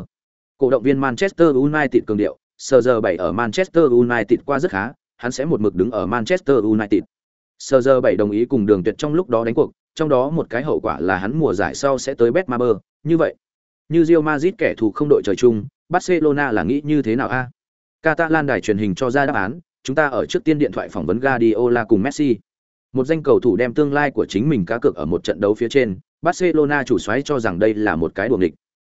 S1: Cổ động viên Manchester United cường điệu, sờ giờ 7 ở Manchester United qua rất khá, hắn sẽ một mực đứng ở Manchester United. Sơ giờ 7 đồng ý cùng Đường Tuyệt trong lúc đó đánh cuộc, trong đó một cái hậu quả là hắn mùa giải sau sẽ tới Betmaber, như vậy. Như Real Madrid kẻ thù không đội trời chung, Barcelona là nghĩ như thế nào a? Catalan đài truyền hình cho ra đáp án, chúng ta ở trước tiên điện thoại phỏng vấn Guardiola cùng Messi. Một danh cầu thủ đem tương lai của chính mình cá cược ở một trận đấu phía trên, Barcelona chủ soái cho rằng đây là một cái đùa nghịch.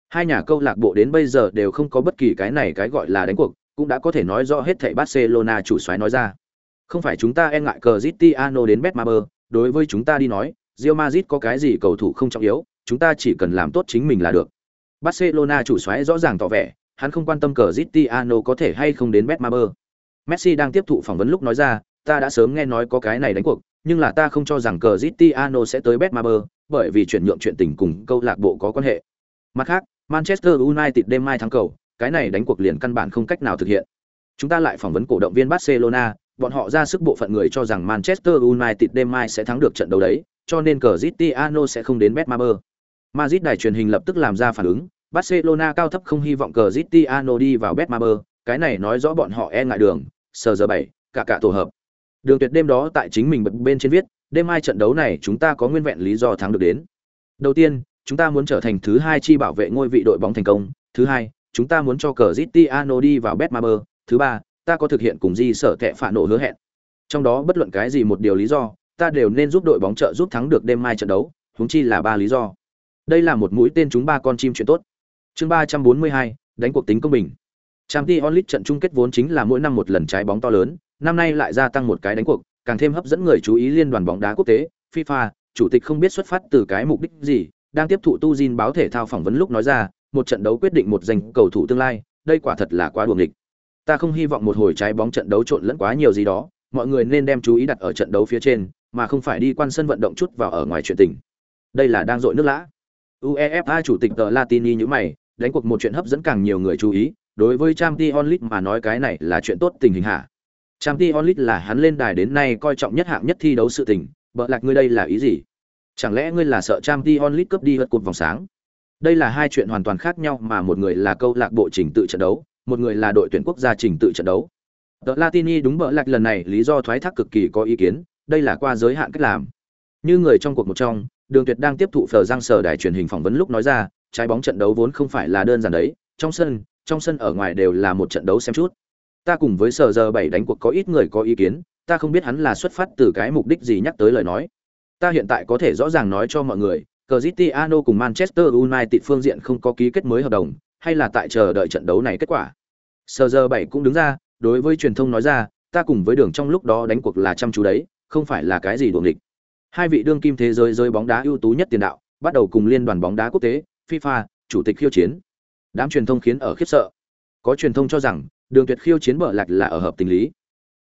S1: Hai nhà câu lạc bộ đến bây giờ đều không có bất kỳ cái này cái gọi là đánh cuộc, cũng đã có thể nói rõ hết thảy Barcelona chủ soái nói ra. Không phải chúng ta e ngại Cristiano đến Betmaber, đối với chúng ta đi nói, Real Madrid có cái gì cầu thủ không trọng yếu, chúng ta chỉ cần làm tốt chính mình là được. Barcelona chủ soái rõ ràng tỏ vẻ, hắn không quan tâm Cristiano có thể hay không đến Betmaber. Messi đang tiếp thụ phỏng vấn lúc nói ra, ta đã sớm nghe nói có cái này đánh cuộc, nhưng là ta không cho rằng Cristiano sẽ tới Betmaber, bởi vì chuyển nhượng chuyện tình cùng câu lạc bộ có quan hệ. Mặt khác, Manchester United đêm mai thắng cầu, cái này đánh cuộc liền căn bản không cách nào thực hiện. Chúng ta lại phỏng vấn cổ động viên Barcelona, bọn họ ra sức bộ phận người cho rằng Manchester United đêm mai sẽ thắng được trận đấu đấy, cho nên Cristiano sẽ không đến Betmaber. Madrid đài truyền hình lập tức làm ra phản ứng, Barcelona cao thấp không hy vọng Cristiano đi vào Betmaber, cái này nói rõ bọn họ e ngại đường, sờ giờ 7, cả cả tổ hợp. Đường Tuyệt đêm đó tại chính mình bật bên trên viết, đêm mai trận đấu này chúng ta có nguyên vẹn lý do thắng được đến. Đầu tiên, chúng ta muốn trở thành thứ hai chi bảo vệ ngôi vị đội bóng thành công, thứ hai, chúng ta muốn cho Cristiano đi vào Betmaber, thứ ba, ta có thực hiện cùng di sở kệ phản nổ hứa hẹn. Trong đó bất luận cái gì một điều lý do, ta đều nên giúp đội bóng trợ giúp thắng được đêm mai trận đấu, huống chi là ba lý do. Đây là một mũi tên chúng ba con chim chuyện tốt. Chương ba trăm bốn mươi hai đánh cuộc tính công bình. Champions League trận chung kết vốn chính là mỗi năm một lần trái bóng to lớn, năm nay lại gia tăng một cái đánh cuộc, càng thêm hấp dẫn người chú ý liên đoàn bóng đá quốc tế, FIFA, chủ tịch không biết xuất phát từ cái mục đích gì, đang tiếp thụ tu Jin báo thể thao phỏng vấn lúc nói ra, một trận đấu quyết định một danh cầu thủ tương lai, đây quả thật là quá đường nghịch. Ta không hy vọng một hồi trái bóng trận đấu trộn lẫn quá nhiều gì đó, mọi người nên đem chú ý đặt ở trận đấu phía trên, mà không phải đi quan sân vận động chút vào ở ngoài chuyện tình. Đây là đang dội nước lã. UEFA chủ tịch tờ Latini nhữ mày, đánh cuộc một chuyện hấp dẫn càng nhiều người chú ý, đối với Champions onlit mà nói cái này là chuyện tốt tình hình hạ. Champions onlit là hắn lên đài đến nay coi trọng nhất hạng nhất thi đấu sự tình, bợ lạc ngươi đây là ý gì? Chẳng lẽ ngươi là sợ Champions onlit cướp đi vật cột vòng sáng? Đây là hai chuyện hoàn toàn khác nhau mà một người là câu lạc bộ trình tự trận đấu, một người là đội tuyển quốc gia trình tự trận đấu. The Latini đúng bỡ lạc lần này lý do thoái thác cực kỳ có ý kiến, đây là qua giới hạn cách làm. Như người trong cuộc một trong, Đường Tuyệt đang tiếp thụ phở giang sở đài truyền hình phỏng vấn lúc nói ra, trái bóng trận đấu vốn không phải là đơn giản đấy, trong sân, trong sân ở ngoài đều là một trận đấu xem chút. Ta cùng với sở giờ bảy đánh cuộc có ít người có ý kiến, ta không biết hắn là xuất phát từ cái mục đích gì nhắc tới lời nói. Ta hiện tại có thể rõ ràng nói cho mọi người, Cristiano cùng Manchester United phương diện không có ký kết mới hợp đồng, hay là tại chờ đợi trận đấu này kết quả. sờ giờ bảy cũng đứng ra, đối với truyền thông nói ra, ta cùng với đường trong lúc đó đánh cuộc là chăm chú đấy, không phải là cái gì đuồng địch Hai vị đương kim thế giới giới bóng đá ưu tú nhất tiền đạo, bắt đầu cùng liên đoàn bóng đá quốc tế, FIFA, chủ tịch khiêu chiến. Đám truyền thông khiến ở khiếp sợ. Có truyền thông cho rằng, Đường Tuyệt khiêu chiến bợ lạch là ở hợp tình lý.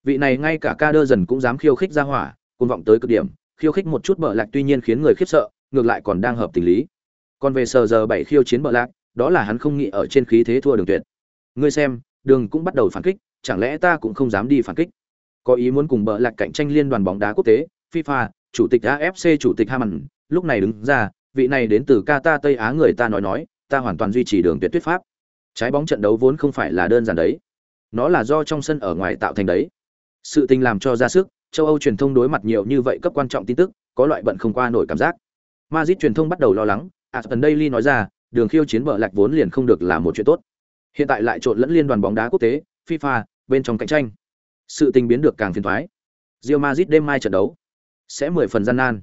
S1: Vị này ngay cả ca đơ dần cũng dám khiêu khích ra hỏa, cuồng vọng tới cực điểm, khiêu khích một chút bợ lạch tuy nhiên khiến người khiếp sợ, ngược lại còn đang hợp tình lý. Còn về sờ giờ bảy khiêu chiến bợ lạch, đó là hắn không nghĩ ở trên khí thế thua Đường Tuyệt. Ngươi xem, Đường cũng bắt đầu phản kích, chẳng lẽ ta cũng không dám đi phản kích? Có ý muốn cùng bợ lạc cạnh tranh liên đoàn bóng đá quốc tế, FIFA, chủ tịch AFC chủ tịch Haman, lúc này đứng ra, vị này đến từ Qatar Tây Á người ta nói nói, ta hoàn toàn duy trì đường tuyệt thuyết pháp. Trái bóng trận đấu vốn không phải là đơn giản đấy, nó là do trong sân ở ngoài tạo thành đấy. Sự tình làm cho ra sức, châu Âu truyền thông đối mặt nhiều như vậy cấp quan trọng tin tức, có loại bận không qua nổi cảm giác. Madrid truyền thông bắt đầu lo lắng, Aston Daily nói ra, đường khiêu chiến bờ lạch vốn liền không được là một chuyện tốt. Hiện tại lại trộn lẫn liên đoàn bóng đá quốc tế, FIFA, bên trong cạnh tranh. Sự tình biến được càng phiền toái. Real Madrid đêm mai trận đấu sẽ mười phần gian nan.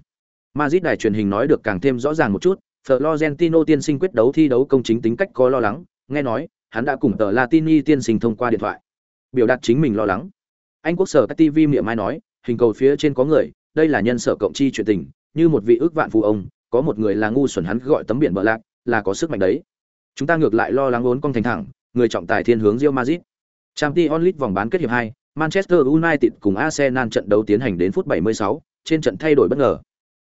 S1: Madrid đài truyền hình nói được càng thêm rõ ràng một chút, Florentino tiên sinh quyết đấu thi đấu công chính tính cách có lo lắng, nghe nói, hắn đã cùng tờ Latini tiên sinh thông qua điện thoại. Biểu đạt chính mình lo lắng. Anh quốc sở TV miệng mai nói, hình cầu phía trên có người, đây là nhân sở cộng chi chuyện tình, như một vị ước vạn phụ ông, có một người là ngu xuẩn hắn gọi tấm biển bờ lạc, là có sức mạnh đấy. Chúng ta ngược lại lo lắng vốn con thành thẳng, người trọng tài thiên hướng Real Madrid. Champions League vòng bán kết hiệp 2, Manchester United cùng Arsenal trận đấu tiến hành đến phút 76, trên trận thay đổi bất ngờ.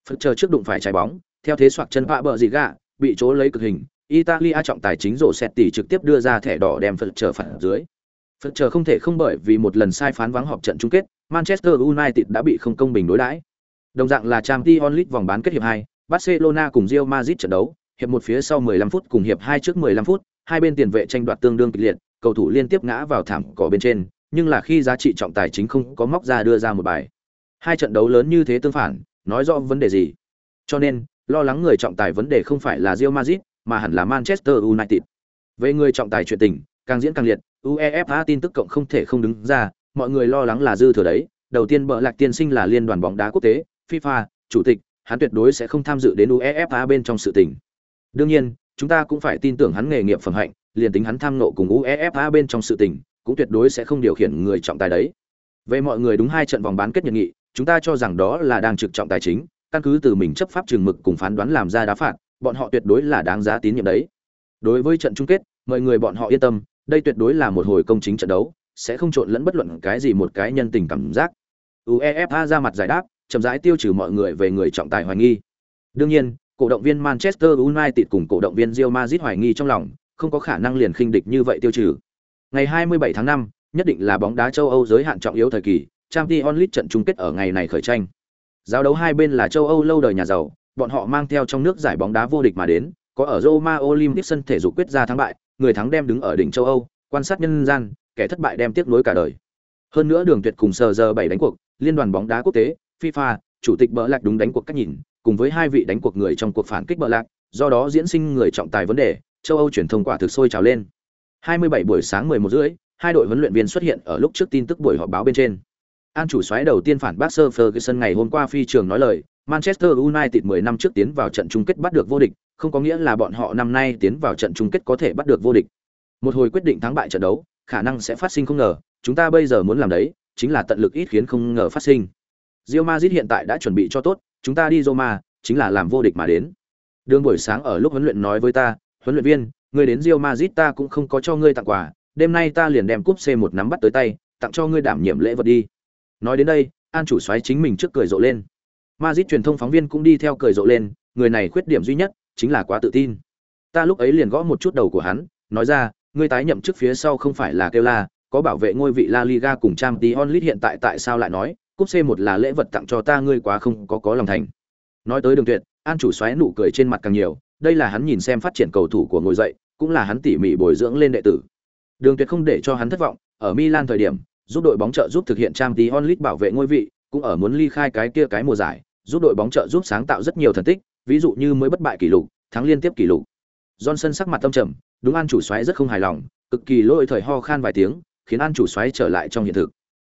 S1: Phật chờ trước đụng phải trái bóng, theo thế soạc chân vạ bờ gì gạ, bị chỗ lấy cực hình. Italia trọng tài chính rổ sẹt tỷ trực tiếp đưa ra thẻ đỏ đem Phật chờ phản dưới. Phật chờ không thể không bởi vì một lần sai phán vắng họp trận chung kết, Manchester United đã bị không công bình đối đãi. Đồng dạng là Champions League vòng bán kết hiệp 2, Barcelona cùng Real Madrid trận đấu, hiệp một phía sau 15 phút cùng hiệp 2 trước 15 phút, hai bên tiền vệ tranh đoạt tương đương kịch liệt, cầu thủ liên tiếp ngã vào thảm cỏ bên trên, nhưng là khi giá trị trọng tài chính không có móc ra đưa ra một bài. Hai trận đấu lớn như thế tương phản, nói rõ vấn đề gì? Cho nên, lo lắng người trọng tài vấn đề không phải là Real Madrid, mà hẳn là Manchester United. Về người trọng tài chuyện tình, càng diễn càng liệt, UEFA tin tức cộng không thể không đứng ra, mọi người lo lắng là dư thừa đấy. Đầu tiên bợ lạc tiên sinh là liên đoàn bóng đá quốc tế, FIFA, chủ tịch, hắn tuyệt đối sẽ không tham dự đến UEFA bên trong sự tình. Đương nhiên, chúng ta cũng phải tin tưởng hắn nghề nghiệp phẩm hạnh, liền tính hắn tham nộ cùng UEFA bên trong sự tình, cũng tuyệt đối sẽ không điều khiển người trọng tài đấy. Về mọi người đúng hai trận vòng bán kết nhật nghị, chúng ta cho rằng đó là đang trực trọng tài chính, căn cứ từ mình chấp pháp trường mực cùng phán đoán làm ra đá phạt, bọn họ tuyệt đối là đáng giá tín nhiệm đấy. Đối với trận chung kết, mọi người bọn họ yên tâm, đây tuyệt đối là một hồi công chính trận đấu, sẽ không trộn lẫn bất luận cái gì một cái nhân tình cảm giác. UEFA ra mặt giải đáp, chậm rãi tiêu trừ mọi người về người trọng tài hoài nghi. Đương nhiên, cổ động viên Manchester United cùng cổ động viên Real Madrid hoài nghi trong lòng, không có khả năng liền khinh địch như vậy tiêu trừ. Ngày 27 tháng 5, nhất định là bóng đá châu Âu giới hạn trọng yếu thời kỳ, Champions League trận chung kết ở ngày này khởi tranh. Giao đấu hai bên là châu Âu lâu đời nhà giàu, bọn họ mang theo trong nước giải bóng đá vô địch mà đến, có ở Roma Olympic sân thể dục quyết ra thắng bại, người thắng đem đứng ở đỉnh châu Âu, quan sát nhân gian, kẻ thất bại đem tiếc nuối cả đời. Hơn nữa đường tuyệt cùng sờ giờ 7 đánh cuộc, liên đoàn bóng đá quốc tế, FIFA, chủ tịch bỡ lạc đúng đánh cuộc cách nhìn, cùng với hai vị đánh cuộc người trong cuộc phản kích bợ lạc, do đó diễn sinh người trọng tài vấn đề, châu Âu truyền thông quả thực sôi trào lên. 27 buổi sáng 11 rưỡi, hai đội huấn luyện viên xuất hiện ở lúc trước tin tức buổi họp báo bên trên. An chủ soái đầu tiên phản bác Sir Ferguson ngày hôm qua phi trường nói lời, Manchester United 10 năm trước tiến vào trận chung kết bắt được vô địch, không có nghĩa là bọn họ năm nay tiến vào trận chung kết có thể bắt được vô địch. Một hồi quyết định thắng bại trận đấu, khả năng sẽ phát sinh không ngờ, chúng ta bây giờ muốn làm đấy, chính là tận lực ít khiến không ngờ phát sinh. Real Madrid hiện tại đã chuẩn bị cho tốt, chúng ta đi Roma, chính là làm vô địch mà đến. Đường buổi sáng ở lúc huấn luyện nói với ta, huấn luyện viên, ngươi đến Real Madrid ta cũng không có cho ngươi tặng quà, đêm nay ta liền đem cúp C1 nắm bắt tới tay, tặng cho ngươi đảm nhiệm lễ vật đi. Nói đến đây, An chủ soái chính mình trước cười rộ lên. Madrid truyền thông phóng viên cũng đi theo cười rộ lên, người này khuyết điểm duy nhất chính là quá tự tin. Ta lúc ấy liền gõ một chút đầu của hắn, nói ra, ngươi tái nhậm chức phía sau không phải là kêu la, có bảo vệ ngôi vị La Liga cùng Champions League hiện tại tại sao lại nói, cúp C1 là lễ vật tặng cho ta ngươi quá không có có lòng thành. Nói tới Đường Tuyệt, An chủ xoáy nụ cười trên mặt càng nhiều, đây là hắn nhìn xem phát triển cầu thủ của ngồi dậy, cũng là hắn tỉ mỉ bồi dưỡng lên đệ tử. Đường Tuyệt không để cho hắn thất vọng, ở Milan thời điểm, giúp đội bóng trợ giúp thực hiện trang tí onlit bảo vệ ngôi vị, cũng ở muốn ly khai cái kia cái mùa giải, giúp đội bóng trợ giúp sáng tạo rất nhiều thần tích, ví dụ như mới bất bại kỷ lục, thắng liên tiếp kỷ lục. Johnson sắc mặt tâm trầm, đúng An chủ xoáy rất không hài lòng, cực kỳ lỗi thời ho khan vài tiếng, khiến An chủ xoáy trở lại trong hiện thực.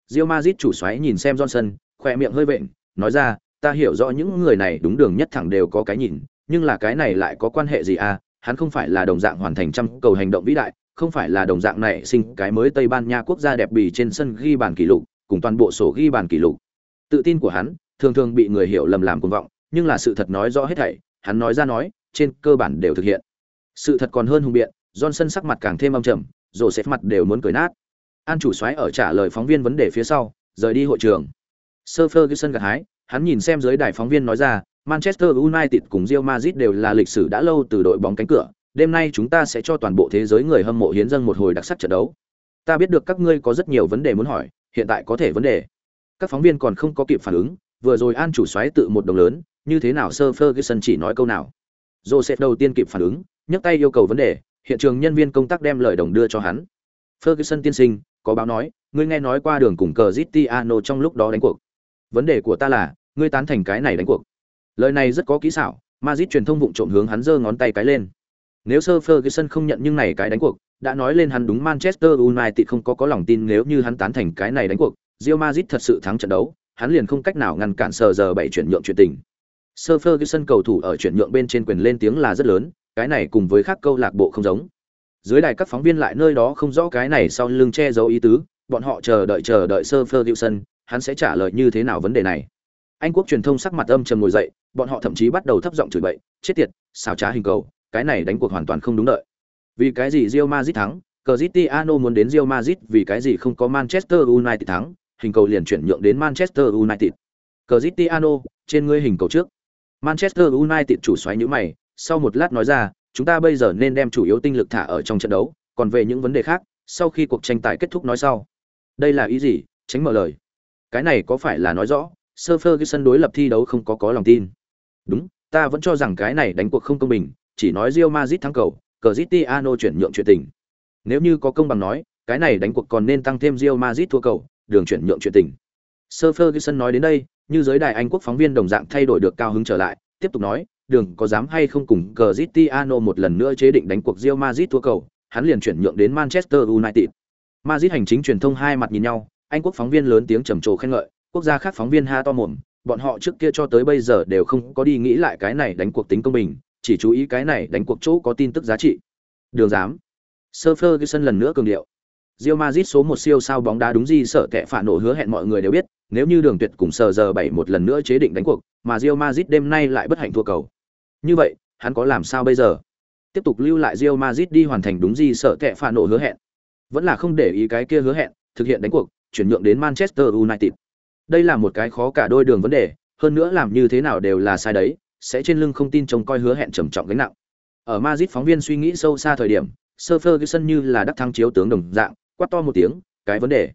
S1: Real Madrid chủ xoáy nhìn xem Johnson, khỏe miệng hơi vện, nói ra, ta hiểu rõ những người này đúng đường nhất thẳng đều có cái nhìn, nhưng là cái này lại có quan hệ gì à? Hắn không phải là đồng dạng hoàn thành trăm cầu hành động vĩ đại, không phải là đồng dạng này sinh cái mới Tây Ban Nha quốc gia đẹp bì trên sân ghi bàn kỷ lục, cùng toàn bộ sổ ghi bàn kỷ lục. Tự tin của hắn thường thường bị người hiểu lầm làm cuồng vọng, nhưng là sự thật nói rõ hết thảy, hắn nói ra nói, trên cơ bản đều thực hiện. Sự thật còn hơn hùng biện, Johnson sắc mặt càng thêm âm trầm, rồi sẽ mặt đều muốn cười nát. An chủ soái ở trả lời phóng viên vấn đề phía sau, rời đi hội trường. Sir Ferguson gật hái, hắn nhìn xem dưới đài phóng viên nói ra, Manchester United cùng Real Madrid đều là lịch sử đã lâu từ đội bóng cánh cửa, đêm nay chúng ta sẽ cho toàn bộ thế giới người hâm mộ hiến dâng một hồi đặc sắc trận đấu. Ta biết được các ngươi có rất nhiều vấn đề muốn hỏi, hiện tại có thể vấn đề. Các phóng viên còn không có kịp phản ứng, vừa rồi An chủ soái tự một đồng lớn, như thế nào Sir Ferguson chỉ nói câu nào. Joseph đầu tiên kịp phản ứng, nhấc tay yêu cầu vấn đề, hiện trường nhân viên công tác đem lời đồng đưa cho hắn. Ferguson tiên sinh, có báo nói, ngươi nghe nói qua đường cùng cờ zitiano trong lúc đó đánh cuộc. Vấn đề của ta là, ngươi tán thành cái này đánh cuộc. Lời này rất có kỹ xảo, mazit truyền thông vụng trộm hướng hắn giơ ngón tay cái lên. Nếu Sir Ferguson không nhận nhưng này cái đánh cuộc, đã nói lên hắn đúng Manchester United không có có lòng tin nếu như hắn tán thành cái này đánh cuộc, Real Madrid thật sự thắng trận đấu, hắn liền không cách nào ngăn cản sờ giờ bảy chuyển nhượng chuyện tình. Sir Ferguson cầu thủ ở chuyển nhượng bên trên quyền lên tiếng là rất lớn, cái này cùng với khác câu lạc bộ không giống. Dưới đài các phóng viên lại nơi đó không rõ cái này sau lưng che giấu ý tứ, bọn họ chờ đợi chờ đợi Sir Ferguson, hắn sẽ trả lời như thế nào vấn đề này. Anh quốc truyền thông sắc mặt âm trầm ngồi dậy, bọn họ thậm chí bắt đầu thấp giọng chửi bậy, chết tiệt, xào trá hình cầu, cái này đánh cuộc hoàn toàn không đúng đợi. Vì cái gì Real Madrid thắng, Cristiano muốn đến Real Madrid vì cái gì không có Manchester United thắng, hình cầu liền chuyển nhượng đến Manchester United. Cristiano, trên ngươi hình cầu trước. Manchester United chủ xoáy như mày, sau một lát nói ra, chúng ta bây giờ nên đem chủ yếu tinh lực thả ở trong trận đấu, còn về những vấn đề khác, sau khi cuộc tranh tài kết thúc nói sau. Đây là ý gì? Tránh mở lời. Cái này có phải là nói rõ, Sir Ferguson đối lập thi đấu không có có lòng tin? Đúng, ta vẫn cho rằng cái này đánh cuộc không công bình, chỉ nói Real Madrid thắng cầu, Cristiano chuyển nhượng chuyện tình. Nếu như có công bằng nói, cái này đánh cuộc còn nên tăng thêm Real Madrid thua cầu, đường chuyển nhượng chuyện tình. Sir Ferguson nói đến đây, như giới đài Anh quốc phóng viên đồng dạng thay đổi được cao hứng trở lại, tiếp tục nói, đường có dám hay không cùng Cristiano một lần nữa chế định đánh cuộc Real Madrid thua cầu, hắn liền chuyển nhượng đến Manchester United. Madrid hành chính truyền thông hai mặt nhìn nhau, Anh quốc phóng viên lớn tiếng trầm trồ khen ngợi, quốc gia khác phóng viên ha to mồm, bọn họ trước kia cho tới bây giờ đều không có đi nghĩ lại cái này đánh cuộc tính công bình, chỉ chú ý cái này đánh cuộc chỗ có tin tức giá trị. Đường dám. Sir Ferguson lần nữa cường điệu. Real Madrid số một siêu sao bóng đá đúng gì sợ kẻ phản nổ hứa hẹn mọi người đều biết, nếu như Đường Tuyệt cùng sở giờ bảy một lần nữa chế định đánh cuộc, mà Real Madrid đêm nay lại bất hạnh thua cầu. Như vậy, hắn có làm sao bây giờ? Tiếp tục lưu lại Real Madrid đi hoàn thành đúng gì sợ kẻ phản nổ hứa hẹn. Vẫn là không để ý cái kia hứa hẹn, thực hiện đánh cuộc, chuyển nhượng đến Manchester United. Đây là một cái khó cả đôi đường vấn đề, hơn nữa làm như thế nào đều là sai đấy. sẽ trên lưng không tin trông coi hứa hẹn trầm trọng gánh nặng. Ở Madrid phóng viên suy nghĩ sâu xa thời điểm, Sir Ferguson như là đắc thăng chiếu tướng đồng dạng, quát to một tiếng, cái vấn đề.